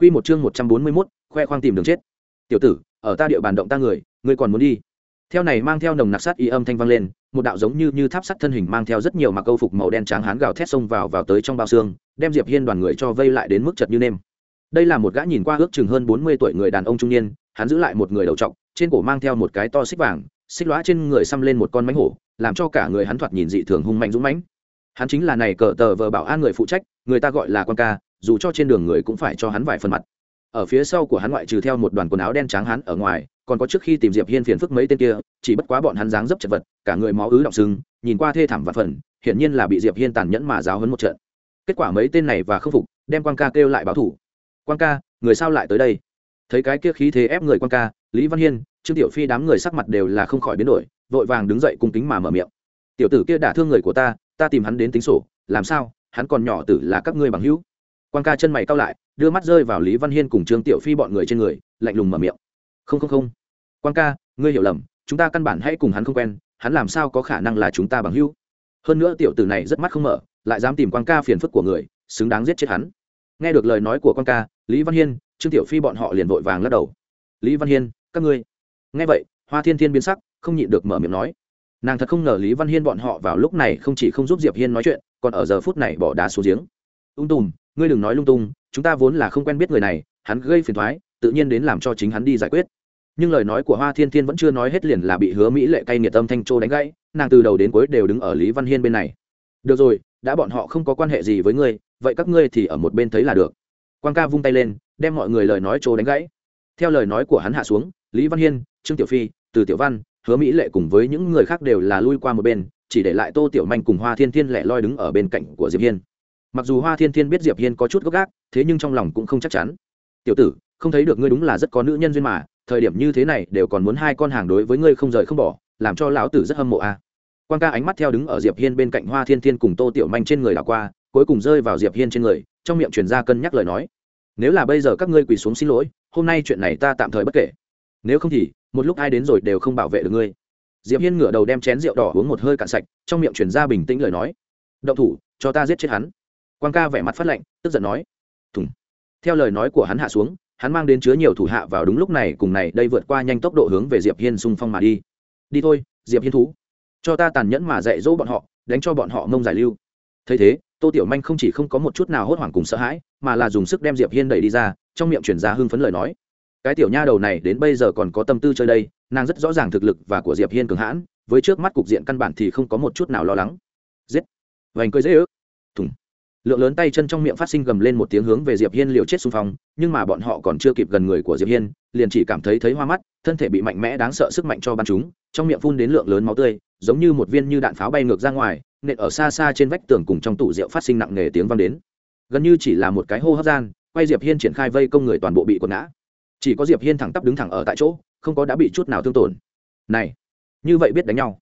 Quy một chương 141, khoe khoang tìm đường chết. Tiểu tử, ở ta địa bàn động ta người, ngươi còn muốn đi? Theo này mang theo nồng nặc sát y âm thanh vang lên, một đạo giống như như tháp sắt thân hình mang theo rất nhiều mặc câu phục màu đen trắng hán gào thét xông vào vào tới trong bao xương, đem Diệp Hiên đoàn người cho vây lại đến mức chật như nêm. Đây là một gã nhìn qua ước chừng hơn 40 tuổi người đàn ông trung niên, hắn giữ lại một người đầu trọc, trên cổ mang theo một cái to xích vàng, xích lóa trên người xăm lên một con mãnh hổ, làm cho cả người hắn thoạt nhìn dị thường hung mạnh dũng mãnh. Hắn chính là này cờ tờ vờ bảo an người phụ trách, người ta gọi là quan ca, dù cho trên đường người cũng phải cho hắn vài phần mặt. Ở phía sau của hắn ngoại trừ theo một đoàn quần áo đen trắng hắn ở ngoài, còn có trước khi tìm diệp hiên phiền phức mấy tên kia, chỉ bất quá bọn hắn dáng dấp chật vật, cả người máu ứ động sưng, nhìn qua thê thảm và phần hiển nhiên là bị diệp hiên tàn nhẫn mà giáo hấn một trận. Kết quả mấy tên này và khâm phục, đem Quang ca kêu lại báo thủ. Quang ca, người sao lại tới đây? Thấy cái kia khí thế ép người Quang ca, lý văn hiên, trương tiểu phi đám người sắc mặt đều là không khỏi biến đổi, vội vàng đứng dậy cung kính mà mở miệng. Tiểu tử kia đả thương người của ta ta tìm hắn đến tính sổ, làm sao, hắn còn nhỏ tử là các ngươi bằng hữu? Quan ca chân mày cao lại, đưa mắt rơi vào lý văn hiên cùng trương tiểu phi bọn người trên người, lạnh lùng mở miệng. Không không không. Quan ca, ngươi hiểu lầm, chúng ta căn bản hãy cùng hắn không quen, hắn làm sao có khả năng là chúng ta bằng hữu? Hơn nữa tiểu tử này rất mắt không mở, lại dám tìm quan ca phiền phức của người, xứng đáng giết chết hắn. Nghe được lời nói của quan ca, lý văn hiên, trương tiểu phi bọn họ liền vội vàng lắc đầu. Lý văn hiên, các ngươi. Nghe vậy, hoa thiên thiên biến sắc, không nhịn được mở miệng nói. Nàng thật không ngờ lý văn hiên bọn họ vào lúc này không chỉ không giúp diệp hiên nói chuyện, còn ở giờ phút này bỏ đá xuống giếng. Ung tùm ngươi đừng nói lung tung, chúng ta vốn là không quen biết người này, hắn gây phiền thoái, tự nhiên đến làm cho chính hắn đi giải quyết. Nhưng lời nói của hoa thiên thiên vẫn chưa nói hết liền là bị hứa mỹ lệ cay nghiệt tâm thanh trô đánh gãy, nàng từ đầu đến cuối đều đứng ở lý văn hiên bên này. Được rồi, đã bọn họ không có quan hệ gì với ngươi, vậy các ngươi thì ở một bên thấy là được. Quan ca vung tay lên, đem mọi người lời nói trô đánh gãy. Theo lời nói của hắn hạ xuống, lý văn hiên, trương tiểu phi, từ tiểu văn, hứa mỹ lệ cùng với những người khác đều là lui qua một bên, chỉ để lại tô tiểu manh cùng hoa thiên thiên lẻ loi đứng ở bên cạnh của diệp hiên mặc dù hoa thiên thiên biết diệp hiên có chút gốc gác, thế nhưng trong lòng cũng không chắc chắn. Tiểu tử, không thấy được ngươi đúng là rất có nữ nhân duyên mà, thời điểm như thế này đều còn muốn hai con hàng đối với ngươi không rời không bỏ, làm cho lão tử rất hâm mộ a. À. quan ca ánh mắt theo đứng ở diệp hiên bên cạnh hoa thiên thiên cùng tô tiểu manh trên người đảo qua, cuối cùng rơi vào diệp hiên trên người, trong miệng truyền ra cân nhắc lời nói. Nếu là bây giờ các ngươi quỳ xuống xin lỗi, hôm nay chuyện này ta tạm thời bất kể. Nếu không thì, một lúc ai đến rồi đều không bảo vệ được ngươi. Diệp hiên ngửa đầu đem chén rượu đỏ uống một hơi cạn sạch, trong miệng truyền ra bình tĩnh lời nói. Động thủ, cho ta giết chết hắn quang ca vẻ mặt phát lạnh, tức giận nói, thùng. Theo lời nói của hắn hạ xuống, hắn mang đến chứa nhiều thủ hạ vào đúng lúc này, cùng này đây vượt qua nhanh tốc độ hướng về diệp hiên xung phong mà đi. Đi thôi, diệp hiên thú, cho ta tàn nhẫn mà dạy dỗ bọn họ, đánh cho bọn họ mông giải lưu. Thấy thế, tô tiểu manh không chỉ không có một chút nào hốt hoảng cùng sợ hãi, mà là dùng sức đem diệp hiên đẩy đi ra, trong miệng chuyển ra hưng phấn lời nói. Cái tiểu nha đầu này đến bây giờ còn có tâm tư chơi đây, nàng rất rõ ràng thực lực và của diệp hiên cường hãn, với trước mắt cục diện căn bản thì không có một chút nào lo lắng. Giết. Vành cười dễ ước lượng lớn tay chân trong miệng phát sinh gầm lên một tiếng hướng về diệp hiên liều chết xung phong, nhưng mà bọn họ còn chưa kịp gần người của diệp hiên, liền chỉ cảm thấy thấy hoa mắt, thân thể bị mạnh mẽ đáng sợ sức mạnh cho bắn chúng trong miệng phun đến lượng lớn máu tươi, giống như một viên như đạn pháo bay ngược ra ngoài, nện ở xa xa trên vách tường cùng trong tủ rượu phát sinh nặng nề tiếng vang đến. Gần như chỉ là một cái hô hấp gian, quay diệp hiên triển khai vây công người toàn bộ bị quật ngã. Chỉ có diệp hiên thẳng tắp đứng thẳng ở tại chỗ, không có đã bị chút nào thương tổn. Này, như vậy biết đánh nhau.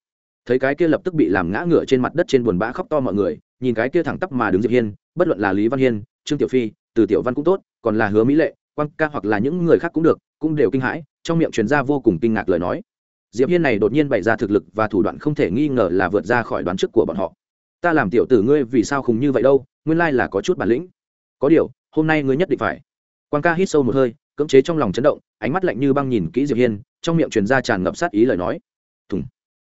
Thấy cái kia lập tức bị làm ngã ngựa trên mặt đất trên buồn bã khóc to mọi người nhìn cái kia thẳng tắp mà đứng diệp hiên, bất luận là lý văn hiên, trương tiểu phi, từ tiểu văn cũng tốt, còn là hứa mỹ lệ quan ca hoặc là những người khác cũng được, cũng đều kinh hãi, trong miệng truyền ra vô cùng kinh ngạc lời nói. Diệp hiên này đột nhiên bày ra thực lực và thủ đoạn không thể nghi ngờ là vượt ra khỏi đoán trước của bọn họ. Ta làm tiểu tử ngươi vì sao khùng như vậy đâu, nguyên lai là có chút bản lĩnh. Có điều, hôm nay ngươi nhất định phải. Quan ca hít sâu một hơi, cưỡng chế trong lòng chấn động, ánh mắt lạnh như băng nhìn kỹ diệp hiên, trong miệng truyền ra tràn ngập sát ý lời nói. Thùng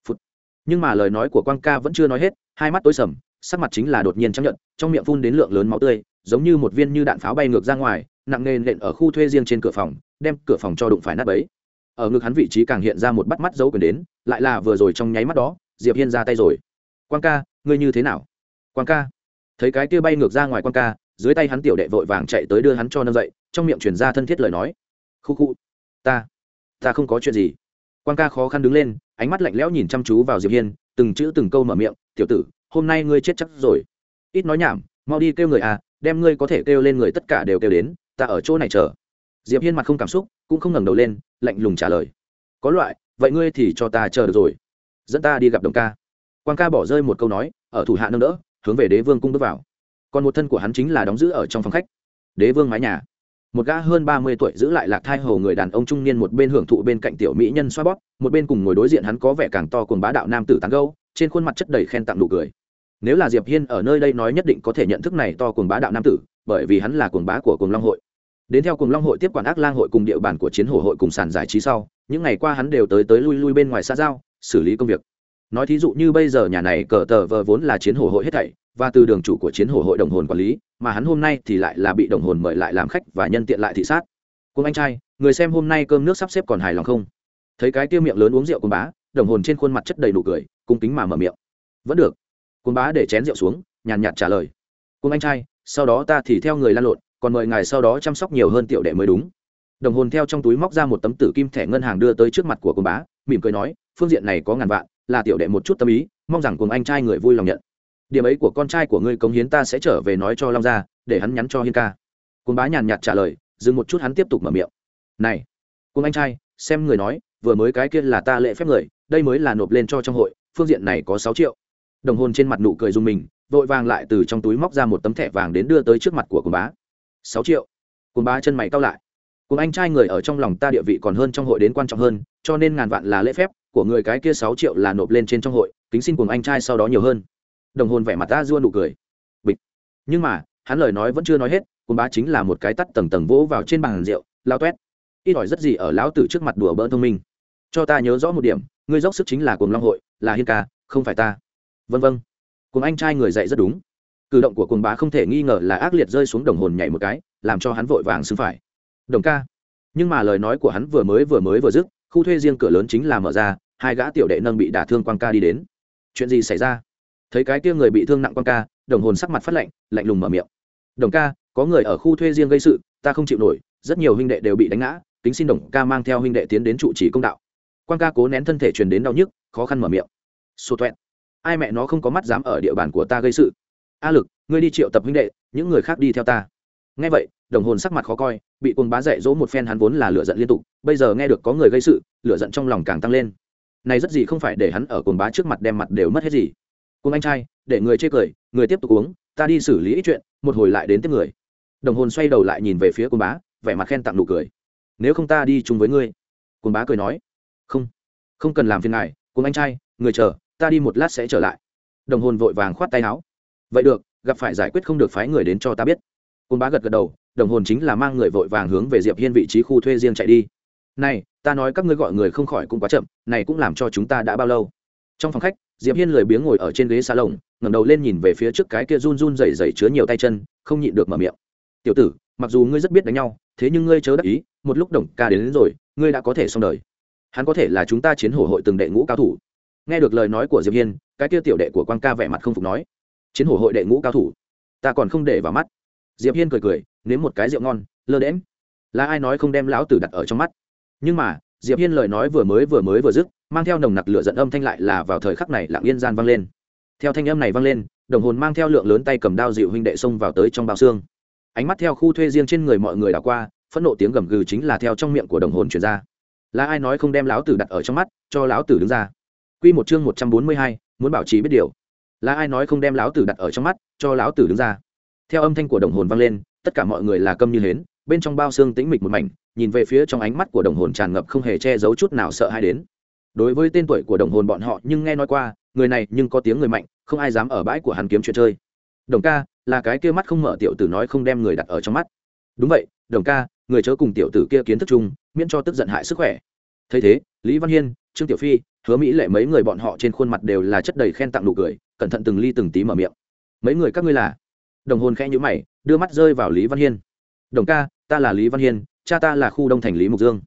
phút nhưng mà lời nói của quan ca vẫn chưa nói hết, hai mắt tối sầm sắc mặt chính là đột nhiên chấp nhận trong miệng phun đến lượng lớn máu tươi, giống như một viên như đạn pháo bay ngược ra ngoài, nặng nề nện ở khu thuê riêng trên cửa phòng, đem cửa phòng cho đụng phải nát bấy. Ở ngực hắn vị trí càng hiện ra một bắt mắt dấu quyền đến, lại là vừa rồi trong nháy mắt đó, diệp hiên ra tay rồi. Quang ca, ngươi như thế nào? Quang ca. Thấy cái kia bay ngược ra ngoài Quang ca, dưới tay hắn tiểu đệ vội vàng chạy tới đưa hắn cho nâng dậy, trong miệng truyền ra thân thiết lời nói. Khu khu, ta ta không có chuyện gì. Quang ca khó khăn đứng lên, ánh mắt lạnh lẽo nhìn chăm chú vào diệp hiên, từng chữ từng câu mở miệng, tiểu tử hôm nay ngươi chết chắc rồi. Ít nói nhảm, mau đi kêu người à đem ngươi có thể kêu lên người tất cả đều kêu đến, ta ở chỗ này chờ. Diệp hiên mặt không cảm xúc, cũng không ngẩng đầu lên, lạnh lùng trả lời. Có loại, vậy ngươi thì cho ta chờ được rồi. Dẫn ta đi gặp đồng ca. Quan ca bỏ rơi một câu nói, ở thủ hạ nâng đỡ, hướng về đế vương cung bước vào. Còn một thân của hắn chính là đóng giữ ở trong phòng khách. Đế vương mái nhà. Một gã hơn ba mươi tuổi giữ lại lạc thai hầu người đàn ông trung niên một bên hưởng thụ bên cạnh tiểu mỹ nhân xoa bóp, một bên cùng ngồi đối diện hắn có vẻ càng to cùng bá đạo nam tử tán gâu trên khuôn mặt chất đầy khen tặng nụ cười nếu là diệp hiên ở nơi đây nói nhất định có thể nhận thức này to cuồng bá đạo nam tử, bởi vì hắn là cuồng bá của cuồng long hội. Đến theo cuồng long hội tiếp quản ác lang hội cùng địa bàn của chiến hổ hội cùng sàn giải trí sau, những ngày qua hắn đều tới tới lui lui bên ngoài xã giao, xử lý công việc. Nói thí dụ như bây giờ nhà này cờ tờ vờ vốn là chiến hổ hội hết thảy, và từ đường chủ của chiến hổ hội đồng hồn quản lý, mà hắn hôm nay thì lại là bị đồng hồn mời lại làm khách và nhân tiện lại thị sát. Cùng anh trai, người xem hôm nay cơm nước sắp xếp còn hài lòng không? Thấy cái tiêu miệng lớn uống rượu cùng bá, đồng hồn trên khuôn mặt chất đầy nụ cười, cung kính mà mở miệng. Vẫn được cùng bá để chén rượu xuống, nhàn nhạt trả lời. Cùng anh trai, sau đó ta thì theo người lan lộn, còn mời ngài sau đó chăm sóc nhiều hơn tiểu đệ mới đúng. Đồng hồn theo trong túi móc ra một tấm tử kim thẻ ngân hàng đưa tới trước mặt của cùng bá, mỉm cười nói, phương diện này có ngàn vạn, là tiểu đệ một chút tâm ý, mong rằng cùng anh trai người vui lòng nhận. Điểm ấy của con trai của ngươi cống hiến ta sẽ trở về nói cho long gia, để hắn nhắn cho hiên ca. Cùng bá nhàn nhạt trả lời, dừng một chút hắn tiếp tục mở miệng. Này cùng anh trai, xem người nói, vừa mới cái kia là ta lệ phép người, đây mới là nộp lên cho trong hội, phương diện này có sáu triệu đồng hồn trên mặt nụ cười dùng mình, vội vàng lại từ trong túi móc ra một tấm thẻ vàng đến đưa tới trước mặt của cồn bá. Sáu triệu. Cồn bá chân mày cao lại. Cùng anh trai người ở trong lòng ta địa vị còn hơn trong hội đến quan trọng hơn, cho nên ngàn vạn là lễ phép, của người cái kia sáu triệu là nộp lên trên trong hội, kính xin cùng anh trai sau đó nhiều hơn. Đồng hồn vẻ mặt ta dua nụ cười. Bịch. Nhưng mà, hắn lời nói vẫn chưa nói hết cùng bá chính là một cái tắt tầng tầng vỗ vào trên bàn rượu, lao toét ít ỏi rất gì ở lão tử trước mặt đùa bỡn thông minh. Cho ta nhớ rõ một điểm, ngươi dốc sức chính là cùng long hội, là hiên ca, không phải ta vân vân cùng anh trai người dạy rất đúng. Cử động của cùng bá không thể nghi ngờ là ác liệt rơi xuống đồng hồn nhảy một cái, làm cho hắn vội vàng xưng phải. Đồng ca. Nhưng mà lời nói của hắn vừa mới vừa mới vừa dứt, khu thuê riêng cửa lớn chính là mở ra, hai gã tiểu đệ nâng bị đả thương quang ca đi đến. Chuyện gì xảy ra? Thấy cái kia người bị thương nặng quang ca, đồng hồn sắc mặt phát lạnh lạnh lùng mở miệng. Đồng ca, có người ở khu thuê riêng gây sự, ta không chịu nổi, rất nhiều huynh đệ đều bị đánh ngã, kính xin đồng ca mang theo huynh đệ tiến đến trụ trì công đạo. Quang ca cố nén thân thể truyền đến đau nhức, khó khăn mở miệng. Sô toẹn ai mẹ nó không có mắt dám ở địa bàn của ta gây sự. A lực, ngươi đi triệu tập huynh đệ, những người khác đi theo ta. Nghe vậy, đồng hồn sắc mặt khó coi, bị quân bá dạy dỗ một phen hắn vốn là lựa giận liên tục, bây giờ nghe được có người gây sự lựa giận trong lòng càng tăng lên. Này rất gì không phải để hắn ở quân bá trước mặt đem mặt đều mất hết gì. Cùng anh trai, để người chê cười, người tiếp tục uống, ta đi xử lý ít chuyện, một hồi lại đến tiếp người. Đồng hồn xoay đầu lại nhìn về phía quân bá, vẻ mặt khen tặng nụ cười. Nếu không ta đi chung với ngươi. Quân bá cười nói, không không cần làm phiền ngài cùng anh trai, người chờ ta đi một lát sẽ trở lại. Đồng hồn vội vàng khoát tay áo. Vậy được gặp phải giải quyết không được phái người đến cho ta biết. Côn bá gật gật đầu đồng hồn chính là mang người vội vàng hướng về diệp hiên vị trí khu thuê riêng chạy đi. Này ta nói các ngươi gọi người không khỏi cũng quá chậm này cũng làm cho chúng ta đã bao lâu? Trong phòng khách diệp hiên lười biếng ngồi ở trên ghế salon ngẩng đầu lên nhìn về phía trước cái kia run run rẩy rẩy chứa nhiều tay chân không nhịn được mở miệng. Tiểu tử mặc dù ngươi rất biết đánh nhau thế nhưng ngươi chớ đắc ý một lúc đồng ca đến, đến rồi ngươi đã có thể xong đời. Hắn có thể là chúng ta chiến hổ hội từng đệ ngũ cao thủ nghe được lời nói của diệp hiên, cái kia tiểu đệ của quang ca vẻ mặt không phục nói, chiến hổ hội đệ ngũ cao thủ, ta còn không để vào mắt. Diệp hiên cười cười, nếm một cái rượu ngon, lơ đễm là ai nói không đem lão tử đặt ở trong mắt? Nhưng mà, diệp hiên lời nói vừa mới vừa mới vừa dứt, mang theo nồng nặc lửa giận âm thanh lại là vào thời khắc này lặng yên gian vang lên. Theo thanh âm này vang lên, đồng hồn mang theo lượng lớn tay cầm đao dịu huynh đệ xông vào tới trong bao xương. Ánh mắt theo khu thuê riêng trên người mọi người đảo qua, phẫn nộ tiếng gầm gừ chính là theo trong miệng của đồng hồn truyền ra. Là ai nói không đem lão tử đặt ở trong mắt, cho lão tử đứng ra? Quy một chương một trăm bốn mươi hai, muốn bảo trì biết điều. Là ai nói không đem lão tử đặt ở trong mắt cho lão tử đứng ra? Theo âm thanh của đồng hồn vang lên tất cả mọi người là câm như hến bên trong bao xương tĩnh mịch một mảnh nhìn về phía trong ánh mắt của đồng hồn tràn ngập không hề che giấu chút nào sợ hãi đến. Đối với tên tuổi của đồng hồn bọn họ nhưng nghe nói qua người này nhưng có tiếng người mạnh không ai dám ở bãi của hắn kiếm chuyện chơi. Đồng ca là cái kia mắt không mở tiểu tử nói không đem người đặt ở trong mắt. Đúng vậy đồng ca người chớ cùng tiểu tử kia kiến thức chung miễn cho tức giận hại sức khỏe. Thấy thế lý văn hiên trương tiểu phi hứa mỹ lệ mấy người bọn họ trên khuôn mặt đều là chất đầy khen tặng nụ cười, cẩn thận từng ly từng tí mở miệng. Mấy người các ngươi là? Đồng hồn khẽ nhữ mày, đưa mắt rơi vào lý văn hiên. Đồng ca, ta là lý văn hiên, cha ta là khu đông thành lý mục dương.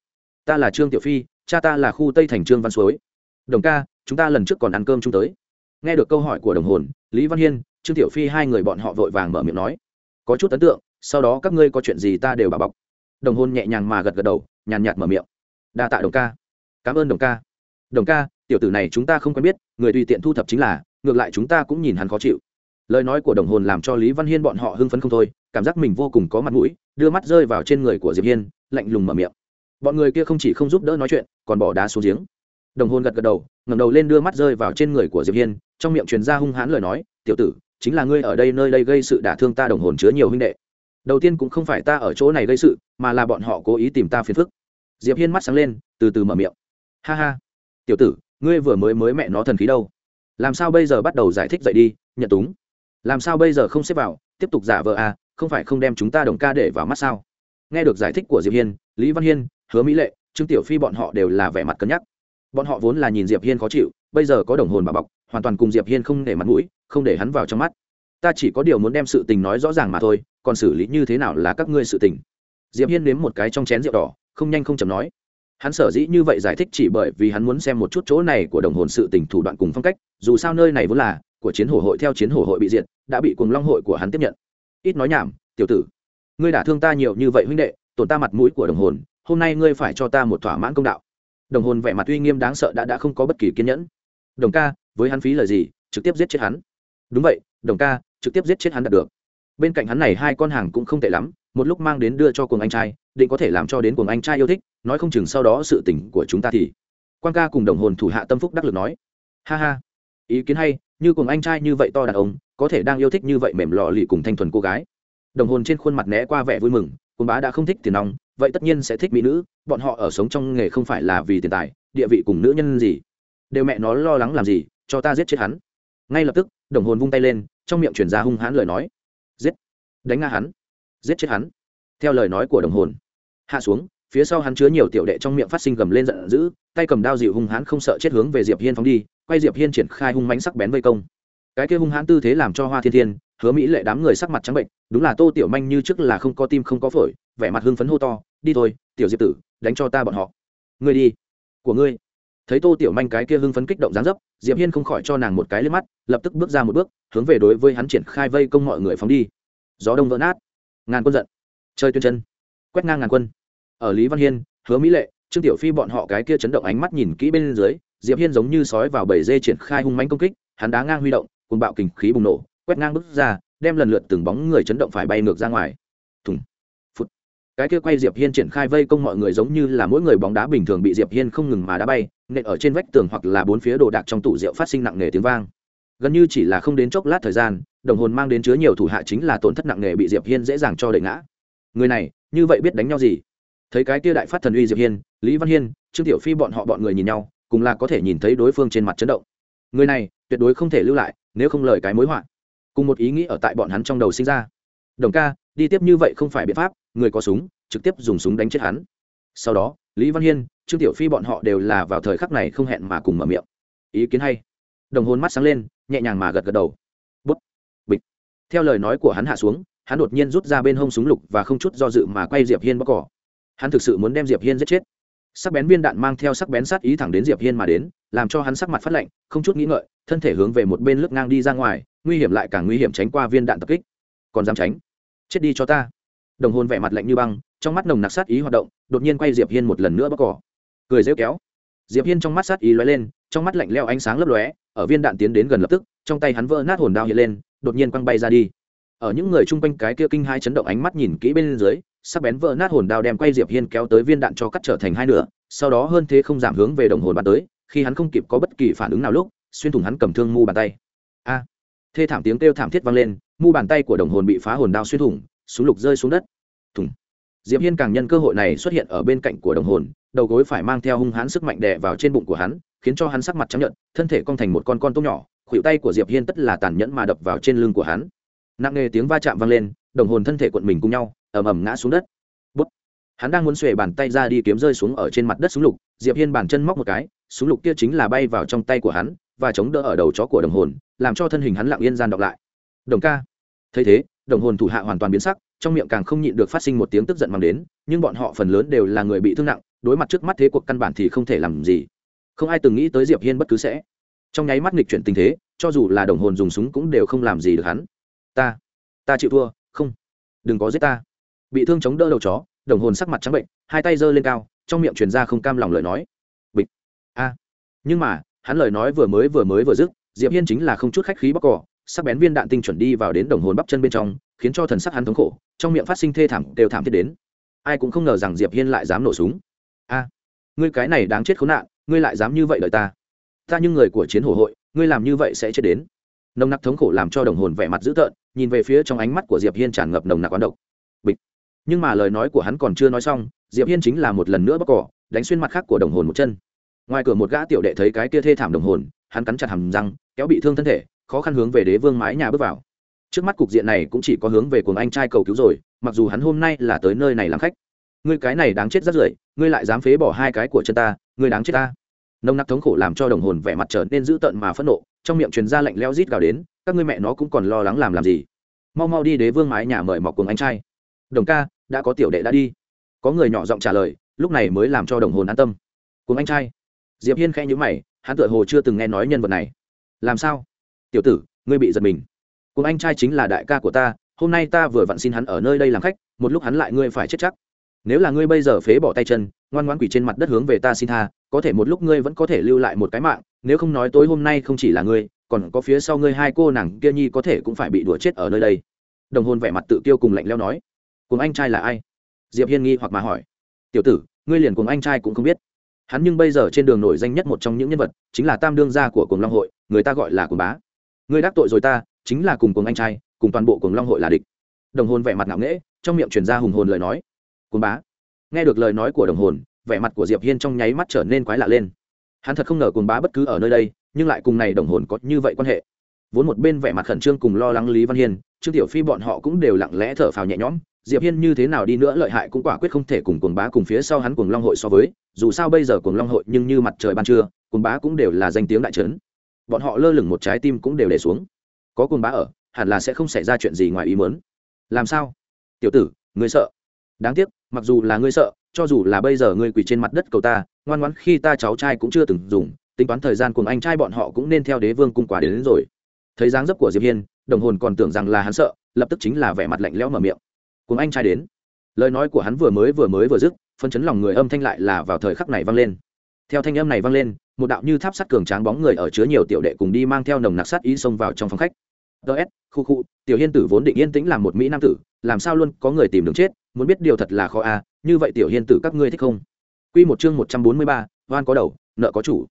Ta là trương tiểu phi, cha ta là khu tây thành trương văn suối. Đồng ca, chúng ta lần trước còn ăn cơm chung tới. Nghe được câu hỏi của đồng hồn, lý văn hiên, trương tiểu phi hai người bọn họ vội vàng mở miệng nói, có chút ấn tượng, sau đó các ngươi có chuyện gì ta đều bảo bọc. Đồng hồn nhẹ nhàng mà gật gật đầu, nhàn nhạt mở miệng. Đa tạ đồng ca. Cảm ơn đồng ca đồng ca, tiểu tử này chúng ta không quen biết, người tùy tiện thu thập chính là, ngược lại chúng ta cũng nhìn hắn khó chịu. Lời nói của đồng hồn làm cho lý văn hiên bọn họ hưng phấn không thôi, cảm giác mình vô cùng có mặt mũi, đưa mắt rơi vào trên người của diệp hiên, lạnh lùng mở miệng. Bọn người kia không chỉ không giúp đỡ nói chuyện, còn bỏ đá xuống giếng. Đồng hồn gật gật đầu, ngẩng đầu lên đưa mắt rơi vào trên người của diệp hiên, trong miệng truyền ra hung hãn lời nói, tiểu tử, chính là ngươi ở đây nơi đây gây sự đả thương ta đồng hồn chứa nhiều huynh đệ. Đầu tiên cũng không phải ta ở chỗ này gây sự, mà là bọn họ cố ý tìm ta phiền phức. Diệp hiên mắt sáng lên, từ từ mở miệng. Ha ha tiểu tử, ngươi vừa mới mới mẹ nó thần khí đâu? Làm sao bây giờ bắt đầu giải thích dậy đi, nhận túng? Làm sao bây giờ không xếp vào, tiếp tục giả vờ à không phải không đem chúng ta đồng ca để vào mắt sao? Nghe được giải thích của diệp hiên, lý văn hiên, hứa mỹ lệ, trương tiểu phi bọn họ đều là vẻ mặt cân nhắc. Bọn họ vốn là nhìn diệp hiên khó chịu, bây giờ có đồng hồn bà bọc, hoàn toàn cùng diệp hiên không để mặt mũi, không để hắn vào trong mắt. Ta chỉ có điều muốn đem sự tình nói rõ ràng mà thôi, còn xử lý như thế nào là các ngươi sự tình? Diệp hiên nếm một cái trong chén rượu đỏ, không nhanh không chậm nói hắn sở dĩ như vậy giải thích chỉ bởi vì hắn muốn xem một chút chỗ này của đồng hồn sự tình thủ đoạn cùng phong cách, dù sao nơi này vốn là của chiến hổ hội theo chiến hổ hội bị diệt, đã bị cuồng long hội của hắn tiếp nhận. Ít nói nhảm, tiểu tử, ngươi đả thương ta nhiều như vậy huynh đệ, tổn ta mặt mũi của đồng hồn, hôm nay ngươi phải cho ta một thỏa mãn công đạo. Đồng hồn vẻ mặt uy nghiêm đáng sợ đã đã không có bất kỳ kiên nhẫn. Đồng ca, với hắn phí lời gì, trực tiếp giết chết hắn. Đúng vậy, đồng ca, trực tiếp giết chết hắn đạt được. Bên cạnh hắn này hai con hàng cũng không tệ lắm một lúc mang đến đưa cho cùng anh trai, định có thể làm cho đến cùng anh trai yêu thích, nói không chừng sau đó sự tình của chúng ta thì. Quan ca cùng đồng hồn thủ hạ tâm phúc đắc lực nói. Ha ha. Ý kiến hay, như cùng anh trai như vậy to đàn ông, có thể đang yêu thích như vậy mềm lò lì cùng thanh thuần cô gái. Đồng hồn trên khuôn mặt né qua vẻ vui mừng cùng bá đã không thích tiền nong, vậy tất nhiên sẽ thích mỹ nữ, bọn họ ở sống trong nghề không phải là vì tiền tài, địa vị cùng nữ nhân gì. Đều mẹ nó lo lắng làm gì, cho ta giết chết hắn. Ngay lập tức, đồng hồn vung tay lên, trong miệng chuyển ra hung hãn lời nói. Giết. Đánh nga hắn giết chết hắn. Theo lời nói của đồng hồn, hạ xuống, phía sau hắn chứa nhiều tiểu đệ trong miệng phát sinh gầm lên giận dữ, tay cầm đao dịu hung hãn không sợ chết hướng về diệp hiên phóng đi, quay diệp hiên triển khai hung mánh sắc bén vây công. Cái kia hung hãn tư thế làm cho hoa thiên thiên, hứa mỹ lệ đám người sắc mặt trắng bệnh, đúng là tô tiểu manh như trước là không có tim không có phổi, vẻ mặt hưng phấn hô to, đi thôi, tiểu diệp tử, đánh cho ta bọn họ. Ngươi đi. Của ngươi. Thấy tô tiểu manh cái kia hưng phấn kích động dáng dấp, diệp hiên không khỏi cho nàng một cái lên mắt, lập tức bước ra một bước, hướng về đối với hắn triển khai vây công mọi người phóng đi. Gió đông vỡ nát ngàn quân giận. Chơi tuyên chân. Quét ngang ngàn quân. Ở lý văn hiên, hứa mỹ lệ, trương tiểu phi bọn họ cái kia chấn động ánh mắt nhìn kỹ bên dưới, diệp hiên giống như sói vào bầy dê triển khai hung mãnh công kích, hắn đá ngang huy động cùng bạo kình khí bùng nổ, quét ngang bước ra, đem lần lượt từng bóng người chấn động phải bay ngược ra ngoài. Thùng. Phút cái kia quay diệp hiên triển khai vây công mọi người giống như là mỗi người bóng đá bình thường bị diệp hiên không ngừng mà đá bay, nện ở trên vách tường hoặc là bốn phía đồ đạc trong tủ rượu phát sinh nặng nề tiếng vang gần như chỉ là không đến chốc lát thời gian, đồng hồn mang đến chứa nhiều thủ hạ chính là tổn thất nặng nề bị diệp hiên dễ dàng cho đẩy ngã. Người này, như vậy biết đánh nhau gì? Thấy cái kia đại phát thần uy diệp hiên, lý văn hiên, trương tiểu phi bọn họ bọn người nhìn nhau, cùng là có thể nhìn thấy đối phương trên mặt chấn động. Người này, tuyệt đối không thể lưu lại, nếu không lời cái mối họa. Cùng một ý nghĩ ở tại bọn hắn trong đầu sinh ra. Đồng ca, đi tiếp như vậy không phải biện pháp, người có súng, trực tiếp dùng súng đánh chết hắn. Sau đó, lý văn hiên, trương tiểu phi bọn họ đều là vào thời khắc này không hẹn mà cùng mở miệng. Ý kiến hay. Đồng hồn mắt sáng lên nhẹ nhàng mà gật gật đầu. Bút. Bịch. Theo lời nói của hắn hạ xuống, hắn đột nhiên rút ra bên hông súng lục và không chút do dự mà quay diệp hiên bóc cỏ. Hắn thực sự muốn đem diệp hiên giết chết. Sắc bén viên đạn mang theo sắc bén sát ý thẳng đến diệp hiên mà đến, làm cho hắn sắc mặt phát lạnh, không chút nghĩ ngợi, thân thể hướng về một bên lướt ngang đi ra ngoài, nguy hiểm lại càng nguy hiểm tránh qua viên đạn tập kích. Còn dám tránh? Chết đi cho ta. Đồng hồn vẻ mặt lạnh như băng, trong mắt nồng nặc sát ý hoạt động, đột nhiên quay diệp hiên một lần nữa bóc cỏ. Cười rêu kéo. Diệp hiên trong mắt sát ý lóe lên, trong mắt lạnh leo ánh sáng lấp lóe ở viên đạn tiến đến gần lập tức, trong tay hắn vỡ nát hồn đao hiện lên, đột nhiên quăng bay ra đi. Ở những người chung quanh cái kia kinh hai chấn động ánh mắt nhìn kỹ bên dưới, sắc bén vỡ nát hồn đao đem quay diệp hiên kéo tới viên đạn cho cắt trở thành hai nửa, sau đó hơn thế không giảm hướng về đồng hồn bắn tới, khi hắn không kịp có bất kỳ phản ứng nào lúc, xuyên thủng hắn cầm thương mu bàn tay. A! Thê thảm tiếng kêu thảm thiết vang lên, mu bàn tay của đồng hồn bị phá hồn đao xuyên thủng, súng lục rơi xuống đất. Thủng diệp hiên càng nhân cơ hội này xuất hiện ở bên cạnh của đồng hồn, đầu gối phải mang theo hung hãn sức mạnh đè vào trên bụng của hắn khiến cho hắn sắc mặt trắng nhợt, thân thể cong thành một con con tôm nhỏ, khuỷu tay của diệp hiên tất là tàn nhẫn mà đập vào trên lưng của hắn. Nặng nề tiếng va chạm vang lên, đồng hồn thân thể cuộn mình cùng nhau, ầm ầm ngã xuống đất. Bút. hắn đang muốn xuề bàn tay ra đi kiếm rơi xuống ở trên mặt đất súng lục, diệp hiên bàn chân móc một cái, súng lục kia chính là bay vào trong tay của hắn, và chống đỡ ở đầu chó của đồng hồn, làm cho thân hình hắn lặng yên gian đọc lại. Đồng ca. Thấy thế, đồng hồn thủ hạ hoàn toàn biến sắc, trong miệng càng không nhịn được phát sinh một tiếng tức giận mang đến, nhưng bọn họ phần lớn đều là người bị thương nặng, đối mặt trước mắt thế cuộc căn bản thì không thể làm gì không ai từng nghĩ tới diệp hiên bất cứ sẽ. Trong nháy mắt nghịch chuyển tình thế, cho dù là đồng hồn dùng súng cũng đều không làm gì được hắn. Ta ta chịu thua, không. Đừng có giết ta. Bị thương chống đỡ đầu chó, đồng hồn sắc mặt trắng bệnh, hai tay giơ lên cao, trong miệng truyền ra không cam lòng lời nói. Bịch. A. Nhưng mà, hắn lời nói vừa mới vừa mới vừa dứt, diệp hiên chính là không chút khách khí bóc cỏ sắc bén viên đạn tinh chuẩn đi vào đến đồng hồn bắp chân bên trong, khiến cho thần sắc hắn thống khổ, trong miệng phát sinh thê thảm, đều thảm thiết đến. Ai cũng không ngờ rằng diệp hiên lại dám nổ súng. A. Ngươi cái này đáng chết khốn nạn ngươi lại dám như vậy đợi ta? Ta như người của chiến hổ hội, ngươi làm như vậy sẽ chết đến. Nồng nặc thống khổ làm cho đồng hồn vẻ mặt dữ tợn, nhìn về phía trong ánh mắt của diệp hiên tràn ngập nồng nặc quán độc. Bịch. Nhưng mà lời nói của hắn còn chưa nói xong, diệp hiên chính là một lần nữa bóc cỏ, đánh xuyên mặt khác của đồng hồn một chân. Ngoài cửa một gã tiểu đệ thấy cái kia thê thảm đồng hồn, hắn cắn chặt hàm răng, kéo bị thương thân thể, khó khăn hướng về đế vương mái nhà bước vào. Trước mắt cục diện này cũng chỉ có hướng về cuồng anh trai cầu cứu rồi, mặc dù hắn hôm nay là tới nơi này làm khách. Ngươi cái này đáng chết rất rưởi, ngươi lại dám phế bỏ hai cái của chân ta Người đáng chết ta. Nông nặc thống khổ làm cho đồng hồn vẻ mặt trở nên dữ tợn mà phẫn nộ, trong miệng truyền ra lạnh leo rít gào đến, các ngươi mẹ nó cũng còn lo lắng làm làm gì. Mau mau đi đế vương mái nhà mời mọc cùng anh trai. Đồng ca, đã có tiểu đệ đã đi. Có người nhỏ giọng trả lời, lúc này mới làm cho đồng hồn an tâm. Cùng anh trai. Diệp hiên khẽ nhíu mày, hắn tựa hồ chưa từng nghe nói nhân vật này. Làm sao? Tiểu tử, ngươi bị giật mình. Cùng anh trai chính là đại ca của ta, hôm nay ta vừa vặn xin hắn ở nơi đây làm khách, một lúc hắn lại ngươi phải chết chắc. Nếu là ngươi bây giờ phế bỏ tay chân ngoan ngoãn quỷ trên mặt đất hướng về ta xin tha, có thể một lúc ngươi vẫn có thể lưu lại một cái mạng, nếu không nói tối hôm nay không chỉ là ngươi, còn có phía sau ngươi hai cô nàng kia nhi có thể cũng phải bị đùa chết ở nơi đây. Đồng hôn vẻ mặt tự tiêu cùng lạnh leo nói. Cùng anh trai là ai? Diệp hiên nghi hoặc mà hỏi. Tiểu tử, ngươi liền cùng anh trai cũng không biết. Hắn nhưng bây giờ trên đường nổi danh nhất một trong những nhân vật, chính là tam đương gia của cùng long hội, người ta gọi là cùng bá. Ngươi đắc tội rồi ta, chính là cùng cùng anh trai, cùng toàn bộ cùng long hội là địch. Đồng hồn vẻ mặt ngạo nghễ, trong miệng truyền ra hùng hồn lời nói. Cùng bá nghe được lời nói của đồng hồn, vẻ mặt của diệp hiên trong nháy mắt trở nên quái lạ lên. Hắn thật không ngờ cùng bá bất cứ ở nơi đây, nhưng lại cùng này đồng hồn có như vậy quan hệ. Vốn một bên vẻ mặt khẩn trương cùng lo lắng lý văn hiên, trương tiểu phi bọn họ cũng đều lặng lẽ thở phào nhẹ nhõm. Diệp hiên như thế nào đi nữa lợi hại cũng quả quyết không thể cùng cuồng bá cùng phía sau hắn cuồng long hội so với, dù sao bây giờ cuồng long hội nhưng như mặt trời ban trưa, cuồng bá cũng đều là danh tiếng đại trấn. Bọn họ lơ lửng một trái tim cũng đều để xuống. Có cuồng bá ở, hẳn là sẽ không xảy ra chuyện gì ngoài ý muốn. Làm sao? Tiểu tử, ngươi sợ? Đáng tiếc mặc dù là ngươi sợ cho dù là bây giờ ngươi quỳ trên mặt đất cầu ta ngoan ngoãn khi ta cháu trai cũng chưa từng dùng tính toán thời gian cùng anh trai bọn họ cũng nên theo đế vương cung quả đến, đến rồi. Thấy dáng dấp của diệp hiên đồng hồn còn tưởng rằng là hắn sợ lập tức chính là vẻ mặt lạnh lẽo mở miệng. Cùng anh trai đến. Lời nói của hắn vừa mới vừa mới vừa dứt phân chấn lòng người âm thanh lại là vào thời khắc này vang lên. Theo thanh âm này vang lên một đạo như tháp sắt cường tráng bóng người ở chứa nhiều tiểu đệ cùng đi mang theo nồng nặc sắt ý xông vào trong phòng khách. Ts khu khu, tiểu hiên tử vốn định yên tĩnh làm một mỹ nam tử, làm sao luôn có người tìm đường chết, muốn biết điều thật là khó à như vậy tiểu hiên tử các ngươi thích không? Quy một chương một trăm bốn mươi ba, oan có đầu, nợ có chủ.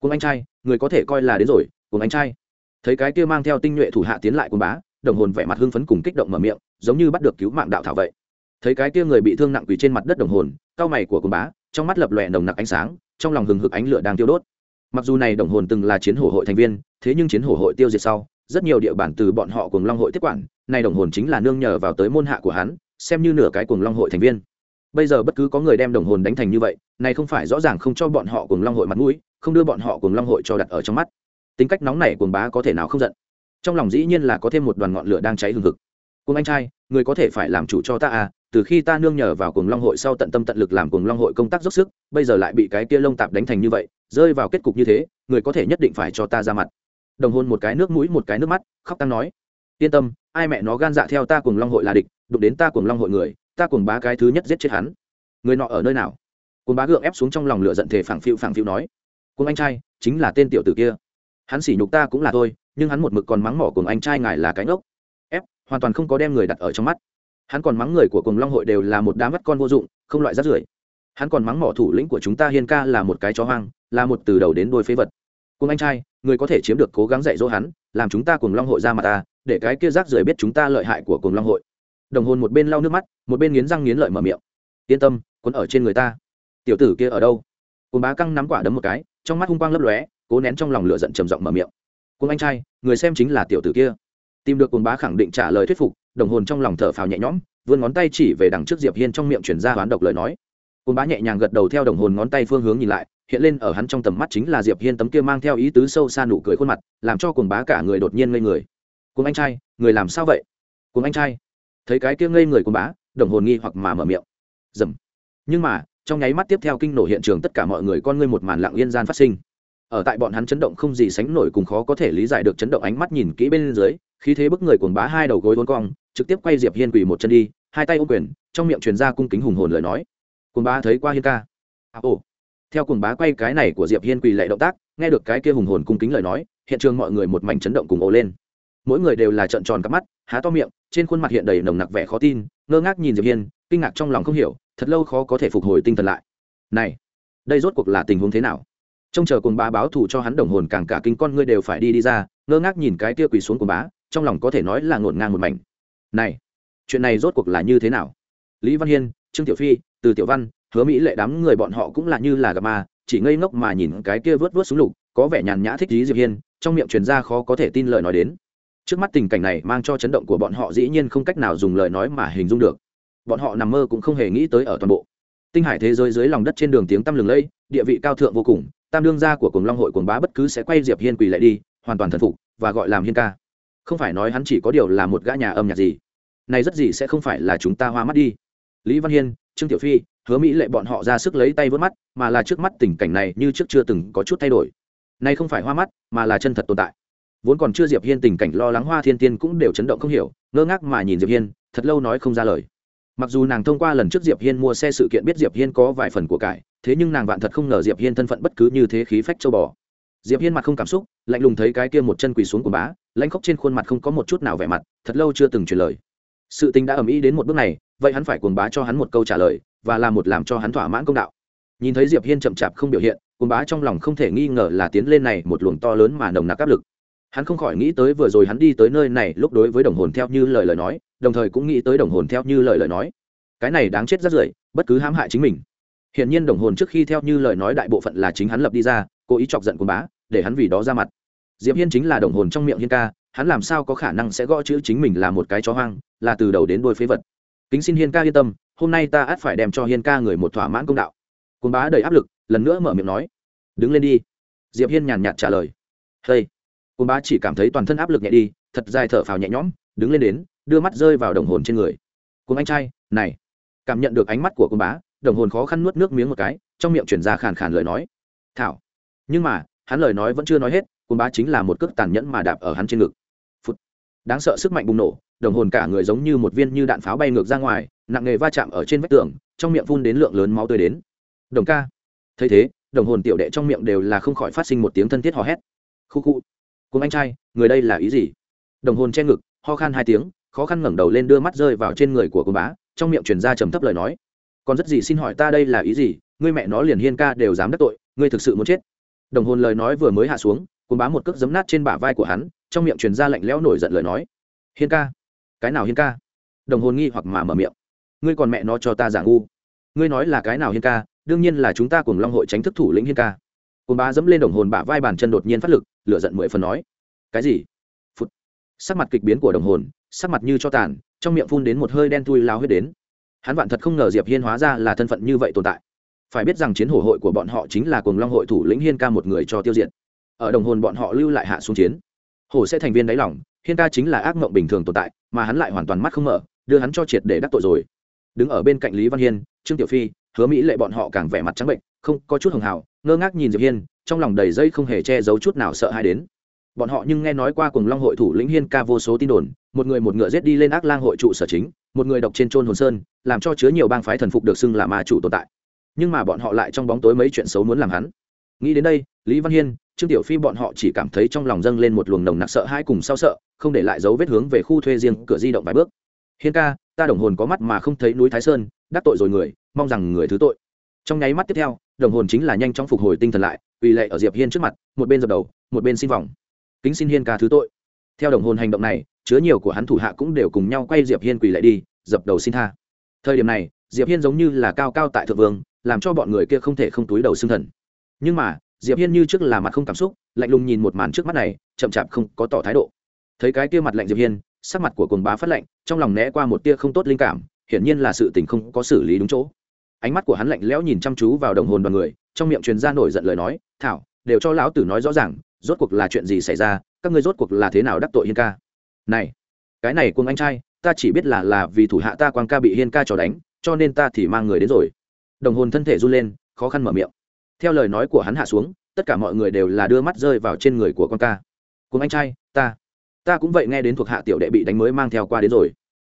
Cùng anh trai, người có thể coi là đến rồi cùng anh trai. Thấy cái kia mang theo tinh nhuệ thủ hạ tiến lại cùng bá, đồng hồn vẻ mặt hưng phấn cùng kích động mở miệng, giống như bắt được cứu mạng đạo thảo vậy. Thấy cái kia người bị thương nặng quỳ trên mặt đất đồng hồn, cao mày của cùng bá, trong mắt lập lòe nồng nặc ánh sáng, trong lòng hừng hực ánh lửa đang tiêu đốt. Mặc dù này đồng hồn từng là chiến hổ hội thành viên, thế nhưng chiến hổ hội tiêu diệt sau rất nhiều địa bản từ bọn họ cùng long hội tiếp quản, nay đồng hồn chính là nương nhờ vào tới môn hạ của hắn, xem như nửa cái cùng long hội thành viên. Bây giờ bất cứ có người đem đồng hồn đánh thành như vậy này không phải rõ ràng không cho bọn họ cùng long hội mặt mũi, không đưa bọn họ cùng long hội cho đặt ở trong mắt. Tính cách nóng này cuồng bá có thể nào không giận? Trong lòng dĩ nhiên là có thêm một đoàn ngọn lửa đang cháy hừng hực. Cùng anh trai, người có thể phải làm chủ cho ta à từ khi ta nương nhờ vào cùng long hội sau tận tâm tận lực làm cùng long hội công tác dốc sức, bây giờ lại bị cái kia lông tạp đánh thành như vậy, rơi vào kết cục như thế, người có thể nhất định phải cho ta ra mặt đồng hôn một cái nước mũi một cái nước mắt, khóc tăng nói, yên tâm, ai mẹ nó gan dạ theo ta cùng long hội là địch, đụng đến ta cùng long hội người, ta cùng bá cái thứ nhất giết chết hắn. Người nọ ở nơi nào? Cùng bá gượng ép xuống trong lòng lửa giận thể phẳng phiu phẳng phiu nói cùng anh trai, chính là tên tiểu tử kia. Hắn sỉ nhục ta cũng là thôi, nhưng hắn một mực còn mắng mỏ cùng anh trai ngài là cái ngốc. Ép, hoàn toàn không có đem người đặt ở trong mắt. Hắn còn mắng người của cùng long hội đều là một đám mắt con vô dụng, không loại rát rưởi. Hắn còn mắng mỏ thủ lĩnh của chúng ta hiên ca là một cái chó hoang, là một từ đầu đến đôi phế vật cùng anh trai, người có thể chiếm được cố gắng dạy dỗ hắn, làm chúng ta cùng long hội ra mặt ta, để cái kia rác rưởi biết chúng ta lợi hại của cùng long hội. Đồng hồn một bên lau nước mắt, một bên nghiến răng nghiến lợi mở miệng. Yên tâm, quấn ở trên người ta. Tiểu tử kia ở đâu? Cùng bá căng nắm quả đấm một cái, trong mắt hung quang lấp lóe, cố nén trong lòng lửa giận trầm giọng mở miệng. Cùng anh trai, người xem chính là tiểu tử kia. Tìm được cùng bá khẳng định trả lời thuyết phục, đồng hồn trong lòng thở phào nhẹ nhõm, vươn ngón tay chỉ về đằng trước diệp hiên trong miệng chuyển ra hoán độc lời nói. Cùng bá nhẹ nhàng gật đầu theo đồng hồn ngón tay phương hướng nhìn lại hiện lên ở hắn trong tầm mắt chính là diệp hiên tấm kia mang theo ý tứ sâu xa nụ cười khuôn mặt làm cho cuồng bá cả người đột nhiên ngây người. Cuồng anh trai người làm sao vậy? Cuồng anh trai. Thấy cái kia ngây người cuồng bá đồng hồn nghi hoặc mà mở miệng. Dầm. Nhưng mà trong nháy mắt tiếp theo kinh nổ hiện trường tất cả mọi người con ngươi một màn lặng yên gian phát sinh. Ở tại bọn hắn chấn động không gì sánh nổi cùng khó có thể lý giải được chấn động ánh mắt nhìn kỹ bên dưới khí thế bức người cuồng bá hai đầu gối vốn cong trực tiếp quay diệp hiên quỳ một chân đi hai tay ô quyền trong miệng truyền ra cung kính hùng hồn lời nói. Cuồng bá thấy qua hiên ca. À, ồ theo cuồng bá quay cái này của diệp hiên quỳ lệ động tác, nghe được cái kia hùng hồn cung kính lời nói, hiện trường mọi người một mảnh chấn động cùng ồ lên. Mỗi người đều là trợn tròn cắp mắt, há to miệng, trên khuôn mặt hiện đầy nồng nặc vẻ khó tin, ngơ ngác nhìn diệp hiên, kinh ngạc trong lòng không hiểu, thật lâu khó có thể phục hồi tinh thần lại. Này, đây rốt cuộc là tình huống thế nào? Trông chờ cùng bá báo thù cho hắn đồng hồn càng cả kinh con ngươi đều phải đi đi ra, ngơ ngác nhìn cái kia quỳ xuống của bá, trong lòng có thể nói là ngổn ngang một mảnh. Này, chuyện này rốt cuộc là như thế nào? Lý văn hiên, trương tiểu phi, từ tiểu văn hứa mỹ lệ đám người bọn họ cũng là như là gặp ma, chỉ ngây ngốc mà nhìn cái kia vớt vớt xuống lục, có vẻ nhàn nhã thích lý diệp hiên, trong miệng truyền ra khó có thể tin lời nói đến. Trước mắt tình cảnh này mang cho chấn động của bọn họ dĩ nhiên không cách nào dùng lời nói mà hình dung được. Bọn họ nằm mơ cũng không hề nghĩ tới ở toàn bộ. Tinh hải thế giới dưới lòng đất trên đường tiếng tăm lừng lây địa vị cao thượng vô cùng, tam đương gia của cùng long hội quần bá bất cứ sẽ quay diệp hiên quỳ lại đi, hoàn toàn thần phục và gọi làm hiên ca. Không phải nói hắn chỉ có điều là một gã nhà âm nhạc gì. Này rất gì sẽ không phải là chúng ta hoa mắt đi. Lý văn hiên trương tiểu phi, hứa mỹ lệ bọn họ ra sức lấy tay vớt mắt, mà là trước mắt tình cảnh này như trước chưa từng có chút thay đổi. Nay không phải hoa mắt, mà là chân thật tồn tại. Vốn còn chưa diệp hiên tình cảnh lo lắng hoa thiên tiên cũng đều chấn động không hiểu, ngơ ngác mà nhìn diệp hiên, thật lâu nói không ra lời. Mặc dù nàng thông qua lần trước diệp hiên mua xe sự kiện biết diệp hiên có vài phần của cải, thế nhưng nàng vạn thật không ngờ diệp hiên thân phận bất cứ như thế khí phách châu bò. Diệp hiên mặt không cảm xúc, lạnh lùng thấy cái kia một chân quỳ xuống của bá, lãnh khóc trên khuôn mặt không có một chút nào vẻ mặt, thật lâu chưa từng truyền lời. Sự tình đã ầm ĩ đến một bước này vậy hắn phải cuồng bá cho hắn một câu trả lời, và làm một làm cho hắn thỏa mãn công đạo. Nhìn thấy diệp hiên chậm chạp không biểu hiện, cuồng bá trong lòng không thể nghi ngờ là tiến lên này một luồng to lớn mà nồng nặc áp lực. Hắn không khỏi nghĩ tới vừa rồi hắn đi tới nơi này lúc đối với đồng hồn theo như lời lời nói, đồng thời cũng nghĩ tới đồng hồn theo như lời lời nói. Cái này đáng chết rất rưởi, bất cứ hãm hại chính mình. Hiển nhiên đồng hồn trước khi theo như lời nói đại bộ phận là chính hắn lập đi ra, cố ý chọc giận cuồng bá, để hắn vì đó ra mặt. Diệp hiên chính là đồng hồn trong miệng hiên ca, hắn làm sao có khả năng sẽ gõ chữ chính mình là một cái chó hoang, là từ đầu đến đôi phế vật kính xin hiên ca yên tâm, hôm nay ta ắt phải đem cho hiên ca người một thỏa mãn công đạo. Cuồng bá đầy áp lực, lần nữa mở miệng nói. Đứng lên đi. Diệp hiên nhàn nhạt trả lời. Hey. Cuồng bá chỉ cảm thấy toàn thân áp lực nhẹ đi, thật dài thở phào nhẹ nhõm, đứng lên đến, đưa mắt rơi vào đồng hồn trên người. Cuồng anh trai, này. Cảm nhận được ánh mắt của cuồng bá, đồng hồn khó khăn nuốt nước miếng một cái, trong miệng chuyển ra khàn khàn lời nói. Thảo. Nhưng mà, hắn lời nói vẫn chưa nói hết cuồng bá chính là một cước tàn nhẫn mà đạp ở hắn trên ngực. Phụt. đáng sợ sức mạnh bùng nổ đồng hồn cả người giống như một viên như đạn pháo bay ngược ra ngoài, nặng nghề va chạm ở trên vách tường, trong miệng phun đến lượng lớn máu tươi đến. Đồng ca. Thấy thế, đồng hồn tiểu đệ trong miệng đều là không khỏi phát sinh một tiếng thân thiết hò hét. Khu khu. Cùng anh trai, người đây là ý gì? Đồng hồn che ngực, ho khan hai tiếng, khó khăn ngẩng đầu lên đưa mắt rơi vào trên người của cô bá, trong miệng truyền ra trầm thấp lời nói. Còn rất gì xin hỏi ta đây là ý gì? Ngươi mẹ nó liền hiên ca đều dám đắc tội, ngươi thực sự muốn chết. Đồng hồn lời nói vừa mới hạ xuống, cô bá một cước giấm nát trên bả vai của hắn, trong miệng truyền ra lạnh lẽo nổi giận lời nói. Hiên ca cái nào hiên ca? Đồng hồn nghi hoặc mà mở miệng. Ngươi còn mẹ nó cho ta giả ngu. Ngươi nói là cái nào hiên ca? Đương nhiên là chúng ta cùng long hội tránh thức thủ lĩnh hiên ca. Cồn bá dẫm lên đồng hồn bả vai bàn chân đột nhiên phát lực, lửa giận mười phần nói. Cái gì? Phút sắc mặt kịch biến của đồng hồn, sắc mặt như cho tàn, trong miệng phun đến một hơi đen thui lao huyết đến. Hắn vạn thật không ngờ diệp hiên hóa ra là thân phận như vậy tồn tại. Phải biết rằng chiến hổ hội của bọn họ chính là cùng long hội thủ lĩnh hiên ca một người cho tiêu diệt. Ở đồng hồn bọn họ lưu lại hạ xuống chiến, hổ sẽ thành viên đáy lòng hiên ca chính là ác mộng bình thường tồn tại, mà hắn lại hoàn toàn mắt không mở, đưa hắn cho triệt để đắc tội rồi. Đứng ở bên cạnh lý văn hiên, trương tiểu phi, hứa mỹ lệ bọn họ càng vẻ mặt trắng bệnh, không có chút hường hào, ngơ ngác nhìn diệp hiên, trong lòng đầy dây không hề che giấu chút nào sợ hãi đến. Bọn họ nhưng nghe nói qua cùng long hội thủ lĩnh hiên ca vô số tin đồn, một người một ngựa giết đi lên ác lang hội trụ sở chính, một người độc trên trôn hồn sơn, làm cho chứa nhiều bang phái thần phục được xưng là ma chủ tồn tại. Nhưng mà bọn họ lại trong bóng tối mấy chuyện xấu muốn làm hắn. Nghĩ đến đây, lý văn hiên trương tiểu phi bọn họ chỉ cảm thấy trong lòng dâng lên một luồng nồng nặc sợ hai cùng sao sợ, không để lại dấu vết hướng về khu thuê riêng, cửa di động vài bước. Hiên ca, ta đồng hồn có mắt mà không thấy núi thái sơn, đắc tội rồi người, mong rằng người thứ tội. Trong nháy mắt tiếp theo, đồng hồn chính là nhanh chóng phục hồi tinh thần lại vì lệ ở diệp hiên trước mặt, một bên dập đầu, một bên xin vòng kính xin hiên ca thứ tội. Theo đồng hồn hành động này, chứa nhiều của hắn thủ hạ cũng đều cùng nhau quay diệp hiên quỳ lại đi, dập đầu xin tha. Thời điểm này, diệp hiên giống như là cao cao tại thượng vương, làm cho bọn người kia không thể không túi đầu xương thần. Nhưng mà diệp hiên như trước là mặt không cảm xúc, lạnh lùng nhìn một màn trước mắt này, chậm chạp không có tỏ thái độ. Thấy cái kia mặt lạnh diệp hiên, sắc mặt của cuồng bá phát lạnh, trong lòng né qua một tia không tốt linh cảm, hiển nhiên là sự tình không có xử lý đúng chỗ. Ánh mắt của hắn lạnh lẽo nhìn chăm chú vào đồng hồn đoàn người, trong miệng truyền ra nổi giận lời nói, thảo, đều cho lão tử nói rõ ràng, rốt cuộc là chuyện gì xảy ra, các ngươi rốt cuộc là thế nào đắc tội hiên ca? Này, cái này cùng anh trai, ta chỉ biết là là vì thủ hạ ta quang ca bị hiên ca trò đánh, cho nên ta thì mang người đến rồi. Đồng hồn thân thể run lên, khó khăn mở miệng theo lời nói của hắn hạ xuống, tất cả mọi người đều là đưa mắt rơi vào trên người của con ca. Cùng anh trai, ta. Ta cũng vậy nghe đến thuộc hạ tiểu đệ bị đánh mới mang theo qua đến rồi.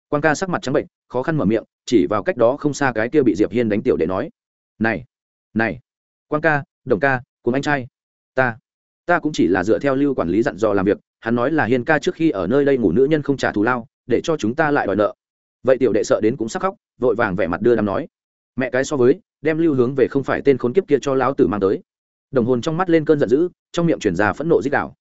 Quan ca sắc mặt trắng bệnh, khó khăn mở miệng, chỉ vào cách đó không xa cái kia bị diệp hiên đánh tiểu đệ nói. Này này. Quan ca, đồng ca, cùng anh trai. Ta. Ta cũng chỉ là dựa theo lưu quản lý dặn dò làm việc, hắn nói là hiên ca trước khi ở nơi đây ngủ nữ nhân không trả thù lao, để cho chúng ta lại đòi nợ. Vậy tiểu đệ sợ đến cũng sắc khóc, vội vàng vẻ mặt đưa đám nói. Mẹ cái so với đem lưu hướng về không phải tên khốn kiếp kia cho lão tử mang tới. Đồng hồn trong mắt lên cơn giận dữ, trong miệng chuyển ra phẫn nộ dích đạo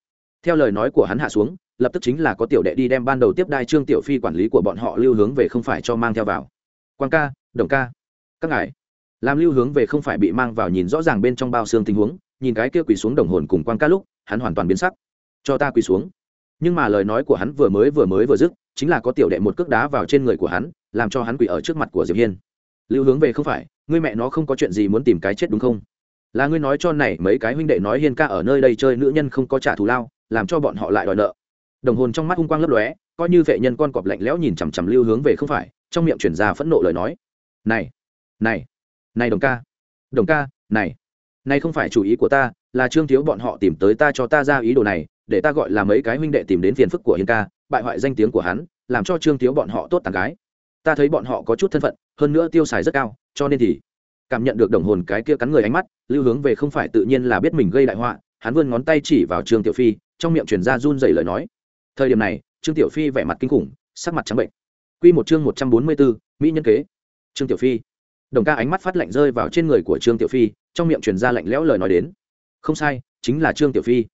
theo lời nói của hắn hạ xuống, lập tức chính là có tiểu đệ đi đem ban đầu tiếp đai trương tiểu phi quản lý của bọn họ lưu hướng về không phải cho mang theo vào. Quan ca, đồng ca, các ngài. Làm lưu hướng về không phải bị mang vào nhìn rõ ràng bên trong bao xương tình huống, nhìn cái kia quỳ xuống đồng hồn cùng quan ca lúc, hắn hoàn toàn biến sắc. Cho ta quỳ xuống. Nhưng mà lời nói của hắn vừa mới vừa mới vừa dứt, chính là có tiểu đệ một cước đá vào trên người của hắn, làm cho hắn quỳ ở trước mặt của diệp hiên. Lưu hướng về không phải ngươi mẹ nó không có chuyện gì muốn tìm cái chết đúng không? Là ngươi nói cho này mấy cái huynh đệ nói hiên ca ở nơi đây chơi nữ nhân không có trả thù lao, làm cho bọn họ lại đòi nợ. Đồng hồn trong mắt hung quang lấp lóe, coi như vệ nhân con cọp lạnh lẽo nhìn chằm chằm lưu hướng về không phải, trong miệng chuyển ra phẫn nộ lời nói. Này này này đồng ca đồng ca, này này không phải chủ ý của ta, là trương thiếu bọn họ tìm tới ta cho ta ra ý đồ này, để ta gọi là mấy cái huynh đệ tìm đến phiền phức của hiên ca, bại hoại danh tiếng của hắn, làm cho trương thiếu bọn họ tốt tàn gái ta thấy bọn họ có chút thân phận, hơn nữa tiêu xài rất cao, cho nên thì cảm nhận được đồng hồn cái kia cắn người ánh mắt, lưu hướng về không phải tự nhiên là biết mình gây đại họa, hắn vươn ngón tay chỉ vào trương tiểu phi, trong miệng truyền ra run dày lời nói. Thời điểm này, trương tiểu phi vẻ mặt kinh khủng, sắc mặt trắng bệnh. Quy một chương một trăm bốn mươi bốn, mỹ nhân kế. Trương tiểu phi. Đồng ca ánh mắt phát lạnh rơi vào trên người của trương tiểu phi, trong miệng truyền ra lạnh lẽo lời nói đến. Không sai, chính là trương tiểu phi.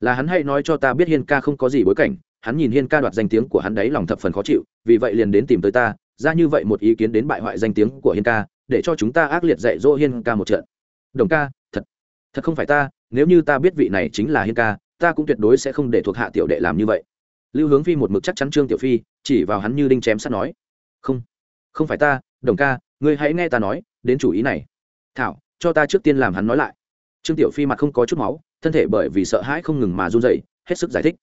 Là hắn hay nói cho ta biết hiên ca không có gì bối cảnh, hắn nhìn hiên ca đoạt danh tiếng của hắn đấy lòng thập phần khó chịu, vì vậy liền đến tìm tới ta ra như vậy một ý kiến đến bại hoại danh tiếng của hiên ca, để cho chúng ta ác liệt dạy dỗ hiên ca một trận. Đồng ca, thật thật không phải ta, nếu như ta biết vị này chính là hiên ca, ta cũng tuyệt đối sẽ không để thuộc hạ tiểu đệ làm như vậy. Lưu hướng phi một mực chắc chắn trương tiểu phi, chỉ vào hắn như đinh chém sắt nói. Không không phải ta, đồng ca, ngươi hãy nghe ta nói, đến chủ ý này. Thảo, cho ta trước tiên làm hắn nói lại. Trương tiểu phi mặt không có chút máu, thân thể bởi vì sợ hãi không ngừng mà run dậy hết sức giải thích.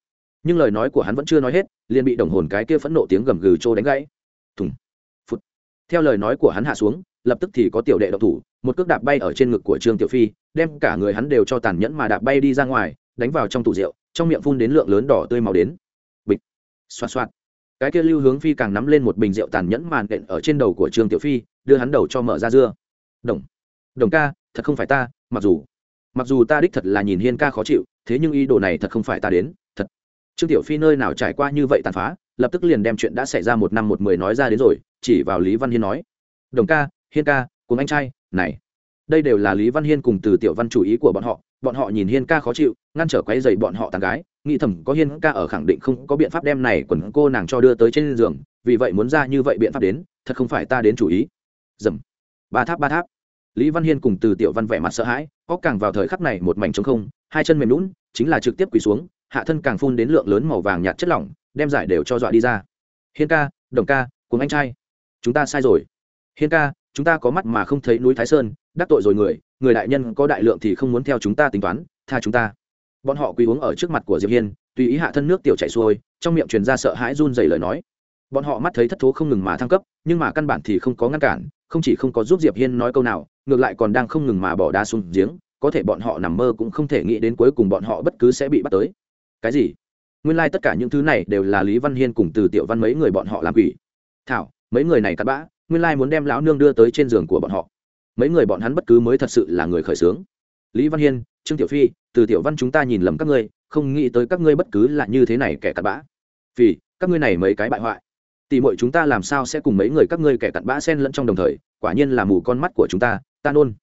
Nhưng lời nói của hắn vẫn chưa nói hết, liền bị đồng hồn cái kia phẫn nộ tiếng gầm gừ trô đánh gãy. Thùng theo lời nói của hắn hạ xuống, lập tức thì có tiểu đệ độc thủ, một cước đạp bay ở trên ngực của trương tiểu phi, đem cả người hắn đều cho tàn nhẫn mà đạp bay đi ra ngoài, đánh vào trong tủ rượu, trong miệng phun đến lượng lớn đỏ tươi màu đến. Bịch. Xoa xoa cái kia lưu hướng phi càng nắm lên một bình rượu tàn nhẫn màn đện ở trên đầu của trương tiểu phi, đưa hắn đầu cho mở ra dưa. Đồng. Đồng ca, thật không phải ta, mặc dù. Mặc dù ta đích thật là nhìn hiên ca khó chịu, thế nhưng ý đồ này thật không phải ta đến trương tiểu phi nơi nào trải qua như vậy tàn phá, lập tức liền đem chuyện đã xảy ra một năm một mười nói ra đến rồi, chỉ vào lý văn hiên nói, đồng ca, hiên ca, cùng anh trai, này, đây đều là lý văn hiên cùng từ tiểu văn chủ ý của bọn họ bọn họ nhìn hiên ca khó chịu, ngăn trở quấy dày bọn họ tàn gái, nghĩ thầm có hiên ca ở khẳng định không có biện pháp đem này quần cô nàng cho đưa tới trên giường, vì vậy muốn ra như vậy biện pháp đến, thật không phải ta đến chủ ý. Dầm. Ba tháp ba tháp. Lý văn hiên cùng từ tiểu văn vẻ mặt sợ hãi, có càng vào thời khắc này một mảnh trống không, hai chân mềm lún chính là trực tiếp quỳ xuống hạ thân càng phun đến lượng lớn màu vàng nhạt chất lỏng, đem giải đều cho dọa đi ra. Hiên ca, đồng ca, cùng anh trai. Chúng ta sai rồi. Hiên ca, chúng ta có mắt mà không thấy núi thái sơn, đắc tội rồi người người đại nhân có đại lượng thì không muốn theo chúng ta tính toán, tha chúng ta. Bọn họ quỳ uống ở trước mặt của diệp hiên, tùy ý hạ thân nước tiểu chảy xuôi, trong miệng truyền ra sợ hãi run rẩy lời nói. Bọn họ mắt thấy thất thố không ngừng mà thăng cấp, nhưng mà căn bản thì không có ngăn cản, không chỉ không có giúp diệp hiên nói câu nào, ngược lại còn đang không ngừng mà bỏ đá xuống giếng, có thể bọn họ nằm mơ cũng không thể nghĩ đến cuối cùng bọn họ bất cứ sẽ bị bắt tới cái gì? Nguyên lai tất cả những thứ này đều là lý văn hiên cùng từ tiểu văn mấy người bọn họ làm quỷ. Thảo, mấy người này cắt bã, nguyên lai muốn đem lão nương đưa tới trên giường của bọn họ. Mấy người bọn hắn bất cứ mới thật sự là người khởi xướng. Lý văn hiên, trương tiểu phi, từ tiểu văn chúng ta nhìn lầm các ngươi, không nghĩ tới các ngươi bất cứ là như thế này kẻ cặn bã. Vì các ngươi này mấy cái bại hoại. Tỷ muội chúng ta làm sao sẽ cùng mấy người các ngươi kẻ cặn bã xen lẫn trong đồng thời, quả nhiên là mù con mắt của chúng ta ta nôn.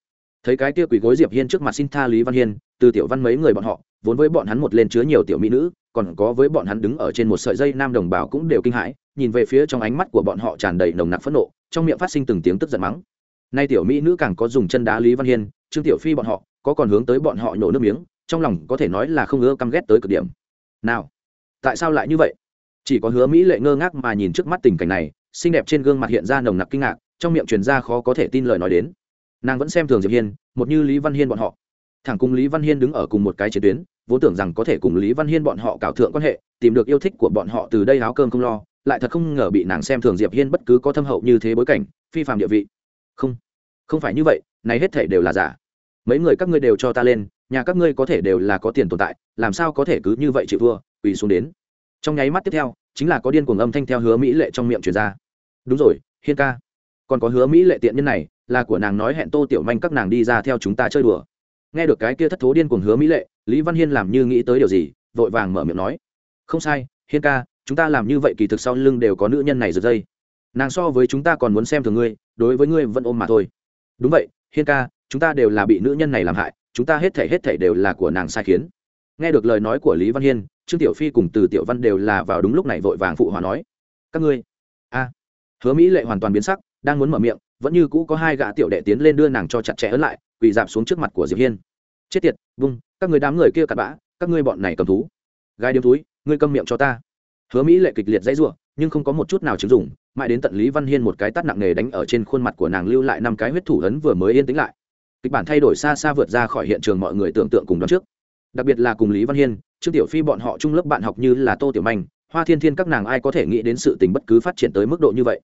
Thấy cái kia quỷ gối diệp hiên trước mặt xin tha lý văn hiên, từ tiểu văn mấy người bọn họ vốn với bọn hắn một lên chứa nhiều tiểu mỹ nữ, còn có với bọn hắn đứng ở trên một sợi dây nam đồng bào cũng đều kinh hãi, nhìn về phía trong ánh mắt của bọn họ tràn đầy nồng nặc phẫn nộ, trong miệng phát sinh từng tiếng tức giận mắng. Nay tiểu mỹ nữ càng có dùng chân đá lý văn hiên, trương tiểu phi bọn họ, có còn hướng tới bọn họ nhổ nước miếng, trong lòng có thể nói là không ưa căm ghét tới cực điểm. Nào, tại sao lại như vậy? Chỉ có hứa mỹ lệ ngơ ngác mà nhìn trước mắt tình cảnh này, xinh đẹp trên gương mặt hiện ra nồng nặc kinh ngạc, trong miệng truyền ra khó có thể tin lời nói đến. Nàng vẫn xem thường diệp hiên, một như lý văn hiên bọn họ thẳng cùng lý văn hiên đứng ở cùng một cái chiến tuyến, vốn tưởng rằng có thể cùng lý văn hiên bọn họ cào thượng quan hệ, tìm được yêu thích của bọn họ từ đây áo cơm không lo, lại thật không ngờ bị nàng xem thường diệp hiên bất cứ có thâm hậu như thế bối cảnh, phi phạm địa vị. Không không phải như vậy, này hết thể đều là giả. Mấy người các ngươi đều cho ta lên, nhà các ngươi có thể đều là có tiền tồn tại, làm sao có thể cứ như vậy chịu thua, quỳ xuống đến. Trong nháy mắt tiếp theo, chính là có điên cuồng âm thanh theo hứa mỹ lệ trong miệng truyền ra. Đúng rồi, hiên ca. Còn có hứa mỹ lệ tiện nhân này, là của nàng nói hẹn tô tiểu manh các nàng đi ra theo chúng ta chơi đùa nghe được cái kia thất thố điên cuồng hứa mỹ lệ, lý văn hiên làm như nghĩ tới điều gì, vội vàng mở miệng nói. Không sai, hiên ca, chúng ta làm như vậy kỳ thực sau lưng đều có nữ nhân này giật dây. Nàng so với chúng ta còn muốn xem thường ngươi, đối với ngươi vẫn ôm mà thôi. Đúng vậy, hiên ca, chúng ta đều là bị nữ nhân này làm hại, chúng ta hết thể hết thể đều là của nàng sai khiến. Nghe được lời nói của lý văn hiên, trương tiểu phi cùng từ tiểu văn đều là vào đúng lúc này vội vàng phụ hòa nói. Các ngươi, a, hứa mỹ lệ hoàn toàn biến sắc, đang muốn mở miệng, vẫn như cũ có hai gã tiểu đệ tiến lên đưa nàng cho chặt chẽ ấn lại quỳ dạp xuống trước mặt của diệp hiên. Chết tiệt, vung, các người đám người kia cặn bã, các ngươi bọn này cầm thú. Gai điếm túi ngươi câm miệng cho ta. Hứa mỹ lệ kịch liệt dãy ruộng nhưng không có một chút nào chứng dụng, mãi đến tận lý văn hiên một cái tát nặng nề đánh ở trên khuôn mặt của nàng lưu lại năm cái huyết thủ ấn vừa mới yên tĩnh lại. Kịch bản thay đổi xa xa vượt ra khỏi hiện trường mọi người tưởng tượng cùng đón trước. Đặc biệt là cùng lý văn hiên, trương tiểu phi bọn họ chung lớp bạn học như là tô tiểu manh, hoa thiên thiên các nàng ai có thể nghĩ đến sự tình bất cứ phát triển tới mức độ như vậy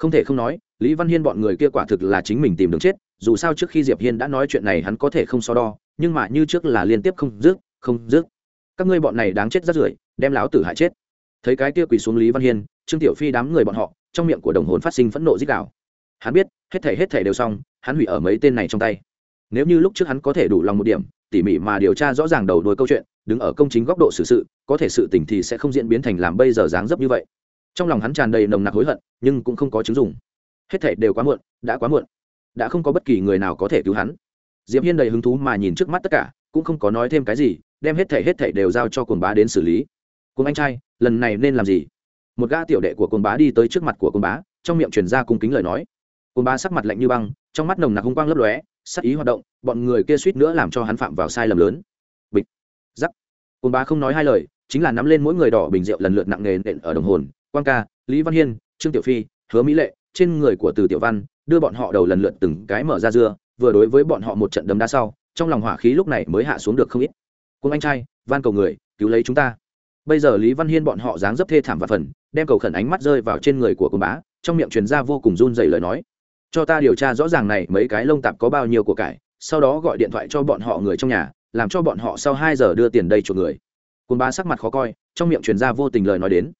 không thể không nói, lý văn hiên bọn người kia quả thực là chính mình tìm đường chết, dù sao trước khi diệp hiên đã nói chuyện này hắn có thể không so đo, nhưng mà như trước là liên tiếp không dứt không dứt. Các ngươi bọn này đáng chết rất rưởi, đem láo tử hại chết. Thấy cái kia quỳ xuống lý văn hiên, trương tiểu phi đám người bọn họ, trong miệng của đồng hồn phát sinh phẫn nộ dích đạo hắn biết, hết thể hết thể đều xong, hắn hủy ở mấy tên này trong tay. Nếu như lúc trước hắn có thể đủ lòng một điểm, tỉ mỉ mà điều tra rõ ràng đầu đuôi câu chuyện, đứng ở công chính góc độ xử sự, có thể sự tình thì sẽ không diễn biến thành làm bây giờ dáng dấp như vậy trong lòng hắn tràn đầy nồng nặc hối hận, nhưng cũng không có chứng dùng hết thể đều quá muộn, đã quá muộn. Đã không có bất kỳ người nào có thể cứu hắn. Diệp hiên đầy hứng thú mà nhìn trước mắt tất cả, cũng không có nói thêm cái gì, đem hết thể hết thể đều giao cho cuồng bá đến xử lý. Cùng anh trai, lần này nên làm gì? Một gã tiểu đệ của cuồng bá đi tới trước mặt của cuồng bá, trong miệng truyền ra cung kính lời nói. Cuồng bá sắc mặt lạnh như băng, trong mắt nồng nặc hung quang lấp lóe, sắc ý hoạt động, bọn người kia suýt nữa làm cho hắn phạm vào sai lầm lớn. Bịch, giắc. Cuồng bá không nói hai lời, chính là nắm lên mỗi người đỏ bình rượu lần lượt nặng nề nện ở đồng hồn quang ca, lý văn hiên, trương tiểu phi, hứa mỹ lệ, trên người của từ tiểu văn, đưa bọn họ đầu lần lượt từng cái mở ra dưa, vừa đối với bọn họ một trận đấm đá sau, trong lòng hỏa khí lúc này mới hạ xuống được không ít. Cùng anh trai, van cầu người, cứu lấy chúng ta. Bây giờ lý văn hiên bọn họ dáng dấp thê thảm và phần, đem cầu khẩn ánh mắt rơi vào trên người của côn bá, trong miệng truyền ra vô cùng run dày lời nói. Cho ta điều tra rõ ràng này mấy cái lông tạp có bao nhiêu của cải, sau đó gọi điện thoại cho bọn họ người trong nhà, làm cho bọn họ sau hai giờ đưa tiền đây chuộc người. Côn bá sắc mặt khó coi, trong miệng truyền ra vô tình lời nói đến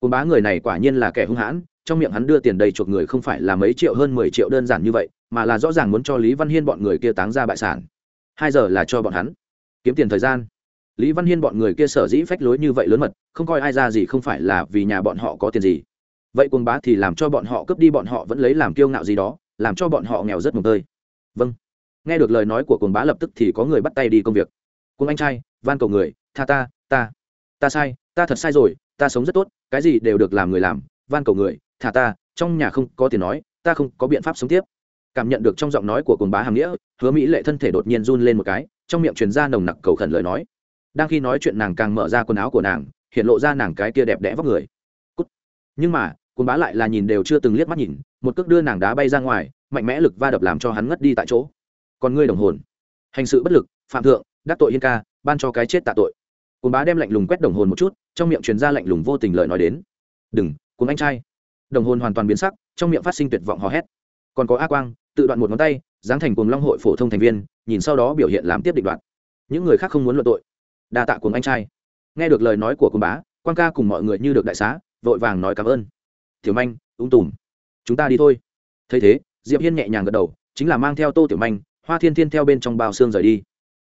côn bá người này quả nhiên là kẻ hung hãn, trong miệng hắn đưa tiền đầy chuộc người không phải là mấy triệu hơn mười triệu đơn giản như vậy, mà là rõ ràng muốn cho lý văn hiên bọn người kia táng ra bại sản. Hai giờ là cho bọn hắn. Kiếm tiền thời gian. Lý văn hiên bọn người kia sở dĩ phách lối như vậy lớn mật, không coi ai ra gì không phải là vì nhà bọn họ có tiền gì. Vậy cuồng bá thì làm cho bọn họ cướp đi bọn họ vẫn lấy làm kiêu ngạo gì đó, làm cho bọn họ nghèo rất mồng tơi. Vâng. Nghe được lời nói của cuồng bá lập tức thì có người bắt tay đi công việc. Cuồng anh trai, van cầu người, tha ta ta. Ta sai ta thật sai rồi, ta sống rất tốt, cái gì đều được làm người làm, van cầu người, thả ta, trong nhà không có tiền nói, ta không có biện pháp sống tiếp. Cảm nhận được trong giọng nói của cồn bá hàm nghĩa, hứa mỹ lệ thân thể đột nhiên run lên một cái, trong miệng truyền ra nồng nặc cầu khẩn lời nói. Đang khi nói chuyện nàng càng mở ra quần áo của nàng, hiện lộ ra nàng cái kia đẹp đẽ vóc người. Cút. nhưng mà cồn bá lại là nhìn đều chưa từng liếc mắt nhìn, một cước đưa nàng đá bay ra ngoài, mạnh mẽ lực va đập làm cho hắn ngất đi tại chỗ. Còn ngươi đồng hồn. Hành sự bất lực, phạm thượng, đắc tội hiên ca, ban cho cái chết tạ tội cồn bá đem lạnh lùng quét đồng hồn một chút, trong miệng truyền ra lạnh lùng vô tình lời nói đến. Đừng cùng anh trai. Đồng hồn hoàn toàn biến sắc, trong miệng phát sinh tuyệt vọng hò hét. Còn có a quang, tự đoạn một ngón tay, giáng thành cùng long hội phổ thông thành viên, nhìn sau đó biểu hiện làm tiếp định đoạn. Những người khác không muốn luận tội. Đa tạ cùng anh trai. Nghe được lời nói của cồn bá quan ca cùng mọi người như được đại xá, vội vàng nói cảm ơn. Tiểu manh, ung tùm. Chúng ta đi thôi. Thấy thế, diệp hiên nhẹ nhàng gật đầu, chính là mang theo tô tiểu manh, hoa thiên thiên theo bên trong bao xương rời đi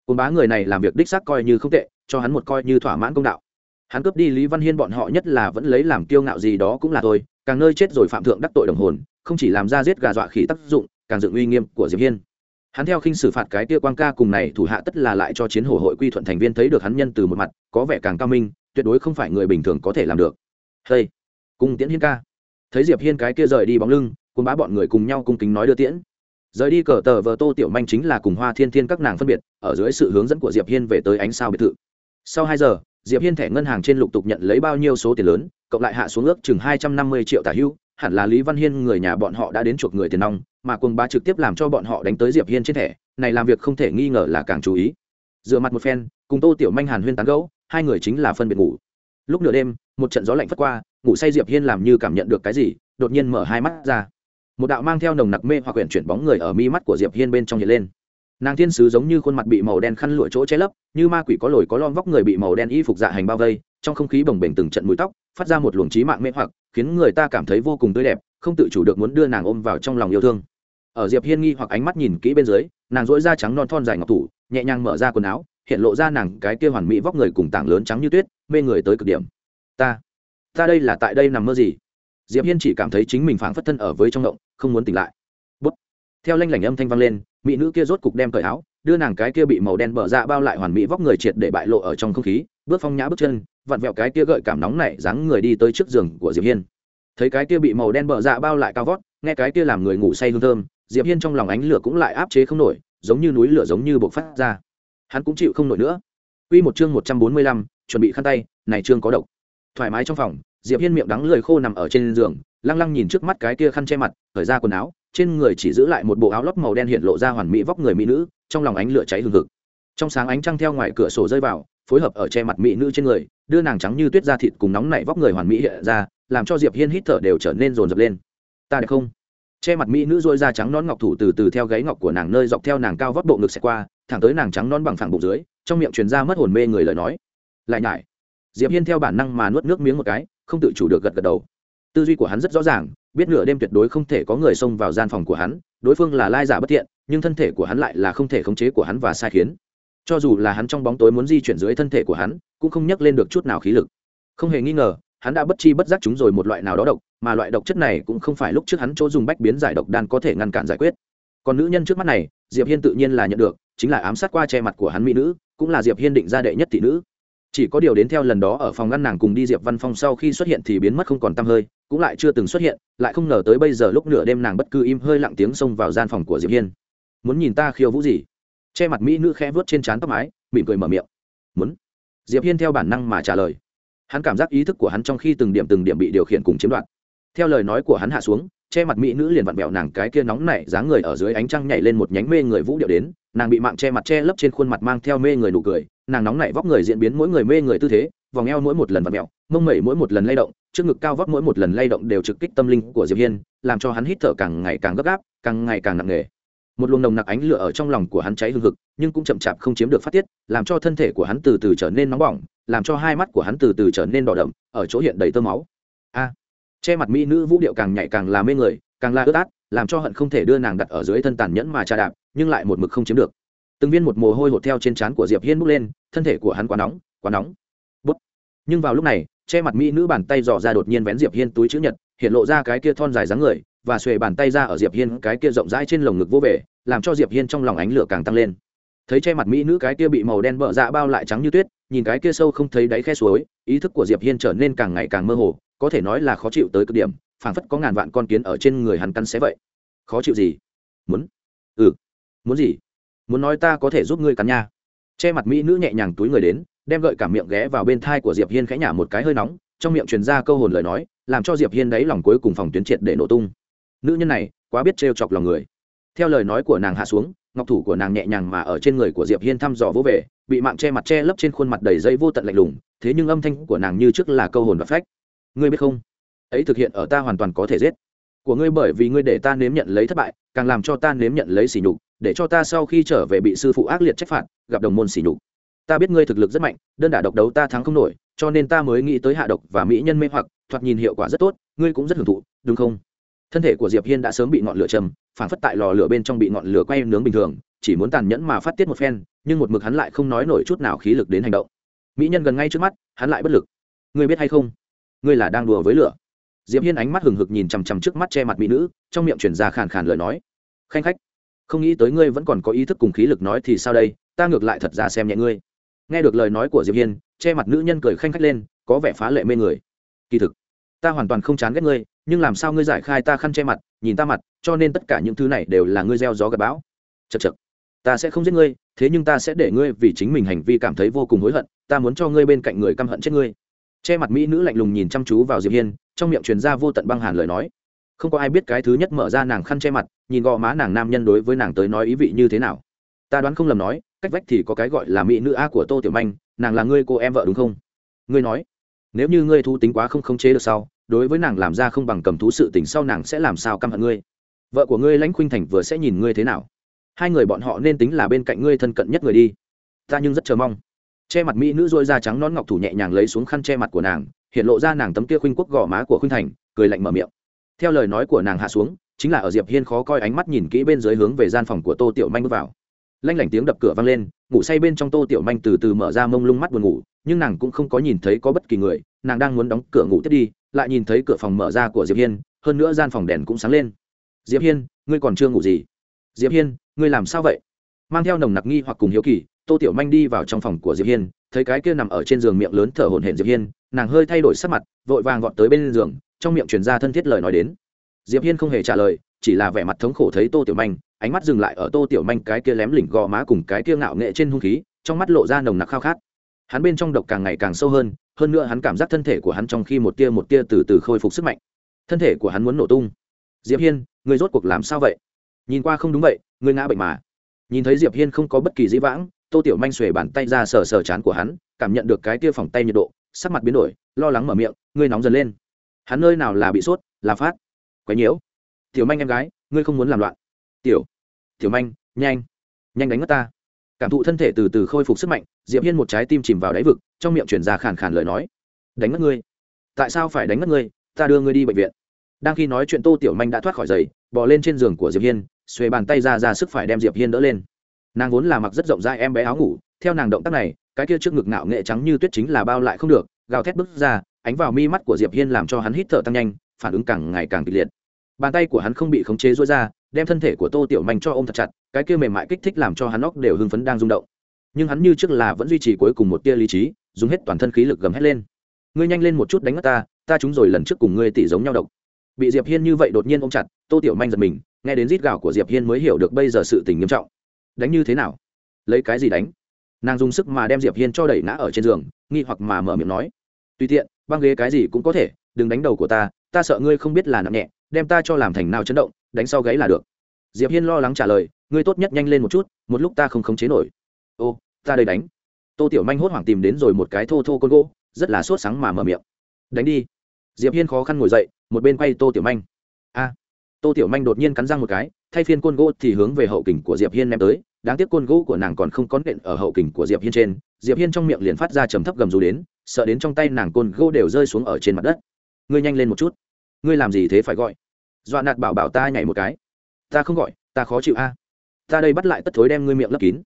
cồn bá người này làm việc đích xác coi như không tệ, cho hắn một coi như thỏa mãn công đạo. Hắn cướp đi lý văn hiên bọn họ nhất là vẫn lấy làm kiêu ngạo gì đó cũng là thôi, càng nơi chết rồi phạm thượng đắc tội đồng hồn, không chỉ làm ra giết gà dọa khỉ tác dụng, càng dựng uy nghiêm của diệp hiên. Hắn theo khinh xử phạt cái tia quang ca cùng này thủ hạ tất là lại cho chiến hổ hội quy thuận thành viên thấy được hắn nhân từ một mặt, có vẻ càng cao minh, tuyệt đối không phải người bình thường có thể làm được. Hey! Cung tiễn hiên ca. Thấy diệp hiên cái kia rời đi bóng lưng, cùng bá bọn người cùng nhau cung kính nói đưa tiễn rời đi cờ tờ vờ tô tiểu manh chính là cùng hoa thiên thiên các nàng phân biệt, ở dưới sự hướng dẫn của diệp hiên về tới ánh sao biệt thự. Sau hai giờ, diệp hiên thẻ ngân hàng trên lục tục nhận lấy bao nhiêu số tiền lớn, cộng lại hạ xuống ước chừng hai trăm năm mươi triệu tả hưu, hẳn là lý văn hiên người nhà bọn họ đã đến chuộc người tiền nong, mà quân bá trực tiếp làm cho bọn họ đánh tới diệp hiên trên thẻ, này làm việc không thể nghi ngờ là càng chú ý. Dựa mặt một phen, cùng tô tiểu manh hàn huyên tán gẫu, hai người chính là phân biệt ngủ. Lúc nửa đêm, một trận gió lạnh phất qua, ngủ say diệp hiên làm như cảm nhận được cái gì, đột nhiên mở hai mắt ra một đạo mang theo nồng nặc mê hoặc quyển chuyển bóng người ở mi mắt của diệp hiên bên trong hiện lên. Nàng thiên sứ giống như khuôn mặt bị màu đen khăn lụa chỗ che lấp, như ma quỷ có lồi có lon vóc người bị màu đen y phục dạ hành bao vây, trong không khí bồng bềnh từng trận mùi tóc, phát ra một luồng trí mạng mê hoặc, khiến người ta cảm thấy vô cùng tươi đẹp, không tự chủ được muốn đưa nàng ôm vào trong lòng yêu thương. Ở diệp hiên nghi hoặc ánh mắt nhìn kỹ bên dưới, nàng dỗi da trắng non thon dài ngọc thủ, nhẹ nhàng mở ra quần áo, hiện lộ ra nàng cái kia hoàn mỹ vóc người cùng tảng lớn trắng như tuyết, mê người tới cực điểm. Ta ta đây là tại đây nằm mơ gì? Diệp hiên chỉ cảm thấy chính mình phảng phất thân ở với trong động không muốn tỉnh lại Bút. theo lanh lảnh âm thanh vang lên mỹ nữ kia rốt cục đem cởi áo đưa nàng cái kia bị màu đen bở ra bao lại hoàn mỹ vóc người triệt để bại lộ ở trong không khí bước phong nhã bước chân vặn vẹo cái kia gợi cảm nóng này dáng người đi tới trước giường của diệp hiên thấy cái kia bị màu đen bở dạ bao lại cao vót nghe cái kia làm người ngủ say hương thơm diệp hiên trong lòng ánh lửa cũng lại áp chế không nổi giống như núi lửa giống như bộc phát ra hắn cũng chịu không nổi nữa Quy một chương 145, chuẩn bị khăn tay, này chương có độc. Thoải mái trong phòng, Diệp Hiên miệng đắng lười khô nằm ở trên giường, lăng lăng nhìn trước mắt cái kia khăn che mặt thời ra quần áo trên người chỉ giữ lại một bộ áo lót màu đen hiện lộ ra hoàn mỹ vóc người mỹ nữ trong lòng ánh lửa cháy hừng hực. Trong sáng ánh trăng theo ngoài cửa sổ rơi vào phối hợp ở che mặt mỹ nữ trên người đưa nàng trắng như tuyết da thịt cùng nóng nảy vóc người hoàn mỹ hiện ra làm cho diệp hiên hít thở đều trở nên rồn rập lên. Ta đẹp không? Che mặt mỹ nữ dôi da trắng nón ngọc thủ từ từ theo gáy ngọc của nàng nơi dọc theo nàng cao vóc bộ ngực xẹt qua thẳng tới nàng trắng non bằng phẳng bụng dưới trong miệng truyền ra mất hồn mê người lời nói. Lại nhải. Diệp hiên theo bản năng mà nuốt nước miếng một cái không tự chủ được gật gật đầu. Tư duy của hắn rất rõ ràng, biết nửa đêm tuyệt đối không thể có người xông vào gian phòng của hắn, đối phương là lai giả bất thiện, nhưng thân thể của hắn lại là không thể khống chế của hắn và sai khiến. Cho dù là hắn trong bóng tối muốn di chuyển dưới thân thể của hắn, cũng không nhắc lên được chút nào khí lực. Không hề nghi ngờ, hắn đã bất chi bất giác chúng rồi một loại nào đó độc, mà loại độc chất này cũng không phải lúc trước hắn chỗ dùng bách biến giải độc đan có thể ngăn cản giải quyết. Còn nữ nhân trước mắt này, diệp hiên tự nhiên là nhận được, chính là ám sát qua che mặt của hắn mỹ nữ, cũng là diệp hiên định ra đệ nhất thị nữ chỉ có điều đến theo lần đó ở phòng ngăn nàng cùng đi diệp văn phong sau khi xuất hiện thì biến mất không còn t hơi, cũng lại chưa từng xuất hiện, lại không ngờ tới bây giờ lúc nửa đêm nàng bất cứ im hơi lặng tiếng xông vào gian phòng của diệp hiên. Muốn nhìn ta khiêu vũ gì? Che mặt mỹ nữ khẽ vớt trên trán tóc mái, mỉm cười mở miệng. Muốn. Diệp hiên theo bản năng mà trả lời. Hắn cảm giác ý thức của hắn trong khi từng điểm từng điểm bị điều khiển cùng chiếm đoạt. Theo lời nói của hắn hạ xuống, che mặt mỹ nữ liền vặn vẹo nàng cái kia nóng nảy, dáng người ở dưới ánh trăng nhảy lên một nhánh mê người vũ điệu đến, nàng bị mạng che mặt che lấp trên khuôn mặt mang theo mê người nụ cười nàng nóng nảy vóc người diễn biến mỗi người mê người tư thế, vòng eo mỗi một lần vặn mẹo mông mẩy mỗi một lần lay động, trước ngực cao vóc mỗi một lần lay động đều trực kích tâm linh của diệp hiên, làm cho hắn hít thở càng ngày càng gấp gáp, càng ngày càng nặng nề. Một luồng nồng nặc ánh lửa ở trong lòng của hắn cháy hừng hực, nhưng cũng chậm chạp không chiếm được phát tiết, làm cho thân thể của hắn từ từ trở nên nóng bỏng, làm cho hai mắt của hắn từ từ trở nên đỏ đậm, ở chỗ hiện đầy tơ máu. A! Che mặt mỹ nữ vũ điệu càng nhạy càng là mê người, càng là ướt át, làm cho hận không thể đưa nàng đặt ở dưới thân tàn nhẫn mà trà đạp, nhưng lại một mực không chiếm được từng viên một mồ hôi hột theo trên trán của diệp hiên bốc lên, thân thể của hắn quá nóng quá nóng. Bút. Nhưng vào lúc này, che mặt mỹ nữ bàn tay dò ra đột nhiên vén diệp hiên túi chữ nhật, hiện lộ ra cái kia thon dài dáng người, và xuề bàn tay ra ở diệp hiên cái kia rộng rãi trên lồng ngực vô vẻ làm cho diệp hiên trong lòng ánh lửa càng tăng lên. Thấy che mặt mỹ nữ cái kia bị màu đen bợ dạ bao lại trắng như tuyết, nhìn cái kia sâu không thấy đáy khe suối, ý thức của diệp hiên trở nên càng ngày càng mơ hồ, có thể nói là khó chịu tới cực điểm, phảng phất có ngàn vạn con kiến ở trên người hắn cắn xé vậy. Khó chịu gì? Muốn? Ừ. Muốn gì? Muốn nói ta có thể giúp ngươi cắn nha. Che mặt mỹ nữ nhẹ nhàng túi người đến, đem gợi cả miệng ghé vào bên thai của diệp hiên khẽ nhả một cái hơi nóng, trong miệng truyền ra câu hồn lời nói, làm cho diệp hiên đáy lòng cuối cùng phòng tuyến triệt để nổ tung. Nữ nhân này, quá biết trêu chọc lòng người. Theo lời nói của nàng hạ xuống, ngọc thủ của nàng nhẹ nhàng mà ở trên người của diệp hiên thăm dò vô về, bị mạng che mặt che lấp trên khuôn mặt đầy dây vô tận lạnh lùng, thế nhưng âm thanh của nàng như trước là câu hồn và phách. Ngươi biết không? Ấy thực hiện ở ta hoàn toàn có thể giết. Của ngươi bởi vì ngươi để ta nếm nhận lấy thất bại, càng làm cho ta nếm nhận lấy sỉ nhục để cho ta sau khi trở về bị sư phụ ác liệt trách phạt, gặp đồng môn sỉ nhục. Ta biết ngươi thực lực rất mạnh, đơn đả độc đấu ta thắng không nổi, cho nên ta mới nghĩ tới hạ độc và mỹ nhân mê hoặc, thoạt nhìn hiệu quả rất tốt, ngươi cũng rất hưởng thụ, đúng không? Thân thể của diệp hiên đã sớm bị ngọn lửa châm phản phất tại lò lửa bên trong bị ngọn lửa quay nướng bình thường, chỉ muốn tàn nhẫn mà phát tiết một phen, nhưng một mực hắn lại không nói nổi chút nào khí lực đến hành động. Mỹ nhân gần ngay trước mắt, hắn lại bất lực. Ngươi biết hay không? Ngươi là đang đùa với lửa. Diệp hiên ánh mắt hừng hực nhìn chằm chằm trước mắt che mặt mỹ nữ, trong miệng truyền ra khàn khàn lời nói. Khanh khách không nghĩ tới ngươi vẫn còn có ý thức cùng khí lực nói thì sao đây, ta ngược lại thật ra xem nhẹ ngươi. Nghe được lời nói của diệp hiên, che mặt nữ nhân cười khanh khách lên, có vẻ phá lệ mê người. Kỳ thực, ta hoàn toàn không chán ghét ngươi, nhưng làm sao ngươi giải khai ta khăn che mặt, nhìn ta mặt, cho nên tất cả những thứ này đều là ngươi gieo gió gặp bão. Chật chật ta sẽ không giết ngươi, thế nhưng ta sẽ để ngươi vì chính mình hành vi cảm thấy vô cùng hối hận, ta muốn cho ngươi bên cạnh người căm hận chết ngươi. Che mặt mỹ nữ lạnh lùng nhìn chăm chú vào diệp hiên, trong miệng truyền ra vô tận băng hàn lời nói không có ai biết cái thứ nhất mở ra nàng khăn che mặt, nhìn gò má nàng nam nhân đối với nàng tới nói ý vị như thế nào. Ta đoán không lầm nói, cách vách thì có cái gọi là mỹ nữ a của tô tiểu manh, nàng là ngươi cô em vợ đúng không? Ngươi nói, nếu như ngươi thu tính quá không khống chế được sau, đối với nàng làm ra không bằng cầm thú sự tình sau nàng sẽ làm sao căm hận ngươi? Vợ của ngươi lãnh khuynh thành vừa sẽ nhìn ngươi thế nào? Hai người bọn họ nên tính là bên cạnh ngươi thân cận nhất người đi. Ta nhưng rất chờ mong. Che mặt mỹ nữ dôi da trắng nón ngọc thủ nhẹ nhàng lấy xuống khăn che mặt của nàng, hiện lộ ra nàng tấm kia khuynh quốc gò má của khuynh thành, cười lạnh mở miệng theo lời nói của nàng hạ xuống, chính là ở diệp hiên khó coi ánh mắt nhìn kỹ bên dưới hướng về gian phòng của tô tiểu manh bước vào. Lanh lảnh tiếng đập cửa vang lên, ngủ say bên trong tô tiểu manh từ từ mở ra mông lung mắt buồn ngủ, nhưng nàng cũng không có nhìn thấy có bất kỳ người, nàng đang muốn đóng cửa ngủ tiếp đi, lại nhìn thấy cửa phòng mở ra của diệp hiên, hơn nữa gian phòng đèn cũng sáng lên. Diệp hiên, ngươi còn chưa ngủ gì? Diệp hiên, ngươi làm sao vậy? Mang theo nồng nặc nghi hoặc cùng hiếu kỳ, tô tiểu manh đi vào trong phòng của diệp hiên, thấy cái kia nằm ở trên giường miệng lớn thở hổn hển diệp hiên, nàng hơi thay đổi sắc mặt, vội vàng gọn tới bên giường trong miệng truyền ra thân thiết lời nói đến. Diệp hiên không hề trả lời, chỉ là vẻ mặt thống khổ thấy tô tiểu manh, ánh mắt dừng lại ở tô tiểu manh cái kia lém lỉnh gò má cùng cái kia ngạo nghệ trên hung khí, trong mắt lộ ra nồng nặc khao khát. Hắn bên trong độc càng ngày càng sâu hơn hơn nữa hắn cảm giác thân thể của hắn trong khi một tia một tia từ từ khôi phục sức mạnh. Thân thể của hắn muốn nổ tung. Diệp hiên, người rốt cuộc làm sao vậy? Nhìn qua không đúng vậy, người ngã bệnh mà. Nhìn thấy diệp hiên không có bất kỳ dĩ vãng, tô tiểu manh xuề bàn tay ra sờ sờ chán của hắn, cảm nhận được cái tia phòng tay nhiệt độ, sắc mặt biến đổi, lo lắng mở miệng ngươi nóng dần lên hắn nơi nào là bị sốt, là phát. Quấy nhiễu. Tiểu manh em gái, ngươi không muốn làm loạn. Tiểu. Tiểu manh, nhanh. Nhanh đánh mất ta. Cảm thụ thân thể từ từ khôi phục sức mạnh, diệp hiên một trái tim chìm vào đáy vực, trong miệng chuyển ra khàn khàn lời nói. Đánh mất ngươi. Tại sao phải đánh mất ngươi? Ta đưa ngươi đi bệnh viện. Đang khi nói chuyện tô tiểu manh đã thoát khỏi giày, bò lên trên giường của diệp hiên, xuề bàn tay ra ra sức phải đem diệp hiên đỡ lên. Nàng vốn là mặc rất rộng rãi em bé áo ngủ, theo nàng động tác này, cái kia trước ngực nạo nghệ trắng như tuyết chính là bao lại không được, gào thét bước ra ánh vào mi mắt của diệp hiên làm cho hắn hít thở tăng nhanh, phản ứng càng ngày càng kịch liệt. Bàn tay của hắn không bị khống chế rối ra, đem thân thể của tô tiểu manh cho ôm thật chặt, cái kia mềm mại kích thích làm cho hắn óc đều hưng phấn đang rung động. Nhưng hắn như trước là vẫn duy trì cuối cùng một tia lý trí, dùng hết toàn thân khí lực gầm hét lên. Ngươi nhanh lên một chút đánh mất ta ta chúng rồi lần trước cùng ngươi tỉ giống nhau độc. Bị diệp hiên như vậy đột nhiên ôm chặt, tô tiểu manh giật mình, nghe đến rít gào của diệp hiên mới hiểu được bây giờ sự tình nghiêm trọng. Đánh như thế nào? Lấy cái gì đánh? Nàng dùng sức mà đem diệp hiên cho đẩy ngã ở trên giường, nghi hoặc mà mở miệng nói. Tùy tiện băng ghế cái gì cũng có thể, đừng đánh đầu của ta ta sợ ngươi không biết là nặng nhẹ, đem ta cho làm thành nào chấn động, đánh sau gáy là được. Diệp hiên lo lắng trả lời, ngươi tốt nhất nhanh lên một chút, một lúc ta không khống chế nổi. Ô, ta đây đánh. Tô tiểu manh hốt hoảng tìm đến rồi một cái thô thô con gỗ, rất là sốt sáng mà mở miệng. Đánh đi. Diệp hiên khó khăn ngồi dậy, một bên quay tô tiểu manh. A. Tô tiểu manh đột nhiên cắn răng một cái, thay phiên côn gỗ thì hướng về hậu kình của diệp hiên ném tới đáng tiếc côn gỗ của nàng còn không có nện ở hậu kình của diệp hiên trên. Diệp hiên trong miệng liền phát ra trầm thấp gầm rú đến, sợ đến trong tay nàng côn gỗ đều rơi xuống ở trên mặt đất. Ngươi nhanh lên một chút. Ngươi làm gì thế phải gọi? Dọa nạt bảo bảo ta nhảy một cái. Ta không gọi, ta khó chịu a. Ta đây bắt lại tất thối đem ngươi miệng lấp kín.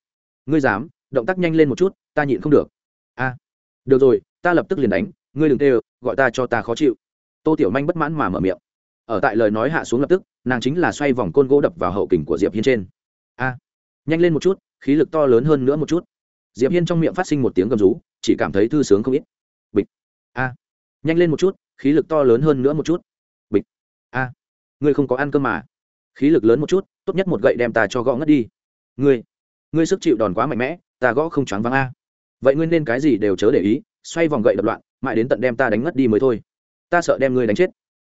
Ngươi dám, động tác nhanh lên một chút, ta nhịn không được. A, được rồi, ta lập tức liền đánh. Ngươi đừng tê gọi ta cho ta khó chịu. Tô tiểu manh bất mãn mà mở miệng. Ở tại lời nói hạ xuống lập tức, nàng chính là xoay vòng côn gỗ đập vào hậu kình của diệp hiên trên nhanh lên một chút, khí lực to lớn hơn nữa một chút. Diệp hiên trong miệng phát sinh một tiếng gầm rú, chỉ cảm thấy thư sướng không ít. Bịch. A. Nhanh lên một chút, khí lực to lớn hơn nữa một chút. Bịch. A. Ngươi không có ăn cơm mà. Khí lực lớn một chút, tốt nhất một gậy đem ta cho gõ ngất đi. Ngươi. Ngươi sức chịu đòn quá mạnh mẽ, ta gõ không choáng váng a. Vậy ngươi nên cái gì đều chớ để ý, xoay vòng gậy đập loạn, mãi đến tận đem ta đánh ngất đi mới thôi. Ta sợ đem ngươi đánh chết.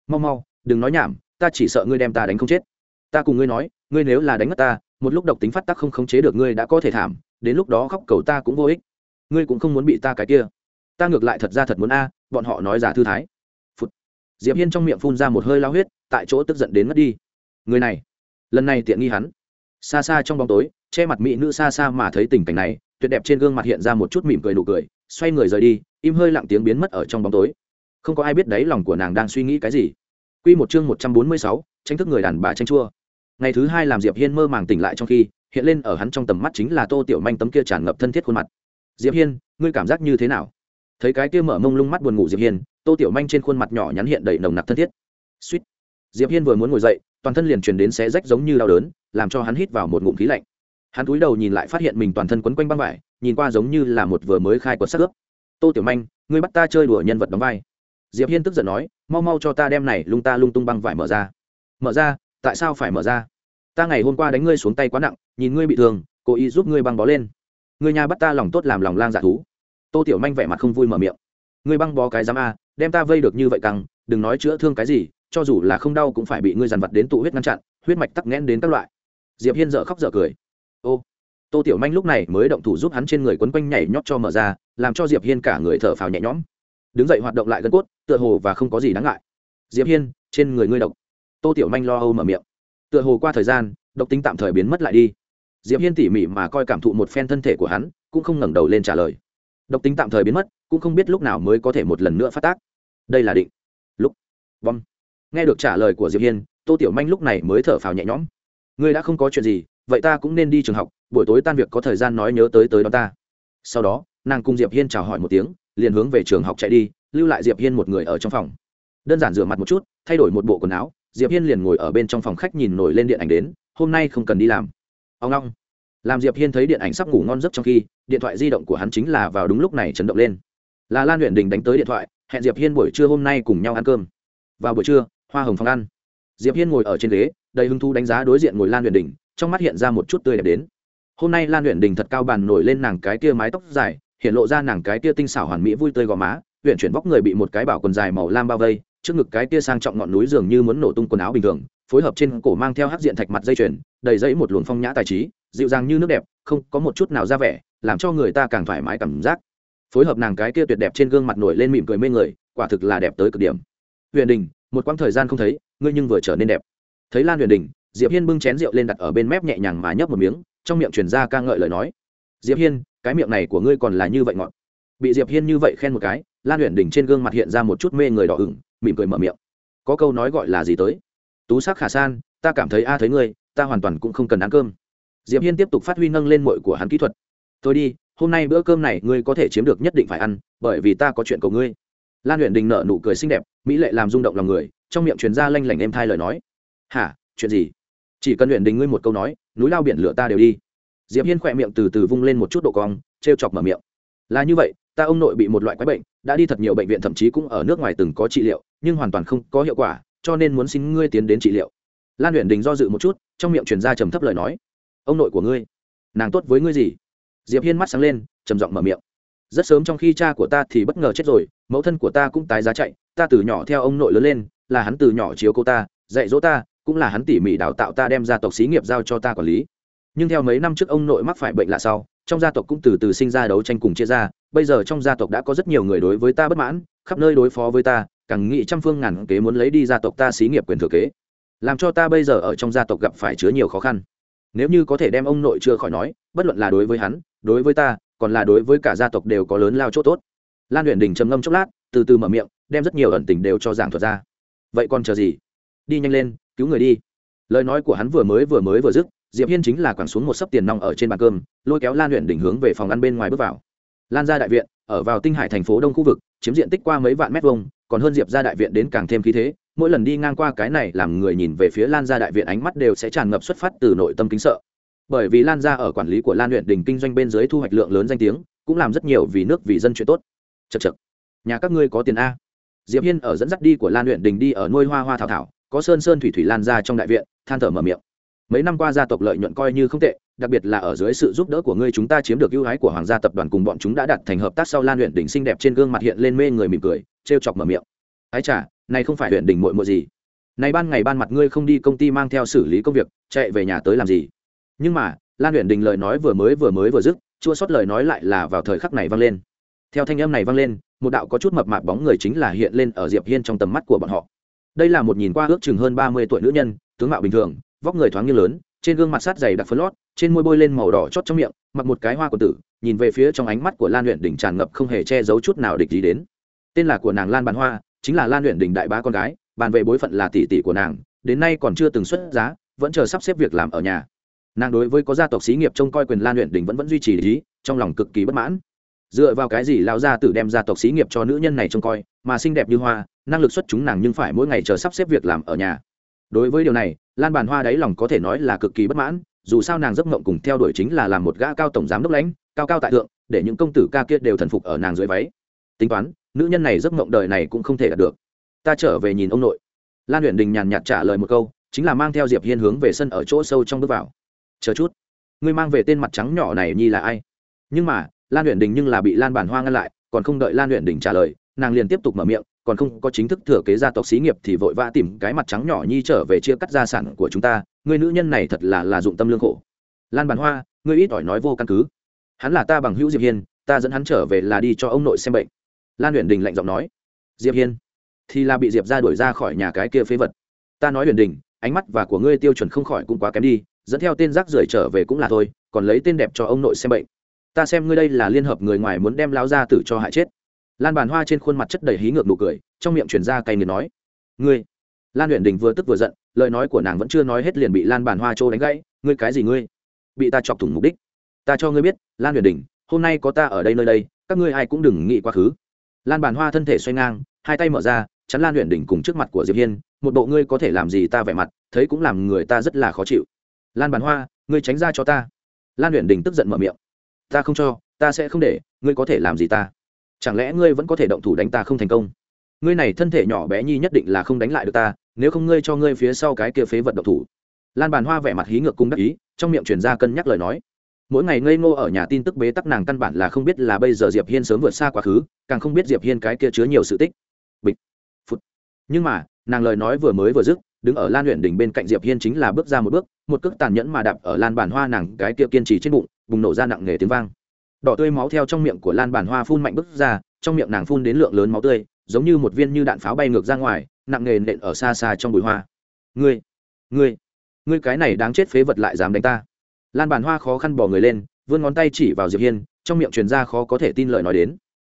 Mau mau, đừng nói nhảm, ta chỉ sợ ngươi đem ta đánh không chết. Ta cùng ngươi nói, ngươi nếu là đánh ngất ta một lúc độc tính phát tác không khống chế được ngươi đã có thể thảm đến lúc đó khóc cầu ta cũng vô ích. Ngươi cũng không muốn bị ta cái kia. Ta ngược lại thật ra thật muốn a bọn họ nói giả thư thái. Phụt. diệp hiên trong miệng phun ra một hơi lao huyết tại chỗ tức giận đến mất đi. Người này. Lần này tiện nghi hắn. Xa xa trong bóng tối che mặt mỹ nữ xa xa mà thấy tình cảnh này tuyệt đẹp trên gương mặt hiện ra một chút mỉm cười nụ cười xoay người rời đi im hơi lặng tiếng biến mất ở trong bóng tối. Không có ai biết đấy lòng của nàng đang suy nghĩ cái gì. Quy một chương một trăm bốn mươi sáu, tranh thức người đàn bà tranh chua ngày thứ hai làm diệp hiên mơ màng tỉnh lại trong khi, hiện lên ở hắn trong tầm mắt chính là tô tiểu manh tấm kia tràn ngập thân thiết khuôn mặt. Diệp hiên, ngươi cảm giác như thế nào? Thấy cái kia mở mông lung mắt buồn ngủ diệp hiên, tô tiểu manh trên khuôn mặt nhỏ nhắn hiện đầy nồng nặc thân thiết. Suýt. Diệp hiên vừa muốn ngồi dậy, toàn thân liền truyền đến xé rách giống như đau đớn, làm cho hắn hít vào một ngụm khí lạnh. Hắn cúi đầu nhìn lại phát hiện mình toàn thân quấn quanh băng vải, nhìn qua giống như là một vừa mới khai quật sắc ướp. Tô tiểu manh, ngươi bắt ta chơi đùa nhân vật đóng vai. Diệp hiên tức giận nói, mau mau cho ta đem này lung ta lung tung băng vải mở ra. Mở ra? Tại sao phải mở ra? Ta ngày hôm qua đánh ngươi xuống tay quá nặng, nhìn ngươi bị thương, cố ý giúp ngươi băng bó lên. Ngươi nhà bắt ta lòng tốt làm lòng lang dạ thú. Tô tiểu manh vẻ mặt không vui mở miệng. Ngươi băng bó cái giám a à, đem ta vây được như vậy căng, đừng nói chữa thương cái gì, cho dù là không đau cũng phải bị ngươi dằn vặt đến tụ huyết ngăn chặn, huyết mạch tắc nghẽn đến các loại. Diệp hiên dở khóc dở cười. Ô, tô tiểu manh lúc này mới động thủ giúp hắn trên người quấn quanh nhảy nhót cho mở ra, làm cho diệp hiên cả người thở phào nhẹ nhõm. Đứng dậy hoạt động lại gân cốt, tựa hồ và không có gì đáng ngại. Diệp hiên, trên người ngươi độc. Tô tiểu manh lo âu mở miệng tựa hồ qua thời gian, độc tính tạm thời biến mất lại đi. Diệp hiên tỉ mỉ mà coi cảm thụ một phen thân thể của hắn, cũng không ngẩng đầu lên trả lời. Độc tính tạm thời biến mất, cũng không biết lúc nào mới có thể một lần nữa phát tác. Đây là định. Lúc. Vâng. Nghe được trả lời của diệp hiên, tô tiểu manh lúc này mới thở phào nhẹ nhõm. Ngươi đã không có chuyện gì, vậy ta cũng nên đi trường học, buổi tối tan việc có thời gian nói nhớ tới tới đó ta. Sau đó, nàng cùng diệp hiên chào hỏi một tiếng, liền hướng về trường học chạy đi, lưu lại diệp hiên một người ở trong phòng. Đơn giản rửa mặt một chút, thay đổi một bộ quần áo diệp hiên liền ngồi ở bên trong phòng khách nhìn nổi lên điện ảnh đến, hôm nay không cần đi làm. Ông long làm diệp hiên thấy điện ảnh sắp ngủ ngon giấc trong khi, điện thoại di động của hắn chính là vào đúng lúc này chấn động lên. Là lan luyện đình đánh tới điện thoại, hẹn diệp hiên buổi trưa hôm nay cùng nhau ăn cơm. Vào buổi trưa, hoa hồng phòng ăn. Diệp hiên ngồi ở trên ghế, đầy hứng thú đánh giá đối diện ngồi lan luyện đình, trong mắt hiện ra một chút tươi đẹp đến. Hôm nay lan luyện đình thật cao bàn nổi lên nàng cái tia mái tóc dài, hiện lộ ra nàng cái tia tinh xảo hoàn mỹ vui tươi gò má huyện chuyển vóc người bị một cái bảo quần dài màu lam bao vây trước ngực cái kia sang trọng ngọn núi dường như muốn nổ tung quần áo bình thường, phối hợp trên cổ mang theo hắc diện thạch mặt dây chuyền, đầy dẫy một luồng phong nhã tài trí, dịu dàng như nước đẹp, không có một chút nào ra vẻ, làm cho người ta càng thoải mái cảm giác. Phối hợp nàng cái kia tuyệt đẹp trên gương mặt nổi lên mỉm cười mê người, quả thực là đẹp tới cực điểm. Huyền đình, một quãng thời gian không thấy, ngươi nhưng vừa trở nên đẹp. Thấy lan huyền đình, diệp hiên bưng chén rượu lên đặt ở bên mép nhẹ nhàng mà nhấp một miếng, trong miệng truyền ra ca ngợi lời nói. Diệp hiên, cái miệng này của ngươi còn là như vậy ngọn. bị diệp hiên như vậy khen một cái, lan huyền đình trên gương mặt hiện ra một chút mê người đỏ ửng mỉm cười mở miệng. Có câu nói gọi là gì tới? Tú sắc khả san, ta cảm thấy a thấy ngươi, ta hoàn toàn cũng không cần ăn cơm. Diệp hiên tiếp tục phát huy nâng lên mội của hắn kỹ thuật. Thôi đi, hôm nay bữa cơm này ngươi có thể chiếm được nhất định phải ăn, bởi vì ta có chuyện cầu ngươi. Lan huyện đình nở nụ cười xinh đẹp, mỹ lệ làm rung động lòng người, trong miệng truyền ra lanh lảnh êm thai lời nói. Hả, chuyện gì? Chỉ cần huyện đình ngươi một câu nói, núi lao biển lửa ta đều đi. Diệp hiên khỏe miệng từ từ vung lên một chút độ cong, trêu chọc mở miệng. Là như vậy ta ông nội bị một loại quái bệnh, đã đi thật nhiều bệnh viện thậm chí cũng ở nước ngoài từng có trị liệu, nhưng hoàn toàn không có hiệu quả, cho nên muốn xin ngươi tiến đến trị liệu. Lan huyền đình do dự một chút, trong miệng truyền ra trầm thấp lời nói. Ông nội của ngươi, nàng tốt với ngươi gì? Diệp hiên mắt sáng lên, trầm giọng mở miệng. Rất sớm trong khi cha của ta thì bất ngờ chết rồi, mẫu thân của ta cũng tái giá chạy, ta từ nhỏ theo ông nội lớn lên, là hắn từ nhỏ chiếu cô ta, dạy dỗ ta, cũng là hắn tỉ mỉ đào tạo ta đem gia tộc xí nghiệp giao cho ta quản lý nhưng theo mấy năm trước ông nội mắc phải bệnh lạ sau, trong gia tộc cũng từ từ sinh ra đấu tranh cùng chia ra, bây giờ trong gia tộc đã có rất nhiều người đối với ta bất mãn, khắp nơi đối phó với ta, càng nghĩ trăm phương ngàn kế muốn lấy đi gia tộc ta xí nghiệp quyền thừa kế, làm cho ta bây giờ ở trong gia tộc gặp phải chứa nhiều khó khăn. Nếu như có thể đem ông nội chưa khỏi nói, bất luận là đối với hắn, đối với ta, còn là đối với cả gia tộc đều có lớn lao chỗ tốt. Lan luyện đình trầm ngâm chốc lát, từ từ mở miệng, đem rất nhiều ẩn tình đều cho giảng thuật ra. Vậy còn chờ gì? Đi nhanh lên, cứu người đi. Lời nói của hắn vừa mới vừa mới vừa dứt diệp hiên chính là quẳng xuống một sấp tiền nong ở trên bàn cơm, lôi kéo lan luyện đỉnh hướng về phòng ăn bên ngoài bước vào. Lan ra đại viện, ở vào tinh hải thành phố đông khu vực, chiếm diện tích qua mấy vạn mét vuông, còn hơn diệp ra đại viện đến càng thêm khí thế. Mỗi lần đi ngang qua cái này làm người nhìn về phía lan ra đại viện ánh mắt đều sẽ tràn ngập xuất phát từ nội tâm kính sợ. Bởi vì lan ra ở quản lý của lan luyện đình kinh doanh bên dưới thu hoạch lượng lớn danh tiếng, cũng làm rất nhiều vì nước vì dân chuyện tốt. Chật chật nhà các ngươi có tiền a. Diệp hiên ở dẫn dắt đi của lan luyện đình đi ở nuôi hoa hoa thảo thảo, có sơn sơn thủy thủy lan ra trong đại viện, than thở mở miệng mấy năm qua gia tộc lợi nhuận coi như không tệ, đặc biệt là ở dưới sự giúp đỡ của ngươi chúng ta chiếm được ưu ái của hoàng gia tập đoàn cùng bọn chúng đã đặt thành hợp tác sau lan huyện đỉnh xinh đẹp trên gương mặt hiện lên mê người mỉm cười, trêu chọc mở miệng. Ái chả này không phải huyện đỉnh muội muội gì? Này ban ngày ban mặt ngươi không đi công ty mang theo xử lý công việc, chạy về nhà tới làm gì? Nhưng mà, lan huyện đình lời nói vừa mới vừa mới vừa dứt, chua sót lời nói lại là vào thời khắc này vang lên. Theo thanh âm này vang lên, một đạo có chút mập mạp bóng người chính là hiện lên ở diệp hiên trong tầm mắt của bọn họ. Đây là một nhìn qua ước chừng hơn ba mươi tuổi nữ nhân, tướng mạo bình thường vóc người thoáng như lớn, trên gương mặt sát dày đặc phấn lót, trên môi bôi lên màu đỏ chót trong miệng, mặc một cái hoa của tử, nhìn về phía trong ánh mắt của lan luyện đỉnh tràn ngập không hề che giấu chút nào địch ý đến. Tên là của nàng lan bàn hoa, chính là lan luyện đỉnh đại bá con gái, bàn về bối phận là tỷ tỷ của nàng, đến nay còn chưa từng xuất giá, vẫn chờ sắp xếp việc làm ở nhà. Nàng đối với có gia tộc xí nghiệp trông coi quyền lan luyện đỉnh vẫn vẫn duy trì lý, trong lòng cực kỳ bất mãn. Dựa vào cái gì lao gia tử đem gia tộc xí nghiệp cho nữ nhân này trông coi, mà xinh đẹp như hoa, năng lực xuất chúng nàng nhưng phải mỗi ngày chờ sắp xếp việc làm ở nhà đối với điều này, lan bàn hoa đáy lòng có thể nói là cực kỳ bất mãn, dù sao nàng giấc mộng cùng theo đuổi chính là làm một gã cao tổng giám đốc lãnh, cao cao tại thượng, để những công tử ca kia đều thần phục ở nàng dưới váy. Tính toán, nữ nhân này giấc mộng đời này cũng không thể đạt được. Ta trở về nhìn ông nội. Lan huyền đình nhàn nhạt trả lời một câu, chính là mang theo diệp hiên hướng về sân ở chỗ sâu trong bước vào. Chờ chút, ngươi mang về tên mặt trắng nhỏ này nhi là ai? Nhưng mà, lan huyền đình nhưng là bị lan bản hoa ngăn lại, còn không đợi lan huyền đình trả lời, nàng liền tiếp tục mở miệng còn không có chính thức thừa kế gia tộc xí nghiệp thì vội vã tìm cái mặt trắng nhỏ nhi trở về chia cắt gia sản của chúng ta, người nữ nhân này thật là là dụng tâm lương khổ. Lan bàn hoa, ngươi ít ỏi nói vô căn cứ. Hắn là ta bằng hữu diệp hiên, ta dẫn hắn trở về là đi cho ông nội xem bệnh. Lan huyền đình lạnh giọng nói. Diệp hiên? Thì là bị diệp ra đuổi ra khỏi nhà cái kia phế vật. Ta nói huyền đình, ánh mắt và của ngươi tiêu chuẩn không khỏi cũng quá kém đi, dẫn theo tên rác rưởi trở về cũng là thôi, còn lấy tên đẹp cho ông nội xem bệnh. Ta xem ngươi đây là liên hợp người ngoài muốn đem lao ra tử cho hại chết lan bàn hoa trên khuôn mặt chất đầy hí ngược nụ cười, trong miệng chuyển ra cay nghiền nói, ngươi. Lan luyện đình vừa tức vừa giận, lời nói của nàng vẫn chưa nói hết liền bị lan bàn hoa trô đánh gãy, ngươi cái gì ngươi? Bị ta chọc thủng mục đích. Ta cho ngươi biết, lan huyền đình, hôm nay có ta ở đây nơi đây, các ngươi ai cũng đừng nghĩ quá khứ. Lan bàn hoa thân thể xoay ngang, hai tay mở ra, chắn lan huyền đình cùng trước mặt của diệp hiên, một bộ ngươi có thể làm gì ta vẻ mặt, thấy cũng làm người ta rất là khó chịu. Lan bàn hoa, ngươi tránh ra cho ta. Lan huyền đình tức giận mở miệng, ta không cho, ta sẽ không để, ngươi có thể làm gì ta chẳng lẽ ngươi vẫn có thể động thủ đánh ta không thành công? Ngươi này thân thể nhỏ bé nhi nhất định là không đánh lại được ta, nếu không ngươi cho ngươi phía sau cái kia phế vật động thủ. Lan bàn hoa vẻ mặt hí ngược cung đắc ý, trong miệng chuyển ra cân nhắc lời nói. Mỗi ngày ngây ngô ở nhà tin tức bế tắc nàng căn bản là không biết là bây giờ diệp hiên sớm vượt xa quá khứ, càng không biết diệp hiên cái kia chứa nhiều sự tích. Bịch phút nhưng mà, nàng lời nói vừa mới vừa dứt, đứng ở lan luyện đỉnh bên cạnh diệp hiên chính là bước ra một bước, một cước tàn nhẫn mà đạp ở lan bản hoa nàng cái kia kiên trì trên bụng, bùng nổ ra nặng nề tiếng vang đỏ tươi máu theo trong miệng của lan bản hoa phun mạnh bứt ra, trong miệng nàng phun đến lượng lớn máu tươi, giống như một viên như đạn pháo bay ngược ra ngoài, nặng nề nện ở xa xa trong bụi hoa. Ngươi ngươi ngươi cái này đáng chết phế vật lại dám đánh ta. Lan bản hoa khó khăn bỏ người lên, vươn ngón tay chỉ vào diệp hiên, trong miệng truyền ra khó có thể tin lời nói đến.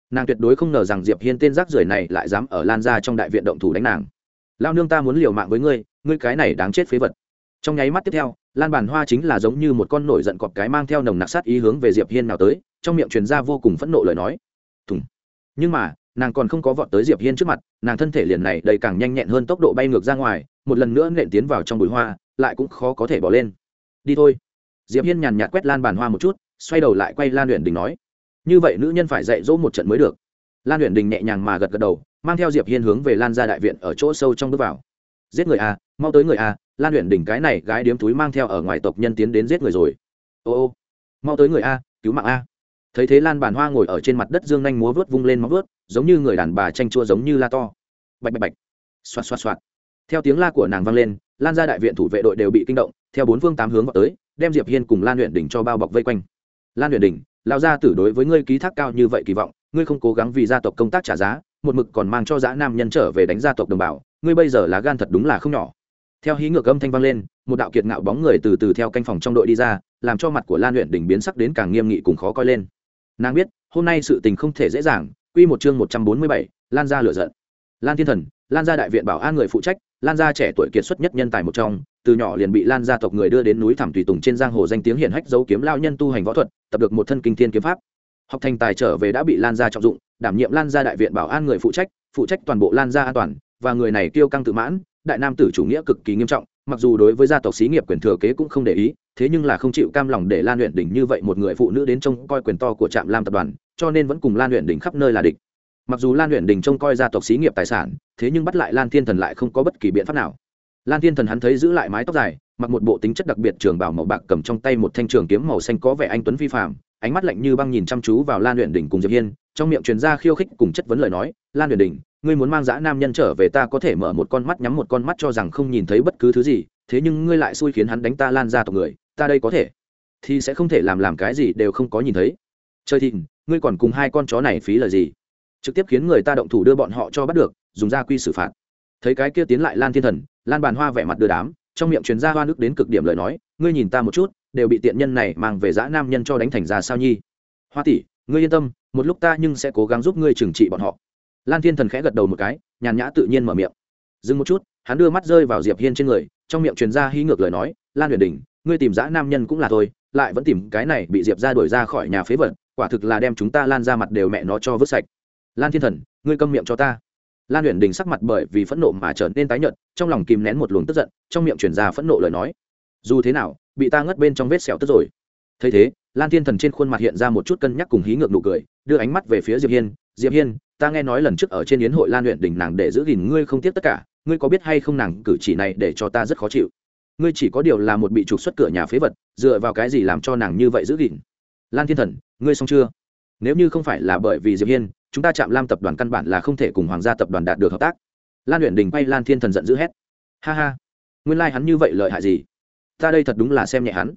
Nàng tuyệt đối không ngờ rằng diệp hiên tên rác rưởi này lại dám ở lan ra trong đại viện động thủ đánh nàng. Lao nương ta muốn liều mạng với ngươi ngươi cái này đáng chết phế vật. Trong nháy mắt tiếp theo lan bàn hoa chính là giống như một con nổi giận cọp cái mang theo nồng nặc sát ý hướng về diệp hiên nào tới, trong miệng truyền ra vô cùng phẫn nộ lời nói. Thùng. Nhưng mà, nàng còn không có vọt tới diệp hiên trước mặt, nàng thân thể liền này đầy càng nhanh nhẹn hơn tốc độ bay ngược ra ngoài, một lần nữa nện tiến vào trong bụi hoa, lại cũng khó có thể bỏ lên. Đi thôi. Diệp hiên nhàn nhạt quét lan bàn hoa một chút, xoay đầu lại quay lan luyện đình nói. Như vậy nữ nhân phải dạy dỗ một trận mới được. Lan luyện đình nhẹ nhàng mà gật gật đầu, mang theo diệp hiên hướng về lan ra đại viện ở chỗ sâu trong bước vào. Giết người a mau tới người a lan luyện đỉnh cái này gái điếm túi mang theo ở ngoài tộc nhân tiến đến giết người rồi. Ô ô, mau tới người a, cứu mạng a. Thấy thế lan bàn hoa ngồi ở trên mặt đất dương nhanh múa vớt vung lên móng vớt giống như người đàn bà tranh chua giống như la to. Bạch bạch bạch. Xoạt xoạt xoạt. Theo tiếng la của nàng vang lên, lan ra đại viện thủ vệ đội đều bị kinh động, theo bốn phương tám hướng vào tới, đem diệp hiên cùng lan luyện đỉnh cho bao bọc vây quanh. Lan luyện đỉnh lao gia tử đối với ngươi ký thác cao như vậy kỳ vọng, ngươi không cố gắng vì gia tộc công tác trả giá, một mực còn mang cho dã nam nhân trở về đánh gia tộc đồng bào, ngươi bây giờ là gan thật đúng là không nhỏ theo hí ngược âm thanh vang lên một đạo kiệt ngạo bóng người từ từ theo canh phòng trong đội đi ra làm cho mặt của lan luyện đỉnh biến sắc đến càng nghiêm nghị cùng khó coi lên. Nàng biết hôm nay sự tình không thể dễ dàng quy một chương một trăm bốn mươi bảy, lan ra lửa giận. Lan thiên thần lan gia đại viện bảo an người phụ trách lan gia trẻ tuổi kiệt xuất nhất nhân tài một trong từ nhỏ liền bị lan gia tộc người đưa đến núi thảm tùy tùng trên giang hồ danh tiếng hiển hách dấu kiếm lao nhân tu hành võ thuật tập được một thân kinh thiên kiếm pháp. Học thành tài trở về đã bị lan gia trọng dụng đảm nhiệm lan gia đại viện bảo an người phụ trách phụ trách toàn bộ lan gia an toàn và người này kiêu căng tự mãn đại nam tử chủ nghĩa cực kỳ nghiêm trọng, mặc dù đối với gia tộc xí nghiệp quyền thừa kế cũng không để ý, thế nhưng là không chịu cam lòng để lan luyện đỉnh như vậy một người phụ nữ đến trông coi quyền to của trạm lam tập đoàn, cho nên vẫn cùng lan luyện đỉnh khắp nơi là địch. Mặc dù lan luyện đỉnh trông coi gia tộc xí nghiệp tài sản, thế nhưng bắt lại lan thiên thần lại không có bất kỳ biện pháp nào. Lan thiên thần hắn thấy giữ lại mái tóc dài, mặc một bộ tính chất đặc biệt trường bảo màu bạc cầm trong tay một thanh trường kiếm màu xanh có vẻ anh tuấn vi phạm ánh mắt lạnh như băng nhìn chăm chú vào lan luyện đỉnh cùng diệp hiên trong miệng truyền ra khiêu khích cùng chất vấn lời nói, lan huyền đỉnh ngươi muốn mang dã nam nhân trở về ta có thể mở một con mắt nhắm một con mắt cho rằng không nhìn thấy bất cứ thứ gì, thế nhưng ngươi lại xui khiến hắn đánh ta lan ra tộc người, ta đây có thể, thì sẽ không thể làm làm cái gì đều không có nhìn thấy. Chơi thịnh, ngươi còn cùng hai con chó này phí lời gì? Trực tiếp khiến người ta động thủ đưa bọn họ cho bắt được, dùng gia quy xử phạt. Thấy cái kia tiến lại lan thiên thần, lan bàn hoa vẻ mặt đưa đám, trong miệng truyền ra hoa nước đến cực điểm lời nói, ngươi nhìn ta một chút, đều bị tiện nhân này mang về dã nam nhân cho đánh thành ra sao nhi? Hoa tỷ, ngươi yên tâm một lúc ta nhưng sẽ cố gắng giúp ngươi trừng trị bọn họ. Lan thiên thần khẽ gật đầu một cái, nhàn nhã tự nhiên mở miệng. Dừng một chút, hắn đưa mắt rơi vào diệp hiên trên người, trong miệng truyền ra hí ngược lời nói, lan huyền đình, ngươi tìm dã nam nhân cũng là thôi, lại vẫn tìm cái này bị diệp ra đuổi ra khỏi nhà phế vật, quả thực là đem chúng ta lan ra mặt đều mẹ nó cho vứt sạch. Lan thiên thần, ngươi câm miệng cho ta. Lan huyền đình sắc mặt bởi vì phẫn nộ mà trở nên tái nhợt, trong lòng kìm nén một luồng tức giận, trong miệng truyền ra phẫn nộ lời nói. Dù thế nào, bị ta ngất bên trong vết sẹo tức rồi. Thấy thế lan thiên thần trên khuôn mặt hiện ra một chút cân nhắc cùng hí ngược nụ cười, đưa ánh mắt về phía diệp hiên. Diệp hiên, ta nghe nói lần trước ở trên yến hội lan luyện đỉnh nàng để giữ gìn ngươi không tiếc tất cả, ngươi có biết hay không nàng cử chỉ này để cho ta rất khó chịu? Ngươi chỉ có điều là một bị trục xuất cửa nhà phế vật, dựa vào cái gì làm cho nàng như vậy giữ gìn? Lan thiên thần, ngươi xong chưa? Nếu như không phải là bởi vì diệp hiên, chúng ta chạm lam tập đoàn căn bản là không thể cùng hoàng gia tập đoàn đạt được hợp tác. Lan luyện đình bay lan thiên thần giận dữ hét. Ha ha, nguyên lai hắn như vậy lợi hại gì? Ta đây thật đúng là xem nhẹ hắn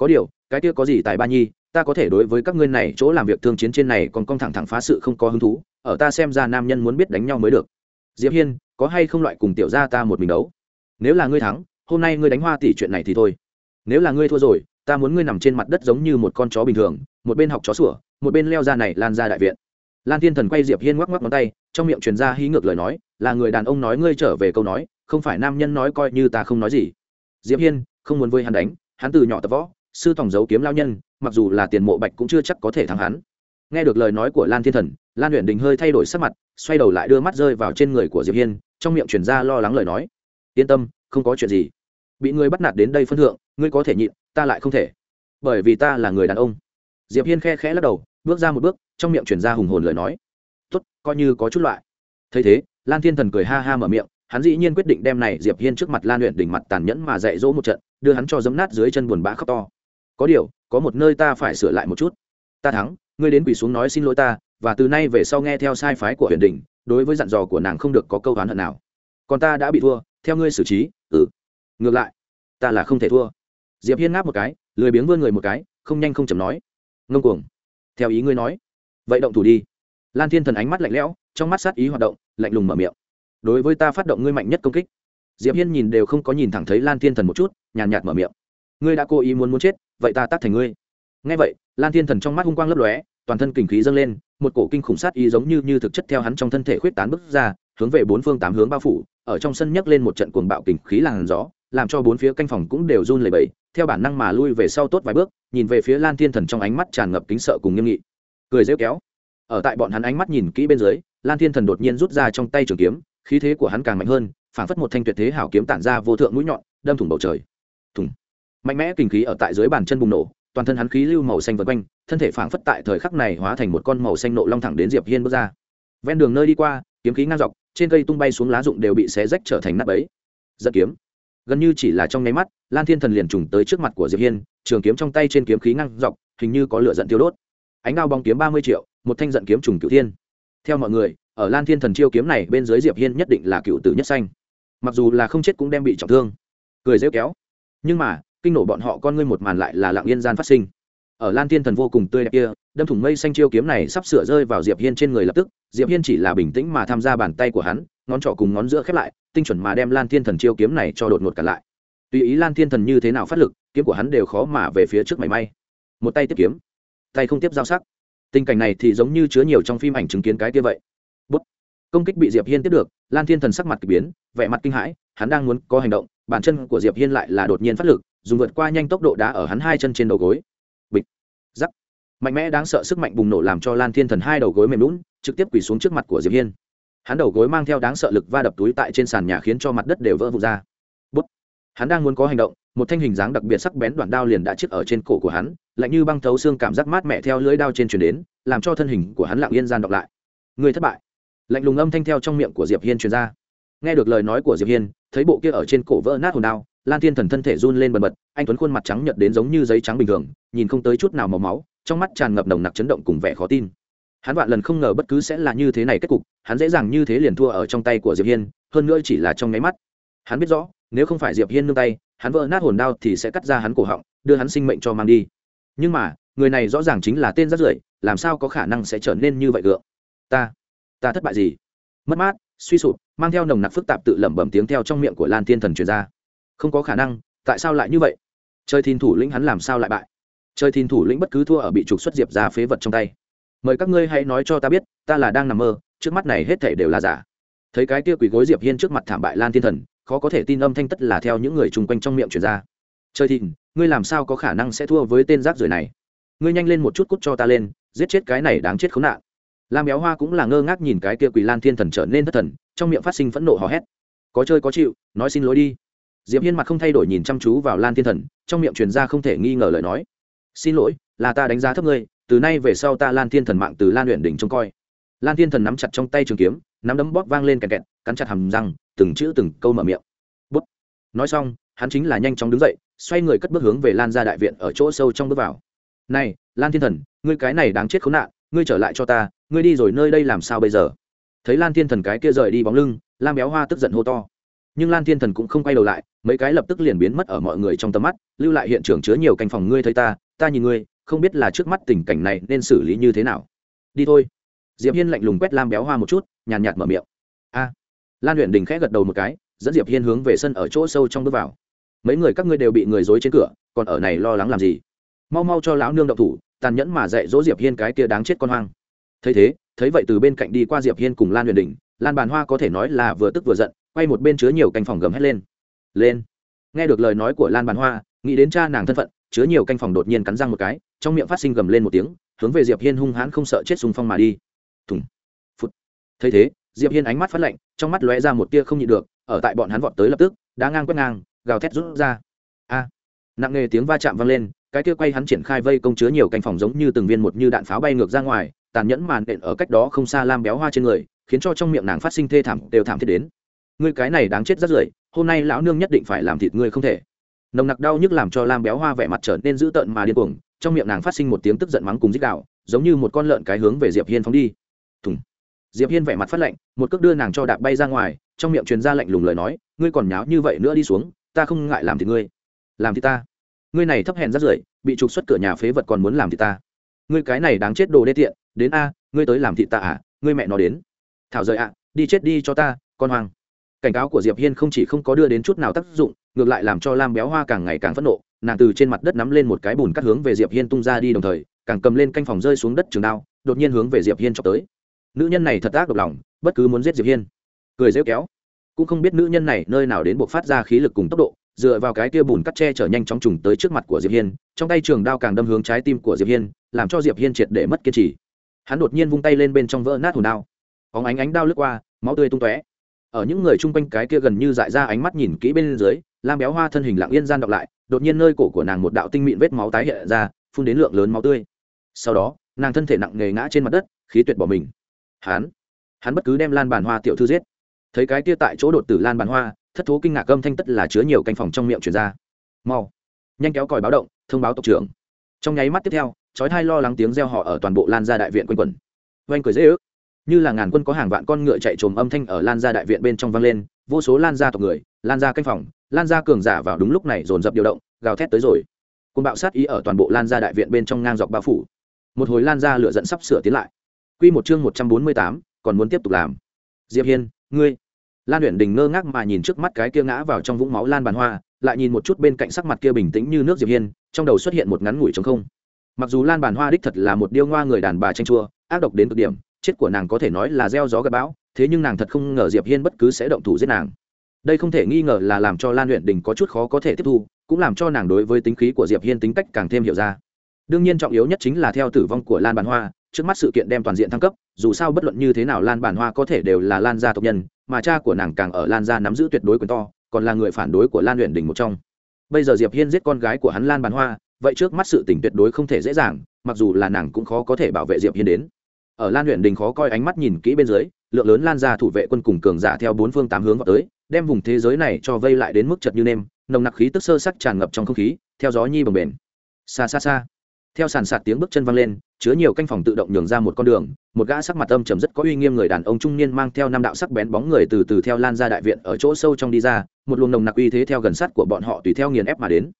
có điều, cái kia có gì tại ba nhi, ta có thể đối với các ngươi này chỗ làm việc thương chiến trên này còn cong thẳng thẳng phá sự không có hứng thú, ở ta xem ra nam nhân muốn biết đánh nhau mới được. Diệp hiên, có hay không loại cùng tiểu gia ta một mình đấu? Nếu là ngươi thắng, hôm nay ngươi đánh hoa tỷ chuyện này thì thôi. Nếu là ngươi thua rồi, ta muốn ngươi nằm trên mặt đất giống như một con chó bình thường, một bên học chó sủa, một bên leo ra này lan ra đại viện. Lan thiên thần quay diệp hiên ngoắc ngoắc ngón tay, trong miệng truyền ra hí ngược lời nói, là người đàn ông nói ngươi trở về câu nói, không phải nam nhân nói coi như ta không nói gì. Diệp hiên, không muốn với hắn đánh, hắn từ nhỏ tập võ sư tòng giấu kiếm lao nhân, mặc dù là tiền mộ bạch cũng chưa chắc có thể thắng hắn. Nghe được lời nói của lan thiên thần, lan huyện đình hơi thay đổi sắc mặt, xoay đầu lại đưa mắt rơi vào trên người của diệp hiên, trong miệng chuyển ra lo lắng lời nói. Yên tâm, không có chuyện gì. Bị người bắt nạt đến đây phân thượng, ngươi có thể nhịn, ta lại không thể. Bởi vì ta là người đàn ông. Diệp hiên khe khẽ lắc đầu, bước ra một bước, trong miệng chuyển ra hùng hồn lời nói. Tốt, coi như có chút loại. Thấy thế, lan thiên thần cười ha ha mở miệng, hắn dĩ nhiên quyết định đem này diệp hiên trước mặt lan luyện đỉnh mặt tàn nhẫn mà dạy dỗ một trận, đưa hắn cho dấm nát dưới chân buồn bã khóc to có điều, có một nơi ta phải sửa lại một chút. Ta thắng, ngươi đến quỳ xuống nói xin lỗi ta, và từ nay về sau nghe theo sai phái của huyền đình, đối với dặn dò của nàng không được có câu oán hận nào. Còn ta đã bị thua, theo ngươi xử trí ừ. Ngược lại, ta là không thể thua. Diệp hiên ngáp một cái, lười biếng vươn người một cái, không nhanh không chậm nói. Ngông cuồng. Theo ý ngươi nói. Vậy động thủ đi. Lan thiên thần ánh mắt lạnh lẽo, trong mắt sát ý hoạt động, lạnh lùng mở miệng. Đối với ta phát động ngươi mạnh nhất công kích. Diệp hiên nhìn đều không có nhìn thẳng thấy lan thiên thần một chút, nhàn nhạt mở miệng. Ngươi đã cố ý muốn muốn chết vậy ta tắt thành ngươi. Ngay vậy, lan thiên thần trong mắt hung quang lấp lóe, toàn thân kình khí dâng lên, một cổ kinh khủng sát ý giống như như thực chất theo hắn trong thân thể khuyết tán bức ra, hướng về bốn phương tám hướng bao phủ, ở trong sân nhấc lên một trận cuồng bạo kình khí làn gió, làm cho bốn phía canh phòng cũng đều run lẩy bẩy, theo bản năng mà lui về sau tốt vài bước, nhìn về phía lan thiên thần trong ánh mắt tràn ngập kính sợ cùng nghiêm nghị. Cười rêu kéo. Ở tại bọn hắn ánh mắt nhìn kỹ bên dưới, lan thiên thần đột nhiên rút ra trong tay trường kiếm, khí thế của hắn càng mạnh hơn, phảng phất một thanh tuyệt thế hảo kiếm tản ra vô thượng mũi nhọn, đâm thủng bầu trời. Thủng mạnh mẽ kinh khí ở tại dưới bàn chân bùng nổ, toàn thân hắn khí lưu màu xanh vần quanh, thân thể phảng phất tại thời khắc này hóa thành một con màu xanh nộ long thẳng đến diệp hiên bước ra. Ven đường nơi đi qua, kiếm khí ngang dọc, trên cây tung bay xuống lá rụng đều bị xé rách trở thành nắp ấy giật kiếm. Gần như chỉ là trong nháy mắt, lan thiên thần liền trùng tới trước mặt của diệp hiên, trường kiếm trong tay trên kiếm khí ngang dọc, hình như có lửa giận tiêu đốt. Ánh đao bóng kiếm ba mươi triệu, một thanh giận kiếm trùng cửu thiên. Theo mọi người, ở lan thiên thần chiêu kiếm này bên dưới diệp hiên nhất định là cựu tử nhất xanh mặc dù là không chết cũng đem bị trọng thương. Cười rêu kéo. Nhưng mà kinh nổ bọn họ con ngươi một màn lại là lặng yên gian phát sinh. Ở lan thiên thần vô cùng tươi đẹp kia, đâm thủng mây xanh chiêu kiếm này sắp sửa rơi vào diệp hiên trên người lập tức, diệp hiên chỉ là bình tĩnh mà tham gia bàn tay của hắn, ngón trỏ cùng ngón giữa khép lại, tinh chuẩn mà đem lan thiên thần chiêu kiếm này cho đột ngột cả lại. Tùy ý lan thiên thần như thế nào phát lực, kiếm của hắn đều khó mà về phía trước mảy may. Một tay tiếp kiếm, tay không tiếp giao sắc. Tình cảnh này thì giống như chứa nhiều trong phim ảnh chứng kiến cái kia vậy. Bút công kích bị diệp hiên tiếp được, lan thiên thần sắc mặt k ỳ biến, vẻ mặt kinh hãi, hắn đang muốn có hành động, bàn chân của diệp hiên lại là đột nhiên phát lực, dùng vượt qua nhanh tốc độ đá ở hắn hai chân trên đầu gối. Bịch, giắc. Mạnh mẽ đáng sợ sức mạnh bùng nổ làm cho lan thiên thần hai đầu gối mềm lún, trực tiếp quỳ xuống trước mặt của diệp hiên. Hắn đầu gối mang theo đáng sợ lực va đập túi tại trên sàn nhà khiến cho mặt đất đều vỡ vụn ra. Bút. hắn đang muốn có hành động, một thanh hình dáng đặc biệt sắc bén đoạn đao liền đã chiếc ở trên cổ của hắn, lạnh như băng thấu xương cảm giác mát mẻ theo lưỡi đao trên truyền đến, làm cho thân hình của hắn lặng yên gian đọc lại. Người thất bại lạnh lùng âm thanh theo trong miệng của diệp hiên truyền ra. Nghe được lời nói của diệp hiên, thấy bộ kia ở trên cổ vỡ nát hồn đao, lan thiên thần thân thể run lên bần bật, anh tuấn khuôn mặt trắng nhợt đến giống như giấy trắng bình thường, nhìn không tới chút nào màu máu, trong mắt tràn ngập nồng nặc chấn động cùng vẻ khó tin. Hắn vạn lần không ngờ bất cứ sẽ là như thế này, kết cục, hắn dễ dàng như thế liền thua ở trong tay của diệp hiên, hơn nữa chỉ là trong nháy mắt. Hắn biết rõ, nếu không phải diệp hiên nương tay, hắn vỡ nát hồn đao thì sẽ cắt ra hắn cổ họng, đưa hắn sinh mệnh cho mang đi. Nhưng mà, người này rõ ràng chính là tên rất rưởi, làm sao có khả năng sẽ trở nên như vậy gượng? Ta ta thất bại gì? Mất mát, suy sụp, mang theo nồng nặc phức tạp tự lẩm bẩm tiếng theo trong miệng của lan thiên thần truyền ra. Không có khả năng, tại sao lại như vậy? Chơi thìn thủ lĩnh hắn làm sao lại bại? Chơi thìn thủ lĩnh bất cứ thua ở bị trục xuất diệp ra phế vật trong tay. Mời các ngươi hãy nói cho ta biết, ta là đang nằm mơ, trước mắt này hết thể đều là giả. Thấy cái kia quỳ gối diệp hiên trước mặt thảm bại lan thiên thần, khó có thể tin âm thanh tất là theo những người chung quanh trong miệng truyền ra. Chơi thìn ngươi làm sao có khả năng sẽ thua với tên rác rưởi này? Ngươi nhanh lên một chút cút cho ta lên, giết chết cái này đáng chết khốn nạn lam béo hoa cũng là ngơ ngác nhìn cái kia quỳ lan thiên thần trở nên thất thần, trong miệng phát sinh phẫn nộ hò hét. Có chơi có chịu, nói xin lỗi đi. Diệp hiên mặt không thay đổi nhìn chăm chú vào lan thiên thần, trong miệng truyền ra không thể nghi ngờ lời nói. Xin lỗi, là ta đánh giá thấp ngươi, từ nay về sau ta lan thiên thần mạng từ lan luyện đỉnh trông coi. Lan thiên thần nắm chặt trong tay trường kiếm, nắm đấm bóp vang lên kẹt kẹt, cắn chặt hầm răng, từng chữ từng câu mở miệng. Bút. Nói xong, hắn chính là nhanh chóng đứng dậy, xoay người cất bước hướng về lan ra đại viện ở chỗ sâu trong bước vào. Này, lan thiên thần, ngươi cái này đáng chết khốn nạn ngươi trở lại cho ta, ngươi đi rồi nơi đây làm sao bây giờ? Thấy lan thiên thần cái kia rời đi bóng lưng, lam béo hoa tức giận hô to. Nhưng lan thiên thần cũng không quay đầu lại, mấy cái lập tức liền biến mất ở mọi người trong tầm mắt, lưu lại hiện trường chứa nhiều canh phòng ngươi thấy ta ta nhìn ngươi, không biết là trước mắt tình cảnh này nên xử lý như thế nào. Đi thôi. Diệp hiên lạnh lùng quét lam béo hoa một chút, nhàn nhạt mở miệng. A. Lan luyện đình khẽ gật đầu một cái, dẫn diệp hiên hướng về sân ở chỗ sâu trong bước vào. Mấy người các ngươi đều bị người dối trên cửa, còn ở này lo lắng làm gì? Mau mau cho lão nương động thủ tàn nhẫn mà dạy dỗ diệp hiên cái kia đáng chết con hoang. Thấy thế, thấy vậy từ bên cạnh đi qua diệp hiên cùng lan huyền đình, lan bàn hoa có thể nói là vừa tức vừa giận, quay một bên chứa nhiều canh phòng gầm hét lên. Lên. Nghe được lời nói của lan bàn hoa, nghĩ đến cha nàng thân phận, chứa nhiều canh phòng đột nhiên cắn răng một cái, trong miệng phát sinh gầm lên một tiếng, hướng về diệp hiên hung hãn không sợ chết xung phong mà đi. Thùng. Phút thấy thế, diệp hiên ánh mắt phát lạnh, trong mắt lóe ra một tia không nhịn được, ở tại bọn hắn vọt tới lập tức, đá ngang quét ngang, gào thét rút ra. A. Nặng nề tiếng va chạm vang lên cái kia quay hắn triển khai vây công chứa nhiều canh phòng giống như từng viên một như đạn pháo bay ngược ra ngoài, tàn nhẫn màn đện ở cách đó không xa lam béo hoa trên người, khiến cho trong miệng nàng phát sinh thê thảm đều thảm thiết đến. Ngươi cái này đáng chết rất rưởi, hôm nay lão nương nhất định phải làm thịt ngươi không thể. Nồng nặc đau nhức làm cho lam béo hoa vẻ mặt trở nên dữ tợn mà điên cuồng, trong miệng nàng phát sinh một tiếng tức giận mắng cùng dích đạo, giống như một con lợn cái hướng về diệp hiên phóng đi. Thùng. Diệp hiên vẻ mặt phát lạnh, một cước đưa nàng cho đạp bay ra ngoài, trong miệng truyền ra lạnh lùng lời nói, ngươi còn nháo như vậy nữa đi xuống, ta không ngại làm thịt ngươi. Làm thì ta? Ngươi này thấp hèn rất rưởi, bị trục xuất cửa nhà phế vật còn muốn làm thì ta. Ngươi cái này đáng chết đồ đê tiện, đến a, ngươi tới làm thị ta à ngươi mẹ nó đến. Thảo rời ạ, đi chết đi cho ta, con hoang. Cảnh cáo của diệp hiên không chỉ không có đưa đến chút nào tác dụng, ngược lại làm cho lam béo hoa càng ngày càng phẫn nộ, nàng từ trên mặt đất nắm lên một cái bùn cắt hướng về diệp hiên tung ra đi đồng thời, càng cầm lên canh phòng rơi xuống đất trường đao, đột nhiên hướng về diệp hiên chọc tới. Nữ nhân này thật ác độc lòng, bất cứ muốn giết diệp hiên. Cười rêu kéo. Cũng không biết nữ nhân này nơi nào đến buộc phát ra khí lực cùng tốc độ dựa vào cái kia bùn cắt tre chở nhanh chóng trùng tới trước mặt của diệp hiên, trong tay trường đao càng đâm hướng trái tim của diệp hiên, làm cho diệp hiên triệt để mất kiên trì. Hắn đột nhiên vung tay lên bên trong vỡ nát hồn đao. Óng ánh ánh đao lướt qua, máu tươi tung tóe. Ở những người chung quanh cái kia gần như dại ra ánh mắt nhìn kỹ bên dưới, lam béo hoa thân hình lặng yên gian đọc lại, đột nhiên nơi cổ của nàng một đạo tinh mịn vết máu tái hiện ra, phun đến lượng lớn máu tươi. Sau đó, nàng thân thể nặng nề ngã trên mặt đất, khí tuyệt bỏ mình. Hắn hắn bất cứ đem lan bàn hoa tiểu thư giết. Thấy cái kia tại chỗ đột tử lan bàn hoa thất thố kinh ngạc âm thanh tất là chứa nhiều canh phòng trong miệng chuyển ra. Mau, nhanh kéo còi báo động, thông báo tộc trưởng. Trong nháy mắt tiếp theo, chói thai lo lắng tiếng reo họ ở toàn bộ lan gia đại viện quanh quẩn. Oanh cười dễ ước. Như là ngàn quân có hàng vạn con ngựa chạy trồm âm thanh ở lan gia đại viện bên trong vang lên, vô số lan gia tộc người, lan gia canh phòng, lan gia cường giả vào đúng lúc này dồn dập điều động, gào thét tới rồi. Côn bạo sát ý ở toàn bộ lan gia đại viện bên trong ngang dọc bao phủ. Một hồi lan gia lựa dẫn sắp sửa tiến lại. Quy một chương một trăm bốn mươi tám, còn muốn tiếp tục làm. Diệp hiên, ngươi lan luyện đình ngơ ngác mà nhìn trước mắt cái kia ngã vào trong vũng máu lan bàn hoa, lại nhìn một chút bên cạnh sắc mặt kia bình tĩnh như nước diệp hiên, trong đầu xuất hiện một ngắn ngủi trống không. Mặc dù lan bàn hoa đích thật là một điêu ngoa người đàn bà tranh chua, ác độc đến cực điểm, chết của nàng có thể nói là gieo gió gặp bão, thế nhưng nàng thật không ngờ diệp hiên bất cứ sẽ động thủ giết nàng. Đây không thể nghi ngờ là làm cho lan luyện đình có chút khó có thể tiếp thu, cũng làm cho nàng đối với tính khí của diệp hiên tính cách càng thêm hiểu ra. Đương nhiên trọng yếu nhất chính là theo tử vong của lan bàn hoa, trước mắt sự kiện đem toàn diện thăng cấp, dù sao bất luận như thế nào lan bàn hoa có thể đều là lan gia tộc nhân mà cha của nàng càng ở lan gia nắm giữ tuyệt đối quyền to, còn là người phản đối của lan luyện đình một trong. Bây giờ diệp hiên giết con gái của hắn lan bàn hoa, vậy trước mắt sự tình tuyệt đối không thể dễ dàng, mặc dù là nàng cũng khó có thể bảo vệ diệp hiên đến. Ở lan luyện đình khó coi ánh mắt nhìn kỹ bên dưới, lượng lớn lan ra thủ vệ quân cùng cường giả theo bốn phương tám hướng vào tới, đem vùng thế giới này cho vây lại đến mức chật như nêm, nồng nặc khí tức sơ sắc tràn ngập trong không khí, theo gió nhi bồng bềnh. Xa xa xa theo sàn sạt tiếng bước chân văng lên, chứa nhiều canh phòng tự động nhường ra một con đường, một gã sắc mặt âm trầm rất có uy nghiêm người đàn ông trung niên mang theo năm đạo sắc bén bóng người từ từ theo lan ra đại viện ở chỗ sâu trong đi ra, một luồng nồng nặc uy thế theo gần sát của bọn họ tùy theo nghiền ép mà đến.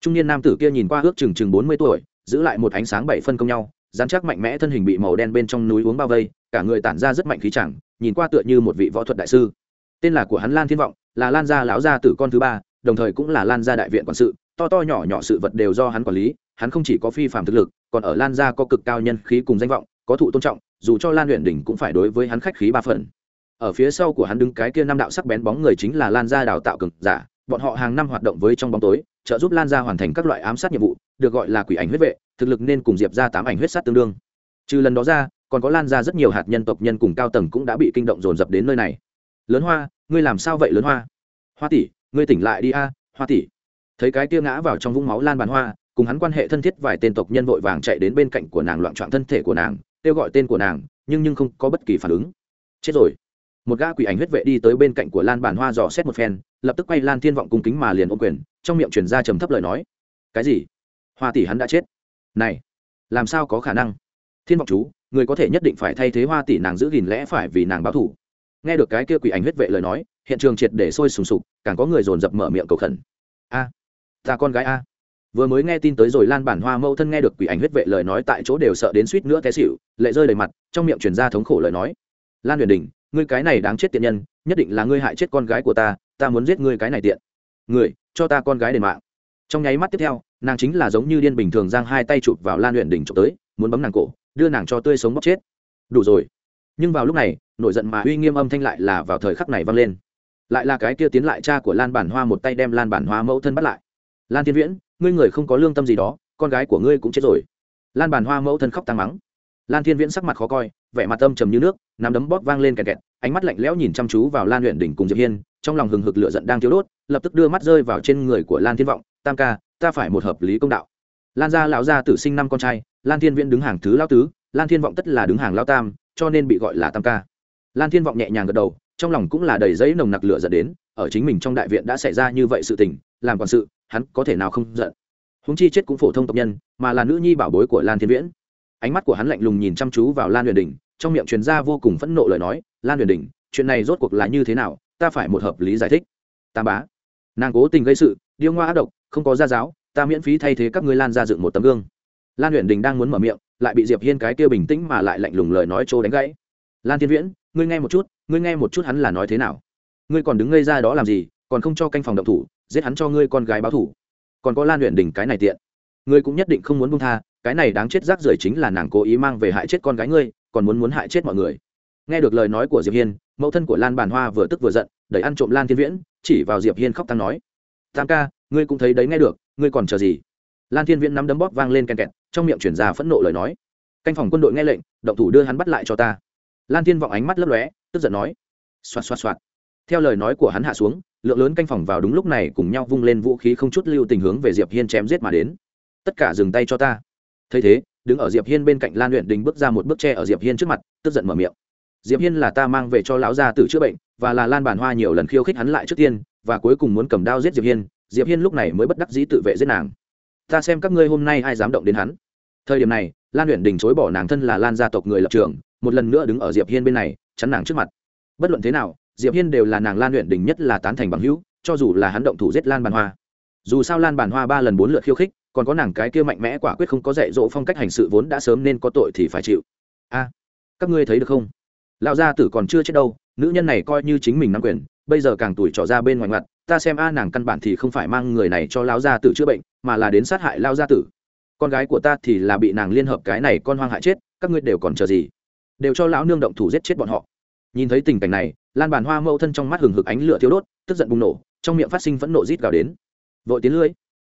Trung niên nam tử kia nhìn qua ước chừng chừng bốn mươi tuổi, giữ lại một ánh sáng bảy phân công nhau, dán chắc mạnh mẽ thân hình bị màu đen bên trong núi uống bao vây, cả người tản ra rất mạnh khí chẳng, nhìn qua tựa như một vị võ thuật đại sư. Tên là của hắn lan thiên vọng, là lan gia lão gia tử con thứ ba, đồng thời cũng là lan gia đại viện quản sự, to to nhỏ nhỏ sự vật đều do hắn quản lý hắn không chỉ có phi phạm thực lực, còn ở lan gia có cực cao nhân khí cùng danh vọng, có thụ tôn trọng, dù cho lan luyện đỉnh cũng phải đối với hắn khách khí ba phần. Ở phía sau của hắn đứng cái kia năm đạo sắc bén bóng người chính là lan gia đào tạo cực giả, bọn họ hàng năm hoạt động với trong bóng tối, trợ giúp lan gia hoàn thành các loại ám sát nhiệm vụ, được gọi là quỷ ảnh huyết vệ, thực lực nên cùng diệp ra tám ảnh huyết sát tương đương. Trừ lần đó ra, còn có lan ra rất nhiều hạt nhân tộc nhân cùng cao tầng cũng đã bị kinh động dồn dập đến nơi này. Lớn hoa, ngươi làm sao vậy, lớn hoa? Hoa tỷ, ngươi tỉnh lại đi a, hoa tỷ. Thấy cái kia ngã vào trong vũng máu lan bàn hoa cùng hắn quan hệ thân thiết vài tên tộc nhân vội vàng chạy đến bên cạnh của nàng loạn trọn thân thể của nàng, kêu gọi tên của nàng, nhưng nhưng không có bất kỳ phản ứng. Chết rồi. Một gã quỷ ảnh huyết vệ đi tới bên cạnh của lan bàn hoa dò xét một phen, lập tức quay lan thiên vọng cung kính mà liền ô quyền, trong miệng truyền ra trầm thấp lời nói. Cái gì? Hoa tỷ hắn đã chết. Này, làm sao có khả năng? Thiên vọng chú, người có thể nhất định phải thay thế hoa tỷ nàng giữ gìn lẽ phải vì nàng báo thủ nghe được cái kia quỷ ảnh huyết vệ lời nói, hiện trường triệt để sôi sùng sục, càng có người dồn dập mở miệng cầu khẩn. A, ta con gái a vừa mới nghe tin tới rồi, lan bản hoa mâu thân nghe được quỷ ảnh huyết vệ lời nói tại chỗ đều sợ đến suýt nữa té xịu lệ rơi đầy mặt, trong miệng truyền ra thống khổ lời nói. Lan huyền đình, ngươi cái này đáng chết tiện nhân, nhất định là ngươi hại chết con gái của ta ta muốn giết ngươi cái này tiện. Người cho ta con gái đền mạng. Trong nháy mắt tiếp theo, nàng chính là giống như điên bình thường giang hai tay chụp vào lan luyện đỉnh trộm tới, muốn bấm nàng cổ, đưa nàng cho tươi sống bóc chết. Đủ rồi. Nhưng vào lúc này, nổi giận mà uy nghiêm âm thanh lại là vào thời khắc này vang lên. Lại là cái kia tiến lại cha của lan bản hoa một tay đem lan bản hoa mẫu thân bắt lại. Lan thiên viễn ngươi người không có lương tâm gì đó, con gái của ngươi cũng chết rồi. Lan bản hoa mẫu thân khóc tăng mắng. Lan thiên viễn sắc mặt khó coi, vẻ mặt âm trầm như nước, nắm đấm bóp vang lên kẹt kẹt, ánh mắt lạnh lẽo nhìn chăm chú vào lan luyện đỉnh cùng diệp hiên, trong lòng hừng hực lửa giận đang thiếu đốt, lập tức đưa mắt rơi vào trên người của lan thiên vọng, tam ca, ta phải một hợp lý công đạo. Lan gia lão gia tử sinh năm con trai, lan thiên viễn đứng hàng thứ lão tứ, lan thiên vọng tất là đứng hàng lão tam, cho nên bị gọi là tam ca. Lan thiên vọng nhẹ nhàng gật đầu, trong lòng cũng là đầy giấy nồng nặc lửa dẫn đến, ở chính mình trong đại viện đã xảy ra như vậy sự tình, làm quản sự hắn có thể nào không giận. Húng chi chết cũng phổ thông tộc nhân, mà là nữ nhi bảo bối của lan thiên viễn. Ánh mắt của hắn lạnh lùng nhìn chăm chú vào lan huyền đình, trong miệng truyền ra vô cùng phẫn nộ lời nói, lan huyền đình, chuyện này rốt cuộc là như thế nào? Ta phải một hợp lý giải thích. Tam bá. Nàng cố tình gây sự, điêu ngoa ác độc, không có gia giáo, ta miễn phí thay thế các ngươi lan ra dựng một tấm gương. Lan huyền đình đang muốn mở miệng, lại bị diệp hiên cái kia bình tĩnh mà lại lạnh lùng lời nói trô đánh gãy. Lan thiên viễn, ngươi nghe một chút, ngươi nghe một chút hắn là nói thế nào? Ngươi còn đứng ngây ra đó làm gì, còn không cho canh phòng động thủ giết hắn cho ngươi con gái báo thủ. Còn có lan luyện đỉnh cái này tiện. Ngươi cũng nhất định không muốn buông tha, cái này đáng chết rác rưởi chính là nàng cố ý mang về hại chết con gái ngươi, còn muốn muốn hại chết mọi người. Nghe được lời nói của diệp hiên, mẫu thân của lan bàn hoa vừa tức vừa giận, đẩy ăn trộm lan thiên viễn, chỉ vào diệp hiên khóc tăng nói, tam ca, ngươi cũng thấy đấy nghe được, ngươi còn chờ gì? Lan thiên viễn nắm đấm bóp vang lên kèn kẹt, trong miệng chuyển ra phẫn nộ lời nói, canh phòng quân đội nghe lệnh, động thủ đưa hắn bắt lại cho ta. Lan thiên vọng ánh mắt lấp lóe, tức giận nói, xoạt xoạt xoạt theo lời nói của hắn hạ xuống, lượng lớn canh phòng vào đúng lúc này cùng nhau vung lên vũ khí không chút lưu tình hướng về diệp hiên chém giết mà đến. Tất cả dừng tay cho ta. Thấy thế, đứng ở diệp hiên bên cạnh lan luyện đình bước ra một bước tre ở diệp hiên trước mặt, tức giận mở miệng. Diệp hiên là ta mang về cho lão gia tử chữa bệnh, và là lan bản hoa nhiều lần khiêu khích hắn lại trước tiên, và cuối cùng muốn cầm đao giết diệp hiên diệp hiên lúc này mới bất đắc dĩ tự vệ giết nàng. Ta xem các ngươi hôm nay ai dám động đến hắn. Thời điểm này, lan luyện đình chối bỏ nàng thân là lan gia tộc người lập trường, một lần nữa đứng ở diệp hiên bên này, chắn nàng trước mặt. Bất luận thế nào diệp hiên đều là nàng lan luyện đình nhất là tán thành bằng hữu, cho dù là hắn động thủ giết lan bàn hoa. Dù sao lan bàn hoa ba lần bốn lượt khiêu khích, còn có nàng cái kia mạnh mẽ quả quyết không có dạy dỗ phong cách hành sự vốn đã sớm nên có tội thì phải chịu. A, các ngươi thấy được không? Lão gia tử còn chưa chết đâu, nữ nhân này coi như chính mình nắm quyền, bây giờ càng tuổi trỏ ra bên ngoài ngoặt, ta xem a nàng căn bản thì không phải mang người này cho lão gia tử chữa bệnh, mà là đến sát hại lão gia tử. Con gái của ta thì là bị nàng liên hợp cái này con hoang hại chết, các ngươi đều còn chờ gì? Đều cho lão nương động thủ giết chết bọn họ. Nhìn thấy tình cảnh này lan bàn hoa mâu thân trong mắt hừng hực ánh lửa thiếu đốt, tức giận bùng nổ, trong miệng phát sinh phẫn nộ rít gào đến. Vội tiến lưới.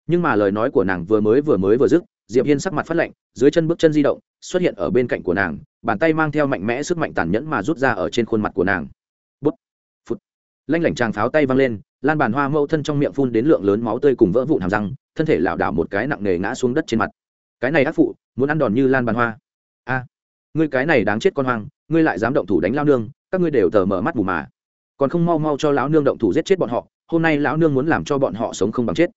Nhưng mà lời nói của nàng vừa mới vừa mới vừa dứt, diệp hiên sắc mặt phát lạnh, dưới chân bước chân di động, xuất hiện ở bên cạnh của nàng, bàn tay mang theo mạnh mẽ sức mạnh tàn nhẫn mà rút ra ở trên khuôn mặt của nàng. Bút. Phút lanh lảnh tràng pháo tay văng lên, lan bàn hoa mâu thân trong miệng phun đến lượng lớn máu tươi cùng vỡ vụn hàm răng, thân thể lảo đảo một cái nặng nề ngã xuống đất trên mặt. Cái này ác phụ, muốn ăn đòn như lan bàn hoa. A, ngươi cái này đáng chết con hoang, ngươi lại dám động thủ đánh lao nương các ngươi đều tờ mở mắt mù mà. Còn không mau mau cho lão nương động thủ giết chết bọn họ, hôm nay lão nương muốn làm cho bọn họ sống không bằng chết.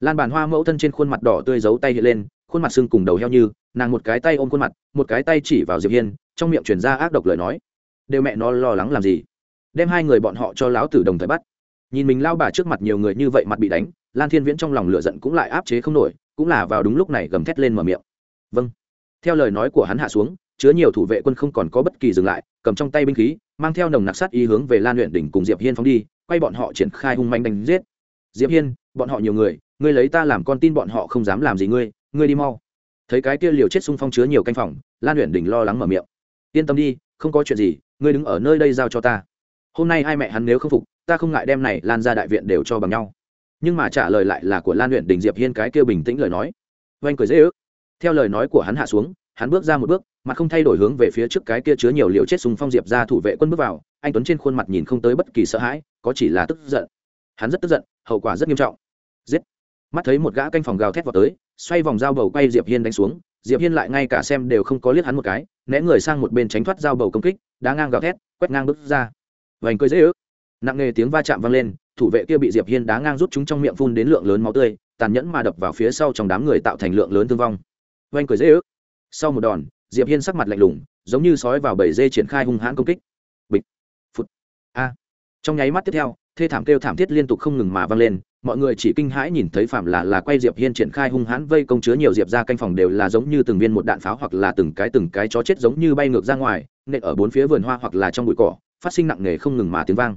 Lan bàn hoa mẫu thân trên khuôn mặt đỏ tươi giấu tay hiện lên, khuôn mặt sưng cùng đầu heo như, nàng một cái tay ôm khuôn mặt, một cái tay chỉ vào diệp hiên, trong miệng truyền ra ác độc lời nói. Đều mẹ nó lo lắng làm gì? Đem hai người bọn họ cho lão tử đồng thời bắt. Nhìn mình lao bà trước mặt nhiều người như vậy mặt bị đánh, lan thiên viễn trong lòng lửa giận cũng lại áp chế không nổi, cũng là vào đúng lúc này gầm thét lên mở miệng. Vâng. Theo lời nói của hắn hạ xuống, chứa nhiều thủ vệ quân không còn có bất kỳ dừng lại cầm trong tay binh khí, mang theo nồng nặc sát ý hướng về lan luyện đỉnh cùng diệp hiên phóng đi, quay bọn họ triển khai hung manh đánh giết. Diệp hiên, bọn họ nhiều người, ngươi lấy ta làm con tin bọn họ không dám làm gì ngươi ngươi đi mau. Thấy cái kia liều chết xung phong chứa nhiều canh phòng, lan luyện đỉnh lo lắng mở miệng. Yên tâm đi, không có chuyện gì, ngươi đứng ở nơi đây giao cho ta. Hôm nay hai mẹ hắn nếu không phục, ta không ngại đem này lan ra đại viện đều cho bằng nhau. Nhưng mà trả lời lại là của lan luyện đỉnh diệp hiên cái kia bình tĩnh lời nói. Oanh cười dễ ước. Theo lời nói của hắn hạ xuống hắn bước ra một bước mà không thay đổi hướng về phía trước cái kia chứa nhiều liệu chết súng phong diệp ra thủ vệ quân bước vào, anh tuấn trên khuôn mặt nhìn không tới bất kỳ sợ hãi, có chỉ là tức giận. Hắn rất tức giận, hậu quả rất nghiêm trọng. Giết! Mắt thấy một gã canh phòng gào thét vào tới, xoay vòng dao bầu quay diệp hiên đánh xuống, diệp hiên lại ngay cả xem đều không có liếc hắn một cái, né người sang một bên tránh thoát dao bầu công kích, đá ngang gào thét, quét ngang bước ra. Vành cười dễ ước. Nặng nề tiếng va chạm vang lên, thủ vệ kia bị diệp hiên đá ngang rút chúng trong miệng phun đến lượng lớn máu tươi, tàn nhẫn mà đập vào phía sau trong đám người tạo thành lượng lớn thương vong. Vành cười dễ ước sau một đòn, diệp hiên sắc mặt lạnh lùng, giống như sói vào bầy dê triển khai hung hãn công kích. Bịch phút a. Trong nháy mắt tiếp theo, thê thảm kêu thảm thiết liên tục không ngừng mà vang lên, mọi người chỉ kinh hãi nhìn thấy phạm là là quay diệp hiên triển khai hung hãn vây công chứa nhiều diệp ra canh phòng đều là giống như từng viên một đạn pháo hoặc là từng cái từng cái chó chết giống như bay ngược ra ngoài, nện ở bốn phía vườn hoa hoặc là trong bụi cỏ, phát sinh nặng nề không ngừng mà tiếng vang.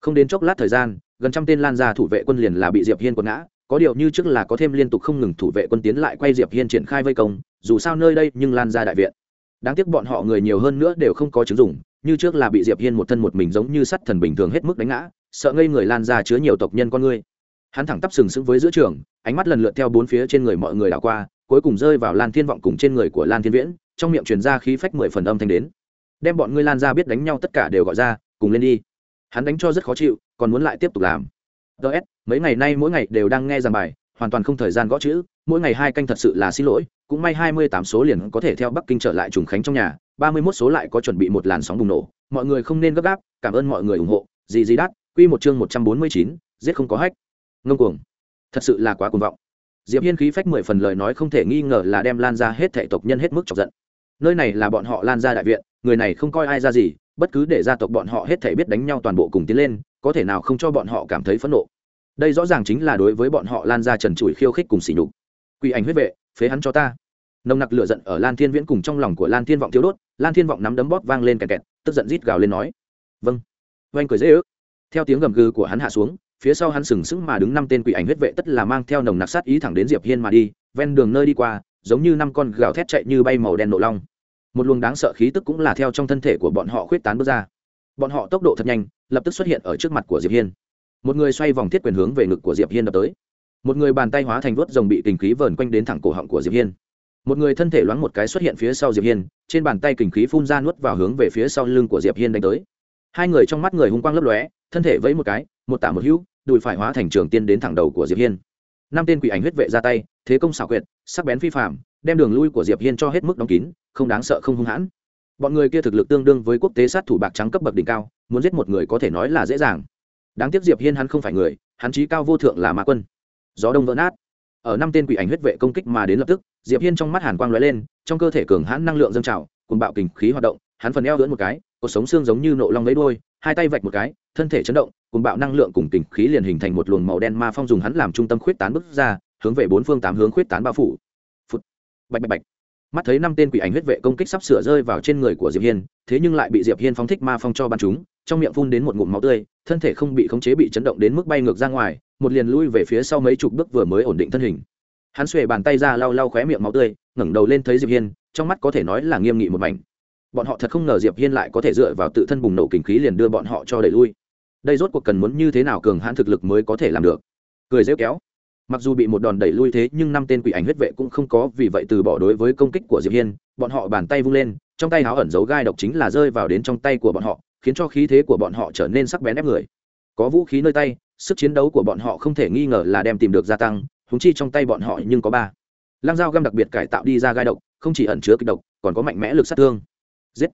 Không đến chốc lát thời gian, gần trăm tên lan ra thủ vệ quân liền là bị diệp hiên quật ngã, có điều như trước là có thêm liên tục không ngừng thủ vệ quân tiến lại quay diệp hiên triển khai vây công dù sao nơi đây nhưng lan ra đại viện. Đáng tiếc bọn họ người nhiều hơn nữa đều không có chứng dùng, như trước là bị diệp hiên một thân một mình giống như sắt thần bình thường hết mức đánh ngã sợ ngây người lan ra chứa nhiều tộc nhân con ngươi hắn thẳng tắp sừng sững với giữa trường ánh mắt lần lượt theo bốn phía trên người mọi người đảo qua cuối cùng rơi vào lan thiên vọng cùng trên người của lan thiên viễn trong miệng truyền ra khí phách mười phần âm thanh đến. Đem bọn ngươi lan ra biết đánh nhau tất cả đều gọi ra cùng lên đi. Hắn đánh cho rất khó chịu còn muốn lại tiếp tục làm. Ts mấy ngày nay mỗi ngày đều đang nghe giảng bài hoàn toàn không thời gian gõ chữ mỗi ngày hai canh thật sự là xin lỗi cũng may hai mươi tám số liền có thể theo bắc kinh trở lại trùng khánh trong nhà, ba mươi 31 số lại có chuẩn bị một làn sóng bùng nổ. Mọi người không nên gấp gáp, cảm ơn mọi người ủng hộ. Gì gì đắt quy một chương một trăm bốn mươi chín, giết không có hách. Ngông cuồng. Thật sự là quá cuồng vọng. Diệp hiên khí phách mười phần lời nói không thể nghi ngờ là đem lan gia hết thảy tộc nhân hết mức chọc giận. Nơi này là bọn họ lan gia đại viện, người này không coi ai ra gì, bất cứ để gia tộc bọn họ hết thảy biết đánh nhau toàn bộ cùng tiến lên, có thể nào không cho bọn họ cảm thấy phẫn nộ. Đây rõ ràng chính là đối với bọn họ lan gia trần trụi khiêu khích cùng sỉ nhục. Quỷ ảnh huyết vệ phế hắn cho ta. Nồng nặc lửa giận ở lan thiên viễn cùng trong lòng của lan thiên vọng thiếu đốt, lan thiên vọng nắm đấm bóp vang lên kẹt kẹt, tức giận rít gào lên nói vâng. Oanh cười dễ ước. Theo tiếng gầm gừ của hắn hạ xuống, phía sau hắn sừng sững mà đứng năm tên quỷ ảnh huyết vệ tất là mang theo nồng nặc sát ý thẳng đến diệp hiên mà đi, ven đường nơi đi qua, giống như năm con gào thét chạy như bay màu đen nộ long. Một luồng đáng sợ khí tức cũng là theo trong thân thể của bọn họ khuyết tán bước ra. Bọn họ tốc độ thật nhanh, lập tức xuất hiện ở trước mặt của diệp hiên. Một người xoay vòng thiết quyền hướng về ngực của diệp hiên đập tới một người bàn tay hóa thành vớt rồng bị kình khí vờn quanh đến thẳng cổ họng của diệp hiên. Một người thân thể loáng một cái xuất hiện phía sau diệp hiên, trên bàn tay kình khí phun ra nuốt vào hướng về phía sau lưng của diệp hiên đánh tới. Hai người trong mắt người hung quang lấp lóe, thân thể vẫy một cái, một tả một hữu, đùi phải hóa thành trường tiên đến thẳng đầu của diệp hiên. Năm tên quỷ ảnh huyết vệ ra tay, thế công xảo quyệt, sắc bén phi phạm đem đường lui của diệp hiên cho hết mức đóng kín, không đáng sợ, không hung hãn. Bọn người kia thực lực tương đương với quốc tế sát thủ bạc trắng cấp bậc đỉnh cao, muốn giết một người có thể nói là dễ dàng. Đáng tiếc diệp hiên hắn không phải người, hắn trí cao vô thượng là ma quân gió đông vỡ nát. Ở năm tên quỷ ảnh huyết vệ công kích mà đến lập tức, diệp hiên trong mắt hàn quang lóe lên, trong cơ thể cường hãn năng lượng dâng trào cùng bạo kình khí hoạt động, hắn phần eo lưỡn một cái cột sống xương giống như nộ long lấy đuôi, hai tay vạch một cái, thân thể chấn động cùng bạo năng lượng cùng kình khí liền hình thành một luồng màu đen ma phong dùng hắn làm trung tâm khuyết tán bước ra, hướng về bốn phương tám hướng khuyết tán bao phủ. Phụt. bạch bạch bạch. Mắt thấy năm tên quỷ ảnh huyết vệ công kích sắp sửa rơi vào trên người của diệp hiên, thế nhưng lại bị diệp hiên phóng thích ma phong cho bắn chúng, trong miệng phun đến một ngụm máu tươi, thân thể không bị khống chế bị chấn động đến mức bay ngược ra ngoài một liền lui về phía sau mấy chục bước vừa mới ổn định thân hình. Hắn xuề bàn tay ra lau lau khóe miệng máu tươi, ngẩng đầu lên thấy diệp hiên, trong mắt có thể nói là nghiêm nghị một mảnh. Bọn họ thật không ngờ diệp hiên lại có thể dựa vào tự thân bùng nổ kinh khí liền đưa bọn họ cho đẩy lui. Đây rốt cuộc cần muốn như thế nào cường hãn thực lực mới có thể làm được? Cười rêu kéo. Mặc dù bị một đòn đẩy lui thế, nhưng năm tên quỷ ảnh huyết vệ cũng không có vì vậy từ bỏ đối với công kích của diệp hiên, bọn họ bàn tay vung lên, trong tay háo ẩn giấu gai độc chính là rơi vào đến trong tay của bọn họ, khiến cho khí thế của bọn họ trở nên sắc bén ép người. Có vũ khí nơi tay sức chiến đấu của bọn họ không thể nghi ngờ là đem tìm được gia tăng húng chi trong tay bọn họ nhưng có ba. Lăng dao găm đặc biệt cải tạo đi ra gai độc, không chỉ ẩn chứa kịch độc, còn có mạnh mẽ lực sát thương. Giết.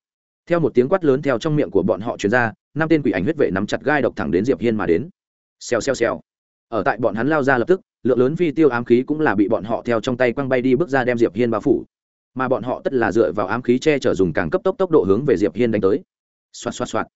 Theo một tiếng quát lớn theo trong miệng của bọn họ truyền ra, năm tên quỷ ảnh huyết vệ nắm chặt gai độc thẳng đến diệp hiên mà đến. Xèo xèo xèo. Ở tại bọn hắn lao ra lập tức, lượng lớn phi tiêu ám khí cũng là bị bọn họ theo trong tay quăng bay đi bước ra đem diệp hiên bao phủ. Mà bọn họ tất là dựa vào ám khí che chở dùng càng cấp tốc tốc độ hướng về diệp hiên đánh tới. Xoạt xoạt xoạt.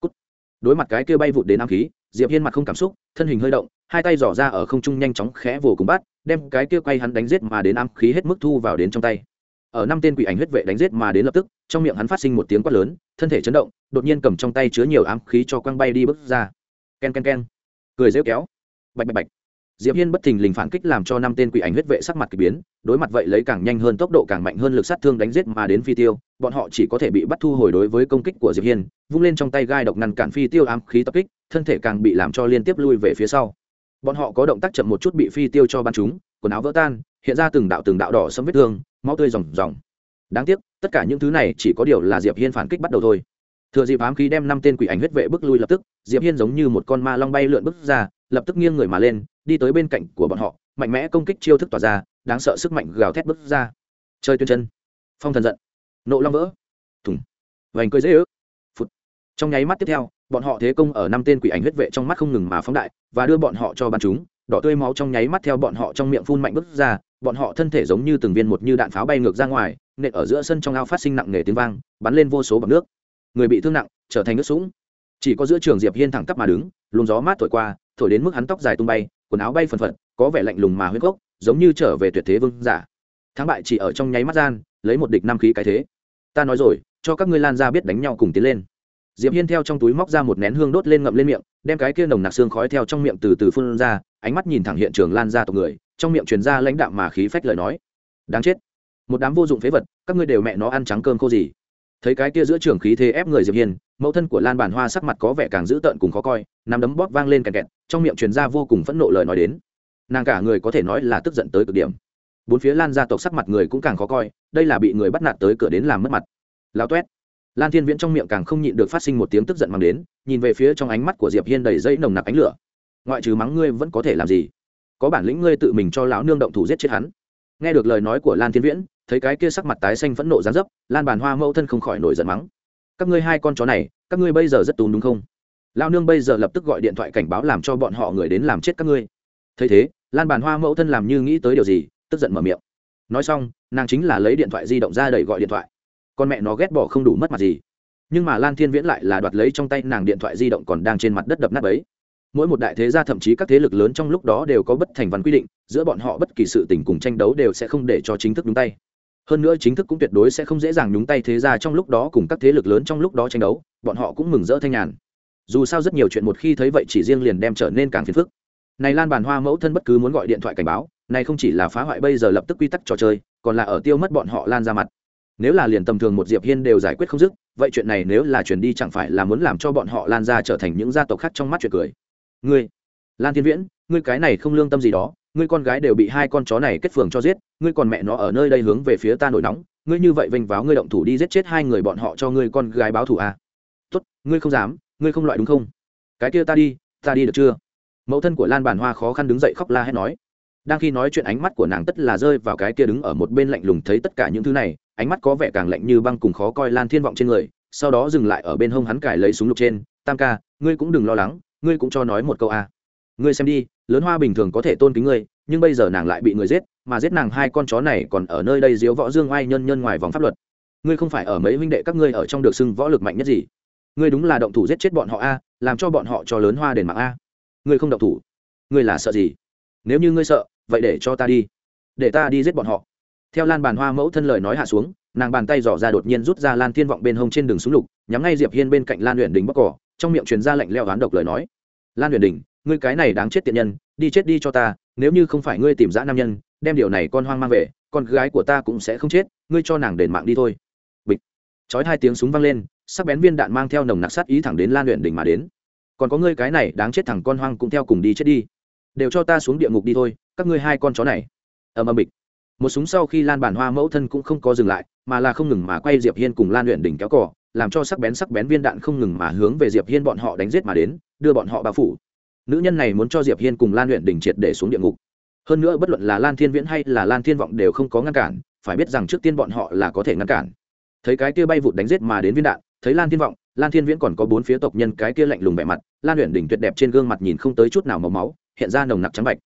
Cút. đối mặt cái kia bay vụt đến ám khí diệp hiên mặt không cảm xúc, thân hình hơi động, hai tay dò ra ở không trung nhanh chóng khẽ vồ cùng bắt, đem cái kia quay hắn đánh giết mà đến ám khí hết mức thu vào đến trong tay. Ở năm tên quỷ ảnh huyết vệ đánh giết mà đến lập tức, trong miệng hắn phát sinh một tiếng quát lớn, thân thể chấn động, đột nhiên cầm trong tay chứa nhiều ám khí cho quăng bay đi bước ra. Ken ken ken. Cười rêu kéo. Bạch bạch bạch diệp hiên bất thình lình phản kích làm cho năm tên quỷ ảnh huyết vệ sắc mặt kỳ biến, đối mặt vậy lấy càng nhanh hơn tốc độ càng mạnh hơn lực sát thương đánh giết mà đến phi tiêu, bọn họ chỉ có thể bị bắt thu hồi đối với công kích của diệp hiên, vung lên trong tay gai độc ngăn cản phi tiêu ám khí tập kích, thân thể càng bị làm cho liên tiếp lui về phía sau. Bọn họ có động tác chậm một chút bị phi tiêu cho bắn chúng quần áo vỡ tan, hiện ra từng đạo từng đạo đỏ sẫm vết thương, máu tươi ròng ròng. Đáng tiếc, tất cả những thứ này chỉ có điều là diệp hiên phản kích bắt đầu thôi. Thừa dịp ám khí đem năm tên quỷ ảnh huyết vệ bước lui lập tức, diệp hiên giống như một con ma long bay lượn bước ra lập tức nghiêng người mà lên, đi tới bên cạnh của bọn họ, mạnh mẽ công kích chiêu thức tỏa ra, đáng sợ sức mạnh gào thét bước ra. Chơi tuyên chân. Phong thần giận. Nộ long vỡ. Thủng vành cười dễ ước. Phút trong nháy mắt tiếp theo, bọn họ thế công ở năm tên quỷ ảnh huyết vệ trong mắt không ngừng mà phóng đại, và đưa bọn họ cho bắn chúng. Đỏ tươi máu trong nháy mắt theo bọn họ trong miệng phun mạnh bước ra, bọn họ thân thể giống như từng viên một như đạn pháo bay ngược ra ngoài, nện ở giữa sân trong ao phát sinh nặng nề tiếng vang, bắn lên vô số bằng nước. Người bị thương nặng, trở thành nước sũng. Chỉ có giữa trường diệp hiên thẳng tắp mà đứng, luồng gió mát thổi qua thổi đến mức hắn tóc dài tung bay, quần áo bay phần phật, có vẻ lạnh lùng mà huyết gốc, giống như trở về tuyệt thế vương giả. Thắng bại chỉ ở trong nháy mắt gian, lấy một địch năm khí cái thế. Ta nói rồi, cho các ngươi lan ra biết đánh nhau cùng tiến lên. Diệp hiên theo trong túi móc ra một nén hương đốt lên ngậm lên miệng, đem cái kia nồng nặc xương khói theo trong miệng từ từ phun ra, ánh mắt nhìn thẳng hiện trường lan ra tộc người, trong miệng truyền ra lãnh đạm mà khí phách lời nói. Đáng chết. Một đám vô dụng phế vật, các ngươi đều mẹ nó ăn trắng cơm khô gì thấy cái kia giữa trường khí thế ép người diệp hiên, mẫu thân của lan bản hoa sắc mặt có vẻ càng dữ tợn cùng khó coi, nắm đấm bóp vang lên kẹt kẹt, trong miệng truyền ra vô cùng phẫn nộ lời nói đến. Nàng cả người có thể nói là tức giận tới cực điểm. Bốn phía lan gia tộc sắc mặt người cũng càng khó coi, đây là bị người bắt nạt tới cửa đến làm mất mặt. Lao toét lan thiên viễn trong miệng càng không nhịn được phát sinh một tiếng tức giận mang đến, nhìn về phía trong ánh mắt của diệp hiên đầy dây nồng nặc ánh lửa. Ngoại trừ mắng ngươi vẫn có thể làm gì? Có bản lĩnh ngươi tự mình cho lão nương động thủ giết chết hắn. Nghe được lời nói của lan thiên viễn thấy cái kia sắc mặt tái xanh phẫn nộ gián dấp, lan bàn hoa mẫu thân không khỏi nổi giận mắng. Các ngươi hai con chó này, các ngươi bây giờ rất tùn đúng không? Lao nương bây giờ lập tức gọi điện thoại cảnh báo làm cho bọn họ người đến làm chết các ngươi. Thấy thế, lan bàn hoa mẫu thân làm như nghĩ tới điều gì, tức giận mở miệng. Nói xong, nàng chính là lấy điện thoại di động ra đẩy gọi điện thoại. Con mẹ nó ghét bỏ không đủ mất mặt gì. Nhưng mà lan thiên viễn lại là đoạt lấy trong tay nàng điện thoại di động còn đang trên mặt đất đập nát ấy. Mỗi một đại thế gia thậm chí các thế lực lớn trong lúc đó đều có bất thành văn quy định, giữa bọn họ bất kỳ sự tình cùng tranh đấu đều sẽ không để cho chính thức đúng tay hơn nữa chính thức cũng tuyệt đối sẽ không dễ dàng nhúng tay thế ra trong lúc đó cùng các thế lực lớn trong lúc đó tranh đấu, bọn họ cũng mừng rỡ thanh nhàn. Dù sao rất nhiều chuyện một khi thấy vậy chỉ riêng liền đem trở nên càng phiền phức. Này lan bàn hoa mẫu thân bất cứ muốn gọi điện thoại cảnh báo, này không chỉ là phá hoại bây giờ lập tức quy tắc trò chơi, còn là ở tiêu mất bọn họ lan ra mặt. Nếu là liền tầm thường một diệp hiên đều giải quyết không dứt, vậy chuyện này nếu là chuyển đi chẳng phải là muốn làm cho bọn họ lan ra trở thành những gia tộc khác trong mắt chuyện cười. Ngươi, lan thiên viễn, ngươi cái này không lương tâm gì đó ngươi con gái đều bị hai con chó này kết phường cho giết, ngươi còn mẹ nó ở nơi đây hướng về phía ta nổi nóng, ngươi như vậy vênh váo ngươi động thủ đi giết chết hai người bọn họ cho ngươi con gái báo thù à. tốt, ngươi không dám, ngươi không loại đúng không cái kia ta đi ta đi được chưa mẫu thân của lan bàn hoa khó khăn đứng dậy khóc la hét nói đang khi nói chuyện ánh mắt của nàng tất là rơi vào cái kia đứng ở một bên lạnh lùng thấy tất cả những thứ này, ánh mắt có vẻ càng lạnh như băng cùng khó coi lan thiên vọng trên người, sau đó dừng lại ở bên hông hắn cài lấy súng lục trên tam ca, ngươi cũng đừng lo lắng, ngươi cũng cho nói một câu a à ngươi xem đi, lớn hoa bình thường có thể tôn kính ngươi, nhưng bây giờ nàng lại bị người giết, mà giết nàng hai con chó này còn ở nơi đây diếu võ dương oai nhân nhân ngoài vòng pháp luật. Ngươi không phải ở mấy huynh đệ các ngươi ở trong được xưng võ lực mạnh nhất gì? Ngươi đúng là động thủ giết chết bọn họ a, làm cho bọn họ cho lớn hoa đền mạng a. Ngươi không động thủ, ngươi là sợ gì? Nếu như ngươi sợ, vậy để cho ta đi. Để ta đi giết bọn họ. Theo lan bàn hoa mẫu thân lời nói hạ xuống, nàng bàn tay dò ra đột nhiên rút ra lan thiên vọng bên hông trên đường súng lục, nhắm ngay diệp hiên bên cạnh lan luyện đình bóc cỏ, trong miệng truyền ra lệnh leo oán độc lời nói. Lan luyện đình ngươi cái này đáng chết tiện nhân, đi chết đi cho ta, nếu như không phải ngươi tìm dã nam nhân, đem điều này con hoang mang về, con gái của ta cũng sẽ không chết, ngươi cho nàng đền mạng đi thôi. Bịch. Chói hai tiếng súng vang lên, sắc bén viên đạn mang theo nồng nặc sát ý thẳng đến lan luyện đỉnh mà đến. Còn có ngươi cái này đáng chết thẳng con hoang cũng theo cùng đi chết đi. Đều cho ta xuống địa ngục đi thôi, các ngươi hai con chó này. Ầm ầm bịch. Một súng sau khi lan bản hoa mẫu thân cũng không có dừng lại, mà là không ngừng mà quay diệp hiên cùng lan luyện đỉnh kéo cỏ làm cho sắc bén sắc bén viên đạn không ngừng mà hướng về diệp hiên bọn họ đánh giết mà đến, đưa bọn họ bao phủ nữ nhân này muốn cho diệp hiên cùng lan luyện đỉnh triệt để xuống địa ngục. Hơn nữa bất luận là lan thiên viễn hay là lan thiên vọng đều không có ngăn cản, phải biết rằng trước tiên bọn họ là có thể ngăn cản. Thấy cái kia bay vụt đánh giết mà đến viên đạn, thấy lan thiên vọng, lan thiên viễn còn có bốn phía tộc nhân cái kia lạnh lùng vẻ mặt, lan luyện đỉnh tuyệt đẹp trên gương mặt nhìn không tới chút nào màu máu, hiện ra nồng nặc trắng bạch.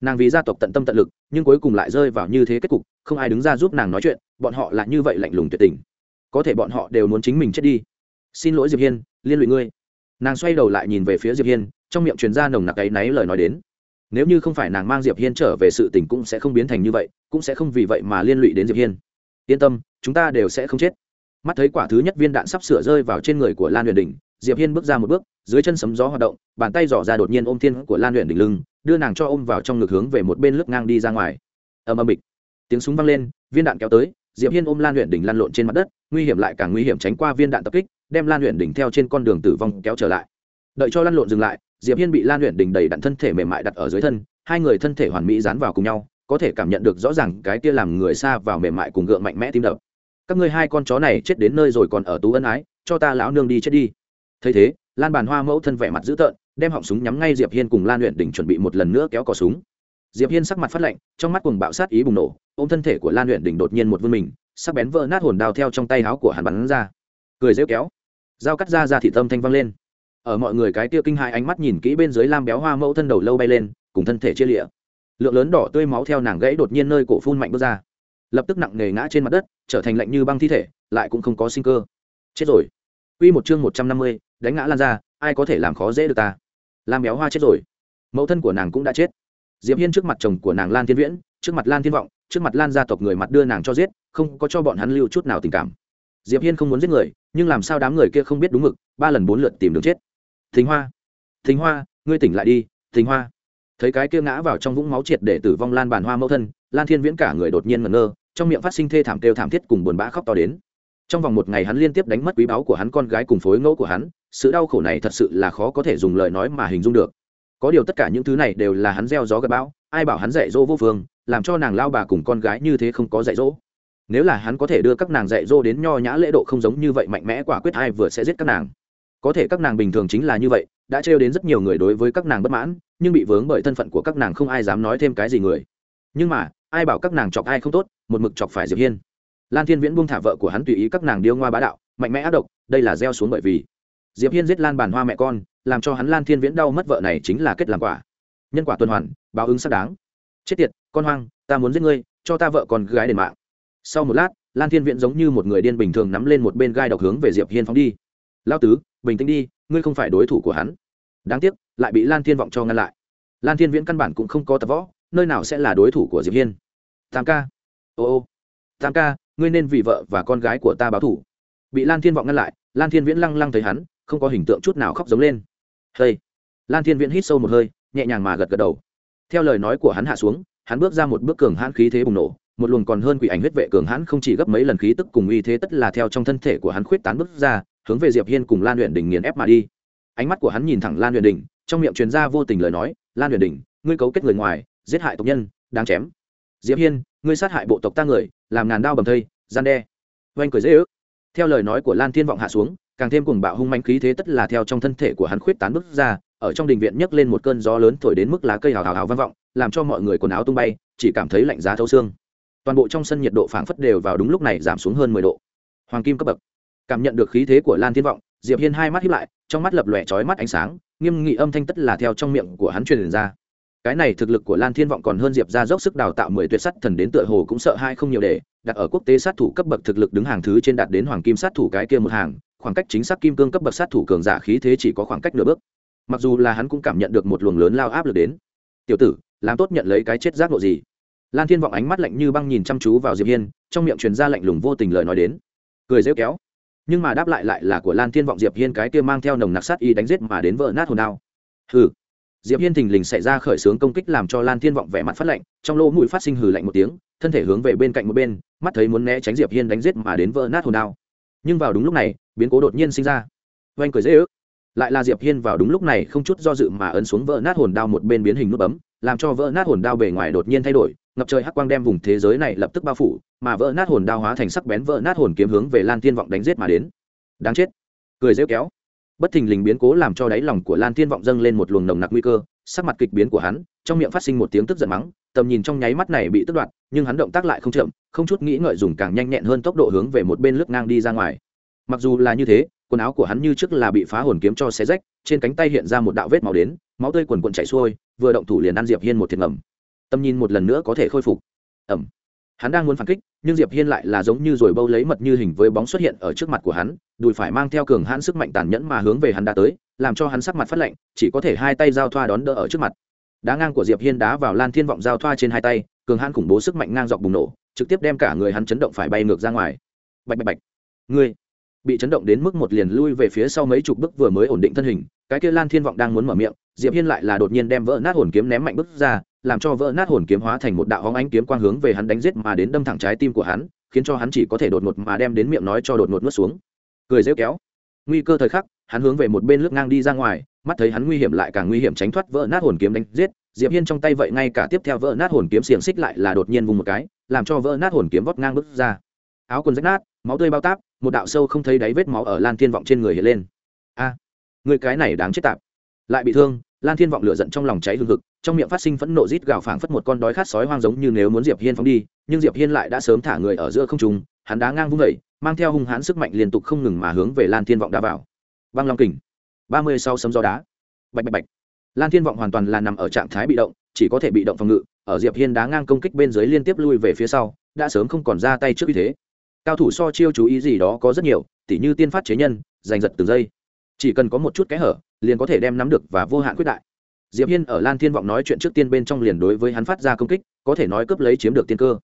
Nàng vì gia tộc tận tâm tận lực, nhưng cuối cùng lại rơi vào như thế kết cục, không ai đứng ra giúp nàng nói chuyện, bọn họ là như vậy lạnh lùng tuyệt tình. Có thể bọn họ đều muốn chính mình chết đi. Xin lỗi diệp hiên, liên lụy ngươi. Nàng xoay đầu lại nhìn về phía diệp hiên trong miệng truyền ra nồng nặc ấy náy lời nói đến. Nếu như không phải nàng mang diệp hiên trở về sự tình cũng sẽ không biến thành như vậy, cũng sẽ không vì vậy mà liên lụy đến diệp hiên. Yên tâm, chúng ta đều sẽ không chết. Mắt thấy quả thứ nhất viên đạn sắp sửa rơi vào trên người của lan huyền đình, diệp hiên bước ra một bước, dưới chân sấm gió hoạt động, bàn tay dò ra đột nhiên ôm thiên của lan huyền đình lưng, đưa nàng cho ôm vào trong ngực hướng về một bên lướt ngang đi ra ngoài. Ầm ầm bịch. Tiếng súng vang lên, viên đạn kéo tới, diệp hiên ôm lan huyền đình lăn lộn trên mặt đất, nguy hiểm lại càng nguy hiểm tránh qua viên đạn tập kích, đem lan huyền đình theo trên con đường tử vong kéo trở lại. Đợi cho lăn lộn dừng lại diệp hiên bị lan luyện đình đầy đặn thân thể mềm mại đặt ở dưới thân, hai người thân thể hoàn mỹ dán vào cùng nhau, có thể cảm nhận được rõ ràng cái kia làm người xa vào mềm mại cùng gượng mạnh mẽ tim đập. Các ngươi hai con chó này chết đến nơi rồi còn ở tú ân ái, cho ta lão nương đi chết đi. Thấy thế, lan bàn hoa mẫu thân vẻ mặt dữ tợn, đem họng súng nhắm ngay diệp hiên cùng lan luyện đỉnh chuẩn bị một lần nữa kéo cò súng. Diệp hiên sắc mặt phát lạnh, trong mắt cùng bạo sát ý bùng nổ, ôm thân thể của lan luyện đỉnh đột nhiên một vươn mình, sắc bén vỡ nát hồn đao theo trong tay áo của hắn bắn ra. Cười rêu kéo, dao cắt ra ra thị tâm thanh văng lên ở mọi người cái tiêu kinh hai ánh mắt nhìn kỹ bên dưới lam béo hoa mẫu thân đầu lâu bay lên cùng thân thể chia lịa. Lượng lớn đỏ tươi máu theo nàng gãy đột nhiên nơi cổ phun mạnh bước ra. Lập tức nặng nề ngã trên mặt đất trở thành lạnh như băng thi thể lại cũng không có sinh cơ. Chết rồi. Quy một chương một trăm năm mươi, đánh ngã lan ra ai có thể làm khó dễ được ta? Lam béo hoa chết rồi. Mẫu thân của nàng cũng đã chết. Diệp hiên trước mặt chồng của nàng lan thiên viễn trước mặt lan thiên vọng trước mặt lan gia tộc người mặt đưa nàng cho giết không có cho bọn hắn lưu chút nào tình cảm. Diệp hiên không muốn giết người nhưng làm sao đám người kia không biết đúng mực ba lần bốn lượt tìm đường chết thính hoa thính hoa, ngươi tỉnh lại đi, thính hoa. Thấy cái kia ngã vào trong vũng máu triệt để tử vong lan bàn hoa mẫu thân, lan thiên viễn cả người đột nhiên ngẩn ngơ, trong miệng phát sinh thê thảm kêu thảm thiết cùng buồn bã khóc to đến. Trong vòng một ngày hắn liên tiếp đánh mất quý báu của hắn, con gái cùng phối ngẫu của hắn, sự đau khổ này thật sự là khó có thể dùng lời nói mà hình dung được. Có điều tất cả những thứ này đều là hắn gieo gió gặp bão, ai bảo hắn dạy dỗ vô phương, làm cho nàng lao bà cùng con gái như thế không có dạy dỗ. Nếu là hắn có thể đưa các nàng dạy dỗ đến nho nhã lễ độ không giống như vậy mạnh mẽ, quả quyết ai vừa sẽ giết các nàng có thể các nàng bình thường chính là như vậy, đã trêu đến rất nhiều người đối với các nàng bất mãn, nhưng bị vướng bởi thân phận của các nàng không ai dám nói thêm cái gì người. Nhưng mà, ai bảo các nàng chọc ai không tốt, một mực chọc phải diệp hiên. Lan thiên viễn buông thả vợ của hắn tùy ý các nàng điêu ngoa bá đạo, mạnh mẽ ác độc, đây là gieo xuống bởi vì. Diệp hiên giết lan bàn hoa mẹ con, làm cho hắn lan thiên viễn đau mất vợ này chính là kết làm quả. Nhân quả tuần hoàn, báo ứng xác đáng. Chết tiệt, con hoang, ta muốn giết ngươi, cho ta vợ con gái đền mạng. Sau một lát, lan thiên viễn giống như một người điên bình thường nắm lên một bên gai độc hướng về diệp hiên phóng đi lao tứ, bình tĩnh đi, ngươi không phải đối thủ của hắn. Đáng tiếc, lại bị lan thiên vọng cho ngăn lại. Lan thiên viễn căn bản cũng không có tập võ, nơi nào sẽ là đối thủ của diệp hiên. Tam ca. Ô ô. Tam ca, ngươi nên vì vợ và con gái của ta báo thủ bị lan thiên vọng ngăn lại, lan thiên viễn lăng lăng thấy hắn, không có hình tượng chút nào khóc giống lên. Hey. lan thiên viễn hít sâu một hơi, nhẹ nhàng mà gật gật đầu. Theo lời nói của hắn hạ xuống, hắn bước ra một bước cường hãn khí thế bùng nổ, một luồng còn hơn quỷ ảnh huyết vệ cường hãn không chỉ gấp mấy lần khí tức cùng uy thế tất là theo trong thân thể của hắn khuyết tán bước ra hướng về diệp hiên cùng lan luyện đỉnh nghiền ép mà đi. Ánh mắt của hắn nhìn thẳng lan luyện đỉnh trong miệng truyền ra vô tình lời nói, lan luyện đỉnh ngươi cấu kết người ngoài, giết hại tộc nhân, đáng chém. Diệp hiên, ngươi sát hại bộ tộc ta người, làm ngàn đao bầm thây, gian đe. Oanh cười dễ ước. Theo lời nói của lan thiên vọng hạ xuống, càng thêm cùng bạo hung manh khí thế tất là theo trong thân thể của hắn khuyết tán bước ra, ở trong đình viện nhấc lên một cơn gió lớn thổi đến mức lá cây hào hào hào vang vọng, làm cho mọi người quần áo tung bay, chỉ cảm thấy lạnh giá thấu xương. Toàn bộ trong sân nhiệt độ phảng phất đều vào đúng lúc này giảm xuống hơn mười độ. Hoàng kim cấp bậc cảm nhận được khí thế của lan thiên vọng, diệp hiên hai mắt hiếp lại, trong mắt lập lòe chói mắt ánh sáng, nghiêm nghị âm thanh tất là theo trong miệng của hắn truyền ra. Cái này thực lực của lan thiên vọng còn hơn diệp ra dốc sức đào tạo mười tuyệt sắt thần đến tựa hồ cũng sợ hai không nhiều để, đặt ở quốc tế sát thủ cấp bậc thực lực đứng hàng thứ trên đạt đến hoàng kim sát thủ cái kia một hàng, khoảng cách chính xác kim cương cấp bậc sát thủ cường giả khí thế chỉ có khoảng cách nửa bước. Mặc dù là hắn cũng cảm nhận được một luồng lớn lao áp lực đến. Tiểu tử, làm tốt nhận lấy cái chết giác ngộ gì? Lan thiên vọng ánh mắt lạnh như băng nhìn chăm chú vào diệp hiên, trong miệng truyền ra lạnh lùng vô tình lời nói đến. Cười rêu kéo nhưng mà đáp lại lại là của lan thiên vọng diệp hiên cái kia mang theo nồng nặc sát y đánh giết mà đến vỡ nát hồn đao. Hừ. Diệp hiên thình lình xảy ra khởi xướng công kích làm cho lan thiên vọng vẻ mặt phát lạnh, trong lỗ mũi phát sinh hừ lạnh một tiếng, thân thể hướng về bên cạnh một bên, mắt thấy muốn né tránh diệp hiên đánh giết mà đến vỡ nát hồn đao. Nhưng vào đúng lúc này, biến cố đột nhiên sinh ra. Oanh cười dễ ước. Lại là diệp hiên vào đúng lúc này không chút do dự mà ấn xuống vỡ nát hồn đao một bên biến hình nút bấm, làm cho vỡ nát hồn đao bề ngoài đột nhiên thay đổi ngập trời hắc quang đem vùng thế giới này lập tức bao phủ, mà vỡ nát hồn đao hóa thành sắc bén vỡ nát hồn kiếm hướng về lan thiên vọng đánh giết mà đến. Đáng chết. Cười rêu kéo. Bất thình lình biến cố làm cho đáy lòng của lan thiên vọng dâng lên một luồng nồng nặc nguy cơ, sắc mặt kịch biến của hắn, trong miệng phát sinh một tiếng tức giận mắng, tầm nhìn trong nháy mắt này bị tức đoạt, nhưng hắn động tác lại không chậm, không chút nghĩ ngợi dùng càng nhanh nhẹn hơn tốc độ hướng về một bên lướt ngang đi ra ngoài. Mặc dù là như thế, quần áo của hắn như trước là bị phá hồn kiếm cho xé rách, trên cánh tay hiện ra một đạo vết máu đến, máu tươi quần quần chảy xuôi, vừa động thủ liền ăn diệp hiên một thiệt ngầm tầm nhìn một lần nữa có thể khôi phục. Ẩm. Hắn đang muốn phản kích, nhưng diệp hiên lại là giống như rồi bâu lấy mật như hình với bóng xuất hiện ở trước mặt của hắn, đùi phải mang theo cường hãn sức mạnh tàn nhẫn mà hướng về hắn đã tới, làm cho hắn sắc mặt phát lạnh, chỉ có thể hai tay giao thoa đón đỡ ở trước mặt. Đá ngang của diệp hiên đá vào lan thiên vọng giao thoa trên hai tay, cường hãn khủng bố sức mạnh ngang dọc bùng nổ, trực tiếp đem cả người hắn chấn động phải bay ngược ra ngoài. Bạch bạch bạch. Ngươi bị chấn động đến mức một liền lui về phía sau mấy chục bước vừa mới ổn định thân hình, cái kia lan thiên vọng đang muốn mở miệng, diệp hiên lại là đột nhiên đem vỡ nát hồn kiếm ném mạnh bước ra làm cho vỡ nát hồn kiếm hóa thành một đạo hóng ánh kiếm quang hướng về hắn đánh giết mà đến đâm thẳng trái tim của hắn, khiến cho hắn chỉ có thể đột ngột mà đem đến miệng nói cho đột ngột nuốt xuống. Cười rêu kéo. Nguy cơ thời khắc, hắn hướng về một bên lướt ngang đi ra ngoài, mắt thấy hắn nguy hiểm lại càng nguy hiểm tránh thoát vỡ nát hồn kiếm đánh giết, diệp hiên trong tay vậy ngay cả tiếp theo vỡ nát hồn kiếm xiềng xích lại là đột nhiên vùng một cái, làm cho vỡ nát hồn kiếm vót ngang bước ra. Áo quần rách nát, máu tươi bao táp, một đạo sâu không thấy đáy vết máu ở lan thiên vọng trên người hiện lên. A, người cái này đáng chết tạp. Lại bị thương lan thiên vọng lửa giận trong lòng cháy hương hực, trong miệng phát sinh phẫn nộ rít gào phảng phất một con đói khát sói hoang giống như nếu muốn diệp hiên phóng đi, nhưng diệp hiên lại đã sớm thả người ở giữa không trung, hắn đá ngang vung vẩy mang theo hung hãn sức mạnh liên tục không ngừng mà hướng về lan thiên vọng đá vào. Băng long kình, ba mươi sau sấm gió đá. Bạch bạch bạch. Lan thiên vọng hoàn toàn là nằm ở trạng thái bị động, chỉ có thể bị động phòng ngự, ở diệp hiên đá ngang công kích bên dưới liên tiếp lui về phía sau, đã sớm không còn ra tay trước như thế. Cao thủ so chiêu chú ý gì đó có rất nhiều, tỉ như tiên phát chế nhân, giành giật từng giây chỉ cần có một chút kẽ hở, liền có thể đem nắm được và vô hạn quyết đại. Diệp hiên ở lan thiên vọng nói chuyện trước tiên bên trong liền đối với hắn phát ra công kích, có thể nói cướp lấy chiếm được tiên cơ.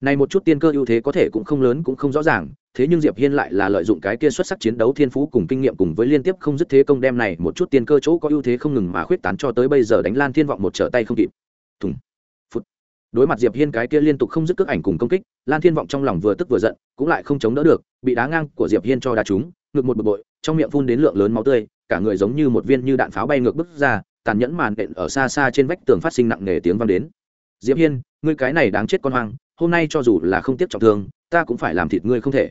Này một chút tiên cơ ưu thế có thể cũng không lớn cũng không rõ ràng, thế nhưng diệp hiên lại là lợi dụng cái kia xuất sắc chiến đấu thiên phú cùng kinh nghiệm cùng với liên tiếp không dứt thế công đem này một chút tiên cơ chỗ có ưu thế không ngừng mà khuyết tán cho tới bây giờ đánh lan thiên vọng một trở tay không kịp. Thùng phút đối mặt diệp hiên cái kia liên tục không dứt cước ảnh cùng công kích, lan thiên vọng trong lòng vừa tức vừa giận, cũng lại không chống đỡ được, bị đá ngang của diệp hiên cho đá trúng, ngực một bực bội trong miệng phun đến lượng lớn máu tươi, cả người giống như một viên như đạn pháo bay ngược bước ra, tàn nhẫn màn đện ở xa xa trên vách tường phát sinh nặng nề tiếng vang đến. Diệp hiên, ngươi cái này đáng chết con hoang, hôm nay cho dù là không tiếp trọng thương, ta cũng phải làm thịt ngươi không thể.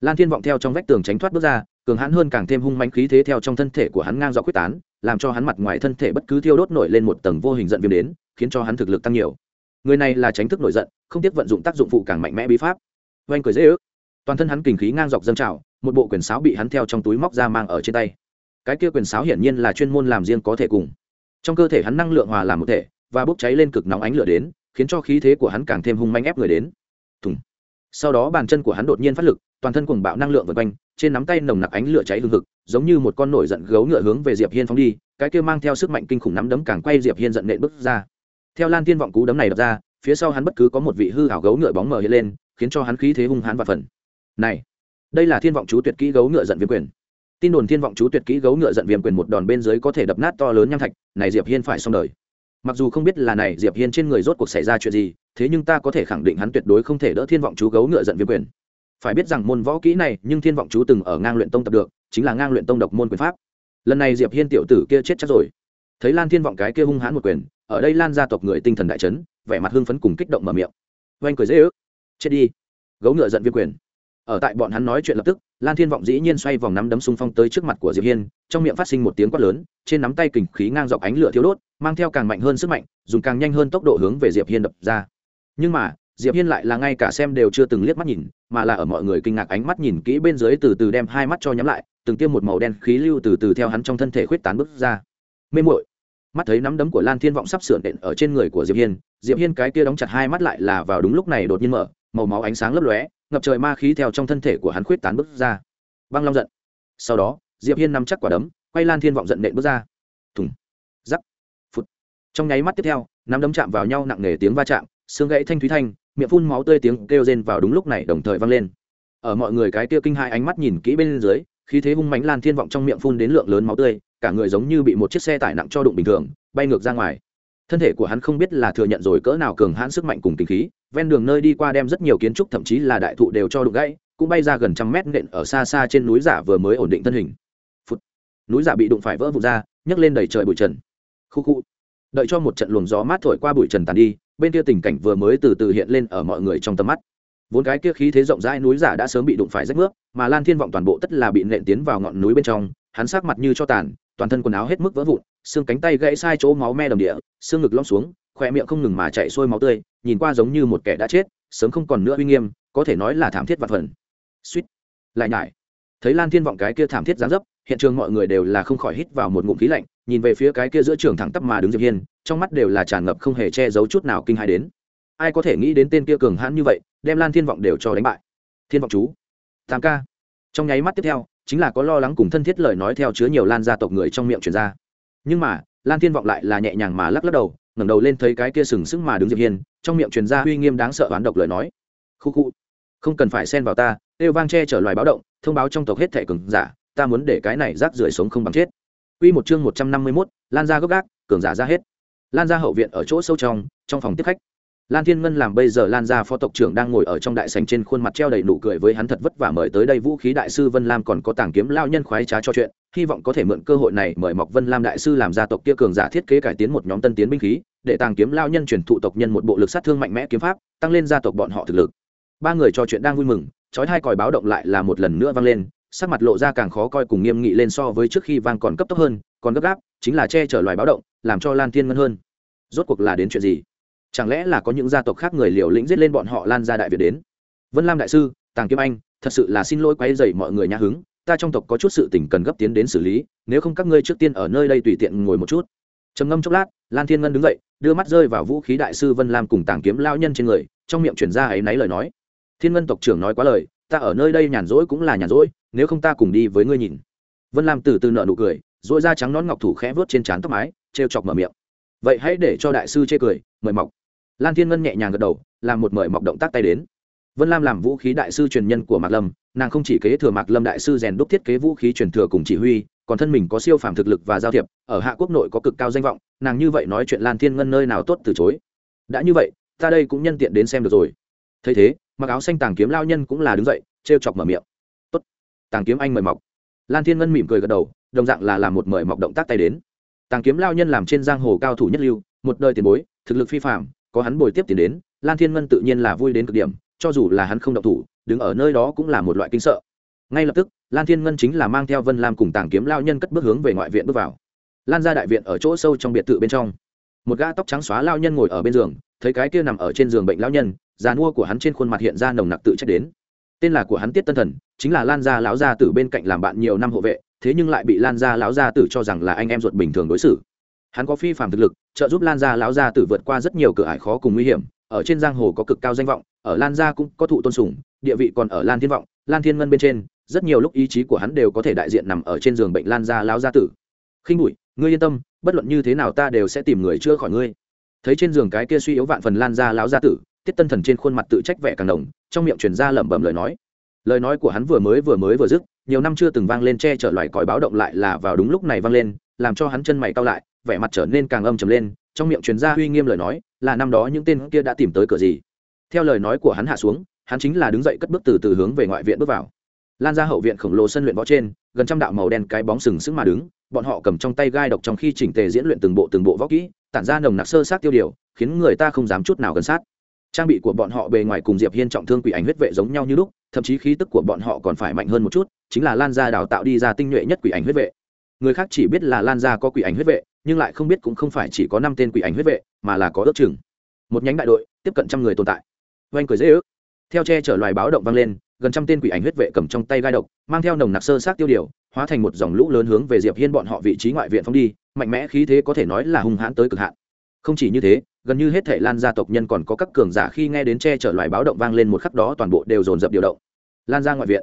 Lan thiên vọng theo trong vách tường tránh thoát bước ra, cường hãn hơn càng thêm hung mãnh khí thế theo trong thân thể của hắn ngang dọc quyết tán, làm cho hắn mặt ngoài thân thể bất cứ thiêu đốt nổi lên một tầng vô hình giận viêm đến, khiến cho hắn thực lực tăng nhiều. Người này là tránh thức nổi giận, không tiếp vận dụng tác dụng phụ càng mạnh mẽ bí pháp. Oanh cười dễ ước. Toàn thân hắn kình khí ngang dọc dâng trào một bộ quyền sáo bị hắn theo trong túi móc ra mang ở trên tay. Cái kia quyền sáo hiển nhiên là chuyên môn làm riêng có thể cùng. Trong cơ thể hắn năng lượng hòa làm một thể, và bốc cháy lên cực nóng ánh lửa đến, khiến cho khí thế của hắn càng thêm hung manh ép người đến. Thùng. Sau đó bàn chân của hắn đột nhiên phát lực, toàn thân cuồng bạo năng lượng vượt quanh, trên nắm tay nồng nặc ánh lửa cháy hương hực, giống như một con nổi giận gấu ngựa hướng về diệp hiên phóng đi, cái kia mang theo sức mạnh kinh khủng nắm đấm càng quay diệp hiên giận nện bước ra. Theo lan thiên vọng cú đấm này đập ra, phía sau hắn bất cứ có một vị hư ảo gấu ngựa bóng mờ hiện lên, khiến cho hắn khí thế hung hãn và phần. Này! Đây là thiên vọng chú tuyệt kỹ gấu ngựa giận viêm quyền. Tin đồn thiên vọng chú tuyệt kỹ gấu ngựa giận viêm quyền một đòn bên dưới có thể đập nát to lớn nham thạch, này diệp hiên phải xong đời. Mặc dù không biết là này diệp hiên trên người rốt cuộc xảy ra chuyện gì, thế nhưng ta có thể khẳng định hắn tuyệt đối không thể đỡ thiên vọng chú gấu ngựa giận viêm quyền. Phải biết rằng môn võ kỹ này, nhưng thiên vọng chú từng ở ngang luyện tông tập được, chính là ngang luyện tông độc môn quyền pháp. Lần này diệp hiên tiểu tử kia chết chắc rồi. Thấy lan thiên vọng cái kia hung hãn một quyền, ở đây lan gia tộc người tinh thần đại chấn, vẻ mặt hưng phấn cùng kích động mở miệng. Oanh cười dễ ước. Chết đi. Gấu ngựa giận viêm quyền ở tại bọn hắn nói chuyện lập tức, lan thiên vọng dĩ nhiên xoay vòng nắm đấm xung phong tới trước mặt của diệp hiên, trong miệng phát sinh một tiếng quát lớn, trên nắm tay kình khí ngang dọc ánh lửa thiếu đốt, mang theo càng mạnh hơn sức mạnh, dùng càng nhanh hơn tốc độ hướng về diệp hiên đập ra. Nhưng mà, diệp hiên lại là ngay cả xem đều chưa từng liếc mắt nhìn, mà là ở mọi người kinh ngạc ánh mắt nhìn kỹ bên dưới từ từ đem hai mắt cho nhắm lại, từng tiêm một màu đen khí lưu từ từ theo hắn trong thân thể khuyết tán bước ra. Mê muội. Mắt thấy nắm đấm của lan thiên vọng sắp sửa đện ở trên người của diệp hiên diệp hiên cái kia đóng chặt hai mắt lại là vào đúng lúc này đột nhiên mở màu máu ánh sáng lấp lóe, ngập trời ma khí theo trong thân thể của hắn khuyết tán bước ra. Băng long giận. Sau đó, diệp hiên nắm chắc quả đấm, quay lan thiên vọng giận nện bước ra. Thùng. Giắc. Phút trong nháy mắt tiếp theo, nắm đấm chạm vào nhau nặng nề tiếng va chạm, xương gãy thanh thúy thanh, miệng phun máu tươi tiếng kêu rên vào đúng lúc này đồng thời vang lên. Ở mọi người cái kia kinh hai ánh mắt nhìn kỹ bên dưới, khí thế hung mãnh lan thiên vọng trong miệng phun đến lượng lớn máu tươi, cả người giống như bị một chiếc xe tải nặng cho đụng bình thường, bay ngược ra ngoài thân thể của hắn không biết là thừa nhận rồi cỡ nào cường hãn sức mạnh cùng kinh khí, ven đường nơi đi qua đem rất nhiều kiến trúc thậm chí là đại thụ đều cho đụng gãy, cũng bay ra gần trăm mét nện ở xa xa trên núi giả vừa mới ổn định thân hình. Phút. núi giả bị đụng phải vỡ vụn ra, nhấc lên đầy trời bụi trần. Khu khu. Đợi cho một trận luồng gió mát thổi qua bụi trần tàn đi, bên kia tình cảnh vừa mới từ từ hiện lên ở mọi người trong tầm mắt. Vốn cái kia khí thế rộng rãi núi giả đã sớm bị đụng phải rách nước, mà lan thiên vọng toàn bộ tất là bị nện tiến vào ngọn núi bên trong, hắn sắc mặt như cho tàn toàn thân quần áo hết mức vỡ vụn, xương cánh tay gãy sai chỗ máu me đầm địa, xương ngực lom xuống khoe miệng không ngừng mà chạy sôi máu tươi, nhìn qua giống như một kẻ đã chết, sớm không còn nữa uy nghiêm, có thể nói là thảm thiết vặt phần. Suýt. Lại nhải. Thấy lan thiên vọng cái kia thảm thiết gián dấp, hiện trường mọi người đều là không khỏi hít vào một ngụm khí lạnh, nhìn về phía cái kia giữa trường thẳng tắp mà đứng diệp hiên, trong mắt đều là tràn ngập không hề che giấu chút nào kinh hãi đến. Ai có thể nghĩ đến tên kia cường hãn như vậy, đem lan thiên vọng đều cho đánh bại. Thiên vọng chú. Tam ca. Trong nháy mắt tiếp theo chính là có lo lắng cùng thân thiết lời nói theo chứa nhiều lan gia tộc người trong miệng truyền ra nhưng mà lan thiên vọng lại là nhẹ nhàng mà lắc lắc đầu ngẩng đầu lên thấy cái kia sừng sững mà đứng diệp hiên trong miệng truyền ra uy nghiêm đáng sợ oán độc lời nói khu khu không cần phải xen vào ta kêu vang che chở loài báo động thông báo trong tộc hết thể cường giả ta muốn để cái này rác rưởi sống không bằng chết Quy một chương 151, Lan gia gốc gác, cường giả ra hết. Lan gia hậu viện ở chỗ sâu trong, trong phòng tiếp khách. Lan Thiên Ngân làm bây giờ Lan gia phó tộc trưởng đang ngồi ở trong đại sảnh trên khuôn mặt treo đầy nụ cười với hắn thật vất vả mời tới đây vũ khí đại sư Vân Lam còn có tàng kiếm lao nhân khoái trá cho chuyện, hy vọng có thể mượn cơ hội này mời Mộc Vân Lam đại sư làm gia tộc kia cường giả thiết kế cải tiến một nhóm tân tiến binh khí, để tàng kiếm lao nhân truyền thụ tộc nhân một bộ lực sát thương mạnh mẽ kiếm pháp, tăng lên gia tộc bọn họ thực lực. Ba người trò chuyện đang vui mừng, chói hai còi báo động lại là một lần nữa vang lên, sắc mặt lộ ra càng khó coi cùng nghiêm nghị lên so với trước khi vang còn cấp tốc hơn, còn gấp gáp, chính là che chở loài báo động, làm cho Lan Thiên Ngân hơn. Rốt cuộc là đến chuyện gì? Chẳng lẽ là có những gia tộc khác người liều lĩnh giết lên bọn họ lan ra đại việt đến? Vân lam đại sư, tàng kiếm anh, thật sự là xin lỗi quay dày mọi người nhã hứng. Ta trong tộc có chút sự tình cần gấp tiến đến xử lý, nếu không các ngươi trước tiên ở nơi đây tùy tiện ngồi một chút. Trầm ngâm chốc lát, lan thiên ngân đứng dậy, đưa mắt rơi vào vũ khí đại sư vân lam cùng tàng kiếm lao nhân trên người, trong miệng chuyển ra ấy náy lời nói. Thiên ngân tộc trưởng nói quá lời, ta ở nơi đây nhàn rỗi cũng là nhàn rỗi, nếu không ta cùng đi với ngươi nhìn. Vân lam từ từ nợ nụ cười dỗi da trắng nón ngọc thủ khẽ vớt trên trán tóc mái t chọc mở miệng. Vậy hãy để cho đại sư chê cười, mời mọc lan thiên ngân nhẹ nhàng gật đầu, làm một mời mọc động tác tay đến. Vân lam làm vũ khí đại sư truyền nhân của mạc lâm, nàng không chỉ kế thừa mạc lâm đại sư rèn đúc thiết kế vũ khí truyền thừa cùng chỉ huy, còn thân mình có siêu phàm thực lực và giao thiệp, ở hạ quốc nội có cực cao danh vọng, nàng như vậy nói chuyện lan thiên ngân nơi nào tốt từ chối. Đã như vậy, ta đây cũng nhân tiện đến xem được rồi. Thấy thế, mặc áo xanh tàng kiếm lao nhân cũng là đứng dậy t chọc mở miệng. Tốt, tàng kiếm anh mời mọc. Lan thiên ngân mỉm cười gật đầu, đồng dạng là làm một mời mọc động tác tay đến. Tàng kiếm lao nhân làm trên giang hồ cao thủ nhất lưu, một đời tiền bối, thực lực phi phạm có hắn bồi tiếp tiền đến, lan thiên ngân tự nhiên là vui đến cực điểm, cho dù là hắn không động thủ, đứng ở nơi đó cũng là một loại kinh sợ. Ngay lập tức, lan thiên ngân chính là mang theo vân lam cùng tàng kiếm lao nhân cất bước hướng về ngoại viện bước vào. Lan ra đại viện ở chỗ sâu trong biệt thự bên trong. Một gã tóc trắng xóa lao nhân ngồi ở bên giường, thấy cái kia nằm ở trên giường bệnh lao nhân, già nua của hắn trên khuôn mặt hiện ra nồng nặc tự trách đến. Tên là của hắn tiết tân thần, chính là lan gia lão gia tử bên cạnh làm bạn nhiều năm hộ vệ, thế nhưng lại bị lan gia lão gia tử cho rằng là anh em ruột bình thường đối xử hắn có phi phạm thực lực, trợ giúp lan gia lão gia tử vượt qua rất nhiều cửa ải khó cùng nguy hiểm. Ở trên giang hồ có cực cao danh vọng, ở lan gia cũng có thụ tôn sùng, địa vị còn ở lan thiên vọng, lan thiên ngân bên trên, rất nhiều lúc ý chí của hắn đều có thể đại diện nằm ở trên giường bệnh lan gia lão gia tử. Khinh bụi, ngươi yên tâm, bất luận như thế nào ta đều sẽ tìm người chữa khỏi ngươi. Thấy trên giường cái kia suy yếu vạn phần lan gia lão gia tử, tiết tân thần trên khuôn mặt tự trách vẻ càng đồng trong miệng truyền ra lẩm bẩm lời nói. Lời nói của hắn vừa mới vừa mới vừa dứt, nhiều năm chưa từng vang lên che chở loài còi báo động lại là vào đúng lúc này vang lên, làm cho hắn chân mày cau lại vẻ mặt trở nên càng âm trầm lên, trong miệng truyền ra uy nghiêm lời nói, là năm đó những tên kia đã tìm tới cửa gì. Theo lời nói của hắn hạ xuống, hắn chính là đứng dậy cất bước từ từ hướng về ngoại viện bước vào. Lan ra hậu viện khổng lồ sân luyện võ trên, gần trăm đạo màu đen cái bóng sừng sững mà đứng, bọn họ cầm trong tay gai độc trong khi chỉnh tề diễn luyện từng bộ từng bộ võ kỹ, tản ra nồng nặc sơ sát tiêu điều, khiến người ta không dám chút nào gần sát. Trang bị của bọn họ bề ngoài cùng diệp hiên trọng thương quỷ ảnh huyết vệ giống nhau như lúc, thậm chí khí tức của bọn họ còn phải mạnh hơn một chút, chính là lan gia đào tạo đi ra tinh nhuệ nhất quỷ ảnh huyết vệ. Người khác chỉ biết là lan gia có quỷ ảnh huyết vệ nhưng lại không biết cũng không phải chỉ có năm tên quỷ ảnh huyết vệ, mà là có ước chừng. Một nhánh đại đội, tiếp cận trăm người tồn tại. Oanh cười dễ ước. Theo che chở loài báo động vang lên, gần trăm tên quỷ ảnh huyết vệ cầm trong tay gai độc, mang theo nồng nặc sơ sát tiêu điều, hóa thành một dòng lũ lớn hướng về diệp hiên bọn họ vị trí ngoại viện phóng đi, mạnh mẽ khí thế có thể nói là hung hãn tới cực hạn. Không chỉ như thế, gần như hết thể lan gia tộc nhân còn có các cường giả khi nghe đến che chở loài báo động vang lên một khắc đó toàn bộ đều dồn dập điều động. Lan ra ngoại viện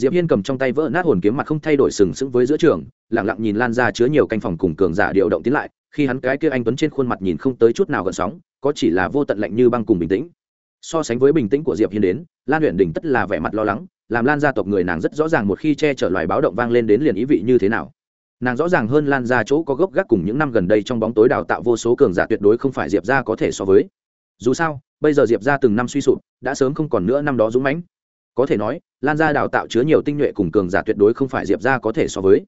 diệp hiên cầm trong tay vỡ nát hồn kiếm mặt không thay đổi sừng sững với giữa trường, lặng lặng nhìn lan ra chứa nhiều canh phòng cùng cường giả điều động tiến lại, khi hắn cái kia anh tuấn trên khuôn mặt nhìn không tới chút nào gần sóng, có chỉ là vô tận lạnh như băng cùng bình tĩnh. So sánh với bình tĩnh của diệp hiên đến, lan huyện đỉnh tất là vẻ mặt lo lắng, làm lan gia tộc người nàng rất rõ ràng một khi che chở loài báo động vang lên đến liền ý vị như thế nào. Nàng rõ ràng hơn lan ra chỗ có gốc gác cùng những năm gần đây trong bóng tối đào tạo vô số cường giả tuyệt đối không phải diệp ra có thể so với. Dù sao, bây giờ diệp ra từng năm suy sụp, đã sớm không còn nữa năm đó dũng mãnh. Có thể nói lan gia đào tạo chứa nhiều tinh nhuệ cùng cường giả tuyệt đối không phải diệp gia có thể so với.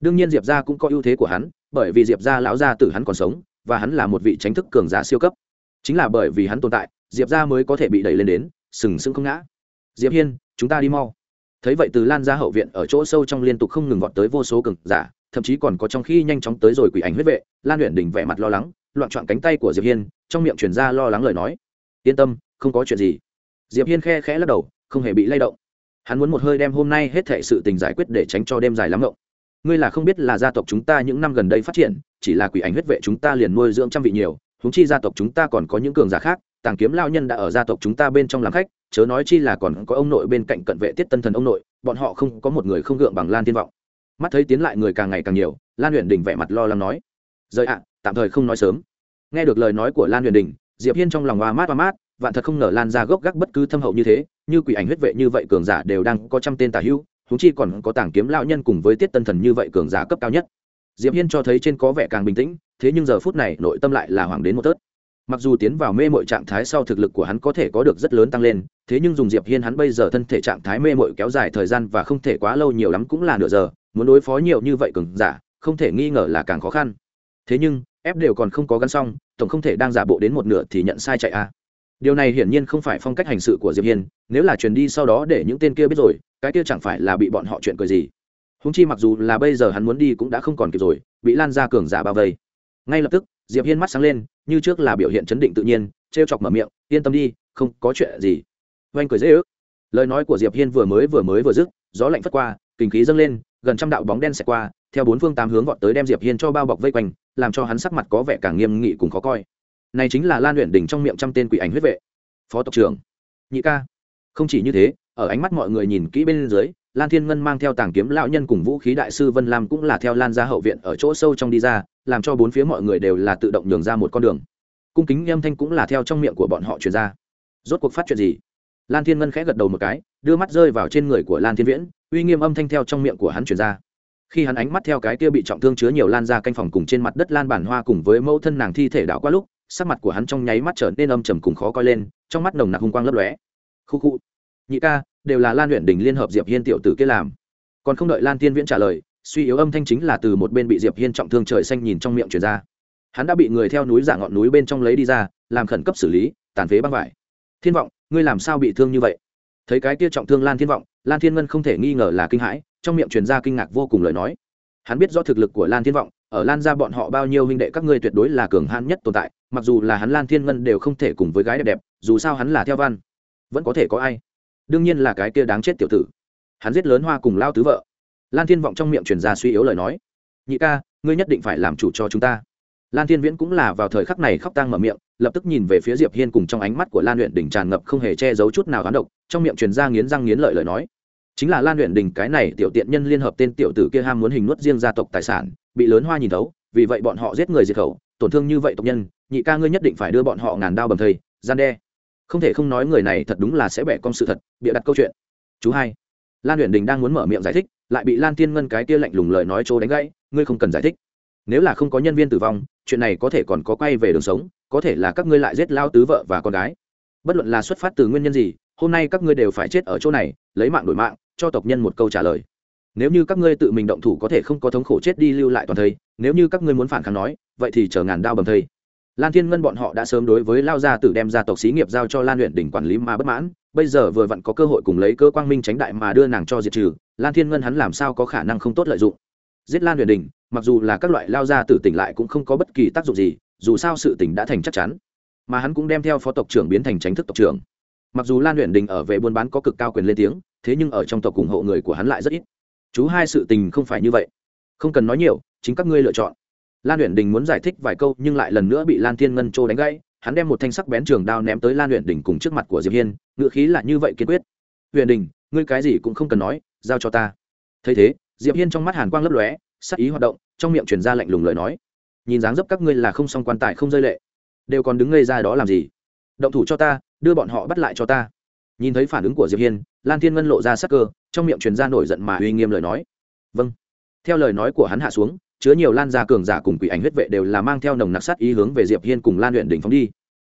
Đương nhiên diệp gia cũng có ưu thế của hắn, bởi vì diệp gia lão gia tử hắn còn sống, và hắn là một vị tránh thức cường giả siêu cấp. Chính là bởi vì hắn tồn tại, diệp gia mới có thể bị đẩy lên đến, sừng sững không ngã. Diệp hiên, chúng ta đi mau. Thấy vậy từ lan ra hậu viện ở chỗ sâu trong liên tục không ngừng vọt tới vô số cường giả, thậm chí còn có trong khi nhanh chóng tới rồi quỷ ảnh huyết vệ, lan luyện đỉnh vẻ mặt lo lắng, loạn trọn cánh tay của diệp hiên, trong miệng truyền ra lo lắng lời nói. Yên tâm, không có chuyện gì. Diệp hiên khe khẽ lắc đầu, không hề bị lay động hắn muốn một hơi đem hôm nay hết thệ sự tình giải quyết để tránh cho đêm dài lắm ngộng. Ngươi là không biết là gia tộc chúng ta những năm gần đây phát triển, chỉ là quỷ ảnh huyết vệ chúng ta liền nuôi dưỡng trăm vị nhiều húng chi gia tộc chúng ta còn có những cường giả khác, tàng kiếm lao nhân đã ở gia tộc chúng ta bên trong làm khách, chớ nói chi là còn có ông nội bên cạnh cận vệ tiết tân thần ông nội, bọn họ không có một người không gượng bằng lan tiên vọng. Mắt thấy tiến lại người càng ngày càng nhiều, lan huyền đình vẻ mặt lo lắng nói, rời ạ, tạm thời không nói sớm. Nghe được lời nói của lan huyền đình, diệp hiên trong lòng hoa mát hoa mát vạn thật không ngờ lan ra gốc gác bất cứ thâm hậu như thế, như quỷ ảnh huyết vệ như vậy cường giả đều đang có trăm tên tà hữu húng chi còn có tảng kiếm lão nhân cùng với tiết tân thần như vậy cường giả cấp cao nhất. Diệp hiên cho thấy trên có vẻ càng bình tĩnh, thế nhưng giờ phút này nội tâm lại là hoàng đến một tớt mặc dù tiến vào mê mội trạng thái sau thực lực của hắn có thể có được rất lớn tăng lên, thế nhưng dùng diệp hiên hắn bây giờ thân thể trạng thái mê mội kéo dài thời gian và không thể quá lâu nhiều lắm cũng là nửa giờ, muốn đối phó nhiều như vậy cường giả, không thể nghi ngờ là càng khó khăn. Thế nhưng, ép đều còn không có gắn xong, tổng không thể đang giả bộ đến một nửa thì nhận sai chạy a. à điều này hiển nhiên không phải phong cách hành sự của diệp hiên, nếu là truyền đi sau đó để những tên kia biết rồi, cái kia chẳng phải là bị bọn họ chuyện cười gì. Húng chi mặc dù là bây giờ hắn muốn đi cũng đã không còn kịp rồi, bị lan ra cường giả bao vây. Ngay lập tức, diệp hiên mắt sáng lên, như trước là biểu hiện chấn định tự nhiên, trêu chọc mở miệng, yên tâm đi, không có chuyện gì. Oanh cười dễ ước. Lời nói của diệp hiên vừa mới vừa mới vừa dứt, gió lạnh phất qua, kinh khí dâng lên, gần trăm đạo bóng đen xẹt qua, theo bốn phương tám hướng vọt tới đem diệp hiên cho bao bọc vây quanh, làm cho hắn sắc mặt có vẻ càng nghiêm nghị cùng khó coi này chính là lan luyện đỉnh trong miệng trăm tên quỷ ảnh huyết vệ. Phó tộc trưởng, nhị ca. Không chỉ như thế, ở ánh mắt mọi người nhìn kỹ bên dưới, lan thiên ngân mang theo tàng kiếm lão nhân cùng vũ khí đại sư vân lam cũng là theo lan ra hậu viện ở chỗ sâu trong đi ra, làm cho bốn phía mọi người đều là tự động nhường ra một con đường. Cung kính âm thanh cũng là theo trong miệng của bọn họ truyền ra. Rốt cuộc phát chuyện gì? Lan thiên ngân khẽ gật đầu một cái, đưa mắt rơi vào trên người của lan thiên viễn, uy nghiêm âm thanh theo trong miệng của hắn truyền ra. Khi hắn ánh mắt theo cái kia bị trọng thương chứa nhiều lan ra canh phòng cùng trên mặt đất lan bản hoa cùng với mẫu thân nàng thi thể đạo qua lúc sắc mặt của hắn trong nháy mắt trở nên âm trầm cùng khó coi lên, trong mắt nồng nặc hung quang lấp lóe. Khu khu. Nhị ca, đều là lan luyện đình liên hợp diệp hiên tiểu tử kia làm. Còn không đợi lan tiên viễn trả lời, suy yếu âm thanh chính là từ một bên bị diệp hiên trọng thương trời xanh nhìn trong miệng truyền ra. Hắn đã bị người theo núi giả ngọn núi bên trong lấy đi ra, làm khẩn cấp xử lý, tàn phế băng vải. Thiên vọng, ngươi làm sao bị thương như vậy? Thấy cái kia trọng thương lan thiên vọng, lan thiên ngân không thể nghi ngờ là kinh hãi, trong miệng truyền ra kinh ngạc vô cùng lời nói. Hắn biết rõ thực lực của lan thiên vọng, ở lan ra bọn họ bao nhiêu huynh đệ các ngươi tuyệt đối là cường hãn nhất tồn tại mặc dù là hắn lan thiên ngân đều không thể cùng với gái đẹp đẹp, dù sao hắn là theo văn. Vẫn có thể có ai. Đương nhiên là cái kia đáng chết tiểu tử. Hắn giết lớn hoa cùng lao tứ vợ. Lan thiên vọng trong miệng truyền ra suy yếu lời nói. Nhị ca, ngươi nhất định phải làm chủ cho chúng ta. Lan thiên viễn cũng là vào thời khắc này khóc tang mở miệng, lập tức nhìn về phía diệp hiên cùng trong ánh mắt của lan luyện đỉnh tràn ngập không hề che giấu chút nào hoán độc, trong miệng truyền ra nghiến răng nghiến lợi lời nói. Chính là lan luyện đỉnh cái này tiểu tiện nhân liên hợp tên tiểu tử kia ham muốn hình nuốt riêng gia tộc tài sản, bị lớn hoa nhìn thấu, vì vậy bọn họ giết người diệt khẩu tổn thương như vậy tộc nhân, nhị ca ngươi nhất định phải đưa bọn họ ngàn đao bầm thây gian đe. Không thể không nói người này thật đúng là sẽ bẻ con sự thật, bịa đặt câu chuyện. Chú hai, lan huyền đình đang muốn mở miệng giải thích, lại bị lan tiên ngân cái kia lạnh lùng lời nói chỗ đánh gãy, ngươi không cần giải thích. Nếu là không có nhân viên tử vong, chuyện này có thể còn có quay về đường sống, có thể là các ngươi lại giết lao tứ vợ và con gái. Bất luận là xuất phát từ nguyên nhân gì, hôm nay các ngươi đều phải chết ở chỗ này, lấy mạng đổi mạng, cho tộc nhân một câu trả lời nếu như các ngươi tự mình động thủ có thể không có thống khổ chết đi lưu lại toàn thây, nếu như các ngươi muốn phản kháng nói, vậy thì chờ ngàn đao bầm thây. Lan thiên ngân bọn họ đã sớm đối với lao gia tử đem gia tộc xí nghiệp giao cho lan luyện đỉnh quản lý mà bất mãn, bây giờ vừa vặn có cơ hội cùng lấy cơ quang minh tránh đại mà đưa nàng cho diệt trừ, lan thiên ngân hắn làm sao có khả năng không tốt lợi dụng. Giết lan luyện đỉnh mặc dù là các loại lao gia tử tỉnh lại cũng không có bất kỳ tác dụng gì, dù sao sự tỉnh đã thành chắc chắn. Mà hắn cũng đem theo phó tộc trưởng biến thành tránh thức tộc trưởng. Mặc dù lan luyện đình ở về buôn bán có cực cao quyền lên tiếng, thế nhưng ở trong tộc ủng hộ người của hắn lại rất ít chú hai sự tình không phải như vậy. Không cần nói nhiều, chính các ngươi lựa chọn. Lan luyện đình muốn giải thích vài câu nhưng lại lần nữa bị lan thiên ngân trô đánh gãy, hắn đem một thanh sắc bén trường đao ném tới lan luyện đình cùng trước mặt của diệp hiên ngựa khí là như vậy kiên quyết. Huyền đình, ngươi cái gì cũng không cần nói, giao cho ta. Thấy thế, diệp hiên trong mắt hàn quang lấp lóe, sắc ý hoạt động, trong miệng truyền ra lạnh lùng lời nói. Nhìn dáng dấp các ngươi là không xong quan tài không rơi lệ, đều còn đứng ngây ra đó làm gì? Động thủ cho ta, đưa bọn họ bắt lại cho ta. Nhìn thấy phản ứng của diệp hiên, lan thiên ngân lộ ra sắc cơ trong miệng truyền ra nổi giận mà uy nghiêm lời nói. Vâng. Theo lời nói của hắn hạ xuống chứa nhiều lan gia cường giả cùng quỷ ảnh huyết vệ đều là mang theo nồng nặc sát ý hướng về diệp hiên cùng lan luyện đỉnh phóng đi.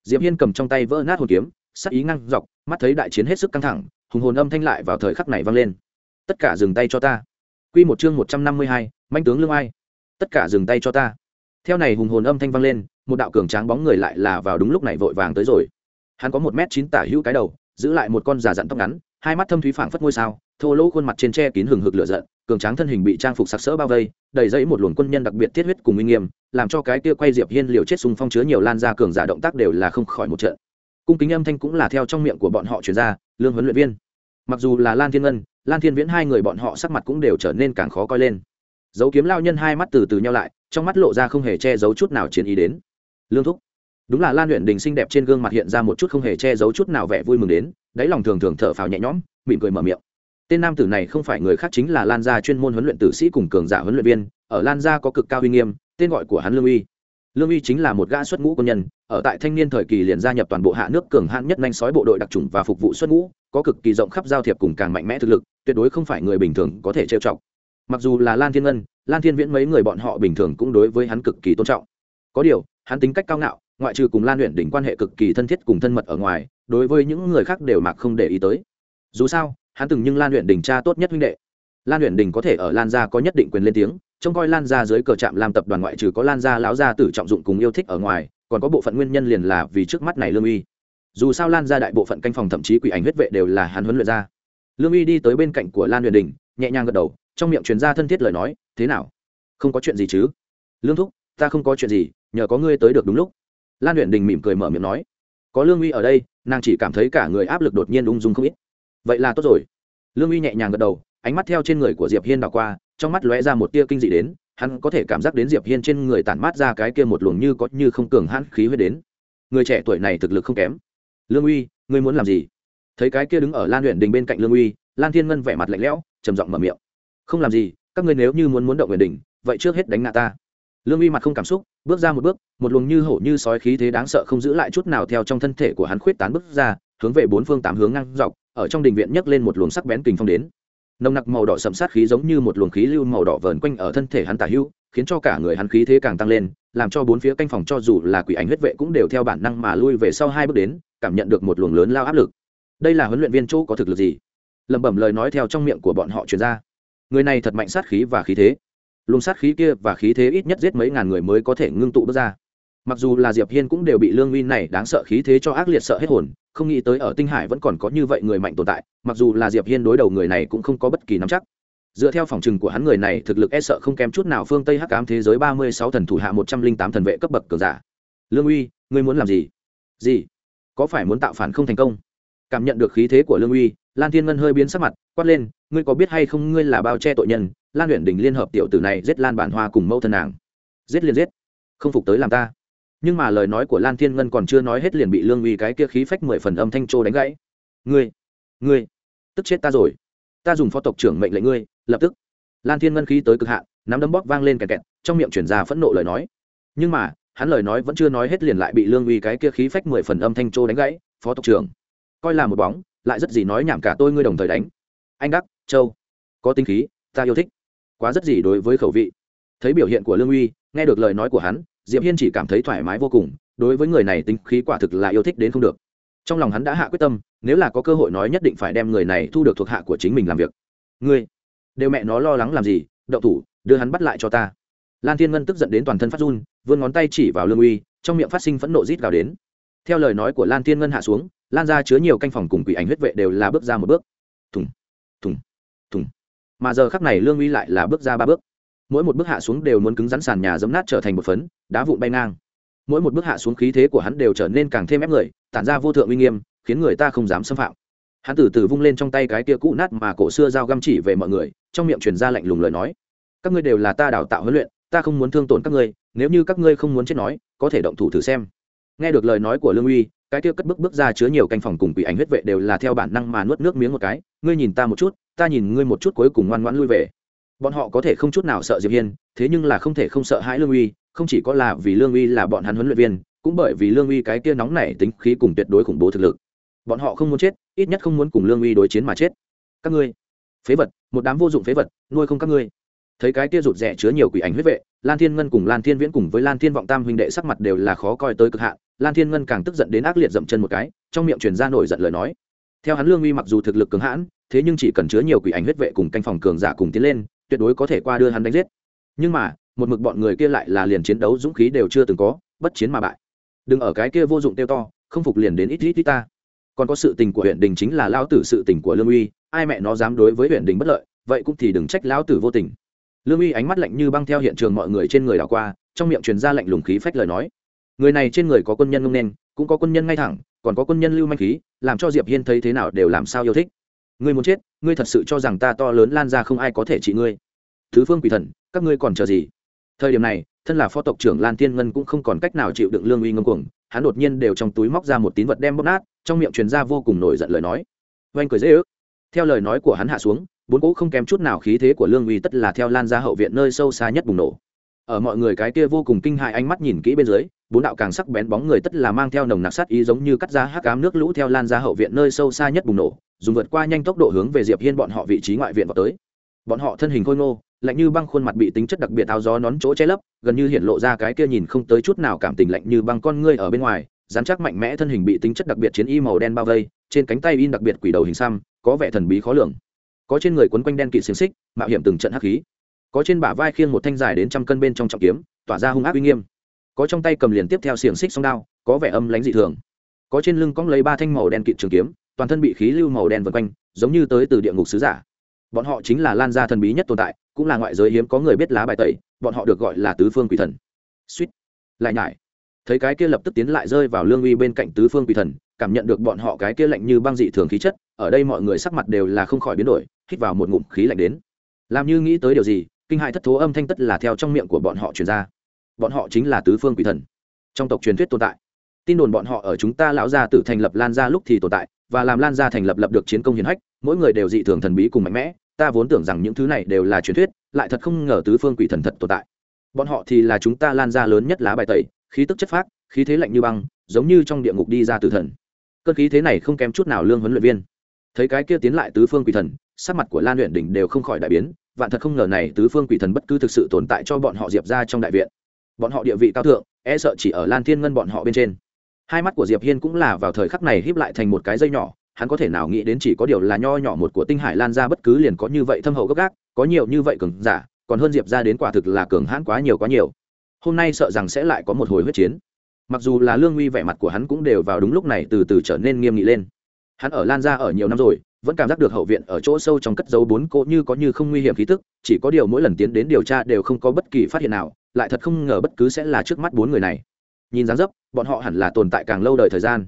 Diệp hiên cầm trong tay vỡ nát hồn kiếm sát ý ngăn dọc mắt thấy đại chiến hết sức căng thẳng hùng hồn âm thanh lại vào thời khắc này vang lên. Tất cả dừng tay cho ta. Quy một chương một trăm năm mươi hai, manh tướng lương ai? Tất cả dừng tay cho ta. Theo này hùng hồn âm thanh vang lên một đạo cường tráng bóng người lại là vào đúng lúc này vội vàng tới rồi. Hắn có một m chín tả hữu cái đầu giữ lại một con già dặn tóc ngắn hai mắt thâm thúy phảng phất ngôi sao thô lỗ khuôn mặt trên tre kín hừng hực lửa giận, cường tráng thân hình bị trang phục sặc sỡ bao vây, đầy dẫy một luồng quân nhân đặc biệt thiết huyết cùng uy nghiêm, làm cho cái kia quay diệp hiên liều chết xung phong chứa nhiều lan ra cường giả động tác đều là không khỏi một trận. Cung kính âm thanh cũng là theo trong miệng của bọn họ truyền ra, lương huấn luyện viên. Mặc dù là lan thiên ngân, lan thiên viễn hai người bọn họ sắc mặt cũng đều trở nên càng khó coi lên. Dấu kiếm lao nhân hai mắt từ từ nhau lại, trong mắt lộ ra không hề che giấu chút nào chiến ý đến. Lương thúc. Đúng là lan luyện đình xinh đẹp trên gương mặt hiện ra một chút không hề che giấu chút nào vẻ vui mừng đến, đáy lòng thường thường thở phào nhẹ nhõm, mỉm cười mở miệng tên nam tử này không phải người khác chính là lan gia chuyên môn huấn luyện tử sĩ cùng cường giả huấn luyện viên, ở lan gia có cực cao uy nghiêm, tên gọi của hắn lương uy. Lương uy chính là một gã xuất ngũ quân nhân, ở tại thanh niên thời kỳ liền gia nhập toàn bộ hạ nước cường hãn nhất nhanh sói bộ đội đặc trùng và phục vụ xuất ngũ, có cực kỳ rộng khắp giao thiệp cùng càng mạnh mẽ thực lực, tuyệt đối không phải người bình thường có thể trêu chọc. Mặc dù là lan thiên ngân, lan thiên viễn mấy người bọn họ bình thường cũng đối với hắn cực kỳ tôn trọng. Có điều, hắn tính cách cao ngạo, ngoại trừ cùng lan luyện đỉnh quan hệ cực kỳ thân thiết cùng thân mật ở ngoài, đối với những người khác đều mặc không để ý tới. Dù sao hắn từng nhưng lan luyện Đình cha tốt nhất huynh đệ. Lan luyện Đình có thể ở lan gia có nhất định quyền lên tiếng, trông coi lan gia dưới cờ trạm làm tập đoàn ngoại trừ có lan gia lão gia tử trọng dụng cùng yêu thích ở ngoài, còn có bộ phận nguyên nhân liền là vì trước mắt này lương uy. Dù sao lan gia đại bộ phận canh phòng thậm chí quỷ ảnh huyết vệ đều là hắn huấn luyện ra. Lương uy đi tới bên cạnh của lan luyện đình, nhẹ nhàng gật đầu, trong miệng truyền ra thân thiết lời nói, thế nào? Không có chuyện gì chứ? Lương thúc, ta không có chuyện gì, nhờ có ngươi tới được đúng lúc. Lan luyện đình mỉm cười mở miệng nói, có lương uy ở đây, nàng chỉ cảm thấy cả người áp lực đột nhiên ung dung không ít vậy là tốt rồi. Lương uy nhẹ nhàng gật đầu, ánh mắt theo trên người của diệp hiên đảo qua, trong mắt lóe ra một tia kinh dị đến, hắn có thể cảm giác đến diệp hiên trên người tản mát ra cái kia một luồng như có như không cường hãn khí huyết đến. Người trẻ tuổi này thực lực không kém. Lương uy, ngươi muốn làm gì? Thấy cái kia đứng ở lan huyện đình bên cạnh lương uy, lan thiên ngân vẻ mặt lạnh lẽo, trầm giọng mở miệng. Không làm gì, các ngươi nếu như muốn muốn động huyện đình, vậy trước hết đánh ngã ta. Lương uy mặt không cảm xúc, bước ra một bước, một luồng như hổ như sói khí thế đáng sợ không giữ lại chút nào theo trong thân thể của hắn khuyết tán bước ra, hướng về bốn phương tám hướng ngang dọc ở trong đình viện nhấc lên một luồng sắc bén kình phong đến. Nồng nặc màu đỏ sậm sát khí giống như một luồng khí lưu màu đỏ vờn quanh ở thân thể hắn tả hưu, khiến cho cả người hắn khí thế càng tăng lên làm cho bốn phía canh phòng cho dù là quỷ ảnh huyết vệ cũng đều theo bản năng mà lui về sau hai bước đến cảm nhận được một luồng lớn lao áp lực. Đây là huấn luyện viên chỗ có thực lực gì? Lẩm bẩm lời nói theo trong miệng của bọn họ truyền ra. Người này thật mạnh sát khí và khí thế. Luồng sát khí kia và khí thế ít nhất giết mấy ngàn người mới có thể ngưng tụ bước ra mặc dù là diệp hiên cũng đều bị lương uy này đáng sợ khí thế cho ác liệt sợ hết hồn, không nghĩ tới ở tinh hải vẫn còn có như vậy người mạnh tồn tại, mặc dù là diệp hiên đối đầu người này cũng không có bất kỳ nắm chắc. Dựa theo phòng trừng của hắn người này, thực lực e sợ không kém chút nào phương tây hắc ám thế giới ba mươi sáu thần thủ hạ một trăm linh tám thần vệ cấp bậc cường giả. Lương uy, ngươi muốn làm gì? Gì? Có phải muốn tạo phản không thành công? Cảm nhận được khí thế của lương uy, lan thiên ngân hơi biến sắc mặt, quát lên, ngươi có biết hay không ngươi là bao che tội nhân? Lan luyện đình liên hợp tiểu tử này giết lan bản hoa cùng mẫu thân nàng. Giết liền giết. Không phục tới làm ta nhưng mà lời nói của lan thiên ngân còn chưa nói hết liền bị lương uy cái kia khí phách mười phần âm thanh trô đánh gãy. Ngươi ngươi, tức chết ta rồi. Ta dùng phó tộc trưởng mệnh lệnh ngươi, lập tức. Lan thiên ngân khí tới cực hạn, nắm đấm bóp vang lên kẹt kẹt, trong miệng chuyển ra phẫn nộ lời nói. Nhưng mà, hắn lời nói vẫn chưa nói hết liền lại bị lương uy cái kia khí phách mười phần âm thanh trô đánh gãy, phó tộc trưởng, coi là một bóng, lại rất gì nói nhảm cả tôi ngươi đồng thời đánh. Anh đắc, châu, có tinh khí, ta yêu thích. Quá rất gì đối với khẩu vị. Thấy biểu hiện của lương uy, nghe được lời nói của hắn diệp hiên chỉ cảm thấy thoải mái vô cùng, đối với người này tính khí quả thực là yêu thích đến không được. Trong lòng hắn đã hạ quyết tâm, nếu là có cơ hội nói nhất định phải đem người này thu được thuộc hạ của chính mình làm việc. Ngươi, đều mẹ nó lo lắng làm gì, đậu thủ, đưa hắn bắt lại cho ta. Lan thiên ngân tức giận đến toàn thân phát run, vươn ngón tay chỉ vào lương uy, trong miệng phát sinh phẫn nộ rít gào đến. Theo lời nói của lan thiên ngân hạ xuống, lan ra chứa nhiều canh phòng cùng quỷ ảnh huyết vệ đều là bước ra một bước. Thùng thùng thùng. Mà giờ khắc này lương uy lại là bước ra ba bước mỗi một bước hạ xuống đều muốn cứng rắn sàn nhà dẫm nát trở thành một phấn, đá vụn bay ngang. Mỗi một bước hạ xuống khí thế của hắn đều trở nên càng thêm ép người, tản ra vô thượng uy nghiêm, khiến người ta không dám xâm phạm. Hắn từ từ vung lên trong tay cái kia cũ nát mà cổ xưa dao găm chỉ về mọi người, trong miệng truyền ra lạnh lùng lời nói. Các ngươi đều là ta đào tạo huấn luyện, ta không muốn thương tổn các ngươi, nếu như các ngươi không muốn chết nói, có thể động thủ thử xem. Nghe được lời nói của lương uy, cái kia cất bước bước ra chứa nhiều canh phòng cùng quỷ ảnh huyết vệ đều là theo bản năng mà nuốt nước miếng một cái. Ngươi nhìn ta một chút, ta nhìn ngươi một chút cuối cùng ngoan ngoãn lui về bọn họ có thể không chút nào sợ diệp hiên, thế nhưng là không thể không sợ hãi lương uy, không chỉ có là vì lương uy là bọn hắn huấn luyện viên, cũng bởi vì lương uy cái kia nóng nảy tính khí cùng tuyệt đối khủng bố thực lực. Bọn họ không muốn chết, ít nhất không muốn cùng lương uy đối chiến mà chết. Các ngươi, phế vật, một đám vô dụng phế vật, nuôi không các ngươi. Thấy cái kia rụt rẻ chứa nhiều quỷ ảnh huyết vệ, lan thiên ngân cùng lan thiên viễn cùng với lan thiên vọng tam huynh đệ sắc mặt đều là khó coi tới cực hạn. Lan thiên ngân càng tức giận đến ác liệt dậm chân một cái, trong miệng truyền ra nổi giận lời nói. Theo hắn lương uy mặc dù thực lực cường hãn, thế nhưng chỉ cần chứa nhiều quỷ ảnh huyết vệ cùng canh phòng cường giả cùng tiến lên tuyệt đối có thể qua đưa hắn đánh giết. Nhưng mà, một mực bọn người kia lại là liền chiến đấu dũng khí đều chưa từng có, bất chiến mà bại. Đừng ở cái kia vô dụng tiêu to, không phục liền đến ít ít ít ta. Còn có sự tình của huyện đình chính là lao tử sự tình của lương uy, ai mẹ nó dám đối với huyện đình bất lợi, vậy cũng thì đừng trách lão tử vô tình. Lương uy ánh mắt lạnh như băng theo hiện trường mọi người trên người đảo qua, trong miệng truyền ra lạnh lùng khí phách lời nói. Người này trên người có quân nhân ngông nên, cũng có quân nhân ngay thẳng, còn có quân nhân lưu manh khí, làm cho diệp hiên thấy thế nào đều làm sao yêu thích. Ngươi muốn chết ngươi thật sự cho rằng ta to lớn lan ra không ai có thể trị ngươi? Thứ phương quỷ thần, các ngươi còn chờ gì? Thời điểm này, thân là phó tộc trưởng lan thiên ngân cũng không còn cách nào chịu đựng lương uy ngâm cuồng, hắn đột nhiên đều trong túi móc ra một tín vật đem bóp nát, trong miệng truyền ra vô cùng nổi giận lời nói. Oanh cười dễ ước. Theo lời nói của hắn hạ xuống, bốn cỗ không kém chút nào khí thế của lương uy tất là theo lan ra hậu viện nơi sâu xa nhất bùng nổ. Ở mọi người cái kia vô cùng kinh hại ánh mắt nhìn kỹ bên dưới, bốn đạo càng sắc bén bóng người tất là mang theo nồng nặc sát ý giống như cắt ra hắc ám nước lũ theo lan ra hậu viện nơi sâu xa nhất bùng nổ dùng vượt qua nhanh tốc độ hướng về diệp hiên bọn họ vị trí ngoại viện vào tới. Bọn họ thân hình khôi ngô, lạnh như băng khuôn mặt bị tính chất đặc biệt áo gió nón chỗ che lấp, gần như hiện lộ ra cái kia nhìn không tới chút nào cảm tình lạnh như băng con ngươi ở bên ngoài, dán chắc mạnh mẽ thân hình bị tính chất đặc biệt chiến y màu đen bao vây, trên cánh tay in đặc biệt quỷ đầu hình xăm, có vẻ thần bí khó lường. Có trên người quấn quanh đen kỵ xiềng xích, mạo hiểm từng trận hắc khí. Có trên bả vai khiêng một thanh dài đến trăm cân bên trong trọng kiếm, tỏa ra hung ác uy nghiêm. Có trong tay cầm liền tiếp theo xiềng xích song đao, có vẻ âm lãnh dị thường. Có trên lưng cong lấy ba thanh màu đen kịt trường kiếm toàn thân bị khí lưu màu đen vần quanh, giống như tới từ địa ngục sứ giả. Bọn họ chính là lan gia thần bí nhất tồn tại, cũng là ngoại giới hiếm có người biết lá bài tẩy, bọn họ được gọi là tứ phương quỷ thần. Suýt. Lại nhải. Thấy cái kia lập tức tiến lại rơi vào lương uy bên cạnh tứ phương quỷ thần, cảm nhận được bọn họ cái kia lạnh như băng dị thường khí chất, ở đây mọi người sắc mặt đều là không khỏi biến đổi, hít vào một ngụm khí lạnh đến. Làm như nghĩ tới điều gì, kinh hại thất thố âm thanh tất là theo trong miệng của bọn họ truyền ra. Bọn họ chính là tứ phương quỷ thần. Trong tộc truyền thuyết tồn tại. Tin đồn bọn họ ở chúng ta lão gia tự thành lập lan gia lúc thì tồn tại và làm lan gia thành lập lập được chiến công hiển hách, mỗi người đều dị thường thần bí cùng mạnh mẽ. Ta vốn tưởng rằng những thứ này đều là truyền thuyết, lại thật không ngờ tứ phương quỷ thần thật tồn tại. Bọn họ thì là chúng ta lan gia lớn nhất lá bài tẩy, khí tức chất phác, khí thế lạnh như băng, giống như trong địa ngục đi ra từ thần. Cơn khí thế này không kém chút nào lương huấn luyện viên. Thấy cái kia tiến lại tứ phương quỷ thần, sắc mặt của lan luyện đỉnh đều không khỏi đại biến, vạn thật không ngờ này tứ phương quỷ thần bất cứ thực sự tồn tại cho bọn họ diệp ra trong đại viện. Bọn họ địa vị cao thượng e sợ chỉ ở lan thiên ngân bọn họ bên trên hai mắt của diệp hiên cũng là vào thời khắc này híp lại thành một cái dây nhỏ, hắn có thể nào nghĩ đến chỉ có điều là nho nhỏ một của tinh hải lan ra bất cứ liền có như vậy thâm hậu gấp gác, có nhiều như vậy cường giả, còn hơn diệp ra đến quả thực là cường hãn quá nhiều quá nhiều. Hôm nay sợ rằng sẽ lại có một hồi huyết chiến. Mặc dù là lương uy vẻ mặt của hắn cũng đều vào đúng lúc này từ từ trở nên nghiêm nghị lên. Hắn ở lan ra ở nhiều năm rồi, vẫn cảm giác được hậu viện ở chỗ sâu trong cất dấu bốn cỗ như có như không nguy hiểm khí tức, chỉ có điều mỗi lần tiến đến điều tra đều không có bất kỳ phát hiện nào, lại thật không ngờ bất cứ sẽ là trước mắt bốn người này nhìn dáng dấp, bọn họ hẳn là tồn tại càng lâu đời thời gian.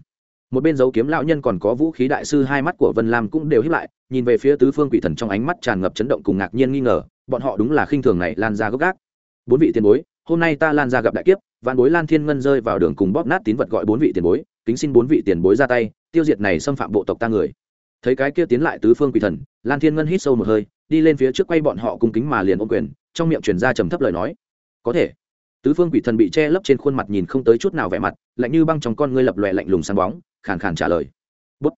Một bên dấu kiếm lão nhân còn có vũ khí đại sư hai mắt của vân lam cũng đều hiếp lại, nhìn về phía tứ phương quỷ thần trong ánh mắt tràn ngập chấn động cùng ngạc nhiên nghi ngờ, bọn họ đúng là khinh thường này lan ra gốc gác. Bốn vị tiền bối, hôm nay ta lan ra gặp đại kiếp, vạn bối lan thiên ngân rơi vào đường cùng bóp nát tín vật gọi bốn vị tiền bối, kính xin bốn vị tiền bối ra tay, tiêu diệt này xâm phạm bộ tộc ta người. Thấy cái kia tiến lại tứ phương quỷ thần, lan thiên ngân hít sâu một hơi, đi lên phía trước quay bọn họ cung kính mà liền ôm quyền, trong miệng truyền ra trầm thấp lời nói. Có thể tứ phương quỷ thần bị che lấp trên khuôn mặt nhìn không tới chút nào vẻ mặt lạnh như băng trong con ngươi lập lòe lạnh lùng sáng bóng khàn khàn trả lời. Bút.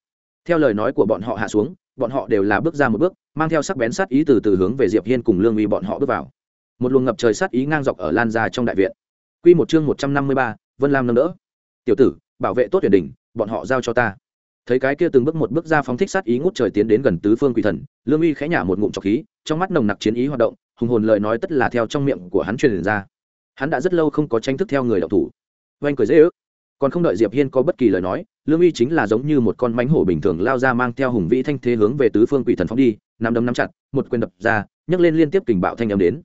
Theo lời nói của bọn họ hạ xuống bọn họ đều là bước ra một bước mang theo sắc bén sát ý từ từ hướng về diệp hiên cùng lương uy bọn họ bước vào. Một luồng ngập trời sát ý ngang dọc ở lan ra trong đại viện. Quy một chương một trăm năm mươi ba, vân lam nâng đỡ. Tiểu tử bảo vệ tốt tuyển đỉnh bọn họ giao cho ta. Thấy cái kia từng bước một bước ra phóng thích sát ý ngút trời tiến đến gần tứ phương quỷ thần lương uy khẽ nhả một ngụm trọc khí trong mắt nồng nặc chiến ý hoạt động hùng hồn lời nói tất là theo trong miệng của hắn truyền ra hắn đã rất lâu không có tranh thức theo người đạo thủ. Oanh cười dễ ước. Còn không đợi diệp hiên có bất kỳ lời nói, lương uy chính là giống như một con mánh hổ bình thường lao ra mang theo hùng vĩ thanh thế hướng về tứ phương quỷ thần phóng đi, nắm đấm nắm chặt, một quyền đập ra, nhấc lên liên tiếp kình bạo thanh âm đến.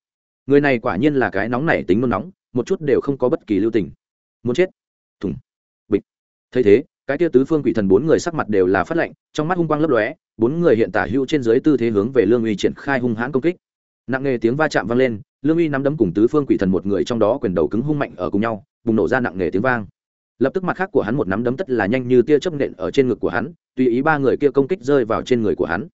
Người này quả nhiên là cái nóng nảy tính nôn nóng, một chút đều không có bất kỳ lưu tình. Muốn chết. Thùng. Bịch. Thấy thế, cái tia tứ phương quỷ thần bốn người sắc mặt đều là phát lạnh, trong mắt hung quang lấp lóe, bốn người hiện tả hữu trên dưới tư thế hướng về lương uy triển khai hung hãn công kích. Nặng nề tiếng va chạm vang lên lương uy nắm đấm cùng tứ phương quỷ thần một người trong đó quyền đầu cứng hung mạnh ở cùng nhau, bùng nổ ra nặng nề tiếng vang. Lập tức mặt khác của hắn một nắm đấm tất là nhanh như tia chớp nện ở trên ngực của hắn, tùy ý ba người kia công kích rơi vào trên người của hắn.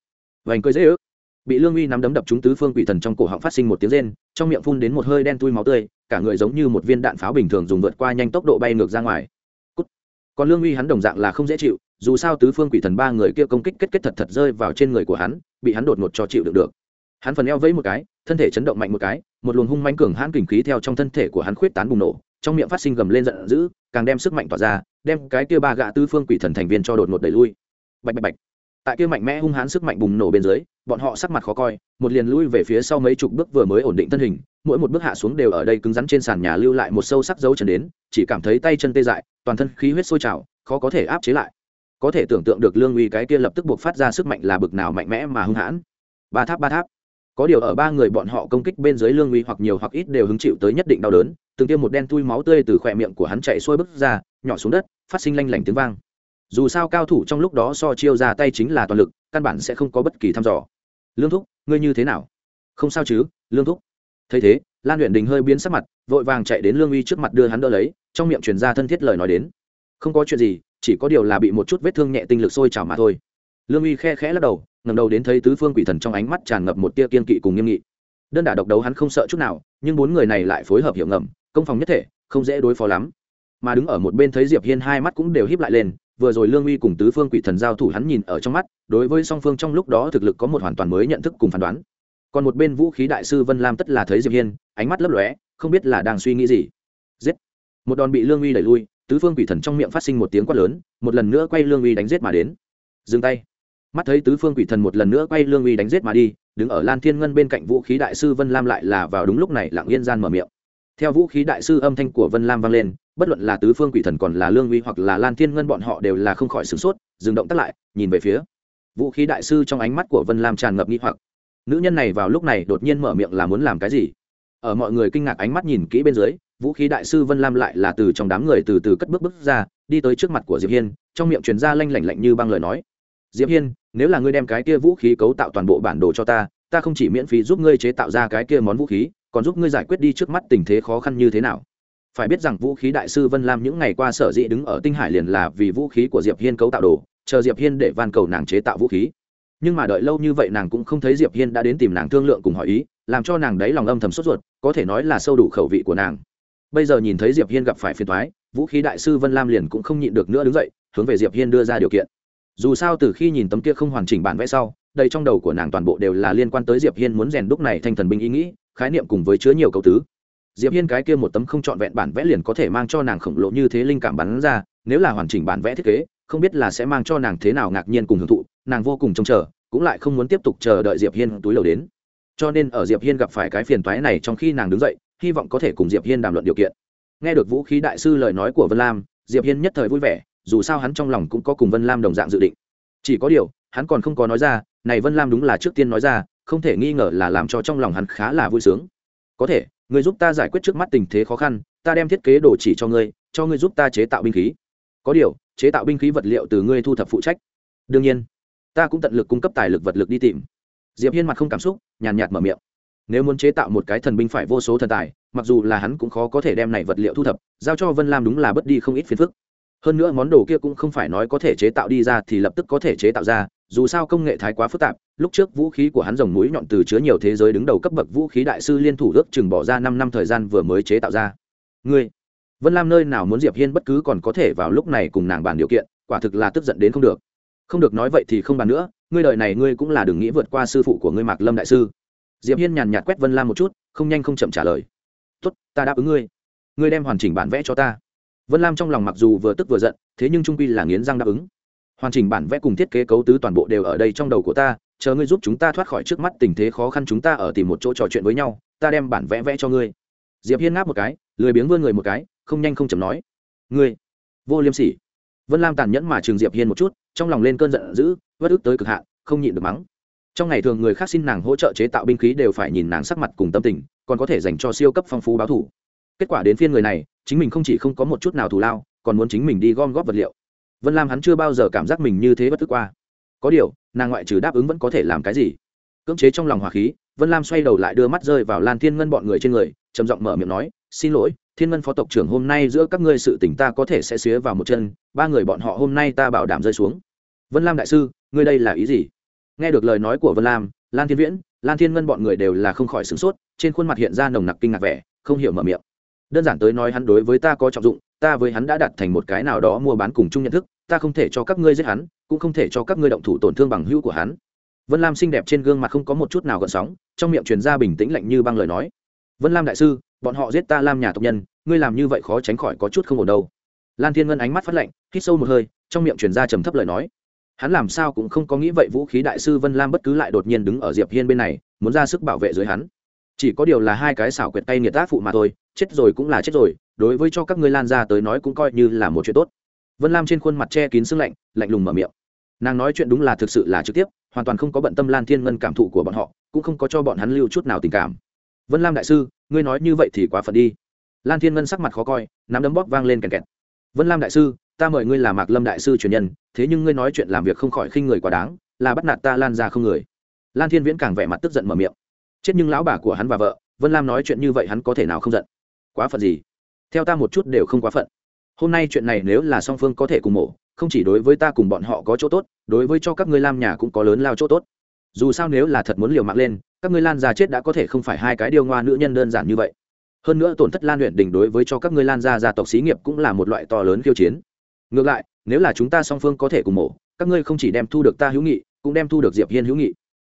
Vành cười dễ ước. Bị lương uy nắm đấm đập trúng tứ phương quỷ thần trong cổ họng phát sinh một tiếng rên, trong miệng phun đến một hơi đen tui máu tươi, cả người giống như một viên đạn pháo bình thường dùng vượt qua nhanh tốc độ bay ngược ra ngoài. Cút. còn lương uy hắn đồng dạng là không dễ chịu, dù sao tứ phương quỷ thần ba người kia công kích kết kết thật thật rơi vào trên người của hắn, bị hắn đột ngột cho chịu được được hắn phần eo vẫy một cái, thân thể chấn động mạnh một cái, một luồng hung manh cường hãn kình khí theo trong thân thể của hắn khuyết tán bùng nổ, trong miệng phát sinh gầm lên giận dữ, càng đem sức mạnh tỏa ra, đem cái kia ba gã tứ phương quỷ thần thành viên cho đột ngột đẩy lui. Bạch bạch bạch. Tại kia mạnh mẽ hung hãn sức mạnh bùng nổ bên dưới, bọn họ sắc mặt khó coi, một liền lui về phía sau mấy chục bước vừa mới ổn định thân hình, mỗi một bước hạ xuống đều ở đây cứng rắn trên sàn nhà lưu lại một sâu sắc dấu chân đến, chỉ cảm thấy tay chân tê dại, toàn thân khí huyết sôi trào, khó có thể áp chế lại. Có thể tưởng tượng được lương uy cái kia lập tức buộc phát ra sức mạnh là bực nào mạnh mẽ mà hung hãn. Ba tháp ba tháp có điều ở ba người bọn họ công kích bên dưới lương uy hoặc nhiều hoặc ít đều hứng chịu tới nhất định đau đớn, từng tiêm một đen tui máu tươi từ khỏe miệng của hắn chạy xuôi bước ra, nhỏ xuống đất, phát sinh lanh lảnh tiếng vang. Dù sao cao thủ trong lúc đó so chiêu ra tay chính là toàn lực, căn bản sẽ không có bất kỳ thăm dò. Lương thúc, ngươi như thế nào? Không sao chứ, lương thúc. Thấy thế, lan luyện đình hơi biến sắc mặt, vội vàng chạy đến lương uy trước mặt đưa hắn đỡ lấy, trong miệng truyền ra thân thiết lời nói đến. Không có chuyện gì, chỉ có điều là bị một chút vết thương nhẹ tinh lực sôi trào mà thôi lương uy khe khẽ lắc đầu ngầm đầu đến thấy tứ phương quỷ thần trong ánh mắt tràn ngập một tia kiên kỵ cùng nghiêm nghị. Đơn đả độc đấu hắn không sợ chút nào, nhưng bốn người này lại phối hợp hiểu ngầm, công phòng nhất thể, không dễ đối phó lắm. Mà đứng ở một bên thấy diệp hiên hai mắt cũng đều híp lại lên, vừa rồi lương uy cùng tứ phương quỷ thần giao thủ hắn nhìn ở trong mắt, đối với song phương trong lúc đó thực lực có một hoàn toàn mới nhận thức cùng phán đoán. Còn một bên vũ khí đại sư vân lam tất là thấy diệp hiên, ánh mắt lấp lóe, không biết là đang suy nghĩ gì. Giết! Một đòn bị lương uy đẩy lui, tứ phương quỷ thần trong miệng phát sinh một tiếng quát lớn, một lần nữa quay lương uy đánh giết mà đến. Dừng tay! Mắt thấy tứ phương quỷ thần một lần nữa quay lương uy đánh giết mà đi, đứng ở lan thiên ngân bên cạnh vũ khí đại sư vân lam lại là vào đúng lúc này lặng yên gian mở miệng. Theo vũ khí đại sư âm thanh của vân lam vang lên, bất luận là tứ phương quỷ thần còn là lương uy hoặc là lan thiên ngân bọn họ đều là không khỏi sửng sốt, dừng động tắt lại, nhìn về phía vũ khí đại sư trong ánh mắt của vân lam tràn ngập nghi hoặc. Nữ nhân này vào lúc này đột nhiên mở miệng là muốn làm cái gì? Ở mọi người kinh ngạc ánh mắt nhìn kỹ bên dưới, vũ khí đại sư vân lam lại là từ trong đám người từ từ cất bước bước ra, đi tới trước mặt của diệp hiên, trong miệng truyền ra lanh lảnh lạnh như băng lời nói diệp hiên, nếu là ngươi đem cái kia vũ khí cấu tạo toàn bộ bản đồ cho ta ta không chỉ miễn phí giúp ngươi chế tạo ra cái kia món vũ khí, còn giúp ngươi giải quyết đi trước mắt tình thế khó khăn như thế nào. Phải biết rằng vũ khí đại sư vân lam những ngày qua sở dĩ đứng ở tinh hải liền là vì vũ khí của diệp hiên cấu tạo đồ, chờ diệp hiên để van cầu nàng chế tạo vũ khí. Nhưng mà đợi lâu như vậy nàng cũng không thấy diệp hiên đã đến tìm nàng thương lượng cùng hỏi ý, làm cho nàng đấy lòng âm thầm sốt ruột, có thể nói là sâu đủ khẩu vị của nàng. Bây giờ nhìn thấy diệp hiên gặp phải phiền toái, vũ khí đại sư vân lam liền cũng không nhịn được nữa đứng dậy, hướng về diệp hiên đưa ra điều kiện dù sao từ khi nhìn tấm kia không hoàn chỉnh bản vẽ sau, đây trong đầu của nàng toàn bộ đều là liên quan tới diệp hiên muốn rèn đúc này thành thần binh ý nghĩ, khái niệm cùng với chứa nhiều câu tứ. Diệp hiên cái kia một tấm không trọn vẹn bản vẽ liền có thể mang cho nàng khổng lồ như thế linh cảm bắn ra, nếu là hoàn chỉnh bản vẽ thiết kế, không biết là sẽ mang cho nàng thế nào ngạc nhiên cùng hưởng thụ, nàng vô cùng trông chờ, cũng lại không muốn tiếp tục chờ đợi diệp hiên túi lầu đến. Cho nên ở diệp hiên gặp phải cái phiền toái này trong khi nàng đứng dậy, hy vọng có thể cùng diệp hiên đàm luận điều kiện. Nghe được vũ khí đại sư lời nói của vân lam, diệp hiên nhất thời vui vẻ dù sao hắn trong lòng cũng có cùng vân lam đồng dạng dự định. Chỉ có điều, hắn còn không có nói ra, này vân lam đúng là trước tiên nói ra, không thể nghi ngờ là làm cho trong lòng hắn khá là vui sướng. Có thể, người giúp ta giải quyết trước mắt tình thế khó khăn, ta đem thiết kế đồ chỉ cho ngươi cho ngươi giúp ta chế tạo binh khí. Có điều, chế tạo binh khí vật liệu từ ngươi thu thập phụ trách. Đương nhiên, ta cũng tận lực cung cấp tài lực vật lực đi tìm. Diệp hiên mặt không cảm xúc, nhàn nhạt mở miệng. Nếu muốn chế tạo một cái thần binh phải vô số thần tài, mặc dù là hắn cũng khó có thể đem này vật liệu thu thập, giao cho vân lam đúng là bất đi không ít phiền phức hơn nữa món đồ kia cũng không phải nói có thể chế tạo đi ra thì lập tức có thể chế tạo ra, dù sao công nghệ thái quá phức tạp, lúc trước vũ khí của hắn rồng mũi nhọn từ chứa nhiều thế giới đứng đầu cấp bậc vũ khí đại sư liên thủ ước chừng bỏ ra năm năm thời gian vừa mới chế tạo ra. Ngươi, vân lam nơi nào muốn diệp hiên bất cứ còn có thể vào lúc này cùng nàng bàn điều kiện, quả thực là tức giận đến không được. Không được nói vậy thì không bàn nữa, ngươi đời này ngươi cũng là đừng nghĩ vượt qua sư phụ của ngươi mạc lâm đại sư. Diệp hiên nhàn nhạt quét vân lam một chút, không nhanh không chậm trả lời. Tốt, ta đáp ứng ngươi. Ngươi đem hoàn chỉnh bản vẽ cho ta vân lam trong lòng mặc dù vừa tức vừa giận, thế nhưng trung quy là nghiến răng đáp ứng. Hoàn chỉnh bản vẽ cùng thiết kế cấu tứ toàn bộ đều ở đây trong đầu của ta, chờ ngươi giúp chúng ta thoát khỏi trước mắt tình thế khó khăn chúng ta ở tìm một chỗ trò chuyện với nhau, ta đem bản vẽ vẽ cho ngươi. Diệp hiên ngáp một cái, lười biếng vươn người một cái, không nhanh không chậm nói. Ngươi, vô liêm sỉ. Vân lam tàn nhẫn mà trường diệp hiên một chút, trong lòng lên cơn giận dữ vất ức tới cực hạn, không nhịn được mắng. Trong ngày thường người khác xin nàng hỗ trợ chế tạo binh khí đều phải nhìn nàng sắc mặt cùng tâm tình, còn có thể dành cho siêu cấp phong phú báo thủ. Kết quả đến phiên người này chính mình không chỉ không có một chút nào thù lao, còn muốn chính mình đi gom góp vật liệu. Vân lam hắn chưa bao giờ cảm giác mình như thế bất tức qua. Có điều, nàng ngoại trừ đáp ứng vẫn có thể làm cái gì? Cưỡng chế trong lòng hỏa khí, vân lam xoay đầu lại đưa mắt rơi vào lan thiên ngân bọn người trên người, trầm giọng mở miệng nói, xin lỗi, thiên ngân phó tộc trưởng hôm nay giữa các ngươi sự tỉnh ta có thể sẽ xía vào một chân, ba người bọn họ hôm nay ta bảo đảm rơi xuống. Vân lam đại sư, ngươi đây là ý gì? Nghe được lời nói của vân lam, lan thiên viễn, lan thiên ngân bọn người đều là không khỏi sửng sốt, trên khuôn mặt hiện ra nồng nặc kinh ngạc vẻ, không hiểu mở miệng đơn giản tới nói hắn đối với ta có trọng dụng, ta với hắn đã đặt thành một cái nào đó mua bán cùng chung nhận thức, ta không thể cho các ngươi giết hắn, cũng không thể cho các ngươi động thủ tổn thương bằng hữu của hắn. Vân lam xinh đẹp trên gương mặt không có một chút nào gợn sóng, trong miệng truyền ra bình tĩnh lạnh như băng lời nói. Vân lam đại sư, bọn họ giết ta lam nhà tộc nhân, ngươi làm như vậy khó tránh khỏi có chút không ổn đâu. Lan thiên ngân ánh mắt phát lạnh, hít sâu một hơi, trong miệng truyền ra trầm thấp lời nói. Hắn làm sao cũng không có nghĩ vậy vũ khí đại sư vân lam bất cứ lại đột nhiên đứng ở diệp hiên bên này, muốn ra sức bảo vệ dưới hắn. Chỉ có điều là hai cái xảo quyệt tay nghiệt tác phụ mà thôi chết rồi cũng là chết rồi, đối với cho các ngươi lan ra tới nói cũng coi như là một chuyện tốt. Vân lam trên khuôn mặt che kín sưng lạnh lạnh lùng mở miệng. Nàng nói chuyện đúng là thực sự là trực tiếp, hoàn toàn không có bận tâm lan thiên ngân cảm thụ của bọn họ, cũng không có cho bọn hắn lưu chút nào tình cảm. Vân lam đại sư, ngươi nói như vậy thì quá phận đi. Lan thiên ngân sắc mặt khó coi, nắm đấm bóp vang lên kèn kẹt. Vân lam đại sư, ta mời ngươi là mạc lâm đại sư truyền nhân, thế nhưng ngươi nói chuyện làm việc không khỏi khinh người quá đáng, là bắt nạt ta lan ra không người. Lan thiên viễn càng vẻ mặt tức giận mở miệng. Chết nhưng lão bà của hắn và vợ, vân lam nói chuyện như vậy hắn có thể nào không giận? Quá phận gì? Theo ta một chút đều không quá phận. Hôm nay chuyện này nếu là song phương có thể cùng mổ, không chỉ đối với ta cùng bọn họ có chỗ tốt, đối với cho các ngươi lam nhà cũng có lớn lao chỗ tốt. Dù sao nếu là thật muốn liều mạng lên, các ngươi lan già chết đã có thể không phải hai cái điều ngoa nữ nhân đơn giản như vậy. Hơn nữa tổn thất lan luyện đỉnh đối với cho các ngươi lan gia gia tộc xí nghiệp cũng là một loại to lớn khiêu chiến. Ngược lại, nếu là chúng ta song phương có thể cùng mổ, các ngươi không chỉ đem thu được ta hữu nghị, cũng đem thu được diệp hiên hữu nghị.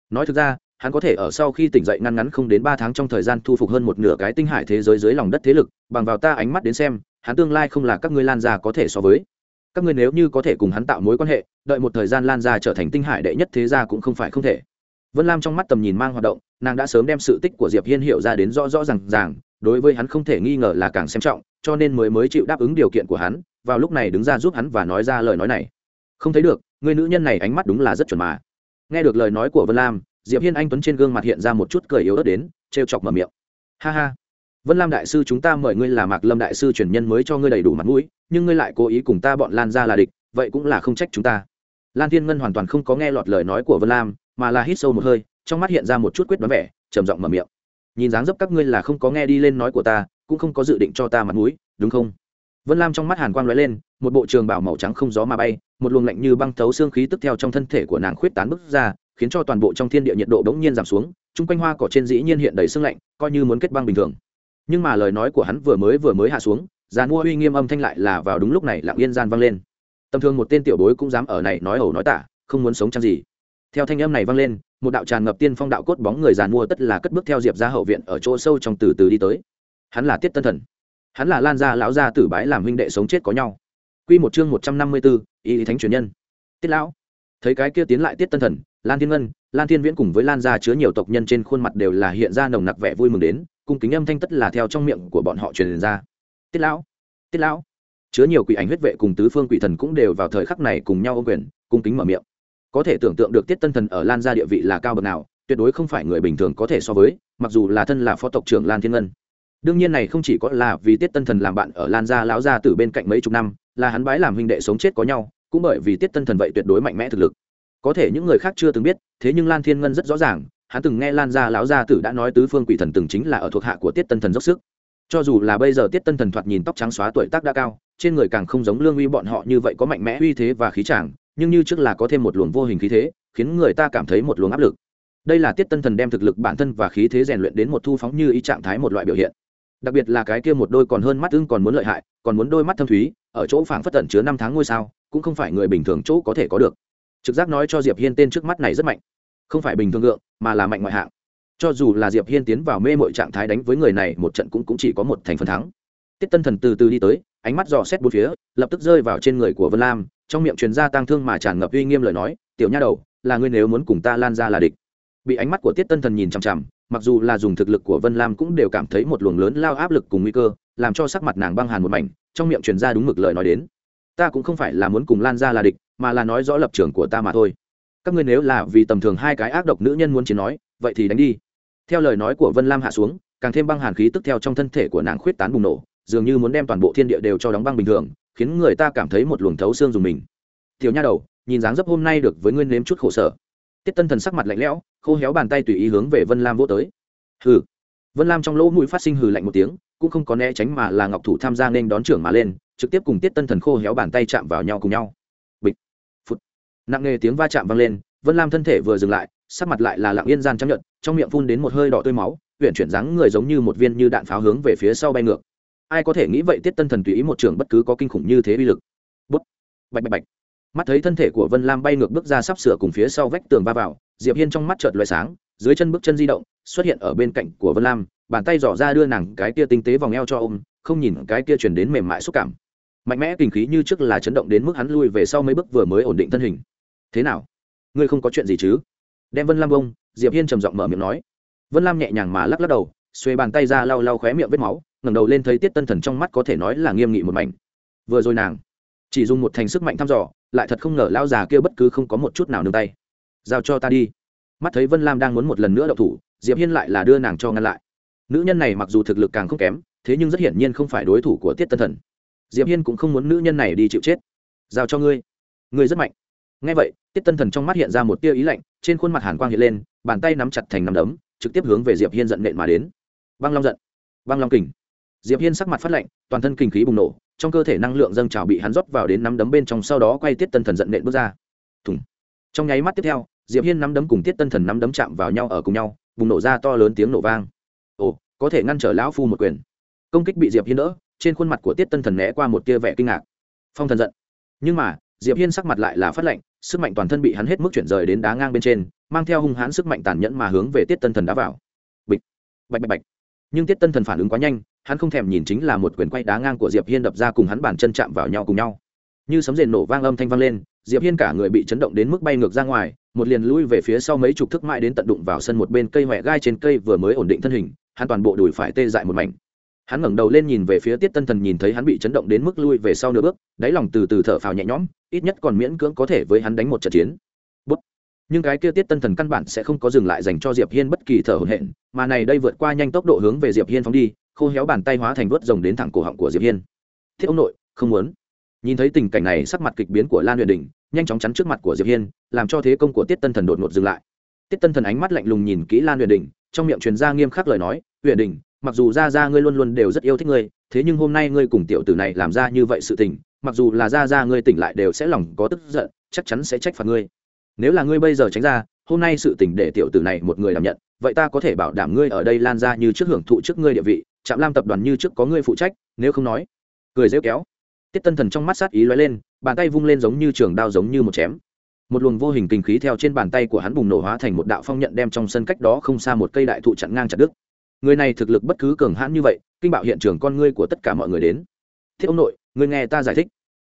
Nói thực ra hắn có thể ở sau khi tỉnh dậy ngăn ngắn không đến ba tháng trong thời gian thu phục hơn một nửa cái tinh hải thế giới dưới lòng đất thế lực, bằng vào ta ánh mắt đến xem, hắn tương lai không là các ngươi lan gia có thể so với. Các ngươi nếu như có thể cùng hắn tạo mối quan hệ, đợi một thời gian lan gia trở thành tinh hải đệ nhất thế gia cũng không phải không thể. Vân lam trong mắt tầm nhìn mang hoạt động, nàng đã sớm đem sự tích của diệp hiên hiểu ra đến rõ rõ ràng ràng, đối với hắn không thể nghi ngờ là càng xem trọng, cho nên mới mới chịu đáp ứng điều kiện của hắn, vào lúc này đứng ra giúp hắn và nói ra lời nói này. Không thấy được, người nữ nhân này ánh mắt đúng là rất chuẩn mà. Nghe được lời nói của vân lam diệp hiên anh tuấn trên gương mặt hiện ra một chút cười yếu ớt đến, trêu chọc mở miệng. Ha ha. Vân lam đại sư chúng ta mời ngươi là mạc lâm đại sư truyền nhân mới cho ngươi đầy đủ mặt mũi, nhưng ngươi lại cố ý cùng ta bọn lan ra là địch, vậy cũng là không trách chúng ta. Lan thiên ngân hoàn toàn không có nghe lọt lời nói của vân lam, mà là hít sâu một hơi, trong mắt hiện ra một chút quyết đoán vẻ, trầm giọng mở miệng. Nhìn dáng dấp các ngươi là không có nghe đi lên nói của ta, cũng không có dự định cho ta mặt mũi, đúng không? Vân lam trong mắt hàn quang lóe lên, một bộ trường bảo màu trắng không gió mà bay, một luồng lạnh như băng thấu xương khí tức theo trong thân thể của nàng khuyết tán bức ra khiến cho toàn bộ trong thiên địa nhiệt độ bỗng nhiên giảm xuống chung quanh hoa cỏ trên dĩ nhiên hiện đầy sương lạnh coi như muốn kết băng bình thường. Nhưng mà lời nói của hắn vừa mới vừa mới hạ xuống giàn mua uy nghiêm âm thanh lại là vào đúng lúc này lặng yên gian vang lên. Tầm thường một tên tiểu bối cũng dám ở này nói ẩu nói tả không muốn sống chăng gì. Theo thanh âm này vang lên một đạo tràn ngập tiên phong đạo cốt bóng người giàn mua tất là cất bước theo diệp ra hậu viện ở chỗ sâu trong từ từ đi tới. Hắn là tiết tân thần. Hắn là lan gia lão gia tử bái làm huynh đệ sống chết có nhau. Quy một chương một trăm năm mươi 154, y thánh truyền nhân. Tiết lão. Thấy cái kia tiến lại tiết tân thần lan thiên ngân, lan thiên viễn cùng với lan gia chứa nhiều tộc nhân trên khuôn mặt đều là hiện ra nồng nặc vẻ vui mừng đến, cung kính âm thanh tất là theo trong miệng của bọn họ truyền ra. Tiết lão tiết lão. Chứa nhiều quỷ ảnh huyết vệ cùng tứ phương quỷ thần cũng đều vào thời khắc này cùng nhau ô quyền, cung kính mở miệng. Có thể tưởng tượng được tiết tân thần ở lan gia địa vị là cao bậc nào, tuyệt đối không phải người bình thường có thể so với, mặc dù là thân là phó tộc trưởng lan thiên ngân. Đương nhiên này không chỉ có là vì tiết tân thần làm bạn ở lan gia lão gia từ bên cạnh mấy chục năm, là hắn bái làm huynh đệ sống chết có nhau, cũng bởi vì tiết tân thần vậy tuyệt đối mạnh mẽ thực lực có thể những người khác chưa từng biết, thế nhưng lan thiên ngân rất rõ ràng, hắn từng nghe lan gia lão gia tử đã nói tứ phương quỷ thần từng chính là ở thuộc hạ của tiết tân thần dốc sức. Cho dù là bây giờ tiết tân thần thoạt nhìn tóc trắng xóa tuổi tác đã cao, trên người càng không giống lương uy bọn họ như vậy có mạnh mẽ uy thế và khí tràng nhưng như trước là có thêm một luồng vô hình khí thế, khiến người ta cảm thấy một luồng áp lực. Đây là tiết tân thần đem thực lực bản thân và khí thế rèn luyện đến một thu phóng như ý trạng thái một loại biểu hiện. Đặc biệt là cái kia một đôi còn hơn mắt ưng còn muốn lợi hại, còn muốn đôi mắt thâm thúy, ở chỗ phảng phất tận chứa năm tháng ngôi sao, cũng không phải người bình thường chỗ có thể có được trực giác nói cho diệp hiên tên trước mắt này rất mạnh. Không phải bình thường ngượng, mà là mạnh ngoại hạng. Cho dù là diệp hiên tiến vào mê mội trạng thái đánh với người này một trận cũng cũng chỉ có một thành phần thắng. Tiết tân thần từ từ đi tới ánh mắt dò xét bốn phía lập tức rơi vào trên người của vân lam trong miệng truyền ra tang thương mà tràn ngập uy nghiêm lời nói tiểu nha đầu là ngươi nếu muốn cùng ta lan ra là địch. Bị ánh mắt của tiết tân thần nhìn chằm chằm mặc dù là dùng thực lực của vân lam cũng đều cảm thấy một luồng lớn lao áp lực cùng nguy cơ làm cho sắc mặt nàng băng hàn một mảnh trong miệng truyền ra đúng mực lời nói đến ta cũng không phải là muốn cùng lan ra là địch mà là nói rõ lập trường của ta mà thôi. Các ngươi nếu là vì tầm thường hai cái ác độc nữ nhân muốn chiến nói, vậy thì đánh đi. Theo lời nói của vân lam hạ xuống, càng thêm băng hàn khí tức theo trong thân thể của nàng khuyết tán bùng nổ, dường như muốn đem toàn bộ thiên địa đều cho đóng băng bình thường, khiến người ta cảm thấy một luồng thấu xương dùng mình. Tiểu nha đầu, nhìn dáng dấp hôm nay được với nguyên nếm chút khổ sở. Tiết tân thần sắc mặt lạnh lẽo, khô héo bàn tay tùy ý hướng về vân lam vô tới. Hừ. Vân lam trong lỗ mũi phát sinh hừ lạnh một tiếng, cũng không có né tránh mà là ngọc thủ tham gia nên đón trưởng mà lên, trực tiếp cùng tiết tân thần khô héo bàn tay chạm vào nhau cùng nhau nặng nề tiếng va chạm vang lên, vân lam thân thể vừa dừng lại, sắc mặt lại là lặng yên gian chấp nhận trong miệng phun đến một hơi đỏ tươi máu huyện chuyển dáng người giống như một viên như đạn pháo hướng về phía sau bay ngược. Ai có thể nghĩ vậy tiết tân thần tùy ý một trường bất cứ có kinh khủng như thế uy lực. Bút. Bạch bạch bạch. Mắt thấy thân thể của vân lam bay ngược bước ra sắp sửa cùng phía sau vách tường va vào, diệp hiên trong mắt chợt loại sáng, dưới chân bước chân di động, xuất hiện ở bên cạnh của vân lam, bàn tay dò ra đưa nàng cái kia tinh tế vòng eo cho ôm, không nhìn cái kia chuyển đến mềm mại xúc cảm. Mạnh mẽ kinh khí như trước là chấn động đến mức hắn lui về sau mấy bước vừa mới ổn định thân hình thế nào? Ngươi không có chuyện gì chứ? Đem vân lam bông, diệp hiên trầm giọng mở miệng nói. Vân lam nhẹ nhàng mà lắc lắc đầu xuê bàn tay ra lau lau khóe miệng vết máu, ngẩng đầu lên thấy tiết tân thần trong mắt có thể nói là nghiêm nghị một mảnh. Vừa rồi nàng chỉ dùng một thành sức mạnh thăm dò, lại thật không ngờ lão già kia bất cứ không có một chút nào nương tay. Giao cho ta đi. Mắt thấy vân lam đang muốn một lần nữa đậu thủ, diệp hiên lại là đưa nàng cho ngăn lại. Nữ nhân này mặc dù thực lực càng không kém, thế nhưng rất hiển nhiên không phải đối thủ của tiết tân thần. Diệp hiên cũng không muốn nữ nhân này đi chịu chết. Giao cho ngươi. Ngươi rất mạnh. Ngay vậy tiết tân thần trong mắt hiện ra một tia ý lạnh, trên khuôn mặt hàn quang hiện lên, bàn tay nắm chặt thành nắm đấm, trực tiếp hướng về diệp hiên giận nện mà đến. Băng long giận, băng long kình. Diệp hiên sắc mặt phát lạnh, toàn thân kinh khí bùng nổ, trong cơ thể năng lượng dâng trào bị hắn rót vào đến nắm đấm bên trong, sau đó quay tiết tân thần giận nện bước ra. Thùng. Trong nháy mắt tiếp theo, diệp hiên nắm đấm cùng tiết tân thần nắm đấm chạm vào nhau ở cùng nhau, bùng nổ ra to lớn tiếng nổ vang. Ồ, có thể ngăn trở lão phu một quyền. Công kích bị diệp hiên đỡ, trên khuôn mặt của tiết tân thần né qua một tia vẻ kinh ngạc. Phong thần giận. Nhưng mà diệp hiên sắc mặt lại là phát lạnh, sức mạnh toàn thân bị hắn hết mức chuyển rời đến đá ngang bên trên, mang theo hung hãn sức mạnh tàn nhẫn mà hướng về tiết tân thần đá vào. Bịch, bạch bạch bạch. Nhưng tiết tân thần phản ứng quá nhanh, hắn không thèm nhìn chính là một quyền quay đá ngang của diệp hiên đập ra cùng hắn bàn chân chạm vào nhau cùng nhau. Như sấm rền nổ vang âm thanh vang lên, diệp hiên cả người bị chấn động đến mức bay ngược ra ngoài, một liền lui về phía sau mấy chục thước mãi đến tận đụng vào sân một bên cây huệ gai trên cây vừa mới ổn định thân hình, hắn toàn bộ đùi phải tê dại một mảnh hắn ngẩng đầu lên nhìn về phía tiết tân thần nhìn thấy hắn bị chấn động đến mức lui về sau nửa bước, đáy lòng từ từ thở phào nhẹ nhõm, ít nhất còn miễn cưỡng có thể với hắn đánh một trận chiến. Bút. nhưng cái kia tiết tân thần căn bản sẽ không có dừng lại dành cho diệp hiên bất kỳ thở hổn hển, mà này đây vượt qua nhanh tốc độ hướng về diệp hiên phóng đi, khô héo bàn tay hóa thành vớt rồng đến thẳng cổ họng của diệp hiên. Thiết ông nội, không muốn. Nhìn thấy tình cảnh này, sắc mặt kịch biến của lan huyền đình, nhanh chóng chắn trước mặt của diệp hiên, làm cho thế công của tiết tân thần đột ngột dừng lại. Tiết tân thần ánh mắt lạnh lùng nhìn kỹ lan huyền đình, trong miệng truyền ra nghiêm khắc lời nói huyền đình mặc dù ra ra ngươi luôn luôn đều rất yêu thích ngươi, thế nhưng hôm nay ngươi cùng tiểu tử này làm ra như vậy sự tình, mặc dù là ra ra ngươi tỉnh lại đều sẽ lòng có tức giận, chắc chắn sẽ trách phạt ngươi. Nếu là ngươi bây giờ tránh ra, hôm nay sự tình để tiểu tử này một người đảm nhận, vậy ta có thể bảo đảm ngươi ở đây lan ra như trước hưởng thụ trước ngươi địa vị, trạm lam tập đoàn như trước có ngươi phụ trách, nếu không nói. Cười rêu kéo. Tiết tân thần trong mắt sát ý lóe lên, bàn tay vung lên giống như trường đao giống như một chém. Một luồng vô hình kinh khí theo trên bàn tay của hắn bùng nổ hóa thành một đạo phong nhận đem trong sân cách đó không xa một cây đại thụ chặn ngang chặt đứt người này thực lực bất cứ cường hãn như vậy, kinh bạo hiện trường con ngươi của tất cả mọi người đến. Thiết ông nội, người nghe ta giải thích.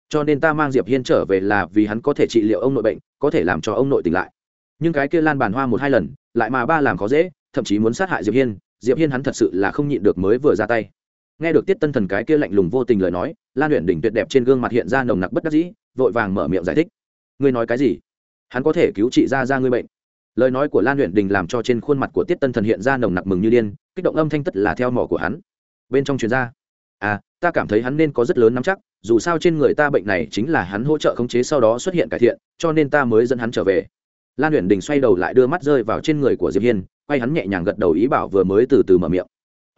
Cho nên ta mang diệp hiên trở về là vì hắn có thể trị liệu ông nội bệnh, có thể làm cho ông nội tỉnh lại. Nhưng cái kia lan bàn hoa một hai lần, lại mà ba làm khó dễ, thậm chí muốn sát hại diệp hiên diệp hiên hắn thật sự là không nhịn được mới vừa ra tay. Nghe được tiết tân thần cái kia lạnh lùng vô tình lời nói, lan luyện đỉnh tuyệt đẹp trên gương mặt hiện ra nồng nặc bất đắc dĩ, vội vàng mở miệng giải thích. Ngươi nói cái gì? Hắn có thể cứu trị ra ra ngươi bệnh lời nói của lan luyện đình làm cho trên khuôn mặt của tiết tân thần hiện ra nồng nặc mừng như điên, kích động âm thanh tất là theo mỏ của hắn. Bên trong chuyên gia à ta cảm thấy hắn nên có rất lớn nắm chắc, dù sao trên người ta bệnh này chính là hắn hỗ trợ khống chế sau đó xuất hiện cải thiện, cho nên ta mới dẫn hắn trở về. Lan luyện đình xoay đầu lại đưa mắt rơi vào trên người của diệp hiên, quay hắn nhẹ nhàng gật đầu ý bảo vừa mới từ từ mở miệng.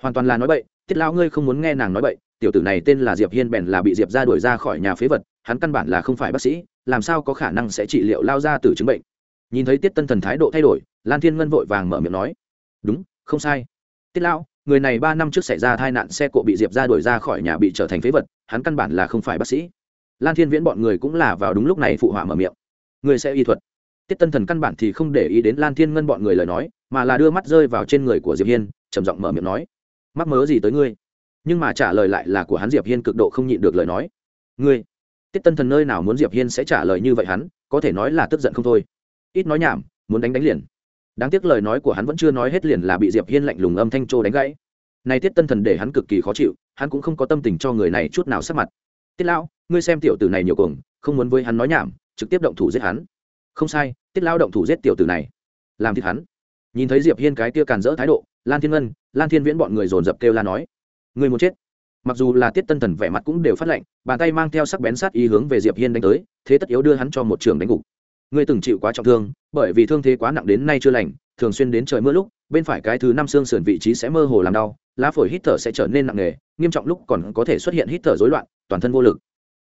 Hoàn toàn là nói bậy, tiết lão ngươi không muốn nghe nàng nói bậy, tiểu tử này tên là diệp hiên bèn là bị diệp ra đuổi ra khỏi nhà phế vật, hắn căn bản là không phải bác sĩ, làm sao có khả năng sẽ trị liệu lao ra từ chứng bệnh? Nhìn thấy tiết tân thần thái độ thay đổi, lan thiên ngân vội vàng mở miệng nói, đúng, không sai. Tiết lão, người này ba năm trước xảy ra tai nạn xe cộ bị diệp ra đuổi ra khỏi nhà bị trở thành phế vật, hắn căn bản là không phải bác sĩ. Lan thiên viễn bọn người cũng là vào đúng lúc này phụ họa mở miệng, người sẽ y thuật. Tiết tân thần căn bản thì không để ý đến lan thiên ngân bọn người lời nói, mà là đưa mắt rơi vào trên người của diệp hiên, trầm giọng mở miệng nói, mắc mớ gì tới ngươi? Nhưng mà trả lời lại là của hắn diệp hiên cực độ không nhịn được lời nói, ngươi. Tiết tân thần nơi nào muốn diệp hiên sẽ trả lời như vậy hắn, có thể nói là tức giận không thôi ít nói nhảm, muốn đánh đánh liền. Đáng tiếc lời nói của hắn vẫn chưa nói hết liền là bị diệp hiên lạnh lùng âm thanh trô đánh gãy. Này tiết tân thần để hắn cực kỳ khó chịu, hắn cũng không có tâm tình cho người này chút nào sắc mặt. Tiết lão, ngươi xem tiểu tử này nhiều cuồng, không muốn với hắn nói nhảm, trực tiếp động thủ giết hắn. Không sai, tiết lão động thủ giết tiểu tử này. Làm thịt hắn. Nhìn thấy diệp hiên cái kia càn rỡ thái độ, lan thiên ngân, lan thiên viễn bọn người dồn dập kêu la nói người muốn chết? Mặc dù là tiết tân thần vẻ mặt cũng đều phát lệnh, bàn tay mang theo sắc bén sát ý hướng về diệp hiên đánh tới, thế tất yếu đưa hắn cho một trường đánh gục ngươi từng chịu quá trọng thương, bởi vì thương thế quá nặng đến nay chưa lành, thường xuyên đến trời mưa lúc, bên phải cái thứ năm xương sườn vị trí sẽ mơ hồ làm đau, lá phổi hít thở sẽ trở nên nặng nề, nghiêm trọng lúc còn có thể xuất hiện hít thở rối loạn, toàn thân vô lực.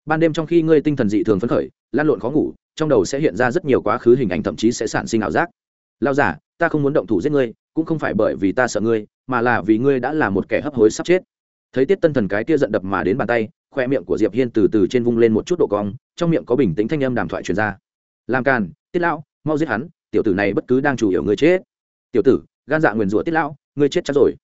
Ban đêm trong khi ngươi tinh thần dị thường phấn khởi, lan lộn khó ngủ, trong đầu sẽ hiện ra rất nhiều quá khứ hình ảnh thậm chí sẽ sản sinh ảo giác. Lao giả ta không muốn động thủ giết ngươi, cũng không phải bởi vì ta sợ ngươi, mà là vì ngươi đã là một kẻ hấp hối sắp chết. Thấy tiết tân thần cái kia giận đập mà đến bàn tay, khoe miệng của diệp hiên từ từ trên vung lên một chút độ cong, trong miệng có bình tĩnh thanh âm đàm thoại truyền ra làm càn, tiết lão, mau giết hắn, tiểu tử này bất cứ đang chủ yếu người chết. Tiểu tử, gan dạ nguyền rủa tiết lão ngươi chết chắc rồi.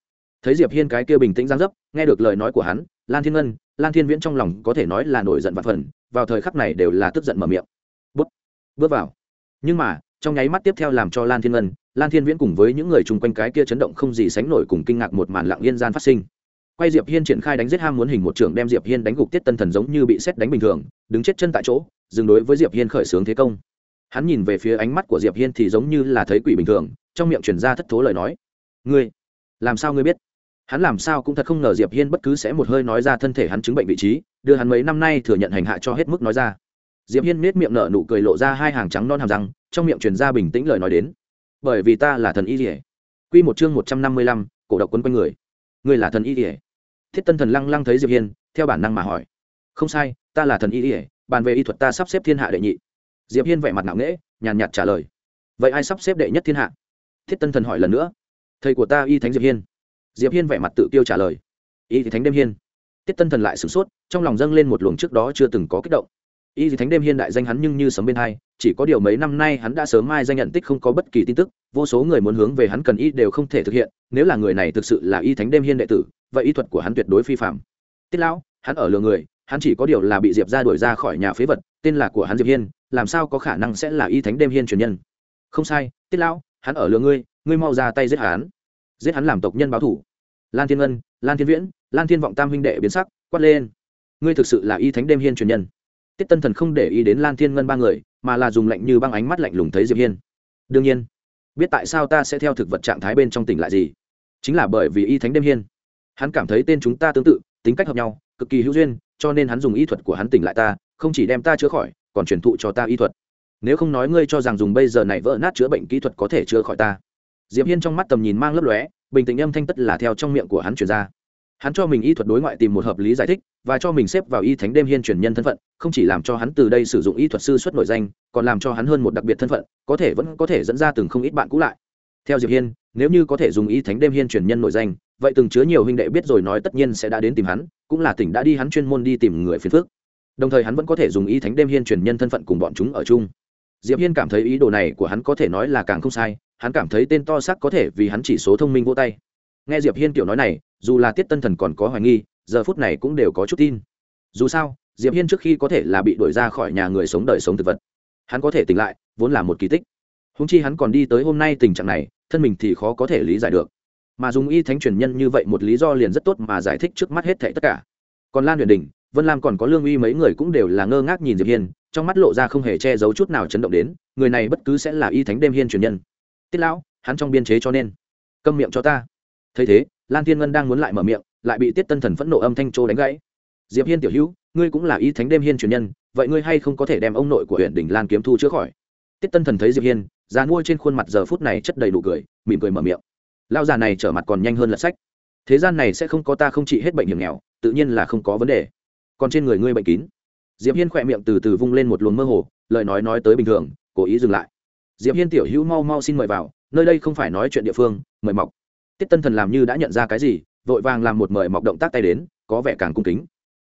Thấy diệp hiên cái kia bình tĩnh giang dấp, nghe được lời nói của hắn, lan thiên ngân, lan thiên viễn trong lòng có thể nói là nổi giận và phần, vào thời khắc này đều là tức giận mở miệng. Bước bước vào. Nhưng mà, trong nháy mắt tiếp theo làm cho lan thiên ngân, lan thiên viễn cùng với những người chung quanh cái kia chấn động không gì sánh nổi cùng kinh ngạc một màn lặng yên gian phát sinh quay diệp hiên triển khai đánh giết ham muốn hình một trưởng đem diệp hiên đánh gục tiết tân thần giống như bị xét đánh bình thường đứng chết chân tại chỗ dừng đối với diệp hiên khởi xướng thế công. Hắn nhìn về phía ánh mắt của diệp hiên thì giống như là thấy quỷ bình thường trong miệng truyền ra thất thố lời nói. Ngươi làm sao ngươi biết? Hắn làm sao cũng thật không ngờ diệp hiên bất cứ sẽ một hơi nói ra thân thể hắn chứng bệnh vị trí đưa hắn mấy năm nay thừa nhận hành hạ cho hết mức nói ra. Diệp hiên nết miệng nở nụ cười lộ ra hai hàng trắng non hàm răng trong miệng truyền ra bình tĩnh lời nói đến. Bởi vì ta là thần y rỉa quy một chương một trăm năm mươi lăm, cổ độc quấn quanh người. Ngươi là thần y rỉa thiết tân thần lăng lăng thấy diệp hiên, theo bản năng mà hỏi. Không sai, ta là thần y rỉa bàn về y thuật ta sắp xếp thiên hạ đệ nhị. Diệp hiên vẻ mặt nặng nễ nhàn nhạt trả lời. Vậy ai sắp xếp đệ nhất thiên hạ? Thiết tân thần hỏi lần nữa. Thầy của ta y thánh diệp hiên. Diệp hiên vẻ mặt tự tiêu trả lời. Y thì thánh đêm hiên. Tiết tân thần lại sửng sốt, trong lòng dâng lên một luồng trước đó chưa từng có kích động. Y thì thánh đêm hiên đại danh hắn nhưng như sấm bên hai, chỉ có điều mấy năm nay hắn đã sớm mai danh nhận tích không có bất kỳ tin tức, vô số người muốn hướng về hắn cần y đều không thể thực hiện, nếu là người này thực sự là y thánh đêm hiên đệ tử vậy y thuật của hắn tuyệt đối phi phạm. Tiết lão, hắn ở lừa người, hắn chỉ có điều là bị diệp ra đuổi ra khỏi nhà phế vật, tên là của hắn diệp hiên, làm sao có khả năng sẽ là y thánh đêm hiên truyền nhân? Không sai, tiết lão, hắn ở lừa ngươi ngươi mau ra tay giết hắn. Giết hắn làm tộc nhân báo thủ. Lan thiên ngân, lan thiên viễn, lan thiên vọng tam huynh đệ biến sắc, quát lên. Ngươi thực sự là y thánh đêm hiên truyền nhân. Tiết tân thần không để ý đến lan thiên ngân ba người, mà là dùng lạnh như băng ánh mắt lạnh lùng thấy diệp hiên. Đương nhiên, biết tại sao ta sẽ theo thực vật trạng thái bên trong tỉnh lại gì? Chính là bởi vì y thánh đêm hiên hắn cảm thấy tên chúng ta tương tự, tính cách hợp nhau, cực kỳ hữu duyên, cho nên hắn dùng y thuật của hắn tỉnh lại ta, không chỉ đem ta chữa khỏi, còn truyền thụ cho ta y thuật. Nếu không nói ngươi cho rằng dùng bây giờ này vỡ nát chữa bệnh kỹ thuật có thể chữa khỏi ta. Diệp hiên trong mắt tầm nhìn mang lấp lóe, bình tĩnh âm thanh tất là theo trong miệng của hắn truyền ra. Hắn cho mình y thuật đối ngoại tìm một hợp lý giải thích, và cho mình xếp vào y thánh đêm hiên truyền nhân thân phận, không chỉ làm cho hắn từ đây sử dụng y thuật sư xuất nổi danh, còn làm cho hắn hơn một đặc biệt thân phận, có thể vẫn có thể dẫn ra từng không ít bạn cũ lại theo diệp hiên, nếu như có thể dùng y thánh đêm hiên truyền nhân nội danh, vậy từng chứa nhiều huynh đệ biết rồi nói tất nhiên sẽ đã đến tìm hắn, cũng là tỉnh đã đi hắn chuyên môn đi tìm người phiền phước đồng thời hắn vẫn có thể dùng y thánh đêm hiên truyền nhân thân phận cùng bọn chúng ở chung. Diệp hiên cảm thấy ý đồ này của hắn có thể nói là càng không sai, hắn cảm thấy tên to xác có thể vì hắn chỉ số thông minh vô tay. Nghe diệp hiên tiểu nói này, dù là tiết tân thần còn có hoài nghi, giờ phút này cũng đều có chút tin. Dù sao, diệp hiên trước khi có thể là bị đuổi ra khỏi nhà người sống đời sống thực vật, hắn có thể tỉnh lại, vốn là một kỳ tích. Húng chi hắn còn đi tới hôm nay tình trạng này thân mình thì khó có thể lý giải được. Mà dùng y thánh truyền nhân như vậy một lý do liền rất tốt mà giải thích trước mắt hết thảy tất cả. Còn lan huyền đình, vân lam còn có lương uy mấy người cũng đều là ngơ ngác nhìn diệp hiên, trong mắt lộ ra không hề che giấu chút nào chấn động đến, người này bất cứ sẽ là y thánh đêm hiên truyền nhân. Tiết lão, hắn trong biên chế cho nên. Câm miệng cho ta. Thấy thế, lan thiên ngân đang muốn lại mở miệng, lại bị tiết tân thần phẫn nộ âm thanh trô đánh gãy. Diệp hiên tiểu hữu, ngươi cũng là y thánh đêm hiên truyền nhân, vậy ngươi hay không có thể đem ông nội của huyện Đình lan kiếm thu chữa khỏi? Tiết tân thần thấy diệp hiên, già nuôi trên khuôn mặt giờ phút này chất đầy đủ cười, mỉm cười mở miệng. Lao già này trở mặt còn nhanh hơn lật sách. Thế gian này sẽ không có ta không trị hết bệnh hiểm nghèo, tự nhiên là không có vấn đề. Còn trên người ngươi bệnh kín. Diệp hiên khỏe miệng từ từ vung lên một luồng mơ hồ, lời nói nói tới bình thường, cố ý dừng lại. Diệp hiên tiểu hữu mau mau xin mời vào, nơi đây không phải nói chuyện địa phương, mời mọc. Tiết tân thần làm như đã nhận ra cái gì, vội vàng làm một mời mọc động tác tay đến, có vẻ càng cung kính.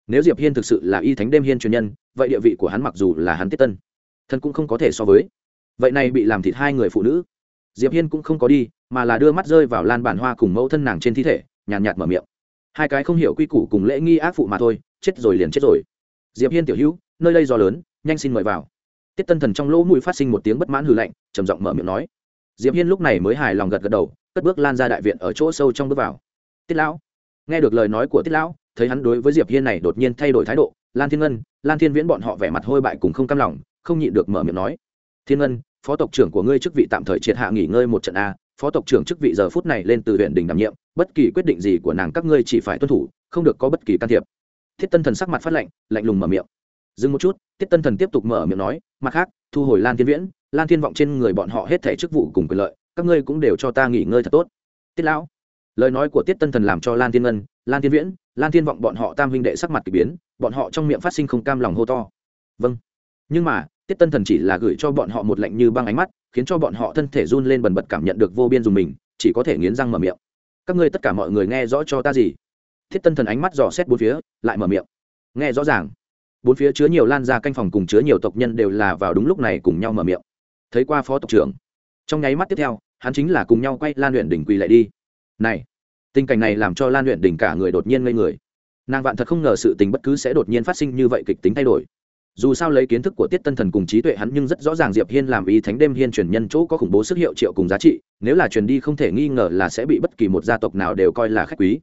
Nếu diệp hiên thực sự là y thánh đêm hiên truyền nhân, vậy địa vị của hắn mặc dù là hắn tiết tân, thân cũng không có thể so với vậy này bị làm thịt hai người phụ nữ. Diệp hiên cũng không có đi mà là đưa mắt rơi vào lan bản hoa cùng mẫu thân nàng trên thi thể nhàn nhạt, nhạt mở miệng. Hai cái không hiểu quy củ cùng lễ nghi ác phụ mà thôi chết rồi liền chết rồi. Diệp hiên tiểu hữu nơi đây do lớn nhanh xin mời vào. Tiết tân thần trong lỗ mũi phát sinh một tiếng bất mãn hừ lạnh trầm giọng mở miệng nói. Diệp hiên lúc này mới hài lòng gật gật đầu cất bước lan ra đại viện ở chỗ sâu trong bước vào. Tiết lão nghe được lời nói của tiết lão thấy hắn đối với diệp hiên này đột nhiên thay đổi thái độ lan thiên ngân lan thiên viễn bọn họ vẻ mặt hôi bại cùng không cam lòng không nhịn được mở miệng nói. Thiên ngân phó tộc trưởng của ngươi chức vị tạm thời triệt hạ nghỉ ngơi một trận a, phó tộc trưởng chức vị giờ phút này lên từ huyện đình đảm nhiệm, bất kỳ quyết định gì của nàng các ngươi chỉ phải tuân thủ, không được có bất kỳ can thiệp. Thiết tân thần sắc mặt phát lạnh lạnh lùng mở miệng. Dừng một chút tiết tân thần tiếp tục mở miệng nói, mặt khác, thu hồi lan thiên viễn, lan thiên vọng trên người bọn họ hết thể chức vụ cùng quyền lợi, các ngươi cũng đều cho ta nghỉ ngơi thật tốt. Tiết lão. Lời nói của tiết tân thần làm cho lan thiên ngân, lan thiên viễn, lan thiên vọng bọn họ tam huynh đệ sắc mặt k ỳ biến, bọn họ trong miệng phát sinh không cam lòng hô to. Vâng. Nhưng mà tiết tân thần chỉ là gửi cho bọn họ một lệnh như băng ánh mắt, khiến cho bọn họ thân thể run lên bần bật cảm nhận được vô biên dùng mình, chỉ có thể nghiến răng mở miệng. Các ngươi tất cả mọi người nghe rõ cho ta gì? Thiết tân thần ánh mắt dò xét bốn phía, lại mở miệng. Nghe rõ ràng. Bốn phía chứa nhiều lan ra canh phòng cùng chứa nhiều tộc nhân đều là vào đúng lúc này cùng nhau mở miệng. Thấy qua phó tộc trưởng. Trong nháy mắt tiếp theo, hắn chính là cùng nhau quay lan luyện đỉnh quỳ lại đi. Này, tình cảnh này làm cho lan luyện đỉnh cả người đột nhiên ngây người. Nàng vạn thật không ngờ sự tình bất cứ sẽ đột nhiên phát sinh như vậy kịch tính thay đổi dù sao lấy kiến thức của tiết tân thần cùng trí tuệ hắn nhưng rất rõ ràng diệp hiên làm ý thánh đêm hiên truyền nhân chỗ có khủng bố sức hiệu triệu cùng giá trị, nếu là truyền đi không thể nghi ngờ là sẽ bị bất kỳ một gia tộc nào đều coi là khách quý.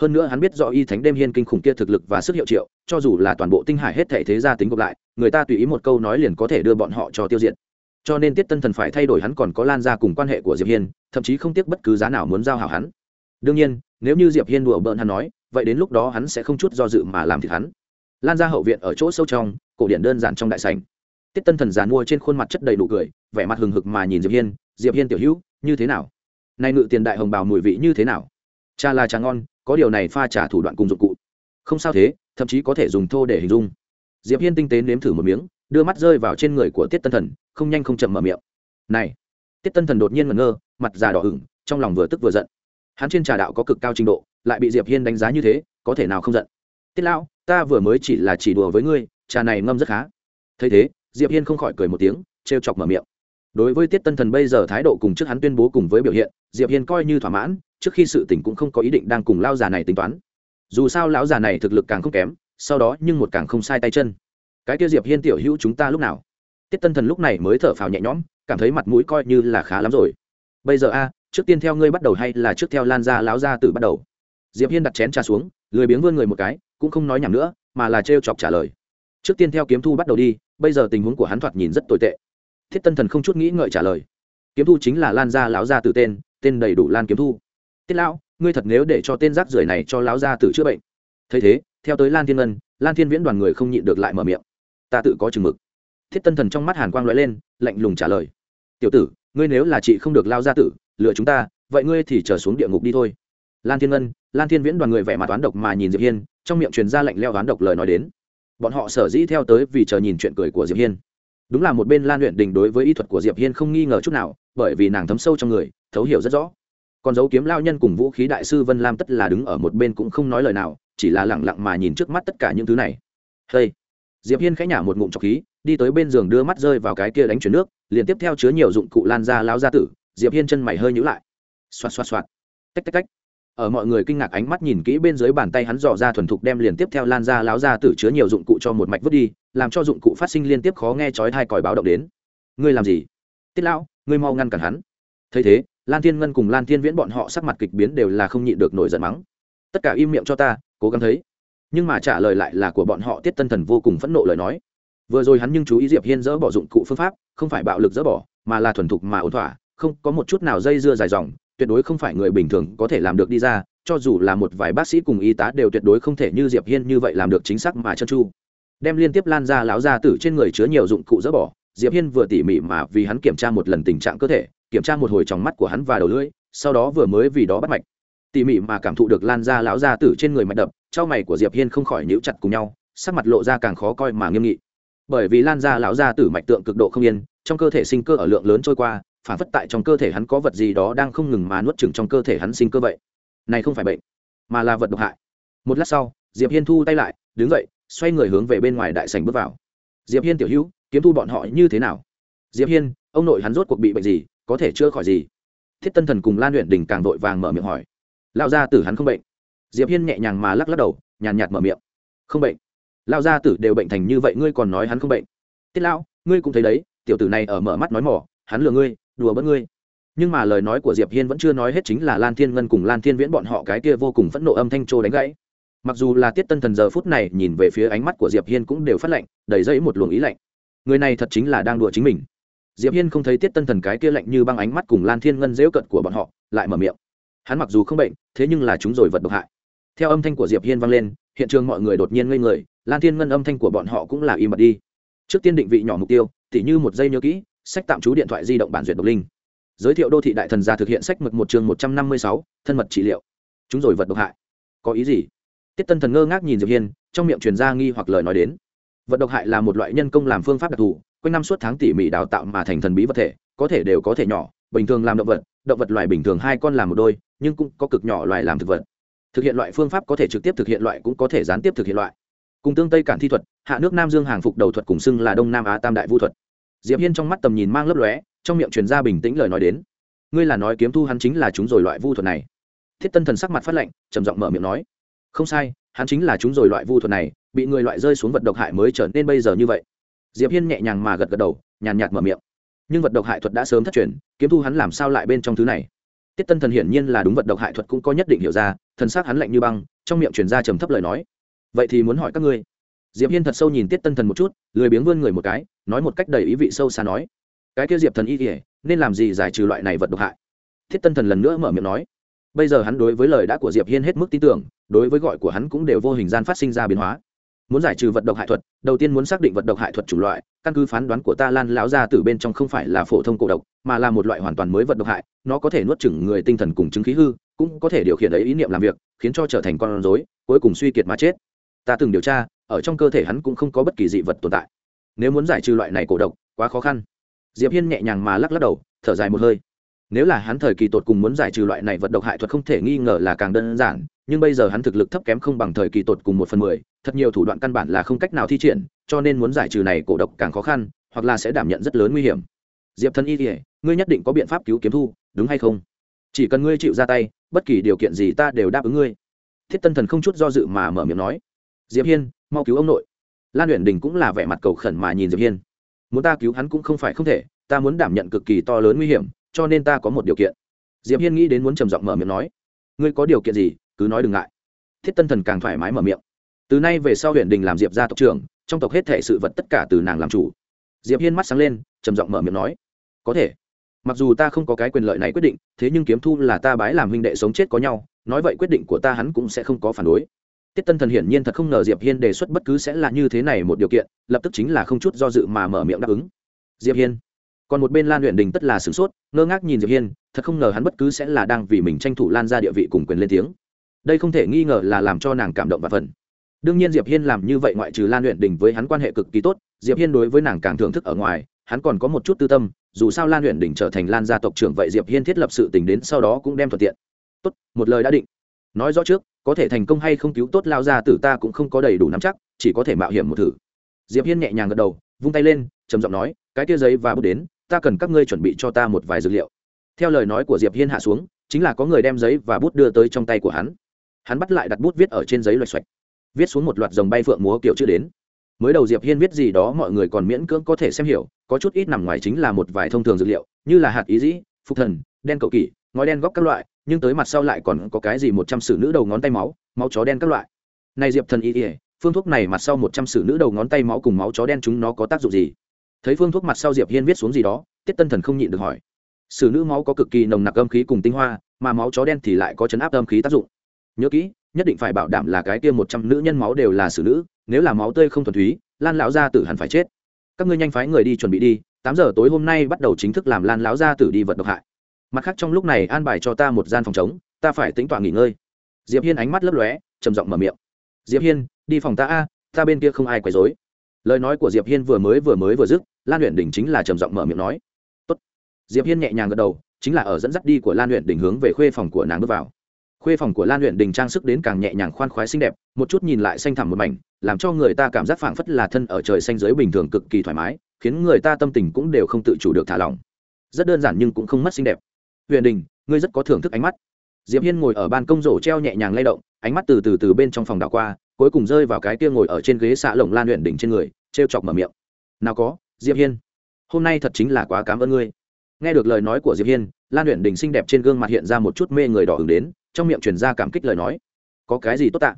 Hơn nữa hắn biết rõ y thánh đêm hiên kinh khủng kia thực lực và sức hiệu triệu, cho dù là toàn bộ tinh hải hết thể thế gia tính gộp lại, người ta tùy ý một câu nói liền có thể đưa bọn họ cho tiêu diệt. Cho nên tiết tân thần phải thay đổi hắn còn có lan ra cùng quan hệ của diệp hiên, thậm chí không tiếc bất cứ giá nào muốn giao hảo hắn. Đương nhiên, nếu như diệp hiên đùa bỡn hắn nói, vậy đến lúc đó hắn sẽ không chút do dự mà làm thịt hắn. Lan ra hậu viện ở chỗ sâu trong cổ điển đơn giản trong đại sảnh. Tiết tân thần giàn mua trên khuôn mặt chất đầy nụ cười, vẻ mặt hừng hực mà nhìn diệp hiên diệp hiên tiểu hữu, như thế nào? Nay ngự tiền đại hồng bào mùi vị như thế nào? Cha là trà ngon, có điều này pha trà thủ đoạn cùng dụng cụ. Không sao thế, thậm chí có thể dùng thô để hình dung. Diệp hiên tinh tế nếm thử một miếng, đưa mắt rơi vào trên người của tiết tân thần, không nhanh không chậm mở miệng. Này. Tiết tân thần đột nhiên ngẩn ngơ, mặt già đỏ ửng, trong lòng vừa tức vừa giận. Hắn trên trà đạo có cực cao trình độ, lại bị diệp hiên đánh giá như thế, có thể nào không giận? Tiết lão, ta vừa mới chỉ là chỉ đùa với ngươi trà này ngâm rất khá. Thấy thế, diệp hiên không khỏi cười một tiếng, trêu chọc mở miệng. Đối với tiết tân thần bây giờ thái độ cùng trước hắn tuyên bố cùng với biểu hiện, diệp hiên coi như thỏa mãn, trước khi sự tình cũng không có ý định đang cùng lao già này tính toán. Dù sao lão già này thực lực càng không kém, sau đó nhưng một càng không sai tay chân. Cái kia diệp hiên tiểu hữu chúng ta lúc nào? Tiết tân thần lúc này mới thở phào nhẹ nhõm, cảm thấy mặt mũi coi như là khá lắm rồi. Bây giờ a, trước tiên theo ngươi bắt đầu hay là trước theo lan ra lão gia tử bắt đầu? Diệp hiên đặt chén trà xuống, lười biếng vươn người một cái, cũng không nói nhảm nữa, mà là trêu chọc trả lời trước tiên theo kiếm thu bắt đầu đi, bây giờ tình huống của hắn thoạt nhìn rất tồi tệ. Thiết tân thần không chút nghĩ ngợi trả lời. Kiếm thu chính là lan gia lão gia tử tên tên đầy đủ lan kiếm thu. Tiết lão, ngươi thật nếu để cho tên rác rưởi này cho lão gia tử chữa bệnh. Thấy thế, theo tới lan thiên ngân, lan thiên viễn đoàn người không nhịn được lại mở miệng. Ta tự có chừng mực. Thiết tân thần trong mắt hàn quang l lên, lạnh lùng trả lời. Tiểu tử, ngươi nếu là chị không được lao gia tử lựa chúng ta, vậy ngươi thì trở xuống địa ngục đi thôi. Lan thiên ngân, lan thiên viễn đoàn người vẻ mặt toán độc mà nhìn diệp hiên, trong miệng truyền ra lạnh leo toán độc lời nói đến bọn họ sở dĩ theo tới vì chờ nhìn chuyện cười của diệp hiên. Đúng là một bên lan luyện đình đối với y thuật của diệp hiên không nghi ngờ chút nào, bởi vì nàng thấm sâu trong người, thấu hiểu rất rõ. Còn dấu kiếm lao nhân cùng vũ khí đại sư vân lam tất là đứng ở một bên cũng không nói lời nào, chỉ là lẳng lặng mà nhìn trước mắt tất cả những thứ này. Hey. diệp hiên khẽ nhả một ngụm trọc khí, đi tới bên giường đưa mắt rơi vào cái kia đánh chuyển nước, liền tiếp theo chứa nhiều dụng cụ lan ra lao ra tử, diệp hiên chân mày hơi nhíu lại. Xoạt xoạt xoạt. Tách tách tách ở mọi người kinh ngạc ánh mắt nhìn kỹ bên dưới bàn tay hắn dò ra thuần thục đem liền tiếp theo lan ra láo ra tử chứa nhiều dụng cụ cho một mạch vứt đi, làm cho dụng cụ phát sinh liên tiếp khó nghe chói thai còi báo động đến. Ngươi làm gì? Tiết lão, ngươi mau ngăn cản hắn. Thấy thế, lan thiên ngân cùng lan thiên viễn bọn họ sắc mặt kịch biến đều là không nhịn được nổi giận mắng. Tất cả im miệng cho ta, cố gắng thấy. Nhưng mà trả lời lại là của bọn họ tiết tân thần vô cùng phẫn nộ lời nói. Vừa rồi hắn nhưng chú ý diệp hiên dỡ bỏ dụng cụ phương pháp, không phải bạo lực dỡ bỏ, mà là thuần thục mà ổn thỏa, không có một chút nào dây dưa dài dòng tuyệt đối không phải người bình thường có thể làm được đi ra, cho dù là một vài bác sĩ cùng y tá đều tuyệt đối không thể như diệp hiên như vậy làm được chính xác mà chân chu. Đem liên tiếp lan ra láo ra tử trên người chứa nhiều dụng cụ dỡ bỏ, diệp hiên vừa tỉ mỉ mà vì hắn kiểm tra một lần tình trạng cơ thể, kiểm tra một hồi trong mắt của hắn và đầu lưỡi, sau đó vừa mới vì đó bắt mạch. Tỉ mỉ mà cảm thụ được lan ra lão ra tử trên người mạch đập trao mày của diệp hiên không khỏi nhíu chặt cùng nhau, sắc mặt lộ ra càng khó coi mà nghiêm nghị. Bởi vì lan ra lão ra tử mạch tượng cực độ không yên, trong cơ thể sinh cơ ở lượng lớn trôi qua phản phất tại trong cơ thể hắn có vật gì đó đang không ngừng mà nuốt chửng trong cơ thể hắn sinh cơ vậy. Này không phải bệnh, mà là vật độc hại. Một lát sau, diệp hiên thu tay lại, đứng dậy, xoay người hướng về bên ngoài đại sảnh bước vào. Diệp hiên tiểu hữu, kiếm thu bọn họ như thế nào? Diệp hiên, ông nội hắn rốt cuộc bị bệnh gì, có thể chữa khỏi gì? Thiết tân thần cùng lan luyện đình càng vội vàng mở miệng hỏi. Lão gia tử hắn không bệnh. Diệp hiên nhẹ nhàng mà lắc lắc đầu, nhàn nhạt mở miệng. Không bệnh. Lão gia tử đều bệnh thành như vậy, ngươi còn nói hắn không bệnh. Tiết lão, ngươi cũng thấy đấy, tiểu tử này ở mở mắt nói mỏ, hắn lừa ngươi đùa bỡn ngươi. Nhưng mà lời nói của diệp hiên vẫn chưa nói hết chính là lan thiên ngân cùng lan thiên viễn bọn họ cái kia vô cùng phẫn nộ âm thanh trô đánh gãy. Mặc dù là tiết tân thần giờ phút này nhìn về phía ánh mắt của diệp hiên cũng đều phát lạnh, đầy dẫy một luồng ý lạnh. Người này thật chính là đang đùa chính mình. Diệp hiên không thấy tiết tân thần cái kia lạnh như băng ánh mắt cùng lan thiên ngân dễu cận của bọn họ, lại mở miệng. Hắn mặc dù không bệnh, thế nhưng là chúng rồi vật độc hại. Theo âm thanh của diệp hiên vang lên, hiện trường mọi người đột nhiên ngây người, lan thiên ngân âm thanh của bọn họ cũng là im bặt đi. Trước tiên định vị nhỏ mục tiêu, tỉ như một giây nhớ kỹ sách tạm trú điện thoại di động bản duyệt độc linh. Giới thiệu đô thị đại thần gia thực hiện sách mực một chương một trăm năm mươi sáu, thân mật trị liệu. Chúng rồi vật độc hại. Có ý gì? Tiết tân thần ngơ ngác nhìn diệp hiên, trong miệng truyền ra nghi hoặc lời nói đến. Vật độc hại là một loại nhân công làm phương pháp đặc thù, quanh năm suốt tháng tỉ mỉ đào tạo mà thành thần bí vật thể, có thể đều có thể nhỏ, bình thường làm động vật động vật loài bình thường hai con làm một đôi, nhưng cũng có cực nhỏ loài làm thực vật. Thực hiện loại phương pháp có thể trực tiếp thực hiện loại cũng có thể gián tiếp thực hiện loại. Cùng tương tây cản thi thuật, hạ nước nam dương hàng phục đầu thuật cùng xưng là đông nam á tam đại vu thuật diệp hiên trong mắt tầm nhìn mang lấp lóe, trong miệng truyền ra bình tĩnh lời nói đến. Ngươi là nói kiếm thu hắn chính là chúng rồi loại vu thuật này. Thiết tân thần sắc mặt phát lệnh trầm giọng mở miệng nói. Không sai, hắn chính là chúng rồi loại vu thuật này, bị người loại rơi xuống vật độc hại mới trở nên bây giờ như vậy. Diệp hiên nhẹ nhàng mà gật gật đầu, nhàn nhạt mở miệng. Nhưng vật độc hại thuật đã sớm thất truyền, kiếm thu hắn làm sao lại bên trong thứ này? Tiết tân thần hiển nhiên là đúng vật độc hại thuật cũng có nhất định hiểu ra, thần sắc hắn lạnh như băng, trong miệng truyền ra trầm thấp lời nói. Vậy thì muốn hỏi các ngươi diệp hiên thật sâu nhìn tiết tân thần một chút, lười biếng vươn người một cái, nói một cách đầy ý vị sâu xa nói, cái kia diệp thần y kỉa nên làm gì giải trừ loại này vật độc hại? Thiết tân thần lần nữa mở miệng nói, bây giờ hắn đối với lời đã của diệp hiên hết mức tin tưởng, đối với gọi của hắn cũng đều vô hình gian phát sinh ra biến hóa. Muốn giải trừ vật độc hại thuật, đầu tiên muốn xác định vật độc hại thuật chủng loại, căn cứ phán đoán của ta lan lão ra từ bên trong không phải là phổ thông cổ độc, mà là một loại hoàn toàn mới vật độc hại, nó có thể nuốt chửng người tinh thần cùng chứng khí hư, cũng có thể điều khiển ấy ý niệm làm việc, khiến cho trở thành con rối, cuối cùng suy kiệt mà chết. Ta từng điều tra ở trong cơ thể hắn cũng không có bất kỳ dị vật tồn tại. Nếu muốn giải trừ loại này cổ độc, quá khó khăn. Diệp hiên nhẹ nhàng mà lắc lắc đầu, thở dài một hơi. Nếu là hắn thời kỳ tột cùng muốn giải trừ loại này vật độc hại thuật không thể nghi ngờ là càng đơn giản, nhưng bây giờ hắn thực lực thấp kém không bằng thời kỳ tột cùng một phần mười, thật nhiều thủ đoạn căn bản là không cách nào thi triển, cho nên muốn giải trừ này cổ độc càng khó khăn, hoặc là sẽ đảm nhận rất lớn nguy hiểm. Diệp thân y kỉa ngươi nhất định có biện pháp cứu kiếm thu, đúng hay không? Chỉ cần ngươi chịu ra tay, bất kỳ điều kiện gì ta đều đáp ứng ngươi. Thiết tân thần không chút do dự mà mở miệng nói. Diệp hiên mau cứu ông nội. Lan luyện đình cũng là vẻ mặt cầu khẩn mà nhìn diệp hiên. Muốn ta cứu hắn cũng không phải không thể, ta muốn đảm nhận cực kỳ to lớn nguy hiểm, cho nên ta có một điều kiện. Diệp hiên nghĩ đến muốn trầm giọng mở miệng nói, ngươi có điều kiện gì, cứ nói đừng ngại. Thiết tân thần càng thoải mái mở miệng, từ nay về sau huyện đình làm diệp gia tộc trưởng, trong tộc hết thể sự vật tất cả từ nàng làm chủ. Diệp hiên mắt sáng lên, trầm giọng mở miệng nói, có thể. Mặc dù ta không có cái quyền lợi này quyết định, thế nhưng kiếm thu là ta bái làm huynh đệ sống chết có nhau, nói vậy quyết định của ta hắn cũng sẽ không có phản đối tiết tân thần hiển nhiên thật không ngờ diệp hiên đề xuất bất cứ sẽ là như thế này một điều kiện, lập tức chính là không chút do dự mà mở miệng đáp ứng. Diệp hiên, còn một bên lan luyện đình tất là sửng sốt, ngơ ngác nhìn diệp hiên, thật không ngờ hắn bất cứ sẽ là đang vì mình tranh thủ lan ra địa vị cùng quyền lên tiếng. Đây không thể nghi ngờ là làm cho nàng cảm động và phần đương nhiên diệp hiên làm như vậy ngoại trừ lan luyện đình với hắn quan hệ cực kỳ tốt, diệp hiên đối với nàng càng thưởng thức ở ngoài, hắn còn có một chút tư tâm, dù sao lan luyện đình trở thành lan gia tộc trưởng vậy diệp hiên thiết lập sự tình đến sau đó cũng đem thuận tiện. Tốt, một lời đã định. Nói rõ trước có thể thành công hay không cứu tốt lao ra tử ta cũng không có đầy đủ nắm chắc, chỉ có thể mạo hiểm một thử. Diệp hiên nhẹ nhàng gật đầu, vung tay lên, trầm giọng nói, cái kia giấy và bút đến, ta cần các ngươi chuẩn bị cho ta một vài dữ liệu. Theo lời nói của diệp hiên hạ xuống, chính là có người đem giấy và bút đưa tới trong tay của hắn. Hắn bắt lại đặt bút viết ở trên giấy loạch xoạch, viết xuống một loạt dòng bay phượng múa kiểu chữ đến. Mới đầu diệp hiên viết gì đó mọi người còn miễn cưỡng có thể xem hiểu, có chút ít nằm ngoài chính là một vài thông thường dữ liệu, như là hạt ý dĩ, phục thần, đen cầu kỷ, ngói đen góc các loại nhưng tới mặt sau lại còn có cái gì một trăm sử nữ đầu ngón tay máu máu chó đen các loại. Này diệp thần y ỉa phương thuốc này mặt sau một trăm sử nữ đầu ngón tay máu cùng máu chó đen chúng nó có tác dụng gì? Thấy phương thuốc mặt sau diệp hiên viết xuống gì đó, tiết tân thần không nhịn được hỏi. Sử nữ máu có cực kỳ nồng nặc âm khí cùng tinh hoa, mà máu chó đen thì lại có chấn áp âm khí tác dụng. Nhớ kỹ, nhất định phải bảo đảm là cái kia một trăm nữ nhân máu đều là xử nữ, nếu là máu tươi không thuần túy, lan lão gia tử hẳn phải chết. Các ngươi nhanh phái người đi chuẩn bị đi, tám giờ tối hôm nay bắt đầu chính thức làm lan lão gia tử đi vật độc hại mặt khác trong lúc này an bài cho ta một gian phòng chống ta phải tính tọa nghỉ ngơi. Diệp hiên ánh mắt lấp lóe, trầm giọng mở miệng. Diệp hiên, đi phòng ta a, ta bên kia không ai quấy rối. Lời nói của diệp hiên vừa mới vừa mới vừa dứt, lan luyện đỉnh chính là trầm giọng mở miệng nói. Tốt. diệp hiên nhẹ nhàng gật đầu, chính là ở dẫn dắt đi của lan luyện đỉnh hướng về khuê phòng của nàng bước vào. Khuê phòng của lan luyện đình trang sức đến càng nhẹ nhàng khoan khoái xinh đẹp, một chút nhìn lại xanh thẳm một mảnh, làm cho người ta cảm giác phảng phất là thân ở trời xanh giới bình thường cực kỳ thoải mái, khiến người ta tâm tình cũng đều không tự chủ được thả lỏng. Rất đơn giản nhưng cũng không mất xinh đẹp huyền đình, ngươi rất có thưởng thức ánh mắt. Diệp hiên ngồi ở ban công rổ treo nhẹ nhàng lay động, ánh mắt từ từ từ bên trong phòng đảo qua, cuối cùng rơi vào cái kia ngồi ở trên ghế xạ lồng lan huyền đỉnh trên người treo chọc mở miệng. Nào có, diệp hiên, hôm nay thật chính là quá cảm ơn ngươi. Nghe được lời nói của diệp hiên, lan luyện đỉnh xinh đẹp trên gương mặt hiện ra một chút mê người đỏ hứng đến, trong miệng truyền ra cảm kích lời nói. Có cái gì tốt tạ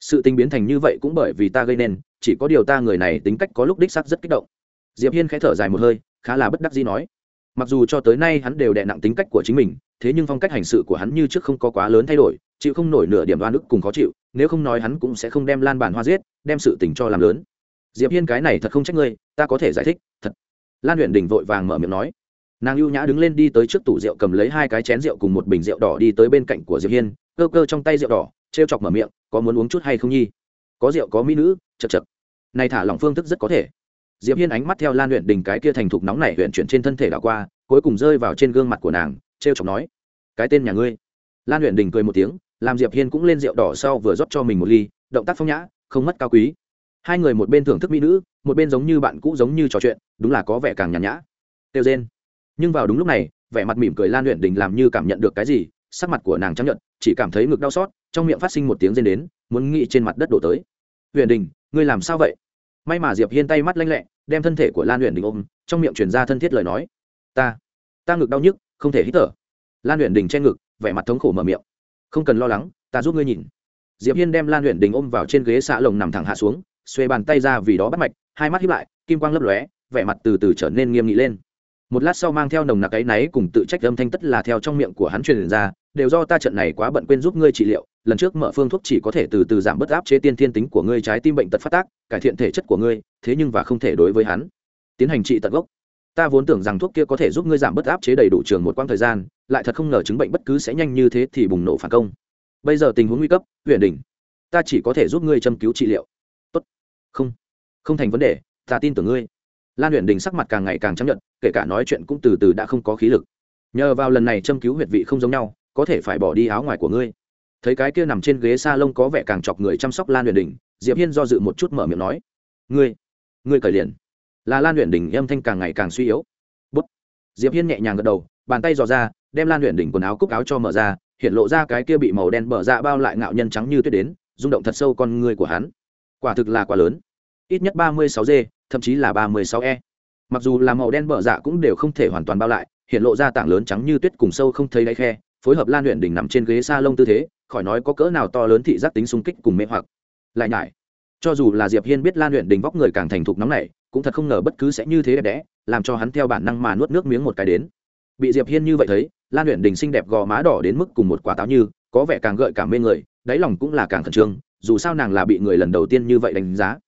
sự tình biến thành như vậy cũng bởi vì ta gây nên, chỉ có điều ta người này tính cách có lúc đích sắc rất kích động. Diệp hiên khẽ thở dài một hơi, khá là bất đắc dĩ nói mặc dù cho tới nay hắn đều đè nặng tính cách của chính mình, thế nhưng phong cách hành sự của hắn như trước không có quá lớn thay đổi, chịu không nổi nửa điểm đoan ức cùng khó chịu, nếu không nói hắn cũng sẽ không đem lan bản hoa giết, đem sự tình cho làm lớn. Diệp hiên cái này thật không trách ngươi, ta có thể giải thích, thật. Lan huyện đình vội vàng mở miệng nói. Nàng ưu nhã đứng lên đi tới trước tủ rượu cầm lấy hai cái chén rượu cùng một bình rượu đỏ đi tới bên cạnh của diệp hiên, cơ cơ trong tay rượu đỏ t chọc mở miệng, có muốn uống chút hay không nhi? Có rượu có mỹ nữ chật chật này thả lỏng phương thức rất có thể diệp hiên ánh mắt theo lan luyện đình cái kia thành thục nóng nảy luyện chuyển trên thân thể đảo qua, cuối cùng rơi vào trên gương mặt của nàng treo chọc nói, cái tên nhà ngươi. Lan luyện đình cười một tiếng, làm diệp hiên cũng lên rượu đỏ sau vừa rót cho mình một ly, động tác phong nhã, không mất cao quý. Hai người một bên thưởng thức mỹ nữ, một bên giống như bạn cũ giống như trò chuyện, đúng là có vẻ càng nhàn nhã. Tiêu rên nhưng vào đúng lúc này, vẻ mặt mỉm cười lan luyện đình làm như cảm nhận được cái gì, sắc mặt của nàng chấp nhận chỉ cảm thấy ngực đau xót, trong miệng phát sinh một tiếng rên đến, muốn nghĩ trên mặt đất đổ tới. Huyền đình, ngươi làm sao vậy? May mà diệp hiên tay mắt lanh lẹ đem thân thể của lan huyền đình ôm trong miệng truyền ra thân thiết lời nói ta ta ngực đau nhức không thể hít thở lan huyền đình che ngực vẻ mặt thống khổ mở miệng không cần lo lắng ta giúp ngươi nhìn diệp hiên đem lan huyền đình ôm vào trên ghế xạ lồng nằm thẳng hạ xuống xuê bàn tay ra vì đó bắt mạch hai mắt hiếp lại kim quang lấp lóe vẻ mặt từ từ trở nên nghiêm nghị lên một lát sau mang theo nồng nặc áy náy cùng tự trách âm thanh tất là theo trong miệng của hắn truyền ra đều do ta trận này quá bận quên giúp ngươi trị liệu, lần trước mở phương thuốc chỉ có thể từ từ giảm bớt áp chế tiên thiên tính của ngươi trái tim bệnh tật phát tác, cải thiện thể chất của ngươi, thế nhưng và không thể đối với hắn. Tiến hành trị tận gốc. Ta vốn tưởng rằng thuốc kia có thể giúp ngươi giảm bớt áp chế đầy đủ trường một quãng thời gian, lại thật không ngờ chứng bệnh bất cứ sẽ nhanh như thế thì bùng nổ phản công. Bây giờ tình huống nguy cấp huyện đỉnh. Ta chỉ có thể giúp ngươi châm cứu trị liệu. Tốt. Không. Không thành vấn đề, ta tin tưởng ngươi. Lan huyện đình sắc mặt càng ngày càng chấp nhận kể cả nói chuyện cũng từ từ đã không có khí lực. Nhờ vào lần này châm cứu huyệt vị không giống nhau có thể phải bỏ đi áo ngoài của ngươi. Thấy cái kia nằm trên ghế s a lông có vẻ càng chọc người chăm sóc lan huyền đình, diệp hiên do dự một chút mở miệng nói, ngươi ngươi cởi liền. Là lan huyền đình âm thanh càng ngày càng suy yếu. Bút. Diệp hiên nhẹ nhàng gật đầu, bàn tay dò ra, đem lan huyền đình quần áo cúc áo cho mở ra, hiện lộ ra cái kia bị màu đen bở dạ bao lại ngạo nhân trắng như tuyết đến, rung động thật sâu con người của hắn. Quả thực là quá lớn. Ít nhất ba mươi sáu g, thậm chí là ba mươi sáu e. Mặc dù là màu đen bở dạ cũng đều không thể hoàn toàn bao lại, hiện lộ ra tảng lớn trắng như tuyết cùng sâu không thấy đáy khe phối hợp lan luyện đỉnh nằm trên ghế sa lông tư thế, khỏi nói có cỡ nào to lớn thị giác tính xung kích cùng mê hoặc. Lại nhải, cho dù là diệp hiên biết lan luyện đỉnh vóc người càng thành thục nóng này cũng thật không ngờ bất cứ sẽ như thế đẹp đẽ, làm cho hắn theo bản năng mà nuốt nước miếng một cái đến. Bị diệp hiên như vậy thấy, lan luyện đỉnh xinh đẹp gò má đỏ đến mức cùng một quả táo như, có vẻ càng gợi cảm mê người, đáy lòng cũng là càng khẩn trương, dù sao nàng là bị người lần đầu tiên như vậy đánh giá.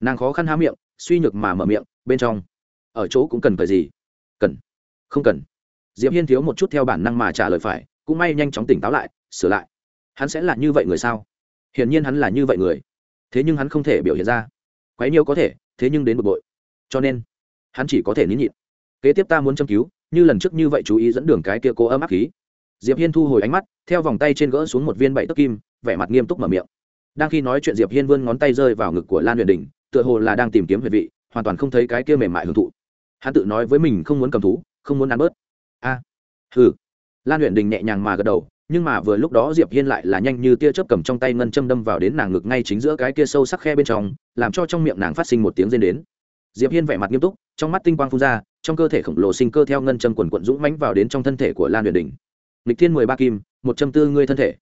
Nàng khó khăn há miệng, suy nhược mà mở miệng, bên trong, ở chỗ cũng cần phải gì? Cần. Không cần. Diệp hiên thiếu một chút theo bản năng mà trả lời phải cũng may nhanh chóng tỉnh táo lại sửa lại. Hắn sẽ là như vậy người sao? Hiển nhiên hắn là như vậy người. Thế nhưng hắn không thể biểu hiện ra. Quấy nhiêu có thể thế nhưng đến một bội. Cho nên hắn chỉ có thể nín nhịn. Kế tiếp ta muốn châm cứu như lần trước như vậy chú ý dẫn đường cái kia cố ấm áp khí. Diệp hiên thu hồi ánh mắt theo vòng tay trên gỡ xuống một viên bảy tấc kim vẻ mặt nghiêm túc mở miệng. Đang khi nói chuyện diệp hiên vươn ngón tay rơi vào ngực của lan huyền đình tựa hồ là đang tìm kiếm huyệt vị hoàn toàn không thấy cái kia mềm mại hưởng thụ. Hắn tự nói với mình không muốn cầm thú không muốn ăn bớt. A à, hừ lan huyền đình nhẹ nhàng mà gật đầu, nhưng mà vừa lúc đó diệp hiên lại là nhanh như tia chớp cầm trong tay ngân châm đâm vào đến nàng ngực ngay chính giữa cái kia sâu sắc khe bên trong, làm cho trong miệng nàng phát sinh một tiếng rên đến. Diệp hiên vẻ mặt nghiêm túc, trong mắt tinh quang phun ra, trong cơ thể khổng lồ sinh cơ theo ngân châm quần quận dũng mãnh vào đến trong thân thể của lan huyền đình. Lịch thiên mười ba kim, một trăm tư ngươi thân thể.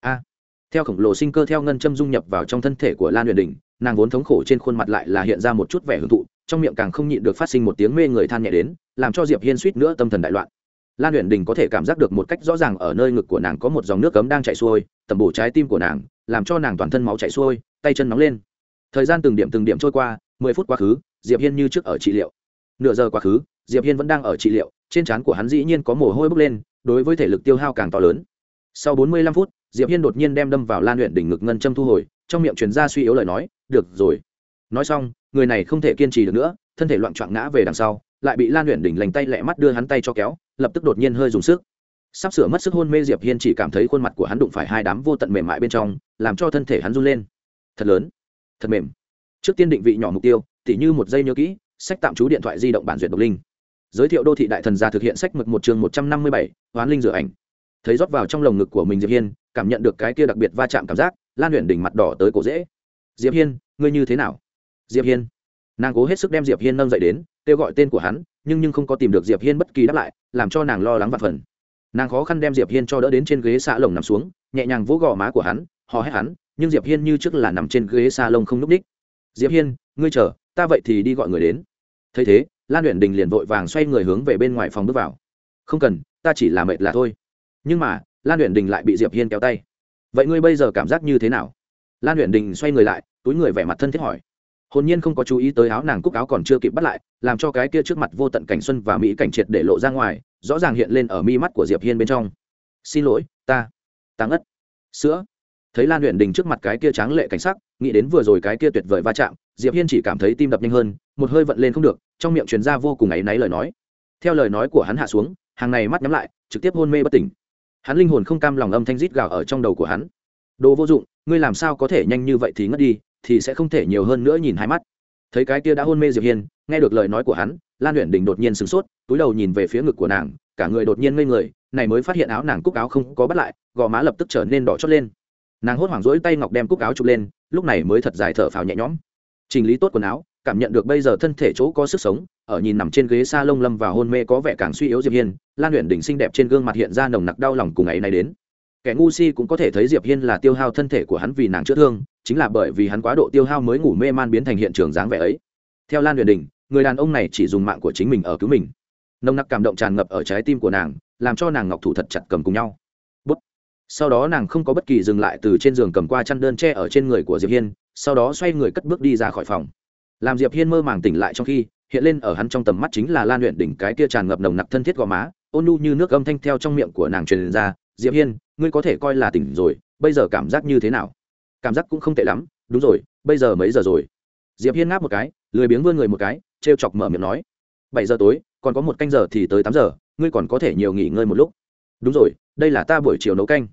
A. Theo khổng lồ sinh cơ theo ngân châm dung nhập vào trong thân thể của lan huyền đình, nàng vốn thống khổ trên khuôn mặt lại là hiện ra một chút vẻ hưởng thụ, trong miệng càng không nhịn được phát sinh một tiếng mê người than nhẹ đến, làm cho diệp hiên suýt nữa tâm thần đại loạn lan luyện đình có thể cảm giác được một cách rõ ràng ở nơi ngực của nàng có một dòng nước cấm đang chảy xuôi tầm bổ trái tim của nàng, làm cho nàng toàn thân máu chảy xuôi, tay chân nóng lên. Thời gian từng điểm từng điểm trôi qua, mười phút quá khứ, diệp hiên như trước ở trị liệu. Nửa giờ quá khứ, diệp hiên vẫn đang ở trị liệu, trên trán của hắn dĩ nhiên có mồ hôi bốc lên, đối với thể lực tiêu hao càng to lớn. Sau bốn mươi lăm phút, diệp hiên đột nhiên đem đâm vào lan luyện đỉnh ngực ngân châm thu hồi, trong miệng truyền ra suy yếu lời nói, được rồi. Nói xong, người này không thể kiên trì được nữa, thân thể loạn trọn ngã về đằng sau lại bị lan luyện đỉnh lành tay lẹ mắt đưa hắn tay cho kéo, lập tức đột nhiên hơi dùng sức. Sắp sửa mất sức hôn mê diệp hiên chỉ cảm thấy khuôn mặt của hắn đụng phải hai đám vô tận mềm mại bên trong, làm cho thân thể hắn run lên. Thật lớn, thật mềm. Trước tiên định vị nhỏ mục tiêu, tỉ như một giây nhớ kỹ, sách tạm trú điện thoại di động bản duyệt độc linh. Giới thiệu đô thị đại thần gia thực hiện sách mực một chương một trăm năm mươi bảy, hoán linh rửa ảnh. Thấy rót vào trong lồng ngực của mình diệp hiên, cảm nhận được cái kia đặc biệt va chạm cảm giác, lan luyện đỉnh mặt đỏ tới cổ dễ. Diệp hiên, ngươi như thế nào? Diệp hiên nàng cố hết sức đem diệp hiên nâng dậy đến, kêu gọi tên của hắn, nhưng nhưng không có tìm được diệp hiên bất kỳ đáp lại, làm cho nàng lo lắng và phần. Nàng khó khăn đem diệp hiên cho đỡ đến trên ghế xạ lồng nằm xuống, nhẹ nhàng vỗ gò má của hắn, hò hét hắn, nhưng diệp hiên như trước là nằm trên ghế xa lông không núp đích diệp hiên, ngươi chờ, ta vậy thì đi gọi người đến. Thấy thế, lan luyện đình liền vội vàng xoay người hướng về bên ngoài phòng bước vào. Không cần, ta chỉ là mệt là thôi. Nhưng mà, lan luyện đình lại bị diệp hiên kéo tay. Vậy ngươi bây giờ cảm giác như thế nào? Lan luyện đình xoay người lại, túi người vẻ mặt thân thiết hỏi hồn nhiên không có chú ý tới áo nàng cúc áo còn chưa kịp bắt lại, làm cho cái kia trước mặt vô tận cảnh xuân và mỹ cảnh triệt để lộ ra ngoài, rõ ràng hiện lên ở mi mắt của diệp hiên bên trong. Xin lỗi, ta ta ngất. Sữa. Thấy lan luyện đình trước mặt cái kia tráng lệ cảnh sắc, nghĩ đến vừa rồi cái kia tuyệt vời va chạm, diệp hiên chỉ cảm thấy tim đập nhanh hơn, một hơi vận lên không được, trong miệng truyền ra vô cùng áy náy lời nói. Theo lời nói của hắn hạ xuống, hàng này mắt nhắm lại, trực tiếp hôn mê bất tỉnh. Hắn linh hồn không cam lòng âm thanh rít gào ở trong đầu của hắn. Đồ vô dụng, ngươi làm sao có thể nhanh như vậy thì ngất đi thì sẽ không thể nhiều hơn nữa nhìn hai mắt. Thấy cái kia đã hôn mê diệp hiên, nghe được lời nói của hắn, lan luyện đình đột nhiên sửng sốt, túi đầu nhìn về phía ngực của nàng, cả người đột nhiên ngây người, này mới phát hiện áo nàng cúc áo không có bắt lại, gò má lập tức trở nên đỏ chót lên. Nàng hốt hoảng rỗi tay ngọc đem cúc áo chụp lên, lúc này mới thật dài thở phào nhẹ nhõm. Chỉnh lý tốt quần áo, cảm nhận được bây giờ thân thể chỗ có sức sống, ở nhìn nằm trên ghế s a lông lâm và hôn mê có vẻ càng suy yếu diệp hiên, lan luyện đỉnh xinh đẹp trên gương mặt hiện ra nồng nặc đau lòng cùng ngày này đến kẻ ngu si cũng có thể thấy diệp hiên là tiêu hao thân thể của hắn vì nàng chữa thương, chính là bởi vì hắn quá độ tiêu hao mới ngủ mê man biến thành hiện trường dáng vẻ ấy. Theo lan luyện đình, người đàn ông này chỉ dùng mạng của chính mình ở cứu mình. Nồng nặc cảm động tràn ngập ở trái tim của nàng, làm cho nàng ngọc thủ thật chặt cầm cùng nhau. Bút. sau đó nàng không có bất kỳ dừng lại từ trên giường cầm qua chăn đơn tre ở trên người của diệp hiên, sau đó xoay người cất bước đi ra khỏi phòng. Làm diệp hiên mơ màng tỉnh lại trong khi, hiện lên ở hắn trong tầm mắt chính là lan luyện đỉnh cái kia tràn ngập nồng nặc thân thiết gò má, ôn nhu như nước âm thanh theo trong miệng của nàng truyền ra diệp hiên, ngươi có thể coi là tỉnh rồi, bây giờ cảm giác như thế nào? Cảm giác cũng không tệ lắm, đúng rồi, bây giờ mấy giờ rồi? Diệp hiên ngáp một cái, lười biếng vươn người một cái t chọc mở miệng nói. Bảy giờ tối, còn có một canh giờ thì tới tám giờ, ngươi còn có thể nhiều nghỉ ngơi một lúc. Đúng rồi, đây là ta buổi chiều nấu canh.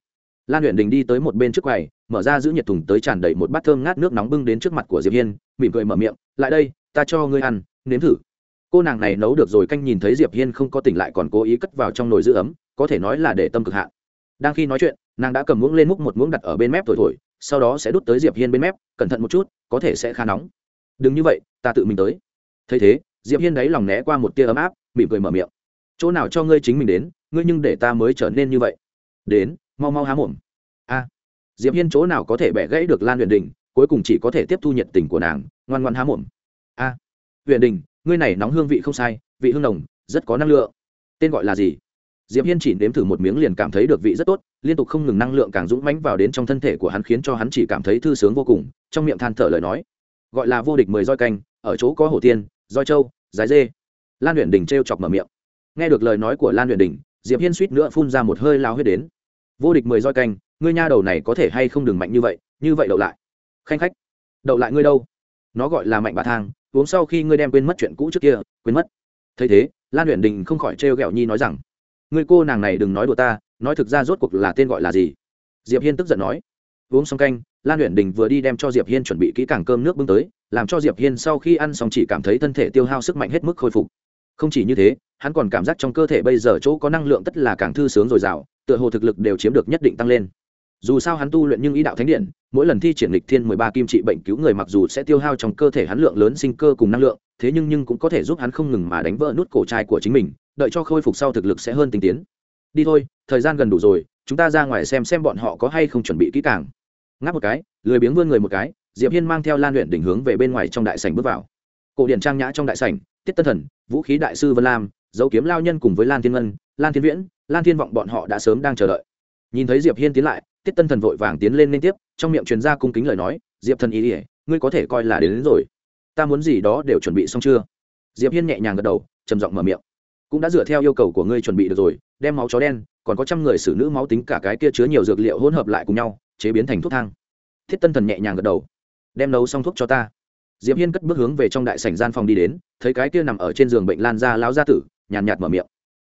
Lan huyện đình đi tới một bên trước quầy, mở ra giữ nhiệt thùng tới tràn đầy một bát thơm ngát nước nóng bưng đến trước mặt của diệp hiên, mỉm cười mở miệng, lại đây, ta cho ngươi ăn, nếm thử. Cô nàng này nấu được rồi canh nhìn thấy diệp hiên không có tỉnh lại còn cố ý cất vào trong nồi giữ ấm, có thể nói là để tâm cực hạn đang khi nói chuyện, nàng đã cầm muỗng lên múc một muỗng đặt ở bên mép thổi thổi, sau đó sẽ đút tới diệp hiên bên mép, cẩn thận một chút, có thể sẽ khá nóng. Đừng như vậy, ta tự mình tới. Thấy thế, diệp hiên đấy lòng né qua một tia ấm áp, mỉm cười mở miệng. Chỗ nào cho ngươi chính mình đến, ngươi nhưng để ta mới trở nên như vậy. Đến, mau mau há mồm. A. Diệp hiên chỗ nào có thể bẻ gãy được lan huyền đình, cuối cùng chỉ có thể tiếp thu nhiệt tình của nàng, ngoan ngoan há mồm. A. Huyền đình, ngươi này nóng hương vị không sai, vị hương nồng, rất có năng lượng. Tên gọi là gì? Diệp hiên chỉ nếm thử một miếng liền cảm thấy được vị rất tốt, liên tục không ngừng năng lượng càng dũng mãnh vào đến trong thân thể của hắn khiến cho hắn chỉ cảm thấy thư sướng vô cùng, trong miệng than thở lời nói. Gọi là vô địch mười roi canh, ở chỗ có hổ tiên, roi châu giái dê. Lan luyện đình t chọc mở miệng. Nghe được lời nói của lan luyện đình, diệp hiên suýt nữa phun ra một hơi lao huyết đến. Vô địch mười roi canh, ngươi nha đầu này có thể hay không đừng mạnh như vậy như vậy đậu lại. Khanh khách, đậu lại ngươi đâu? Nó gọi là mạnh bà thang, uống sau khi ngươi đem quên mất chuyện cũ trước kia, quên mất. Thấy thế, lan luyện đình không khỏi trêu ghẹo nhi nói rằng ngươi cô nàng này đừng nói đùa ta, nói thực ra rốt cuộc là tên gọi là gì? Diệp hiên tức giận nói. Uống xong canh, lan huyện đình vừa đi đem cho diệp hiên chuẩn bị kỹ càng cơm nước bưng tới, làm cho diệp hiên sau khi ăn xong chỉ cảm thấy thân thể tiêu hao sức mạnh hết mức khôi phục. Không chỉ như thế, hắn còn cảm giác trong cơ thể bây giờ chỗ có năng lượng tất là càng thư sướng dồi dào, tựa hồ thực lực đều chiếm được nhất định tăng lên. Dù sao hắn tu luyện nhưng ý đạo thánh điện, mỗi lần thi triển lịch thiên mười ba kim trị bệnh cứu người mặc dù sẽ tiêu hao trong cơ thể hắn lượng lớn sinh cơ cùng năng lượng, thế nhưng nhưng cũng có thể giúp hắn không ngừng mà đánh vỡ nút cổ trai của chính mình đợi cho khôi phục sau thực lực sẽ hơn tinh tiến. Đi thôi thời gian gần đủ rồi chúng ta ra ngoài xem xem bọn họ có hay không chuẩn bị kỹ càng. Ngáp một cái lười biếng vươn người một cái diệp hiên mang theo lan luyện đỉnh hướng về bên ngoài trong đại sảnh bước vào. Cổ điển trang nhã trong đại sảnh tiết tân thần vũ khí đại sư vân lam dấu kiếm lao nhân cùng với lan thiên ngân lan thiên viễn lan thiên vọng bọn họ đã sớm đang chờ đợi. Nhìn thấy diệp hiên tiến lại tiết tân thần vội vàng tiến lên liên tiếp trong miệng truyền ra cung kính lời nói diệp thần ý ỉa ngươi có thể coi là đến, đến rồi. Ta muốn gì đó đều chuẩn bị xong chưa? Diệp hiên nhẹ nhàng gật đầu trầm giọng mở miệng cũng đã dựa theo yêu cầu của ngươi chuẩn bị được rồi, đem máu chó đen, còn có trăm người xử nữ máu tính cả cái kia chứa nhiều dược liệu hỗn hợp lại cùng nhau, chế biến thành thuốc thang. Thiết tân thần nhẹ nhàng gật đầu. Đem nấu xong thuốc cho ta. Diệp hiên cất bước hướng về trong đại sảnh gian phòng đi đến, thấy cái kia nằm ở trên giường bệnh lan ra lão gia tử, nhàn nhạt mở miệng.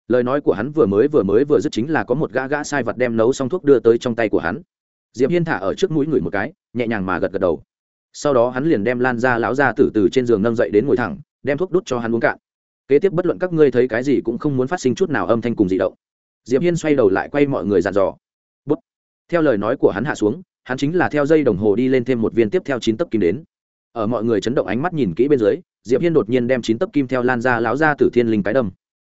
Lời nói của hắn vừa mới vừa mới vừa dứt chính là có một gã gã sai vật đem nấu xong thuốc đưa tới trong tay của hắn. Diệp hiên thả ở trước mũi người một cái, nhẹ nhàng mà gật gật đầu. Sau đó hắn liền đem lan ra lão gia tử từ trên giường nâng dậy đến ngồi thẳng, đem thuốc đút cho hắn uống cạn kế tiếp bất luận các ngươi thấy cái gì cũng không muốn phát sinh chút nào âm thanh cùng dị động. Diệp hiên xoay đầu lại quay mọi người dàn dò. Bút. Theo lời nói của hắn hạ xuống, hắn chính là theo dây đồng hồ đi lên thêm một viên tiếp theo chín tấc kim đến. Ở mọi người chấn động ánh mắt nhìn kỹ bên dưới, diệp hiên đột nhiên đem chín tấc kim theo lan ra lão ra từ thiên linh cái đâm.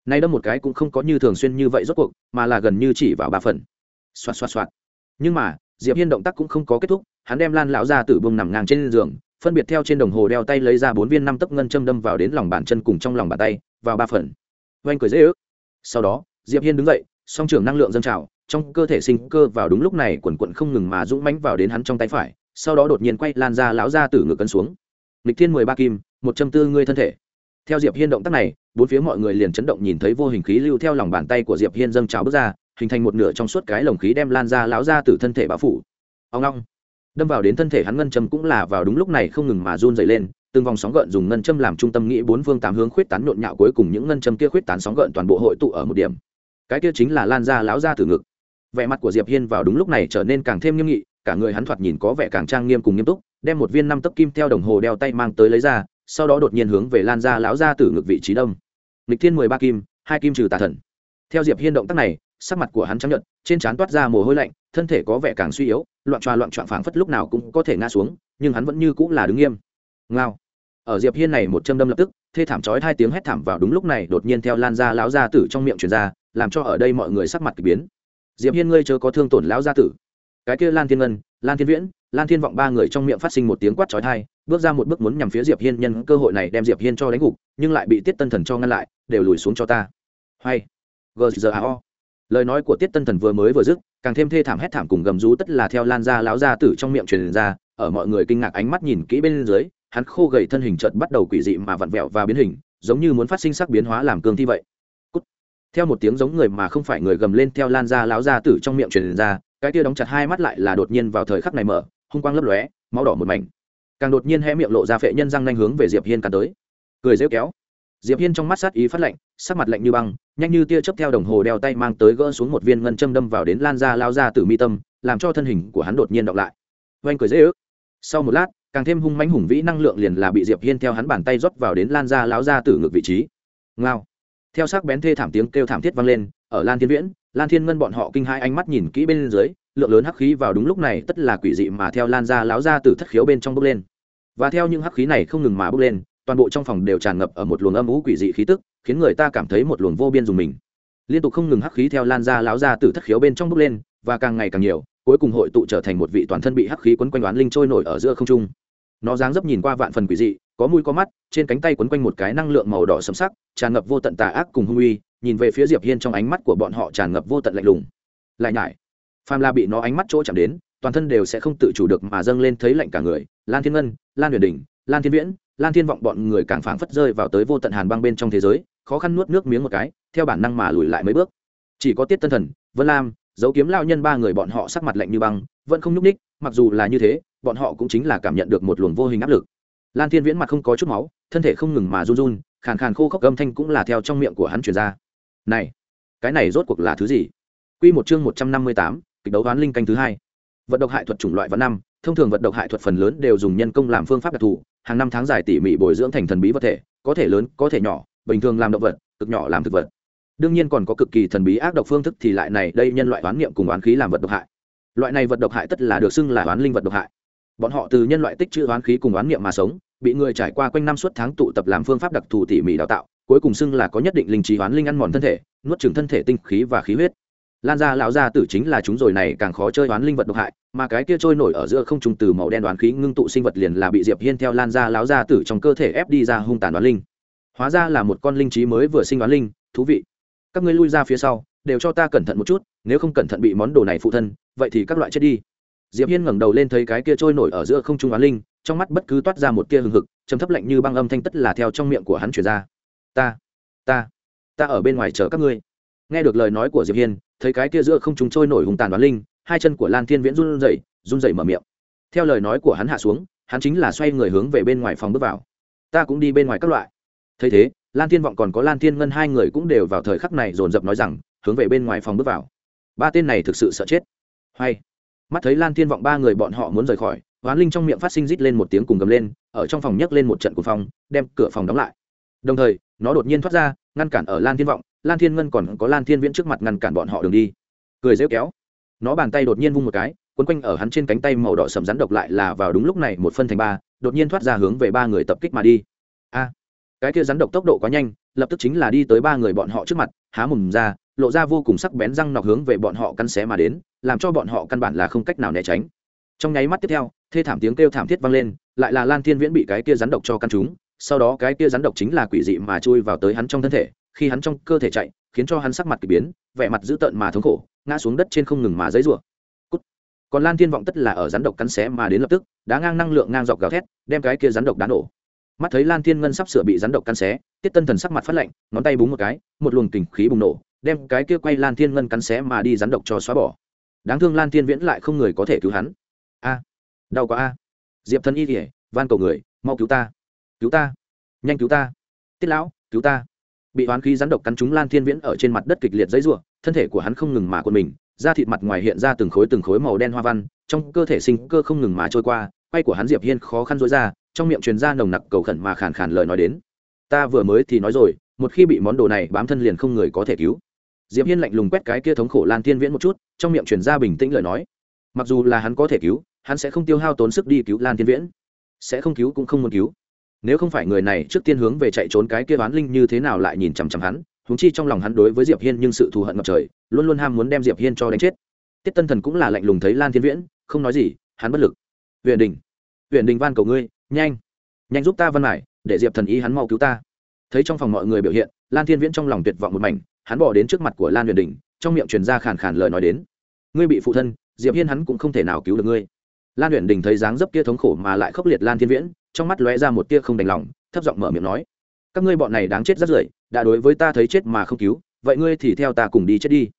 Nay đâm một cái cũng không có như thường xuyên như vậy rốt cuộc, mà là gần như chỉ vào ba phần. Xoạt xoạt xoạt. Nhưng mà, diệp hiên động tác cũng không có kết thúc, hắn đem lan lão ra từ bông nằm ngang trên giường phân biệt theo trên đồng hồ đeo tay lấy ra bốn viên năm tấc ngân châm đâm vào đến lòng bàn chân cùng trong lòng bàn tay, vào ba phần. Oanh cười dễ ước. Sau đó, diệp hiên đứng dậy, song trưởng năng lượng dâng trào, trong cơ thể sinh cơ vào đúng lúc này quần quận không ngừng mà dũng mãnh vào đến hắn trong tay phải, sau đó đột nhiên quay lan ra lão ra từ ngực cân xuống. Lịch thiên mười ba kim, một trăm tư ngươi thân thể. Theo diệp hiên động tác này, bốn phía mọi người liền chấn động nhìn thấy vô hình khí lưu theo lòng bàn tay của diệp hiên dâng trào bước ra, hình thành một nửa trong suốt cái lồng khí đem lan ra lão ra từ thân thể bão phủ. Ông long đâm vào đến thân thể hắn ngân châm cũng là vào đúng lúc này không ngừng mà run dày lên, từng vòng sóng gợn dùng ngân châm làm trung tâm nghĩ bốn phương tám hướng khuyết tán nhộn nhạo cuối cùng những ngân châm kia khuyết tán sóng gợn toàn bộ hội tụ ở một điểm. Cái kia chính là lan ra lão ra từ ngực. Vẻ mặt của diệp hiên vào đúng lúc này trở nên càng thêm nghiêm nghị, cả người hắn thoạt nhìn có vẻ càng trang nghiêm cùng nghiêm túc, đem một viên năm tấc kim theo đồng hồ đeo tay mang tới lấy ra, sau đó đột nhiên hướng về lan ra lão ra từ ngực vị trí đông lịch thiên mười ba kim, hai kim trừ tà thần. Theo diệp hiên động tác này, sắc mặt của hắn chấp nhận trên trán toát ra mồ hôi lạnh, thân thể có vẻ càng suy yếu, loạn tròa loạn trọn phảng phất lúc nào cũng có thể ngã xuống, nhưng hắn vẫn như cũng là đứng nghiêm. Ngao. Ở diệp hiên này một châm đâm lập tức, thê thảm chói hai tiếng hét thảm vào đúng lúc này đột nhiên theo lan ra lão gia tử trong miệng truyền ra, làm cho ở đây mọi người sắc mặt kỳ biến. Diệp hiên ngươi chớ có thương tổn lão gia tử. Cái kia lan thiên ngân, lan thiên viễn, lan thiên vọng ba người trong miệng phát sinh một tiếng quát chói tai, bước ra một bước muốn nhằm phía diệp hiên nhân cơ hội này đem diệp hiên cho đánh gục, nhưng lại bị tiết tân thần cho ngăn lại, đều lùi xuống cho ta. Hay. Gzao lời nói của tiết tân thần vừa mới vừa dứt, càng thêm thê thảm hét thảm cùng gầm rú tất là theo lan ra Láo gia tử trong miệng truyền ra, ở mọi người kinh ngạc ánh mắt nhìn kỹ bên dưới, hắn khô gầy thân hình chợt bắt đầu quỷ dị mà vặn vẹo và biến hình, giống như muốn phát sinh sắc biến hóa làm cương thi vậy. Cút. theo một tiếng giống người mà không phải người gầm lên theo lan ra Láo gia tử trong miệng truyền ra, cái tia đóng chặt hai mắt lại là đột nhiên vào thời khắc này mở, hung quang lấp lóe, máu đỏ một mảnh. Càng đột nhiên hé miệng lộ ra phệ nhân răng nhanh hướng về diệp hiên cắn tới. Cười rêu kéo diệp hiên trong mắt sát ý phát lạnh, sắc mặt lạnh như băng, nhanh như tia chớp theo đồng hồ đeo tay mang tới gỡ xuống một viên ngân châm đâm vào đến lan ra lao ra từ mi tâm, làm cho thân hình của hắn đột nhiên đọc lại. Oanh cười dễ ước. Sau một lát, càng thêm hung mãnh hùng vĩ năng lượng liền là bị diệp hiên theo hắn bàn tay rót vào đến lan ra láo ra từ ngược vị trí. Ngao. Theo sắc bén thê thảm tiếng kêu thảm thiết vang lên, ở lan thiên viễn, lan thiên ngân bọn họ kinh hai ánh mắt nhìn kỹ bên dưới, lượng lớn hắc khí vào đúng lúc này tất là quỷ dị mà theo lan ra láo ra từ thất khiếu bên trong bốc lên. Và theo những hắc khí này không ngừng mà bốc lên toàn bộ trong phòng đều tràn ngập ở một luồng âm ú quỷ dị khí tức, khiến người ta cảm thấy một luồng vô biên dùng mình. Liên tục không ngừng hắc khí theo lan ra láo ra từ thất khiếu bên trong bốc lên, và càng ngày càng nhiều, cuối cùng hội tụ trở thành một vị toàn thân bị hắc khí quấn quanh đoán linh trôi nổi ở giữa không trung. Nó dáng dấp nhìn qua vạn phần quỷ dị, có mũi có mắt, trên cánh tay quấn quanh một cái năng lượng màu đỏ sẫm sắc, tràn ngập vô tận tà ác cùng hung uy, nhìn về phía diệp hiên trong ánh mắt của bọn họ tràn ngập vô tận lạnh lùng. Lại nhải, phàm la bị nó ánh mắt chỗ chạm đến, toàn thân đều sẽ không tự chủ được mà dâng lên thấy lạnh cả người. Lan thiên ngân, lan huyền đình, lan thiên viễn lan thiên vọng bọn người càng phảng phất rơi vào tới vô tận hàn băng bên trong thế giới khó khăn nuốt nước miếng một cái theo bản năng mà lùi lại mấy bước. Chỉ có tiết tân thần vân lam dấu kiếm lao nhân ba người bọn họ sắc mặt lạnh như băng vẫn không nhúc ních mặc dù là như thế bọn họ cũng chính là cảm nhận được một luồng vô hình áp lực. Lan thiên viễn mặt không có chút máu thân thể không ngừng mà run run khàn khàn khô khốc âm thanh cũng là theo trong miệng của hắn truyền ra. Này cái này rốt cuộc là thứ gì? Quy một chương một trăm năm mươi tám, kịch đấu đoán linh canh thứ hai. Vận độc hại thuật chủng loại vạn năm, thông thường vật độc hại thuật phần lớn đều dùng nhân công làm phương pháp đặc thù, hàng năm tháng dài tỉ mỉ bồi dưỡng thành thần bí vật thể, có thể lớn, có thể nhỏ, bình thường làm động vật, cực nhỏ làm thực vật. Đương nhiên còn có cực kỳ thần bí ác độc phương thức thì lại này đây nhân loại oán niệm cùng oán khí làm vật độc hại. Loại này vật độc hại tất là được xưng là oán linh vật độc hại. Bọn họ từ nhân loại tích trữ oán khí cùng oán niệm mà sống, bị người trải qua quanh năm suốt tháng tụ tập làm phương pháp đặc thù tỉ mỉ đào tạo, cuối cùng xưng là có nhất định linh trí oán linh ăn mòn thân thể, nuốt chửng thân thể tinh khí và khí huyết lan ra lão gia tử chính là chúng rồi này càng khó chơi oán linh vật độc hại mà cái kia trôi nổi ở giữa không trùng từ màu đen đoán khí ngưng tụ sinh vật liền là bị diệp hiên theo lan ra lão ra tử trong cơ thể ép đi ra hung tàn đoán linh. Hóa ra là một con linh trí mới vừa sinh đoán linh, thú vị. Các ngươi lui ra phía sau, đều cho ta cẩn thận một chút, nếu không cẩn thận bị món đồ này phụ thân, vậy thì các loại chết đi. Diệp hiên ngẩng đầu lên thấy cái kia trôi nổi ở giữa không trung đoán linh, trong mắt bất cứ toát ra một tia hừng hực, trầm thấp lạnh như băng âm thanh tất là theo trong miệng của hắn truyền ra. Ta ta ta ở bên ngoài chờ các ngươi. Nghe được lời nói của diệp hiên, thấy cái kia giữa không trung trôi nổi hùng tàn đoán linh hai chân của lan thiên viễn run rẩy run rẩy mở miệng. Theo lời nói của hắn hạ xuống hắn chính là xoay người hướng về bên ngoài phòng bước vào. Ta cũng đi bên ngoài các loại. Thấy thế lan thiên vọng còn có lan thiên ngân hai người cũng đều vào thời khắc này dồn dập nói rằng hướng về bên ngoài phòng bước vào. Ba tên này thực sự sợ chết. Hay. Mắt thấy lan thiên vọng ba người bọn họ muốn rời khỏi hoán linh trong miệng phát sinh rít lên một tiếng cùng gầm lên ở trong phòng nhấc lên một trận cuồng phòng, đem cửa phòng đóng lại. Đồng thời nó đột nhiên thoát ra ngăn cản ở lan thiên vọng lan thiên ngân còn có lan thiên viễn trước mặt ngăn cản bọn họ đường đi. Cười rêu kéo nó bàn tay đột nhiên vung một cái, quấn quanh ở hắn trên cánh tay màu đỏ sầm rắn độc lại là vào đúng lúc này một phân thành ba, đột nhiên thoát ra hướng về ba người tập kích mà đi. A! Cái kia rắn độc tốc độ quá nhanh, lập tức chính là đi tới ba người bọn họ trước mặt, há mồm ra, lộ ra vô cùng sắc bén răng nọc hướng về bọn họ căn xé mà đến, làm cho bọn họ căn bản là không cách nào né tránh. Trong nháy mắt tiếp theo, thê thảm tiếng kêu thảm thiết vang lên, lại là lan thiên viễn bị cái kia rắn độc cho căn chúng sau đó cái kia rắn độc chính là quỷ dị mà chui vào tới hắn trong thân thể, khi hắn trong cơ thể chạy khiến cho hắn sắc mặt kỳ biến, vẻ mặt dữ tợn mà thống khổ, ngã xuống đất trên không ngừng mà dãy rủa. Còn lan thiên vọng tất là ở rắn độc cắn xé mà đến lập tức đã ngang năng lượng ngang dọc gào thét, đem cái kia rắn độc đá nổ. Mắt thấy lan thiên ngân sắp sửa bị rắn độc cắn xé, tiết tân thần sắc mặt phát lạnh, ngón tay búng một cái, một luồng kình khí bùng nổ, đem cái kia quay lan thiên ngân cắn xé mà đi rắn độc cho xóa bỏ. Đáng thương lan thiên viễn lại không người có thể cứu hắn. A. Đau quá a. Diệp thân y kỉa van cầu người, mau cứu ta. Cứu ta. Nhanh cứu ta. Tiết lão, cứu ta bị hoán khí rắn độc cắn trúng lan thiên viễn ở trên mặt đất kịch liệt dãy rủa, thân thể của hắn không ngừng mà quần mình da thịt mặt ngoài hiện ra từng khối từng khối màu đen hoa văn trong cơ thể sinh cơ không ngừng mà trôi qua quay của hắn diệp hiên khó khăn dối ra trong miệng truyền ra nồng nặc cầu khẩn mà khàn khàn lời nói đến. Ta vừa mới thì nói rồi một khi bị món đồ này bám thân liền không người có thể cứu. Diệp hiên lạnh lùng quét cái kia thống khổ lan thiên viễn một chút trong miệng truyền ra bình tĩnh lời nói. Mặc dù là hắn có thể cứu hắn sẽ không tiêu hao tốn sức đi cứu lan thiên viễn sẽ không cứu cũng không muốn cứu nếu không phải người này trước tiên hướng về chạy trốn cái kia oán linh như thế nào lại nhìn chằm chằm hắn húng chi trong lòng hắn đối với diệp hiên nhưng sự thù hận ngập trời, luôn luôn ham muốn đem diệp hiên cho đánh chết. Tiết tân thần cũng là lạnh lùng thấy lan thiên viễn, không nói gì, hắn bất lực. Huyện đình huyện đình van cầu ngươi, nhanh nhanh giúp ta văn mải, để diệp thần ý hắn mau cứu ta. Thấy trong phòng mọi người biểu hiện, lan thiên viễn trong lòng tuyệt vọng một mảnh, hắn bỏ đến trước mặt của lan huyền đình, trong miệng truyền ra khàn khàn lời nói đến. Ngươi bị phụ thân, diệp hiên hắn cũng không thể nào cứu được ngươi. Lan huyền đình thấy dáng dấp kia thống khổ mà lại khốc liệt lan thiên viễn trong mắt lóe ra một tia không đành lòng, thấp giọng mở miệng nói, các ngươi bọn này đáng chết rất rưởi đã đối với ta thấy chết mà không cứu, vậy ngươi thì theo ta cùng đi chết đi.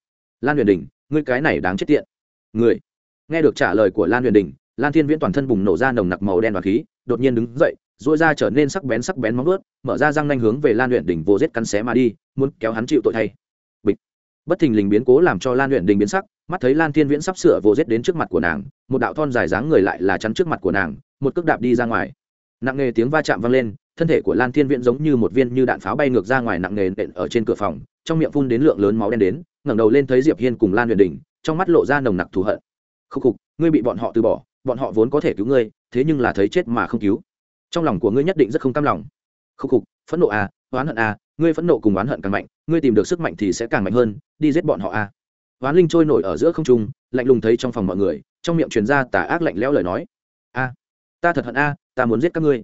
Lan huyền đình, ngươi cái này đáng chết tiện. Người nghe được trả lời của lan huyền đình, lan thiên viễn toàn thân bùng nổ ra nồng nặc màu đen và khí, đột nhiên đứng dậy dội ra trở nên sắc bén sắc bén móng ướt mở ra răng nanh hướng về lan Huyền Đình vô giết cắn xé mà đi, muốn kéo hắn chịu tội thay. Bịch. Bất thình lình biến cố làm cho lan Huyền đình biến sắc, mắt thấy lan thiên viễn sắp sửa vô giết đến trước mặt của nàng, một đạo thon dài dáng người lại là chắn trước mặt của nàng, một cước đạp đi ra ngoài nặng nề tiếng va chạm vang lên, thân thể của lan thiên viễn giống như một viên như đạn pháo bay ngược ra ngoài nặng nề nện ở trên cửa phòng, trong miệng phun đến lượng lớn máu đen đến, ngẩng đầu lên thấy diệp hiên cùng lan huyền đình, trong mắt lộ ra nồng nặc thù hận. Khúc khục, ngươi bị bọn họ từ bỏ, bọn họ vốn có thể cứu ngươi, thế nhưng là thấy chết mà không cứu. Trong lòng của ngươi nhất định rất không cam lòng. Khúc khục, phẫn nộ à oán hận à ngươi phẫn nộ cùng oán hận càng mạnh, ngươi tìm được sức mạnh thì sẽ càng mạnh hơn, đi giết bọn họ à. Oán linh trôi nổi ở giữa không trung, lạnh lùng thấy trong phòng mọi người, trong miệng truyền ra tà ác lạnh lẽo lời nói. A ta thật hận a, ta muốn giết các ngươi.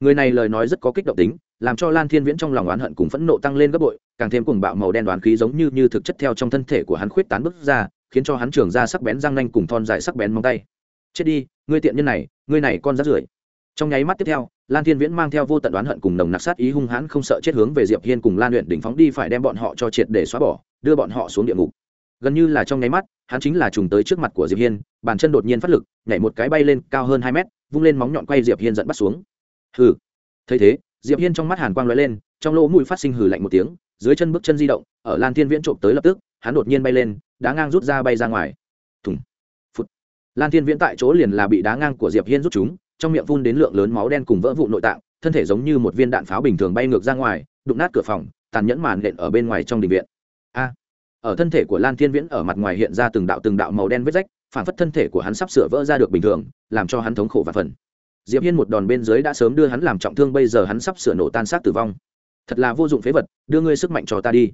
Người này lời nói rất có kích động tính, làm cho lan thiên viễn trong lòng oán hận cùng phẫn nộ tăng lên gấp bội, càng thêm cùng bạo màu đen đoán khí giống như như thực chất theo trong thân thể của hắn khuyết tán bứt ra, khiến cho hắn trường ra sắc bén răng nanh cùng thon dài sắc bén móng tay. Chết đi, ngươi tiện nhân này, ngươi này con rát rưởi. Trong nháy mắt tiếp theo, lan thiên viễn mang theo vô tận đoán hận cùng nồng nặc sát ý hung hãn không sợ chết hướng về diệp hiên cùng lan luyện đỉnh phóng đi phải đem bọn họ cho triệt để xóa bỏ, đưa bọn họ xuống địa ngục. Gần như là trong nháy mắt, hắn chính là trùng tới trước mặt của diệp hiên, bàn chân đột nhiên phát lực, nhảy một cái bay lên cao hơn hai mét vung lên móng nhọn quay diệp hiên dẫn bắt xuống. Hừ. Thấy thế, diệp hiên trong mắt hàn quang lóe lên, trong lỗ mũi phát sinh hừ lạnh một tiếng, dưới chân bước chân di động, ở lan thiên viễn trộm tới lập tức, hắn đột nhiên bay lên, đá ngang rút ra bay ra ngoài. Thùng. Phút lan thiên viễn tại chỗ liền là bị đá ngang của diệp hiên rút chúng, trong miệng phun đến lượng lớn máu đen cùng vỡ vụ nội tạng, thân thể giống như một viên đạn pháo bình thường bay ngược ra ngoài, đụng nát cửa phòng, tàn nhẫn màn nện ở bên ngoài trong đình viện. A. Ở thân thể của lan thiên viễn ở mặt ngoài hiện ra từng đạo từng đạo màu đen vết rách phản phất thân thể của hắn sắp sửa vỡ ra được bình thường, làm cho hắn thống khổ và phần. Diệp hiên một đòn bên dưới đã sớm đưa hắn làm trọng thương, bây giờ hắn sắp sửa nổ tan xác tử vong. Thật là vô dụng phế vật, đưa ngươi sức mạnh cho ta đi.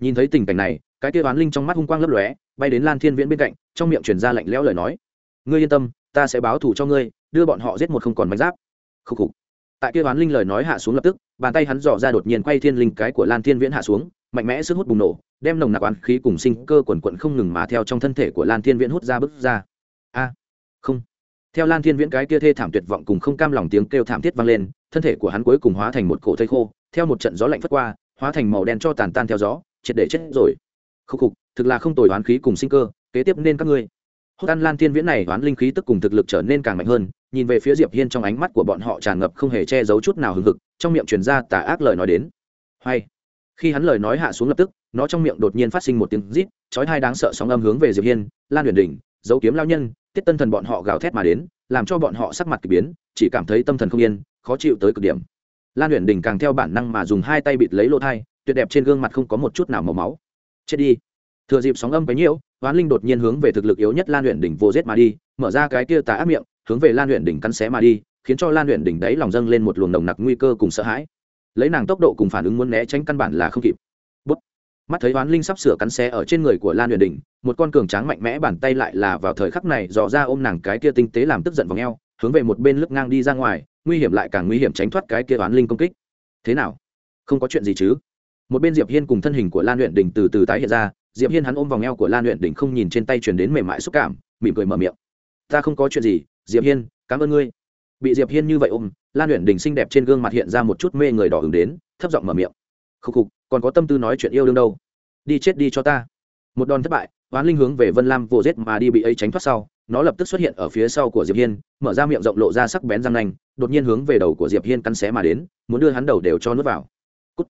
Nhìn thấy tình cảnh này, cái kia oán linh trong mắt hung quang lấp lóe, bay đến lan thiên viễn bên cạnh, trong miệng truyền ra lạnh lẽo lời nói. Ngươi yên tâm, ta sẽ báo thù cho ngươi, đưa bọn họ giết một không còn mảnh giáp. Khúc khục. Tại kia oán linh lời nói hạ xuống lập tức, bàn tay hắn dò ra đột nhiên quay thiên linh cái của lan thiên viễn hạ xuống, mạnh mẽ sức hút bùng nổ đem nồng nặc oán khí cùng sinh cơ quần quận không ngừng mà theo trong thân thể của lan thiên viễn hút ra bước ra. A, không. Theo lan thiên viễn cái kia thê thảm tuyệt vọng cùng không cam lòng tiếng kêu thảm thiết vang lên, thân thể của hắn cuối cùng hóa thành một cổ thây khô, theo một trận gió lạnh phất qua, hóa thành màu đen cho tàn tan theo gió, triệt để chết rồi. Khúc khục, thực là không tồi oán khí cùng sinh cơ, kế tiếp nên các ngươi. Hốt ăn lan thiên viễn này, oán linh khí tức cùng thực lực trở nên càng mạnh hơn, nhìn về phía diệp hiên trong ánh mắt của bọn họ tràn ngập không hề che giấu chút nào hừng hực, trong miệng truyền ra tà ác lời nói đến. Hay khi hắn lời nói hạ xuống lập tức, nó trong miệng đột nhiên phát sinh một tiếng rít, chói hai đáng sợ sóng âm hướng về diệp hiên, lan huyền đỉnh dấu kiếm lao nhân, tiết tân thần bọn họ gào thét mà đến, làm cho bọn họ sắc mặt kỳ biến, chỉ cảm thấy tâm thần không yên, khó chịu tới cực điểm. Lan huyền đỉnh càng theo bản năng mà dùng hai tay bịt lấy lỗ thai, tuyệt đẹp trên gương mặt không có một chút nào màu máu. Chết đi. Thừa dịp sóng âm bấy nhiêu, hoán linh đột nhiên hướng về thực lực yếu nhất lan Huyền đỉnh vô giết mà đi, mở ra cái kia tà ác miệng, hướng về lan Huyền đỉnh cắn xé mà đi, khiến cho lan Huyền đỉnh đấy lòng dâng lên một luồng nồng nặc nguy cơ cùng sợ hãi lấy nàng tốc độ cùng phản ứng muốn né tránh căn bản là không kịp. Bút. mắt thấy oán linh sắp sửa cắn xe ở trên người của lan luyện đỉnh một con cường tráng mạnh mẽ bàn tay lại là vào thời khắc này dò ra ôm nàng cái kia tinh tế làm tức giận vào ngheo hướng về một bên lướt ngang đi ra ngoài, nguy hiểm lại càng nguy hiểm tránh thoát cái kia oán linh công kích. Thế nào? Không có chuyện gì chứ? Một bên diệp hiên cùng thân hình của lan luyện đỉnh từ từ tái hiện ra, diệp hiên hắn ôm vòng eo của lan luyện đỉnh không nhìn trên tay truyền đến mềm mại xúc cảm, mỉm cười mở miệng. Ta không có chuyện gì, diệp hiên, cảm ơn ngươi bị diệp hiên như vậy ôm, lan luyện đỉnh xinh đẹp trên gương mặt hiện ra một chút mê người đỏ hứng đến, thấp giọng mở miệng. Khúc khục còn có tâm tư nói chuyện yêu đương đâu? Đi chết đi cho ta. Một đòn thất bại oán linh hướng về vân lam vồ giết mà đi bị ấy tránh thoát sau, nó lập tức xuất hiện ở phía sau của diệp hiên, mở ra miệng rộng lộ ra sắc bén răng nanh, đột nhiên hướng về đầu của diệp hiên cắn xé mà đến, muốn đưa hắn đầu đều cho nuốt vào. Cút.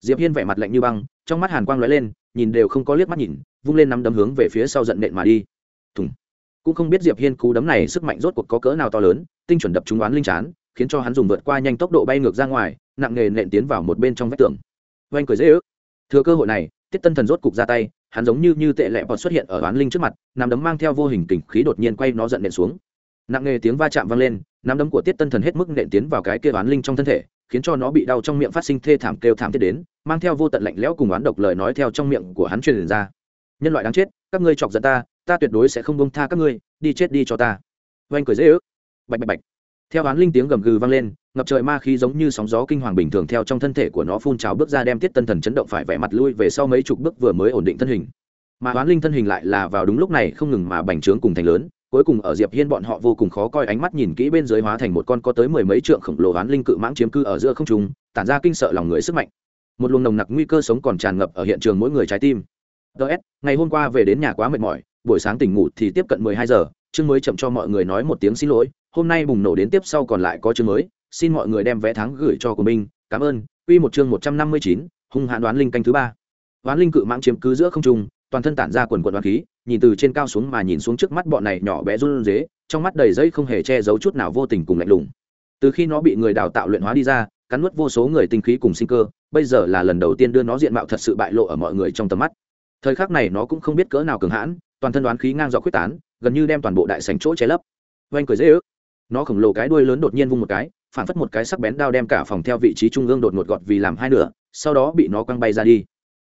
diệp hiên vẻ mặt lạnh như băng, trong mắt hàn quang lóe lên, nhìn đều không có liếc mắt nhìn, vung lên nắm đấm hướng về phía sau giận nện mà đi. Thùng. Cũng không biết diệp hiên cú đấm này sức mạnh rốt cuộc có cỡ nào to lớn tinh chuẩn đập trúng oán linh chán, khiến cho hắn dùng vượt qua nhanh tốc độ bay ngược ra ngoài, nặng nghề nện tiến vào một bên trong vách tường. Oanh cười dễ ước. Thừa cơ hội này, tiết tân thần rốt cục ra tay, hắn giống như như tệ lẹ bọt xuất hiện ở oán linh trước mặt, nắm đấm mang theo vô hình kình khí đột nhiên quay nó giận nện xuống. Nặng nghề tiếng va chạm vang lên, nắm đấm của tiết tân thần hết mức nện tiến vào cái kia oán linh trong thân thể, khiến cho nó bị đau trong miệng phát sinh thê thảm kêu thảm thiết đến, mang theo vô tận lạnh lẽo cùng oán độc lời nói theo trong miệng của hắn truyền ra. Nhân loại đáng chết, các ngươi chọc giận ta ta tuyệt đối sẽ không bông tha các ngươi, đi chết đi cho ta. Oanh cười dễ ước bạch bạch bạch. Theo oán linh tiếng gầm gừ vang lên, ngập trời ma khí giống như sóng gió kinh hoàng bình thường theo trong thân thể của nó phun trào bước ra đem tiết tân thần chấn động phải vẻ mặt lui về sau mấy chục bước vừa mới ổn định thân hình. Mà oán linh thân hình lại là vào đúng lúc này không ngừng mà bành trướng cùng thành lớn, cuối cùng ở diệp hiên bọn họ vô cùng khó coi ánh mắt nhìn kỹ bên dưới hóa thành một con có tới mười mấy trượng khổng lồ oán linh cự mãng chiếm cư ở giữa không trung, tản ra kinh sợ lòng người sức mạnh. Một luồng nồng nặc nguy cơ sống còn tràn ngập ở hiện trường mỗi người trái tim. Ts ngày hôm qua về đến nhà quá mệt mỏi, buổi sáng tỉnh ngủ thì tiếp cận mười hai giờ chương mới chậm cho mọi người nói một tiếng xin lỗi, hôm nay bùng nổ đến tiếp sau còn lại có chương mới, xin mọi người đem vé tháng gửi cho của mình, cảm ơn, Quy một chương một trăm năm mươi chín, hung hãn đoán linh canh thứ ba. Đoán linh cự mãng chiếm cứ giữa không trung, toàn thân tản ra quần quần đoán khí, nhìn từ trên cao xuống mà nhìn xuống trước mắt bọn này nhỏ bé run rế, trong mắt đầy dây không hề che giấu chút nào vô tình cùng lạnh lùng. Từ khi nó bị người đào tạo luyện hóa đi ra, cắn nuốt vô số người tinh khí cùng sinh cơ, bây giờ là lần đầu tiên đưa nó diện mạo thật sự bại lộ ở mọi người trong tầm mắt. Thời khắc này nó cũng không biết cỡ nào cường hãn, toàn thân đoán khí ngang dọc quyết tán gần như đem toàn bộ đại sành chỗ che lấp. Oanh cười dễ ước. Nó khổng lồ cái đuôi lớn đột nhiên vung một cái, phản phất một cái sắc bén đao đem cả phòng theo vị trí trung ương đột ngột gọt vì làm hai nửa, sau đó bị nó quăng bay ra đi.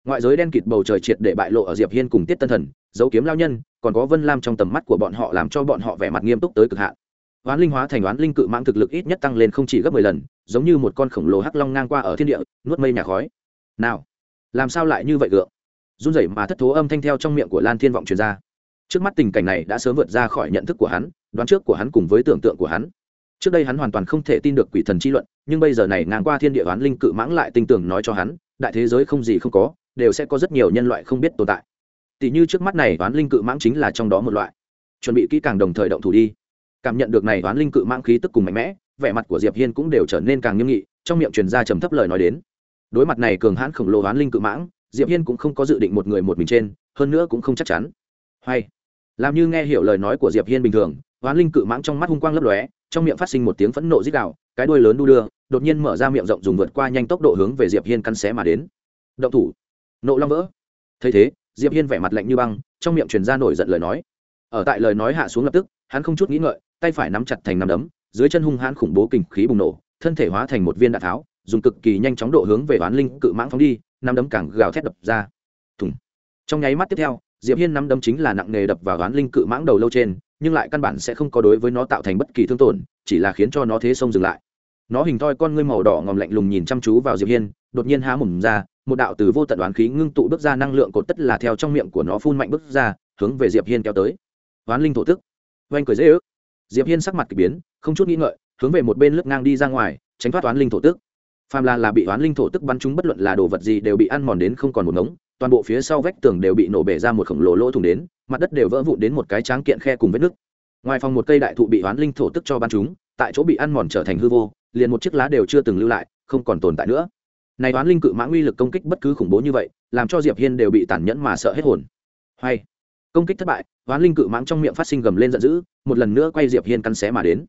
Ngoại giới đen kịt bầu trời triệt để bại lộ ở diệp hiên cùng tiết tân thần dấu kiếm lao nhân, còn có vân lam trong tầm mắt của bọn họ làm cho bọn họ vẻ mặt nghiêm túc tới cực hạn. Oán linh hóa thành oán linh cự mãng thực lực ít nhất tăng lên không chỉ gấp mười lần, giống như một con khổng lồ hắc long ngang qua ở thiên địa, nuốt mây nhà khói. Nào, làm sao lại như vậy gượng? Run rẩy mà thất thố âm thanh theo trong miệng của lan thiên vọng truyền ra trước mắt tình cảnh này đã sớm vượt ra khỏi nhận thức của hắn, đoán trước của hắn cùng với tưởng tượng của hắn. Trước đây hắn hoàn toàn không thể tin được quỷ thần chi luận, nhưng bây giờ này ngang qua thiên địa oán linh cự mãng lại tinh tưởng nói cho hắn, đại thế giới không gì không có, đều sẽ có rất nhiều nhân loại không biết tồn tại. Tỷ như trước mắt này oán linh cự mãng chính là trong đó một loại. Chuẩn bị kỹ càng đồng thời động thủ đi. Cảm nhận được này oán linh cự mãng khí tức cùng mạnh mẽ, vẻ mặt của diệp hiên cũng đều trở nên càng nghiêm nghị, trong miệng truyền ra trầm thấp lời nói đến. Đối mặt này cường hãn khổng lồ oán linh cự mãng, diệp hiên cũng không có dự định một người một mình trên, hơn nữa cũng không chắc chắn. Hay làm như nghe hiểu lời nói của diệp hiên bình thường oán linh cự mãng trong mắt hung quang lấp lóe, trong miệng phát sinh một tiếng phẫn nộ rít gào, cái đuôi lớn đu đưa, đột nhiên mở ra miệng rộng dùng vượt qua nhanh tốc độ hướng về diệp hiên căn xé mà đến. Động thủ. Nộ long vỡ. Thấy thế, diệp hiên vẻ mặt lạnh như băng, trong miệng truyền ra nổi giận lời nói. Ở tại lời nói hạ xuống lập tức, hắn không chút nghĩ ngợi, tay phải nắm chặt thành nắm đấm, dưới chân hung hãn khủng bố kình khí bùng nổ, thân thể hóa thành một viên đạn tháo, dùng cực kỳ nhanh chóng độ hướng về oán linh cự mãng phóng đi, nắm đấm càng gào thét đập ra. Thùng. Trong nháy mắt tiếp theo diệp hiên nắm đấm chính là nặng nề đập vào đoán linh cự mãng đầu lâu trên, nhưng lại căn bản sẽ không có đối với nó tạo thành bất kỳ thương tổn, chỉ là khiến cho nó thế sông dừng lại. Nó hình thoi con ngươi màu đỏ ngòm lạnh lùng nhìn chăm chú vào diệp hiên, đột nhiên há mồm ra, một đạo từ vô tận đoán khí ngưng tụ bước ra năng lượng cột tất là theo trong miệng của nó phun mạnh bước ra, hướng về diệp hiên kéo tới. Oán linh thổ tức. Oanh cười dễ ước. Diệp hiên sắc mặt kỳ biến, không chút nghĩ ngợi, hướng về một bên lướt ngang đi ra ngoài, tránh thoát oán linh thổ tức. Phàm là là bị oán linh thổ tức bắn chúng bất luận là đồ vật gì đều bị ăn mòn đến không còn một ngống toàn bộ phía sau vách tường đều bị nổ bể ra một khổng lồ lỗ thủng đến, mặt đất đều vỡ vụn đến một cái tráng kiện khe cùng vết nứt. Ngoài phòng một cây đại thụ bị hoán linh thổ tức cho ban chúng tại chỗ bị ăn mòn trở thành hư vô, liền một chiếc lá đều chưa từng lưu lại, không còn tồn tại nữa. Này hoán linh cự mãng uy lực công kích bất cứ khủng bố như vậy, làm cho diệp hiên đều bị tàn nhẫn mà sợ hết hồn. Hay. Công kích thất bại, hoán linh cự mãng trong miệng phát sinh gầm lên giận dữ, một lần nữa quay diệp hiên căn xé mà đến.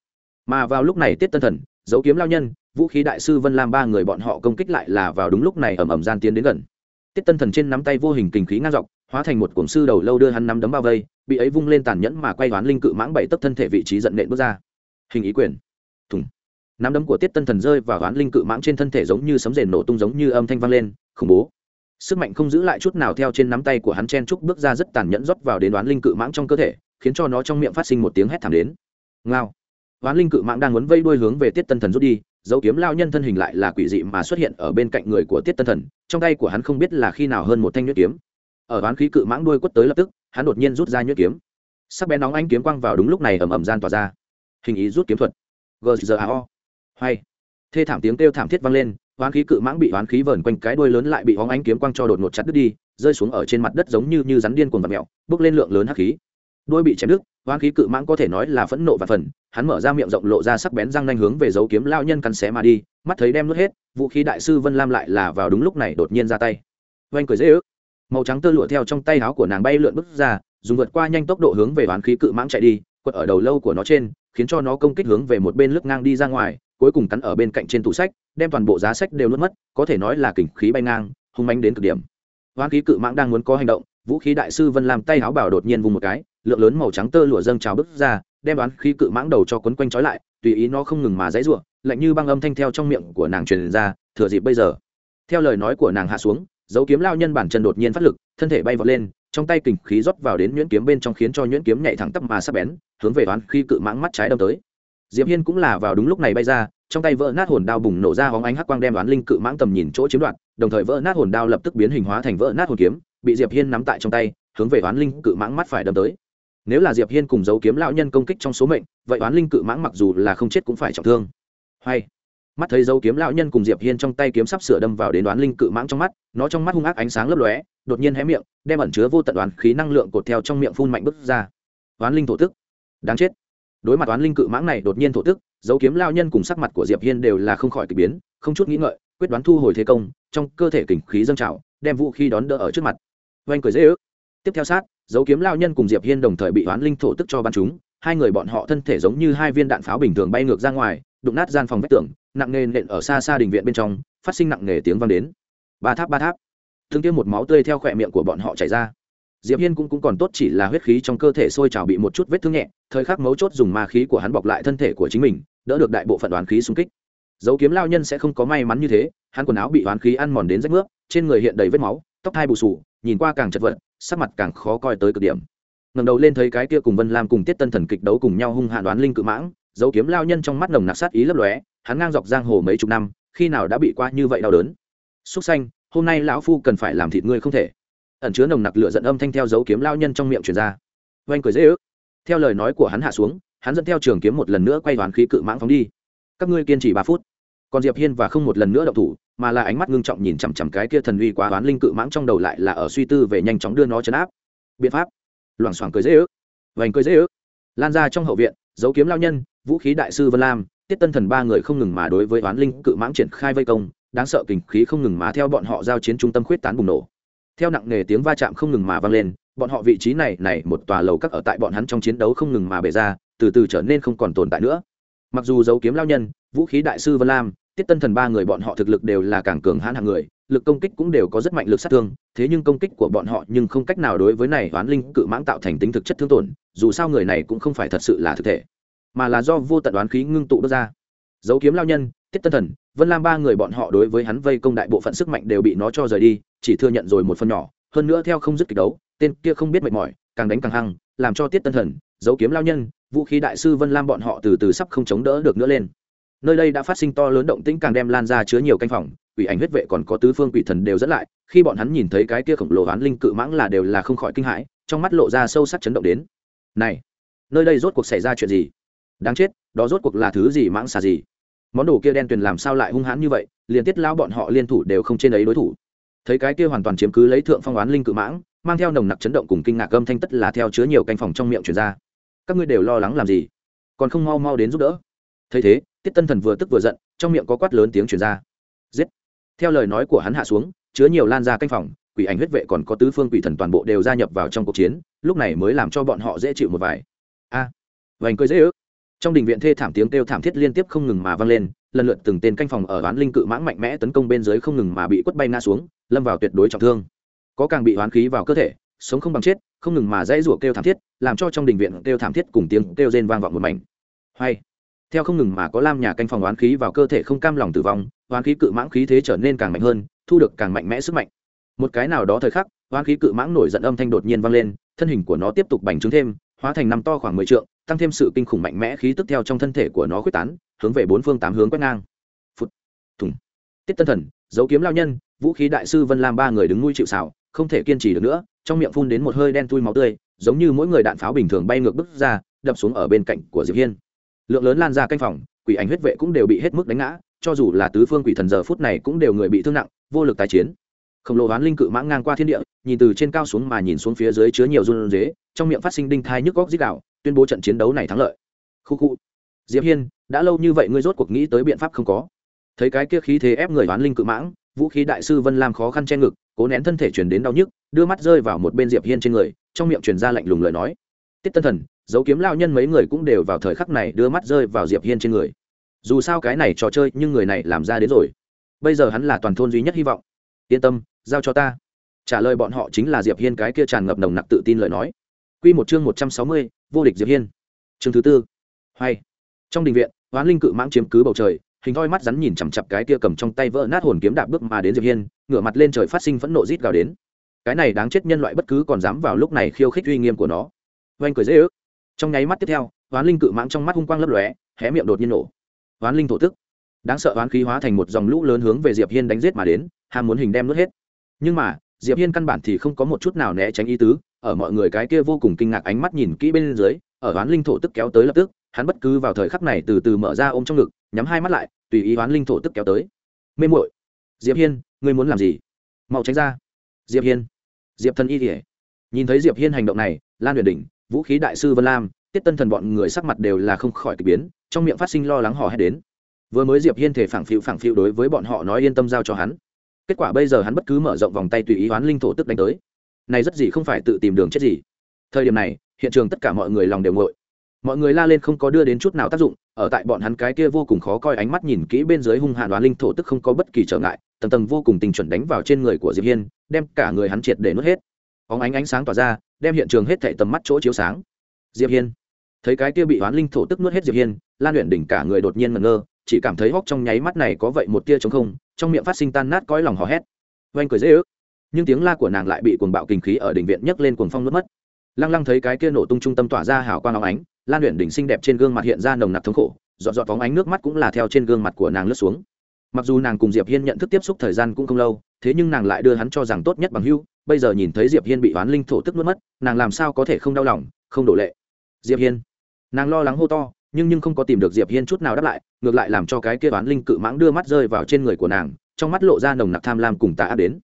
Mà vào lúc này tiết tân thần, dấu kiếm lao nhân, vũ khí đại sư vân lam ba người bọn họ công kích lại là vào đúng lúc này ầm ầm gian tiến đến gần tiết tân thần trên nắm tay vô hình kình khí ngang dọc, hóa thành một cổng sư đầu lâu đưa hắn nắm đấm bao vây, bị ấy vung lên tàn nhẫn mà quay đoán linh cự mãng bảy tấc thân thể vị trí giận nện bước ra. Hình ý quyền. Thùng. Nắm đấm của tiết tân thần rơi và đoán linh cự mãng trên thân thể giống như sấm rền nổ tung giống như âm thanh vang lên, khủng bố. Sức mạnh không giữ lại chút nào theo trên nắm tay của hắn chen trúc bước ra rất tàn nhẫn rót vào đến đoán linh cự mãng trong cơ thể, khiến cho nó trong miệng phát sinh một tiếng hét thảm đến. Ngao. Đoán linh cự mãng đang muốn vây đuôi hướng về tiết tân thần rút đi dấu kiếm lao nhân thân hình lại là quỷ dị mà xuất hiện ở bên cạnh người của tiết tân thần, trong tay của hắn không biết là khi nào hơn một thanh nhuyễn kiếm. Ở đoán khí cự mãng đuôi quất tới lập tức, hắn đột nhiên rút ra nhuyễn kiếm. Sắc bén nóng anh kiếm quang vào đúng lúc này ầm ầm gian tỏa ra. Hình ý rút kiếm thuật. Gzao hay. Thê thảm tiếng kêu thảm thiết vang lên hoán khí cự mãng bị hoán khí vờn quanh cái đuôi lớn lại bị hóng ánh kiếm quang cho đột ngột chặt đứt đi, rơi xuống ở trên mặt đất giống như như rắn điên cuồng vật mẹo bước lên lượng lớn hắc khí. Đuôi bị chém đứt hoán khí cự mãng có thể nói là phẫn nộ và phần, hắn mở ra miệng rộng lộ ra sắc bén răng nanh hướng về dấu kiếm lao nhân cắn xé mà đi, mắt thấy đem nuốt hết, vũ khí đại sư vân lam lại là vào đúng lúc này đột nhiên ra tay. Oanh cười dễ ước. Màu trắng tơ lụa theo trong tay áo của nàng bay lượn bước ra, dùng vượt qua nhanh tốc độ hướng về hoán khí cự mãng chạy đi, quật ở đầu lâu của nó trên, khiến cho nó công kích hướng về một bên lướt ngang đi ra ngoài, cuối cùng cắn ở bên cạnh trên tủ sách, đem toàn bộ giá sách đều nuốt mất, có thể nói là kình khí bay ngang, hung mánh đến cực điểm. Hoán khí cự mãng đang muốn có hành động, vũ khí đại sư vân làm tay áo bảo đột nhiên vùng một cái lượng lớn màu trắng tơ lụa dâng trào bứt ra, đem đoán khí cự mãng đầu cho quấn quanh trói lại, tùy ý nó không ngừng mà dãy ruộng, lạnh như băng âm thanh theo trong miệng của nàng truyền ra, thừa dịp bây giờ. Theo lời nói của nàng hạ xuống, dấu kiếm lao nhân bản chân đột nhiên phát lực, thân thể bay vọt lên, trong tay kình khí rót vào đến nhuyễn kiếm bên trong khiến cho nhuyễn kiếm nhảy thẳng tắp mà sắp bén, hướng về đoán khí cự mãng mắt trái đâm tới. Diệp hiên cũng là vào đúng lúc này bay ra, trong tay vỡ nát hồn đao bùng nổ ra hóng ánh hắc quang đem đoán linh cự mãng tầm nhìn chỗ chiếm đoạt, đồng thời vỡ nát hồn đao lập tức biến hình hóa thành vỡ nát hồn kiếm, bị diệp hiên nắm tại trong tay, hướng về đoán linh cự mãng mắt phải đâm tới nếu là diệp hiên cùng dấu kiếm lão nhân công kích trong số mệnh, vậy đoán linh cự mãng mặc dù là không chết cũng phải trọng thương. Hay. Mắt thấy dấu kiếm lão nhân cùng diệp hiên trong tay kiếm sắp sửa đâm vào đến đoán linh cự mãng trong mắt, nó trong mắt hung ác ánh sáng lấp lóe, đột nhiên hé miệng, đem ẩn chứa vô tận đoán khí năng lượng cột theo trong miệng phun mạnh bứt ra. Đoán linh thổ tức. Đáng chết. Đối mặt đoán linh cự mãng này đột nhiên thổ tức dấu kiếm lão nhân cùng sắc mặt của diệp hiên đều là không khỏi kỳ biến, không chút nghĩ ngợi, quyết đoán thu hồi thế công, trong cơ thể kình khí dâng trào, đem vũ khí đón đỡ ở trước mặt. Oanh cười dễ ước. Tiếp theo sát dấu kiếm lao nhân cùng diệp hiên đồng thời bị oán linh thổ tức cho bắn chúng hai người bọn họ thân thể giống như hai viên đạn pháo bình thường bay ngược ra ngoài đụng nát gian phòng vách tường nặng nề nện ở xa xa đình viện bên trong phát sinh nặng nề tiếng vang đến. Ba tháp ba tháp. Thương tiêm một máu tươi theo khỏe miệng của bọn họ chảy ra. Diệp hiên cũng, cũng còn tốt chỉ là huyết khí trong cơ thể sôi trào bị một chút vết thương nhẹ thời khắc mấu chốt dùng ma khí của hắn bọc lại thân thể của chính mình đỡ được đại bộ phận đoán khí xung kích. Dấu kiếm lao nhân sẽ không có may mắn như thế hắn quần áo bị đoán khí ăn mòn đến rách nước trên người hiện đầy vết máu tóc hai bù sù nhìn qua càng chật vật sắc mặt càng khó coi tới cực điểm. Ngẩng đầu lên thấy cái kia cùng vân lam cùng tiết tân thần kịch đấu cùng nhau hung hạ đoán linh cự mãng, dấu kiếm lao nhân trong mắt nồng nặc sát ý lấp lóe, hắn ngang dọc giang hồ mấy chục năm, khi nào đã bị qua như vậy đau đớn? Xúc xanh hôm nay lão phu cần phải làm thịt ngươi không thể. Ẩn chứa nồng nặc lửa giận âm thanh theo dấu kiếm lao nhân trong miệng truyền ra. Oanh cười dễ ước. Theo lời nói của hắn hạ xuống, hắn dẫn theo trường kiếm một lần nữa quay đoán khí cự mãng phóng đi. Các ngươi kiên trì ba phút. Còn diệp hiên và không một lần nữa động thủ mà là ánh mắt ngưng trọng nhìn chằm chằm cái kia thần uy quá đoán linh cự mãng trong đầu lại là ở suy tư về nhanh chóng đưa nó chấn áp. Biện pháp. Loảng xoảng cười dễ ước. Vành cười dễ ước. Lan ra trong hậu viện dấu kiếm lao nhân, vũ khí đại sư vân lam, tiết tân thần ba người không ngừng mà đối với đoán linh cự mãng triển khai vây công, đáng sợ kình khí không ngừng mà theo bọn họ giao chiến trung tâm khuyết tán bùng nổ. Theo nặng nề tiếng va chạm không ngừng mà vang lên, bọn họ vị trí này này một tòa lầu các ở tại bọn hắn trong chiến đấu không ngừng mà bể ra, từ từ trở nên không còn tồn tại nữa. Mặc dù dấu kiếm lao nhân, vũ khí đại sư vân lam tiết tân thần ba người bọn họ thực lực đều là càng cường hãn hạng người, lực công kích cũng đều có rất mạnh lực sát thương, thế nhưng công kích của bọn họ nhưng không cách nào đối với này oán linh cự mãng tạo thành tính thực chất thương tổn, dù sao người này cũng không phải thật sự là thực thể, mà là do vô tận đoán khí ngưng tụ đốt ra. Dấu kiếm lao nhân, tiết tân thần, vân lam ba người bọn họ đối với hắn vây công đại bộ phận sức mạnh đều bị nó cho rời đi, chỉ thừa nhận rồi một phần nhỏ, hơn nữa theo không dứt kịch đấu, tên kia không biết mệt mỏi, càng đánh càng hăng, làm cho tiết tân thần, dấu kiếm lao nhân, vũ khí đại sư vân lam bọn họ từ từ sắp không chống đỡ được nữa lên nơi đây đã phát sinh to lớn động tĩnh càng đem lan ra chứa nhiều canh phòng, quỷ ảnh huyết vệ còn có tứ phương quỷ thần đều dẫn lại, khi bọn hắn nhìn thấy cái kia khổng lồ oán linh cự mãng là đều là không khỏi kinh hãi, trong mắt lộ ra sâu sắc chấn động đến. Này, nơi đây rốt cuộc xảy ra chuyện gì? Đáng chết, đó rốt cuộc là thứ gì mãng xà gì? Món đồ kia đen tuyền làm sao lại hung hãn như vậy, liền tiết lao bọn họ liên thủ đều không trên ấy đối thủ. Thấy cái kia hoàn toàn chiếm cứ lấy thượng phong oán linh cự mãng, mang theo nồng nặc chấn động cùng kinh ngạc âm thanh tất là theo chứa nhiều canh phòng trong miệng chuyển ra. Các ngươi đều lo lắng làm gì? Còn không mau mau đến giúp đỡ. Thấy thế tiết tân thần vừa tức vừa giận trong miệng có quát lớn tiếng chuyển ra. Giết! Theo lời nói của hắn hạ xuống chứa nhiều lan ra canh phòng quỷ ảnh huyết vệ còn có tứ phương quỷ thần toàn bộ đều gia nhập vào trong cuộc chiến lúc này mới làm cho bọn họ dễ chịu một vài. A! À, vành cười dễ ước. Trong đình viện thê thảm tiếng kêu thảm thiết liên tiếp không ngừng mà vang lên lần lượt từng tên canh phòng ở oán linh cự mãng mạnh mẽ tấn công bên dưới không ngừng mà bị quất bay ngã xuống lâm vào tuyệt đối trọng thương. Có càng bị oán khí vào cơ thể sống không bằng chết không ngừng mà dãy rủa kêu thảm thiết làm cho trong đình viện kêu thảm thiết cùng tiếng kêu rên vang vọng một mảnh. Hay! Theo không ngừng mà có lam nhà canh phòng oán khí vào cơ thể không cam lòng tử vong, oán khí cự mãng khí thế trở nên càng mạnh hơn, thu được càng mạnh mẽ sức mạnh. Một cái nào đó thời khắc, oán khí cự mãng nổi giận âm thanh đột nhiên vang lên, thân hình của nó tiếp tục bành trướng thêm, hóa thành năm to khoảng mười trượng, tăng thêm sự kinh khủng mạnh mẽ khí tức theo trong thân thể của nó quyết tán, hướng về bốn phương tám hướng quét ngang. Phút thùng. Tiết tân thần, dấu kiếm lao nhân, vũ khí đại sư vân lam ba người đứng nuôi chịu xảo không thể kiên trì được nữa, trong miệng phun đến một hơi đen tui máu tươi, giống như mỗi người đạn pháo bình thường bay ngược bức ra, đập xuống ở bên cạnh của diệp hiên lượng lớn lan ra canh phòng, quỷ ảnh huyết vệ cũng đều bị hết mức đánh ngã, cho dù là tứ phương quỷ thần giờ phút này cũng đều người bị thương nặng, vô lực tái chiến. Khổng lồ hoán linh cự mãng ngang qua thiên địa, nhìn từ trên cao xuống mà nhìn xuống phía dưới chứa nhiều run dế trong miệng phát sinh đinh thai nhức góc dít đạo tuyên bố trận chiến đấu này thắng lợi. Khu khu. Diệp hiên, đã lâu như vậy ngươi rốt cuộc nghĩ tới biện pháp không có? Thấy cái kia khí thế ép người hoán linh cự mãng, vũ khí đại sư vân lam khó khăn che ngực, cố nén thân thể chuyển đến đau nhức, đưa mắt rơi vào một bên diệp hiên trên người, trong miệng truyền ra lạnh lùng lời nói. Tiết tân thần dấu kiếm lao nhân mấy người cũng đều vào thời khắc này đưa mắt rơi vào diệp hiên trên người. Dù sao cái này trò chơi nhưng người này làm ra đến rồi. Bây giờ hắn là toàn thôn duy nhất hy vọng. Yên tâm giao cho ta. Trả lời bọn họ chính là diệp hiên cái kia tràn ngập nồng nặc tự tin lời nói. Quy một chương một trăm sáu mươi, vô địch diệp hiên. Chương thứ tư. Hay. Trong đình viện hoán linh cự mãng chiếm cứ bầu trời hình thoi mắt rắn nhìn chằm chặp cái kia cầm trong tay vỡ nát hồn kiếm đạp bước mà đến diệp hiên ngửa mặt lên trời phát sinh phẫn nộ rít gào đến. Cái này đáng chết nhân loại bất cứ còn dám vào lúc này khiêu khích uy nghiêm của nó. Oanh cười dễ ước trong nháy mắt tiếp theo, hoán linh cự mãng trong mắt hung quang lấp lóe, hé miệng đột nhiên nổ. Hoán linh thổ tức. Đáng sợ hoán khí hóa thành một dòng lũ lớn hướng về diệp hiên đánh giết mà đến, ham muốn hình đem nuốt hết. Nhưng mà, diệp hiên căn bản thì không có một chút nào né tránh ý tứ, ở mọi người cái kia vô cùng kinh ngạc ánh mắt nhìn kỹ bên dưới, ở hoán linh thổ tức kéo tới lập tức, hắn bất cứ vào thời khắc này từ từ mở ra ôm trong ngực, nhắm hai mắt lại, tùy ý hoán linh thổ tức kéo tới. Mê muội. Diệp hiên, ngươi muốn làm gì? Mau tránh ra. Diệp hiên. Diệp thần y kỉa nhìn thấy diệp hiên hành động này, lan huyền đỉnh vũ khí đại sư vân lam, tiết tân thần bọn người sắc mặt đều là không khỏi k ỳ biến, trong miệng phát sinh lo lắng hò hét đến. Vừa mới diệp hiên thể phảng phiu phảng phiu đối với bọn họ nói yên tâm giao cho hắn. Kết quả bây giờ hắn bất cứ mở rộng vòng tay tùy ý hoán linh thổ tức đánh tới. Này rất gì không phải tự tìm đường chết gì. Thời điểm này, hiện trường tất cả mọi người lòng đều ngội mọi người la lên không có đưa đến chút nào tác dụng, ở tại bọn hắn cái kia vô cùng khó coi ánh mắt nhìn kỹ bên dưới hung hạ đoán linh thổ tức không có bất kỳ trở ngại, tầng tầng vô cùng tình chuẩn đánh vào trên người của diệp hiên, đem cả người hắn triệt để nuốt hết. Óng ánh ánh sáng tỏa ra đem hiện trường hết thảy tầm mắt chỗ chiếu sáng. Diệp hiên. Thấy cái kia bị oán linh thổ tức nuốt hết diệp hiên, lan luyện đỉnh cả người đột nhiên ngẩn ngơ, chỉ cảm thấy hốc trong nháy mắt này có vậy một tia trống không, trong miệng phát sinh tan nát cõi lòng hò hét. Oanh cười dễ ước. Nhưng tiếng la của nàng lại bị cuồng bạo kinh khí ở đỉnh viện nhấc lên cuồng phong nuốt mất. Lăng lăng thấy cái kia nổ tung trung tâm tỏa ra hào quang óng ánh, lan luyện đỉnh xinh đẹp trên gương mặt hiện ra nồng nặc thống khổ, giọt giọt phóng ánh nước mắt cũng là theo trên gương mặt của nàng lướt xuống mặc dù nàng cùng diệp hiên nhận thức tiếp xúc thời gian cũng không lâu, thế nhưng nàng lại đưa hắn cho rằng tốt nhất bằng hưu bây giờ nhìn thấy diệp hiên bị oán linh thổ tức nuốt mất, nàng làm sao có thể không đau lòng, không đổ lệ. Diệp hiên. Nàng lo lắng hô to, nhưng nhưng không có tìm được diệp hiên chút nào đáp lại, ngược lại làm cho cái kia oán linh cự mãng đưa mắt rơi vào trên người của nàng, trong mắt lộ ra nồng nặc tham lam cùng tà ác đến.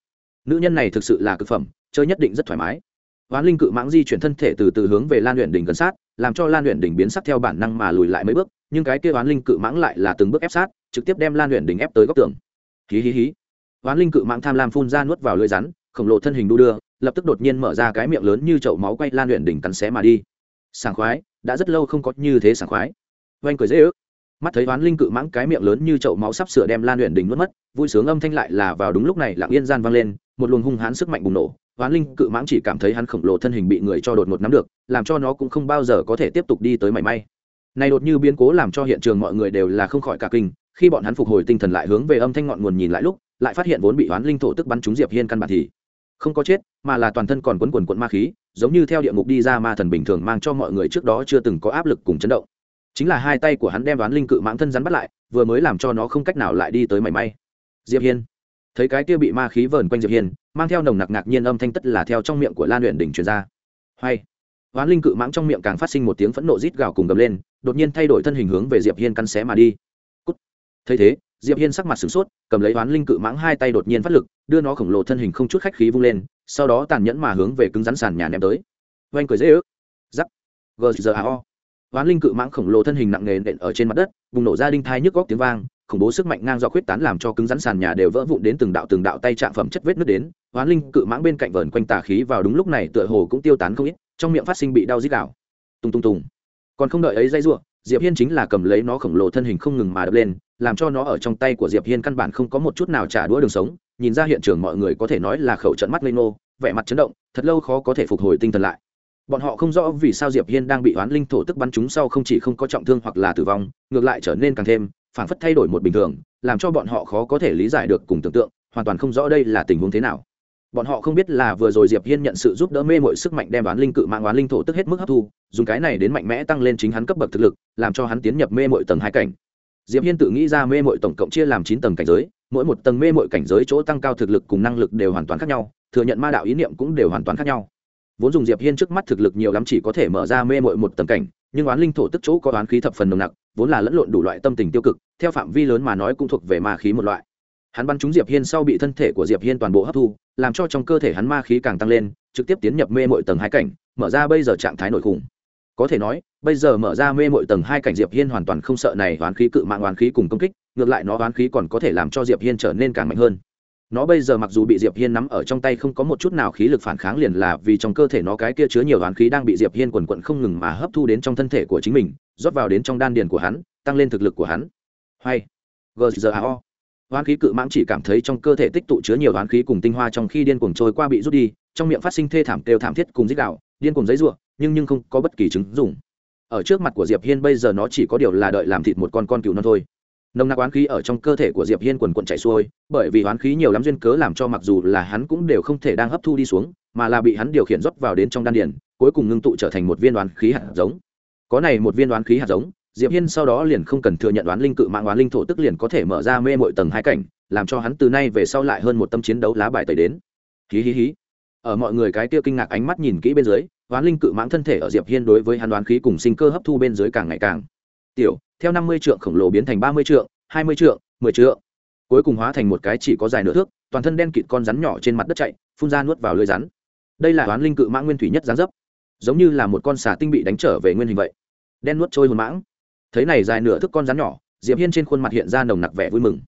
Nữ nhân này thực sự là cực phẩm, chơi nhất định rất thoải mái. Oán linh cự mãng di chuyển thân thể từ từ hướng về lan luyện đỉnh gần sát, làm cho lan luyện đỉnh biến sắc theo bản năng mà lùi lại mấy bước, nhưng cái kia oán linh cự mãng lại là từng bước ép sát trực tiếp đem lan luyện đỉnh ép tới góc tường. Hí hí hí. Hoán linh cự mạng tham lam phun ra nuốt vào lưỡi rắn, khổng lồ thân hình đu đưa, lập tức đột nhiên mở ra cái miệng lớn như chậu máu quay lan luyện đỉnh cắn xé mà đi. Sảng khoái, đã rất lâu không có như thế sảng khoái. Oanh cười dễ ước. Mắt thấy hoán linh cự mãng cái miệng lớn như chậu máu sắp sửa đem lan luyện đỉnh nuốt mất, vui sướng âm thanh lại là vào đúng lúc này lặng yên gian vang lên, một luồng hung hãn sức mạnh bùng nổ. Hoán linh cự mãng chỉ cảm thấy hắn khổng lồ thân hình bị người cho đột ngột nắm được, làm cho nó cũng không bao giờ có thể tiếp tục đi tới mảy may. Này đột như biến cố làm cho hiện trường mọi người đều là không khỏi cả kinh khi bọn hắn phục hồi tinh thần lại hướng về âm thanh ngọn nguồn nhìn lại lúc, lại phát hiện vốn bị oán linh thổ tức bắn trúng diệp hiên căn bản thì không có chết, mà là toàn thân còn quấn quần quận ma khí, giống như theo địa ngục đi ra ma thần bình thường mang cho mọi người trước đó chưa từng có áp lực cùng chấn động. Chính là hai tay của hắn đem đoán linh cự mãng thân rắn bắt lại, vừa mới làm cho nó không cách nào lại đi tới mảy may. Diệp hiên, thấy cái kia bị ma khí vờn quanh diệp hiên, mang theo nồng nặc ngạc nhiên âm thanh tất là theo trong miệng của lan luyện đỉnh truyền ra. Hay đoán linh cự mãng trong miệng càng phát sinh một tiếng phẫn nộ rít gào cùng gầm lên, đột nhiên thay đổi thân hình hướng về diệp hiên căn xé mà đi thấy thế diệp hiên sắc mặt sửng sốt cầm lấy oán linh cự mãng hai tay đột nhiên phát lực đưa nó khổng lồ thân hình không chút khách khí vung lên sau đó tàn nhẫn mà hướng về cứng rắn sàn nhà ném tới. Oanh cười dễ ước. Giắc gzao oán linh cự mãng khổng lồ thân hình nặng nề nện ở trên mặt đất bùng nổ ra đinh thai nhức góc tiếng vang khủng bố sức mạnh ngang do khuyết tán làm cho cứng rắn sàn nhà đều vỡ vụn đến từng đạo từng đạo tay chạm phẩm chất vết nước đến. Oán linh cự mãng bên cạnh vờn quanh tà khí vào đúng lúc này tựa hồ cũng tiêu tán không ít trong miệng phát sinh bị đau dít đảo tung tung tùng, còn không đợi ấy dây ruộng diệp hiên chính là cầm lấy nó khổng lồ thân hình không ngừng mà đập lên làm cho nó ở trong tay của diệp hiên căn bản không có một chút nào trả đũa đường sống. Nhìn ra hiện trường mọi người có thể nói là khẩu trận mắt lên nô vẻ mặt chấn động, thật lâu khó có thể phục hồi tinh thần lại. Bọn họ không rõ vì sao diệp hiên đang bị oán linh thổ tức bắn chúng sau không chỉ không có trọng thương hoặc là tử vong, ngược lại trở nên càng thêm phản phất thay đổi một bình thường, làm cho bọn họ khó có thể lý giải được cùng tưởng tượng, hoàn toàn không rõ đây là tình huống thế nào. Bọn họ không biết là vừa rồi diệp hiên nhận sự giúp đỡ mê mội sức mạnh đem oán linh cự mạng, oán linh thổ tức hết mức hấp thu, dùng cái này đến mạnh mẽ tăng lên chính hắn cấp bậc thực lực, làm cho hắn tiến nhập mê mội tầng hai cảnh diệp hiên tự nghĩ ra mê mội tổng cộng chia làm chín tầng cảnh giới, mỗi một tầng mê mội cảnh giới chỗ tăng cao thực lực cùng năng lực đều hoàn toàn khác nhau, thừa nhận ma đạo ý niệm cũng đều hoàn toàn khác nhau. Vốn dùng diệp hiên trước mắt thực lực nhiều lắm chỉ có thể mở ra mê mội một tầng cảnh, nhưng oán linh thổ tức chỗ có oán khí thập phần nồng nặc, vốn là lẫn lộn đủ loại tâm tình tiêu cực, theo phạm vi lớn mà nói cũng thuộc về ma khí một loại. Hắn bắn trúng diệp hiên sau bị thân thể của diệp hiên toàn bộ hấp thu, làm cho trong cơ thể hắn ma khí càng tăng lên, trực tiếp tiến nhập mê mội tầng hai cảnh, mở ra bây giờ trạng thái nội khủng có thể nói, bây giờ mở ra mê mội tầng hai cảnh diệp hiên hoàn toàn không sợ này oán khí cự mạng oán khí cùng công kích, ngược lại nó oán khí còn có thể làm cho diệp hiên trở nên càng mạnh hơn. Nó bây giờ mặc dù bị diệp hiên nắm ở trong tay không có một chút nào khí lực phản kháng liền là vì trong cơ thể nó cái kia chứa nhiều oán khí đang bị diệp hiên quần quận không ngừng mà hấp thu đến trong thân thể của chính mình, rót vào đến trong đan điền của hắn, tăng lên thực lực của hắn. Hay. Gzao oán khí cự mãng chỉ cảm thấy trong cơ thể tích tụ chứa nhiều oán khí cùng tinh hoa trong khi điên cuồng trôi qua bị rút đi, trong miệng phát sinh thê thảm kêu thảm thiết cùng dích đạo, điên cuồng giấy ruộng nhưng nhưng không có bất kỳ chứng dùng ở trước mặt của diệp hiên bây giờ nó chỉ có điều là đợi làm thịt một con con cừu non thôi. Nồng nặc oán khí ở trong cơ thể của diệp hiên quần quần chảy xuôi, bởi vì oán khí nhiều lắm duyên cớ làm cho mặc dù là hắn cũng đều không thể đang hấp thu đi xuống, mà là bị hắn điều khiển rót vào đến trong đan điền, cuối cùng ngưng tụ trở thành một viên oán khí hạt giống. Có này một viên oán khí hạt giống, diệp hiên sau đó liền không cần thừa nhận oán linh cự mạng, oán linh thổ tức liền có thể mở ra mê mội tầng hai cảnh, làm cho hắn từ nay về sau lại hơn một tâm chiến đấu lá bài tẩy đến. Hí hí hí. Ở mọi người cái kia kinh ngạc ánh mắt nhìn kỹ bên dưới oán linh cự mãng thân thể ở diệp hiên đối với hắn đoán khí cùng sinh cơ hấp thu bên dưới càng ngày càng. Tiểu, theo năm mươi trượng khổng lồ biến thành ba mươi trượng, hai mươi trượng, mười trượng. Cuối cùng hóa thành một cái chỉ có dài nửa thước, toàn thân đen kịt con rắn nhỏ trên mặt đất chạy, phun ra nuốt vào lưới rắn. Đây là oán linh cự mãng nguyên thủy nhất rắn dấp, giống như là một con xà tinh bị đánh trở về nguyên hình vậy. Đen nuốt trôi hồn mãng. Thấy này dài nửa thước con rắn nhỏ, diệp hiên trên khuôn mặt hiện ra nồng nặc vẻ vui mừng.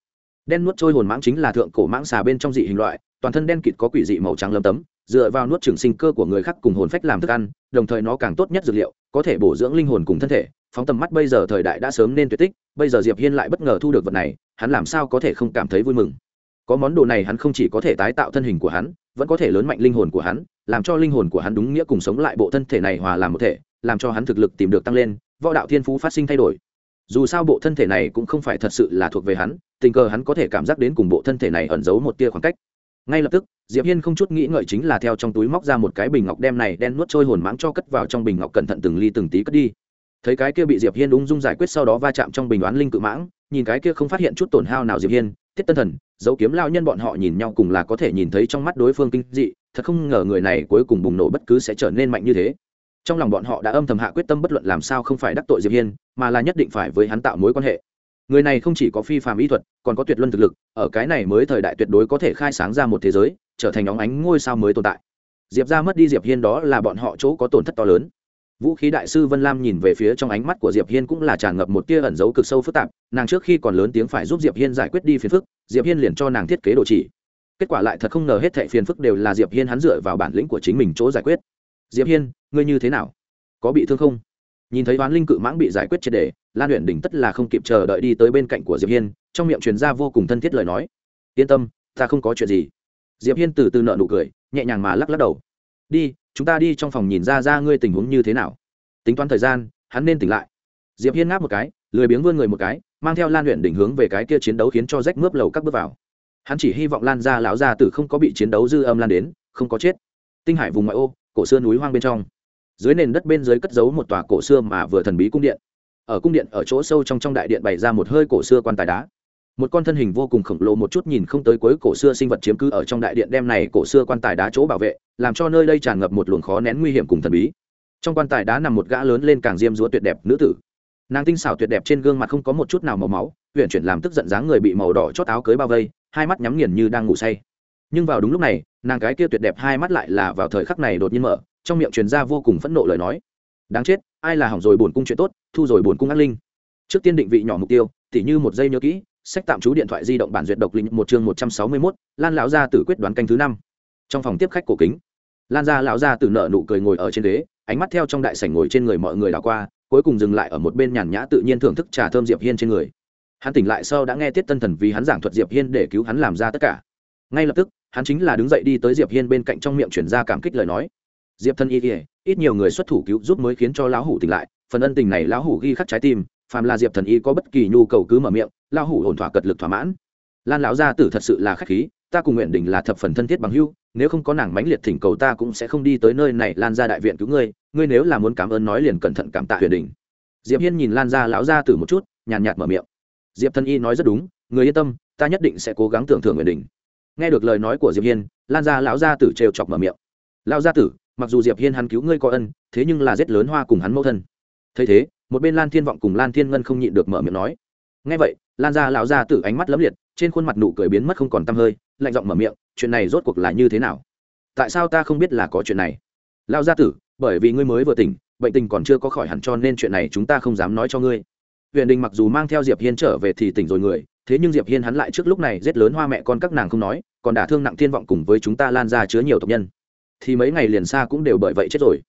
Đen nuốt trôi hồn mãng chính là thượng cổ mãng xà bên trong dị hình loại, toàn thân đen kịt có quỷ dị màu trắng lấm tấm dựa vào nuốt trường sinh cơ của người khác cùng hồn phách làm thức ăn, đồng thời nó càng tốt nhất dược liệu, có thể bổ dưỡng linh hồn cùng thân thể. Phóng tầm mắt bây giờ thời đại đã sớm nên tuyệt tích, bây giờ diệp hiên lại bất ngờ thu được vật này, hắn làm sao có thể không cảm thấy vui mừng? Có món đồ này hắn không chỉ có thể tái tạo thân hình của hắn, vẫn có thể lớn mạnh linh hồn của hắn, làm cho linh hồn của hắn đúng nghĩa cùng sống lại bộ thân thể này hòa làm một thể, làm cho hắn thực lực tìm được tăng lên, võ đạo thiên phú phát sinh thay đổi. Dù sao bộ thân thể này cũng không phải thật sự là thuộc về hắn, tình cờ hắn có thể cảm giác đến cùng bộ thân thể này ẩn giấu một tia khoảng cách ngay lập tức, diệp hiên không chút nghĩ ngợi chính là theo trong túi móc ra một cái bình ngọc đem này đen nuốt trôi hồn mãng cho cất vào trong bình ngọc cẩn thận từng ly từng tí cất đi. Thấy cái kia bị diệp hiên ung dung giải quyết sau đó va chạm trong bình đoán linh cự mãng, nhìn cái kia không phát hiện chút tổn hao nào diệp hiên tiết tân thần, dấu kiếm lao nhân bọn họ nhìn nhau cùng là có thể nhìn thấy trong mắt đối phương kinh dị, thật không ngờ người này cuối cùng bùng nổ bất cứ sẽ trở nên mạnh như thế. Trong lòng bọn họ đã âm thầm hạ quyết tâm bất luận làm sao không phải đắc tội diệp hiên, mà là nhất định phải với hắn tạo mối quan hệ người này không chỉ có phi phàm ý thuật, còn có tuyệt luân thực lực, ở cái này mới thời đại tuyệt đối có thể khai sáng ra một thế giới, trở thành óng ánh ngôi sao mới tồn tại. Diệp ra mất đi diệp hiên đó là bọn họ chỗ có tổn thất to lớn. Vũ khí đại sư vân lam nhìn về phía trong ánh mắt của diệp hiên cũng là tràn ngập một tia ẩn dấu cực sâu phức tạp, nàng trước khi còn lớn tiếng phải giúp diệp hiên giải quyết đi phiền phức, diệp hiên liền cho nàng thiết kế đồ chỉ. Kết quả lại thật không ngờ hết thệ phiền phức đều là diệp hiên hắn dựa vào bản lĩnh của chính mình chỗ giải quyết. Diệp hiên, ngươi như thế nào? Có bị thương không? Nhìn thấy oán linh cự mãng bị giải quyết triệt đề, lan luyện đỉnh tất là không kịp chờ đợi đi tới bên cạnh của diệp hiên, trong miệng truyền ra vô cùng thân thiết lời nói. Yên tâm, ta không có chuyện gì. Diệp hiên từ từ nợ nụ cười, nhẹ nhàng mà lắc lắc đầu. Đi, chúng ta đi trong phòng nhìn ra ra ngươi tình huống như thế nào. Tính toán thời gian, hắn nên tỉnh lại. Diệp hiên ngáp một cái, lười biếng vươn người một cái, mang theo lan luyện đỉnh hướng về cái kia chiến đấu khiến cho rách mướp lầu các bước vào. Hắn chỉ hy vọng lan ra lão gia tử không có bị chiến đấu dư âm lan đến, không có chết. Tinh hải vùng ngoại ô, cổ xưa núi hoang bên trong dưới nền đất bên dưới cất giấu một tòa cổ xưa mà vừa thần bí cung điện. Ở cung điện ở chỗ sâu trong trong đại điện bày ra một hơi cổ xưa quan tài đá. Một con thân hình vô cùng khổng lồ một chút nhìn không tới cuối cổ xưa sinh vật chiếm cứ ở trong đại điện đem này cổ xưa quan tài đá chỗ bảo vệ, làm cho nơi đây tràn ngập một luồng khó nén nguy hiểm cùng thần bí. Trong quan tài đá nằm một gã lớn lên càng diêm dúa tuyệt đẹp nữ tử. Nàng tinh xảo tuyệt đẹp trên gương mặt không có một chút nào màu máu huyện chuyển làm tức giận dáng người bị màu đỏ chót áo cưới bao vây, hai mắt nhắm nghiền như đang ngủ say. Nhưng vào đúng lúc này, nàng cái kia tuyệt đẹp hai mắt lại là vào thời khắc này đột nhiên mở trong miệng truyền ra vô cùng phẫn nộ lời nói. Đáng chết, ai là hỏng rồi bổn cung chuyện tốt, thu rồi bổn cung ác linh. Trước tiên định vị nhỏ mục tiêu, tỉ như một giây nhớ kỹ, sách tạm trú điện thoại di động bản duyệt độc linh một chương một trăm sáu mươi mốt, lan lão gia tử quyết đoán canh thứ năm. Trong phòng tiếp khách cổ kính, lan gia lão gia tử nợ nụ cười ngồi ở trên đế ánh mắt theo trong đại sảnh ngồi trên người mọi người đảo qua, cuối cùng dừng lại ở một bên nhàn nhã tự nhiên thưởng thức trà thơm diệp hiên trên người. Hắn tỉnh lại sau đã nghe tiết tân thần vì hắn giảng thuật diệp hiên để cứu hắn làm ra tất cả. Ngay lập tức, hắn chính là đứng dậy đi tới diệp hiên bên cạnh trong miệng chuyển ra cảm kích lời nói diệp thân y kỉa ít nhiều người xuất thủ cứu giúp mới khiến cho lão hủ tỉnh lại, phần ân tình này lão hủ ghi khắc trái tim, phàm là diệp thần y có bất kỳ nhu cầu cứ mở miệng, lão hủ ổn thỏa cật lực thỏa mãn. Lan lão gia tử thật sự là khách khí, ta cùng nguyện đình là thập phần thân thiết bằng hưu nếu không có nàng mãnh liệt thỉnh cầu ta cũng sẽ không đi tới nơi này, lan ra đại viện cứu ngươi ngươi nếu là muốn cảm ơn nói liền cẩn thận cảm tạ huyền đình. Diệp hiên nhìn lan ra lão gia tử một chút, nhàn nhạt mở miệng. Diệp thân y nói rất đúng, người yên tâm, ta nhất định sẽ cố gắng tưởng thưởng nguyện đình. Nghe được lời nói của diệp hiên, lan ra lão gia tử trêu chọc mở miệng. Lão gia tử mặc dù diệp hiên hắn cứu ngươi có ân thế nhưng là giết lớn hoa cùng hắn mẫu thân thấy thế một bên lan thiên vọng cùng lan thiên ngân không nhịn được mở miệng nói nghe vậy lan Gia lão gia tử ánh mắt lấm liệt trên khuôn mặt nụ cười biến mất không còn tăm hơi lạnh giọng mở miệng chuyện này rốt cuộc là như thế nào tại sao ta không biết là có chuyện này lão gia tử bởi vì ngươi mới vừa tỉnh bệnh tình còn chưa có khỏi hẳn cho nên chuyện này chúng ta không dám nói cho ngươi huyền đình mặc dù mang theo diệp hiên trở về thì tỉnh rồi người thế nhưng diệp hiên hắn lại trước lúc này giết lớn hoa mẹ con các nàng không nói còn đả thương nặng thiên vọng cùng với chúng ta lan ra chứa nhiều tộc nhân thì mấy ngày liền xa cũng đều bởi vậy chết rồi.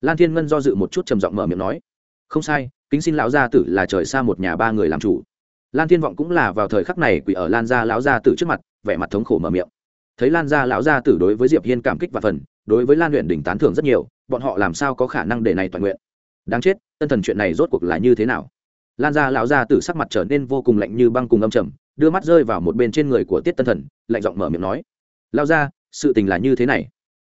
Lan thiên ngân do dự một chút trầm giọng mở miệng nói, không sai, kính xin lão gia tử là trời xa một nhà ba người làm chủ. Lan thiên vọng cũng là vào thời khắc này quỷ ở lan gia lão gia tử trước mặt, vẻ mặt thống khổ mở miệng. Thấy lan gia lão gia tử đối với diệp hiên cảm kích và phần, đối với lan luyện đỉnh tán thưởng rất nhiều, bọn họ làm sao có khả năng để này toàn nguyện? Đáng chết, tân thần chuyện này rốt cuộc là như thế nào? Lan gia lão gia tử sắc mặt trở nên vô cùng lạnh như băng cùng âm trầm, đưa mắt rơi vào một bên trên người của tiết tân thần, lạnh giọng mở miệng nói lao ra sự tình là như thế này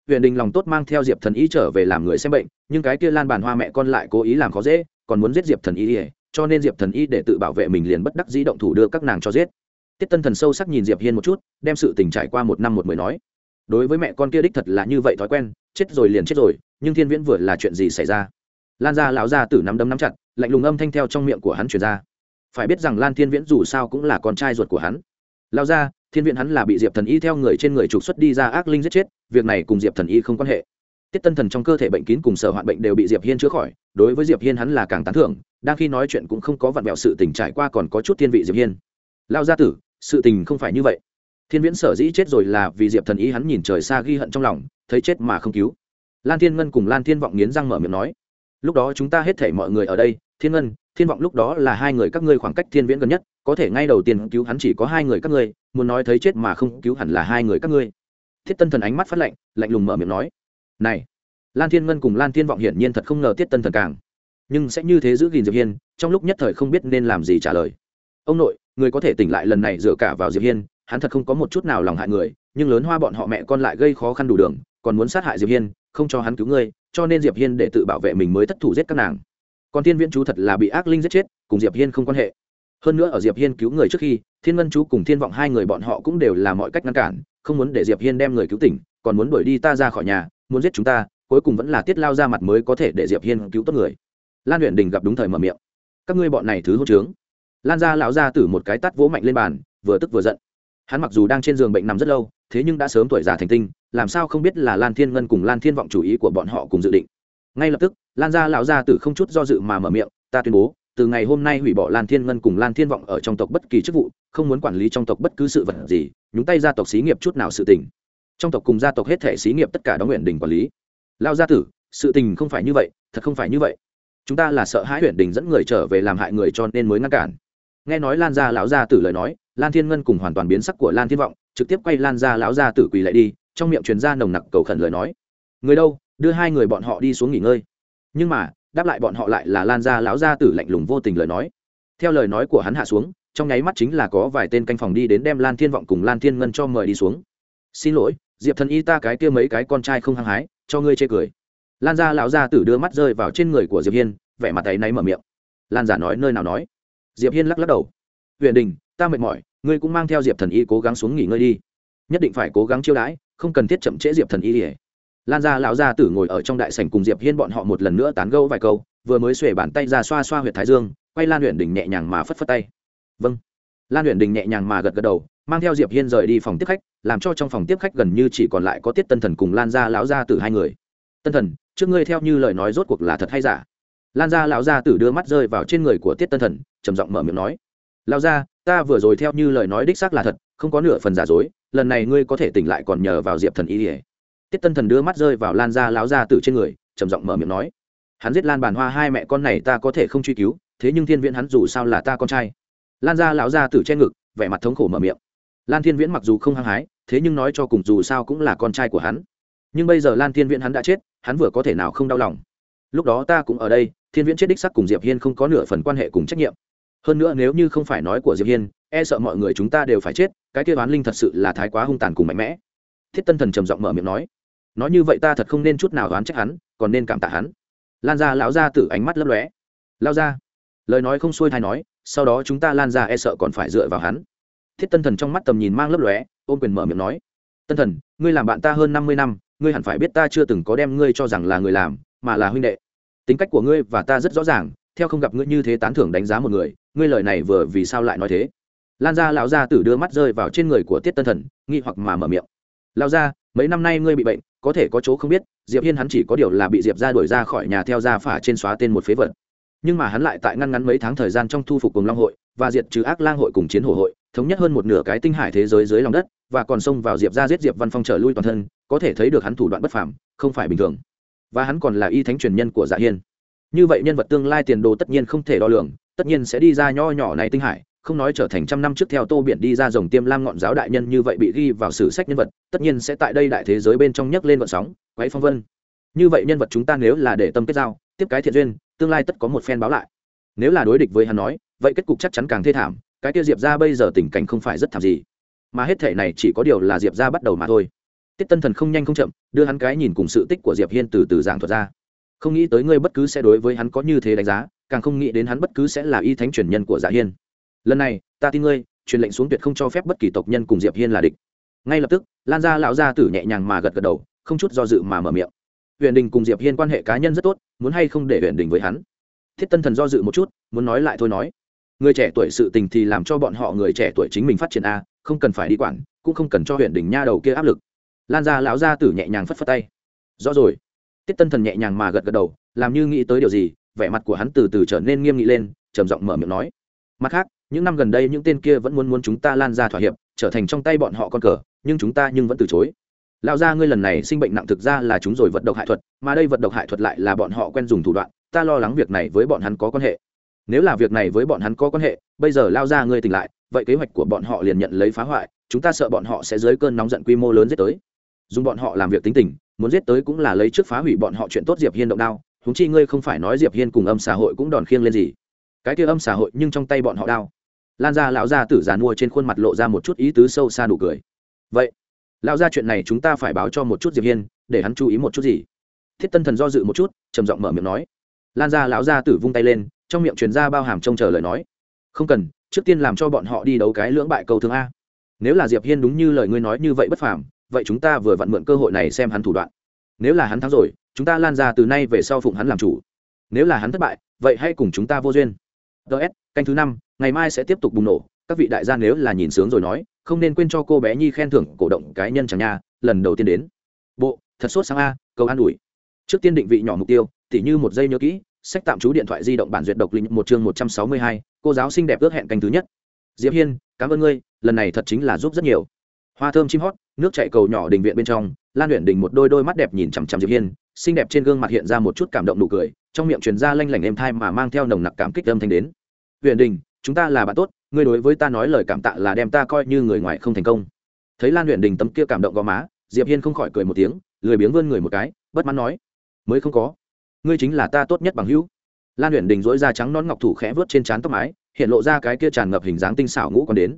huyền đình lòng tốt mang theo diệp thần y trở về làm người xem bệnh, nhưng cái kia lan bàn hoa mẹ con lại cố ý làm khó dễ, còn muốn giết diệp thần y cho nên diệp thần y để tự bảo vệ mình liền bất đắc dĩ động thủ đưa các nàng cho giết. Tiết tân thần sâu sắc nhìn diệp hiên một chút, đem sự tình trải qua một năm một mười nói. Đối với mẹ con kia đích thật là như vậy thói quen, chết rồi liền chết rồi, nhưng thiên viễn vừa là chuyện gì xảy ra? Lan ra lão ra tử nắm đấm nắm chặt, lạnh lùng âm thanh theo trong miệng của hắn truyền ra. Phải biết rằng lan thiên viễn dù sao cũng là con trai ruột của hắn. Lao ra thiên viễn hắn là bị diệp thần y theo người trên người trục xuất đi ra ác linh giết chết, việc này cùng diệp thần y không quan hệ. Tiết tân thần trong cơ thể bệnh kín cùng sở hoạn bệnh đều bị diệp hiên chữa khỏi, đối với diệp hiên hắn là càng tán thưởng, đang khi nói chuyện cũng không có vặn vẹo sự tình trải qua còn có chút thiên vị diệp hiên. Lao gia tử, sự tình không phải như vậy. Thiên viễn sở dĩ chết rồi là vì diệp thần Y hắn nhìn trời xa ghi hận trong lòng, thấy chết mà không cứu. Lan thiên ngân cùng lan thiên vọng nghiến răng mở miệng nói, lúc đó chúng ta hết thể mọi người ở đây, thiên ngân, thiên vọng lúc đó là hai người các ngươi khoảng cách thiên viễn gần nhất có thể ngay đầu tiên cứu hắn chỉ có hai người các ngươi, muốn nói thấy chết mà không cứu hẳn là hai người các ngươi. Thiết tân thần ánh mắt phát lạnh lạnh lùng mở miệng nói, này, lan thiên ngân cùng lan thiên vọng hiển nhiên thật không ngờ tiết tân thần càng. Nhưng sẽ như thế giữ gìn diệp hiên, trong lúc nhất thời không biết nên làm gì trả lời. Ông nội, người có thể tỉnh lại lần này dựa cả vào diệp hiên, hắn thật không có một chút nào lòng hại người, nhưng lớn hoa bọn họ mẹ con lại gây khó khăn đủ đường, còn muốn sát hại diệp hiên, không cho hắn cứu ngươi, cho nên diệp hiên để tự bảo vệ mình mới thất thủ giết các nàng. Còn thiên viễn chú thật là bị ác linh giết chết, cùng diệp hiên không quan hệ hơn nữa ở diệp hiên cứu người trước khi, thiên ngân chú cùng thiên vọng hai người bọn họ cũng đều là mọi cách ngăn cản, không muốn để diệp hiên đem người cứu tỉnh, còn muốn đuổi đi ta ra khỏi nhà, muốn giết chúng ta, cuối cùng vẫn là tiết lao ra mặt mới có thể để diệp hiên cứu tốt người. Lan huyện đình gặp đúng thời mở miệng. Các ngươi bọn này thứ hỗ trướng. Lan ra lão ra tử một cái tắt vỗ mạnh lên bàn, vừa tức vừa giận. Hắn mặc dù đang trên giường bệnh nằm rất lâu, thế nhưng đã sớm tuổi già thành tinh, làm sao không biết là lan thiên ngân cùng lan thiên vọng chủ ý của bọn họ cùng dự định. Ngay lập tức, lan gia lão gia tử không chút do dự mà mở miệng, ta tuyên bố từ ngày hôm nay hủy bỏ lan thiên ngân cùng lan thiên vọng ở trong tộc bất kỳ chức vụ, không muốn quản lý trong tộc bất cứ sự vật gì, nhúng tay gia tộc xí nghiệp chút nào sự tình. Trong tộc cùng gia tộc hết thể xí nghiệp tất cả đóng nguyện đình quản lý. Lao gia tử, sự tình không phải như vậy, thật không phải như vậy. Chúng ta là sợ hãi huyện đình dẫn người trở về làm hại người cho nên mới ngăn cản. Nghe nói lan gia lão gia tử lời nói, lan thiên ngân cùng hoàn toàn biến sắc của lan thiên vọng, trực tiếp quay lan gia lão gia tử quỳ lại đi, trong miệng truyền ra nồng nặc cầu khẩn lời nói. Người đâu, đưa hai người bọn họ đi xuống nghỉ ngơi. Nhưng mà đáp lại bọn họ lại là lan gia lão gia tử lạnh lùng vô tình lời nói. Theo lời nói của hắn hạ xuống, trong nháy mắt chính là có vài tên canh phòng đi đến đem lan thiên vọng cùng lan thiên ngân cho mời đi xuống. Xin lỗi, diệp thần y ta cái kia mấy cái con trai không hăng hái, cho ngươi chê cười. Lan gia lão gia tử đưa mắt rơi vào trên người của diệp hiên, vẻ mặt tay náy mở miệng. Lan giả nói nơi nào nói? Diệp hiên lắc lắc đầu. Huyền đình, ta mệt mỏi, ngươi cũng mang theo diệp thần y cố gắng xuống nghỉ ngơi đi. Nhất định phải cố gắng chiêu đãi, không cần thiết chậm trễ diệp thần y ỉa lan gia lão gia tử ngồi ở trong đại sảnh cùng diệp hiên bọn họ một lần nữa tán gẫu vài câu, vừa mới xuề bàn tay ra xoa xoa huyệt thái dương, quay lan luyện Đình nhẹ nhàng mà phất phất tay. Vâng. Lan luyện đình nhẹ nhàng mà gật gật đầu, mang theo diệp hiên rời đi phòng tiếp khách, làm cho trong phòng tiếp khách gần như chỉ còn lại có tiết tân thần cùng lan gia lão gia tử hai người. Tân thần, trước ngươi theo như lời nói rốt cuộc là thật hay giả? Lan gia lão gia tử đưa mắt rơi vào trên người của tiết tân thần, trầm giọng mở miệng nói, Lão gia, ta vừa rồi theo như lời nói đích xác là thật, không có nửa phần giả dối, lần này ngươi có thể tỉnh lại còn nhờ vào diệp thần y ỉa tiết tân thần đưa mắt rơi vào lan gia lão gia tử trên người, trầm giọng mở miệng nói, hắn giết lan bàn hoa hai mẹ con này ta có thể không truy cứu, thế nhưng thiên viễn hắn dù sao là ta con trai. Lan gia lão gia tử che ngực, vẻ mặt thống khổ mở miệng. Lan thiên viễn mặc dù không hăng hái, thế nhưng nói cho cùng dù sao cũng là con trai của hắn. Nhưng bây giờ lan thiên viễn hắn đã chết, hắn vừa có thể nào không đau lòng? Lúc đó ta cũng ở đây, thiên viễn chết đích sắc cùng diệp hiên không có nửa phần quan hệ cùng trách nhiệm. Hơn nữa nếu như không phải nói của diệp hiên e sợ mọi người chúng ta đều phải chết, cái kia oán linh thật sự là thái quá hung tàn cùng mạnh mẽ. Thiết tân thần trầm giọng mở miệng nói nói như vậy ta thật không nên chút nào oán trách hắn, còn nên cảm tạ hắn. Lan ra lão ra từ ánh mắt lấp lóe. Lao ra lời nói không xuôi thai nói, sau đó chúng ta lan ra e sợ còn phải dựa vào hắn. Thiết tân thần trong mắt tầm nhìn mang lấp lóe, ôm quyền mở miệng nói. Tân thần, ngươi làm bạn ta hơn năm mươi năm, ngươi hẳn phải biết ta chưa từng có đem ngươi cho rằng là người làm, mà là huynh đệ. Tính cách của ngươi và ta rất rõ ràng, theo không gặp ngươi như thế tán thưởng đánh giá một người, ngươi lời này vừa vì sao lại nói thế? Lan gia lão gia tử đưa mắt rơi vào trên người của tiết tân thần, nghi hoặc mà mở miệng. Lao ra mấy năm nay ngươi bị bệnh có thể có chỗ không biết, diệp hiên hắn chỉ có điều là bị diệp ra đuổi ra khỏi nhà theo ra phả trên xóa tên một phế vật. Nhưng mà hắn lại tại ngăn ngắn mấy tháng thời gian trong thu phục cùng long hội, và diệt trừ ác lang hội cùng chiến hổ hội, thống nhất hơn một nửa cái tinh hải thế giới dưới lòng đất, và còn xông vào diệp ra giết diệp văn phong trở lui toàn thân, có thể thấy được hắn thủ đoạn bất phàm, không phải bình thường. Và hắn còn là y thánh truyền nhân của dạ hiên. Như vậy nhân vật tương lai tiền đồ tất nhiên không thể đo lường, tất nhiên sẽ đi ra nho nhỏ này tinh hải không nói trở thành trăm năm trước theo tô biển đi ra dòng tiêm lam ngọn giáo đại nhân như vậy bị ghi vào sử sách nhân vật, tất nhiên sẽ tại đây đại thế giới bên trong nhấc lên vận sóng quáy phong vân. Như vậy nhân vật chúng ta nếu là để tâm kết giao, tiếp cái thiện duyên, tương lai tất có một phen báo lại. Nếu là đối địch với hắn nói, vậy kết cục chắc chắn càng thê thảm, cái kia diệp ra bây giờ tình cảnh không phải rất thảm gì. Mà hết thể này chỉ có điều là diệp ra bắt đầu mà thôi. Tiết tân thần không nhanh không chậm, đưa hắn cái nhìn cùng sự tích của diệp hiên từ từ giảng thuật ra. Không nghĩ tới ngươi bất cứ sẽ đối với hắn có như thế đánh giá, càng không nghĩ đến hắn bất cứ sẽ là y thánh truyền nhân của dạ hiên lần này, ta tin ngươi, truyền lệnh xuống tuyệt không cho phép bất kỳ tộc nhân cùng diệp hiên là địch. Ngay lập tức, lan gia lão gia tử nhẹ nhàng mà gật gật đầu, không chút do dự mà mở miệng. Huyền đình cùng diệp hiên quan hệ cá nhân rất tốt, muốn hay không để Huyền đình với hắn? Thiết tân thần do dự một chút, muốn nói lại thôi nói. Người trẻ tuổi sự tình thì làm cho bọn họ người trẻ tuổi chính mình phát triển a, không cần phải đi quản, cũng không cần cho Huyền đình nha đầu kia áp lực. Lan gia lão gia tử nhẹ nhàng phất phất tay. Rõ rồi. Tiết tân thần nhẹ nhàng mà gật gật đầu, làm như nghĩ tới điều gì, vẻ mặt của hắn từ từ trở nên nghiêm nghị lên, trầm giọng mở miệng nói. Mặt khác những năm gần đây những tên kia vẫn muốn muốn chúng ta lan ra thỏa hiệp, trở thành trong tay bọn họ con cờ, nhưng chúng ta nhưng vẫn từ chối. Lão gia ngươi lần này sinh bệnh nặng thực ra là chúng rồi vật độc hại thuật, mà đây vật độc hại thuật lại là bọn họ quen dùng thủ đoạn, ta lo lắng việc này với bọn hắn có quan hệ. Nếu là việc này với bọn hắn có quan hệ, bây giờ lao ra ngươi tỉnh lại, vậy kế hoạch của bọn họ liền nhận lấy phá hoại, chúng ta sợ bọn họ sẽ dưới cơn nóng giận quy mô lớn giết tới. Dùng bọn họ làm việc tính tình, muốn giết tới cũng là lấy trước phá hủy bọn họ chuyện tốt diệp hiên động đao húng chi ngươi không phải nói diệp hiên cùng âm xã hội cũng đòn khiêng lên gì. Cái kia âm xã hội nhưng trong tay bọn họ đao lan ra lão gia tử giàn mua trên khuôn mặt lộ ra một chút ý tứ sâu xa nụ cười. Vậy, lão gia chuyện này chúng ta phải báo cho một chút diệp hiên, để hắn chú ý một chút gì? Thiết tân thần do dự một chút, trầm giọng mở miệng nói. Lan ra lão gia tử vung tay lên, trong miệng truyền ra bao hàm trông chờ lời nói. Không cần, trước tiên làm cho bọn họ đi đấu cái lưỡng bại cầu thương a. Nếu là diệp hiên đúng như lời ngươi nói như vậy bất phàm, vậy chúng ta vừa vặn mượn cơ hội này xem hắn thủ đoạn. Nếu là hắn thắng rồi, chúng ta lan ra từ nay về sau phụng hắn làm chủ. Nếu là hắn thất bại, vậy hãy cùng chúng ta vô duyên. Ts canh thứ năm ngày mai sẽ tiếp tục bùng nổ. Các vị đại gia nếu là nhìn sướng rồi nói, không nên quên cho cô bé nhi khen thưởng cổ động cá nhân chẳng nha, lần đầu tiên đến. Bộ, thật sốt sáng a, cầu an ủi. Trước tiên định vị nhỏ mục tiêu, tỉ như một giây nhớ kỹ, sách tạm trú điện thoại di động bản duyệt độc linh một chương một trăm sáu mươi hai, cô giáo xinh đẹp ước hẹn canh thứ nhất. Diệp hiên, cảm ơn ngươi, lần này thật chính là giúp rất nhiều. Hoa thơm chim hót, nước chạy cầu nhỏ đình viện bên trong, lan luyện đình một đôi đôi mắt đẹp nhìn chằm chằm diệp hiên, xinh đẹp trên gương mặt hiện ra một chút cảm động nụ cười, trong miệng truyền ra lanh lảnh êm thai mà mang theo nồng nặc cảm kích âm thanh đến. Huyện đình chúng ta là bạn tốt, ngươi đối với ta nói lời cảm tạ là đem ta coi như người ngoài không thành công. Thấy lan luyện đình tấm kia cảm động gò má, diệp hiên không khỏi cười một tiếng, lười biếng vươn người một cái, bất mãn nói, mới không có. Ngươi chính là ta tốt nhất bằng hữu. Lan luyện đình dỗi da trắng nón ngọc thủ khẽ vớt trên trán tóc mái, hiện lộ ra cái kia tràn ngập hình dáng tinh xảo ngũ còn đến.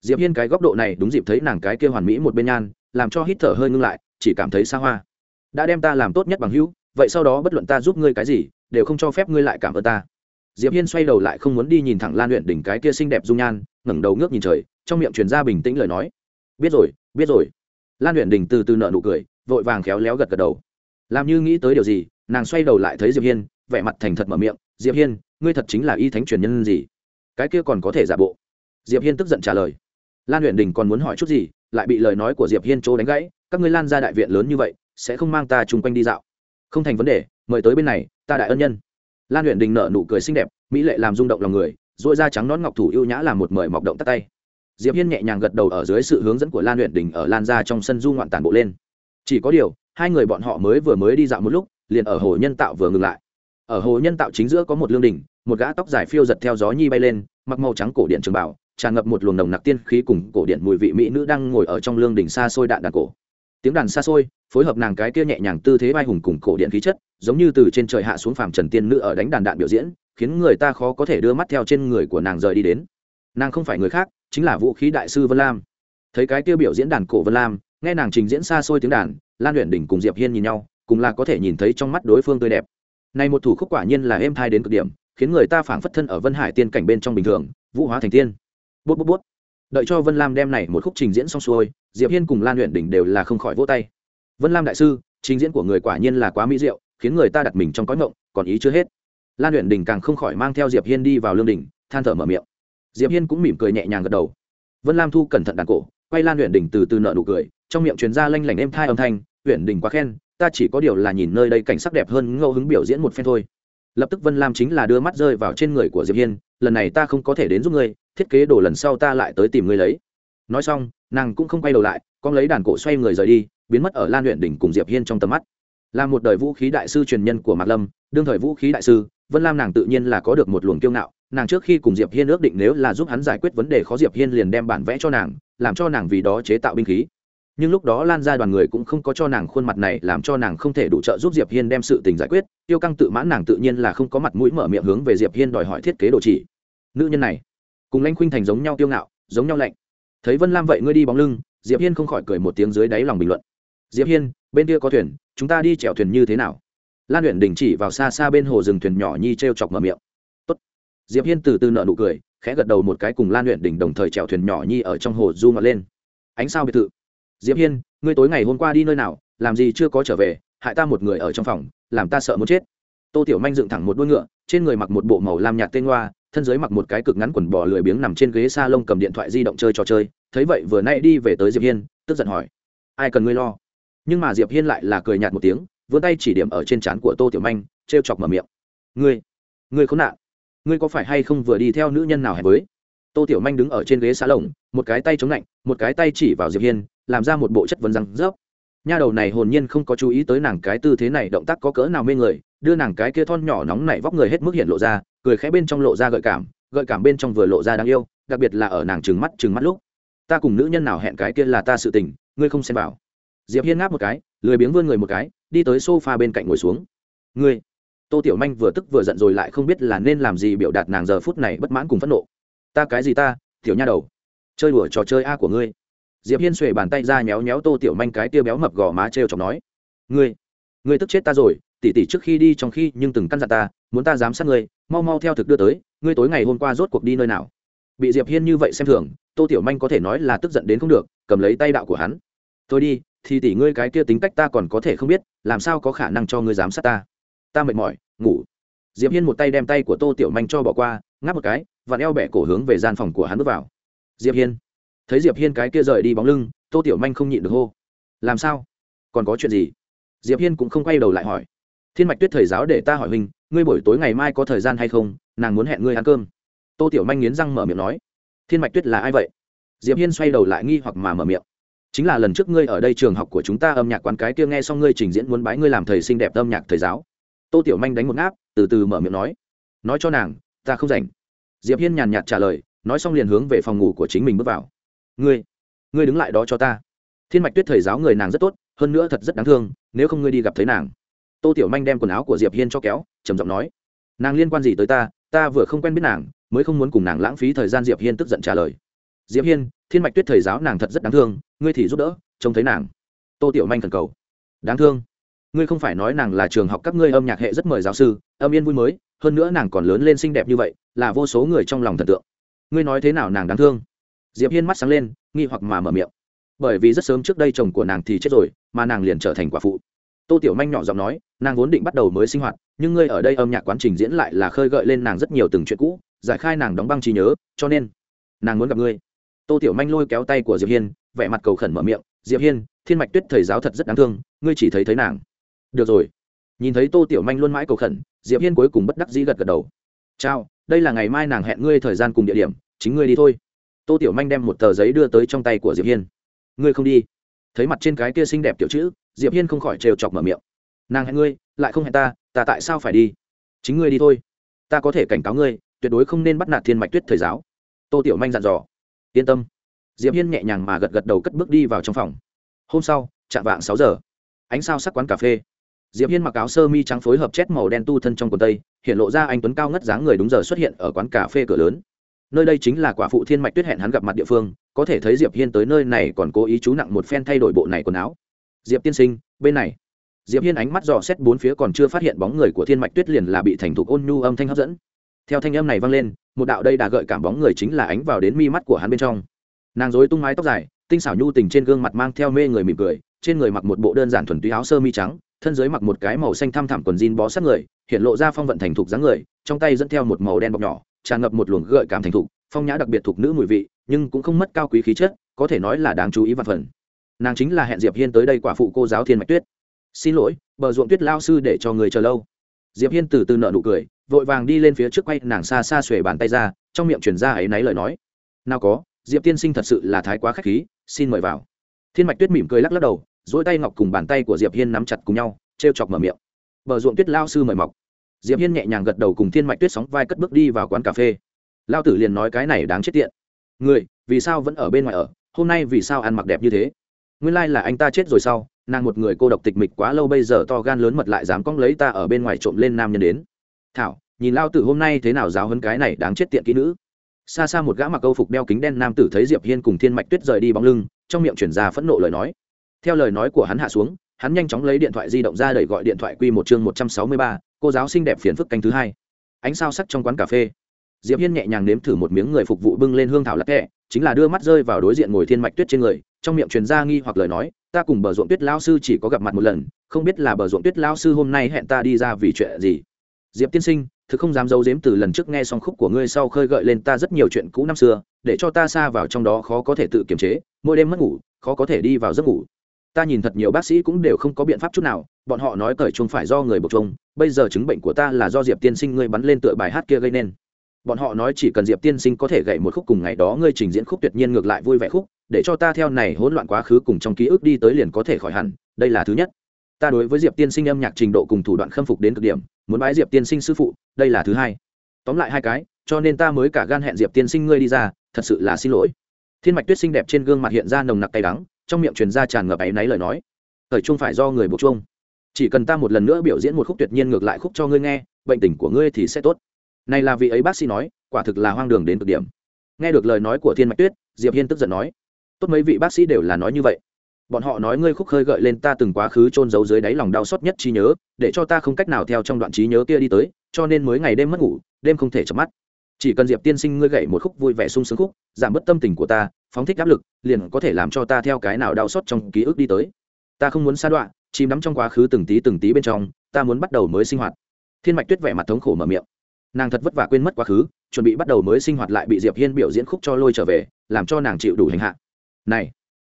Diệp hiên cái góc độ này đúng dịp thấy nàng cái kia hoàn mỹ một bên nhan, làm cho hít thở hơi ngưng lại, chỉ cảm thấy xa hoa. Đã đem ta làm tốt nhất bằng hữu, vậy sau đó bất luận ta giúp ngươi cái gì, đều không cho phép ngươi lại cảm ơn ta diệp hiên xoay đầu lại không muốn đi nhìn thẳng lan luyện đỉnh cái kia xinh đẹp dung nhan, ngẩng đầu ngước nhìn trời, trong miệng truyền ra bình tĩnh lời nói. Biết rồi biết rồi. Lan luyện đỉnh từ từ nợ nụ cười, vội vàng khéo léo gật gật đầu. Làm như nghĩ tới điều gì, nàng xoay đầu lại thấy diệp hiên, vẻ mặt thành thật mở miệng, diệp hiên, ngươi thật chính là y thánh truyền nhân gì? Cái kia còn có thể giả bộ? Diệp hiên tức giận trả lời. Lan luyện đình còn muốn hỏi chút gì, lại bị lời nói của diệp hiên chỗ đánh gãy, các ngươi lan ra đại viện lớn như vậy, sẽ không mang ta chung quanh đi dạo? Không thành vấn đề, mời tới bên này, ta đại ân nhân lan huyện đình nở nụ cười xinh đẹp, mỹ lệ làm rung động lòng người dội da trắng nón ngọc thủ ưu nhã làm một mời mọc động tắt tay. Diệp hiên nhẹ nhàng gật đầu ở dưới sự hướng dẫn của lan huyện đình ở lan ra trong sân du ngoạn tàn bộ lên. Chỉ có điều, hai người bọn họ mới vừa mới đi dạo một lúc, liền ở hồ nhân tạo vừa ngừng lại. Ở hồ nhân tạo chính giữa có một lương đình một gã tóc dài phiêu giật theo gió nhi bay lên, mặc màu trắng cổ điện trường bảo tràn ngập một luồng nồng nặc tiên khí cùng cổ điện mùi vị mỹ nữ đang ngồi ở trong lương đình xa xôi đạn đàn cổ tiếng đàn xa xôi, phối hợp nàng cái kia nhẹ nhàng tư thế vai hùng cùng cổ điện khí chất, giống như từ trên trời hạ xuống phàm trần tiên nữ ở đánh đàn đạn biểu diễn, khiến người ta khó có thể đưa mắt theo trên người của nàng rời đi đến. Nàng không phải người khác, chính là vũ khí đại sư vân lam. Thấy cái kia biểu diễn đàn cổ vân lam, nghe nàng trình diễn xa xôi tiếng đàn, lan luyện đỉnh cùng diệp hiên nhìn nhau, cùng là có thể nhìn thấy trong mắt đối phương tươi đẹp. Này một thủ khúc quả nhiên là êm thai đến cực điểm, khiến người ta phảng phất thân ở vân hải tiên cảnh bên trong bình thường, vũ hóa thành tiên. Bút bút bút đợi cho vân lam đem này một khúc trình diễn xong xuôi, diệp hiên cùng lan luyện đỉnh đều là không khỏi vỗ tay. Vân lam đại sư, trình diễn của người quả nhiên là quá mỹ diệu, khiến người ta đặt mình trong cõi ngộng, còn ý chưa hết. Lan luyện đỉnh càng không khỏi mang theo diệp hiên đi vào lương đỉnh, than thở mở miệng. Diệp hiên cũng mỉm cười nhẹ nhàng gật đầu. Vân lam thu cẩn thận đàn cổ, quay lan luyện đỉnh từ từ nợ nụ cười, trong miệng truyền ra lanh lảnh êm thai âm thanh luyện đỉnh quá khen, ta chỉ có điều là nhìn nơi đây cảnh sắc đẹp hơn ngẫu hứng biểu diễn một phen thôi. Lập tức vân lam chính là đưa mắt rơi vào trên người của diệp hiên, lần này ta không có thể đến giúp ngươi thiết kế đồ lần sau ta lại tới tìm ngươi lấy. Nói xong, nàng cũng không quay đầu lại, con lấy đàn cổ xoay người rời đi, biến mất ở lan luyện đỉnh cùng diệp hiên trong tầm mắt. Là một đời vũ khí đại sư truyền nhân của mạc lâm, đương thời vũ khí đại sư, vân lam nàng tự nhiên là có được một luồng kiêu ngạo, nàng trước khi cùng diệp hiên ước định nếu là giúp hắn giải quyết vấn đề khó, diệp hiên liền đem bản vẽ cho nàng, làm cho nàng vì đó chế tạo binh khí. Nhưng lúc đó lan ra đoàn người cũng không có cho nàng khuôn mặt này, làm cho nàng không thể đủ trợ giúp diệp hiên đem sự tình giải quyết. Tiêu căng tự mãn nàng tự nhiên là không có mặt mũi mở miệng hướng về diệp hiên đòi hỏi thiết kế đồ chỉ. Nữ nhân này cùng lanh khuynh thành giống nhau tiêu ngạo, giống nhau lạnh. Thấy vân lam vậy ngươi đi bóng lưng, diệp hiên không khỏi cười một tiếng dưới đáy lòng bình luận. Diệp hiên, bên kia có thuyền, chúng ta đi chèo thuyền như thế nào? Lan luyện đình chỉ vào xa xa bên hồ rừng thuyền nhỏ nhi t chọc mở miệng. Tốt. diệp hiên từ từ nợ nụ cười, khẽ gật đầu một cái cùng lan luyện đình đồng thời chèo thuyền nhỏ nhi ở trong hồ du ngọt lên. Ánh sao biệt thự. Diệp hiên, ngươi tối ngày hôm qua đi nơi nào, làm gì chưa có trở về, hại ta một người ở trong phòng, làm ta sợ muốn chết tô tiểu manh dựng thẳng một đuôi ngựa, trên người mặc một bộ màu lam nhạt tên hoa, thân dưới mặc một cái cực ngắn quần bò lười biếng nằm trên ghế s a lông cầm điện thoại di động chơi trò chơi, thấy vậy vừa nay đi về tới diệp hiên, tức giận hỏi, ai cần ngươi lo? Nhưng mà diệp hiên lại là cười nhạt một tiếng, vươn tay chỉ điểm ở trên trán của tô tiểu manh t chọc mở miệng, ngươi ngươi khốn nạn, ngươi có phải hay không vừa đi theo nữ nhân nào hẹp với? Tô tiểu manh đứng ở trên ghế xa lồng một cái tay chống lạnh, một cái tay chỉ vào diệp hiên, làm ra một bộ chất vấn răng rớp. Nha đầu này hồn nhiên không có chú ý tới nàng cái tư thế này, động tác có cỡ nào mê người đưa nàng cái kia thon nhỏ nóng nảy vóc người hết mức hiện lộ ra, cười khẽ bên trong lộ ra gợi cảm gợi cảm bên trong vừa lộ ra đáng yêu, đặc biệt là ở nàng trừng mắt trừng mắt lúc. Ta cùng nữ nhân nào hẹn cái kia là ta sự tình, ngươi không xem vào. Diệp hiên ngáp một cái, lười biếng vươn người một cái, đi tới sofa bên cạnh ngồi xuống. Ngươi, tô tiểu manh vừa tức vừa giận rồi lại không biết là nên làm gì biểu đạt nàng giờ phút này bất mãn cùng phẫn nộ. Ta cái gì ta, tiểu nha đầu? Chơi đùa trò chơi a của ngươi. Diệp hiên xuề bàn tay ra nhéo nhéo tô tiểu manh cái tia béo mập gò má t r chọc nói. Ngươi ngươi tức chết ta rồi Tỷ tỷ trước khi đi trong khi nhưng từng căn dặn ta, muốn ta dám sát ngươi, mau mau theo thực đưa tới, ngươi tối ngày hôm qua rốt cuộc đi nơi nào? Bị diệp hiên như vậy xem thường, tô tiểu manh có thể nói là tức giận đến không được, cầm lấy tay đạo của hắn. Tôi đi, thì tỷ ngươi cái kia tính cách ta còn có thể không biết, làm sao có khả năng cho ngươi dám sát ta? Ta mệt mỏi, ngủ. Diệp hiên một tay đem tay của tô tiểu manh cho bỏ qua, ngáp một cái và eo bẻ cổ hướng về gian phòng của hắn bước vào. Diệp hiên. Thấy diệp hiên cái kia rời đi bóng lưng, tô tiểu manh không nhịn được hô. Làm sao? Còn có chuyện gì? Diệp hiên cũng không quay đầu lại hỏi thiên mạch tuyết thầy giáo để ta hỏi huynh, ngươi buổi tối ngày mai có thời gian hay không? Nàng muốn hẹn ngươi ăn cơm. Tô tiểu manh nghiến răng mở miệng nói. Thiên mạch tuyết là ai vậy? Diệp hiên xoay đầu lại nghi hoặc mà mở miệng. Chính là lần trước ngươi ở đây trường học của chúng ta âm nhạc quán cái kia nghe xong ngươi trình diễn muốn bái ngươi làm thầy xinh đẹp âm nhạc thầy giáo. Tô tiểu manh đánh một ngáp, từ từ mở miệng nói. Nói cho nàng, ta không rảnh. Diệp hiên nhàn nhạt trả lời, nói xong liền hướng về phòng ngủ của chính mình bước vào. Ngươi ngươi đứng lại đó cho ta. Thiên mạch tuyết thầy giáo người nàng rất tốt, hơn nữa thật rất đáng thương, nếu không ngươi đi gặp thấy nàng tô tiểu manh đem quần áo của diệp hiên cho kéo, trầm giọng nói, nàng liên quan gì tới ta? Ta vừa không quen biết nàng, mới không muốn cùng nàng lãng phí thời gian. Diệp hiên tức giận trả lời, diệp hiên, thiên mạch tuyết thầy giáo nàng thật rất đáng thương, ngươi thì giúp đỡ, trông thấy nàng. Tô tiểu manh thần cầu, đáng thương? Ngươi không phải nói nàng là trường học các ngươi âm nhạc hệ rất mời giáo sư, âm yên vui mới, hơn nữa nàng còn lớn lên xinh đẹp như vậy, là vô số người trong lòng thần tượng. Ngươi nói thế nào nàng đáng thương? Diệp hiên mắt sáng lên, nghi hoặc mà mở miệng, bởi vì rất sớm trước đây chồng của nàng thì chết rồi, mà nàng liền trở thành quả phụ tô tiểu manh nhỏ giọng nói, nàng vốn định bắt đầu mới sinh hoạt, nhưng ngươi ở đây âm nhạc quán trình diễn lại là khơi gợi lên nàng rất nhiều từng chuyện cũ, giải khai nàng đóng băng trí nhớ, cho nên nàng muốn gặp ngươi. Tô tiểu manh lôi kéo tay của diệp hiên, vẻ mặt cầu khẩn mở miệng, diệp hiên, thiên mạch tuyết thầy giáo thật rất đáng thương, ngươi chỉ thấy thấy nàng. Được rồi. Nhìn thấy tô tiểu manh luôn mãi cầu khẩn, diệp hiên cuối cùng bất đắc dĩ gật gật đầu. Chào, đây là ngày mai nàng hẹn ngươi thời gian cùng địa điểm, chính ngươi đi thôi. Tô tiểu manh đem một tờ giấy đưa tới trong tay của diệp hiên. Ngươi không đi? Thấy mặt trên cái kia xinh đẹp tiểu chữ, diệp hiên không khỏi trêu chọc mở miệng. Nàng hẹn ngươi, lại không hẹn ta ta tại sao phải đi? Chính ngươi đi thôi. Ta có thể cảnh cáo ngươi, tuyệt đối không nên bắt nạt thiên mạch tuyết thời giáo. Tô tiểu manh dặn dò. Yên tâm. Diệp hiên nhẹ nhàng mà gật gật đầu cất bước đi vào trong phòng. Hôm sau, chạm vạng sáu giờ. Ánh sao sắc quán cà phê. Diệp hiên mặc áo sơ mi trắng phối hợp chét màu đen tu thân trong quần tây, hiện lộ ra anh tuấn cao ngất dáng người đúng giờ xuất hiện ở quán cà phê cửa lớn nơi đây chính là quả phụ thiên mạch tuyết hẹn hắn gặp mặt địa phương, có thể thấy diệp hiên tới nơi này còn cố ý chú nặng một phen thay đổi bộ này quần áo. Diệp tiên sinh, bên này. Diệp hiên ánh mắt dò xét bốn phía còn chưa phát hiện bóng người của thiên mạch tuyết liền là bị thành thục ôn nhu âm thanh hấp dẫn. Theo thanh âm này vang lên, một đạo đây đã gợi cảm bóng người chính là ánh vào đến mi mắt của hắn bên trong. Nàng rối tung mái tóc dài, tinh xảo nhu tình trên gương mặt mang theo mê người mỉm cười, trên người mặc một bộ đơn giản thuần túy áo sơ mi trắng, thân dưới mặc một cái màu xanh thăm thẳm quần jean bó sát người, hiện lộ ra phong vận thành thục dáng người, trong tay dẫn theo một màu đen bọc nhỏ tràn ngập một luồng gợi cảm thành thục, phong nhã đặc biệt thuộc nữ mùi vị, nhưng cũng không mất cao quý khí chất, có thể nói là đáng chú ý và phần. Nàng chính là hẹn diệp hiên tới đây quả phụ cô giáo thiên mạch tuyết. Xin lỗi, bờ ruộng tuyết lao sư để cho người chờ lâu. Diệp hiên từ từ nợ nụ cười, vội vàng đi lên phía trước quay nàng xa xa xuề bàn tay ra, trong miệng truyền ra ấy náy lời nói. Nào có, diệp tiên sinh thật sự là thái quá khách khí, xin mời vào. Thiên mạch tuyết mỉm cười lắc lắc đầu dỗi tay ngọc cùng bàn tay của diệp hiên nắm chặt cùng nhau t chọc mở miệng. Bờ ruộng tuyết lao sư mời mọc diệp hiên nhẹ nhàng gật đầu cùng thiên mạch tuyết sóng vai cất bước đi vào quán cà phê. Lao tử liền nói cái này đáng chết tiện. Người, vì sao vẫn ở bên ngoài ở? Hôm nay vì sao ăn mặc đẹp như thế? Nguyên lai là anh ta chết rồi sau, nàng một người cô độc tịch mịch quá lâu bây giờ to gan lớn mật lại dám cong lấy ta ở bên ngoài trộm lên nam nhân đến. Thảo, nhìn lao tử hôm nay thế nào giáo hơn cái này đáng chết tiện kỹ nữ. Xa xa một gã mặc câu phục đeo kính đen nam tử thấy diệp hiên cùng thiên mạch tuyết rời đi bóng lưng, trong miệng chuyển ra phẫn nộ lời nói. Theo lời nói của hắn hạ xuống, hắn nhanh chóng lấy điện thoại di động ra đẩy gọi điện thoại quy một chương một trăm sáu mươi ba cô giáo xinh đẹp phiền phức canh thứ hai. Ánh sao sắc trong quán cà phê. Diệp hiên nhẹ nhàng nếm thử một miếng người phục vụ bưng lên hương thảo lắc kẹ, chính là đưa mắt rơi vào đối diện ngồi thiên mạch tuyết trên người, trong miệng truyền ra nghi hoặc lời nói, ta cùng bờ ruộng tuyết lao sư chỉ có gặp mặt một lần, không biết là bờ ruộng tuyết lao sư hôm nay hẹn ta đi ra vì chuyện gì? Diệp tiên sinh thực không dám giấu giếm từ lần trước nghe xong khúc của ngươi sau khơi gợi lên ta rất nhiều chuyện cũ năm xưa, để cho ta xa vào trong đó khó có thể tự kiềm chế, mỗi đêm mất ngủ, khó có thể đi vào giấc ngủ. Ta nhìn thật nhiều bác sĩ cũng đều không có biện pháp chút nào bọn họ nói cởi chung phải do người buộc chung bây giờ chứng bệnh của ta là do diệp tiên sinh ngươi bắn lên tựa bài hát kia gây nên. Bọn họ nói chỉ cần diệp tiên sinh có thể gậy một khúc cùng ngày đó ngươi trình diễn khúc tuyệt nhiên ngược lại vui vẻ khúc, để cho ta theo này hỗn loạn quá khứ cùng trong ký ức đi tới liền có thể khỏi hẳn, đây là thứ nhất. Ta đối với diệp tiên sinh âm nhạc trình độ cùng thủ đoạn khâm phục đến cực điểm, muốn bái diệp tiên sinh sư phụ, đây là thứ hai. Tóm lại hai cái, cho nên ta mới cả gan hẹn diệp tiên sinh ngươi đi ra, thật sự là xin lỗi. Thiên mạch tuyết xinh đẹp trên gương mặt hiện ra nồng nặc cay đắng, trong miệng truyền ra tràn ngập áy náy lời nói. Thời chung phải do người buộc chung chỉ cần ta một lần nữa biểu diễn một khúc tuyệt nhiên ngược lại khúc cho ngươi nghe, bệnh tình của ngươi thì sẽ tốt. Này là vị ấy bác sĩ nói, quả thực là hoang đường đến cực điểm. Nghe được lời nói của thiên mạch tuyết, diệp hiên tức giận nói, tốt mấy vị bác sĩ đều là nói như vậy. Bọn họ nói ngươi khúc khơi gợi lên ta từng quá khứ chôn giấu dưới đáy lòng đau xót nhất trí nhớ, để cho ta không cách nào theo trong đoạn trí nhớ kia đi tới, cho nên mới ngày đêm mất ngủ, đêm không thể chợp mắt. Chỉ cần diệp tiên sinh ngươi gậy một khúc vui vẻ sung sướng khúc, giảm bớt tâm tình của ta, phóng thích áp lực, liền có thể làm cho ta theo cái nào đau xót trong ký ức đi tới. Ta không muốn xa đoạn chìm đắm trong quá khứ từng tí từng tí bên trong, ta muốn bắt đầu mới sinh hoạt. Thiên mạch tuyết vẻ mặt thống khổ mở miệng. Nàng thật vất vả quên mất quá khứ, chuẩn bị bắt đầu mới sinh hoạt lại bị diệp hiên biểu diễn khúc cho lôi trở về, làm cho nàng chịu đủ hành hạ. Này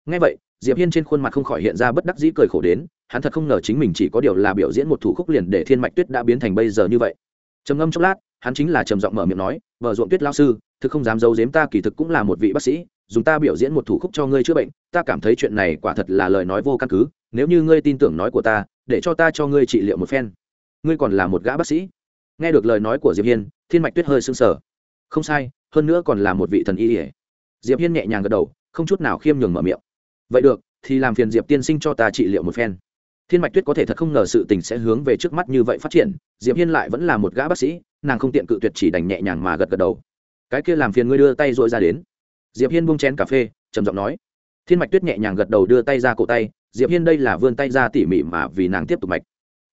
ngay vậy, diệp hiên trên khuôn mặt không khỏi hiện ra bất đắc dĩ cười khổ đến, hắn thật không ngờ chính mình chỉ có điều là biểu diễn một thủ khúc liền để thiên mạch tuyết đã biến thành bây giờ như vậy. Trầm ngâm chốc lát, hắn chính là trầm giọng mở miệng nói vợ ruộng tuyết lao sư, thực không dám giấu giếm ta, kỳ thực cũng là một vị bác sĩ, dùng ta biểu diễn một thủ khúc cho ngươi chữa bệnh, ta cảm thấy chuyện này quả thật là lời nói vô căn cứ nếu như ngươi tin tưởng nói của ta, để cho ta cho ngươi trị liệu một phen. Ngươi còn là một gã bác sĩ. Nghe được lời nói của diệp hiên, thiên mạch tuyết hơi sưng sờ. Không sai, hơn nữa còn là một vị thần y ỉa diệp hiên nhẹ nhàng gật đầu, không chút nào khiêm nhường mở miệng. Vậy được, thì làm phiền diệp tiên sinh cho ta trị liệu một phen. Thiên mạch tuyết có thể thật không ngờ sự tình sẽ hướng về trước mắt như vậy phát triển, diệp hiên lại vẫn là một gã bác sĩ, nàng không tiện cự tuyệt chỉ đành nhẹ nhàng mà gật gật đầu. Cái kia làm phiền ngươi đưa tay dội ra đến. Diệp hiên buông chén cà phê, trầm giọng nói. Thiên mạch tuyết nhẹ nhàng gật đầu đưa tay ra cổ tay diệp hiên đây là vươn tay ra tỉ mỉ mà vì nàng tiếp tục mạch.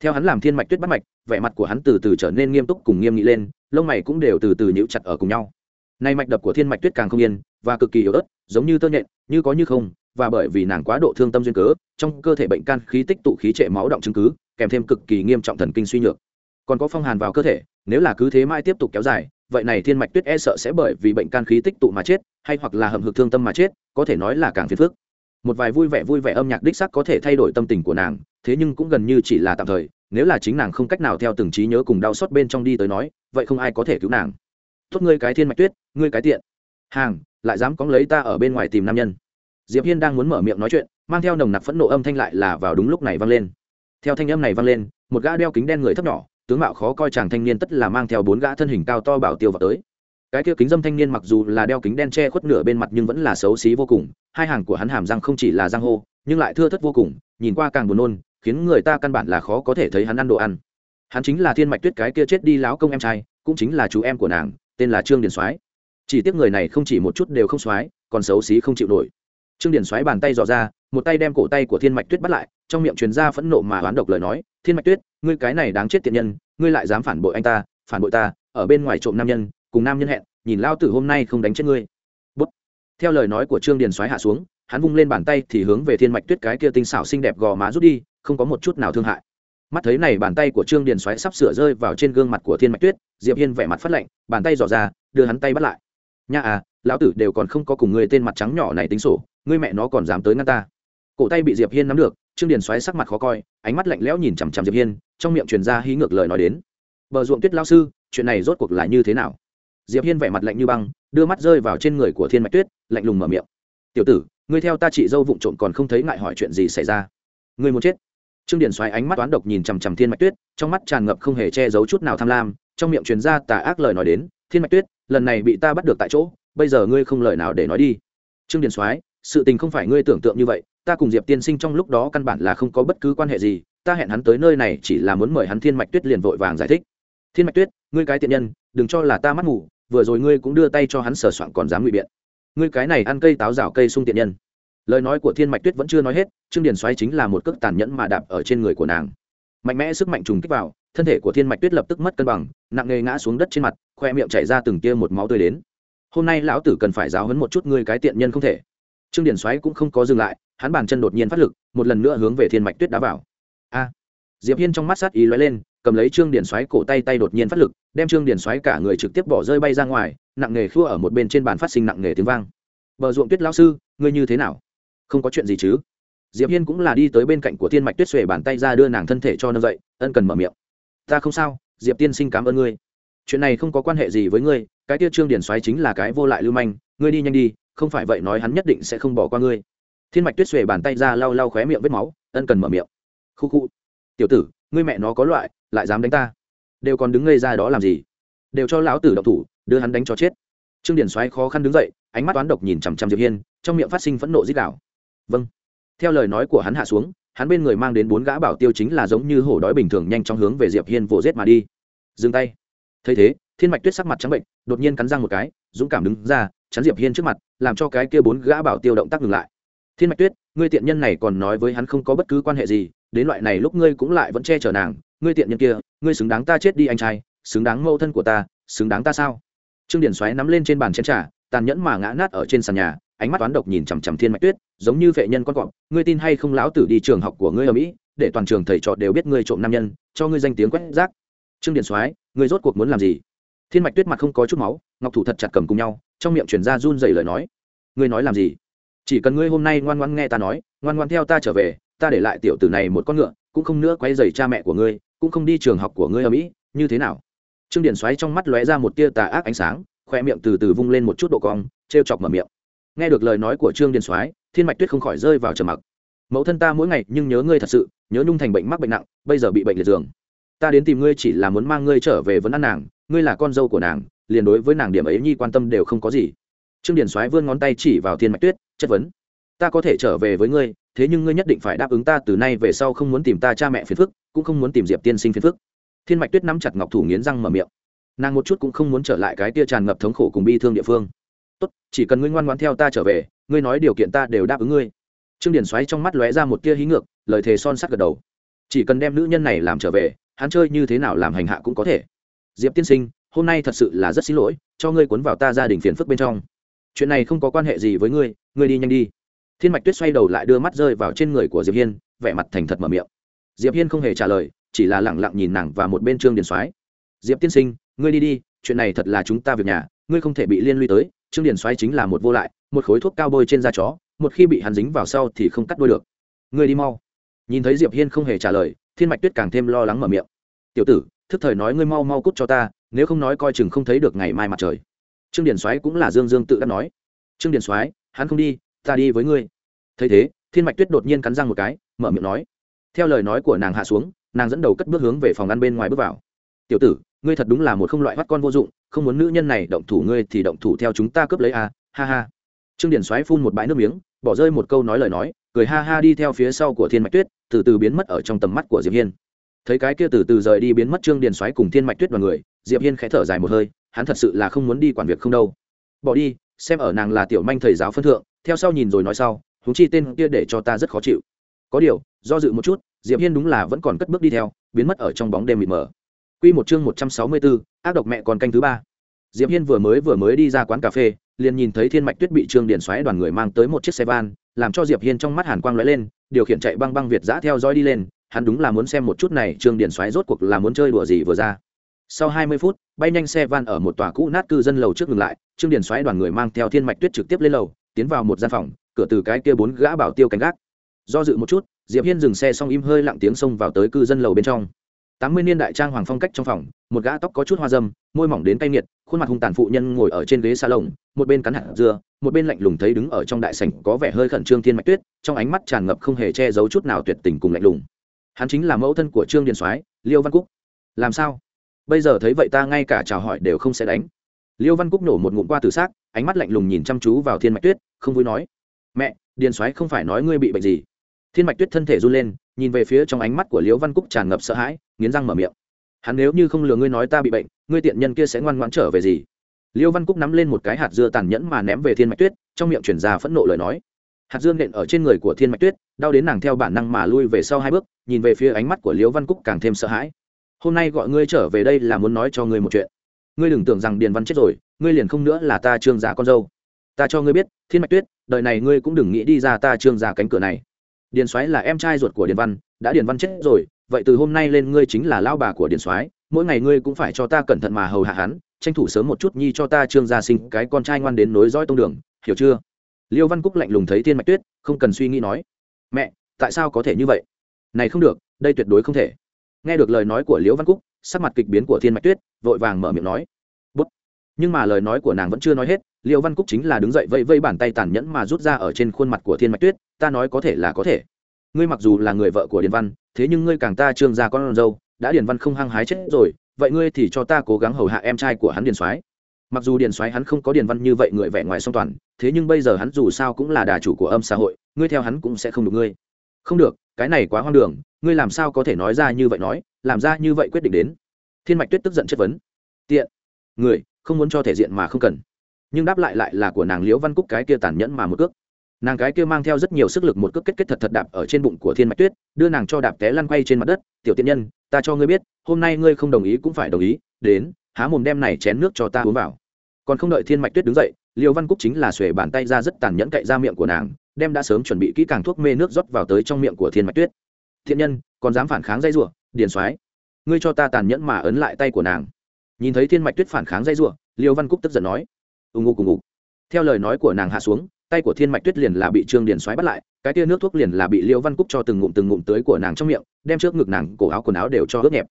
Theo hắn làm thiên mạch tuyết bắt mạch, vẻ mặt của hắn từ từ trở nên nghiêm túc cùng nghiêm nghị lên, lông mày cũng đều từ từ nhíu chặt ở cùng nhau. Nay mạch đập của thiên mạch tuyết càng không yên, và cực kỳ yếu ớt, giống như tơ nhện, như có như không, và bởi vì nàng quá độ thương tâm duyên cớ, trong cơ thể bệnh can khí tích tụ khí trệ máu động chứng cứ, kèm thêm cực kỳ nghiêm trọng thần kinh suy nhược. Còn có phong hàn vào cơ thể, nếu là cứ thế mãi tiếp tục kéo dài, vậy này thiên mạch tuyết e sợ sẽ bởi vì bệnh can khí tích tụ mà chết, hay hoặc là hầm hực thương tâm mà chết, có thể nói là càng phiền phức một vài vui vẻ vui vẻ âm nhạc đích sắc có thể thay đổi tâm tình của nàng, thế nhưng cũng gần như chỉ là tạm thời, nếu là chính nàng không cách nào theo từng trí nhớ cùng đau xót bên trong đi tới nói, vậy không ai có thể cứu nàng. Tốt ngươi cái thiên mạch tuyết, ngươi cái tiện. Hàng, lại dám cóng lấy ta ở bên ngoài tìm nam nhân. Diệp hiên đang muốn mở miệng nói chuyện, mang theo nồng nặc phẫn nộ âm thanh lại là vào đúng lúc này vang lên. Theo thanh âm này vang lên, một gã đeo kính đen người thấp nhỏ, tướng mạo khó coi chàng thanh niên tất là mang theo bốn gã thân hình cao to bảo tiêu vào tới cái kia kính dâm thanh niên mặc dù là đeo kính đen che khuất nửa bên mặt nhưng vẫn là xấu xí vô cùng, hai hàng của hắn hàm răng không chỉ là răng hô, nhưng lại thưa thất vô cùng, nhìn qua càng buồn nôn, khiến người ta căn bản là khó có thể thấy hắn ăn đồ ăn. Hắn chính là thiên mạch tuyết cái kia chết đi láo công em trai, cũng chính là chú em của nàng, tên là trương điền soái. Chỉ tiếc người này không chỉ một chút đều không soái, còn xấu xí không chịu nổi. Trương điền soái bàn tay dò ra, một tay đem cổ tay của thiên mạch tuyết bắt lại, trong miệng truyền ra phẫn nộ mà oán độc lời nói, thiên mạch tuyết, ngươi cái này đáng chết tiện nhân, ngươi lại dám phản bội anh ta, phản bội ta, ở bên ngoài trộm nam nhân cùng nam nhân hẹn, nhìn lao tử hôm nay không đánh chết ngươi. Bút. theo lời nói của trương điền soái hạ xuống, hắn vung lên bàn tay thì hướng về thiên mạch tuyết cái kia tinh xảo xinh đẹp gò má rút đi, không có một chút nào thương hại. Mắt thấy này bàn tay của trương điền xoáy sắp sửa rơi vào trên gương mặt của thiên mạch tuyết, diệp hiên vẻ mặt phát lạnh, bàn tay dò ra, đưa hắn tay bắt lại. Nha à lão tử đều còn không có cùng người tên mặt trắng nhỏ này tính sổ, ngươi mẹ nó còn dám tới ngăn ta. Cổ tay bị diệp hiên nắm được, trương điền xoáy sắc mặt khó coi, ánh mắt lạnh lẽo nhìn chằm chằm diệp hiên, trong miệng truyền ra hí ngược lời nói đến. Bờ ruộng tuyết lao sư, chuyện này rốt cuộc là như thế nào? Diệp hiên vẻ mặt lạnh như băng, đưa mắt rơi vào trên người của thiên mạch tuyết, lạnh lùng mở miệng. Tiểu tử, ngươi theo ta chị dâu vụng trộm còn không thấy ngại hỏi chuyện gì xảy ra? Ngươi muốn chết? Trương điển xoáy ánh mắt toán độc nhìn chằm chằm thiên mạch tuyết, trong mắt tràn ngập không hề che giấu chút nào tham lam, trong miệng truyền ra tà ác lời nói đến, thiên mạch tuyết, lần này bị ta bắt được tại chỗ, bây giờ ngươi không lời nào để nói đi. Trương điển soái sự tình không phải ngươi tưởng tượng như vậy, ta cùng diệp tiên sinh trong lúc đó căn bản là không có bất cứ quan hệ gì, ta hẹn hắn tới nơi này chỉ là muốn mời hắn thiên mạch tuyết liền vội vàng giải thích. Thiên mạch tuyết, ngươi cái tiện nhân, đừng cho là ta mắt ngủ vừa rồi ngươi cũng đưa tay cho hắn sờ soạn còn dám ngụy biện. Ngươi cái này ăn cây táo rào cây sung tiện nhân. Lời nói của thiên mạch tuyết vẫn chưa nói hết, trương điền xoáy chính là một cước tàn nhẫn mà đạp ở trên người của nàng. Mạnh mẽ sức mạnh trùng kích vào, thân thể của thiên mạch tuyết lập tức mất cân bằng, nặng nề ngã xuống đất trên mặt, khoe miệng chảy ra từng tia một máu tươi đến. Hôm nay lão tử cần phải giáo hấn một chút ngươi cái tiện nhân không thể. Trương điền xoáy cũng không có dừng lại, hắn bàn chân đột nhiên phát lực, một lần nữa hướng về thiên mạch tuyết đá vào. A! Diệp hiên trong mắt sát ý lóe lên, cầm lấy trương điển xoáy cổ tay tay đột nhiên phát lực, đem trương điển xoáy cả người trực tiếp bỏ rơi bay ra ngoài, nặng nghề khua ở một bên trên bàn phát sinh nặng nghề tiếng vang. Bờ ruộng tuyết lão sư, ngươi như thế nào? Không có chuyện gì chứ? Diệp hiên cũng là đi tới bên cạnh của thiên mạch tuyết xuề bàn tay ra đưa nàng thân thể cho nâng dậy, ân cần mở miệng. Ta không sao, diệp tiên sinh cảm ơn ngươi. Chuyện này không có quan hệ gì với ngươi, cái tiết trương điển xoáy chính là cái vô lại lưu manh, ngươi đi nhanh đi, không phải vậy nói hắn nhất định sẽ không bỏ qua ngươi. Thiên mạch tuyết xuề bàn tay ra lau lau khóe miệng vết máu, ân cần mở miệng. Khu khu tiểu tử, ngươi mẹ nó có loại, lại dám đánh ta. Đều còn đứng ngây ra đó làm gì? Đều cho lão tử động thủ, đưa hắn đánh cho chết. Trương điển xoáy khó khăn đứng dậy, ánh mắt toán độc nhìn chằm chằm diệp hiên, trong miệng phát sinh phẫn nộ dích đảo. vâng. Theo lời nói của hắn hạ xuống, hắn bên người mang đến bốn gã bảo tiêu chính là giống như hổ đói bình thường nhanh chóng hướng về diệp hiên vồ rết mà đi. Dừng tay. Thấy thế, thiên mạch tuyết sắc mặt trắng bệnh, đột nhiên cắn răng một cái, dũng cảm đứng ra, chắn diệp hiên trước mặt, làm cho cái kia bốn gã bảo tiêu động tác ngừng lại thiên mạch tuyết, ngươi tiện nhân này còn nói với hắn không có bất cứ quan hệ gì, đến loại này lúc ngươi cũng lại vẫn che chở nàng, ngươi tiện nhân kia, ngươi xứng đáng ta chết đi anh trai, xứng đáng mâu thân của ta, xứng đáng ta sao? Trương điển xoáy nắm lên trên bàn chén trà, tàn nhẫn mà ngã nát ở trên sàn nhà, ánh mắt toán độc nhìn chằm chằm thiên mạch tuyết, giống như vệ nhân con cọp, ngươi tin hay không lão tử đi trường học của ngươi ở mỹ, để toàn trường thầy trò đều biết ngươi trộm nam nhân, cho ngươi danh tiếng quét rác? Trương điền soái, ngươi rốt cuộc muốn làm gì? Thiên mạch tuyết mặt không có chút máu, ngọc thủ thật chặt cầm cùng nhau, trong miệng chuyển ra run dày lời nói. Ngươi nói làm gì? Chỉ cần ngươi hôm nay ngoan ngoan nghe ta nói, ngoan ngoan theo ta trở về, ta để lại tiểu tử này một con ngựa, cũng không nữa quay dày cha mẹ của ngươi, cũng không đi trường học của ngươi ở mỹ, như thế nào? Trương điền xoáy trong mắt lóe ra một tia tà ác ánh sáng khoe miệng từ từ vung lên một chút độ cong t r e o chọc mở miệng. Nghe được lời nói của trương điền soái thiên mạch tuyết không khỏi rơi vào trầm mặc. Mẫu thân ta mỗi ngày nhưng nhớ ngươi thật sự, nhớ nhung thành bệnh mắc bệnh nặng, bây giờ bị bệnh liệt giường. Ta đến tìm ngươi chỉ là muốn mang ngươi trở về vấn ăn nàng, ngươi là con dâu của nàng, liền đối với nàng điểm ấy nhi quan tâm đều không có gì trương điền soái vươn ngón tay chỉ vào thiên mạch tuyết, chất vấn. Ta có thể trở về với ngươi, thế nhưng ngươi nhất định phải đáp ứng ta từ nay về sau không muốn tìm ta cha mẹ phiền phức, cũng không muốn tìm diệp tiên sinh phiền phức. Thiên mạch tuyết nắm chặt ngọc thủ nghiến răng mở miệng. Nàng một chút cũng không muốn trở lại cái tia tràn ngập thống khổ cùng bi thương địa phương. Tốt, chỉ cần ngươi ngoan ngoan theo ta trở về, ngươi nói điều kiện ta đều đáp ứng ngươi. Trương điển xoáy trong mắt lóe ra một tia hí ngược, lời thề son sắt gật đầu. Chỉ cần đem nữ nhân này làm trở về, hắn chơi như thế nào làm hành hạ cũng có thể. Diệp tiên sinh, hôm nay thật sự là rất xin lỗi, cho ngươi cuốn vào ta gia đình phiền phức bên trong chuyện này không có quan hệ gì với ngươi ngươi đi nhanh đi. Thiên mạch tuyết xoay đầu lại đưa mắt rơi vào trên người của diệp hiên, vẻ mặt thành thật mở miệng. Diệp hiên không hề trả lời, chỉ là lẳng lặng nhìn nàng và một bên trương điền soái. Diệp tiên sinh, ngươi đi đi, chuyện này thật là chúng ta việc nhà, ngươi không thể bị liên lụy tới. Trương điền xoáy chính là một vô lại, một khối thuốc cao bôi trên da chó, một khi bị hắn dính vào sau thì không cắt đuôi được. Ngươi đi mau. Nhìn thấy diệp hiên không hề trả lời, thiên mạch tuyết càng thêm lo lắng mở miệng. Tiểu tử, thức thời nói ngươi mau mau cút cho ta, nếu không nói coi chừng không thấy được ngày mai mặt trời trương điền soái cũng là dương dương tự đã nói. Trương điền soái, hắn không đi, ta đi với ngươi. Thấy thế, thiên mạch tuyết đột nhiên cắn răng một cái, mở miệng nói. Theo lời nói của nàng hạ xuống, nàng dẫn đầu cất bước hướng về phòng ăn bên ngoài bước vào. Tiểu tử, ngươi thật đúng là một không loại bắt con vô dụng, không muốn nữ nhân này động thủ ngươi thì động thủ theo chúng ta cướp lấy a ha ha. Trương điền xoáy phun một bãi nước miếng, bỏ rơi một câu nói lời nói, cười ha ha đi theo phía sau của thiên mạch tuyết, từ từ biến mất ở trong tầm mắt của diệp hiên. Thấy cái kia từ từ rời đi biến mất trương điền xoáy cùng thiên mạch tuyết và người, diệp hiên khẽ thở dài một hơi hắn thật sự là không muốn đi quản việc không đâu. Bỏ đi xem ở nàng là tiểu manh thầy giáo phân thượng theo sau nhìn rồi nói sau huống chi tên kia để cho ta rất khó chịu. Có điều do dự một chút diệp hiên đúng là vẫn còn cất bước đi theo biến mất ở trong bóng đêm mịt mờ. Quy một chương 164, ác độc mẹ còn canh thứ ba. Diệp hiên vừa mới vừa mới đi ra quán cà phê liền nhìn thấy thiên mạch tuyết bị trương điển xoáy đoàn người mang tới một chiếc xe van làm cho diệp hiên trong mắt hàn quang lóe lên điều khiển chạy băng băng việt dã theo dõi đi lên hắn đúng là muốn xem một chút này trương điển xoáy rốt cuộc là muốn chơi đùa gì vừa ra sau 20 phút, bay nhanh xe van ở một tòa cũ nát cư dân lầu trước ngừng lại, trương Điền xoáy đoàn người mang theo thiên mạch tuyết trực tiếp lên lầu, tiến vào một gian phòng, cửa từ cái kia bốn gã bảo tiêu canh gác. Do dự một chút, diệp hiên dừng xe xong im hơi lặng tiếng xông vào tới cư dân lầu bên trong. Tám mươi niên đại trang hoàng phong cách trong phòng, một gã tóc có chút hoa dâm, môi mỏng đến cay nghiệt, khuôn mặt hung tàn phụ nhân ngồi ở trên ghế salon, một bên cắn hạt dưa, một bên lạnh lùng thấy đứng ở trong đại sảnh có vẻ hơi khẩn trương thiên mạch tuyết, trong ánh mắt tràn ngập không hề che giấu chút nào tuyệt tình cùng lạnh lùng. Hắn chính là mẫu thân của trương điền soái, liêu văn cúc. Làm sao? Bây giờ thấy vậy ta ngay cả chào hỏi đều không sẽ đánh. Liêu văn cúc nổ một ngụm qua từ xác, ánh mắt lạnh lùng nhìn chăm chú vào thiên mạch tuyết, không vui nói, mẹ, điền soái không phải nói ngươi bị bệnh gì? Thiên mạch tuyết thân thể run lên, nhìn về phía trong ánh mắt của liêu văn cúc tràn ngập sợ hãi, nghiến răng mở miệng, hắn nếu như không lừa ngươi nói ta bị bệnh, ngươi tiện nhân kia sẽ ngoan ngoãn trở về gì? Liêu văn cúc nắm lên một cái hạt dưa tàn nhẫn mà ném về thiên mạch tuyết, trong miệng chuyển ra phẫn nộ lời nói. Hạt dưa nện ở trên người của thiên mạch tuyết, đau đến nàng theo bản năng mà lui về sau hai bước, nhìn về phía ánh mắt của liêu văn cúc càng thêm sợ hãi hôm nay gọi ngươi trở về đây là muốn nói cho ngươi một chuyện. Ngươi đừng tưởng rằng điền văn chết rồi, ngươi liền không nữa là ta trương gia con dâu. Ta cho ngươi biết, thiên mạch tuyết, đời này ngươi cũng đừng nghĩ đi ra ta trương gia cánh cửa này. Điền soái là em trai ruột của điền văn, đã điền văn chết rồi, vậy từ hôm nay lên ngươi chính là lao bà của điền soái, mỗi ngày ngươi cũng phải cho ta cẩn thận mà hầu hạ hắn, tranh thủ sớm một chút nhi cho ta trương gia sinh cái con trai ngoan đến nối dõi tông đường, hiểu chưa? Liêu văn cúc lạnh lùng thấy thiên mạch tuyết, không cần suy nghĩ nói, mẹ, tại sao có thể như vậy? Này không được, đây tuyệt đối không thể nghe được lời nói của liễu văn cúc, sắc mặt kịch biến của thiên mạch tuyết, vội vàng mở miệng nói, bút. Nhưng mà lời nói của nàng vẫn chưa nói hết, liễu văn cúc chính là đứng dậy vây vây bàn tay tàn nhẫn mà rút ra ở trên khuôn mặt của thiên mạch tuyết, ta nói có thể là có thể. Ngươi mặc dù là người vợ của điền văn, thế nhưng ngươi càng ta trương ra con dâu, đã điền văn không hăng hái chết rồi, vậy ngươi thì cho ta cố gắng hầu hạ em trai của hắn điền soái. Mặc dù điền soái hắn không có điền văn như vậy người vẻ ngoài song toàn, thế nhưng bây giờ hắn dù sao cũng là đà chủ của âm xã hội, ngươi theo hắn cũng sẽ không được ngươi. Không được, cái này quá hoang đường ngươi làm sao có thể nói ra như vậy nói, làm ra như vậy quyết định đến. Thiên mạch tuyết tức giận chất vấn. Tiện. Người, không muốn cho thể diện mà không cần. Nhưng đáp lại lại là của nàng liễu văn cúc cái kia tàn nhẫn mà một cước. Nàng cái kia mang theo rất nhiều sức lực một cước kết kết thật thật đạp ở trên bụng của thiên mạch tuyết, đưa nàng cho đạp té lăn quay trên mặt đất. Tiểu tiện nhân, ta cho ngươi biết, hôm nay ngươi không đồng ý cũng phải đồng ý, đến, há mồm đem này chén nước cho ta uống vào. Còn không đợi thiên mạch tuyết đứng dậy liêu văn cúc chính là xuề bàn tay ra rất tàn nhẫn cậy ra miệng của nàng, đem đã sớm chuẩn bị kỹ càng thuốc mê nước rót vào tới trong miệng của thiên mạch tuyết thiện nhân, còn dám phản kháng dây rủa, điền soái. Ngươi cho ta tàn nhẫn mà ấn lại tay của nàng. Nhìn thấy thiên mạch tuyết phản kháng dây rủa, liêu văn cúc tức giận nói. Ừ, Ù ngụ cùng ngụ theo lời nói của nàng hạ xuống, tay của thiên mạch tuyết liền là bị trương điền xoáy bắt lại, cái tia nước thuốc liền là bị Liêu văn cúc cho từng ngụm từng ngụm tới của nàng trong miệng, đem trước ngực nàng cổ áo quần áo đều cho ướt nhẹp.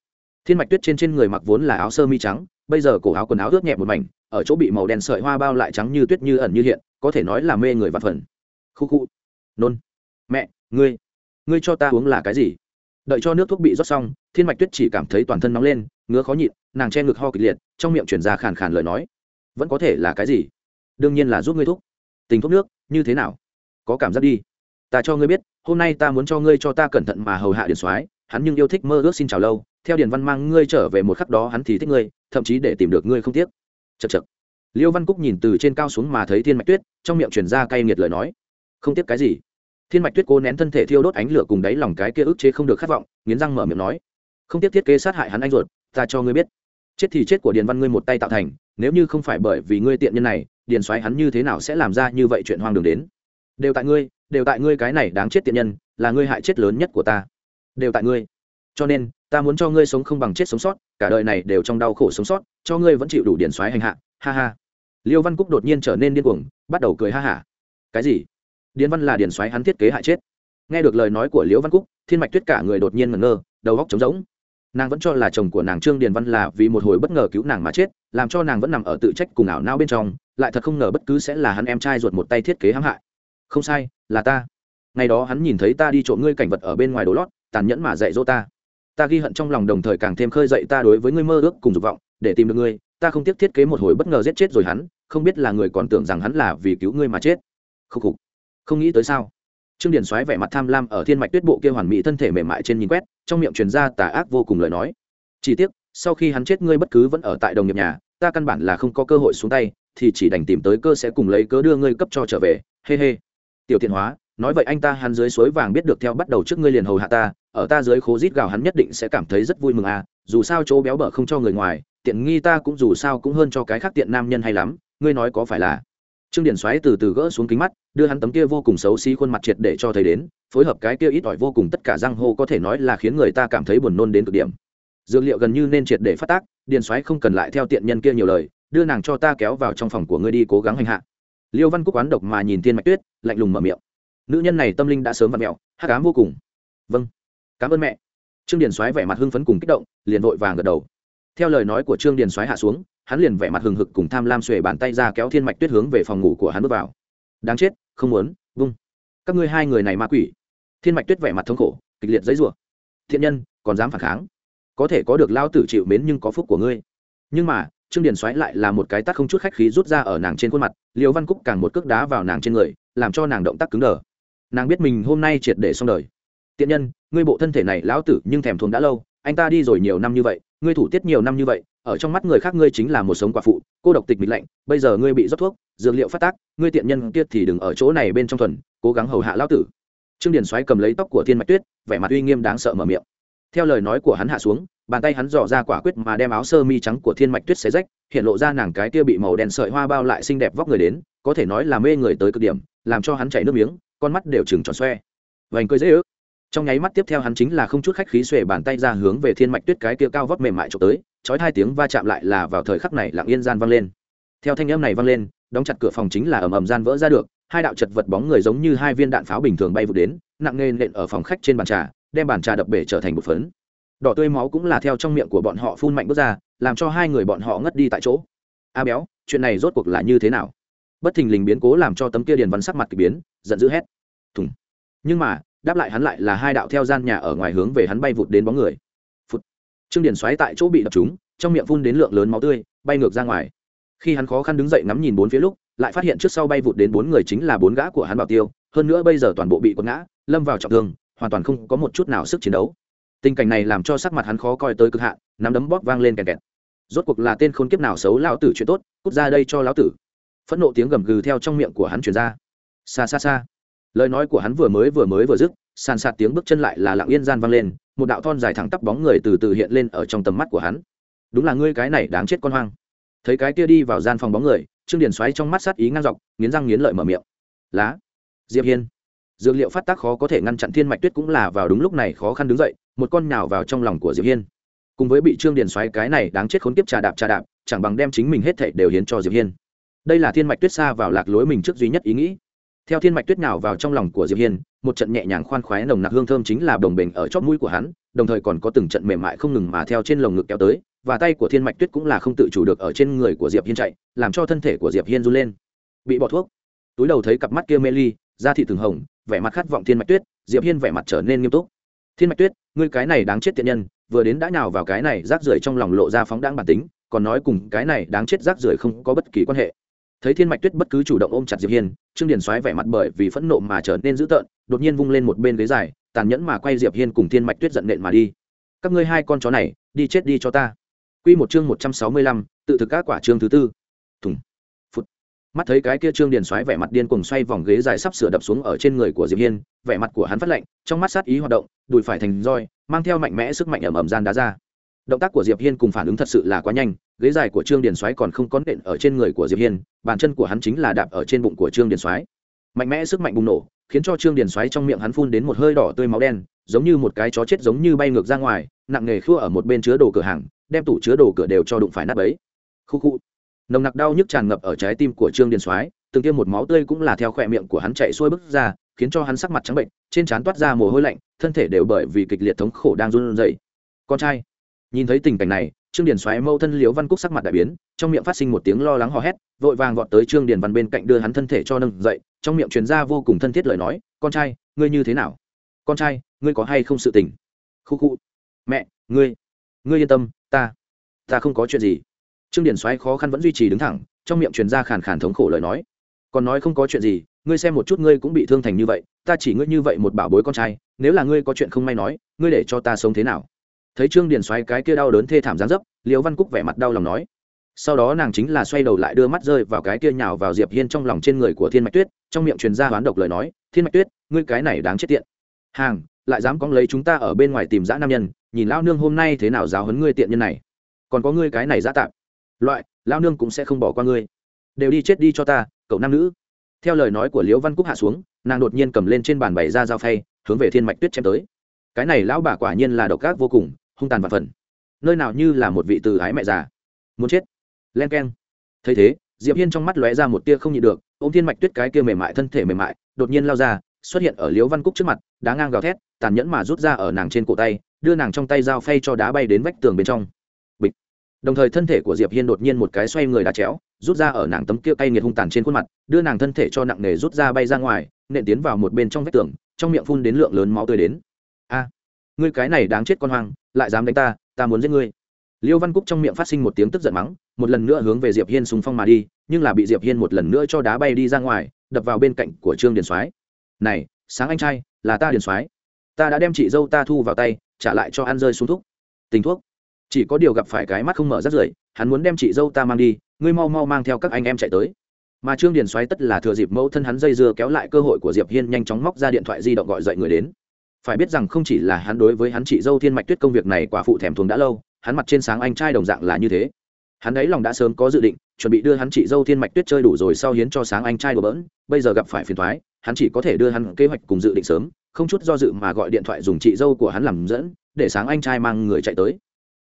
Thiên mạch tuyết trên trên người mặc vốn là áo sơ mi trắng, bây giờ cổ áo quần áo ướt nhẹp một mảnh, ở chỗ bị màu đen sợi hoa bao lại trắng như tuyết như ẩn như hiện, có thể nói là mê người vặt phần. Khu khu. Nôn. Mẹ, ngươi ngươi cho ta uống là cái gì? Đợi cho nước thuốc bị rót xong, thiên mạch tuyết chỉ cảm thấy toàn thân nóng lên, ngứa khó nhịn, nàng che ngực ho kịch liệt, trong miệng chuyển ra khàn khàn lời nói. Vẫn có thể là cái gì? Đương nhiên là giúp ngươi thuốc. Tình thuốc nước, như thế nào? Có cảm giác đi. Ta cho ngươi biết, hôm nay ta muốn cho ngươi cho ta cẩn thận mà hầu hạ điện soái, hắn nhưng yêu thích mơ ước xin chào lâu, theo điền văn mang ngươi trở về một khắc đó hắn thì thích ngươi, thậm chí để tìm được ngươi không tiếc. Chật chật liêu văn cúc nhìn từ trên cao xuống mà thấy thiên mạch tuyết, trong miệng chuyển ra cay nghiệt lời nói. Không tiếc cái gì? Thiên mạch tuyết cố nén thân thể thiêu đốt ánh lửa cùng đáy lòng cái kia ức chế không được khát vọng, nghiến răng mở miệng nói, không tiếp thiết kế sát hại hắn anh ruột, ta cho ngươi biết. Chết thì chết của điền văn ngươi một tay tạo thành, nếu như không phải bởi vì ngươi tiện nhân này, điền xoáy hắn như thế nào sẽ làm ra như vậy chuyện hoang đường đến? Đều tại ngươi, đều tại ngươi cái này đáng chết tiện nhân, là ngươi hại chết lớn nhất của ta. Đều tại ngươi. Cho nên, ta muốn cho ngươi sống không bằng chết sống sót, cả đời này đều trong đau khổ sống sót, cho ngươi vẫn chịu đủ điền xoáy hành hạ. Ha ha. Liêu văn cúc đột nhiên trở nên điên cuồng, bắt đầu cười ha hả. Cái gì? Điền văn là điền xoáy hắn thiết kế hại chết. Nghe được lời nói của liễu văn cúc, thiên mạch tuyết cả người đột nhiên ngẩn ngơ, đầu góc trống rỗng. Nàng vẫn cho là chồng của nàng trương điền văn là vì một hồi bất ngờ cứu nàng mà chết, làm cho nàng vẫn nằm ở tự trách cùng ảo nao bên trong, lại thật không ngờ bất cứ sẽ là hắn em trai ruột một tay thiết kế hãm hại. Không sai, là ta. Ngày đó hắn nhìn thấy ta đi trộm ngươi cảnh vật ở bên ngoài đồ lót, tàn nhẫn mà dạy dỗ ta. Ta ghi hận trong lòng đồng thời càng thêm khơi dậy ta đối với ngươi mơ ước cùng dục vọng, để tìm được ngươi, ta không tiếc thiết kế một hồi bất ngờ giết chết rồi hắn, không biết là người còn tưởng rằng hắn là vì cứu ngươi mà chết. Khúc khục không nghĩ tới sao? Trương điển xoáy vẻ mặt tham lam ở thiên mạch tuyết bộ kia hoàn mỹ thân thể mềm mại trên nhìn quét, trong miệng truyền ra tà ác vô cùng lời nói. Chỉ tiếc, sau khi hắn chết ngươi bất cứ vẫn ở tại đồng nghiệp nhà, ta căn bản là không có cơ hội xuống tay, thì chỉ đành tìm tới cơ sẽ cùng lấy cớ đưa ngươi cấp cho trở về. Hê hê. Tiểu thiện hóa, nói vậy anh ta hắn dưới suối vàng biết được theo bắt đầu trước ngươi liền hầu hạ ta, ở ta dưới khố rít gào hắn nhất định sẽ cảm thấy rất vui mừng à dù sao chỗ béo bở không cho người ngoài, tiện nghi ta cũng dù sao cũng hơn cho cái khác tiện nam nhân hay lắm, ngươi nói có phải là trương điển xoáy từ từ gỡ xuống kính mắt, đưa hắn tấm kia vô cùng xấu xí khuôn mặt triệt để cho thấy đến, phối hợp cái kia ít ỏi vô cùng tất cả răng hô có thể nói là khiến người ta cảm thấy buồn nôn đến cực điểm. Dược liệu gần như nên triệt để phát tác, điền xoáy không cần lại theo tiện nhân kia nhiều lời, đưa nàng cho ta kéo vào trong phòng của ngươi đi cố gắng hành hạ. Liêu văn cúc quán độc mà nhìn tiên mạch tuyết, lạnh lùng mở miệng. Nữ nhân này tâm linh đã sớm vặt mẹo hát cám vô cùng. Vâng cảm ơn mẹ. Trương điền xoáy vẻ mặt hưng phấn cùng kích động, liền vội vàng gật đầu theo lời nói của trương điền Soái hạ xuống, hắn liền vẻ mặt hừng hực cùng tham lam xuề bàn tay ra kéo thiên mạch tuyết hướng về phòng ngủ của hắn bước vào. Đáng chết, không muốn, vung. Các ngươi hai người này ma quỷ. Thiên mạch tuyết vẻ mặt thống khổ, kịch liệt giấy rủa thiện nhân, còn dám phản kháng? Có thể có được lao tử chịu mến nhưng có phúc của ngươi. Nhưng mà, trương điền xoáy lại là một cái tắt không chút khách khí rút ra ở nàng trên khuôn mặt liều văn cúc càng một cước đá vào nàng trên người, làm cho nàng động tác cứng đờ. Nàng biết mình hôm nay triệt để xong đời. Tiện nhân, ngươi bộ thân thể này lão tử nhưng thèm thuồng đã lâu anh ta đi rồi nhiều năm như vậy, ngươi thủ tiết nhiều năm như vậy, ở trong mắt người khác ngươi chính là một sống quả phụ, cô độc tịch mịch lạnh, bây giờ ngươi bị rót thuốc, dược liệu phát tác, ngươi tiện nhân kia thì đừng ở chỗ này bên trong thuần, cố gắng hầu hạ lão tử. Trương điền xoáy cầm lấy tóc của thiên mạch tuyết, vẻ mặt uy nghiêm đáng sợ mở miệng. Theo lời nói của hắn hạ xuống, bàn tay hắn dò ra quả quyết mà đem áo sơ mi trắng của thiên mạch tuyết xé rách, hiện lộ ra nàng cái kia bị màu đen sợi hoa bao lại xinh đẹp vóc người đến, có thể nói là mê người tới cực điểm, làm cho hắn chảy nước miếng, con mắt đều chừng tròn xoe. Vành cười dễ ước trong nháy mắt tiếp theo hắn chính là không chút khách khí xuề bàn tay ra hướng về thiên mạch tuyết cái kia cao vóc mềm mại trộm tới, chói hai tiếng va chạm lại là vào thời khắc này lặng yên gian vang lên. Theo thanh âm này vang lên, đóng chặt cửa phòng chính là ầm ầm gian vỡ ra được, hai đạo chật vật bóng người giống như hai viên đạn pháo bình thường bay vụt đến, nặng nề nện ở phòng khách trên bàn trà, đem bàn trà đập bể trở thành một phấn. Đỏ tươi máu cũng là theo trong miệng của bọn họ phun mạnh bước ra, làm cho hai người bọn họ ngất đi tại chỗ. A béo, chuyện này rốt cuộc là như thế nào? Bất thình lình biến cố làm cho tấm kia điền văn sắc mặt k ỳ biến, giận dữ hét. Thùng. Nhưng mà đáp lại hắn lại là hai đạo theo gian nhà ở ngoài hướng về hắn bay vụt đến bóng người. Phút trương điền xoáy tại chỗ bị đập trúng, trong miệng phun đến lượng lớn máu tươi, bay ngược ra ngoài. Khi hắn khó khăn đứng dậy ngắm nhìn bốn phía lúc, lại phát hiện trước sau bay vụt đến bốn người chính là bốn gã của hắn bảo tiêu, hơn nữa bây giờ toàn bộ bị quật ngã, lâm vào trọng thương, hoàn toàn không có một chút nào sức chiến đấu. Tình cảnh này làm cho sắc mặt hắn khó coi tới cực hạn, nắm đấm bóp vang lên kẹt kẹt. Rốt cuộc là tên khốn kiếp nào xấu lão tử chuyện tốt, cút ra đây cho lão tử. Phẫn nộ tiếng gầm gừ theo trong miệng của hắn truyền ra. Xa xa xa lời nói của hắn vừa mới vừa mới vừa dứt, sàn sạt tiếng bước chân lại là lặng yên gian vang lên, một đạo thon dài thẳng tắp bóng người từ từ hiện lên ở trong tầm mắt của hắn. Đúng là ngươi cái này đáng chết con hoang. Thấy cái kia đi vào gian phòng bóng người, trương điền xoáy trong mắt sát ý ngang dọc, nghiến răng nghiến lợi mở miệng. Lá, diệp hiên. Dược liệu phát tác khó có thể ngăn chặn thiên mạch tuyết cũng là vào đúng lúc này khó khăn đứng dậy, một con nhào vào trong lòng của diệp hiên. Cùng với bị trương điền xoáy cái này đáng chết khốn kiếp trà đạp trà đạp, chẳng bằng đem chính mình hết thảy đều hiến cho diệp hiên. Đây là thiên mạch tuyết xa vào lạc lối mình trước duy nhất ý nghĩ theo thiên mạch tuyết nào vào trong lòng của diệp hiên, một trận nhẹ nhàng khoan khoái nồng nặc hương thơm chính là đồng bình ở chóp mũi của hắn, đồng thời còn có từng trận mềm mại không ngừng mà theo trên lồng ngực kéo tới, và tay của thiên mạch tuyết cũng là không tự chủ được ở trên người của diệp hiên chạy, làm cho thân thể của diệp hiên run lên. Bị bỏ thuốc. Túi đầu thấy cặp mắt kia mê ly, da thị từng hồng, vẻ mặt khát vọng thiên mạch tuyết, diệp hiên vẻ mặt trở nên nghiêm túc. Thiên mạch tuyết, ngươi cái này đáng chết tiện nhân, vừa đến đã nhào vào cái này rác rưởi trong lòng lộ ra phóng đáng bản tính, còn nói cùng cái này đáng chết rác rưởi không có bất kỳ quan hệ thấy thiên mạch tuyết bất cứ chủ động ôm chặt diệp hiên trương điền xoáy vẻ mặt bởi vì phẫn nộ mà trở nên dữ tợn đột nhiên vung lên một bên ghế dài tàn nhẫn mà quay diệp hiên cùng thiên mạch tuyết giận nện mà đi các ngươi hai con chó này đi chết đi cho ta quy một chương một trăm sáu mươi lăm, tự thực các quả chương thứ tư. Thùng. Phút mắt thấy cái kia trương điền xoáy vẻ mặt điên cuồng xoay vòng ghế dài sắp sửa đập xuống ở trên người của diệp hiên vẻ mặt của hắn phát lạnh trong mắt sát ý hoạt động đùi phải thành roi mang theo mạnh mẽ sức mạnh ẩm ẩm gian đá ra động tác của diệp hiên cùng phản ứng thật sự là quá nhanh, ghế dài của trương điền soái còn không có nện ở trên người của diệp hiên, bàn chân của hắn chính là đạp ở trên bụng của trương điền soái. Mạnh mẽ sức mạnh bùng nổ, khiến cho trương điền soái trong miệng hắn phun đến một hơi đỏ tươi máu đen, giống như một cái chó chết giống như bay ngược ra ngoài, nặng nghề khua ở một bên chứa đồ cửa hàng, đem tủ chứa đồ cửa đều cho đụng phải nát bấy. Khu khu. Nồng nặc đau nhức tràn ngập ở trái tim của trương điền soái, từng tiêm một máu tươi cũng là theo khỏe miệng của hắn chạy xuôi bức ra, khiến cho hắn sắc mặt trắng bệnh trên trán toát ra mồ hôi lạnh, thân thể đều bởi vì kịch liệt thống khổ đang run rẩy. Con trai nhìn thấy tình cảnh này, trương điền xoáy mâu thân liễu văn cúc sắc mặt đại biến, trong miệng phát sinh một tiếng lo lắng hò hét, vội vàng vọt tới trương điền văn bên cạnh đưa hắn thân thể cho nâng dậy, trong miệng truyền ra vô cùng thân thiết lời nói, con trai, ngươi như thế nào? Con trai, ngươi có hay không sự tình? Khu khu. Mẹ, ngươi ngươi yên tâm, ta ta không có chuyện gì. Trương điền xoáy khó khăn vẫn duy trì đứng thẳng, trong miệng truyền ra khàn khàn thống khổ lời nói, còn nói không có chuyện gì, ngươi xem một chút ngươi cũng bị thương thành như vậy, ta chỉ ngươi như vậy một bảo bối con trai, nếu là ngươi có chuyện không may nói, ngươi để cho ta sống thế nào? Thấy trương điền xoáy cái kia đau đớn thê thảm gián dấp, liễu văn cúc vẻ mặt đau lòng nói. Sau đó nàng chính là xoay đầu lại đưa mắt rơi vào cái kia nhào vào diệp hiên trong lòng trên người của thiên mạch tuyết, trong miệng truyền ra hoán độc lời nói, thiên mạch tuyết, ngươi cái này đáng chết tiện. Hàng, lại dám cóng lấy chúng ta ở bên ngoài tìm dã nam nhân, nhìn lao nương hôm nay thế nào giáo hấn ngươi tiện nhân này. Còn có ngươi cái này dã tạm. Loại lao nương cũng sẽ không bỏ qua ngươi. Đều đi chết đi cho ta, cậu nam nữ. Theo lời nói của liễu văn cúc hạ xuống, nàng đột nhiên cầm lên trên bàn bày ra dao phay, hướng về thiên mạch tuyết chém tới. Cái này lão bà quả nhiên là độc ác vô cùng hung tàn và phần. Nơi nào như là một vị từ ái mẹ già. Muốn chết. Len k e n thấy thế, diệp hiên trong mắt lóe ra một tia không nhịn được ô m thiên mạch tuyết cái kia mềm mại thân thể mềm mại, đột nhiên lao ra, xuất hiện ở liễu văn cúc trước mặt, đá ngang gào thét, tàn nhẫn mà rút ra ở nàng trên cổ tay, đưa nàng trong tay dao phay cho đá bay đến vách tường bên trong. Bịch. Đồng thời thân thể của diệp hiên đột nhiên một cái xoay người đá chéo, rút ra ở nàng tấm kia cay nghiệt hung tàn trên khuôn mặt, đưa nàng thân thể cho nặng nề rút ra bay ra ngoài, nện tiến vào một bên trong vách tường, trong miệng phun đến lượng lớn máu tươi đến. A ngươi cái này đáng chết con hoang, lại dám đánh ta ta muốn giết ngươi. Liêu văn cúc trong miệng phát sinh một tiếng tức giận mắng, một lần nữa hướng về diệp hiên súng phong mà đi, nhưng là bị diệp hiên một lần nữa cho đá bay đi ra ngoài, đập vào bên cạnh của trương điền soái. Này, sáng anh trai, là ta điền soái. Ta đã đem chị dâu ta thu vào tay, trả lại cho ăn rơi xuống thuốc. Tình thuốc? Chỉ có điều gặp phải cái mắt không mở rất rưởi, hắn muốn đem chị dâu ta mang đi, ngươi mau mau mang theo các anh em chạy tới. Mà trương điền xoáy tất là thừa dịp mẫu thân hắn dây dưa kéo lại cơ hội của diệp hiên nhanh chóng móc ra điện thoại di động gọi dậy người đến phải biết rằng không chỉ là hắn đối với hắn chị dâu thiên mạch tuyết công việc này quả phụ thèm thuồng đã lâu, hắn mặt trên sáng anh trai đồng dạng là như thế. Hắn ấy lòng đã sớm có dự định, chuẩn bị đưa hắn chị dâu thiên mạch tuyết chơi đủ rồi sau hiến cho sáng anh trai đổ bỡn, bây giờ gặp phải phiền thoái hắn chỉ có thể đưa hắn kế hoạch cùng dự định sớm, không chút do dự mà gọi điện thoại dùng chị dâu của hắn làm dẫn, để sáng anh trai mang người chạy tới.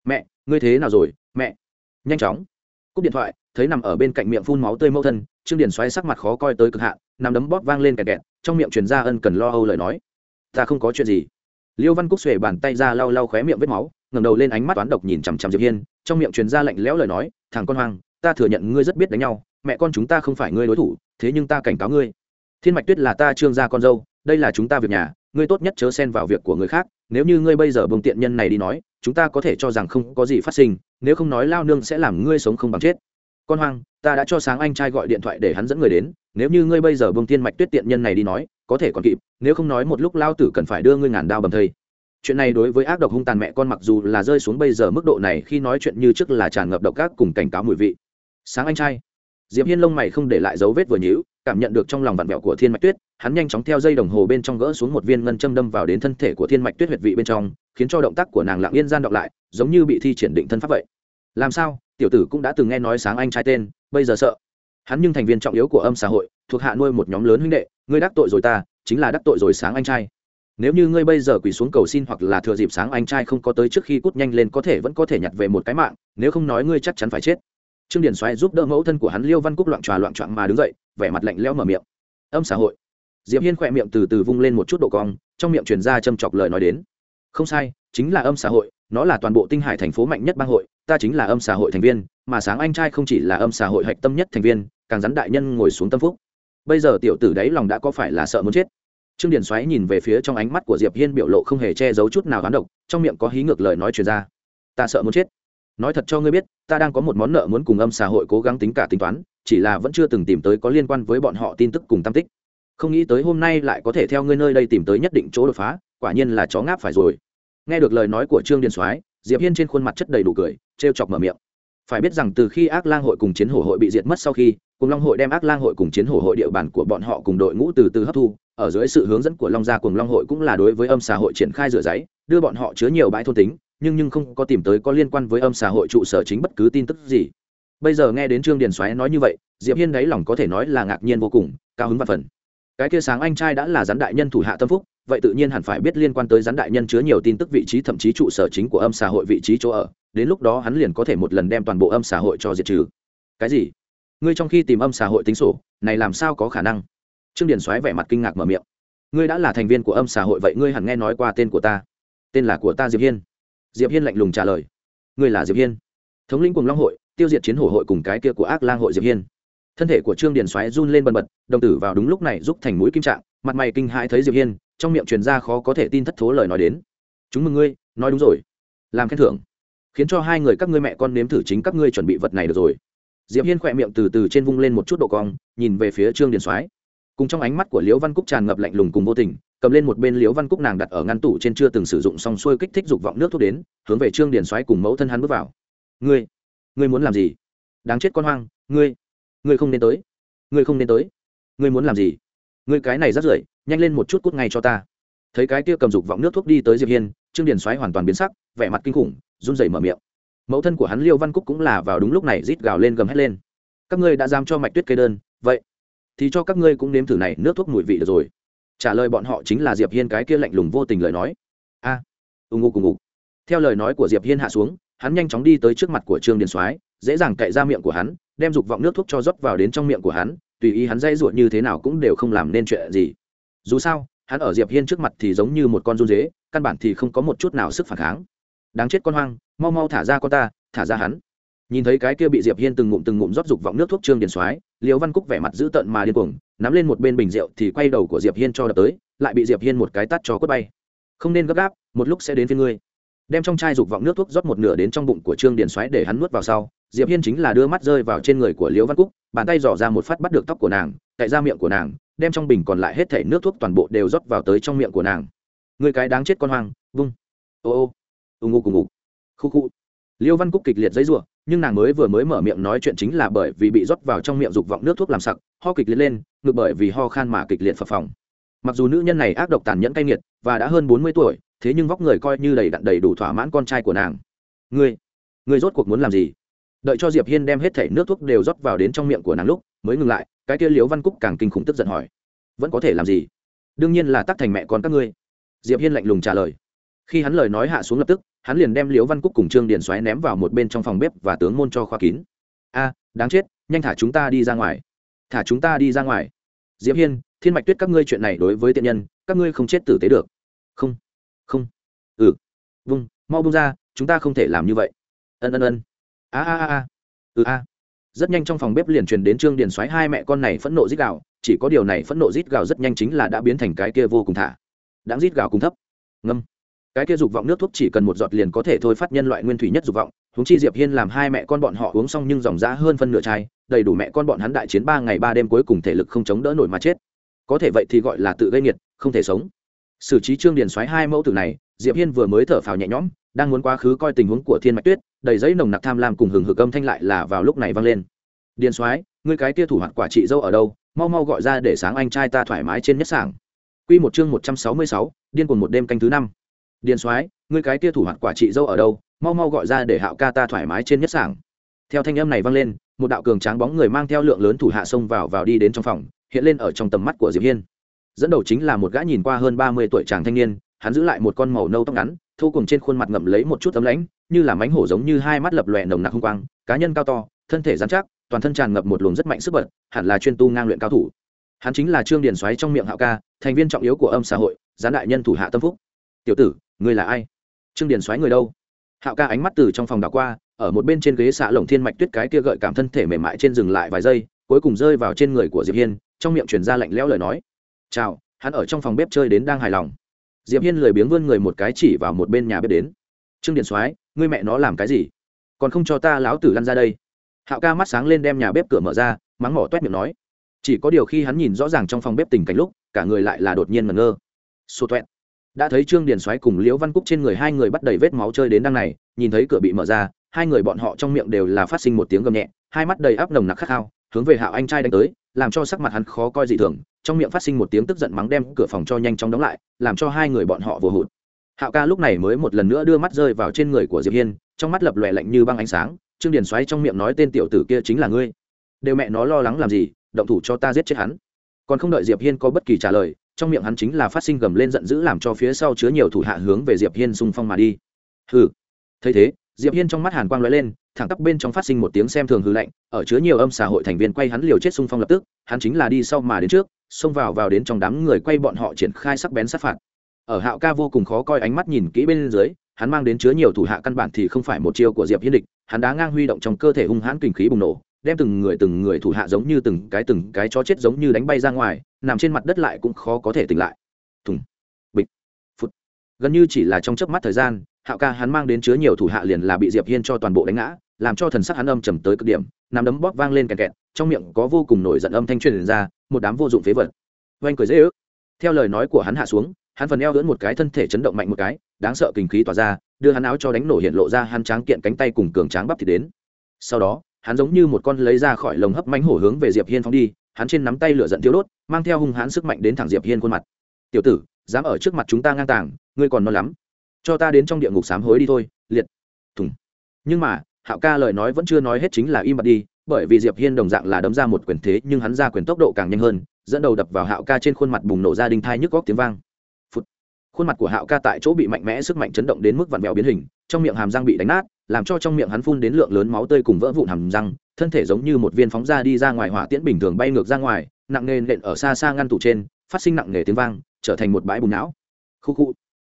Mẹ, ngươi thế nào rồi? Mẹ. Nhanh chóng. Cúp điện thoại, thấy nằm ở bên cạnh miệng phun máu tươi mẫu thân, trương điền xoáy sắc mặt khó coi tới cực hạn, nằm đấm bóp vang lên kẹt kẹt, trong miệng truyền ra ân cần lo âu lời nói ta không có chuyện gì. Liêu văn cúc xuề bàn tay ra lau lau khóe miệng vết máu, ngẩng đầu lên ánh mắt toán độc nhìn chằm chằm diệp hiên, trong miệng truyền ra lạnh lẽo lời nói, thằng con hoang, ta thừa nhận ngươi rất biết đánh nhau, mẹ con chúng ta không phải ngươi đối thủ, thế nhưng ta cảnh cáo ngươi. Thiên mạch tuyết là ta trương gia con dâu, đây là chúng ta việc nhà, ngươi tốt nhất chớ xen vào việc của người khác, nếu như ngươi bây giờ bông tiện nhân này đi nói, chúng ta có thể cho rằng không có gì phát sinh, nếu không nói lao nương sẽ làm ngươi sống không bằng chết. Con hoang, ta đã cho sáng anh trai gọi điện thoại để hắn dẫn người đến, nếu như ngươi bây giờ bông thiên mạch tuyết tiện nhân này đi nói có thể còn kịp, nếu không nói một lúc lao tử cần phải đưa ngươi ngàn đao bầm thây. Chuyện này đối với ác độc hung tàn mẹ con mặc dù là rơi xuống bây giờ mức độ này, khi nói chuyện như trước là tràn ngập độc ác cùng cảnh cáo mùi vị. Sáng anh trai, diệp hiên lông mày không để lại dấu vết vừa nhíu, cảm nhận được trong lòng vặn vẹo của thiên mạch tuyết, hắn nhanh chóng theo dây đồng hồ bên trong gỡ xuống một viên ngân châm đâm vào đến thân thể của thiên mạch tuyết huyệt vị bên trong, khiến cho động tác của nàng lặng yên gian đọc lại, giống như bị thi triển định thân pháp vậy. Làm sao? Tiểu tử cũng đã từng nghe nói sáng anh trai tên, bây giờ sợ. Hắn nhưng thành viên trọng yếu của âm xã hội, thuộc hạ nuôi một nhóm lớn huynh đệ ngươi đắc tội rồi ta, chính là đắc tội rồi sáng anh trai. Nếu như ngươi bây giờ quỳ xuống cầu xin hoặc là thừa dịp sáng anh trai không có tới trước khi cút nhanh lên có thể vẫn có thể nhặt về một cái mạng, nếu không nói ngươi chắc chắn phải chết. Trương điển xoáy giúp đỡ mẫu thân của hắn liêu văn cúc loạn tròa loạn trọn mà đứng dậy, vẻ mặt lạnh lẽo mở miệng. Âm xã hội. Diệp hiên khỏe miệng từ từ vung lên một chút độ cong, trong miệng truyền ra châm chọc lời nói đến. Không sai, chính là âm xã hội, nó là toàn bộ tinh hải thành phố mạnh nhất bang hội, ta chính là âm xã hội thành viên, mà sáng anh trai không chỉ là âm xã hội hạch tâm nhất thành viên, càng rắn đại nhân ngồi xuống tâm phúc bây giờ tiểu tử đấy lòng đã có phải là sợ muốn chết? Trương điển xoáy nhìn về phía trong ánh mắt của diệp hiên biểu lộ không hề che giấu chút nào gán độc, trong miệng có hí ngược lời nói truyền ra. Ta sợ muốn chết. Nói thật cho ngươi biết, ta đang có một món nợ muốn cùng âm xã hội cố gắng tính cả tính toán, chỉ là vẫn chưa từng tìm tới có liên quan với bọn họ tin tức cùng tam tích. Không nghĩ tới hôm nay lại có thể theo ngươi nơi đây tìm tới nhất định chỗ đột phá, quả nhiên là chó ngáp phải rồi. Nghe được lời nói của trương điền soái, diệp hiên trên khuôn mặt chất đầy đủ cười, trêu chọc mở miệng phải biết rằng từ khi ác lang hội cùng chiến hổ hội bị diệt mất sau khi, cùng long hội đem ác lang hội cùng chiến hổ hội địa bàn của bọn họ cùng đội ngũ từ từ hấp thu, ở dưới sự hướng dẫn của long gia cùng long hội cũng là đối với âm xã hội triển khai rửa giấy, đưa bọn họ chứa nhiều bãi thôn tính, nhưng nhưng không có tìm tới có liên quan với âm xã hội trụ sở chính bất cứ tin tức gì. Bây giờ nghe đến trương điền xoáy nói như vậy, diệp hiên đáy lòng có thể nói là ngạc nhiên vô cùng, cao hứng và phần cái kia sáng anh trai đã là gián đại nhân thủ hạ tâm phúc, vậy tự nhiên hẳn phải biết liên quan tới gián đại nhân chứa nhiều tin tức vị trí thậm chí trụ sở chính của âm xã hội vị trí chỗ ở đến lúc đó hắn liền có thể một lần đem toàn bộ âm xã hội cho diệt trừ. Cái gì? Ngươi trong khi tìm âm xã hội tính sổ, này làm sao có khả năng? Trương điền xoáy vẻ mặt kinh ngạc mở miệng. Ngươi đã là thành viên của âm xã hội vậy ngươi hẳn nghe nói qua tên của ta. Tên là của ta diệp hiên. Diệp hiên lạnh lùng trả lời. Ngươi là diệp hiên. Thống lĩnh cùng long hội, tiêu diệt chiến hổ hội cùng cái kia của ác lang hội diệp hiên. Thân thể của trương điền xoáy run lên bần bật, đồng tử vào đúng lúc này giúp thành mũi kim trạng, mặt mày kinh hãi thấy diệp hiên, trong miệng truyền ra khó có thể tin thất thố lời nói đến. Chúng mừng ngươi, nói đúng rồi. Làm khen thưởng khiến cho hai người các ngươi mẹ con nếm thử chính các ngươi chuẩn bị vật này được rồi. Diệp hiên khỏe miệng từ từ trên vung lên một chút độ cong, nhìn về phía trương điền soái. Cùng trong ánh mắt của liễu văn cúc tràn ngập lạnh lùng cùng vô tình, cầm lên một bên liễu văn cúc nàng đặt ở ngăn tủ trên chưa từng sử dụng xong xuôi kích thích dục vọng nước thuốc đến, hướng về trương điền soái cùng mẫu thân hắn bước vào. Ngươi ngươi muốn làm gì? Đáng chết con hoang, ngươi ngươi không nên tới, ngươi không nên tới. Ngươi muốn làm gì? Ngươi cái này rất rưởi, nhanh lên một chút cút ngay cho ta. Thấy cái kia cầm dục vọng nước thuốc đi tới diệp hiên, trương điền Soái hoàn toàn biến sắc, vẻ mặt kinh khủng run rẩy mở miệng. Mẫu thân của hắn liêu văn cúc cũng là vào đúng lúc này rít gào lên gầm hét lên. Các ngươi đã dám cho mạch tuyết kê đơn vậy thì cho các ngươi cũng nếm thử này nước thuốc mùi vị được rồi. Trả lời bọn họ chính là diệp hiên cái kia lạnh lùng vô tình lời nói. A à, ngu cùng ngủ theo lời nói của diệp hiên hạ xuống hắn nhanh chóng đi tới trước mặt của trương điền soái dễ dàng cậy ra miệng của hắn đem dục vọng nước thuốc cho rót vào đến trong miệng của hắn tùy ý hắn dây ruột như thế nào cũng đều không làm nên chuyện gì. Dù sao hắn ở diệp hiên trước mặt thì giống như một con run dế căn bản thì không có một chút nào sức phản kháng đáng chết con hoang, mau mau thả ra con ta, thả ra hắn. Nhìn thấy cái kia bị diệp hiên từng ngụm từng ngụm rót dục vọng nước thuốc trương điền soái Liễu văn cúc vẻ mặt dữ tợn mà điên cuồng, nắm lên một bên bình rượu thì quay đầu của diệp hiên cho đập tới, lại bị diệp hiên một cái tát cho quất bay. Không nên gấp gáp, một lúc sẽ đến với ngươi. Đem trong chai dục vọng nước thuốc rót một nửa đến trong bụng của trương điền Soái để hắn nuốt vào sau, diệp hiên chính là đưa mắt rơi vào trên người của liễu văn cúc, bàn tay dò ra một phát bắt được tóc của nàng cạy ra miệng của nàng, đem trong bình còn lại hết thể nước thuốc toàn bộ đều rót vào tới trong miệng của nàng. Người cái đáng chết con hoang, vung. Ô ô ùng ục ùng ục khu khu. Liêu văn cúc kịch liệt giấy ruộng nhưng nàng mới vừa mới mở miệng nói chuyện chính là bởi vì bị rót vào trong miệng dục vọng nước thuốc làm sặc, ho kịch liệt lên, ngược bởi vì ho khan mà kịch liệt phập phòng mặc dù nữ nhân này ác độc tàn nhẫn cay nghiệt và đã hơn bốn mươi tuổi, thế nhưng vóc người coi như đầy đặn đầy đủ thỏa mãn con trai của nàng. Ngươi ngươi rốt cuộc muốn làm gì? Đợi cho diệp hiên đem hết thảy nước thuốc đều rót vào đến trong miệng của nàng lúc, mới ngừng lại, cái kia liễu văn cúc càng kinh khủng tức giận hỏi. Vẫn có thể làm gì? Đương nhiên là tắc thành mẹ con các ngươi. Diệp hiên lạnh lùng trả lời khi hắn lời nói hạ xuống lập tức, hắn liền đem liễu văn cúc cùng trương điền xoáy ném vào một bên trong phòng bếp và tướng môn cho khoa kín. A, đáng chết, nhanh thả chúng ta đi ra ngoài. Thả chúng ta đi ra ngoài. Diệp hiên, thiên mạch tuyết các ngươi chuyện này đối với tiện nhân, các ngươi không chết tử tế được. Không không. Ừ. Vung, mau bung ra, chúng ta không thể làm như vậy. Ân ân ân. A a a ừ a. Rất nhanh trong phòng bếp liền truyền đến trương điền xoáy hai mẹ con này phẫn nộ rít gào, chỉ có điều này phẫn nộ rít gào rất nhanh chính là đã biến thành cái kia vô cùng thả. Đáng rít gào cùng thấp. Ngâm cái kia dục vọng nước thuốc chỉ cần một giọt liền có thể thôi phát nhân loại nguyên thủy nhất dục vọng huống chi diệp hiên làm hai mẹ con bọn họ uống xong nhưng dòng giá hơn phân nửa chai đầy đủ mẹ con bọn hắn đại chiến ba ngày ba đêm cuối cùng thể lực không chống đỡ nổi mà chết. Có thể vậy thì gọi là tự gây nghiệt không thể sống. Xử trí trương điền xoáy hai mẫu tử này diệp hiên vừa mới thở phào nhẹ nhõm đang muốn quá khứ coi tình huống của thiên mạch tuyết đầy giấy nồng nặc tham lam cùng hừng hực âm thanh lại là vào lúc này vang lên. Điền xoáy, ngươi cái kia thủ hoạt quả trị dâu ở đâu? Mau mau gọi ra để sáng anh trai ta thoải mái trên nhất sảng. Quy một chương một trăm sáu mươi sáu, điên cuồng một đêm canh thứ năm điền soái, ngươi cái kia thủ hoạt quả trị dâu ở đâu, mau mau gọi ra để hạo ca ta thoải mái trên nhất sảng. Theo thanh âm này vang lên, một đạo cường tráng bóng người mang theo lượng lớn thủ hạ xông vào vào đi đến trong phòng, hiện lên ở trong tầm mắt của diệp hiên. Dẫn đầu chính là một gã nhìn qua hơn ba mươi tuổi chàng thanh niên, hắn giữ lại một con màu nâu tóc ngắn thu cùng trên khuôn mặt ngậm lấy một chút tấm lãnh như là mánh hổ giống như hai mắt lập lòe nồng nặc hung quang, cá nhân cao to, thân thể dán chắc, toàn thân tràn ngập một luồng rất mạnh sức bật, hẳn là chuyên tu ngang luyện cao thủ. Hắn chính là trương điền xoáy trong miệng hạo ca, thành viên trọng yếu của âm xã hội, gián đại nhân thủ hạ tâm phúc. Tiểu tử ngươi là ai? Trương Điền xoáy người đâu? Hạo ca ánh mắt từ trong phòng đảo qua, ở một bên trên ghế xạ lồng thiên mạch tuyết cái kia gợi cảm thân thể mềm mại trên dừng lại vài giây, cuối cùng rơi vào trên người của diệp hiên, trong miệng truyền ra lạnh lẽo lời nói. Chào, hắn ở trong phòng bếp chơi đến đang hài lòng. Diệp hiên lười biếng vươn người một cái chỉ vào một bên nhà bếp đến. Trương Điền soái ngươi mẹ nó làm cái gì? Còn không cho ta láo tử lăn ra đây. Hạo ca mắt sáng lên đem nhà bếp cửa mở ra, mắng mỏ toét miệng nói. Chỉ có điều khi hắn nhìn rõ ràng trong phòng bếp tình cảnh lúc, cả người lại là đột nhiên ngẩn ngơ. Xô toẹn đã thấy trương điền xoáy cùng liễu văn cúc trên người hai người bắt đầy vết máu chơi đến đăng này, nhìn thấy cửa bị mở ra, hai người bọn họ trong miệng đều là phát sinh một tiếng gầm nhẹ, hai mắt đầy áp nồng nặc khát khao, hướng về hạo anh trai đánh tới, làm cho sắc mặt hắn khó coi dị thường, trong miệng phát sinh một tiếng tức giận mắng đem cửa phòng cho nhanh chóng đóng lại, làm cho hai người bọn họ vừa hụt. Hạo ca lúc này mới một lần nữa đưa mắt rơi vào trên người của diệp hiên, trong mắt lập lòe lạnh như băng ánh sáng, trương điền xoáy trong miệng nói tên tiểu tử kia chính là ngươi. Đều mẹ nó lo lắng làm gì, động thủ cho ta giết chết hắn. Còn không đợi diệp hiên có bất kỳ trả lời trong miệng hắn chính là phát sinh gầm lên giận dữ làm cho phía sau chứa nhiều thủ hạ hướng về diệp hiên xung phong mà đi. Hừ. Thấy thế, diệp hiên trong mắt hàn quang lóe lên, thẳng tắp bên trong phát sinh một tiếng xem thường hư lạnh, ở chứa nhiều âm xã hội thành viên quay hắn liều chết xung phong lập tức, hắn chính là đi sau mà đến trước, xông vào vào đến trong đám người quay bọn họ triển khai sắc bén sát phạt. Ở hạo ca vô cùng khó coi ánh mắt nhìn kỹ bên dưới, hắn mang đến chứa nhiều thủ hạ căn bản thì không phải một chiêu của diệp hiên địch, hắn đá ngang huy động trong cơ thể hung hãn kinh khí bùng nổ, đem từng người từng người thủ hạ giống như từng cái từng cái chó chết giống như đánh bay ra ngoài nằm trên mặt đất lại cũng khó có thể tỉnh lại. Thùng. Bịch. Phút gần như chỉ là trong chớp mắt thời gian, hạo ca hắn mang đến chứa nhiều thủ hạ liền là bị diệp hiên cho toàn bộ đánh ngã, làm cho thần sắc hắn âm trầm tới cực điểm nằm đấm bóp vang lên kẹt kẹt, trong miệng có vô cùng nổi giận âm thanh truyền ra, một đám vô dụng phế vật. Oanh cười dễ ước. Theo lời nói của hắn hạ xuống, hắn phần eo lưỡn một cái, thân thể chấn động mạnh một cái, đáng sợ kinh khí tỏa ra, đưa hắn áo cho đánh nổ hiện lộ ra hắn tráng kiện cánh tay cùng cường tráng bắp thì đến. Sau đó, hắn giống như một con lấy ra khỏi lồng hấp mánh hổ hướng về diệp hiên phóng đi, hắn trên nắm tay lửa giận thiếu đốt mang theo hung hãn sức mạnh đến thẳng diệp hiên khuôn mặt. Tiểu tử, dám ở trước mặt chúng ta ngang tàng, ngươi còn non lắm. Cho ta đến trong địa ngục sám hối đi thôi. Liệt. Thùng. Nhưng mà, hạo ca lời nói vẫn chưa nói hết chính là im bặt đi, bởi vì diệp hiên đồng dạng là đấm ra một quyền thế, nhưng hắn ra quyền tốc độ càng nhanh hơn, dẫn đầu đập vào hạo ca trên khuôn mặt bùng nổ ra đinh thai nhức góc tiếng vang. Phụt. khuôn mặt của hạo ca tại chỗ bị mạnh mẽ sức mạnh chấn động đến mức vặn vẹo biến hình, trong miệng hàm răng bị đánh nát, làm cho trong miệng hắn phun đến lượng lớn máu tươi cùng vỡ vụn hàm răng thân thể giống như một viên phóng ra đi ra ngoài hỏa tiễn bình thường bay ngược ra ngoài, nặng nề nện ở xa xa ngăn tủ trên, phát sinh nặng nề tiếng vang, trở thành một bãi bùn não. Khu khu.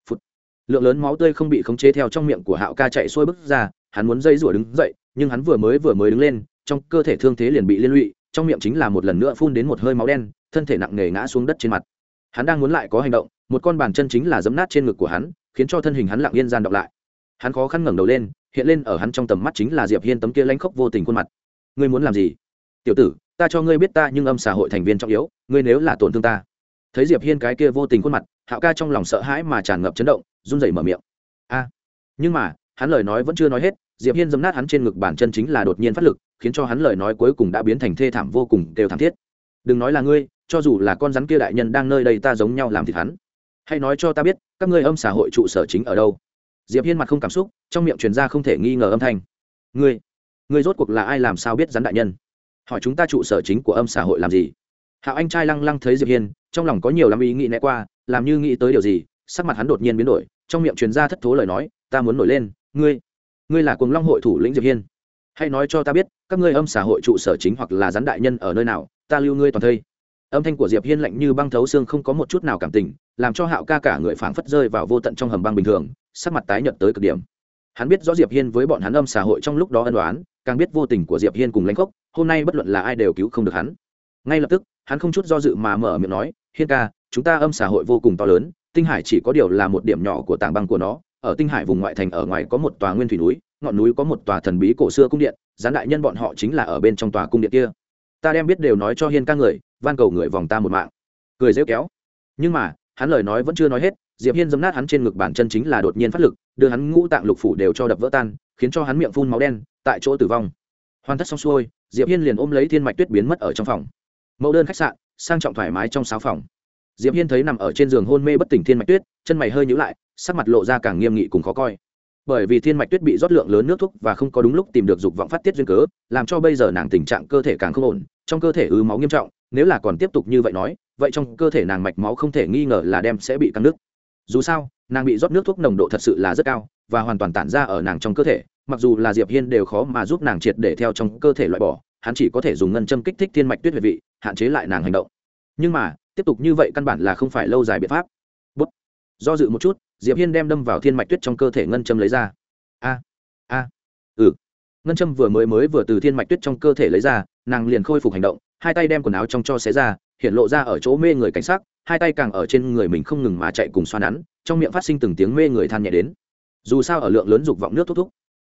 Phút lượng lớn máu tươi không bị khống chế theo trong miệng của hạo ca chạy xuôi bước ra, hắn muốn dây rủa đứng dậy, nhưng hắn vừa mới vừa mới đứng lên, trong cơ thể thương thế liền bị liên lụy, trong miệng chính là một lần nữa phun đến một hơi máu đen, thân thể nặng nề ngã xuống đất trên mặt. Hắn đang muốn lại có hành động, một con bàn chân chính là giấm nát trên ngực của hắn, khiến cho thân hình hắn lặng yên gian đọc lại. Hắn khó khăn ngẩng đầu lên, hiện lên ở hắn trong tầm mắt chính là diệp hiên tấm kia lãnh khốc vô tình khuôn mặt ngươi muốn làm gì? Tiểu tử, ta cho ngươi biết ta nhưng âm xã hội thành viên trọng yếu, ngươi nếu là tổn thương ta. Thấy diệp hiên cái kia vô tình khuôn mặt, hạo ca trong lòng sợ hãi mà tràn ngập chấn động, run rẩy mở miệng. A. Nhưng mà, hắn lời nói vẫn chưa nói hết, diệp hiên dấm nát hắn trên ngực bản chân chính là đột nhiên phát lực, khiến cho hắn lời nói cuối cùng đã biến thành thê thảm vô cùng, đều thảm thiết. Đừng nói là ngươi, cho dù là con rắn kia đại nhân đang nơi đây ta giống nhau làm thịt hắn. Hãy nói cho ta biết, các ngươi âm xã hội trụ sở chính ở đâu? Diệp hiên mặt không cảm xúc, trong miệng truyền ra không thể nghi ngờ âm thanh. Ngươi ngươi rốt cuộc là ai làm sao biết rắn đại nhân? Hỏi chúng ta trụ sở chính của âm xã hội làm gì? Hạo anh trai lăng lăng thấy diệp hiên, trong lòng có nhiều lắm ý nghĩ né qua, làm như nghĩ tới điều gì, sắc mặt hắn đột nhiên biến đổi, trong miệng truyền ra thất thố lời nói, ta muốn nổi lên, ngươi ngươi là cuồng long hội thủ lĩnh diệp hiên. Hãy nói cho ta biết, các ngươi âm xã hội trụ sở chính hoặc là rắn đại nhân ở nơi nào, ta lưu ngươi toàn thây. Âm thanh của diệp hiên lạnh như băng thấu xương không có một chút nào cảm tình, làm cho hạo ca cả người phảng phất rơi vào vô tận trong hầm băng bình thường, sắc mặt tái nhợt tới cực điểm hắn biết rõ diệp hiên với bọn hắn âm xã hội trong lúc đó ân đoán càng biết vô tình của diệp hiên cùng lãnh khốc, hôm nay bất luận là ai đều cứu không được hắn. Ngay lập tức, hắn không chút do dự mà mở miệng nói, hiên ca, chúng ta âm xã hội vô cùng to lớn, tinh hải chỉ có điều là một điểm nhỏ của tảng băng của nó, ở tinh hải vùng ngoại thành ở ngoài có một tòa nguyên thủy núi, ngọn núi có một tòa thần bí cổ xưa cung điện, gián đại nhân bọn họ chính là ở bên trong tòa cung điện kia. Ta đem biết đều nói cho hiên ca người, van cầu người vòng ta một mạng. Cười rêu kéo. Nhưng mà, hắn lời nói vẫn chưa nói hết diệp hiên giấm nát hắn trên ngực bản chân chính là đột nhiên phát lực, đưa hắn ngũ tạng lục phủ đều cho đập vỡ tan, khiến cho hắn miệng phun máu đen, tại chỗ tử vong. Hoàn tất xong xuôi, diệp hiên liền ôm lấy thiên mạch tuyết biến mất ở trong phòng. Mẫu đơn khách sạn, sang trọng thoải mái trong sáu phòng. Diệp hiên thấy nằm ở trên giường hôn mê bất tỉnh thiên mạch tuyết, chân mày hơi nhíu lại, sắc mặt lộ ra càng nghiêm nghị cùng khó coi. Bởi vì thiên mạch tuyết bị rót lượng lớn nước thuốc và không có đúng lúc tìm được dục vọng phát tiết duyên cớ, làm cho bây giờ nàng tình trạng cơ thể càng không ổn, trong cơ thể ứ máu nghiêm trọng, nếu là còn tiếp tục như vậy nói, vậy trong cơ thể nàng mạch máu không thể nghi ngờ là đem sẽ bị căng nước dù sao, nàng bị rót nước thuốc nồng độ thật sự là rất cao, và hoàn toàn tản ra ở nàng trong cơ thể, mặc dù là diệp hiên đều khó mà giúp nàng triệt để theo trong cơ thể loại bỏ, hắn chỉ có thể dùng ngân châm kích thích thiên mạch tuyết huyệt vị, hạn chế lại nàng hành động. Nhưng mà, tiếp tục như vậy căn bản là không phải lâu dài biện pháp. Bút. do dự một chút, diệp hiên đem đâm vào thiên mạch tuyết trong cơ thể ngân châm lấy ra. A a ừ. Ngân châm vừa mới mới vừa từ thiên mạch tuyết trong cơ thể lấy ra, nàng liền khôi phục hành động, hai tay đem quần áo trong cho xé ra, hiện lộ ra ở chỗ mê người cảnh sát hai tay càng ở trên người mình không ngừng mà chạy cùng xoa nắn, trong miệng phát sinh từng tiếng mê người than nhẹ đến. Dù sao ở lượng lớn dục vọng nước thúc thúc,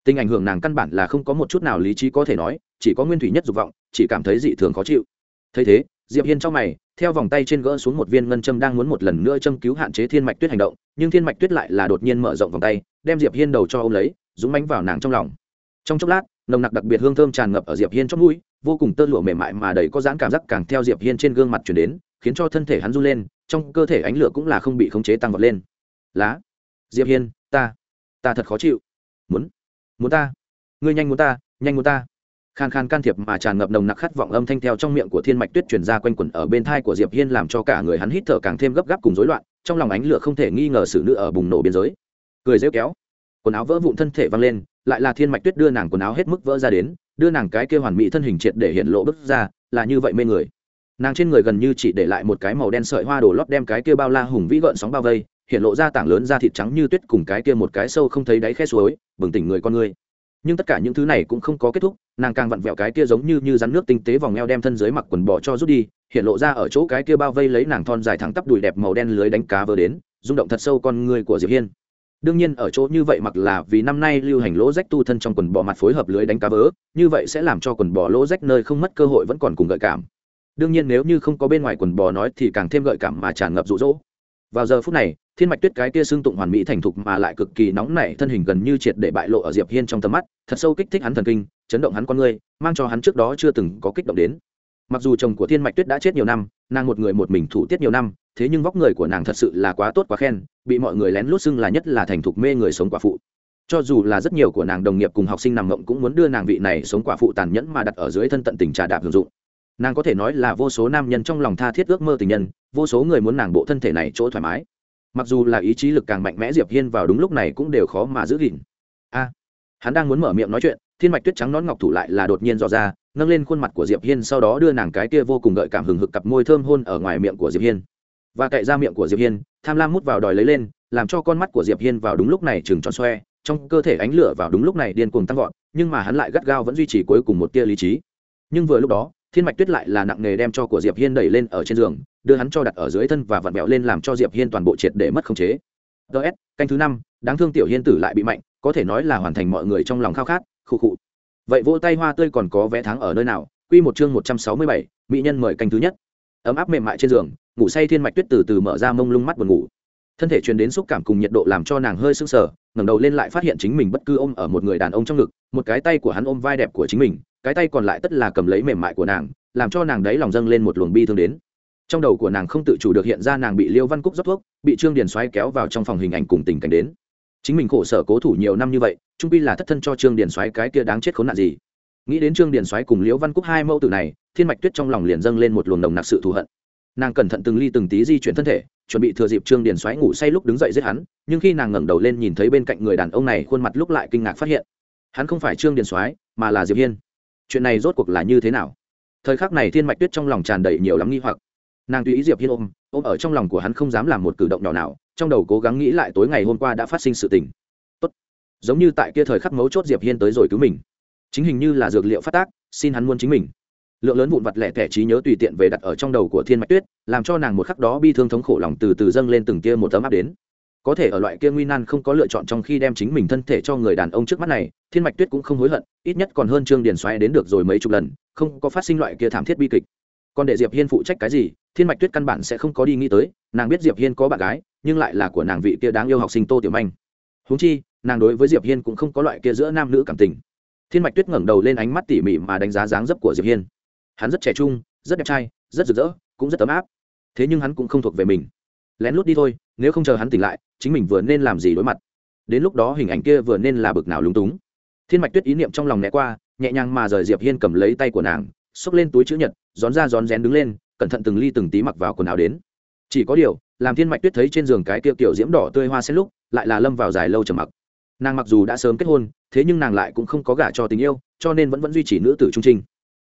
tình ảnh hưởng nàng căn bản là không có một chút nào lý trí có thể nói, chỉ có nguyên thủy nhất dục vọng, chỉ cảm thấy dị thường khó chịu. Thấy thế, diệp hiên trong mày, theo vòng tay trên gỡ xuống một viên ngân châm đang muốn một lần nữa châm cứu hạn chế thiên mạch tuyết hành động, nhưng thiên mạch tuyết lại là đột nhiên mở rộng vòng tay, đem diệp hiên đầu cho ô m lấy, dũng bánh vào nàng trong lòng. Trong chốc lát, nồng nặc đặc biệt hương thơm tràn ngập ở diệp hiên trong mũi, vô cùng tơ lụa mềm mại mà đầy có dáng cảm giác càng theo diệp hiên trên gương mặt chuyển đến khiến cho thân thể hắn run lên, trong cơ thể ánh lửa cũng là không bị khống chế tăng vọt lên. Lá, diệp hiên, ta ta thật khó chịu. Muốn muốn ta, ngươi nhanh muốn ta, nhanh muốn ta. Khàn khàn can thiệp mà tràn ngập nồng nặc khát vọng âm thanh theo trong miệng của thiên mạch tuyết truyền ra quanh quẩn ở bên thai của diệp hiên làm cho cả người hắn hít thở càng thêm gấp gáp cùng rối loạn, trong lòng ánh lửa không thể nghi ngờ sự nữ ở bùng nổ biên giới. Cười rêu kéo, quần áo vỡ vụn thân thể văng lên, lại là thiên mạch tuyết đưa nàng quần áo hết mức vỡ ra đến, đưa nàng cái kia hoàn mỹ thân hình triệt để hiện lộ bức ra, là như vậy mê người nàng trên người gần như chỉ để lại một cái màu đen sợi hoa đổ lót đem cái kia bao la hùng vĩ gợn sóng bao vây, hiện lộ ra tảng lớn da thịt trắng như tuyết cùng cái kia một cái sâu không thấy đáy khe suối, bừng tỉnh người con người. Nhưng tất cả những thứ này cũng không có kết thúc, nàng càng vặn vẹo cái kia giống như như rắn nước tinh tế vòng eo đem thân dưới mặc quần bò cho rút đi, hiện lộ ra ở chỗ cái kia bao vây lấy nàng thon dài thẳng tắp đùi đẹp màu đen lưới đánh cá vờ đến, rung động thật sâu con người của diệp hiên. Đương nhiên, ở chỗ như vậy mặc là vì năm nay lưu hành lỗ rách tu thân trong quần bò mặt phối hợp lưới đánh cá vớ như vậy sẽ làm cho quần bò lỗ rách nơi không mất cơ hội vẫn còn cùng gợi cảm đương nhiên nếu như không có bên ngoài quần bò nói thì càng thêm gợi cảm mà tràn ngập rụ rỗ vào giờ phút này, thiên mạch tuyết cái kia xương tụng hoàn mỹ thành thục mà lại cực kỳ nóng nảy, thân hình gần như triệt để bại lộ ở diệp hiên trong tầm mắt, thật sâu kích thích hắn thần kinh, chấn động hắn con người, mang cho hắn trước đó chưa từng có kích động đến. Mặc dù chồng của thiên mạch tuyết đã chết nhiều năm, nàng một người một mình thủ tiết nhiều năm, thế nhưng vóc người của nàng thật sự là quá tốt quá khen, bị mọi người lén lút xưng là nhất là thành thục mê người sống quả phụ. Cho dù là rất nhiều của nàng đồng nghiệp cùng học sinh nằm mộng cũng muốn đưa nàng vị này sống quả phụ tàn nhẫn mà đặt ở dưới thân tận tình trà đạp hưởng dụng nàng có thể nói là vô số nam nhân trong lòng tha thiết ước mơ tình nhân, vô số người muốn nàng bộ thân thể này chỗ thoải mái. Mặc dù là ý chí lực càng mạnh mẽ diệp hiên vào đúng lúc này cũng đều khó mà giữ gìn. A, hắn đang muốn mở miệng nói chuyện, thiên mạch tuyết trắng nón ngọc thủ lại là đột nhiên dò ra, nâng lên khuôn mặt của diệp hiên sau đó đưa nàng cái kia vô cùng gợi cảm hừng hực cặp môi thơm hôn ở ngoài miệng của diệp hiên. Và cậy ra miệng của diệp hiên, tham lam mút vào đòi lấy lên, làm cho con mắt của diệp hiên vào đúng lúc này chừng tròn xoe, trong cơ thể ánh lửa vào đúng lúc này điên cuồng tăng vọt, nhưng mà hắn lại gắt gao vẫn duy trì cuối cùng một tia lý trí. Nhưng vừa lúc đó thiên mạch tuyết lại là nặng nghề đem cho của diệp hiên đẩy lên ở trên giường, đưa hắn cho đặt ở dưới thân và vặn vẹo lên làm cho diệp hiên toàn bộ triệt để mất khống chế. Ts canh thứ năm, đáng thương tiểu hiên tử lại bị mạnh, có thể nói là hoàn thành mọi người trong lòng khao khát, khụ khụ. Vậy vỗ tay hoa tươi còn có vé tháng ở nơi nào? Quy một chương một trăm sáu mươi bảy, mỹ nhân mời canh thứ nhất. Ấm áp mềm mại trên giường, ngủ say thiên mạch tuyết từ từ mở ra mông lung mắt buồn ngủ. Thân thể truyền đến xúc cảm cùng nhiệt độ làm cho nàng hơi sưng sờ, ngẩng đầu lên lại phát hiện chính mình bất cứ ôm ở một người đàn ông trong ngực, một cái tay của hắn ôm vai đẹp của chính mình cái tay còn lại tất là cầm lấy mềm mại của nàng, làm cho nàng đấy lòng dâng lên một luồng bi thương đến. Trong đầu của nàng không tự chủ được hiện ra nàng bị liêu văn cúc rót thuốc, bị trương điền xoáy kéo vào trong phòng hình ảnh cùng tình cảnh đến. Chính mình khổ sở cố thủ nhiều năm như vậy, trung pi là thất thân cho trương điền xoáy cái kia đáng chết khốn nạn gì. Nghĩ đến trương điền xoáy cùng liễu văn cúc hai mẫu tử này, thiên mạch tuyết trong lòng liền dâng lên một luồng nồng nặc sự thù hận. Nàng cẩn thận từng ly từng tí di chuyển thân thể, chuẩn bị thừa dịp trương điền xoáy ngủ say lúc đứng dậy giết hắn, nhưng khi nàng ngẩng đầu lên nhìn thấy bên cạnh người đàn ông này, khuôn mặt lúc lại kinh ngạc phát hiện. Hắn không phải trương điền xoáy mà là diệp hiên chuyện này rốt cuộc là như thế nào? Thời khắc này thiên mạch tuyết trong lòng tràn đầy nhiều lắm nghi hoặc. Nàng tùy ý diệp hiên ôm ôm ở trong lòng của hắn không dám làm một cử động nhỏ nào, trong đầu cố gắng nghĩ lại tối ngày hôm qua đã phát sinh sự tình. Tốt. Giống như tại kia thời khắc mấu chốt diệp hiên tới rồi cứu mình. Chính hình như là dược liệu phát tác, xin hắn muốn chính mình. Lượng lớn vụn vặt lẻ tẻ trí nhớ tùy tiện về đặt ở trong đầu của thiên mạch tuyết, làm cho nàng một khắc đó bi thương thống khổ lòng từ từ dâng lên từng tia một tấm áp đến có thể ở loại kia nguy nan không có lựa chọn trong khi đem chính mình thân thể cho người đàn ông trước mắt này, thiên mạch tuyết cũng không hối hận, ít nhất còn hơn trương điền xoáy đến được rồi mấy chục lần, không có phát sinh loại kia thảm thiết bi kịch. Còn để diệp hiên phụ trách cái gì, thiên mạch tuyết căn bản sẽ không có đi nghĩ tới, nàng biết diệp hiên có bạn gái, nhưng lại là của nàng vị kia đáng yêu học sinh tô tiểu manh. Huống chi, nàng đối với diệp hiên cũng không có loại kia giữa nam nữ cảm tình. Thiên mạch tuyết ngẩng đầu lên ánh mắt tỉ mỉ mà đánh giá dáng dấp của diệp hiên. Hắn rất trẻ trung, rất đẹp trai, rất rực rỡ, cũng rất ấm áp. Thế nhưng hắn cũng không thuộc về mình lén lút đi thôi, nếu không chờ hắn tỉnh lại, chính mình vừa nên làm gì đối mặt. Đến lúc đó hình ảnh kia vừa nên là bực nào lúng túng. Thiên mạch tuyết ý niệm trong lòng né qua, nhẹ nhàng mà rời diệp hiên cầm lấy tay của nàng, xốc lên túi chữ nhật rón ra rón rén đứng lên, cẩn thận từng ly từng tí mặc vào quần áo đến. Chỉ có điều, làm thiên mạch tuyết thấy trên giường cái kia kiểu diễm đỏ tươi hoa sen lúc, lại là lâm vào dài lâu trầm mặc. Nàng mặc dù đã sớm kết hôn, thế nhưng nàng lại cũng không có gả cho tình yêu, cho nên vẫn vẫn duy trì nữ tử trung trinh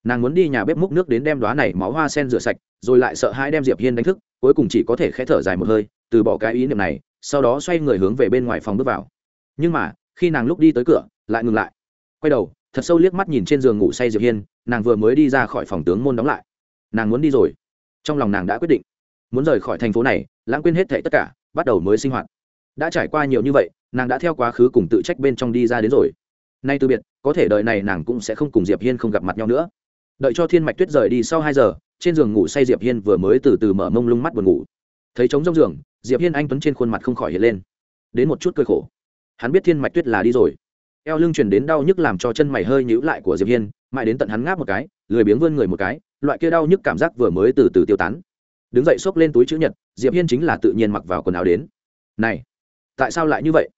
nàng muốn đi nhà bếp múc nước đến đem đoá này máu hoa sen rửa sạch, rồi lại sợ hai đem diệp hiên đánh thức, cuối cùng chỉ có thể khẽ thở dài một hơi, từ bỏ cái ý niệm này, sau đó xoay người hướng về bên ngoài phòng bước vào. Nhưng mà, khi nàng lúc đi tới cửa, lại ngừng lại. Quay đầu, thật sâu liếc mắt nhìn trên giường ngủ say diệp hiên, nàng vừa mới đi ra khỏi phòng tướng môn đóng lại. Nàng muốn đi rồi. Trong lòng nàng đã quyết định. Muốn rời khỏi thành phố này, lãng quên hết thảy tất cả, bắt đầu mới sinh hoạt. Đã trải qua nhiều như vậy, nàng đã theo quá khứ cùng tự trách bên trong đi ra đến rồi. Nay từ biệt, có thể đời này nàng cũng sẽ không cùng diệp hiên không gặp mặt nhau nữa đợi cho thiên mạch tuyết rời đi sau hai giờ, trên giường ngủ say diệp hiên vừa mới từ từ mở mông lung mắt buồn ngủ. Thấy trống rông giường, diệp hiên anh tuấn trên khuôn mặt không khỏi hiện lên. Đến một chút cơi khổ. Hắn biết thiên mạch tuyết là đi rồi. Eo lưng truyền đến đau nhức làm cho chân mày hơi nhíu lại của diệp hiên, mãi đến tận hắn ngáp một cái, lười biếng vươn người một cái, loại kia đau nhức cảm giác vừa mới từ từ tiêu tán. Đứng dậy xốc lên túi chữ nhật, diệp hiên chính là tự nhiên mặc vào quần áo đến. Này, tại sao lại như vậy?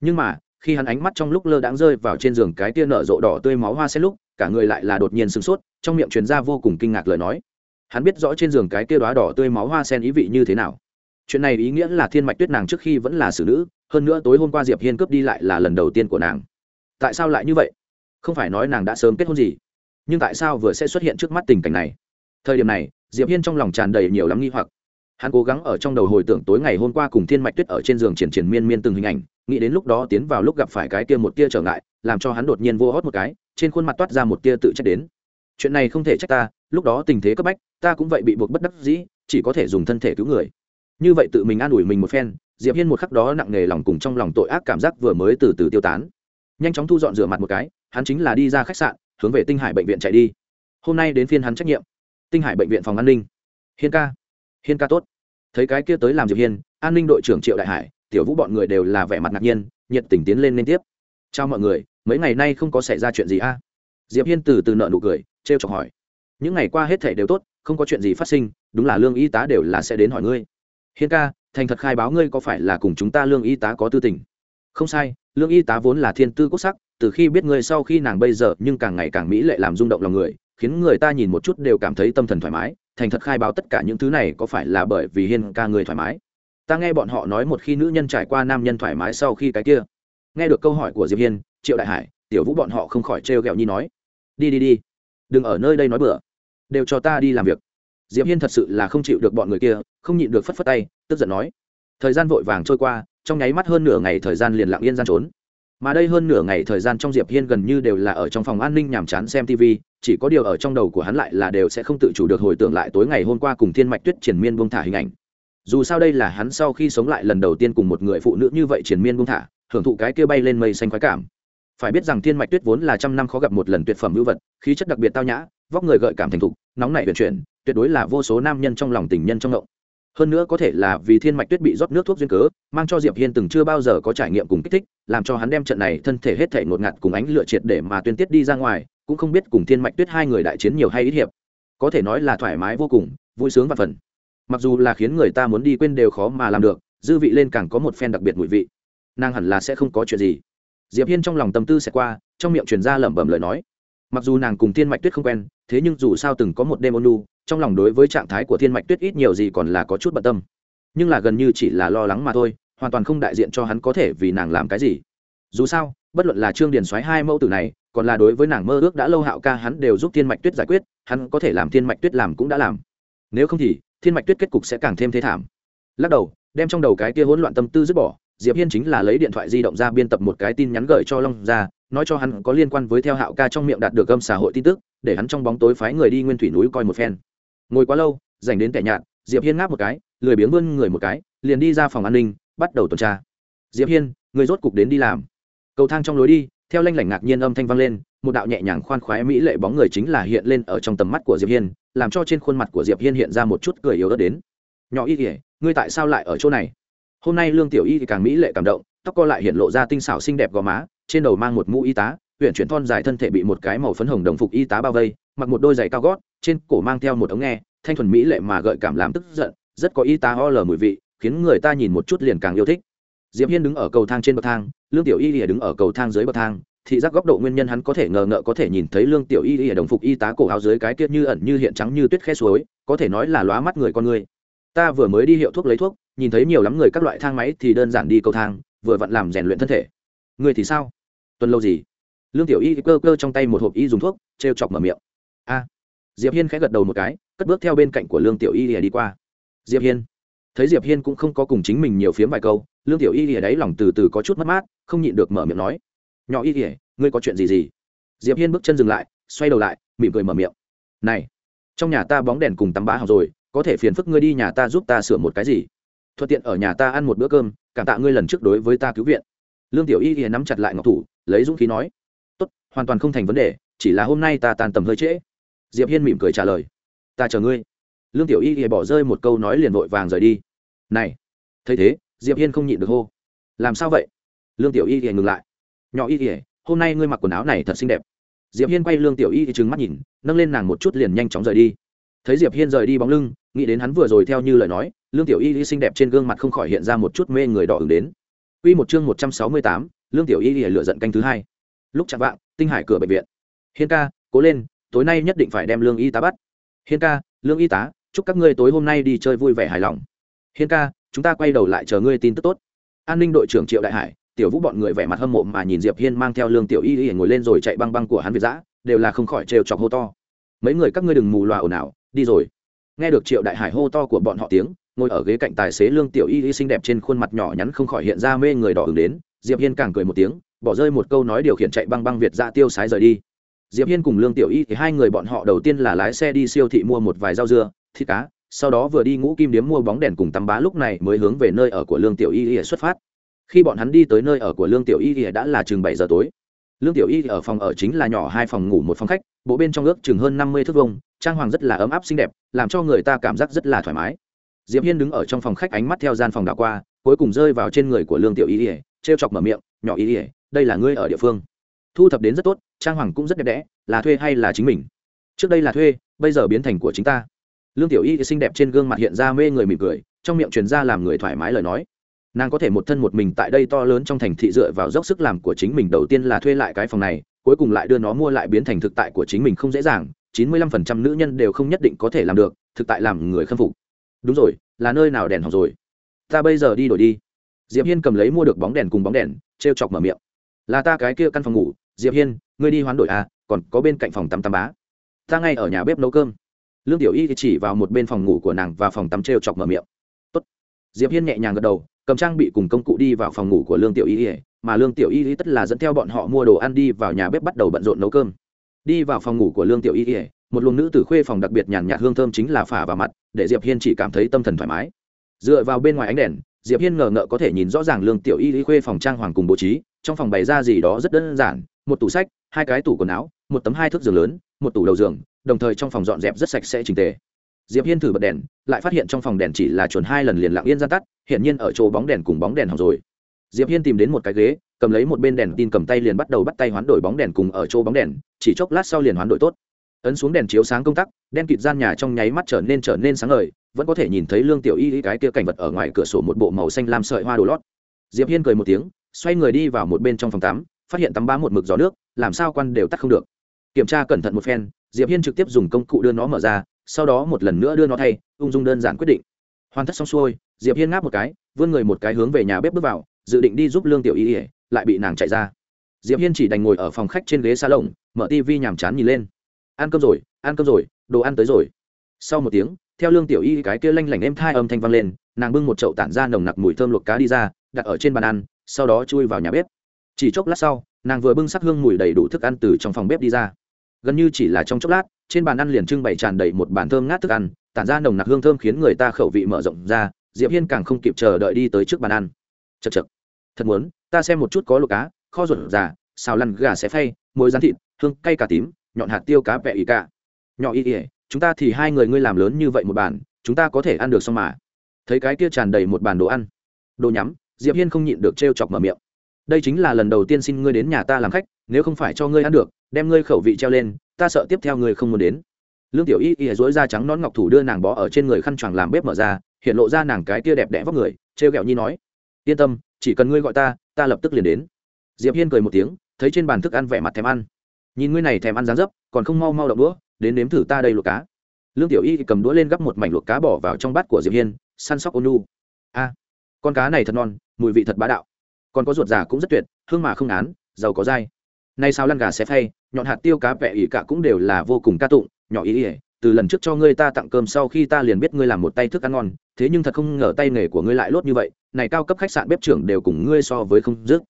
Nhưng mà, khi hắn ánh mắt trong lúc lơ đãng rơi vào trên giường cái tia nở rộ đỏ tươi máu hoa sen lúc cả người lại là đột nhiên sửng sốt, trong miệng truyền ra vô cùng kinh ngạc lời nói. Hắn biết rõ trên giường cái tia đóa đỏ tươi máu hoa sen ý vị như thế nào. Chuyện này ý nghĩa là thiên mạch tuyết nàng trước khi vẫn là xử nữ, hơn nữa tối hôm qua diệp hiên cướp đi lại là lần đầu tiên của nàng. Tại sao lại như vậy? Không phải nói nàng đã sớm kết hôn gì, nhưng tại sao vừa sẽ xuất hiện trước mắt tình cảnh này? Thời điểm này, diệp hiên trong lòng tràn đầy nhiều lắm nghi hoặc. Hắn cố gắng ở trong đầu hồi tưởng tối ngày hôm qua cùng thiên mạch tuyết ở trên giường triển triển miên miên từng hình ảnh, nghĩ đến lúc đó tiến vào lúc gặp phải cái kia một tia trở ngại, làm cho hắn đột nhiên vô hót một cái trên khuôn mặt toát ra một tia tự trách đến. Chuyện này không thể trách ta, lúc đó tình thế cấp bách, ta cũng vậy bị buộc bất đắc dĩ, chỉ có thể dùng thân thể cứu người. Như vậy tự mình an ủi mình một phen, diệp hiên một khắc đó nặng nề lòng cùng trong lòng tội ác cảm giác vừa mới từ từ tiêu tán. Nhanh chóng thu dọn rửa mặt một cái, hắn chính là đi ra khách sạn, hướng về tinh hải bệnh viện chạy đi. Hôm nay đến phiên hắn trách nhiệm. Tinh hải bệnh viện phòng an ninh. Hiên ca. Hiên ca tốt. Thấy cái kia tới làm diệp hiên, an ninh đội trưởng triệu đại hải, tiểu vũ bọn người đều là vẻ mặt ngạc nhiên, nhiệt tình tiến lên liên tiếp. Chào mọi người mấy ngày nay không có xảy ra chuyện gì a? Diệp hiên từ từ nợ nụ cười, trêu chọc hỏi. Những ngày qua hết thể đều tốt, không có chuyện gì phát sinh, đúng là lương y tá đều là sẽ đến hỏi ngươi. Hiên ca, thành thật khai báo ngươi có phải là cùng chúng ta lương y tá có tư tình? Không sai, lương y tá vốn là thiên tư quốc sắc, từ khi biết ngươi sau khi nàng bây giờ, nhưng càng ngày càng mỹ lệ làm rung động lòng người, khiến người ta nhìn một chút đều cảm thấy tâm thần thoải mái. Thành thật khai báo tất cả những thứ này có phải là bởi vì hiên ca người thoải mái? Ta nghe bọn họ nói một khi nữ nhân trải qua nam nhân thoải mái sau khi cái kia. Nghe được câu hỏi của diệp hiên triệu đại hải, tiểu vũ bọn họ không khỏi trêu ghẹo nhi nói, đi đi đi, đừng ở nơi đây nói bừa, đều cho ta đi làm việc. Diệp hiên thật sự là không chịu được bọn người kia, không nhịn được phất phất tay, tức giận nói, thời gian vội vàng trôi qua, trong nháy mắt hơn nửa ngày thời gian liền lặng yên gian trốn. Mà đây hơn nửa ngày thời gian trong diệp hiên gần như đều là ở trong phòng an ninh nhàm chán xem tv chỉ có điều ở trong đầu của hắn lại là đều sẽ không tự chủ được hồi tưởng lại tối ngày hôm qua cùng thiên mạch tuyết triển miên buông thả hình ảnh. Dù sao đây là hắn sau khi sống lại lần đầu tiên cùng một người phụ nữ như vậy triển miên buông thả, hưởng thụ cái kia bay lên mây xanh khoái cảm phải biết rằng thiên mạch tuyết vốn là trăm năm khó gặp một lần tuyệt phẩm hữu vật, khí chất đặc biệt tao nhã, vóc người gợi cảm thành thục, nóng nảy vận chuyển, tuyệt đối là vô số nam nhân trong lòng tình nhân trong ngộng. Hơn nữa có thể là vì thiên mạch tuyết bị rót nước thuốc duyên cớ, mang cho diệp hiên từng chưa bao giờ có trải nghiệm cùng kích thích, làm cho hắn đem trận này thân thể hết thể ngột ngạt cùng ánh lựa triệt để mà tuyên tiết đi ra ngoài, cũng không biết cùng thiên mạch tuyết hai người đại chiến nhiều hay ít hiệp. Có thể nói là thoải mái vô cùng, vui sướng và phần. Mặc dù là khiến người ta muốn đi quên đều khó mà làm được, dư vị lên càng có một phen đặc biệt mùi vị. Nàng hẳn là sẽ không có chuyện gì diệp hiên trong lòng tâm tư sẽ qua, trong miệng truyền ra lẩm bẩm lời nói. Mặc dù nàng cùng thiên mạch tuyết không quen, thế nhưng dù sao từng có một đêm ôn lu trong lòng đối với trạng thái của thiên mạch tuyết ít nhiều gì còn là có chút bận tâm. Nhưng là gần như chỉ là lo lắng mà thôi, hoàn toàn không đại diện cho hắn có thể vì nàng làm cái gì. Dù sao, bất luận là trương điền xoáy hai mẫu tử này, còn là đối với nàng mơ ước đã lâu hạo ca hắn đều giúp thiên mạch tuyết giải quyết, hắn có thể làm thiên mạch tuyết làm cũng đã làm. Nếu không thì, thiên mạch tuyết kết cục sẽ càng thêm thế thảm. Lắc đầu, đem trong đầu cái kia hỗn loạn tâm tư dứt bỏ diệp hiên chính là lấy điện thoại di động ra biên tập một cái tin nhắn gửi cho long Gia, nói cho hắn có liên quan với theo hạo ca trong miệng đạt được âm xã hội tin tức để hắn trong bóng tối phái người đi nguyên thủy núi coi một phen. Ngồi quá lâu dành đến kẻ nhạt diệp hiên ngáp một cái lười biếng vươn người một cái liền đi ra phòng an ninh bắt đầu tuần tra. Diệp hiên người rốt cục đến đi làm. Cầu thang trong lối đi theo lanh lảnh ngạc nhiên âm thanh vang lên một đạo nhẹ nhàng khoan khoái mỹ lệ bóng người chính là hiện lên ở trong tầm mắt của diệp hiên làm cho trên khuôn mặt của diệp hiên hiện ra một chút cười yếu ớt đến. Nhỏ y kỉa ngươi tại sao lại ở chỗ này? Hôm nay lương tiểu y thì càng mỹ lệ cảm động, tóc co lại hiện lộ ra tinh xảo xinh đẹp gò má, trên đầu mang một mũ y tá huyện chuyển thon dài thân thể bị một cái màu phấn hồng đồng phục y tá bao vây, mặc một đôi giày cao gót, trên cổ mang theo một ống nghe, thanh thuần mỹ lệ mà gợi cảm làm tức giận, rất có y tá ho lờ mùi vị, khiến người ta nhìn một chút liền càng yêu thích. Diệp hiên đứng ở cầu thang trên bậc thang, lương tiểu y lìa đứng ở cầu thang dưới bậc thang, thị giác góc độ nguyên nhân hắn có thể ngờ ngợ có thể nhìn thấy lương tiểu y lìa đồng phục y tá cổ áo dưới cái kia như ẩn như hiện trắng như tuyết khe suối, có thể nói là lóa mắt người con người. Ta vừa mới đi hiệu thuốc lấy thuốc nhìn thấy nhiều lắm người các loại thang máy thì đơn giản đi cầu thang, vừa vặn làm rèn luyện thân thể. Người thì sao? Tuần lâu gì? Lương tiểu y cơ cơ trong tay một hộp y dùng thuốc t r e o chọc mở miệng. A. Diệp hiên khẽ gật đầu một cái, cất bước theo bên cạnh của lương tiểu y lìa đi qua. Diệp hiên. Thấy diệp hiên cũng không có cùng chính mình nhiều phiếm vài câu, lương tiểu y lìa đáy lòng từ từ có chút mất mát, không nhịn được mở miệng nói. Nhỏ y lìa ngươi có chuyện gì gì? Diệp hiên bước chân dừng lại, xoay đầu lại, mỉm cười mở miệng. Này, trong nhà ta bóng đèn cùng tắm bá học rồi, có thể phiền phức ngươi đi nhà ta giúp ta sửa một cái gì? Thuận tiện ở nhà ta ăn một bữa cơm, cảm tạ ngươi lần trước đối với ta cứu viện. Lương tiểu y thì nắm chặt lại ngọc thủ, lấy dũng khí nói, tốt, hoàn toàn không thành vấn đề, chỉ là hôm nay ta tàn tầm hơi trễ. Diệp hiên mỉm cười trả lời, ta chờ ngươi. Lương tiểu y thì bỏ rơi một câu nói liền vội vàng rời đi. Này, thấy thế, diệp hiên không nhịn được hô, làm sao vậy? Lương tiểu y thì ngừng lại, nhỏ y thì hôm nay ngươi mặc quần áo này thật xinh đẹp. Diệp hiên quay lương tiểu y thì trừng mắt nhìn, nâng lên nàng một chút liền nhanh chóng rời đi. Thấy diệp hiên rời đi bóng lưng, nghĩ đến hắn vừa rồi theo như lời nói lương tiểu y y xinh đẹp trên gương mặt không khỏi hiện ra một chút mê người đỏ ửng đến. Quy một chương 168, lương tiểu y y lựa giận canh thứ hai. Lúc chạm vạng tinh hải cửa bệnh viện. Hiên ca cố lên tối nay nhất định phải đem lương y tá bắt. Hiên ca lương y tá chúc các ngươi tối hôm nay đi chơi vui vẻ hài lòng. Hiên ca chúng ta quay đầu lại chờ ngươi tin tức tốt. An ninh đội trưởng triệu đại hải tiểu vũ bọn người vẻ mặt hâm mộ mà nhìn diệp hiên mang theo lương tiểu y y ngồi lên rồi chạy băng băng của hắn việt giã đều là không khỏi trêu chọc hô to. Mấy người các ngươi đừng mù loà ồn ào đi rồi. Nghe được triệu đại hải hô to của bọn họ tiếng ngồi ở ghế cạnh tài xế lương tiểu y y xinh đẹp trên khuôn mặt nhỏ nhắn không khỏi hiện ra mê người đỏ ứng đến. Diệp hiên càng cười một tiếng, bỏ rơi một câu nói điều khiển chạy băng băng việt ra tiêu sái rời đi. Diệp hiên cùng lương tiểu y thì hai người bọn họ đầu tiên là lái xe đi siêu thị mua một vài rau dưa, thịt cá, sau đó vừa đi ngũ kim điếm mua bóng đèn cùng tắm bá lúc này mới hướng về nơi ở của lương tiểu y y xuất phát. Khi bọn hắn đi tới nơi ở của lương tiểu y y đã là chừng bảy giờ tối. Lương tiểu y ở phòng ở chính là nhỏ hai phòng ngủ một phòng khách, bộ bên trong ước chừng hơn năm mươi thước vông trang hoàng rất là ấm áp xinh đẹp, làm cho người ta cảm giác rất là thoải mái diệp hiên đứng ở trong phòng khách ánh mắt theo gian phòng đảo qua, cuối cùng rơi vào trên người của lương tiểu y ỉa trêu chọc mở miệng, nhỏ y ỉa đây là ngươi ở địa phương. Thu thập đến rất tốt, trang hoàng cũng rất đẹp đẽ, là thuê hay là chính mình? Trước đây là thuê, bây giờ biến thành của chính ta. Lương tiểu y xinh đẹp trên gương mặt hiện ra mê người mỉm cười, trong miệng truyền ra làm người thoải mái lời nói. Nàng có thể một thân một mình tại đây to lớn trong thành thị dựa vào dốc sức làm của chính mình đầu tiên là thuê lại cái phòng này, cuối cùng lại đưa nó mua lại biến thành thực tại của chính mình không dễ dàng, chín mươi lăm phần trăm nữ nhân đều không nhất định có thể làm được, thực tại làm người khâm phục đúng rồi, là nơi nào đèn hỏng rồi? Ta bây giờ đi đổi đi. Diệp hiên cầm lấy mua được bóng đèn cùng bóng đèn t r e o chọc mở miệng. Là ta cái kia căn phòng ngủ. Diệp hiên, ngươi đi hoán đổi à còn có bên cạnh phòng tắm tắm bá. Ta ngay ở nhà bếp nấu cơm. Lương tiểu y chỉ vào một bên phòng ngủ của nàng và phòng tắm t r e o chọc mở miệng. Tốt. diệp hiên nhẹ nhàng gật đầu, cầm trang bị cùng công cụ đi vào phòng ngủ của lương tiểu y mà lương tiểu y tất là dẫn theo bọn họ mua đồ ăn đi vào nhà bếp bắt đầu bận rộn nấu cơm. Đi vào phòng ngủ của lương tiểu y một luồng nữ tử khuê phòng đặc biệt nhàn nhạt hương thơm chính là phả vào mặt, để diệp hiên chỉ cảm thấy tâm thần thoải mái. Dựa vào bên ngoài ánh đèn, diệp hiên ngờ ngợ có thể nhìn rõ ràng lương tiểu y lý khuê phòng trang hoàng cùng bố trí, trong phòng bày ra gì đó rất đơn giản, một tủ sách, hai cái tủ quần áo, một tấm hai thước giường lớn, một tủ đầu giường, đồng thời trong phòng dọn dẹp rất sạch sẽ chỉnh tề. Diệp hiên thử bật đèn, lại phát hiện trong phòng đèn chỉ là chuẩn hai lần liền lặng yên gian tắt hiện nhiên ở chỗ bóng đèn cùng bóng đèn hỏng rồi. Diệp hiên tìm đến một cái ghế, cầm lấy một bên đèn tin cầm tay liền bắt đầu bắt tay hoán đổi bóng đèn cùng ở chỗ bóng đèn, chỉ chốc lát sau liền hoán đổi tốt ấn xuống đèn chiếu sáng công tắc, đen kịt gian nhà trong nháy mắt trở nên trở nên sáng ngời, vẫn có thể nhìn thấy lương tiểu y cái kia cảnh vật ở ngoài cửa sổ một bộ màu xanh lam sợi hoa đồ lót. Diệp hiên cười một tiếng, xoay người đi vào một bên trong phòng tắm, phát hiện tắm bá một mực gió nước, làm sao quan đều tắt không được. Kiểm tra cẩn thận một phen, diệp hiên trực tiếp dùng công cụ đưa nó mở ra, sau đó một lần nữa đưa nó thay, ung dung đơn giản quyết định. Hoàn tất xong xuôi, diệp hiên ngáp một cái, vươn người một cái hướng về nhà bếp bước vào, dự định đi giúp lương tiểu y lại bị nàng chạy ra. Diệp hiên chỉ đành ngồi ở phòng khách trên ghế xa lồng mở tivi nhàm chán nhìn lên ăn cơm rồi, ăn cơm rồi, đồ ăn tới rồi. Sau một tiếng, theo lương tiểu y cái kia lanh lảnh êm thai âm thanh vang lên, nàng bưng một chậu tản ra nồng nặc mùi thơm luộc cá đi ra, đặt ở trên bàn ăn, sau đó chui vào nhà bếp. Chỉ chốc lát sau, nàng vừa bưng sắc hương mùi đầy đủ thức ăn từ trong phòng bếp đi ra. Gần như chỉ là trong chốc lát, trên bàn ăn liền trưng bày tràn đầy một bàn thơm ngát thức ăn, tản ra nồng nặc hương thơm khiến người ta khẩu vị mở rộng ra, diệp hiên càng không kịp chờ đợi đi tới trước bàn ăn. Chật chật thật muốn, ta xem một chút có luộc cá, kho ruột già, xào lăn gà xé phay, muối rán thịt, hương cay cà tím nhọn hạt tiêu cá vẹ ý cả. Nhỏ ý ỉa chúng ta thì hai người ngươi làm lớn như vậy một bàn, chúng ta có thể ăn được xong mà. Thấy cái kia tràn đầy một bàn đồ ăn. Đồ nhắm, diệp hiên không nhịn được trêu chọc mở miệng. Đây chính là lần đầu tiên xin ngươi đến nhà ta làm khách, nếu không phải cho ngươi ăn được, đem ngươi khẩu vị treo lên, ta sợ tiếp theo ngươi không muốn đến. Lương tiểu y y dối da trắng nón ngọc thủ đưa nàng bó ở trên người khăn choàng làm bếp mở ra, hiện lộ ra nàng cái kia đẹp đẽ vóc người, trêu ghẹo nhi nói, yên tâm, chỉ cần ngươi gọi ta ta lập tức liền đến. Diệp hiên cười một tiếng, thấy trên bàn thức ăn vẻ mặt thèm ăn nhìn ngươi này thèm ăn rán dấp, còn không mau mau đậu đũa, đến nếm thử ta đây luộc cá. Lương tiểu y cầm đũa lên gắp một mảnh luộc cá bỏ vào trong bát của diệp hiên, săn sóc ônu. Nu a, con cá này thật non mùi vị thật bá đạo. Còn có ruột già cũng rất tuyệt, hương mà không án giàu có dai. Nay sao lăn gà xé phay, nhọn hạt tiêu cá vẹ ỉ cả cũng đều là vô cùng ca tụng, nhỏ ý ỉa từ lần trước cho ngươi ta tặng cơm sau khi ta liền biết ngươi làm một tay thức ăn ngon, thế nhưng thật không ngờ tay nghề của ngươi lại lốt như vậy, này cao cấp khách sạn bếp trưởng đều cùng ngươi so với không dứt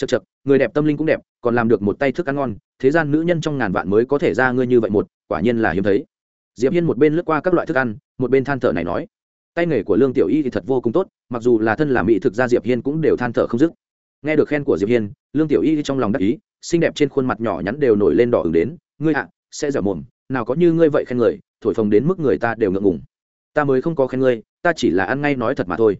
chật chật, người đẹp tâm linh cũng đẹp, còn làm được một tay thức ăn ngon, thế gian nữ nhân trong ngàn vạn mới có thể ra ngươi như vậy một, quả nhiên là hiếm thấy. Diệp hiên một bên lướt qua các loại thức ăn, một bên than thở này nói, tay nghề của lương tiểu y thì thật vô cùng tốt, mặc dù là thân là mỹ thực ra diệp hiên cũng đều than thở không dứt. Nghe được khen của diệp hiên, lương tiểu y trong lòng đắc ý, xinh đẹp trên khuôn mặt nhỏ nhắn đều nổi lên đỏ ửng đến, ngươi ạ, sẽ dở mồm, nào có như ngươi vậy khen người, thổi phồng đến mức người ta đều ngượng ngùng. Ta mới không có khen ngươi, ta chỉ là ăn ngay nói thật mà thôi.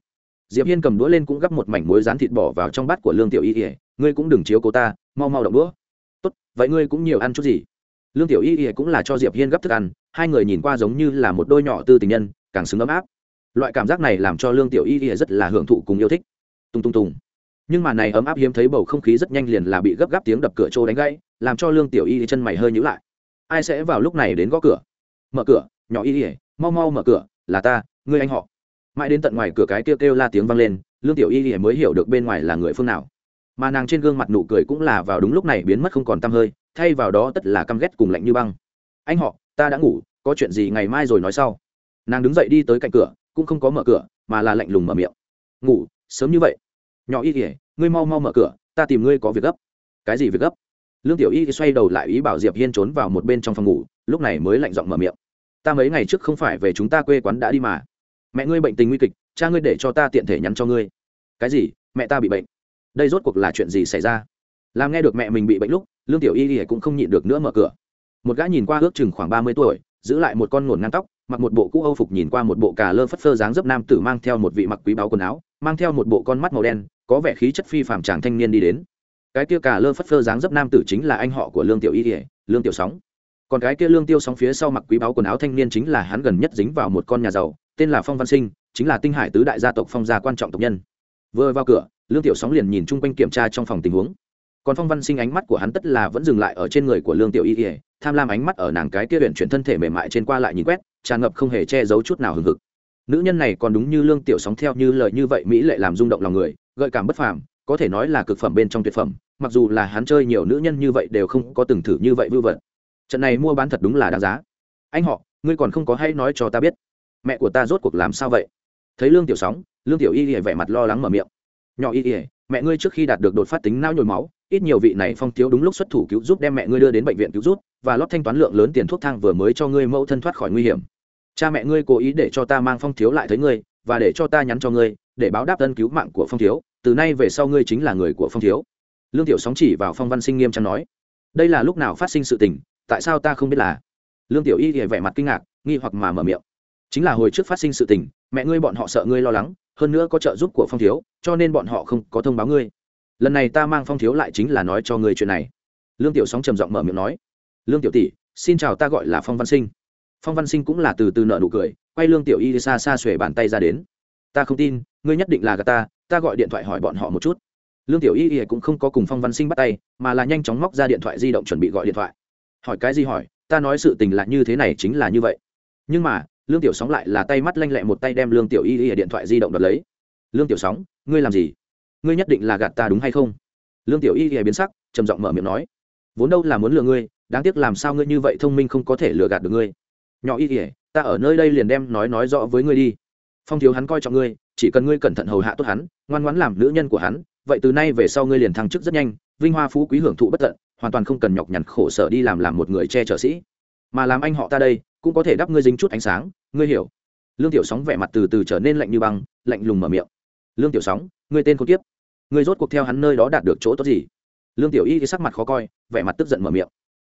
Diệp hiên cầm đũa lên cũng gắp một mảnh muối rán thịt bỏ vào trong bát của lương tiểu y ngươi cũng đừng chiếu cố ta mau mau động đũa. Tốt vậy ngươi cũng nhiều ăn chút gì? Lương tiểu y Y cũng là cho diệp hiên gấp thức ăn hai người nhìn qua giống như là một đôi nhỏ tư tình nhân càng xứng ấm áp. Loại cảm giác này làm cho lương tiểu y Y rất là hưởng thụ cùng yêu thích. Tung tung tung nhưng mà này ấm áp hiếm thấy bầu không khí rất nhanh liền là bị gấp gáp tiếng đập cửa trô đánh gãy làm cho lương tiểu y chân mày hơi nhíu lại. Ai sẽ vào lúc này đến gõ cửa? Mở cửa nhỏ y Y, mau mau mở cửa là ta ngươi anh họ. Mãi đến tận ngoài cửa cái kêu kêu la tiếng vang lên lương tiểu Y y mới hiểu được bên ngoài là người phương nào mà nàng trên gương mặt nụ cười cũng là vào đúng lúc này biến mất không còn t hơi, thay vào đó tất là căm ghét cùng lạnh như băng. Anh họ, ta đã ngủ, có chuyện gì ngày mai rồi nói sau. Nàng đứng dậy đi tới cạnh cửa, cũng không có mở cửa, mà là lạnh lùng mở miệng. Ngủ, sớm như vậy. Nhỏ y kỉa ngươi mau mau mở cửa, ta tìm ngươi có việc gấp. Cái gì việc gấp? Lương tiểu y xoay đầu lại ý bảo diệp hiên trốn vào một bên trong phòng ngủ, lúc này mới lạnh giọng mở miệng. Ta mấy ngày trước không phải về chúng ta quê quán đã đi mà. Mẹ ngươi bệnh tình nguy kịch, cha ngươi để cho ta tiện thể nhắn cho ngươi. Cái gì? Mẹ ta bị bệnh đây rốt cuộc là chuyện gì xảy ra? Làm nghe được mẹ mình bị bệnh lúc, lương tiểu y thì cũng không nhịn được nữa mở cửa. Một gã nhìn qua ước chừng khoảng ba mươi tuổi, giữ lại một con ngổn ngang tóc, mặc một bộ cũ âu phục nhìn qua một bộ cà lơ phất phơ dáng dấp nam tử mang theo một vị mặc quý báo quần áo, mang theo một bộ con mắt màu đen, có vẻ khí chất phi phàm chàng thanh niên đi đến. Cái kia cà lơ phất phơ dáng dấp nam tử chính là anh họ của lương tiểu y ỉa lương tiểu sóng. Còn cái kia lương tiêu sóng phía sau mặc quý báo quần áo thanh niên chính là hắn gần nhất dính vào một con nhà giàu, tên là phong văn sinh, chính là tinh hải tứ đại gia tộc phong gia quan trọng tộc nhân. Vừa vào cửa lương tiểu sóng liền nhìn chung quanh kiểm tra trong phòng tình huống. Còn phong văn sinh ánh mắt của hắn tất là vẫn dừng lại ở trên người của lương tiểu y ỉa tham lam ánh mắt ở nàng cái kia huyện chuyển thân thể mềm mại trên qua lại nhìn quét, tràn ngập không hề che giấu chút nào hừng hực. Nữ nhân này còn đúng như lương tiểu sóng theo như lời như vậy mỹ lệ làm rung động lòng người, gợi cảm bất phàm, có thể nói là cực phẩm bên trong tuyệt phẩm, mặc dù là hắn chơi nhiều nữ nhân như vậy đều không có từng thử như vậy vưu vật. Trận này mua bán thật đúng là đáng giá. Anh họ, ngươi còn không có hay nói cho ta biết. Mẹ của ta rốt cuộc làm sao vậy? Thấy lương tiểu sóng, lương tiểu y vẻ mặt lo lắng mở miệng nhỏ y ỉa mẹ ngươi trước khi đạt được đột phát tính não nhồi máu, ít nhiều vị này phong thiếu đúng lúc xuất thủ cứu giúp đem mẹ ngươi đưa đến bệnh viện cứu giúp, và lót thanh toán lượng lớn tiền thuốc thang vừa mới cho ngươi mẫu thân thoát khỏi nguy hiểm. Cha mẹ ngươi cố ý để cho ta mang phong thiếu lại thấy ngươi, và để cho ta nhắn cho ngươi, để báo đáp ân cứu mạng của phong thiếu, từ nay về sau ngươi chính là người của phong thiếu. Lương tiểu sóng chỉ vào phong văn sinh nghiêm trang nói. Đây là lúc nào phát sinh sự tình, tại sao ta không biết là? Lương tiểu y thì vẻ mặt kinh ngạc, nghi hoặc mà mở miệng. Chính là hồi trước phát sinh sự tình, mẹ ngươi bọn họ sợ ngươi lo lắng hơn nữa có trợ giúp của phong thiếu, cho nên bọn họ không có thông báo ngươi. Lần này ta mang phong thiếu lại chính là nói cho ngươi chuyện này. Lương tiểu sóng trầm giọng mở miệng nói. Lương tiểu tỷ, xin chào ta gọi là phong văn sinh. Phong văn sinh cũng là từ từ nợ nụ cười, quay lương tiểu y xa xa xuể bàn tay ra đến. Ta không tin, ngươi nhất định là gà ta ta gọi điện thoại hỏi bọn họ một chút. Lương tiểu y cũng không có cùng phong văn sinh bắt tay, mà là nhanh chóng móc ra điện thoại di động chuẩn bị gọi điện thoại. Hỏi cái gì hỏi, ta nói sự tình là như thế này chính là như vậy. Nhưng mà lương tiểu sóng lại là tay mắt lanh lẹ một tay đem lương tiểu y y điện thoại di động đập lấy. Lương tiểu sóng, ngươi làm gì? Ngươi nhất định là gạt ta đúng hay không? Lương tiểu y y biến sắc, trầm giọng mở miệng nói. Vốn đâu là muốn lừa ngươi, đáng tiếc làm sao ngươi như vậy thông minh không có thể lừa gạt được ngươi. Nhỏ y y, ta ở nơi đây liền đem nói nói rõ với ngươi đi. Phong thiếu hắn coi trọng ngươi, chỉ cần ngươi cẩn thận hầu hạ tốt hắn, ngoan ngoãn làm nữ nhân của hắn, vậy từ nay về sau ngươi liền thăng chức rất nhanh, vinh hoa phú quý hưởng thụ bất tận, hoàn toàn không cần nhọc nhằn khổ sở đi làm làm một người che chở sĩ. Mà làm anh họ ta đây, cũng có thể đắp ngươi dính chút ánh sáng ngươi hiểu. Lương tiểu sóng vẻ mặt từ từ trở nên lạnh như băng, lạnh lùng mở miệng. Lương tiểu sóng, ngươi tên con tiếp ngươi rốt cuộc theo hắn nơi đó đạt được chỗ tốt gì? Lương tiểu y thì sắc mặt khó coi, vẻ mặt tức giận mở miệng.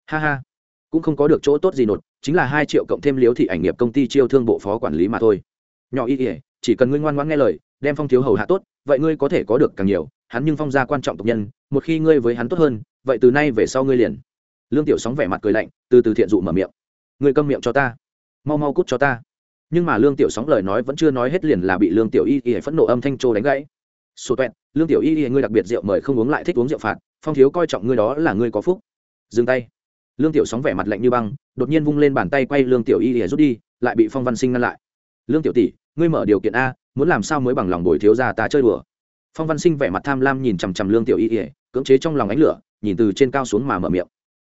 Ha ha, cũng không có được chỗ tốt gì nột, chính là hai triệu cộng thêm liếu thị ảnh nghiệp công ty chiêu thương bộ phó quản lý mà thôi. Nhỏ y ỉa chỉ cần ngươi ngoan ngoãn nghe lời, đem phong thiếu hầu hạ tốt, vậy ngươi có thể có được càng nhiều, hắn nhưng phong gia quan trọng tộc nhân, một khi ngươi với hắn tốt hơn, vậy từ nay về sau ngươi liền. Lương tiểu sóng vẻ mặt cười lạnh, từ từ thiện dụ mở miệng. Ngươi câm miệng cho ta, mau mau cút cho ta nhưng mà lương tiểu sóng lời nói vẫn chưa nói hết liền là bị lương tiểu y y phẫn nộ âm thanh trô đánh gãy. Sổ toẹt lương tiểu y y ngươi đặc biệt rượu mời không uống lại thích uống rượu phạt phong thiếu coi trọng ngươi đó là ngươi có phúc. Dừng tay. Lương tiểu sóng vẻ mặt lạnh như băng đột nhiên vung lên bàn tay quay lương tiểu y y rút đi lại bị phong văn sinh ngăn lại. Lương tiểu tỷ ngươi mở điều kiện a muốn làm sao mới bằng lòng bồi thiếu ra ta chơi đùa? Phong văn sinh vẻ mặt tham lam nhìn chằm chằm lương tiểu y y, cưỡng chế trong lòng ánh lửa nhìn từ trên cao xuống mà mở miệng.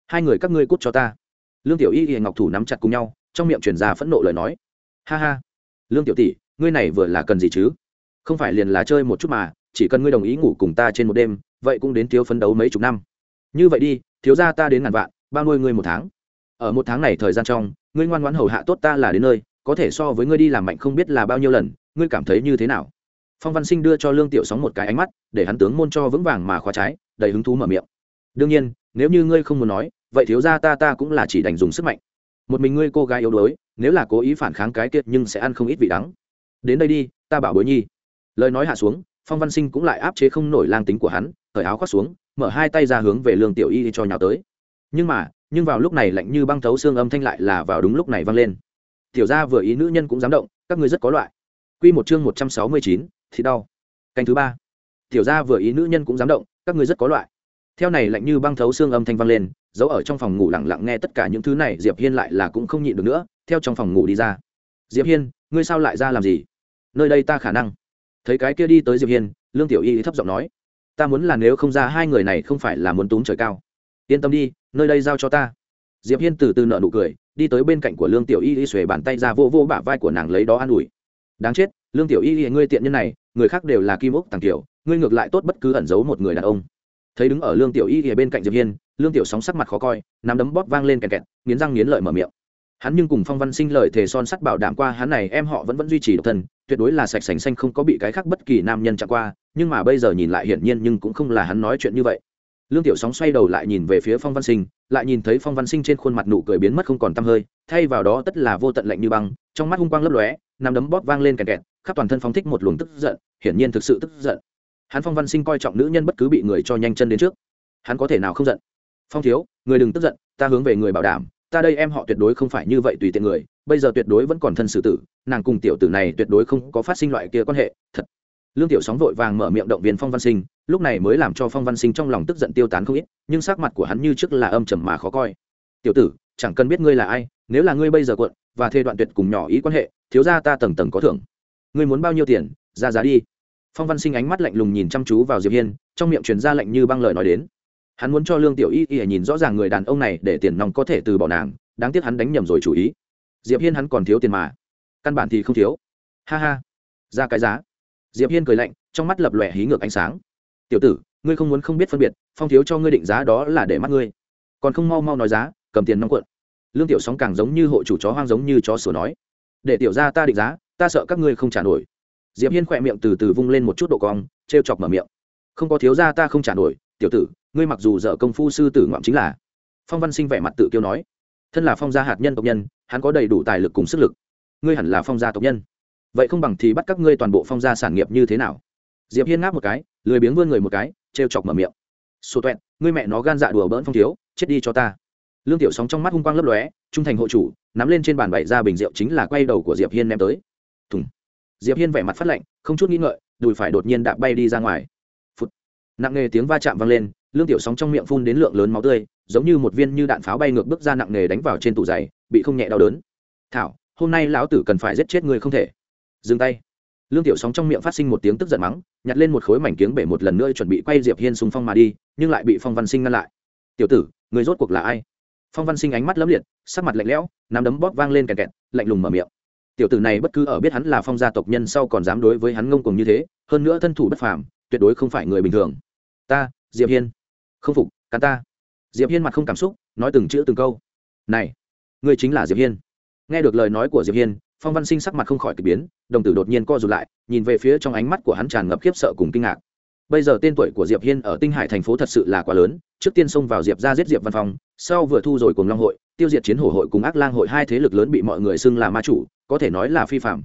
Hai người các ngươi cút cho ta. Lương tiểu y y ngọc thủ nắm chặt cùng nhau trong miệng truyền ra phẫn nộ lời nói ha ha. Lương tiểu tỷ, ngươi này vừa là cần gì chứ? Không phải liền là chơi một chút mà, chỉ cần ngươi đồng ý ngủ cùng ta trên một đêm, vậy cũng đến thiếu phấn đấu mấy chục năm. Như vậy đi, thiếu ra ta đến ngàn vạn, bao nuôi ngươi một tháng. Ở một tháng này thời gian trong, ngươi ngoan ngoãn hầu hạ tốt ta là đến nơi, có thể so với ngươi đi làm mạnh không biết là bao nhiêu lần, ngươi cảm thấy như thế nào? Phong văn sinh đưa cho lương tiểu sóng một cái ánh mắt, để hắn tướng môn cho vững vàng mà khóa trái, đầy hứng thú mở miệng. Đương nhiên, nếu như ngươi không muốn nói, vậy thiếu ra ta ta cũng là chỉ đành dùng sức mạnh một mình ngươi cô gái yếu đuối, nếu là cố ý phản kháng cái kiệt nhưng sẽ ăn không ít vị đắng. Đến đây đi, ta bảo bối nhi. Lời nói hạ xuống, phong văn sinh cũng lại áp chế không nổi lang tính của hắn, cởi áo khoác xuống, mở hai tay ra hướng về lương tiểu y cho nhào tới. Nhưng mà, nhưng vào lúc này lạnh như băng thấu xương âm thanh lại là vào đúng lúc này vang lên. Tiểu ra vừa ý nữ nhân cũng dám động, các ngươi rất có loại. Quy một chương một trăm sáu mươi chín, thì đau. Canh thứ ba. Tiểu gia vừa ý nữ nhân cũng dám động, các ngươi rất có loại. Theo này lạnh như băng thấu xương âm thanh vang lên giấu ở trong phòng ngủ lặng lặng nghe tất cả những thứ này, diệp hiên lại là cũng không nhịn được nữa, theo trong phòng ngủ đi ra. Diệp hiên, ngươi sao lại ra làm gì? Nơi đây ta khả năng. Thấy cái kia đi tới diệp hiên, lương tiểu y thấp giọng nói, ta muốn là nếu không ra hai người này không phải là muốn túm trời cao. Yên tâm đi, nơi đây giao cho ta. Diệp hiên từ từ nợ nụ cười, đi tới bên cạnh của lương tiểu y y xuề bàn tay ra vô vô bả vai của nàng lấy đó an ủi. Đáng chết, lương tiểu y y, ngươi tiện nhân này, người khác đều là kim ốc tàng tiểu ngươi ngược lại tốt bất cứ ẩn giấu một người đàn ông. Thấy đứng ở lương tiểu y y bên cạnh diệp hiên lương tiểu sóng sắc mặt khó coi, nắm đấm bóp vang lên kẹt kẹt, nghiến răng nghiến lợi mở miệng. Hắn nhưng cùng phong văn sinh lời thề son sắt bảo đảm qua, hắn này em họ vẫn vẫn duy trì độc thân, tuyệt đối là sạch sành xanh không có bị cái khác bất kỳ nam nhân chạm qua, nhưng mà bây giờ nhìn lại hiển nhiên nhưng cũng không là hắn nói chuyện như vậy. Lương tiểu sóng xoay đầu lại nhìn về phía phong văn sinh, lại nhìn thấy phong văn sinh trên khuôn mặt nụ cười biến mất không còn t hơi, thay vào đó tất là vô tận lạnh như băng, trong mắt hung quang lấp lóe nằm đấm bóp vang lên kẹt kẹt, khắp toàn thân phong thích một luồng tức giận, hiển nhiên thực sự tức giận. Hắn phong văn sinh coi trọng nữ nhân bất cứ bị người cho nhanh chân đến trước. Hắn có thể nào không giận? Phong thiếu, người đừng tức giận, ta hướng về người bảo đảm, ta đây em họ tuyệt đối không phải như vậy tùy tiện người, bây giờ tuyệt đối vẫn còn thân xử tử, nàng cùng tiểu tử này tuyệt đối không có phát sinh loại kia quan hệ, thật. Lương tiểu sóng vội vàng mở miệng động viên phong văn sinh, lúc này mới làm cho phong văn sinh trong lòng tức giận tiêu tán không ít, nhưng sắc mặt của hắn như trước là âm trầm mà khó coi. Tiểu tử, chẳng cần biết ngươi là ai, nếu là ngươi bây giờ cuộn và thê đoạn tuyệt cùng nhỏ ý quan hệ, thiếu ra ta tầng tầng có thưởng. Ngươi muốn bao nhiêu tiền, ra giá đi. Phong văn sinh ánh mắt lạnh lùng nhìn chăm chú vào diệp hiên, trong miệng truyền ra lạnh như băng lời nói đến hắn muốn cho lương tiểu y y nhìn rõ ràng người đàn ông này để tiền nòng có thể từ bỏ nàng, đáng tiếc hắn đánh nhầm rồi chủ ý. Diệp hiên hắn còn thiếu tiền mà. Căn bản thì không thiếu. Ha ha. Ra cái giá. Diệp hiên cười lạnh, trong mắt lập lòe hí ngược ánh sáng. Tiểu tử, ngươi không muốn không biết phân biệt, phong thiếu cho ngươi định giá đó là để mắt ngươi. Còn không mau mau nói giá, cầm tiền nong cuộn. Lương tiểu sóng càng giống như hộ chủ chó hoang giống như chó sửa nói. Để tiểu ra ta định giá, ta sợ các ngươi không trả nổi. Diệp hiên khỏe miệng từ từ vung lên một chút độ cong, trêu chọc mở miệng. Không có thiếu ra ta không trả nổi tiểu tử, ngươi mặc dù dở công phu sư tử ngoạm chính là. Phong văn sinh vẻ mặt tự kiêu nói. Thân là phong gia hạt nhân tộc nhân, hắn có đầy đủ tài lực cùng sức lực. Ngươi hẳn là phong gia tộc nhân. Vậy không bằng thì bắt các ngươi toàn bộ phong gia sản nghiệp như thế nào? Diệp hiên ngáp một cái, lười biếng vươn người một cái, trêu chọc mở miệng. Sổ toẹn ngươi mẹ nó gan dạ đùa bỡn phong thiếu, chết đi cho ta. Lương tiểu sóng trong mắt hung quang lấp lóe, trung thành hộ chủ, nắm lên trên bàn bày ra bình rượu chính là quay đầu của diệp hiên ném tới. Thùng. Diệp hiên vẻ mặt phát lạnh không chút nghĩ ngợi, đùi phải đột nhiên đạp bay đi ra ngoài nặng nề tiếng va chạm vang lên, lương tiểu sóng trong miệng phun đến lượng lớn máu tươi, giống như một viên như đạn pháo bay ngược bước ra nặng nề đánh vào trên tủ giày, bị không nhẹ đau đớn. Thảo, hôm nay lão tử cần phải giết chết người không thể. Dừng tay. Lương tiểu sóng trong miệng phát sinh một tiếng tức giận mắng, nhặt lên một khối mảnh kiếng bể một lần nữa chuẩn bị quay diệp hiên xung phong mà đi, nhưng lại bị phong văn sinh ngăn lại. Tiểu tử, người rốt cuộc là ai? Phong văn sinh ánh mắt lấm liệt, sắc mặt lạnh lẽo, nắm đấm bóp vang lên kẹt kẹt, lạnh lùng mở miệng. Tiểu tử này bất cứ ở biết hắn là phong gia tộc nhân sau còn dám đối với hắn ngông cuồng như thế, hơn nữa thân thủ bất phàm, tuyệt đối không phải người bình thường ta, diệp hiên. Không phục, cắn ta. Diệp hiên mặt không cảm xúc, nói từng chữ từng câu. Này, ngươi chính là diệp hiên. Nghe được lời nói của diệp hiên, phong văn sinh sắc mặt không khỏi k ỳ biến, đồng tử đột nhiên co rụt lại, nhìn về phía trong ánh mắt của hắn tràn ngập khiếp sợ cùng kinh ngạc. Bây giờ tên tuổi của diệp hiên ở tinh hải thành phố thật sự là quá lớn, trước tiên xông vào diệp ra giết diệp văn phòng sau vừa thu rồi cùng long hội, tiêu diệt chiến hổ hội cùng ác lang hội, hai thế lực lớn bị mọi người xưng là ma chủ, có thể nói là phi phạm.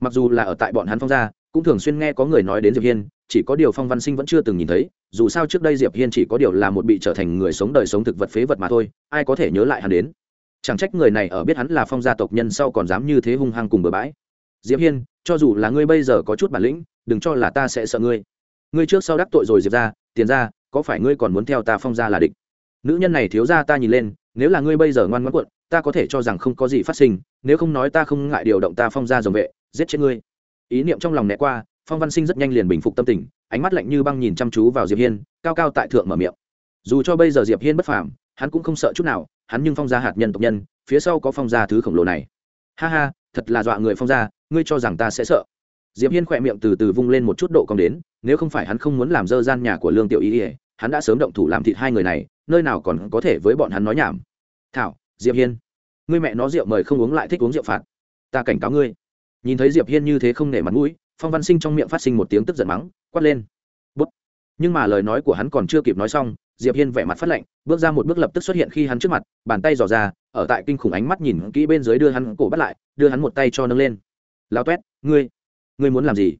Mặc dù là ở tại bọn hắn phong gia, cũng thường xuyên nghe có người nói đến diệp hiên, chỉ có điều phong văn sinh vẫn chưa từng nhìn thấy dù sao trước đây diệp hiên chỉ có điều là một bị trở thành người sống đời sống thực vật phế vật mà thôi, ai có thể nhớ lại hắn đến? Chẳng trách người này ở biết hắn là phong gia tộc nhân sau còn dám như thế hung hăng cùng bừa bãi. Diệp hiên, cho dù là ngươi bây giờ có chút bản lĩnh, đừng cho là ta sẽ sợ ngươi. Ngươi trước sau đắc tội rồi diệp ra tiền ra có phải ngươi còn muốn theo ta phong gia là địch? Nữ nhân này thiếu ra ta nhìn lên, nếu là ngươi bây giờ ngoan ngoãn cuộn ta có thể cho rằng không có gì phát sinh, nếu không nói ta không ngại điều động ta phong gia dòng vệ, giết chết ngươi. Ý niệm trong lòng né qua, phong văn sinh rất nhanh liền bình phục tâm tình ánh mắt lạnh như băng nhìn chăm chú vào diệp hiên, cao cao tại thượng mở miệng. Dù cho bây giờ diệp hiên bất phàm, hắn cũng không sợ chút nào, hắn nhưng phong gia hạt nhân tộc nhân, phía sau có phong gia thứ khổng lồ này. Ha ha, thật là dọa người phong gia, ngươi cho rằng ta sẽ sợ. Diệp hiên khỏe miệng từ từ vung lên một chút độ cong đến, nếu không phải hắn không muốn làm dơ gian nhà của lương tiểu y ỉa hắn đã sớm động thủ làm thịt hai người này, nơi nào còn có thể với bọn hắn nói nhảm. Thảo, diệp hiên, ngươi mẹ nó rượu mời không uống lại thích uống rượu phạt. Ta cảnh cáo ngươi. Nhìn thấy diệp hiên như thế không nể mặt mũi phong văn sinh trong miệng phát sinh một tiếng tức giận mắng, quát lên. Bút. Nhưng mà lời nói của hắn còn chưa kịp nói xong, diệp hiên vẻ mặt phát lạnh, bước ra một bước lập tức xuất hiện khi hắn trước mặt, bàn tay dò ra, ở tại kinh khủng ánh mắt nhìn kỹ bên dưới đưa hắn cổ bắt lại, đưa hắn một tay cho nâng lên. Lao toét ngươi ngươi muốn làm gì?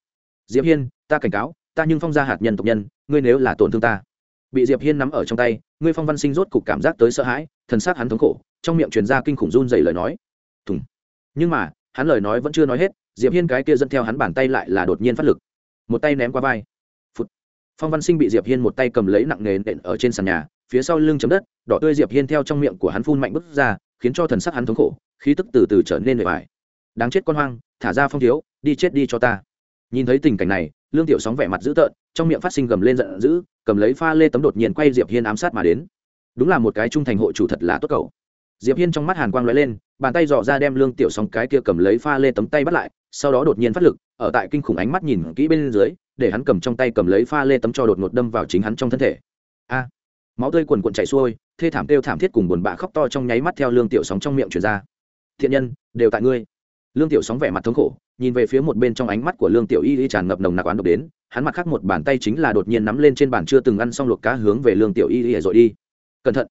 Diệp hiên, ta cảnh cáo, ta nhưng phong ra hạt nhân tộc nhân, ngươi nếu là tổn thương ta. Bị diệp hiên nắm ở trong tay, ngươi phong văn sinh rốt cục cảm giác tới sợ hãi, thần xác hắn thống khổ, trong miệng truyền ra kinh khủng run dày lời nói. Thùng. Nhưng mà, hắn lời nói vẫn chưa nói hết diệp hiên cái kia dẫn theo hắn bàn tay lại là đột nhiên phát lực. Một tay ném qua vai. Phụt. phong văn sinh bị diệp hiên một tay cầm lấy nặng nề nện ở trên sàn nhà, phía sau lưng chấm đất, đỏ tươi diệp hiên theo trong miệng của hắn phun mạnh bứt ra, khiến cho thần sắc hắn thống khổ, khí tức từ từ trở nên bề bài đáng chết con hoang, thả ra phong thiếu, đi chết đi cho ta. Nhìn thấy tình cảnh này, lương tiểu sóng vẻ mặt dữ tợn, trong miệng phát sinh gầm lên giận dữ, cầm lấy pha lê tấm đột nhiên quay diệp hiên ám sát mà đến. Đúng là một cái trung thành hộ chủ thật là tốt cầu diệp hiên trong mắt hàn quang lóe lên, bàn tay dò ra đem lương tiểu sóng cái kia cầm lấy pha lê tấm tay bắt lại, sau đó đột nhiên phát lực, ở tại kinh khủng ánh mắt nhìn kỹ bên dưới, để hắn cầm trong tay cầm lấy pha lê tấm cho đột ngột đâm vào chính hắn trong thân thể. A! Máu tươi quần cuộn chảy xuôi, thê thảm kêu thảm thiết cùng buồn bã khóc to trong nháy mắt theo lương tiểu sóng trong miệng truyền ra. Thiện nhân, đều tại ngươi. Lương tiểu sóng vẻ mặt thống khổ, nhìn về phía một bên trong ánh mắt của lương tiểu y y tràn ngập nồng nặc oán độc đến, hắn mặt khác một bàn tay chính là đột nhiên nắm lên trên bàn chưa từng ăn xong luộc cá hướng về lương tiểu y y rồi đi. Cẩn thận!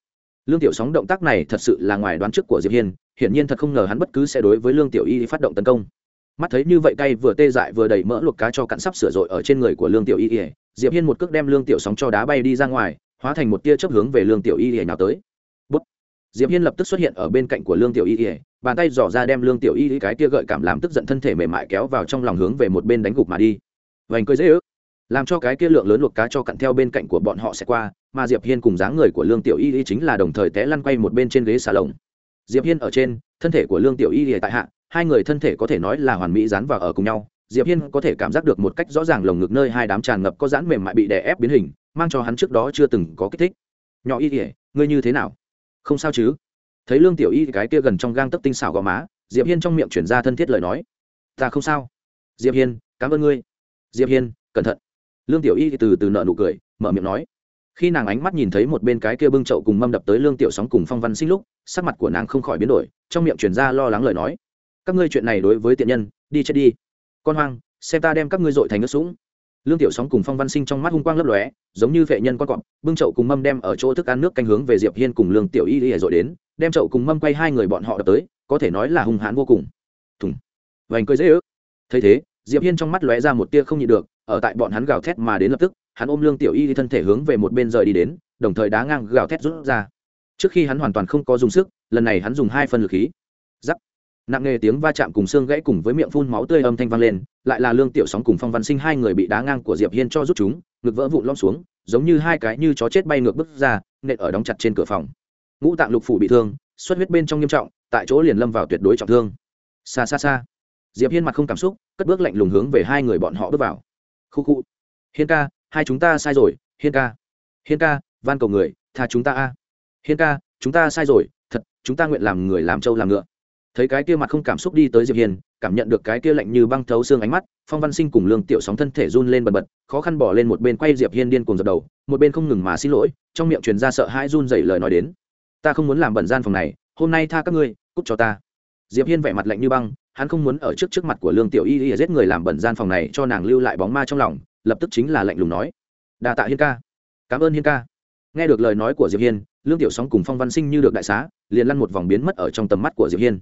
Lương tiểu sóng động tác này thật sự là ngoài đoán trước của diệp hiên, hiển nhiên thật không ngờ hắn bất cứ sẽ đối với lương tiểu y phát động tấn công. Mắt thấy như vậy cay vừa tê dại vừa đẩy mỡ luộc cá cho cặn sắp sửa rồi ở trên người của lương tiểu y ỉa diệp hiên một cước đem lương tiểu sóng cho đá bay đi ra ngoài, hóa thành một tia chớp hướng về lương tiểu y ỉa nào tới. Bút. diệp hiên lập tức xuất hiện ở bên cạnh của lương tiểu y ỉa bàn tay dò ra đem lương tiểu y cái tia gợi cảm làm tức giận thân thể mềm mại kéo vào trong lòng hướng về một bên đánh gục mà đi. Vành cười dễ ước, làm cho cái kia lượng lớn luộc cá cho cặn theo bên cạnh của bọn họ sẽ qua mà diệp hiên cùng dáng người của lương tiểu y y chính là đồng thời té lăn quay một bên trên ghế xà lồng diệp hiên ở trên, thân thể của lương tiểu y y tại hạ, hai người thân thể có thể nói là hoàn mỹ dán vào ở cùng nhau. Diệp hiên có thể cảm giác được một cách rõ ràng lồng ngực nơi hai đám tràn ngập có dán mềm mại bị đè ép biến hình, mang cho hắn trước đó chưa từng có kích thích. Nhỏ y y, ngươi như thế nào? Không sao chứ. Thấy lương tiểu y cái kia gần trong gang tấc tinh xảo gò má, diệp hiên trong miệng chuyển ra thân thiết lời nói. Ta không sao. Diệp hiên, cảm ơn ngươi. Diệp hiên, cẩn thận. Lương tiểu y từ từ nợ nụ cười, mở miệng nói khi nàng ánh mắt nhìn thấy một bên cái kia bưng chậu cùng mâm đập tới lương tiểu sóng cùng phong văn sinh lúc, sắc mặt của nàng không khỏi biến đổi, trong miệng chuyển ra lo lắng lời nói. Các ngươi chuyện này đối với tiện nhân, đi chết đi. Con hoang, xem ta đem các ngươi dội thành nước sũng. Lương tiểu sóng cùng phong văn sinh trong mắt hung quang lấp lóe, giống như vệ nhân con cọp, bưng chậu cùng mâm đem ở chỗ thức ăn nước canh hướng về diệp hiên cùng lương tiểu y y dội đến, đem chậu cùng mâm quay hai người bọn họ đập tới, có thể nói là hung hãn vô cùng. Thùng. Vành cười dễ ước. Thấy thế, diệp hiên trong mắt lóe ra một tia không nhịn được ở tại bọn hắn gào thét mà đến lập tức, hắn ôm lương tiểu y đi thân thể hướng về một bên rời đi đến, đồng thời đá ngang gào thét rút ra. Trước khi hắn hoàn toàn không có dùng sức, lần này hắn dùng hai phần lực khí. Giắc. Nặng nề tiếng va chạm cùng xương gãy cùng với miệng phun máu tươi âm thanh vang lên, lại là lương tiểu sóng cùng phong văn sinh hai người bị đá ngang của diệp hiên cho rút chúng, ngực vỡ vụn lom xuống, giống như hai cái như chó chết bay ngược bước ra, nện ở đóng chặt trên cửa phòng. Ngũ tạng lục phủ bị thương, xuất huyết bên trong nghiêm trọng, tại chỗ liền lâm vào tuyệt đối trọng thương. Xa xa xa. Diệp hiên mặt không cảm xúc, cất bước lạnh lùng hướng về hai người bọn họ bước vào khu khu. Hiên ca, hai chúng ta sai rồi, hiên ca. Hiên ca, van cầu người, tha chúng ta a. Hiên ca, chúng ta sai rồi, thật, chúng ta nguyện làm người làm trâu làm ngựa. Thấy cái kia mặt không cảm xúc đi tới diệp hiên cảm nhận được cái kia lạnh như băng thấu xương ánh mắt, phong văn sinh cùng lương tiểu sóng thân thể run lên bần bật, khó khăn bỏ lên một bên quay diệp hiên điên cuồng dập đầu, một bên không ngừng mà xin lỗi, trong miệng truyền ra sợ hãi run dậy lời nói đến. Ta không muốn làm bẩn gian phòng này, hôm nay tha các ngươi, cút cho ta. Diệp hiên vẻ mặt lạnh như băng hắn không muốn ở trước trước mặt của lương tiểu y y giết người làm bẩn gian phòng này cho nàng lưu lại bóng ma trong lòng, lập tức chính là lạnh lùng nói. Đa tạ hiên ca. Cảm ơn hiên ca. Nghe được lời nói của diệp hiên, lương tiểu sóng cùng phong văn sinh như được đại xá, liền lăn một vòng biến mất ở trong tầm mắt của diệp hiên.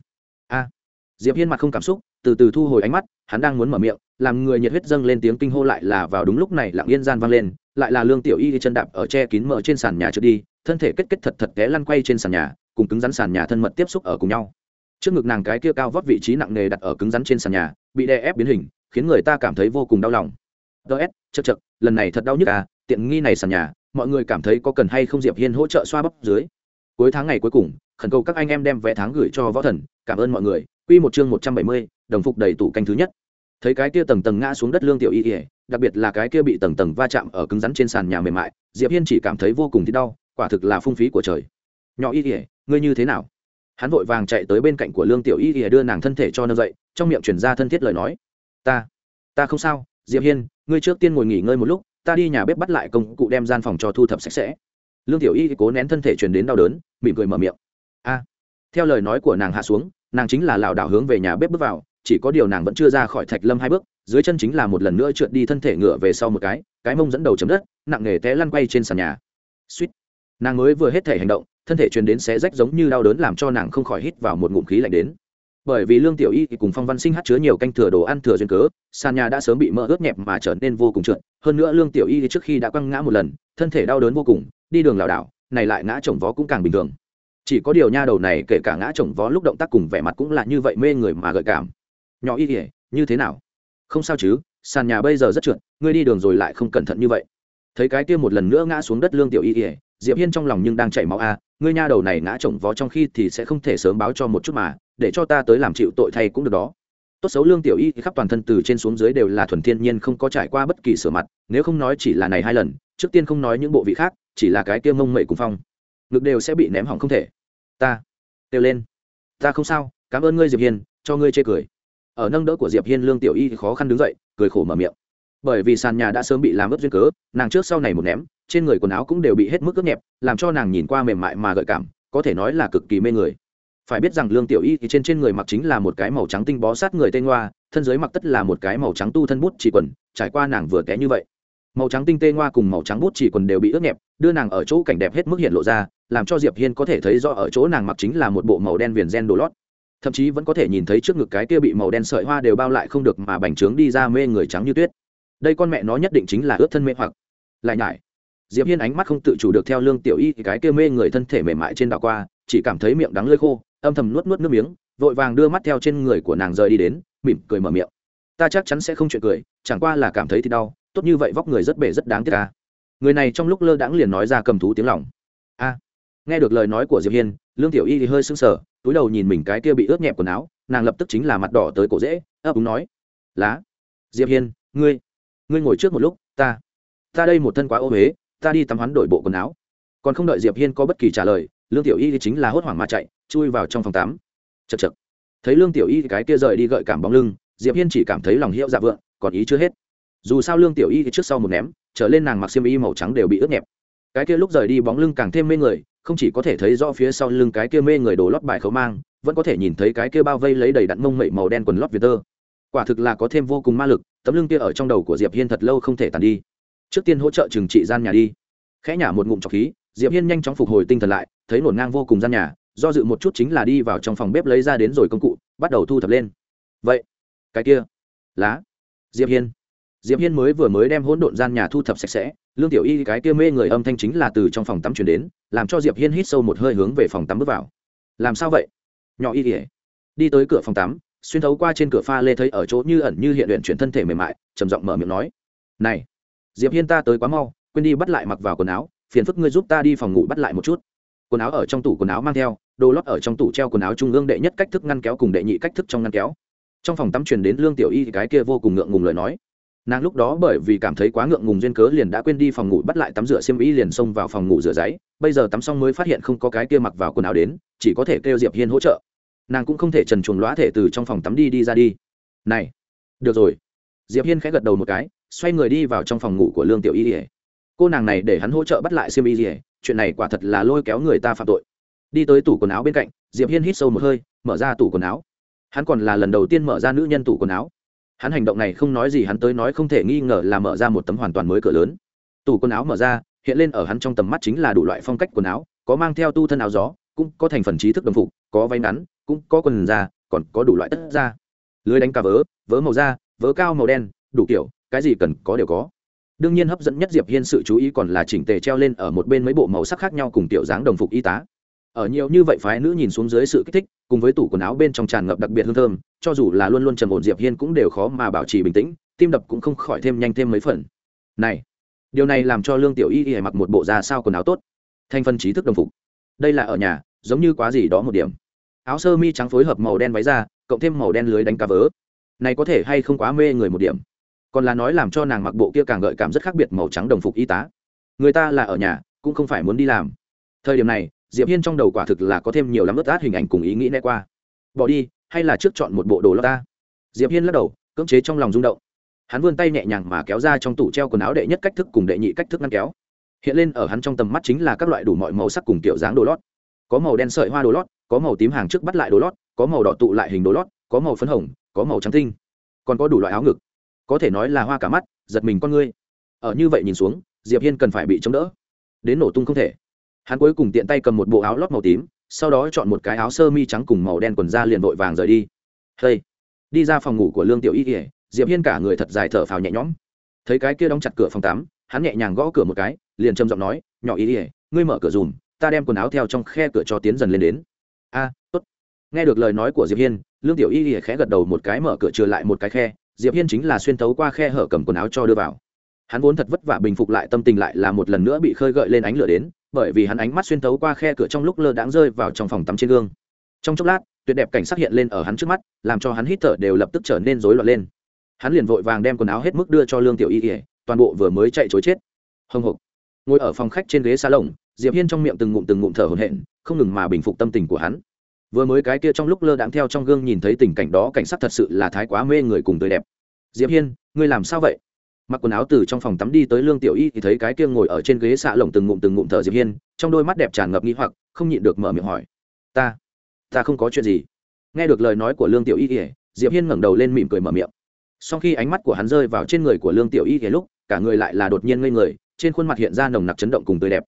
A. Diệp hiên mặt không cảm xúc, từ từ thu hồi ánh mắt, hắn đang muốn mở miệng, làm người nhiệt huyết dâng lên tiếng kinh hô lại là vào đúng lúc này lặng yên gian vang lên, lại là lương tiểu y chân đạp ở che kín mở trên sàn nhà trượt đi, thân thể kết kết thật thật té lăn quay trên sàn nhà, cùng cứng rắn sàn nhà thân mật tiếp xúc ở cùng nhau trước ngực nàng cái kia cao vóc vị trí nặng nề đặt ở cứng rắn trên sàn nhà bị đè ép biến hình khiến người ta cảm thấy vô cùng đau lòng. Ts chật chật lần này thật đau nhức à tiện nghi này sàn nhà mọi người cảm thấy có cần hay không diệp hiên hỗ trợ xoa bắp dưới. Cuối tháng ngày cuối cùng khẩn cầu các anh em đem vé tháng gửi cho võ thần cảm ơn mọi người. Quy một chương một trăm bảy mươi, đồng phục đầy tủ canh thứ nhất. Thấy cái kia tầng tầng ngã xuống đất lương tiểu y ỉa đặc biệt là cái kia bị tầng tầng va chạm ở cứng rắn trên sàn nhà mềm mại diệp hiên chỉ cảm thấy vô cùng thì đau quả thực là phung phí của trời. Nhỏ y ỉa ngươi như thế nào? Hắn vội vàng chạy tới bên cạnh của lương tiểu y ỉa đưa nàng thân thể cho nâng dậy, trong miệng chuyển ra thân thiết lời nói. Ta ta không sao, diệp hiên, ngươi trước tiên ngồi nghỉ ngơi một lúc, ta đi nhà bếp bắt lại công cụ đem gian phòng cho thu thập sạch sẽ. Lương tiểu y cố nén thân thể truyền đến đau đớn, mỉm cười mở miệng. A. Theo lời nói của nàng hạ xuống, nàng chính là lảo đảo hướng về nhà bếp bước vào, chỉ có điều nàng vẫn chưa ra khỏi thạch lâm hai bước, dưới chân chính là một lần nữa trượt đi thân thể ngựa về sau một cái cái mông dẫn đầu chấm đất, nặng nề té lăn quay trên sàn nhà. Suýt. Nàng mới vừa hết thể hành động thân thể truyền đến xé rách giống như đau đớn làm cho nàng không khỏi hít vào một ngụm khí lạnh đến. Bởi vì lương tiểu y cùng phong văn sinh hát chứa nhiều canh thừa đồ ăn thừa duyên cớ, sàn nhà đã sớm bị mỡ ướt nhẹp mà trở nên vô cùng trượt. Hơn nữa lương tiểu y trước khi đã quăng ngã một lần, thân thể đau đớn vô cùng, đi đường lảo đảo, này lại ngã chồng vó cũng càng bình thường. Chỉ có điều nha đầu này kể cả ngã chồng vó lúc động tác cùng vẻ mặt cũng là như vậy mê người mà gợi cảm. Nhỏ y ỉa như thế nào? Không sao chứ, sàn nhà bây giờ rất trượt, ngươi đi đường rồi lại không cẩn thận như vậy. Thấy cái kia một lần nữa ngã xuống đất lương tiểu y ỉa diệp hiên trong lòng nhưng đang chảy máu a ngươi nha đầu này ngã chồng vó trong khi thì sẽ không thể sớm báo cho một chút mà, để cho ta tới làm chịu tội thay cũng được đó. Tốt xấu lương tiểu y khắp toàn thân từ trên xuống dưới đều là thuần thiên nhiên không có trải qua bất kỳ sửa mặt, nếu không nói chỉ là này hai lần, trước tiên không nói những bộ vị khác, chỉ là cái kia mông mậy cùng phong. Ngực đều sẽ bị ném hỏng không thể. Ta, kêu lên. Ta không sao, cảm ơn ngươi diệp hiên, cho ngươi chê cười. Ở nâng đỡ của diệp hiên lương tiểu y khó khăn đứng dậy, cười khổ mở miệng bởi vì sàn nhà đã sớm bị làm ướt duyên cớ, nàng trước sau này một ném, trên người quần áo cũng đều bị hết mức ướt nhẹp, làm cho nàng nhìn qua mềm mại mà gợi cảm, có thể nói là cực kỳ mê người. Phải biết rằng lương tiểu y thì trên trên người mặc chính là một cái màu trắng tinh bó sát người tên hoa thân dưới mặc tất là một cái màu trắng tu thân bút chỉ quần, trải qua nàng vừa té như vậy. Màu trắng tinh tê hoa cùng màu trắng bút chỉ quần đều bị ướt nhẹp, đưa nàng ở chỗ cảnh đẹp hết mức hiện lộ ra, làm cho diệp hiên có thể thấy rõ ở chỗ nàng mặc chính là một bộ màu đen viền gen đồ lót. Thậm chí vẫn có thể nhìn thấy trước ngực cái kia bị màu đen sợi hoa đều bao lại không được mà bành trướng đi ra mê người trắng như tuyết đây con mẹ nó nhất định chính là ướt thân mê hoặc. Lại nhải, diệp hiên ánh mắt không tự chủ được theo lương tiểu y cái kia mê người thân thể mềm mại trên đảo qua, chỉ cảm thấy miệng đắng lơi khô, âm thầm nuốt nuốt nước miếng, vội vàng đưa mắt theo trên người của nàng rời đi đến, mỉm cười mở miệng. Ta chắc chắn sẽ không chuyện cười, chẳng qua là cảm thấy thì đau, tốt như vậy vóc người rất bể rất đáng tiếc ta người này trong lúc lơ đãng liền nói ra cầm thú tiếng lòng. A, nghe được lời nói của diệp hiên, lương tiểu y thì hơi sững sờ, túi đầu nhìn mình cái kia bị ướt nhẹp quần áo, nàng lập tức chính là mặt đỏ tới cổ dễ, ấp úng nói, lá, diệp hiên, ngươi ngươi ngồi trước một lúc, ta ta đây một thân quá ô huế ta đi tắm hắn đổi bộ quần áo. Còn không đợi diệp hiên có bất kỳ trả lời, lương tiểu y thì chính là hốt hoảng mà chạy, chui vào trong phòng tắm. Chật chật thấy lương tiểu y cái kia rời đi gợi cảm bóng lưng, diệp hiên chỉ cảm thấy lòng hiệu dạ vượng, còn ý chưa hết. Dù sao lương tiểu y trước sau một ném, trở lên nàng mặc xiêm y màu trắng đều bị ướt nhẹp. Cái kia lúc rời đi bóng lưng càng thêm mê người, không chỉ có thể thấy rõ phía sau lưng cái kia mê người đồ lót bài khấu mang, vẫn có thể nhìn thấy cái kia bao vây lấy đầy đặn mông mậy màu đen quần lót việt tơ quả thực là có thêm vô cùng ma lực tấm lưng kia ở trong đầu của diệp hiên thật lâu không thể tàn đi. Trước tiên hỗ trợ trừng trị gian nhà đi. Khẽ nhả một ngụm trọc khí, diệp hiên nhanh chóng phục hồi tinh thần lại, thấy nổn ngang vô cùng gian nhà, do dự một chút chính là đi vào trong phòng bếp lấy ra đến rồi công cụ, bắt đầu thu thập lên. Vậy, cái kia, lá. Diệp hiên. Diệp hiên mới vừa mới đem hỗn độn gian nhà thu thập sạch sẽ, lương tiểu y cái kia mê người âm thanh chính là từ trong phòng tắm truyền đến, làm cho diệp hiên hít sâu một hơi hướng về phòng tắm bước vào. Làm sao vậy? Nhỏ y ỉa đi tới cửa phòng tắm xuyên thấu qua trên cửa pha lê thấy ở chỗ như ẩn như hiện luyện chuyển thân thể mềm mại, trầm giọng mở miệng nói, này, diệp hiên ta tới quá mau, quên đi bắt lại mặc vào quần áo, phiền phức ngươi giúp ta đi phòng ngủ bắt lại một chút. Quần áo ở trong tủ quần áo mang theo, đồ lót ở trong tủ treo quần áo trung ương đệ nhất cách thức ngăn kéo cùng đệ nhị cách thức trong ngăn kéo. Trong phòng tắm truyền đến lương tiểu y thì cái kia vô cùng ngượng ngùng lời nói. Nàng lúc đó bởi vì cảm thấy quá ngượng ngùng duyên cớ liền đã quên đi phòng ngủ bắt lại tắm rửa xiêm y liền xông vào phòng ngủ rửa giấy, bây giờ tắm xong mới phát hiện không có cái kia mặc vào quần áo đến, chỉ có thể kêu diệp hiên hỗ trợ nàng cũng không thể trần chuồng lõa thể từ trong phòng tắm đi đi ra đi. Này, được rồi. Diệp hiên khẽ gật đầu một cái, xoay người đi vào trong phòng ngủ của lương tiểu y ỉa cô nàng này để hắn hỗ trợ bắt lại siêm y ỉa chuyện này quả thật là lôi kéo người ta phạm tội. Đi tới tủ quần áo bên cạnh, diệp hiên hít sâu một hơi, mở ra tủ quần áo. Hắn còn là lần đầu tiên mở ra nữ nhân tủ quần áo. Hắn hành động này không nói gì hắn tới nói không thể nghi ngờ là mở ra một tấm hoàn toàn mới cửa lớn. Tủ quần áo mở ra, hiện lên ở hắn trong tầm mắt chính là đủ loại phong cách quần áo, có mang theo tu thân áo gió cũng có thành phần trí thức đồng phục, có váy ngắn, cũng có quần da, còn có đủ loại tất da. Lưới đánh cà vớ vớ màu da, vớ cao màu đen, đủ kiểu, cái gì cần có đều có. Đương nhiên hấp dẫn nhất diệp hiên sự chú ý còn là chỉnh tề treo lên ở một bên mấy bộ màu sắc khác nhau cùng tiểu dáng đồng phục y tá. Ở nhiều như vậy phái nữ nhìn xuống dưới sự kích thích, cùng với tủ quần áo bên trong tràn ngập đặc biệt hương thơm, cho dù là luôn luôn trầm ổn diệp hiên cũng đều khó mà bảo trì bình tĩnh, tim đập cũng không khỏi thêm nhanh thêm mấy phần. Này, điều này làm cho lương tiểu y y mặc một bộ da sao quần áo tốt. Thành phần trí thức đồng phục. Đây là ở nhà giống như quá gì đó một điểm. Áo sơ mi trắng phối hợp màu đen váy ra cộng thêm màu đen lưới đánh cá vớ. Này có thể hay không quá mê người một điểm. Còn là nói làm cho nàng mặc bộ kia càng gợi cảm rất khác biệt màu trắng đồng phục y tá. Người ta là ở nhà, cũng không phải muốn đi làm. Thời điểm này, diệp hiên trong đầu quả thực là có thêm nhiều lắm ướt át hình ảnh cùng ý nghĩ né qua. Bỏ đi, hay là trước chọn một bộ đồ lót ta? Diệp hiên lắc đầu, cưỡng chế trong lòng rung động. Hắn vươn tay nhẹ nhàng mà kéo ra trong tủ treo quần áo đệ nhất cách thức cùng đệ nhị cách thức ngăn kéo. Hiện lên ở hắn trong tầm mắt chính là các loại đủ mọi màu sắc cùng kiểu dáng đồ lót có màu đen sợi hoa đồ lót, có màu tím hàng trước bắt lại đồ lót, có màu đỏ tụ lại hình đồ lót, có màu phấn hồng, có màu trắng tinh. Còn có đủ loại áo ngực. Có thể nói là hoa cả mắt, giật mình con ngươi. Ở như vậy nhìn xuống, diệp hiên cần phải bị chống đỡ. Đến nổ tung không thể. Hắn cuối cùng tiện tay cầm một bộ áo lót màu tím, sau đó chọn một cái áo sơ mi trắng cùng màu đen quần da liền vội vàng rời đi. Hey. đi ra phòng ngủ của lương tiểu y kỉa diệp hiên cả người thật dài thở phào nhẹ nhõm. Thấy cái kia đóng chặt cửa phòng tắm, hắn nhẹ nhàng gõ cửa một cái, liền trầm giọng nói, nhỏ y ỉa ngươi mở cửa dùm ta đem quần áo theo trong khe cửa cho tiến dần lên đến. A, tốt. Nghe được lời nói của diệp hiên, lương tiểu y ỉa khẽ gật đầu một cái mở cửa trừ lại một cái khe, diệp hiên chính là xuyên thấu qua khe hở cầm quần áo cho đưa vào. Hắn vốn thật vất vả bình phục lại tâm tình lại là một lần nữa bị khơi gợi lên ánh lửa đến, bởi vì hắn ánh mắt xuyên thấu qua khe cửa trong lúc lơ đãng rơi vào trong phòng tắm trên gương. Trong chốc lát, tuyệt đẹp cảnh sắc hiện lên ở hắn trước mắt, làm cho hắn hít thở đều lập tức trở nên rối loạn lên. Hắn liền vội vàng đem quần áo hết mức đưa cho lương tiểu y ỉa toàn bộ vừa mới chạy chối chết. Hồng hộc ngồi ở phòng khách trên ghế xa lồng diệp hiên trong miệng từng ngụm từng ngụm thở hổn hển, không ngừng mà bình phục tâm tình của hắn. Vừa mới cái kia trong lúc lơ đãng theo trong gương nhìn thấy tình cảnh đó, cảnh sắc thật sự là thái quá mê người cùng tươi đẹp. Diệp hiên, ngươi làm sao vậy? Mặc quần áo từ trong phòng tắm đi tới lương tiểu y thì thấy cái kia ngồi ở trên ghế xạ lồng từng ngụm từng ngụm thở diệp hiên, trong đôi mắt đẹp tràn ngập nghi hoặc, không nhịn được mở miệng hỏi. Ta ta không có chuyện gì. Nghe được lời nói của lương tiểu y thì, diệp hiên ngẩng đầu lên mỉm cười mở miệng. Sau khi ánh mắt của hắn rơi vào trên người của lương tiểu y thì lúc, cả người lại là đột nhiên ngây người, trên khuôn mặt hiện ra nồng nặc chấn động cùng tươi đẹp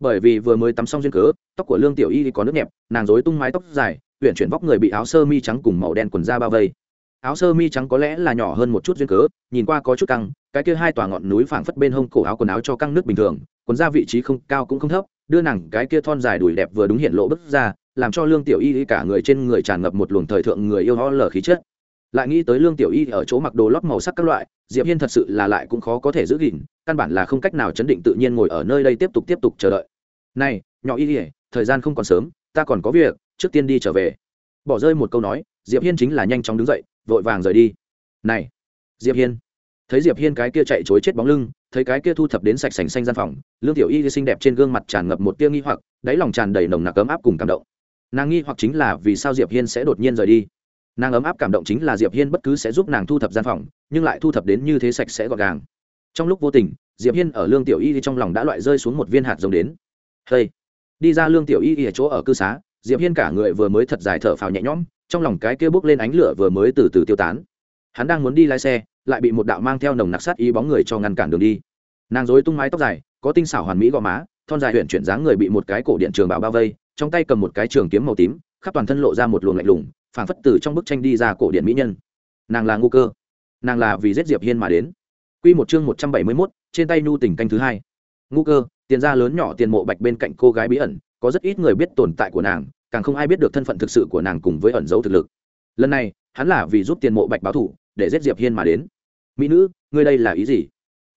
bởi vì vừa mới tắm xong duyên cớ, tóc của lương tiểu y có nước nhẹp, nàng rối tung mái tóc dài huyện chuyển vóc người bị áo sơ mi trắng cùng màu đen quần da bao vây. Áo sơ mi trắng có lẽ là nhỏ hơn một chút duyên cớ, nhìn qua có chút căng, cái kia hai tòa ngọn núi phảng phất bên hông cổ áo quần áo cho căng nước bình thường, quần da vị trí không cao cũng không thấp, đưa nàng cái kia thon dài đùi đẹp vừa đúng hiện lộ bức ra, làm cho lương tiểu y cả người trên người tràn ngập một luồng thời thượng người yêu ho lở khí chất lại nghĩ tới lương tiểu y ở chỗ mặc đồ lót màu sắc các loại, diệp hiên thật sự là lại cũng khó có thể giữ gìn, căn bản là không cách nào chấn định tự nhiên ngồi ở nơi đây tiếp tục tiếp tục chờ đợi. Này, nhỏ y ỉa thời gian không còn sớm, ta còn có việc, trước tiên đi trở về. Bỏ rơi một câu nói, diệp hiên chính là nhanh chóng đứng dậy, vội vàng rời đi. Này, diệp hiên. Thấy diệp hiên cái kia chạy chối chết bóng lưng, thấy cái kia thu thập đến sạch sành xanh gian phòng, lương tiểu y xinh đẹp trên gương mặt tràn ngập một tia nghi hoặc, đáy lòng tràn đầy nồng nặc ấm áp cùng cảm động. Nàng nghi hoặc chính là vì sao diệp hiên sẽ đột nhiên rời đi? Nàng ấm áp cảm động chính là diệp hiên bất cứ sẽ giúp nàng thu thập gian phòng, nhưng lại thu thập đến như thế sạch sẽ gọn gàng. Trong lúc vô tình, diệp hiên ở lương tiểu y trong lòng đã loại rơi xuống một viên hạt giống đến. Hey. đi ra lương tiểu y ở chỗ ở cư xá, diệp hiên cả người vừa mới thật dài thở phào nhẹ nhõm, trong lòng cái kia bốc lên ánh lửa vừa mới từ từ tiêu tán. Hắn đang muốn đi lái xe, lại bị một đạo mang theo nồng nặc sát ý bóng người cho ngăn cản đường đi. Nàng rối tung mái tóc dài, có tinh xảo hoàn mỹ gò má, thon dài huyện chuyển dáng người bị một cái cổ điện trường bảo bao vây, trong tay cầm một cái trường kiếm màu tím, khắp toàn thân lộ ra một luồng lạnh lùng phảng phất từ trong bức tranh đi ra cổ điện mỹ nhân. Nàng là ngu cơ. Nàng là vì giết diệp hiên mà đến. Quy một chương một trăm bảy mươi 171, trên tay nhu tình canh thứ hai. Ngu cơ tiền gia lớn nhỏ tiền mộ bạch bên cạnh cô gái bí ẩn có rất ít người biết tồn tại của nàng càng không ai biết được thân phận thực sự của nàng cùng với ẩn dấu thực lực. Lần này hắn là vì giúp tiền mộ bạch báo thủ để giết diệp hiên mà đến. Mỹ nữ ngươi đây là ý gì?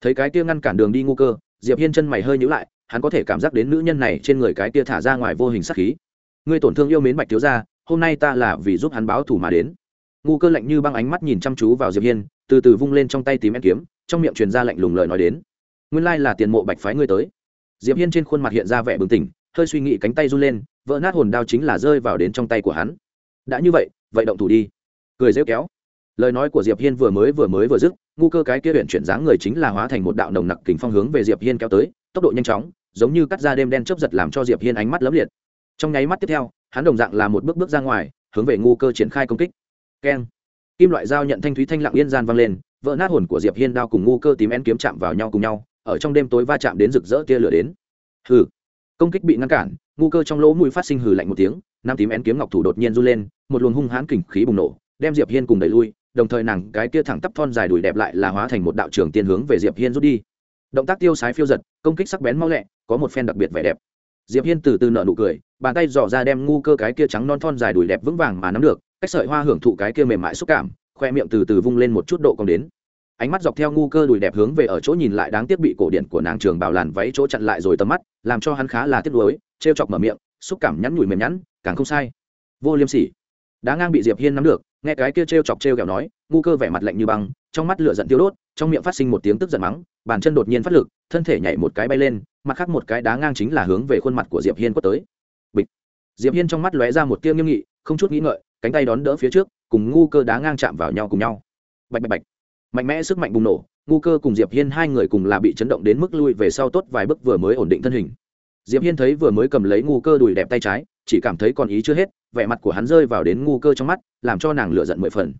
Thấy cái kia ngăn cản đường đi ngu cơ diệp hiên chân mày hơi nhíu lại hắn có thể cảm giác đến nữ nhân này trên người cái kia thả ra ngoài vô hình sát khí. Ngươi tổn thương yêu mến bạch thiếu gia hôm nay ta là vì giúp hắn báo thủ mà đến. Ngu cơ lạnh như băng ánh mắt nhìn chăm chú vào diệp hiên, từ từ vung lên trong tay tím én kiếm, trong miệng truyền ra lạnh lùng lời nói đến. Nguyên lai là tiền mộ bạch phái ngươi tới. Diệp hiên trên khuôn mặt hiện ra vẻ bừng tỉnh, hơi suy nghĩ cánh tay run lên, vỡ nát hồn đao chính là rơi vào đến trong tay của hắn. Đã như vậy vậy động thủ đi. Cười rêu kéo. Lời nói của diệp hiên vừa mới vừa mới vừa dứt, ngu cơ cái kia huyện chuyển dáng người chính là hóa thành một đạo nồng nặc kính phong hướng về diệp hiên kéo tới, tốc độ nhanh chóng, giống như cắt ra đêm đen chớp giật làm cho diệp hiên ánh mắt lấm liệt. Trong nháy mắt tiếp theo hắn đồng dạng là một bước bước ra ngoài, hướng về ngu cơ triển khai công kích. Keng. Kim loại dao nhận thanh thúy thanh lặng yên gian vang lên, vỡ nát hồn của diệp hiên đao cùng ngu cơ tím én kiếm chạm vào nhau cùng nhau, ở trong đêm tối va chạm đến rực rỡ tia lửa đến. Hừ. Công kích bị ngăn cản, ngu cơ trong lỗ mũi phát sinh hừ lạnh một tiếng nam tím én kiếm ngọc thủ đột nhiên du lên, một luồng hung hãn kình khí bùng nổ, đem diệp hiên cùng đẩy lui, đồng thời nàng cái kia thẳng tắp thon dài đùi đẹp lại là hóa thành một đạo trường tiên hướng về diệp hiên rút đi. Động tác tiêu sái phiêu giật, công kích sắc bén mau lẹ, có một phen đặc biệt vẻ đẹp diệp hiên từ từ nở nụ cười, bàn tay dò ra đem ngu cơ cái kia trắng non thon dài đùi đẹp vững vàng mà nắm được, cách sợi hoa hưởng thụ cái kia mềm mại xúc cảm, khoe miệng từ từ vung lên một chút độ cong đến. Ánh mắt dọc theo ngu cơ đùi đẹp hướng về ở chỗ nhìn lại đáng tiếc bị cổ điển của nàng trường bảo làn váy chỗ chặn lại rồi tầm mắt, làm cho hắn khá là tiếc nuối, trêu chọc mở miệng, xúc cảm nhắn nhủi mềm nhẵn càng không sai. Vô liêm sỉ. Đã ngang bị diệp hiên nắm được, nghe cái kia trêu chọc trêu kẹo nói, ngu cơ vẻ mặt lạnh như băng, trong mắt lửa giận tiêu đốt, trong miệng phát sinh một tiếng tức giận mắng, bàn chân đột nhiên phát lực, thân thể nhảy một cái bay lên mặt khác một cái đá ngang chính là hướng về khuôn mặt của diệp hiên quất tới. Bịch. Diệp hiên trong mắt lóe ra một tia nghiêm nghị, không chút nghĩ ngợi, cánh tay đón đỡ phía trước, cùng ngu cơ đá ngang chạm vào nhau cùng nhau. Bạch bạch bạch. Mạnh mẽ sức mạnh bùng nổ, ngu cơ cùng diệp hiên hai người cùng là bị chấn động đến mức lui về sau tốt vài bước vừa mới ổn định thân hình. Diệp hiên thấy vừa mới cầm lấy ngu cơ đùi đẹp tay trái, chỉ cảm thấy còn ý chưa hết, vẻ mặt của hắn rơi vào đến ngu cơ trong mắt, làm cho nàng lựa giận mười phần.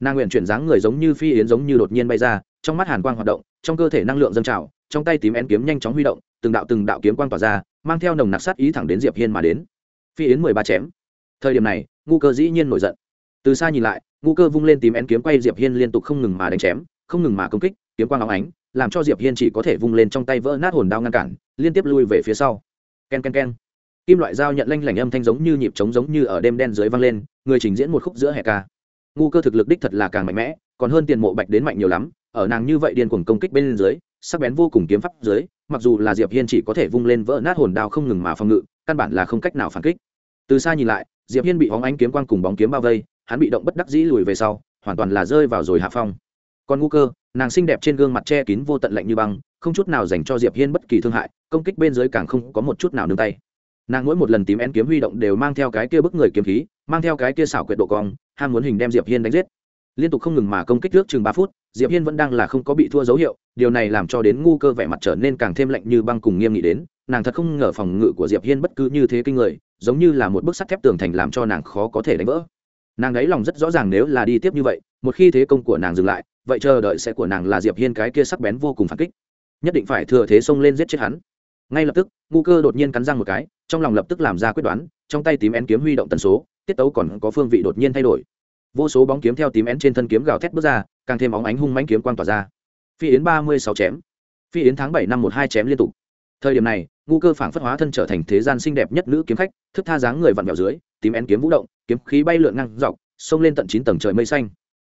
Nàng nguyện chuyển dáng người giống như phi yến giống như đột nhiên bay ra, trong mắt hàn quang hoạt động, trong cơ thể năng lượng dâng trào, trong tay tím én kiếm nhanh chóng huy động từng đạo từng đạo kiếm quang tỏa ra, mang theo nồng nặc sát ý thẳng đến diệp hiên mà đến. Phi yến mười ba chém. Thời điểm này, ngu cơ dĩ nhiên nổi giận. Từ xa nhìn lại, ngu cơ vung lên tím én kiếm quay diệp hiên liên tục không ngừng mà đánh chém, không ngừng mà công kích, kiếm quang óng ánh, làm cho diệp hiên chỉ có thể vung lên trong tay vỡ nát hồn đao ngăn cản, liên tiếp lui về phía sau. Ken ken ken. Kim loại dao nhận lanh lảnh âm thanh giống như nhịp trống giống như ở đêm đen dưới vang lên, người trình diễn một khúc giữa hè ca. Ngu cơ thực lực đích thật là càng mạnh mẽ, còn hơn tiền mộ bạch đến mạnh nhiều lắm, ở nàng như vậy điên cuồng công kích bên dưới sắc bén vô cùng kiếm pháp dưới, mặc dù là diệp hiên chỉ có thể vung lên vỡ nát hồn đao không ngừng mà phòng ngự, căn bản là không cách nào phản kích. Từ xa nhìn lại, diệp hiên bị hóng ánh kiếm quang cùng bóng kiếm bao vây, hắn bị động bất đắc dĩ lùi về sau, hoàn toàn là rơi vào rồi hạ phong. Còn ngu cơ, nàng xinh đẹp trên gương mặt che kín vô tận lạnh như băng, không chút nào dành cho diệp hiên bất kỳ thương hại, công kích bên dưới càng không có một chút nào nương tay. Nàng mỗi một lần tím én kiếm huy động đều mang theo cái kia bức người kiếm khí, mang theo cái kia xảo quyệt độ cong, ham muốn hình đem diệp hiên đánh giết. Liên tục không ngừng mà công kích trước chừng ba phút diệp hiên vẫn đang là không có bị thua dấu hiệu, điều này làm cho đến ngu cơ vẻ mặt trở nên càng thêm lạnh như băng cùng nghiêm nghị đến, nàng thật không ngờ phòng ngự của diệp hiên bất cứ như thế kinh người, giống như là một bức sắt thép tường thành làm cho nàng khó có thể đánh vỡ. Nàng ấy lòng rất rõ ràng nếu là đi tiếp như vậy, một khi thế công của nàng dừng lại, vậy chờ đợi sẽ của nàng là diệp hiên cái kia sắc bén vô cùng phản kích. Nhất định phải thừa thế xông lên giết chết hắn. Ngay lập tức, ngu cơ đột nhiên cắn răng một cái, trong lòng lập tức làm ra quyết đoán, trong tay tím én kiếm huy động tần số, tiết tấu còn có phương vị đột nhiên thay đổi. Vô số bóng kiếm theo tím én trên thân kiếm gào thét bước ra càng thêm óng ánh hung mãnh kiếm quang tỏa ra. Phi yến ba mươi sáu chém. Phi yến tháng bảy năm một hai chém liên tục. Thời điểm này, ngu cơ phảng phất hóa thân trở thành thế gian xinh đẹp nhất nữ kiếm khách, thức tha dáng người vặn vẹo dưới, tím én kiếm vũ động, kiếm khí bay lượn ngang dọc, xông lên tận chín tầng trời mây xanh.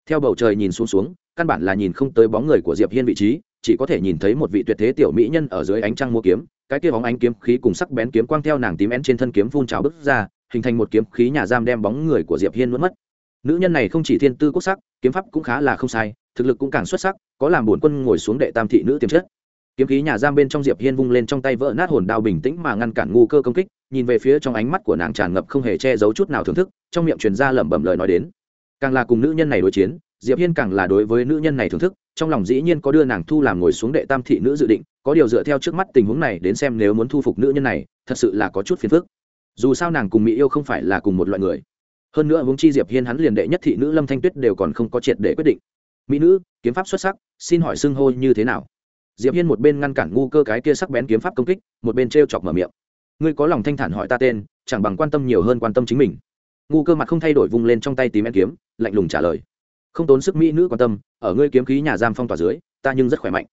Theo bầu trời nhìn xuống xuống, căn bản là nhìn không tới bóng người của diệp hiên vị trí, chỉ có thể nhìn thấy một vị tuyệt thế tiểu mỹ nhân ở dưới ánh trăng mua kiếm, cái kia bóng ánh kiếm khí cùng sắc bén kiếm quang theo nàng tím én trên thân kiếm phun trào bứt ra, hình thành một kiếm khí nhà giam đem bóng người của diệp hiên nuốt mất nữ nhân này không chỉ thiên tư quốc sắc, kiếm pháp cũng khá là không sai, thực lực cũng càng xuất sắc, có làm bổn quân ngồi xuống đệ tam thị nữ tiềm chất. Kiếm khí nhà giam bên trong diệp hiên vung lên trong tay vỡ nát hồn đao bình tĩnh mà ngăn cản ngu cơ công kích, nhìn về phía trong ánh mắt của nàng tràn ngập không hề che giấu chút nào thưởng thức, trong miệng truyền ra lẩm bẩm lời nói đến. Càng là cùng nữ nhân này đối chiến, diệp hiên càng là đối với nữ nhân này thưởng thức, trong lòng dĩ nhiên có đưa nàng thu làm ngồi xuống đệ tam thị nữ dự định, có điều dựa theo trước mắt tình huống này, đến xem nếu muốn thu phục nữ nhân này, thật sự là có chút phiền phức. Dù sao nàng cùng mỹ yêu không phải là cùng một loại người hơn nữa huống chi diệp hiên hắn liền đệ nhất thị nữ lâm thanh tuyết đều còn không có triệt để quyết định. Mỹ nữ, kiếm pháp xuất sắc, xin hỏi xưng hô như thế nào? Diệp hiên một bên ngăn cản ngu cơ cái kia sắc bén kiếm pháp công kích, một bên treo chọc mở miệng. Ngươi có lòng thanh thản hỏi ta tên, chẳng bằng quan tâm nhiều hơn quan tâm chính mình. Ngu cơ mặt không thay đổi vung lên trong tay tím em kiếm, lạnh lùng trả lời. Không tốn sức mỹ nữ quan tâm, ở ngươi kiếm khí nhà giam phong tỏa dưới, ta nhưng rất khỏe mạnh.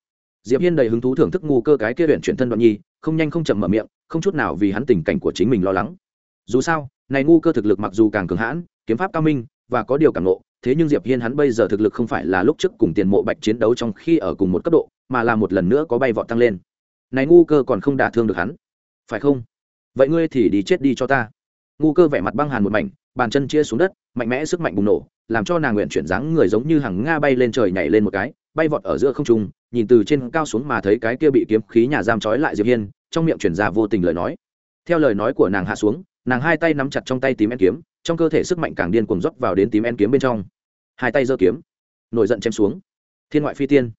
Diệp hiên đầy hứng thú thưởng thức ngu cơ cái kia luyện chuyển thân đoạn nhi, không nhanh không chậm mở miệng, không chút nào vì hắn tình cảnh của chính mình lo lắng dù sao, này ngu cơ thực lực mặc dù càng cường hãn, kiếm pháp cao minh, và có điều càng ngộ, thế nhưng diệp hiên hắn bây giờ thực lực không phải là lúc trước cùng tiền mộ bạch chiến đấu trong khi ở cùng một cấp độ, mà là một lần nữa có bay vọt tăng lên. Này ngu cơ còn không đả thương được hắn. Phải không? Vậy ngươi thì đi chết đi cho ta. Ngu cơ vẻ mặt băng hàn một mảnh, bàn chân chia xuống đất, mạnh mẽ sức mạnh bùng nổ, làm cho nàng nguyện chuyển dáng người giống như hàng nga bay lên trời nhảy lên một cái, bay vọt ở giữa không trung, nhìn từ trên cao xuống mà thấy cái kia bị kiếm khí nhà giam trói lại diệp hiên, trong miệng chuyển ra vô tình lời nói. Theo lời nói của nàng hạ xuống nàng hai tay nắm chặt trong tay tím en kiếm, trong cơ thể sức mạnh càng điên cuồng dốc vào đến tím en kiếm bên trong. Hai tay giơ kiếm, nổi giận chém xuống. Thiên ngoại phi tiên.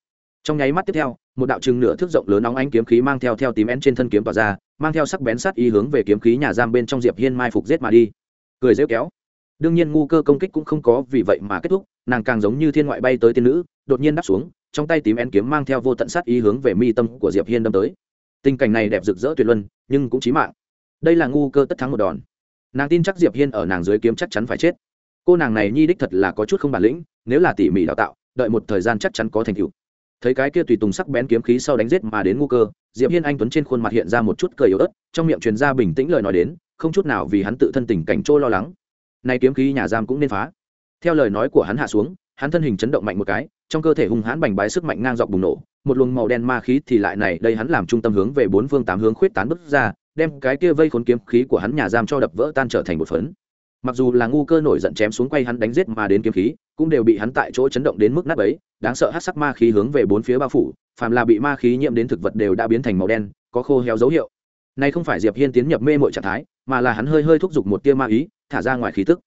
Trong nháy mắt tiếp theo, một đạo chừng nửa thước rộng lớn nóng ánh kiếm khí mang theo theo tím en trên thân kiếm tỏa ra, mang theo sắc bén sát ý hướng về kiếm khí nhà giam bên trong diệp hiên mai phục giết mà đi. Cười rêu kéo. Đương nhiên ngu cơ công kích cũng không có vì vậy mà kết thúc, nàng càng giống như thiên ngoại bay tới tiên nữ, đột nhiên đáp xuống, trong tay tím en kiếm mang theo vô tận sát ý hướng về mi tâm của diệp hiên đâm tới. Tình cảnh này đẹp rực rỡ tuyệt luân, nhưng cũng chí mạng đây là ngu cơ tất thắng một đòn. Nàng tin chắc diệp hiên ở nàng dưới kiếm chắc chắn phải chết. Cô nàng này nhi đích thật là có chút không bản lĩnh, nếu là tỉ mỉ đào tạo, đợi một thời gian chắc chắn có thành tựu. Thấy cái kia tùy tùng sắc bén kiếm khí sau đánh giết mà đến ngu cơ, diệp hiên anh tuấn trên khuôn mặt hiện ra một chút cười yếu ớt, trong miệng truyền ra bình tĩnh lời nói đến, không chút nào vì hắn tự thân tình cảnh trôi lo lắng. Nay kiếm khí nhà giam cũng nên phá. Theo lời nói của hắn hạ xuống, hắn thân hình chấn động mạnh một cái, trong cơ thể hung hãn bành bái sức mạnh ngang dọc bùng nổ, một luồng màu đen ma khí thì lại này, đây hắn làm trung tâm hướng về bốn phương tám hướng khuyết tán bứt ra đem cái kia vây khốn kiếm khí của hắn nhà giam cho đập vỡ tan trở thành một phấn. Mặc dù là ngu cơ nổi giận chém xuống quay hắn đánh giết mà đến kiếm khí, cũng đều bị hắn tại chỗ chấn động đến mức nát ấy đáng sợ hát sắc ma khí hướng về bốn phía bao phủ, phàm là bị ma khí nhiễm đến thực vật đều đã biến thành màu đen, có khô héo dấu hiệu. Này không phải diệp hiên tiến nhập mê mội trạng thái, mà là hắn hơi hơi thúc giục một tia ma ý, thả ra ngoài khí tức.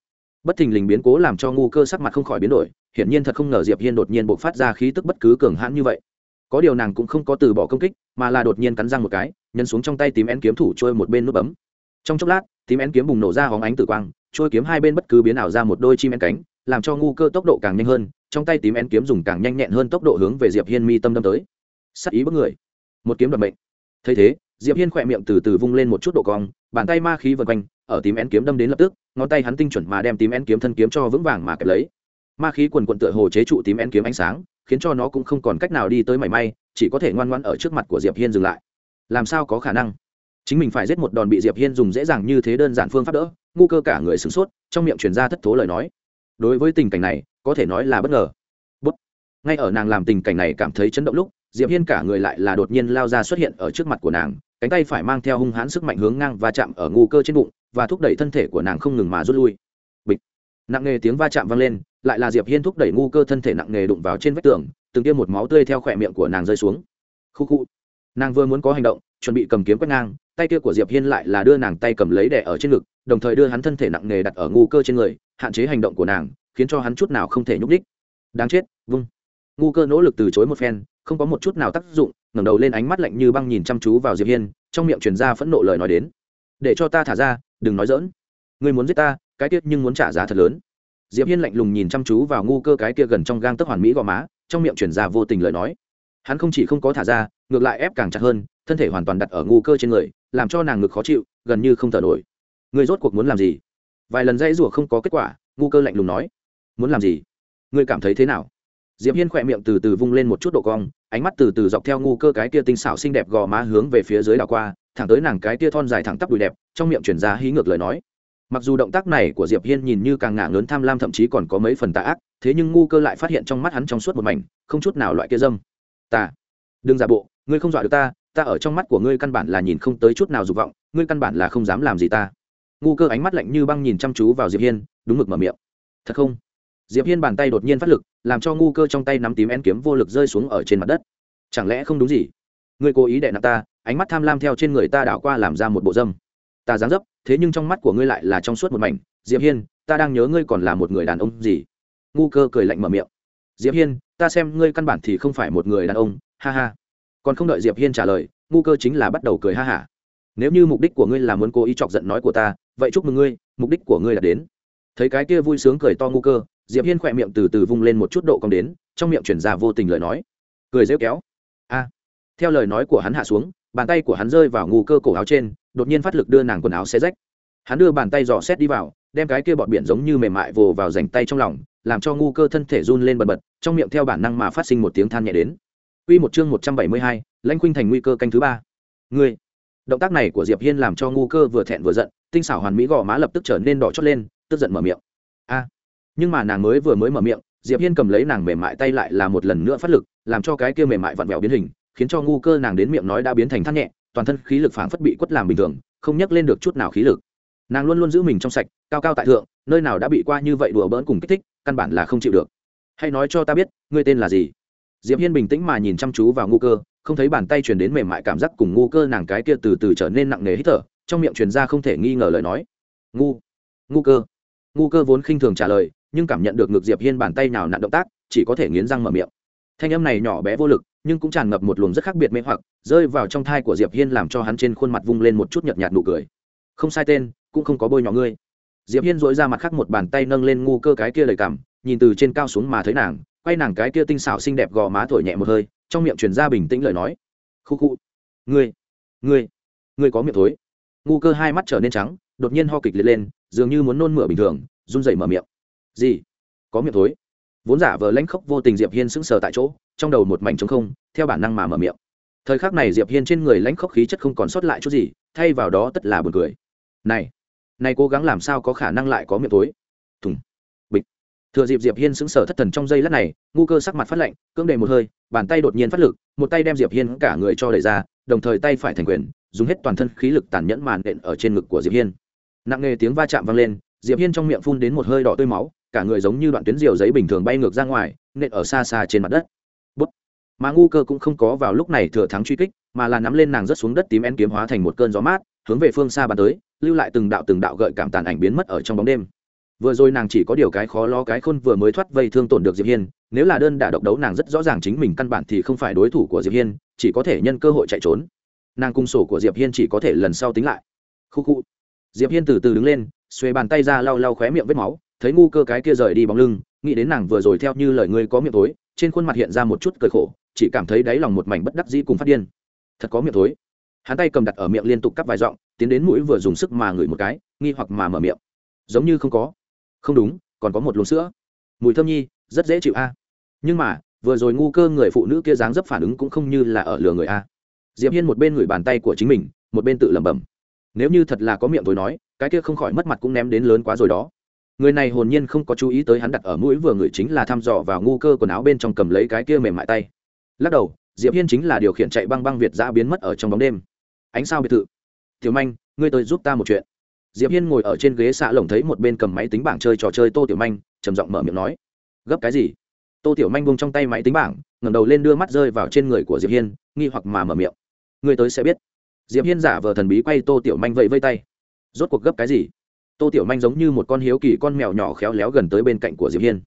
Bất thình lình biến cố làm cho ngu cơ sắc mặt không khỏi biến đổi, hiển nhiên thật không ngờ diệp hiên đột nhiên bộc phát ra khí tức bất cứ cường hãn như vậy. Có điều nàng cũng không có từ bỏ công kích, mà là đột nhiên cắn răng một cái nhấn xuống trong tay tím én kiếm thủ trôi một bên nút bấm. Trong chốc lát, tím én kiếm bùng nổ ra hóng ánh tử quang, trôi kiếm hai bên bất cứ biến ảo ra một đôi chim én cánh, làm cho ngu cơ tốc độ càng nhanh hơn, trong tay tím én kiếm dùng càng nhanh nhẹn hơn tốc độ hướng về diệp hiên mi tâm đâm tới. Sắc ý bất người. Một kiếm đoạt mệnh. Thấy thế, diệp hiên khỏe miệng từ từ vung lên một chút độ cong, bàn tay ma khí vần quanh, ở tím én kiếm đâm đến lập tức, ngón tay hắn tinh chuẩn mà đem tím én kiếm thân kiếm cho vững vàng mà kẹp lấy. Ma khí quần quần tựa hồ chế trụ tím én kiếm ánh sáng, khiến cho nó cũng không còn cách nào đi tới mảy may, chỉ có thể ngoan ngoan ở trước mặt của diệp hiên dừng lại làm sao có khả năng? Chính mình phải giết một đòn bị diệp hiên dùng dễ dàng như thế đơn giản phương pháp đỡ, ngu cơ cả người sửng sốt, trong miệng truyền ra thất thố lời nói. Đối với tình cảnh này, có thể nói là bất ngờ. Bút. ngay ở nàng làm tình cảnh này cảm thấy chấn động lúc, diệp hiên cả người lại là đột nhiên lao ra xuất hiện ở trước mặt của nàng, cánh tay phải mang theo hung hãn sức mạnh hướng ngang và chạm ở ngu cơ trên bụng, và thúc đẩy thân thể của nàng không ngừng mà rút lui. Bịch. Nặng nghề tiếng va chạm vang lên, lại là diệp hiên thúc đẩy ngu cơ thân thể nặng nghề đụng vào trên vách tường, từng tiêm một máu tươi theo khỏe miệng của nàng rơi xuống. Khu khu nàng vừa muốn có hành động, chuẩn bị cầm kiếm quét ngang, tay kia của diệp hiên lại là đưa nàng tay cầm lấy đẻ ở trên ngực, đồng thời đưa hắn thân thể nặng nề đặt ở ngu cơ trên người, hạn chế hành động của nàng, khiến cho hắn chút nào không thể nhúc đích đáng chết, vung. Ngu cơ nỗ lực từ chối một phen, không có một chút nào tác dụng, ngẩng đầu lên ánh mắt lạnh như băng nhìn chăm chú vào diệp hiên, trong miệng truyền ra phẫn nộ lời nói đến. Để cho ta thả ra, đừng nói dỡn ngươi muốn giết ta, cái tiết nhưng muốn trả giá thật lớn. Diệp hiên lạnh lùng nhìn chăm chú vào ngu cơ cái kia gần trong gang tấc hoàn mỹ gò má, trong miệng truyền ra vô tình lời nói. Hắn không chỉ không có thả ra ngược lại ép càng chặt hơn, thân thể hoàn toàn đặt ở ngu cơ trên người, làm cho nàng ngực khó chịu, gần như không thở nổi. Người rốt cuộc muốn làm gì? Vài lần dãy rủa không có kết quả, ngu cơ lạnh lùng nói. Muốn làm gì? Ngươi cảm thấy thế nào? Diệp hiên khỏe miệng từ từ vung lên một chút độ cong, ánh mắt từ từ dọc theo ngu cơ cái kia tinh xảo xinh đẹp gò má hướng về phía dưới đảo qua, thẳng tới nàng cái kia thon dài thẳng tắp đùi đẹp, trong miệng chuyển ra hí ngược lời nói. Mặc dù động tác này của diệp hiên nhìn như càng ngả lớn tham lam thậm chí còn có mấy phần tà ác, thế nhưng ngu cơ lại phát hiện trong mắt hắn trong suốt một mảnh, không chút nào loại kia dâm. Ta, đừng giả bộ ngươi không dọa được ta ta ở trong mắt của ngươi căn bản là nhìn không tới chút nào dục vọng, ngươi căn bản là không dám làm gì ta. Ngu cơ ánh mắt lạnh như băng nhìn chăm chú vào diệp hiên, đúng mực mở miệng. Thật không? Diệp hiên bàn tay đột nhiên phát lực, làm cho ngu cơ trong tay nắm tím én kiếm vô lực rơi xuống ở trên mặt đất. Chẳng lẽ không đúng gì? Ngươi cố ý đệ nặng ta, ánh mắt tham lam theo trên người ta đảo qua làm ra một bộ dâm. Ta dáng dấp, thế nhưng trong mắt của ngươi lại là trong suốt một mảnh. Diệp hiên, ta đang nhớ ngươi còn là một người đàn ông gì? Ngu cơ cười lạnh mở miệng. Diệp hiên, ta xem ngươi căn bản thì không phải một người đàn ông, ha ha còn không đợi diệp hiên trả lời, ngu cơ chính là bắt đầu cười ha hả. Nếu như mục đích của ngươi là muốn cố ý chọc giận nói của ta, vậy chúc mừng ngươi, mục đích của ngươi là đến. Thấy cái kia vui sướng cười to ngu cơ, diệp hiên khỏe miệng từ từ vung lên một chút độ cong đến, trong miệng chuyển ra vô tình lời nói. Cười rêu kéo. A. Theo lời nói của hắn hạ xuống, bàn tay của hắn rơi vào ngu cơ cổ áo trên, đột nhiên phát lực đưa nàng quần áo xé rách. Hắn đưa bàn tay dò xét đi vào, đem cái kia bọt biển giống như mềm mại vồ vào dành tay trong lòng, làm cho ngu cơ thân thể run lên bật bật, trong miệng theo bản năng mà phát sinh một tiếng than nhẹ đến. Quy một chương 172, Lãnh Khuynh thành nguy cơ canh thứ ba. Ngươi. Động tác này của Diệp Hiên làm cho ngu cơ vừa thẹn vừa giận, tinh xảo hoàn mỹ gò má lập tức trở nên đỏ chót lên, tức giận mở miệng. A. Nhưng mà nàng mới vừa mới mở miệng, Diệp Hiên cầm lấy nàng mềm mại tay lại là một lần nữa phát lực, làm cho cái kia mềm mại vặn vẹo biến hình, khiến cho ngu cơ nàng đến miệng nói đã biến thành than nhẹ, toàn thân khí lực phảng phất bị quất làm bình thường, không nhấc lên được chút nào khí lực. Nàng luôn luôn giữ mình trong sạch, cao cao tại thượng, nơi nào đã bị qua như vậy đùa bỡn cùng kích thích, căn bản là không chịu được. Hãy nói cho ta biết, ngươi tên là gì? Diệp hiên bình tĩnh mà nhìn chăm chú vào ngu cơ, không thấy bàn tay truyền đến mềm mại cảm giác cùng ngu cơ nàng cái kia từ từ trở nên nặng nề hít thở, trong miệng truyền ra không thể nghi ngờ lời nói. Ngu ngu cơ. Ngu cơ vốn khinh thường trả lời, nhưng cảm nhận được ngược diệp hiên bàn tay nào nặn động tác, chỉ có thể nghiến răng mở miệng. Thanh âm này nhỏ bé vô lực, nhưng cũng tràn ngập một luồng rất khác biệt mê hoặc, rơi vào trong thai của diệp hiên làm cho hắn trên khuôn mặt vung lên một chút nhợt nhạt nụ cười. Không sai tên, cũng không có bôi nhỏ ngươi. Diệp hiên dội ra mặt khác một bàn tay nâng lên ngu cơ cái kia lời cảm, nhìn từ trên cao xuống mà thấy nàng quay nàng cái kia tinh xảo xinh đẹp gò má thổi nhẹ một hơi, trong miệng truyền ra bình tĩnh lời nói. Khu khu. Ngươi. Ngươi. Ngươi có miệng thối. Ngu cơ hai mắt trở nên trắng, đột nhiên ho kịch liệt lên, dường như muốn nôn mửa bình thường, run rẩy mở miệng. Gì? Có miệng thối? Vốn giả vờ lãnh khốc vô tình diệp hiên sững sờ tại chỗ, trong đầu một mảnh trống không, theo bản năng mà mở miệng. Thời khắc này diệp hiên trên người lãnh khốc khí chất không còn sót lại chút gì, thay vào đó tất là buồn cười. Này. Này cố gắng làm sao có khả năng lại có miệng thối? Thùng thừa dịp diệp hiên sững sờ thất thần trong giây lát này, ngu cơ sắc mặt phát lạnh, cưỡng đề một hơi, bàn tay đột nhiên phát lực, một tay đem diệp hiên cả người cho đẩy ra, đồng thời tay phải thành quyền, dùng hết toàn thân khí lực tàn nhẫn màn đện ở trên ngực của diệp hiên. Nặng nề tiếng va chạm vang lên, diệp hiên trong miệng phun đến một hơi đỏ tươi máu, cả người giống như đoạn tuyến diều giấy bình thường bay ngược ra ngoài, nện ở xa xa trên mặt đất. Bút. mà ngu cơ cũng không có vào lúc này thừa thắng truy kích, mà là nắm lên nàng rớt xuống đất tím én kiếm hóa thành một cơn gió mát, hướng về phương xa bắn tới, lưu lại từng đạo từng đạo gợi cảm tàn ảnh biến mất ở trong bóng đêm vừa rồi nàng chỉ có điều cái khó lo cái khôn vừa mới thoát vây thương tổn được diệp hiên, nếu là đơn đả độc đấu nàng rất rõ ràng chính mình căn bản thì không phải đối thủ của diệp hiên, chỉ có thể nhân cơ hội chạy trốn. Nàng cung sổ của diệp hiên chỉ có thể lần sau tính lại. Khu khu. Diệp hiên từ từ đứng lên, xuề bàn tay ra lau lau khóe miệng vết máu, thấy ngu cơ cái kia rời đi bóng lưng, nghĩ đến nàng vừa rồi theo như lời ngươi có miệng tối trên khuôn mặt hiện ra một chút cười khổ, chỉ cảm thấy đáy lòng một mảnh bất đắc dĩ cùng phát điên. Thật có miệng tối hắn tay cầm đặt ở miệng liên tục cắp vài giọng, tiến đến mũi vừa dùng sức mà ngửi một cái, nghi hoặc mà mở miệng. Giống như không có không đúng, còn có một luồng sữa. Mùi thơm nhi, rất dễ chịu a. Nhưng mà, vừa rồi ngu cơ người phụ nữ kia dáng dấp phản ứng cũng không như là ở lừa người a. Diệp hiên một bên ngửi bàn tay của chính mình, một bên tự lẩm bẩm. Nếu như thật là có miệng tối nói, cái kia không khỏi mất mặt cũng ném đến lớn quá rồi đó. Người này hồn nhiên không có chú ý tới hắn đặt ở mũi vừa ngửi chính là thăm dò vào ngu cơ quần áo bên trong cầm lấy cái kia mềm mại tay. Lắc đầu, diệp hiên chính là điều khiển chạy băng băng việt ra biến mất ở trong bóng đêm. Ánh sao biệt thự. Tiểu manh, ngươi tới giúp ta một chuyện diệp hiên ngồi ở trên ghế xạ lồng thấy một bên cầm máy tính bảng chơi trò chơi tô tiểu manh, trầm giọng mở miệng nói, gấp cái gì? Tô tiểu manh bông trong tay máy tính bảng, ngẩng đầu lên đưa mắt rơi vào trên người của diệp hiên, nghi hoặc mà mở miệng người tới sẽ biết. Diệp hiên giả vờ thần bí quay tô tiểu manh vẫy vây tay, rốt cuộc gấp cái gì? Tô tiểu manh giống như một con hiếu kỳ con mèo nhỏ khéo léo gần tới bên cạnh của diệp hiên,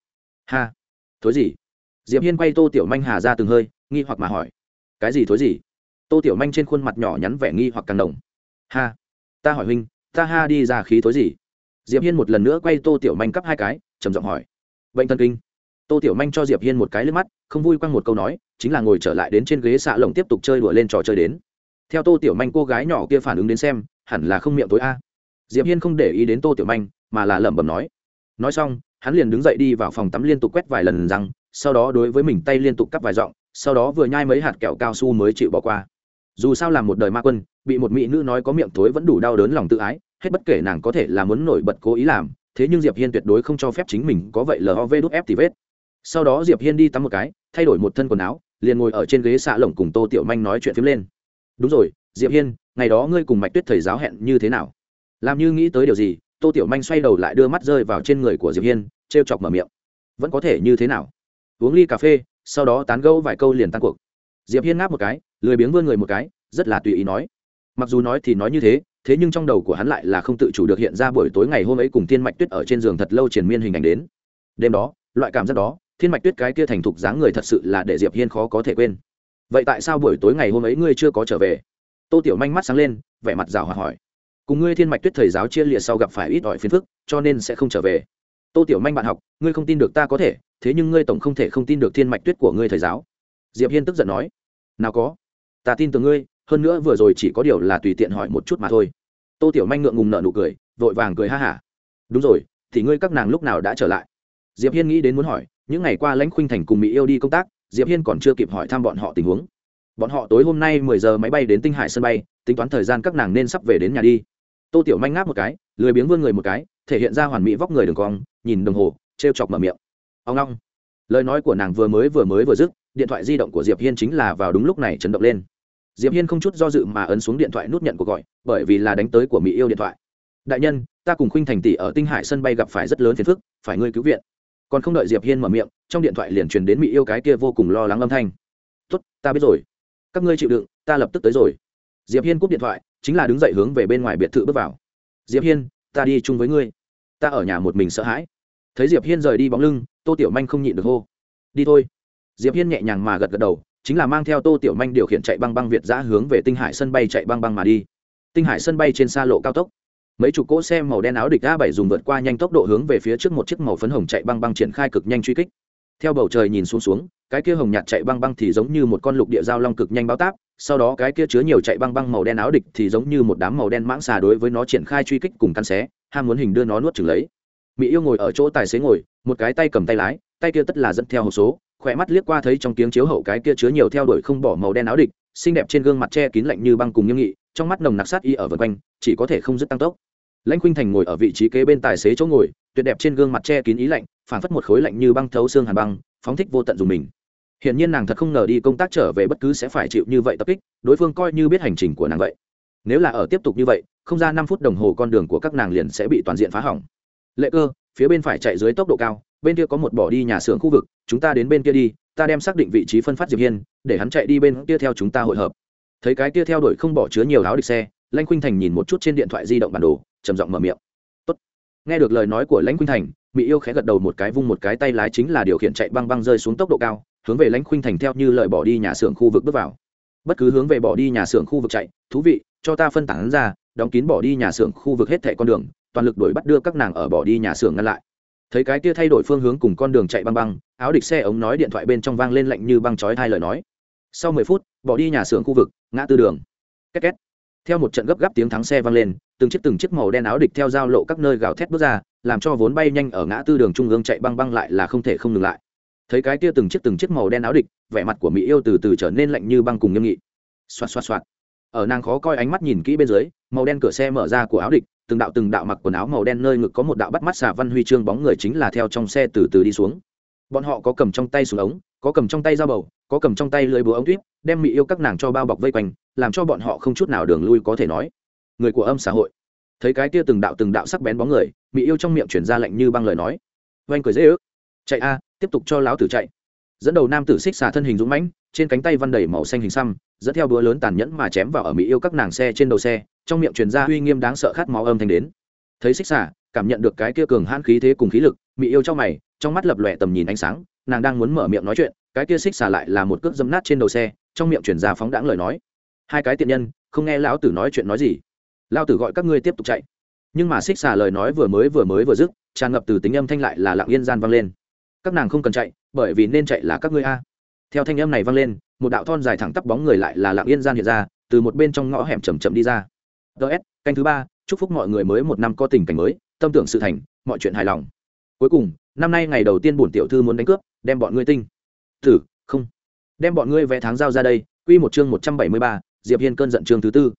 ha, thối gì? Diệp hiên quay tô tiểu manh hà ra từng hơi, nghi hoặc mà hỏi, cái gì thối gì? Tô tiểu manh trên khuôn mặt nhỏ nhắn vẻ nghi hoặc càng đồng ha, ta hỏi huynh ta ha đi ra khí thối gì? Diệp hiên một lần nữa quay tô tiểu manh cắp hai cái, trầm giọng hỏi. Bệnh thần kinh. Tô tiểu manh cho diệp hiên một cái lướt mắt, không vui quăng một câu nói, chính là ngồi trở lại đến trên ghế xạ lồng tiếp tục chơi đùa lên trò chơi đến. Theo tô tiểu manh cô gái nhỏ kia phản ứng đến xem, hẳn là không miệng tối a. Diệp hiên không để ý đến tô tiểu manh, mà là lẩm bẩm nói. Nói xong, hắn liền đứng dậy đi vào phòng tắm liên tục quét vài lần rằng sau đó đối với mình tay liên tục cắp vài giọng, sau đó vừa nhai mấy hạt kẹo cao su mới chịu bỏ qua dù sao làm một đời ma quân, bị một mỹ nữ nói có miệng thối vẫn đủ đau đớn lòng tự ái, hết bất kể nàng có thể là muốn nổi bật cố ý làm, thế nhưng diệp hiên tuyệt đối không cho phép chính mình có vậy lov đút ép thì vết. Sau đó diệp hiên đi tắm một cái, thay đổi một thân quần áo, liền ngồi ở trên ghế xạ lồng cùng tô tiểu manh nói chuyện phím lên. Đúng rồi, diệp hiên, ngày đó ngươi cùng mạch tuyết thầy giáo hẹn như thế nào? Làm như nghĩ tới điều gì? Tô tiểu manh xoay đầu lại đưa mắt rơi vào trên người của diệp hiên, trêu chọc mở miệng. Vẫn có thể như thế nào? Uống ly cà phê, sau đó tán gẫu vài câu liền tan cuộc. Diệp hiên ngáp một cái lười biếng vươn người một cái, rất là tùy ý nói. Mặc dù nói thì nói như thế thế nhưng trong đầu của hắn lại là không tự chủ được hiện ra buổi tối ngày hôm ấy cùng thiên mạch tuyết ở trên giường thật lâu triền miên hình ảnh đến. Đêm đó, loại cảm giác đó, thiên mạch tuyết cái kia thành thục dáng người thật sự là để diệp hiên khó có thể quên. Vậy tại sao buổi tối ngày hôm ấy ngươi chưa có trở về? Tô tiểu manh mắt sáng lên, vẻ mặt rào hòa hỏi. Cùng ngươi thiên mạch tuyết thầy giáo chia liệt sau gặp phải ít ỏi phiền phức, cho nên sẽ không trở về. Tô tiểu manh bạn học, ngươi không tin được ta có thể, thế nhưng ngươi tổng không thể không tin được thiên mạch tuyết của ngươi thầy giáo. Diệp hiên tức giận nói. Nào có ta tin tưởng ngươi, hơn nữa vừa rồi chỉ có điều là tùy tiện hỏi một chút mà thôi. Tô tiểu manh ngượng ngùng nợ nụ cười, vội vàng cười ha hả. Đúng rồi, thì ngươi các nàng lúc nào đã trở lại? Diệp hiên nghĩ đến muốn hỏi, những ngày qua lãnh khuynh thành cùng mỹ yêu đi công tác, diệp hiên còn chưa kịp hỏi thăm bọn họ tình huống. Bọn họ tối hôm nay mười giờ máy bay đến tinh hải sân bay, tính toán thời gian các nàng nên sắp về đến nhà đi. Tô tiểu manh ngáp một cái, lười biếng vươn người một cái, thể hiện ra hoàn mỹ vóc người đường cong, nhìn đồng hồ t chọc mở miệng. Ông long. Lời nói của nàng vừa mới vừa mới vừa dứt, điện thoại di động của diệp hiên chính là vào đúng lúc này chấn động lên diệp hiên không chút do dự mà ấn xuống điện thoại nút nhận cuộc gọi, bởi vì là đánh tới của mỹ yêu điện thoại. Đại nhân, ta cùng khuynh thành tỷ ở tinh hải sân bay gặp phải rất lớn phiền phức, phải ngươi cứu viện. Còn không đợi diệp hiên mở miệng, trong điện thoại liền truyền đến mỹ yêu cái kia vô cùng lo lắng âm thanh. Tốt, ta biết rồi. Các ngươi chịu đựng, ta lập tức tới rồi. Diệp hiên cúp điện thoại, chính là đứng dậy hướng về bên ngoài biệt thự bước vào. Diệp hiên, ta đi chung với ngươi. Ta ở nhà một mình sợ hãi. Thấy diệp hiên rời đi bóng lưng, tô tiểu manh không nhịn được hô. Đi thôi. Diệp hiên nhẹ nhàng mà gật gật đầu chính là mang theo tô tiểu manh điều khiển chạy băng băng việt giã hướng về tinh hải sân bay chạy băng băng mà đi. Tinh hải sân bay trên xa lộ cao tốc. Mấy chục cỗ xe màu đen áo địch a bảy dùng vượt qua nhanh tốc độ hướng về phía trước một chiếc màu phấn hồng chạy băng băng triển khai cực nhanh truy kích. Theo bầu trời nhìn xuống xuống, cái kia hồng nhạt chạy băng băng thì giống như một con lục địa giao long cực nhanh bao táp, sau đó cái kia chứa nhiều chạy băng băng màu đen áo địch thì giống như một đám màu đen mãng xà đối với nó triển khai truy kích cùng căn xé, ham muốn hình đưa nó nuốt chừng lấy. Mỹ yêu ngồi ở chỗ tài xế ngồi, một cái tay cầm tay lái, tay kia tất là dẫn theo hộp số khỏe mắt liếc qua thấy trong tiếng chiếu hậu cái kia chứa nhiều theo đuổi không bỏ màu đen áo địch xinh đẹp trên gương mặt che kín lạnh như băng cùng nghiêm nghị trong mắt nồng nặc sát y ở vân quanh chỉ có thể không dứt tăng tốc lãnh khuynh thành ngồi ở vị trí kế bên tài xế chỗ ngồi tuyệt đẹp trên gương mặt che kín ý lạnh phản phất một khối lạnh như băng thấu xương hàn băng phóng thích vô tận dùng mình Hiển nhiên nàng thật không ngờ đi công tác trở về bất cứ sẽ phải chịu như vậy tập kích, đối phương coi như biết hành trình của nàng vậy. Nếu là ở tiếp tục như vậy, không ra năm phút đồng hồ con đường của các nàng liền sẽ bị toàn diện phá hỏng. Lệ Cơ, phía bên phải chạy dưới tốc độ cao, bên kia có một bỏ đi nhà xưởng khu vực, chúng ta đến bên kia đi, ta đem xác định vị trí phân phát Diệp Hiên, để hắn chạy đi bên kia theo chúng ta hội hợp. Thấy cái kia theo đuổi không bỏ chứa nhiều áo địch xe, Lãnh Khuynh Thành nhìn một chút trên điện thoại di động bản đồ, trầm giọng mở miệng. Tốt. Nghe được lời nói của Lãnh Khuynh Thành, Mỹ Yêu khẽ gật đầu một cái vung một cái tay lái chính là điều khiển chạy băng băng rơi xuống tốc độ cao, hướng về lãnh khuynh thành theo như lời bỏ đi nhà xưởng khu vực bước vào bất cứ hướng về bỏ đi nhà xưởng khu vực chạy thú vị cho ta phân tán ra đóng kín bỏ đi nhà xưởng khu vực hết thẻ con đường toàn lực đuổi bắt đưa các nàng ở bỏ đi nhà xưởng ngăn lại thấy cái kia thay đổi phương hướng cùng con đường chạy băng băng, áo địch xe ống nói điện thoại bên trong vang lên lạnh như băng chói hai lời nói. Sau mười phút, bỏ đi nhà xưởng khu vực, ngã tư đường. Két két. Theo một trận gấp gáp tiếng thắng xe vang lên, từng chiếc từng chiếc màu đen áo địch theo giao lộ các nơi gào thét bước ra, làm cho vốn bay nhanh ở ngã tư đường trung ương chạy băng băng lại là không thể không ngừng lại. Thấy cái kia từng chiếc từng chiếc màu đen áo địch, vẻ mặt của mỹ yêu từ từ trở nên lạnh như băng cùng nghiêm nghị. Xoạt xoạt xoạt. Ở nàng khó coi ánh mắt nhìn kỹ bên dưới, màu đen cửa xe mở ra của áo địch từng đạo từng đạo mặc quần áo màu đen nơi ngực có một đạo bắt mắt xà văn huy chương bóng người chính là theo trong xe từ từ đi xuống. Bọn họ có cầm trong tay súng ống, có cầm trong tay dao bầu, có cầm trong tay lưới búa ống tuyếp, đem mỹ yêu các nàng cho bao bọc vây quanh, làm cho bọn họ không chút nào đường lui có thể nói. Người của âm xã hội. Thấy cái kia từng đạo từng đạo sắc bén bóng người mỹ yêu trong miệng chuyển ra lệnh như băng lời nói. Oanh cười dễ ước. Chạy a, tiếp tục cho lão tử chạy. Dẫn đầu nam tử xích xà thân hình dũng mãnh, trên cánh tay văn đầy màu xanh hình xăm dẫn theo đũa lớn tàn nhẫn mà chém vào ở mỹ yêu các nàng xe trên đầu xe, trong miệng truyền ra uy nghiêm đáng sợ khát máu âm thanh đến. Thấy xích xả, cảm nhận được cái kia cường hãn khí thế cùng khí lực, mỹ yêu trong mày, trong mắt lập lòe tầm nhìn ánh sáng, nàng đang muốn mở miệng nói chuyện, cái kia xích xả lại là một cước dấm nát trên đầu xe, trong miệng truyền ra phóng đáng lời nói. Hai cái tiện nhân, không nghe lão tử nói chuyện nói gì. Lão tử gọi các ngươi tiếp tục chạy. Nhưng mà xích xả lời nói vừa mới vừa mới vừa dứt, tràn ngập từ tính âm thanh lại là lặng yên gian vang lên. Các nàng không cần chạy, bởi vì nên chạy là các ngươi a theo thanh âm này vang lên, một đạo thon dài thẳng tắp bóng người lại là Lạng yên gian hiện ra, từ một bên trong ngõ hẻm chầm chậm đi ra. Ts canh thứ ba, chúc phúc mọi người mới một năm có tình cảnh mới, tâm tưởng sự thành, mọi chuyện hài lòng. Cuối cùng, năm nay ngày đầu tiên bổn tiểu thư muốn đánh cướp, đem bọn ngươi tinh. Thử, không. Đem bọn ngươi vé tháng giao ra đây, quy một chương một trăm bảy mươi ba, diệp hiên cơn giận chương thứ tư.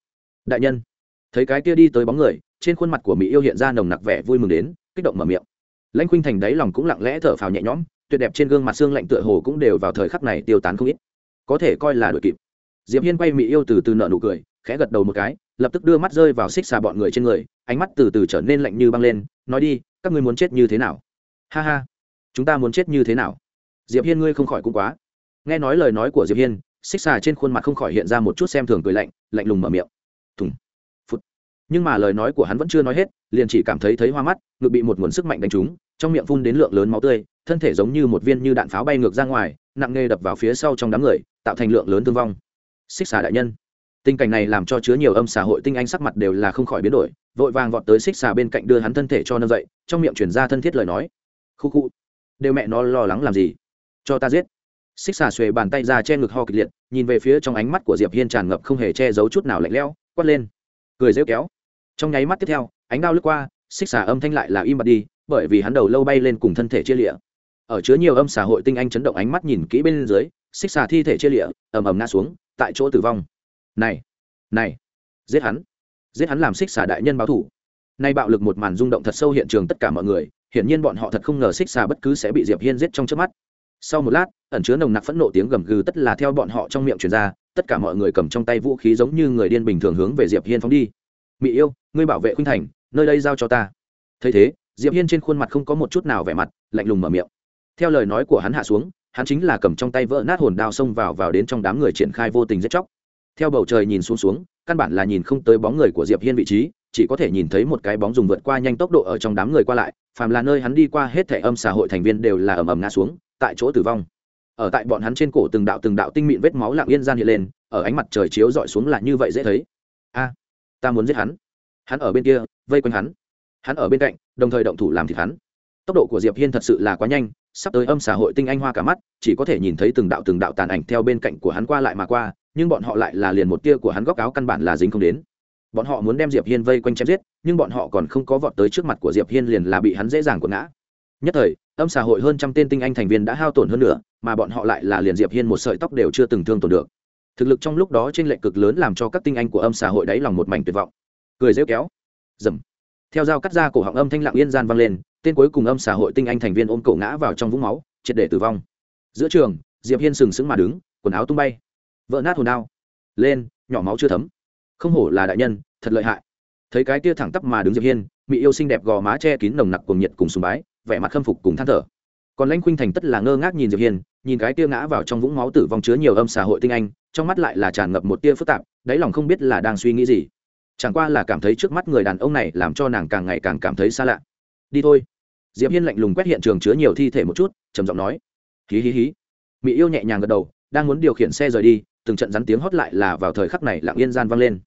Đại nhân, thấy cái kia đi tới bóng người, trên khuôn mặt của mỹ yêu hiện ra nồng nặc vẻ vui mừng đến, kích động mở miệng. Lãnh khuynh thành đáy lòng cũng lặng lẽ thở phào nhẹ nhõm tuyệt đẹp trên gương mặt xương lạnh tựa hồ cũng đều vào thời khắc này tiêu tán không ít. Có thể coi là đội kịp. Diệp hiên quay mỹ yêu từ từ nợ nụ cười, khẽ gật đầu một cái, lập tức đưa mắt rơi vào xích xà bọn người trên người, ánh mắt từ từ trở nên lạnh như băng lên, nói đi, các ngươi muốn chết như thế nào? Ha ha, chúng ta muốn chết như thế nào? Diệp hiên ngươi không khỏi cũng quá. Nghe nói lời nói của diệp hiên, xích xà trên khuôn mặt không khỏi hiện ra một chút xem thường cười lạnh lạnh lùng mở miệng. Thùng phút nhưng mà lời nói của hắn vẫn chưa nói hết, liền chỉ cảm thấy thấy hoa mắt, ngực bị một nguồn sức mạnh đánh trúng trong miệng phun đến lượng lớn máu tươi, thân thể giống như một viên như đạn pháo bay ngược ra ngoài, nặng nề đập vào phía sau trong đám người, tạo thành lượng lớn thương vong. Xích xà đại nhân. Tình cảnh này làm cho chứa nhiều âm xã hội tinh anh sắc mặt đều là không khỏi biến đổi, vội vàng vọt tới xích xà bên cạnh đưa hắn thân thể cho nâng dậy, trong miệng chuyển ra thân thiết lời nói. Khu khu. Đều mẹ nó lo lắng làm gì? Cho ta giết. Xích xà xuề bàn tay ra che ngực ho kịch liệt, nhìn về phía trong ánh mắt của diệp hiên tràn ngập không hề che giấu chút nào lạnh lẽo, quát lên. Cười rêu kéo. Trong nháy mắt tiếp theo, ánh đao lướt qua, xích xà âm thanh lại là im bặt đi bởi vì hắn đầu lâu bay lên cùng thân thể chia lịa. Ở chứa nhiều âm xã hội tinh anh chấn động ánh mắt nhìn kỹ bên dưới, xích xà thi thể chia lịa, ầm ầm ngã xuống, tại chỗ tử vong. Này này, giết hắn. Giết hắn làm xích xà đại nhân báo thủ. Nay bạo lực một màn rung động thật sâu hiện trường tất cả mọi người, hiển nhiên bọn họ thật không ngờ xích xà bất cứ sẽ bị diệp hiên giết trong trước mắt. Sau một lát, ẩn chứa nồng nặc phẫn nộ tiếng gầm gừ tất là theo bọn họ trong miệng truyền ra, tất cả mọi người cầm trong tay vũ khí giống như người điên bình thường hướng về diệp hiên phóng đi. Mỹ yêu, ngươi bảo vệ khuynh thành, nơi đây giao cho ta. Thấy thế diệp hiên trên khuôn mặt không có một chút nào vẻ mặt, lạnh lùng mở miệng. Theo lời nói của hắn hạ xuống, hắn chính là cầm trong tay vỡ nát hồn đao xông vào vào đến trong đám người triển khai vô tình giết chóc. Theo bầu trời nhìn xuống xuống, căn bản là nhìn không tới bóng người của diệp hiên vị trí, chỉ có thể nhìn thấy một cái bóng dùng vượt qua nhanh tốc độ ở trong đám người qua lại, phàm là nơi hắn đi qua hết thể âm xã hội thành viên đều là ầm ầm ngã xuống, tại chỗ tử vong. Ở tại bọn hắn trên cổ từng đạo từng đạo tinh mịn vết máu lặng yên gian hiện lên, ở ánh mặt trời chiếu dọi xuống là như vậy dễ thấy. A, ta muốn giết hắn. Hắn ở bên kia, vây quanh hắn hắn ở bên cạnh, đồng thời động thủ làm thịt hắn. Tốc độ của diệp hiên thật sự là quá nhanh, sắp tới âm xã hội tinh anh hoa cả mắt, chỉ có thể nhìn thấy từng đạo từng đạo tàn ảnh theo bên cạnh của hắn qua lại mà qua, nhưng bọn họ lại là liền một tia của hắn góc áo căn bản là dính không đến. Bọn họ muốn đem diệp hiên vây quanh chém giết, nhưng bọn họ còn không có vọt tới trước mặt của diệp hiên liền là bị hắn dễ dàng quật ngã. Nhất thời, âm xã hội hơn trăm tên tinh anh thành viên đã hao tổn hơn nữa mà bọn họ lại là liền diệp hiên một sợi tóc đều chưa từng thương tổn được. Thực lực trong lúc đó trên lệnh cực lớn làm cho các tinh anh của âm xã hội đáy lòng một mảnh tuyệt vọng. Cười rêu kéo. Dầm theo dao cắt ra cổ họng âm thanh lặng yên gian vang lên, tên cuối cùng âm xã hội tinh anh thành viên ôm cổ ngã vào trong vũng máu, triệt để tử vong. Giữa trường, diệp hiên sừng sững mà đứng, quần áo tung bay. Vỡ nát hồn đao. Lên, nhỏ máu chưa thấm. Không hổ là đại nhân, thật lợi hại. Thấy cái kia thẳng tắp mà đứng diệp hiên mỹ yêu xinh đẹp gò má che kín nồng nặc cùng nhiệt cùng sùng bái, vẻ mặt khâm phục cùng than thở. Còn lãnh khuynh thành tất là ngơ ngác nhìn diệp hiên, nhìn cái kia ngã vào trong vũng máu tử vong chứa nhiều âm xã hội tinh anh, trong mắt lại là tràn ngập một tia phức tạp, đáy lòng không biết là đang suy nghĩ gì chẳng qua là cảm thấy trước mắt người đàn ông này làm cho nàng càng ngày càng cảm thấy xa lạ. Đi thôi. Diệp hiên lạnh lùng quét hiện trường chứa nhiều thi thể một chút, trầm giọng nói. Hí hí hí. Mỹ yêu nhẹ nhàng gật đầu, đang muốn điều khiển xe rời đi, từng trận rắn tiếng hót lại là vào thời khắc này lặng yên gian vang lên.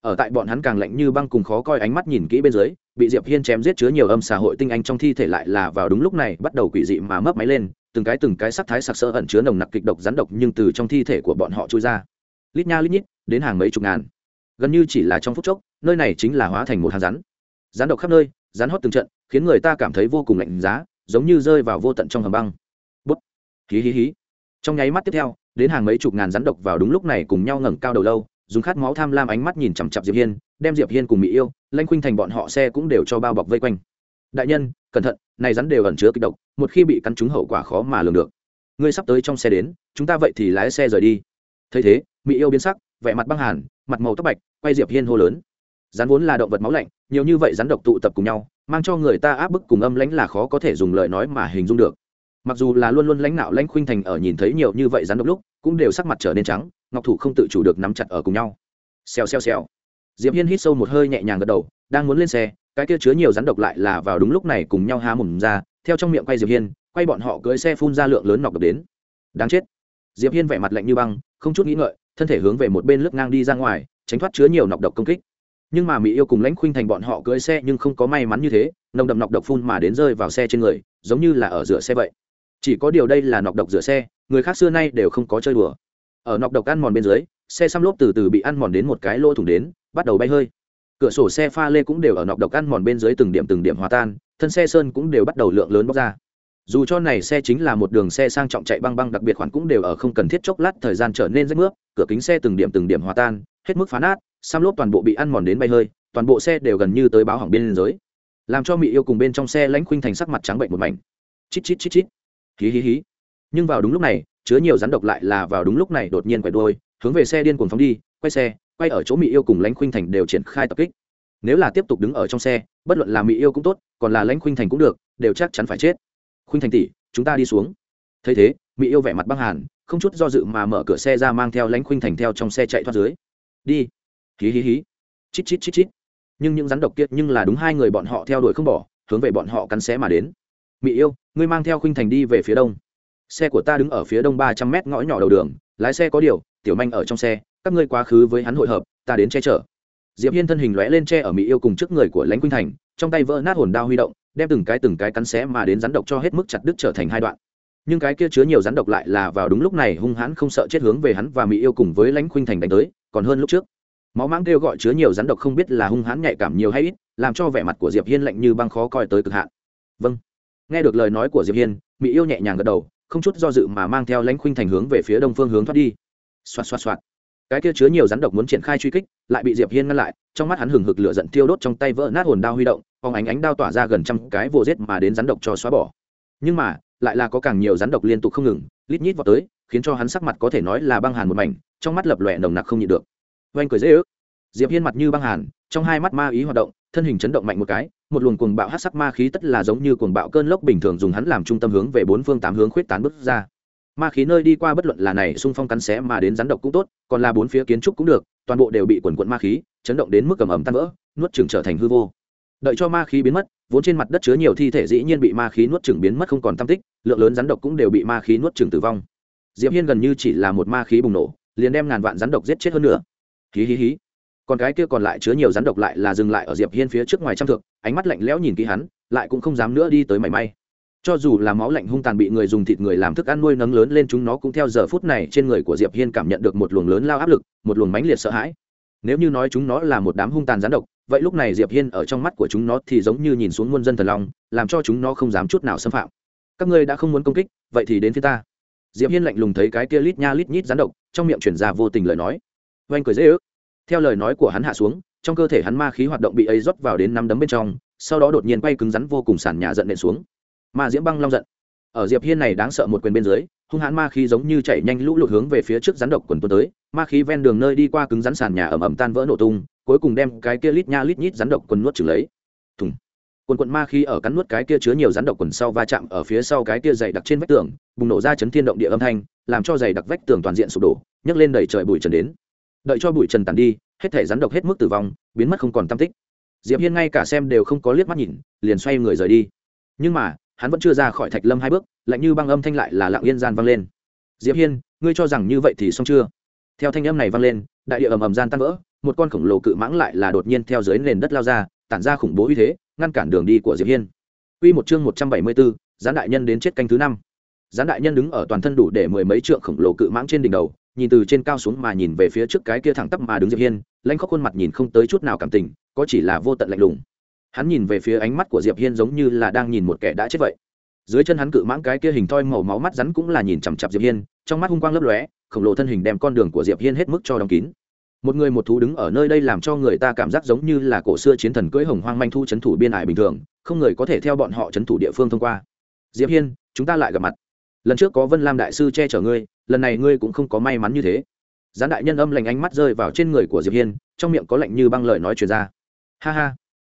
Ở tại bọn hắn càng lạnh như băng cùng khó coi ánh mắt nhìn kỹ bên dưới, bị diệp hiên chém giết chứa nhiều âm xã hội tinh anh trong thi thể lại là vào đúng lúc này bắt đầu quỷ dị mà mấp máy lên, từng cái từng cái sắc thái sặc sỡ ẩn chứa nồng nặc kịch độc rắn độc nhưng từ trong thi thể của bọn họ trôi ra. Lít nha lít nhít, đến hàng mấy chục ngàn gần như chỉ là trong phút chốc, nơi này chính là hóa thành một hàng rắn. Rắn độc khắp nơi, rắn hót từng trận, khiến người ta cảm thấy vô cùng lạnh giá, giống như rơi vào vô tận trong hầm băng. Bút. Hí hí hí. Trong nháy mắt tiếp theo, đến hàng mấy chục ngàn rắn độc vào đúng lúc này cùng nhau ngẩng cao đầu lâu, dùng khát máu tham lam ánh mắt nhìn chằm chặp diệp hiên, đem diệp hiên cùng mỹ yêu, lanh khuynh thành bọn họ xe cũng đều cho bao bọc vây quanh. Đại nhân, cẩn thận, này rắn đều ẩn chứa kịch độc, một khi bị cắn trúng hậu quả khó mà lường được. Ngươi sắp tới trong xe đến, chúng ta vậy thì lái xe rời đi. Thấy thế, mỹ yêu biến sắc, vẻ mặt băng hàn mặt màu tóc bạch, quay diệp hiên hô lớn. Rắn vốn là động vật máu lạnh, nhiều như vậy rắn độc tụ tập cùng nhau, mang cho người ta áp bức cùng âm lãnh là khó có thể dùng lời nói mà hình dung được. Mặc dù là luôn luôn lãnh nạo lãnh khuynh thành ở nhìn thấy nhiều như vậy rắn độc lúc, cũng đều sắc mặt trở nên trắng, ngọc thủ không tự chủ được nắm chặt ở cùng nhau. Xèo xèo xèo. Diệp hiên hít sâu một hơi nhẹ nhàng gật đầu, đang muốn lên xe, cái kia chứa nhiều rắn độc lại là vào đúng lúc này cùng nhau há mồm ra, theo trong miệng quay diệp hiên, quay bọn họ cưỡi xe phun ra lượng lớn nọc độc đến. Đáng chết. Diệp hiên vẻ mặt lạnh như băng, không chút nghĩ ngợi thân thể hướng về một bên lướt ngang đi ra ngoài, tránh thoát chứa nhiều nọc độc công kích. Nhưng mà mỹ yêu cùng lãnh khuynh thành bọn họ cưỡi xe nhưng không có may mắn như thế, nồng đậm nọc độc phun mà đến rơi vào xe trên người, giống như là ở rửa xe vậy. Chỉ có điều đây là nọc độc rửa xe, người khác xưa nay đều không có chơi đùa. Ở nọc độc ăn mòn bên dưới, xe xăm lốp từ từ bị ăn mòn đến một cái lỗ thủng đến, bắt đầu bay hơi. Cửa sổ xe pha lê cũng đều ở nọc độc ăn mòn bên dưới từng điểm từng điểm hòa tan, thân xe sơn cũng đều bắt đầu lượng lớn bóc ra dù cho này xe chính là một đường xe sang trọng chạy băng băng đặc biệt khoản cũng đều ở không cần thiết chốc lát thời gian trở nên rách nước cửa kính xe từng điểm từng điểm hòa tan hết mức phá nát xăm lốp toàn bộ bị ăn mòn đến bay hơi toàn bộ xe đều gần như tới báo hỏng bên giới làm cho mỹ yêu cùng bên trong xe lãnh khuynh thành sắc mặt trắng bệnh một mảnh. Chít chít chít chít. Hí hí hí. Nhưng vào đúng lúc này chứa nhiều rắn độc lại là vào đúng lúc này đột nhiên quay đôi, hướng về xe điên cuồng phóng đi quay xe quay ở chỗ mỹ yêu cùng lãnh khuynh thành đều triển khai tập kích. Nếu là tiếp tục đứng ở trong xe bất luận là mỹ yêu cũng tốt còn là lãnh khuynh thành cũng được đều chắc chắn phải chết khuynh thành tỷ, chúng ta đi xuống. Thấy thế, mỹ yêu vẻ mặt băng hàn, không chút do dự mà mở cửa xe ra mang theo lãnh khuynh thành theo trong xe chạy thoát dưới. Đi. Hí hí hí. Chít chít chít chít. Nhưng những rắn độc kiệt nhưng là đúng hai người bọn họ theo đuổi không bỏ, hướng về bọn họ cắn xé mà đến. Mỹ yêu, ngươi mang theo khuynh thành đi về phía đông. Xe của ta đứng ở phía đông ba trăm mét ngõ nhỏ đầu đường, lái xe có điều, tiểu manh ở trong xe, các ngươi quá khứ với hắn hội hợp, ta đến che chở. Diệp hiên thân hình lóe lên che ở mỹ yêu cùng trước người của lãnh khuynh thành, trong tay vỡ nát hồn đao huy động đem từng cái từng cái cắn xé mà đến rắn độc cho hết mức chặt đứt trở thành hai đoạn. Nhưng cái kia chứa nhiều rắn độc lại là vào đúng lúc này hung hãn không sợ chết hướng về hắn và mỹ yêu cùng với lãnh khuynh thành đánh tới, còn hơn lúc trước. Máu mãng kêu gọi chứa nhiều rắn độc không biết là hung hãn nhạy cảm nhiều hay ít, làm cho vẻ mặt của diệp hiên lạnh như băng khó coi tới cực hạn. Vâng. Nghe được lời nói của diệp hiên, mỹ yêu nhẹ nhàng gật đầu, không chút do dự mà mang theo lãnh khuynh thành hướng về phía đông phương hướng thoát đi. Xoạt xoạt xoạt cái kia chứa nhiều rắn độc muốn triển khai truy kích, lại bị diệp hiên ngăn lại, trong mắt hắn hừng hực lửa giận tiêu đốt trong tay vỡ nát hồn đao huy động, phóng ánh ánh đao tỏa ra gần trăm cái vồ giết mà đến rắn độc cho xóa bỏ. Nhưng mà, lại là có càng nhiều rắn độc liên tục không ngừng, lít nhít vào tới, khiến cho hắn sắc mặt có thể nói là băng hàn một mảnh, trong mắt lập lòe nồng nặc không nhịn được. Oanh cười dễ ước. Diệp hiên mặt như băng hàn, trong hai mắt ma ý hoạt động, thân hình chấn động mạnh một cái, một luồng cuồng bạo hắc sắc ma khí tất là giống như cuồng bạo cơn lốc bình thường dùng hắn làm trung tâm hướng về bốn phương tám hướng khuyết tán bước ra ma khí nơi đi qua bất luận là này xung phong cắn xé mà đến rắn độc cũng tốt, còn là bốn phía kiến trúc cũng được, toàn bộ đều bị quần quận ma khí chấn động đến mức cầm ẩm tan vỡ, nuốt chừng trở thành hư vô. Đợi cho ma khí biến mất, vốn trên mặt đất chứa nhiều thi thể dĩ nhiên bị ma khí nuốt chừng biến mất không còn tam tích, lượng lớn rắn độc cũng đều bị ma khí nuốt chừng tử vong. Diệp hiên gần như chỉ là một ma khí bùng nổ, liền đem ngàn vạn rắn độc giết chết hơn nữa. Hí hí hí. Còn cái kia còn lại chứa nhiều rắn độc lại là dừng lại ở diệp hiên phía trước ngoài trăm thượng ánh mắt lạnh lẽo nhìn kỹ hắn, lại cũng không dám nữa đi tới mảy may cho dù là máu lạnh hung tàn bị người dùng thịt người làm thức ăn nuôi nấng lớn lên chúng nó cũng theo giờ phút này trên người của diệp hiên cảm nhận được một luồng lớn lao áp lực, một luồng mãnh liệt sợ hãi. Nếu như nói chúng nó là một đám hung tàn gián độc, vậy lúc này diệp hiên ở trong mắt của chúng nó thì giống như nhìn xuống muôn dân thần long, làm cho chúng nó không dám chút nào xâm phạm. Các ngươi đã không muốn công kích, vậy thì đến phía ta. Diệp hiên lạnh lùng thấy cái kia lít nha lít nhít gián độc, trong miệng chuyển ra vô tình lời nói. Oanh cười dễ ước. Theo lời nói của hắn hạ xuống, trong cơ thể hắn ma khí hoạt động bị ấy rót vào đến năm đấm bên trong, sau đó đột nhiên quay cứng rắn vô cùng sàn nhà giận nện xuống ma diễm băng long giận. Ở diệp hiên này đáng sợ một quyền bên dưới, hung hãn ma khí giống như chạy nhanh lũ lụt hướng về phía trước rắn độc quần tuôn tới, ma khí ven đường nơi đi qua cứng rắn sàn nhà ẩm ẩm tan vỡ nổ tung, cuối cùng đem cái kia lít nha lít nhít rắn độc quần nuốt chửng lấy. Thùng. Quần quần ma khí ở cắn nuốt cái kia chứa nhiều rắn độc quần sau va chạm ở phía sau cái kia dày đặc trên vách tường, bùng nổ ra chấn thiên động địa âm thanh, làm cho dày đặc vách tường toàn diện sụp đổ, nhấc lên đầy trời bụi trần đến. Đợi cho bụi trần tàn đi, hết thể rắn độc hết mức tử vong, biến mất không còn tam tích. Diệp hiên ngay cả xem đều không có liếc mắt nhìn, liền xoay người rời đi. Nhưng mà hắn vẫn chưa ra khỏi thạch lâm hai bước lạnh như băng âm thanh lại là lặng yên gian vang lên. Diệp hiên ngươi cho rằng như vậy thì xong chưa? Theo thanh âm này vang lên đại địa ầm ầm gian tan vỡ một con khổng lồ cự mãng lại là đột nhiên theo dưới nền đất lao ra tản ra khủng bố uy thế ngăn cản đường đi của diệp hiên. Quy một chương 174, gián đại nhân đến chết canh thứ năm. Gián đại nhân đứng ở toàn thân đủ để mười mấy trượng khổng lồ cự mãng trên đỉnh đầu nhìn từ trên cao xuống mà nhìn về phía trước cái kia thẳng tắp mà đứng diệp hiên lãnh khóc khuôn mặt nhìn không tới chút nào cảm tình có chỉ là vô tận lạnh lùng hắn nhìn về phía ánh mắt của diệp hiên giống như là đang nhìn một kẻ đã chết vậy. Dưới chân hắn cự mãng cái kia hình thoi màu máu mắt rắn cũng là nhìn chằm chặp diệp hiên, trong mắt hung quang lấp lóe, khổng lồ thân hình đem con đường của diệp hiên hết mức cho đóng kín. Một người một thú đứng ở nơi đây làm cho người ta cảm giác giống như là cổ xưa chiến thần cưỡi hồng hoang manh thu chấn thủ biên ải bình thường, không người có thể theo bọn họ chấn thủ địa phương thông qua. Diệp hiên, chúng ta lại gặp mặt. Lần trước có vân lam đại sư che chở ngươi, lần này ngươi cũng không có may mắn như thế. Gián đại nhân âm lành ánh mắt rơi vào trên người của diệp hiên, trong miệng có lạnh như băng lời nói truyền ra. Ha ha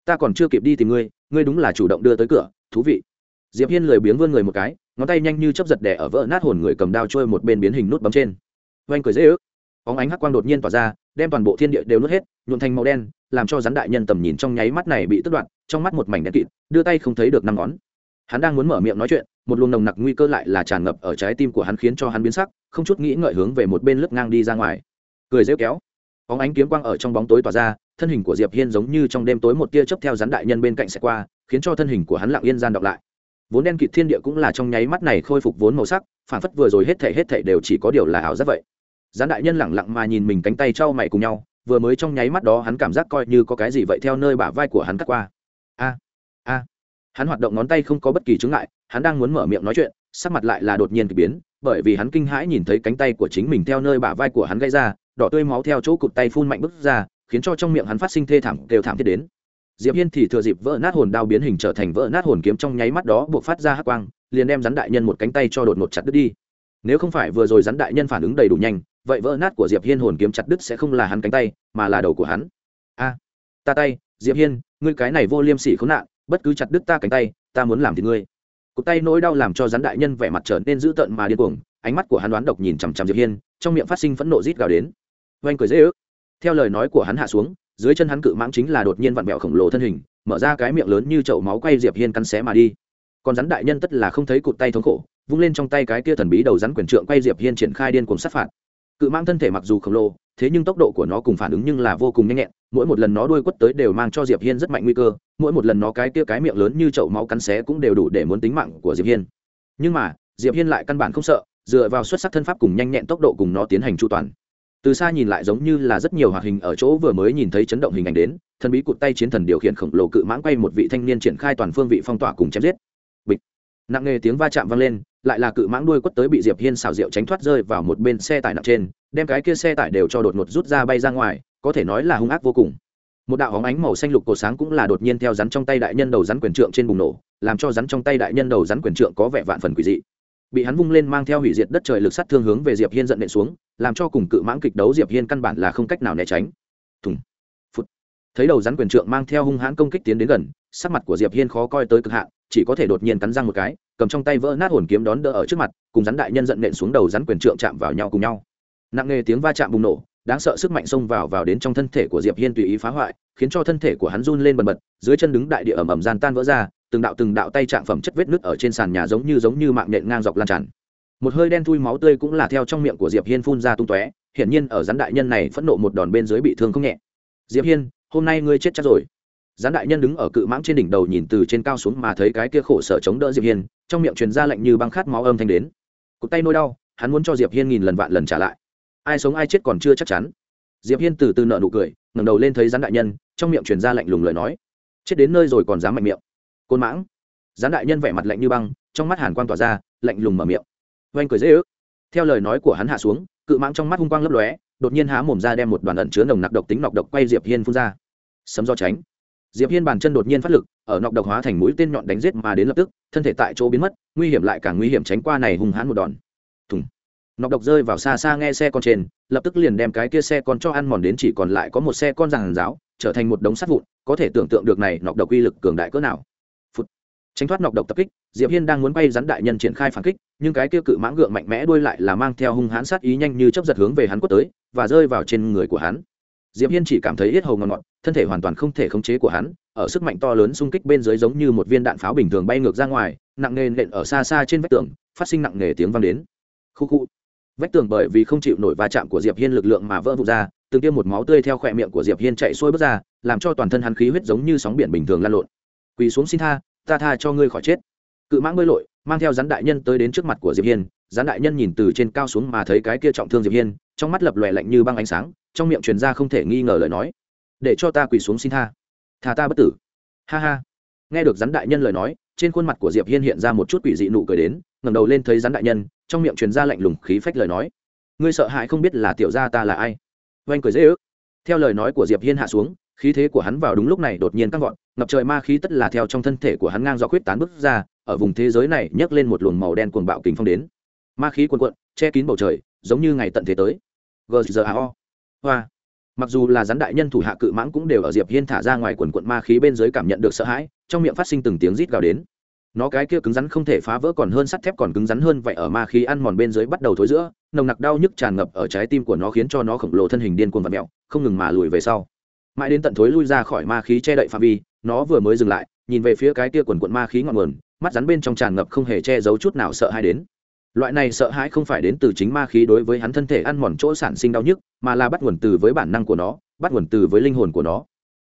ta còn chưa kịp đi tìm ngươi ngươi đúng là chủ động đưa tới cửa, thú vị. Diệp hiên lười biếng vươn người một cái, ngón tay nhanh như chấp giật đẻ ở vỡ nát hồn người cầm đao trôi một bên biến hình nút bấm trên. Oanh cười dễ ước. Óng ánh hắc quang đột nhiên tỏa ra, đem toàn bộ thiên địa đều nuốt hết nhuộn thành màu đen, làm cho rắn đại nhân tầm nhìn trong nháy mắt này bị tức đoạn trong mắt một mảnh đen kịt, đưa tay không thấy được năm ngón. Hắn đang muốn mở miệng nói chuyện, một luồng nồng nặc nguy cơ lại là tràn ngập ở trái tim của hắn khiến cho hắn biến sắc, không chút nghĩ ngợi hướng về một bên lướt ngang đi ra ngoài. Cười rêu kéo. Óng ánh kiếm quang ở trong bóng tối tỏa ra thân hình của diệp hiên giống như trong đêm tối một tia chớp theo rắn đại nhân bên cạnh sẽ qua, khiến cho thân hình của hắn lặng yên gian đọc lại. Vốn đen kịt thiên địa cũng là trong nháy mắt này khôi phục vốn màu sắc, phản phất vừa rồi hết thể hết thể đều chỉ có điều là ảo giác vậy. Rắn đại nhân lẳng lặng mà nhìn mình cánh tay trao mày cùng nhau, vừa mới trong nháy mắt đó hắn cảm giác coi như có cái gì vậy theo nơi bả vai của hắn cắt qua. A a. Hắn hoạt động ngón tay không có bất kỳ chứng ngại, hắn đang muốn mở miệng nói chuyện, sắc mặt lại là đột nhiên k ỳ biến, bởi vì hắn kinh hãi nhìn thấy cánh tay của chính mình theo nơi bả vai của hắn gây ra, đỏ tươi máu theo chỗ cụt tay phun mạnh bứt ra khiến cho trong miệng hắn phát sinh thê thảm đều thảm thiết đến. Diệp hiên thì thừa dịp vỡ nát hồn đao biến hình trở thành vỡ nát hồn kiếm trong nháy mắt đó buộc phát ra hắc quang, liền đem rắn đại nhân một cánh tay cho đột ngột chặt đứt đi. Nếu không phải vừa rồi rắn đại nhân phản ứng đầy đủ nhanh, vậy vỡ nát của diệp hiên hồn kiếm chặt đứt sẽ không là hắn cánh tay, mà là đầu của hắn. A, ta tay, diệp hiên, ngươi cái này vô liêm sỉ khốn nạn, bất cứ chặt đứt ta cánh tay, ta muốn làm thì ngươi. Cụt tay nỗi đau làm cho rắn đại nhân vẻ mặt trở nên dữ tợn mà điên cuồng, ánh mắt của hắn đoán độc nhìn chằm chằm diệp hiên, trong miệng phát sinh phẫn nộ rít gào đến. Oanh cười dễ ước theo lời nói của hắn hạ xuống, dưới chân hắn cự mãng chính là đột nhiên vặn mẹo khổng lồ thân hình, mở ra cái miệng lớn như chậu máu quay diệp hiên cắn xé mà đi. Còn rắn đại nhân tất là không thấy cụt tay thống khổ, vung lên trong tay cái kia thần bí đầu rắn quyền trượng quay diệp hiên triển khai điên cuồng sát phạt. Cự mãng thân thể mặc dù khổng lồ, thế nhưng tốc độ của nó cùng phản ứng nhưng là vô cùng nhanh nhẹn, mỗi một lần nó đuôi quất tới đều mang cho diệp hiên rất mạnh nguy cơ, mỗi một lần nó cái kia cái miệng lớn như chậu máu cắn xé cũng đều đủ để muốn tính mạng của diệp hiên. Nhưng mà, diệp hiên lại căn bản không sợ, dựa vào xuất sắc thân pháp cùng nhanh nhẹn tốc độ cùng nó tiến hành chu toàn từ xa nhìn lại giống như là rất nhiều hoạt hình ở chỗ vừa mới nhìn thấy chấn động hình ảnh đến thần bí cụt tay chiến thần điều khiển khổng lồ cự mãng quay một vị thanh niên triển khai toàn phương vị phong tỏa cùng chém giết. Bịch. Nặng nghề tiếng va chạm vang lên, lại là cự mãng đuôi quất tới bị diệp hiên xào rượu tránh thoát rơi vào một bên xe tải nặng trên, đem cái kia xe tải đều cho đột ngột rút ra bay ra ngoài, có thể nói là hung ác vô cùng. Một đạo hóng ánh màu xanh lục cổ sáng cũng là đột nhiên theo rắn trong tay đại nhân đầu rắn quyền trượng trên bùng nổ, làm cho rắn trong tay đại nhân đầu rắn quyền trượng có vẻ vạn phần quỷ dị bị hắn vung lên mang theo hủy diệt đất trời lực sát thương hướng về diệp hiên giận nện xuống, làm cho cùng cự mãng kịch đấu diệp hiên căn bản là không cách nào né tránh. Thùng. Phút thấy đầu rắn quyền trượng mang theo hung hãn công kích tiến đến gần, sắc mặt của diệp hiên khó coi tới cực hạn, chỉ có thể đột nhiên cắn răng một cái, cầm trong tay vỡ nát hồn kiếm đón đỡ ở trước mặt, cùng rắn đại nhân giận nện xuống đầu rắn quyền trượng chạm vào nhau cùng nhau. Nặng nề tiếng va chạm bùng nổ, đáng sợ sức mạnh xông vào vào đến trong thân thể của diệp hiên tùy ý phá hoại, khiến cho thân thể của hắn run lên bần bật, dưới chân đứng đại địa ẩm ẩm gian tan vỡ ra từng đạo từng đạo tay trạng phẩm chất vết nứt ở trên sàn nhà giống như giống như mạng nhện ngang dọc lan tràn. Một hơi đen thui máu tươi cũng là theo trong miệng của diệp hiên phun ra tung tóe, hiển nhiên ở rắn đại nhân này phẫn nộ một đòn bên dưới bị thương không nhẹ. Diệp hiên, hôm nay ngươi chết chắc rồi. Gián đại nhân đứng ở cự mãng trên đỉnh đầu nhìn từ trên cao xuống mà thấy cái kia khổ sở chống đỡ diệp hiên, trong miệng truyền ra lạnh như băng khát máu âm thanh đến. Cụt tay nỗi đau, hắn muốn cho diệp hiên nghìn lần vạn lần trả lại. Ai sống ai chết còn chưa chắc chắn. Diệp hiên từ từ nợ nụ cười, ngẩng đầu lên thấy gián đại nhân, trong miệng truyền ra lạnh lùng lời nói. Chết đến nơi rồi còn dám mạnh miệng côn mãng. Gián đại nhân vẻ mặt lạnh như băng, trong mắt hàn quang tỏa ra, lạnh lùng mở miệng. Oanh cười dễ ước. Theo lời nói của hắn hạ xuống, cự mãng trong mắt hung quang lấp lóe, đột nhiên há mồm ra đem một đoàn ẩn chứa nồng nặc độc tính nọc độc quay diệp hiên phun ra. Sấm do tránh. Diệp hiên bàn chân đột nhiên phát lực, ở nọc độc hóa thành mũi tên nhọn đánh giết mà đến lập tức, thân thể tại chỗ biến mất, nguy hiểm lại càng nguy hiểm tránh qua này hung hãn một đòn. Thùng. Nọc độc rơi vào xa xa nghe xe con trên, lập tức liền đem cái kia xe con cho ăn mòn đến chỉ còn lại có một xe con giàn giáo, trở thành một đống sắt vụn, có thể tưởng tượng được này nọc độc uy lực cường đại cỡ nào tránh thoát nọc độc tập kích, diệp hiên đang muốn bay rắn đại nhân triển khai phản kích, nhưng cái kia cự mãng gượng mạnh mẽ đuôi lại là mang theo hung hãn sát ý nhanh như chớp giật hướng về hắn quất tới, và rơi vào trên người của hắn. Diệp hiên chỉ cảm thấy yết hầu ngọt ngọt thân thể hoàn toàn không thể khống chế của hắn, ở sức mạnh to lớn xung kích bên dưới giống như một viên đạn pháo bình thường bay ngược ra ngoài, nặng nề nện ở xa xa trên vách tường, phát sinh nặng nề tiếng vang đến. Khu khu. Vách tường bởi vì không chịu nổi va chạm của diệp hiên lực lượng mà vỡ vụn ra, từng tiêm một máu tươi theo khỏe miệng của diệp hiên chạy xuôi bước ra, làm cho toàn thân hắn khí huyết giống như sóng biển bình thường lan lộn. Quỳ xuống xin tha ta tha cho ngươi khỏi chết. Cự mãng bơi lội, mang theo rắn đại nhân tới đến trước mặt của diệp hiên. Rắn đại nhân nhìn từ trên cao xuống mà thấy cái kia trọng thương diệp hiên, trong mắt lập lòe lạnh như băng ánh sáng, trong miệng truyền ra không thể nghi ngờ lời nói. Để cho ta quỳ xuống xin tha. Tha ta bất tử. Ha ha. Nghe được rắn đại nhân lời nói, trên khuôn mặt của diệp hiên hiện ra một chút quỷ dị nụ cười đến, ngẩng đầu lên thấy rắn đại nhân, trong miệng truyền ra lạnh lùng khí phách lời nói. Ngươi sợ hãi không biết là tiểu gia ta là ai. Oanh cười dễ ước. Theo lời nói của diệp hiên hạ xuống, khí thế của hắn vào đúng lúc này đột nhiên căng vọt ngập trời ma khí tất là theo trong thân thể của hắn ngang do quyết tán bước ra, ở vùng thế giới này nhấc lên một luồng màu đen cuồng bạo kính phong đến. Ma khí quần cuộn, che kín bầu trời, giống như ngày tận thế tới. Gzao hoa. Mặc dù là rắn đại nhân thủ hạ cự mãng cũng đều ở diệp hiên thả ra ngoài quần quận ma khí bên dưới cảm nhận được sợ hãi, trong miệng phát sinh từng tiếng rít gào đến. Nó cái kia cứng rắn không thể phá vỡ còn hơn sắt thép còn cứng rắn hơn vậy ở ma khí ăn mòn bên dưới bắt đầu thối giữa, nồng nặc đau nhức tràn ngập ở trái tim của nó khiến cho nó khổng lồ thân hình điên cuồng và mẹo, không ngừng mà lùi về sau. Mãi đến tận thối lui ra khỏi ma khí che đậy phạm vi nó vừa mới dừng lại, nhìn về phía cái kia quần quận ma khí ngọn nguồn, mắt rắn bên trong tràn ngập không hề che giấu chút nào sợ hãi đến. Loại này sợ hãi không phải đến từ chính ma khí đối với hắn thân thể ăn mòn chỗ sản sinh đau nhức, mà là bắt nguồn từ với bản năng của nó, bắt nguồn từ với linh hồn của nó.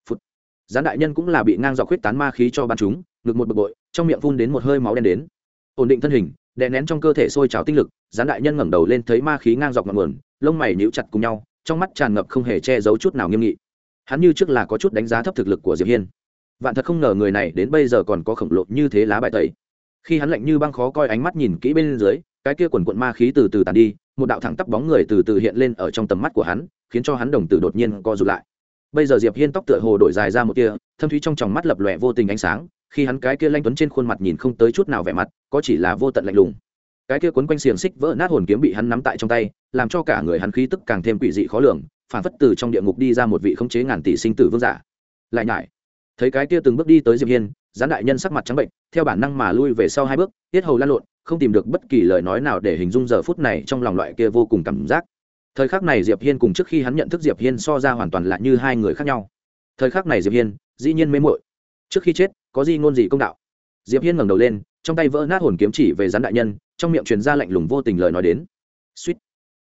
Phút. gián đại nhân cũng là bị ngang dọc huyết tán ma khí cho ban chúng, ngực một bực bội, trong miệng phun đến một hơi máu đen đến. Ổn định thân hình, đè nén trong cơ thể sôi trào tinh lực, gián đại nhân ngẩng đầu lên thấy ma khí ngang dọc ngọn nguồn, lông mày nhíu chặt cùng nhau, trong mắt tràn ngập không hề che giấu chút nào nghiêm nghị. Hắn như trước là có chút đánh giá thấp thực lực của diệp hiên vạn thật không ngờ người này đến bây giờ còn có khổng lồ như thế lá bài tẩy. Khi hắn lạnh như băng khó coi ánh mắt nhìn kỹ bên dưới, cái kia quần quận ma khí từ từ tàn đi, một đạo thẳng tắp bóng người từ từ hiện lên ở trong tầm mắt của hắn, khiến cho hắn đồng tử đột nhiên co rụt lại. Bây giờ diệp hiên tóc tựa hồ đổi dài ra một tia, thâm thúy trong tròng mắt lập lòe vô tình ánh sáng, khi hắn cái kia lanh tuấn trên khuôn mặt nhìn không tới chút nào vẻ mặt, có chỉ là vô tận lạnh lùng. Cái kia quấn quanh xiềng xích vỡ nát hồn kiếm bị hắn nắm tại trong tay, làm cho cả người hắn khí tức càng thêm quỷ dị khó lường, phản phất từ trong địa ngục đi ra một vị khống chế ngàn tỷ sinh tử vương giả. Lại nhải thấy cái kia từng bước đi tới diệp hiên, gián đại nhân sắc mặt trắng bệnh, theo bản năng mà lui về sau hai bước, tiết hầu lan lộn, không tìm được bất kỳ lời nói nào để hình dung giờ phút này trong lòng loại kia vô cùng cảm giác. Thời khắc này diệp hiên cùng trước khi hắn nhận thức diệp hiên so ra hoàn toàn là như hai người khác nhau. Thời khắc này diệp hiên, dĩ nhiên mê muội. Trước khi chết, có gì ngôn gì công đạo? Diệp hiên ngẩng đầu lên, trong tay vỡ nát hồn kiếm chỉ về gián đại nhân, trong miệng truyền ra lạnh lùng vô tình lời nói đến. Suýt.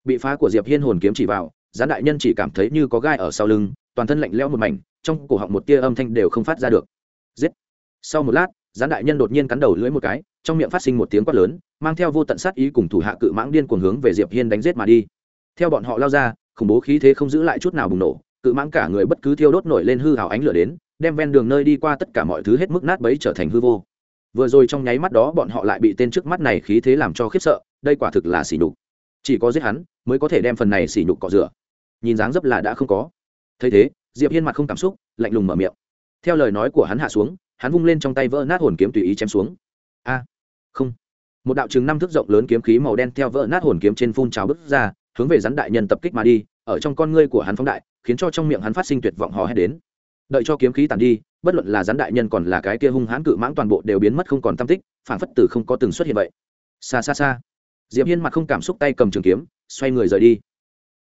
Bị phá của diệp hiên hồn kiếm chỉ vào, gián đại nhân chỉ cảm thấy như có gai ở sau lưng toàn thân lạnh lẽo một mảnh, trong cổ họng một tia âm thanh đều không phát ra được. Giết! Sau một lát, gián đại nhân đột nhiên cắn đầu lưỡi một cái, trong miệng phát sinh một tiếng quát lớn, mang theo vô tận sát ý cùng thủ hạ cự mãng điên cuồng hướng về diệp hiên đánh giết mà đi. Theo bọn họ lao ra, khủng bố khí thế không giữ lại chút nào bùng nổ, cự mãng cả người bất cứ thiêu đốt nổi lên hư hào ánh lửa đến, đem ven đường nơi đi qua tất cả mọi thứ hết mức nát bấy trở thành hư vô. Vừa rồi trong nháy mắt đó bọn họ lại bị tên trước mắt này khí thế làm cho khiếp sợ, đây quả thực là xỉ nhục. Chỉ có giết hắn, mới có thể đem phần này xỉ nhục cọ rửa. Nhìn dáng dấp là đã không có thấy thế, diệp hiên mặt không cảm xúc, lạnh lùng mở miệng. Theo lời nói của hắn hạ xuống, hắn vung lên trong tay vỡ nát hồn kiếm tùy ý chém xuống. A, không. Một đạo chừng năm thước rộng lớn kiếm khí màu đen theo vỡ nát hồn kiếm trên phun trào bứt ra, hướng về rắn đại nhân tập kích mà đi, ở trong con ngươi của hắn phóng đại, khiến cho trong miệng hắn phát sinh tuyệt vọng hò hét đến. Đợi cho kiếm khí tàn đi, bất luận là rắn đại nhân còn là cái kia hung hãn cự mãng toàn bộ đều biến mất không còn tâm tích phản phất tử không có từng xuất hiện vậy. Xa xa xa. Diệp hiên mặt không cảm xúc tay cầm trường kiếm, xoay người rời đi.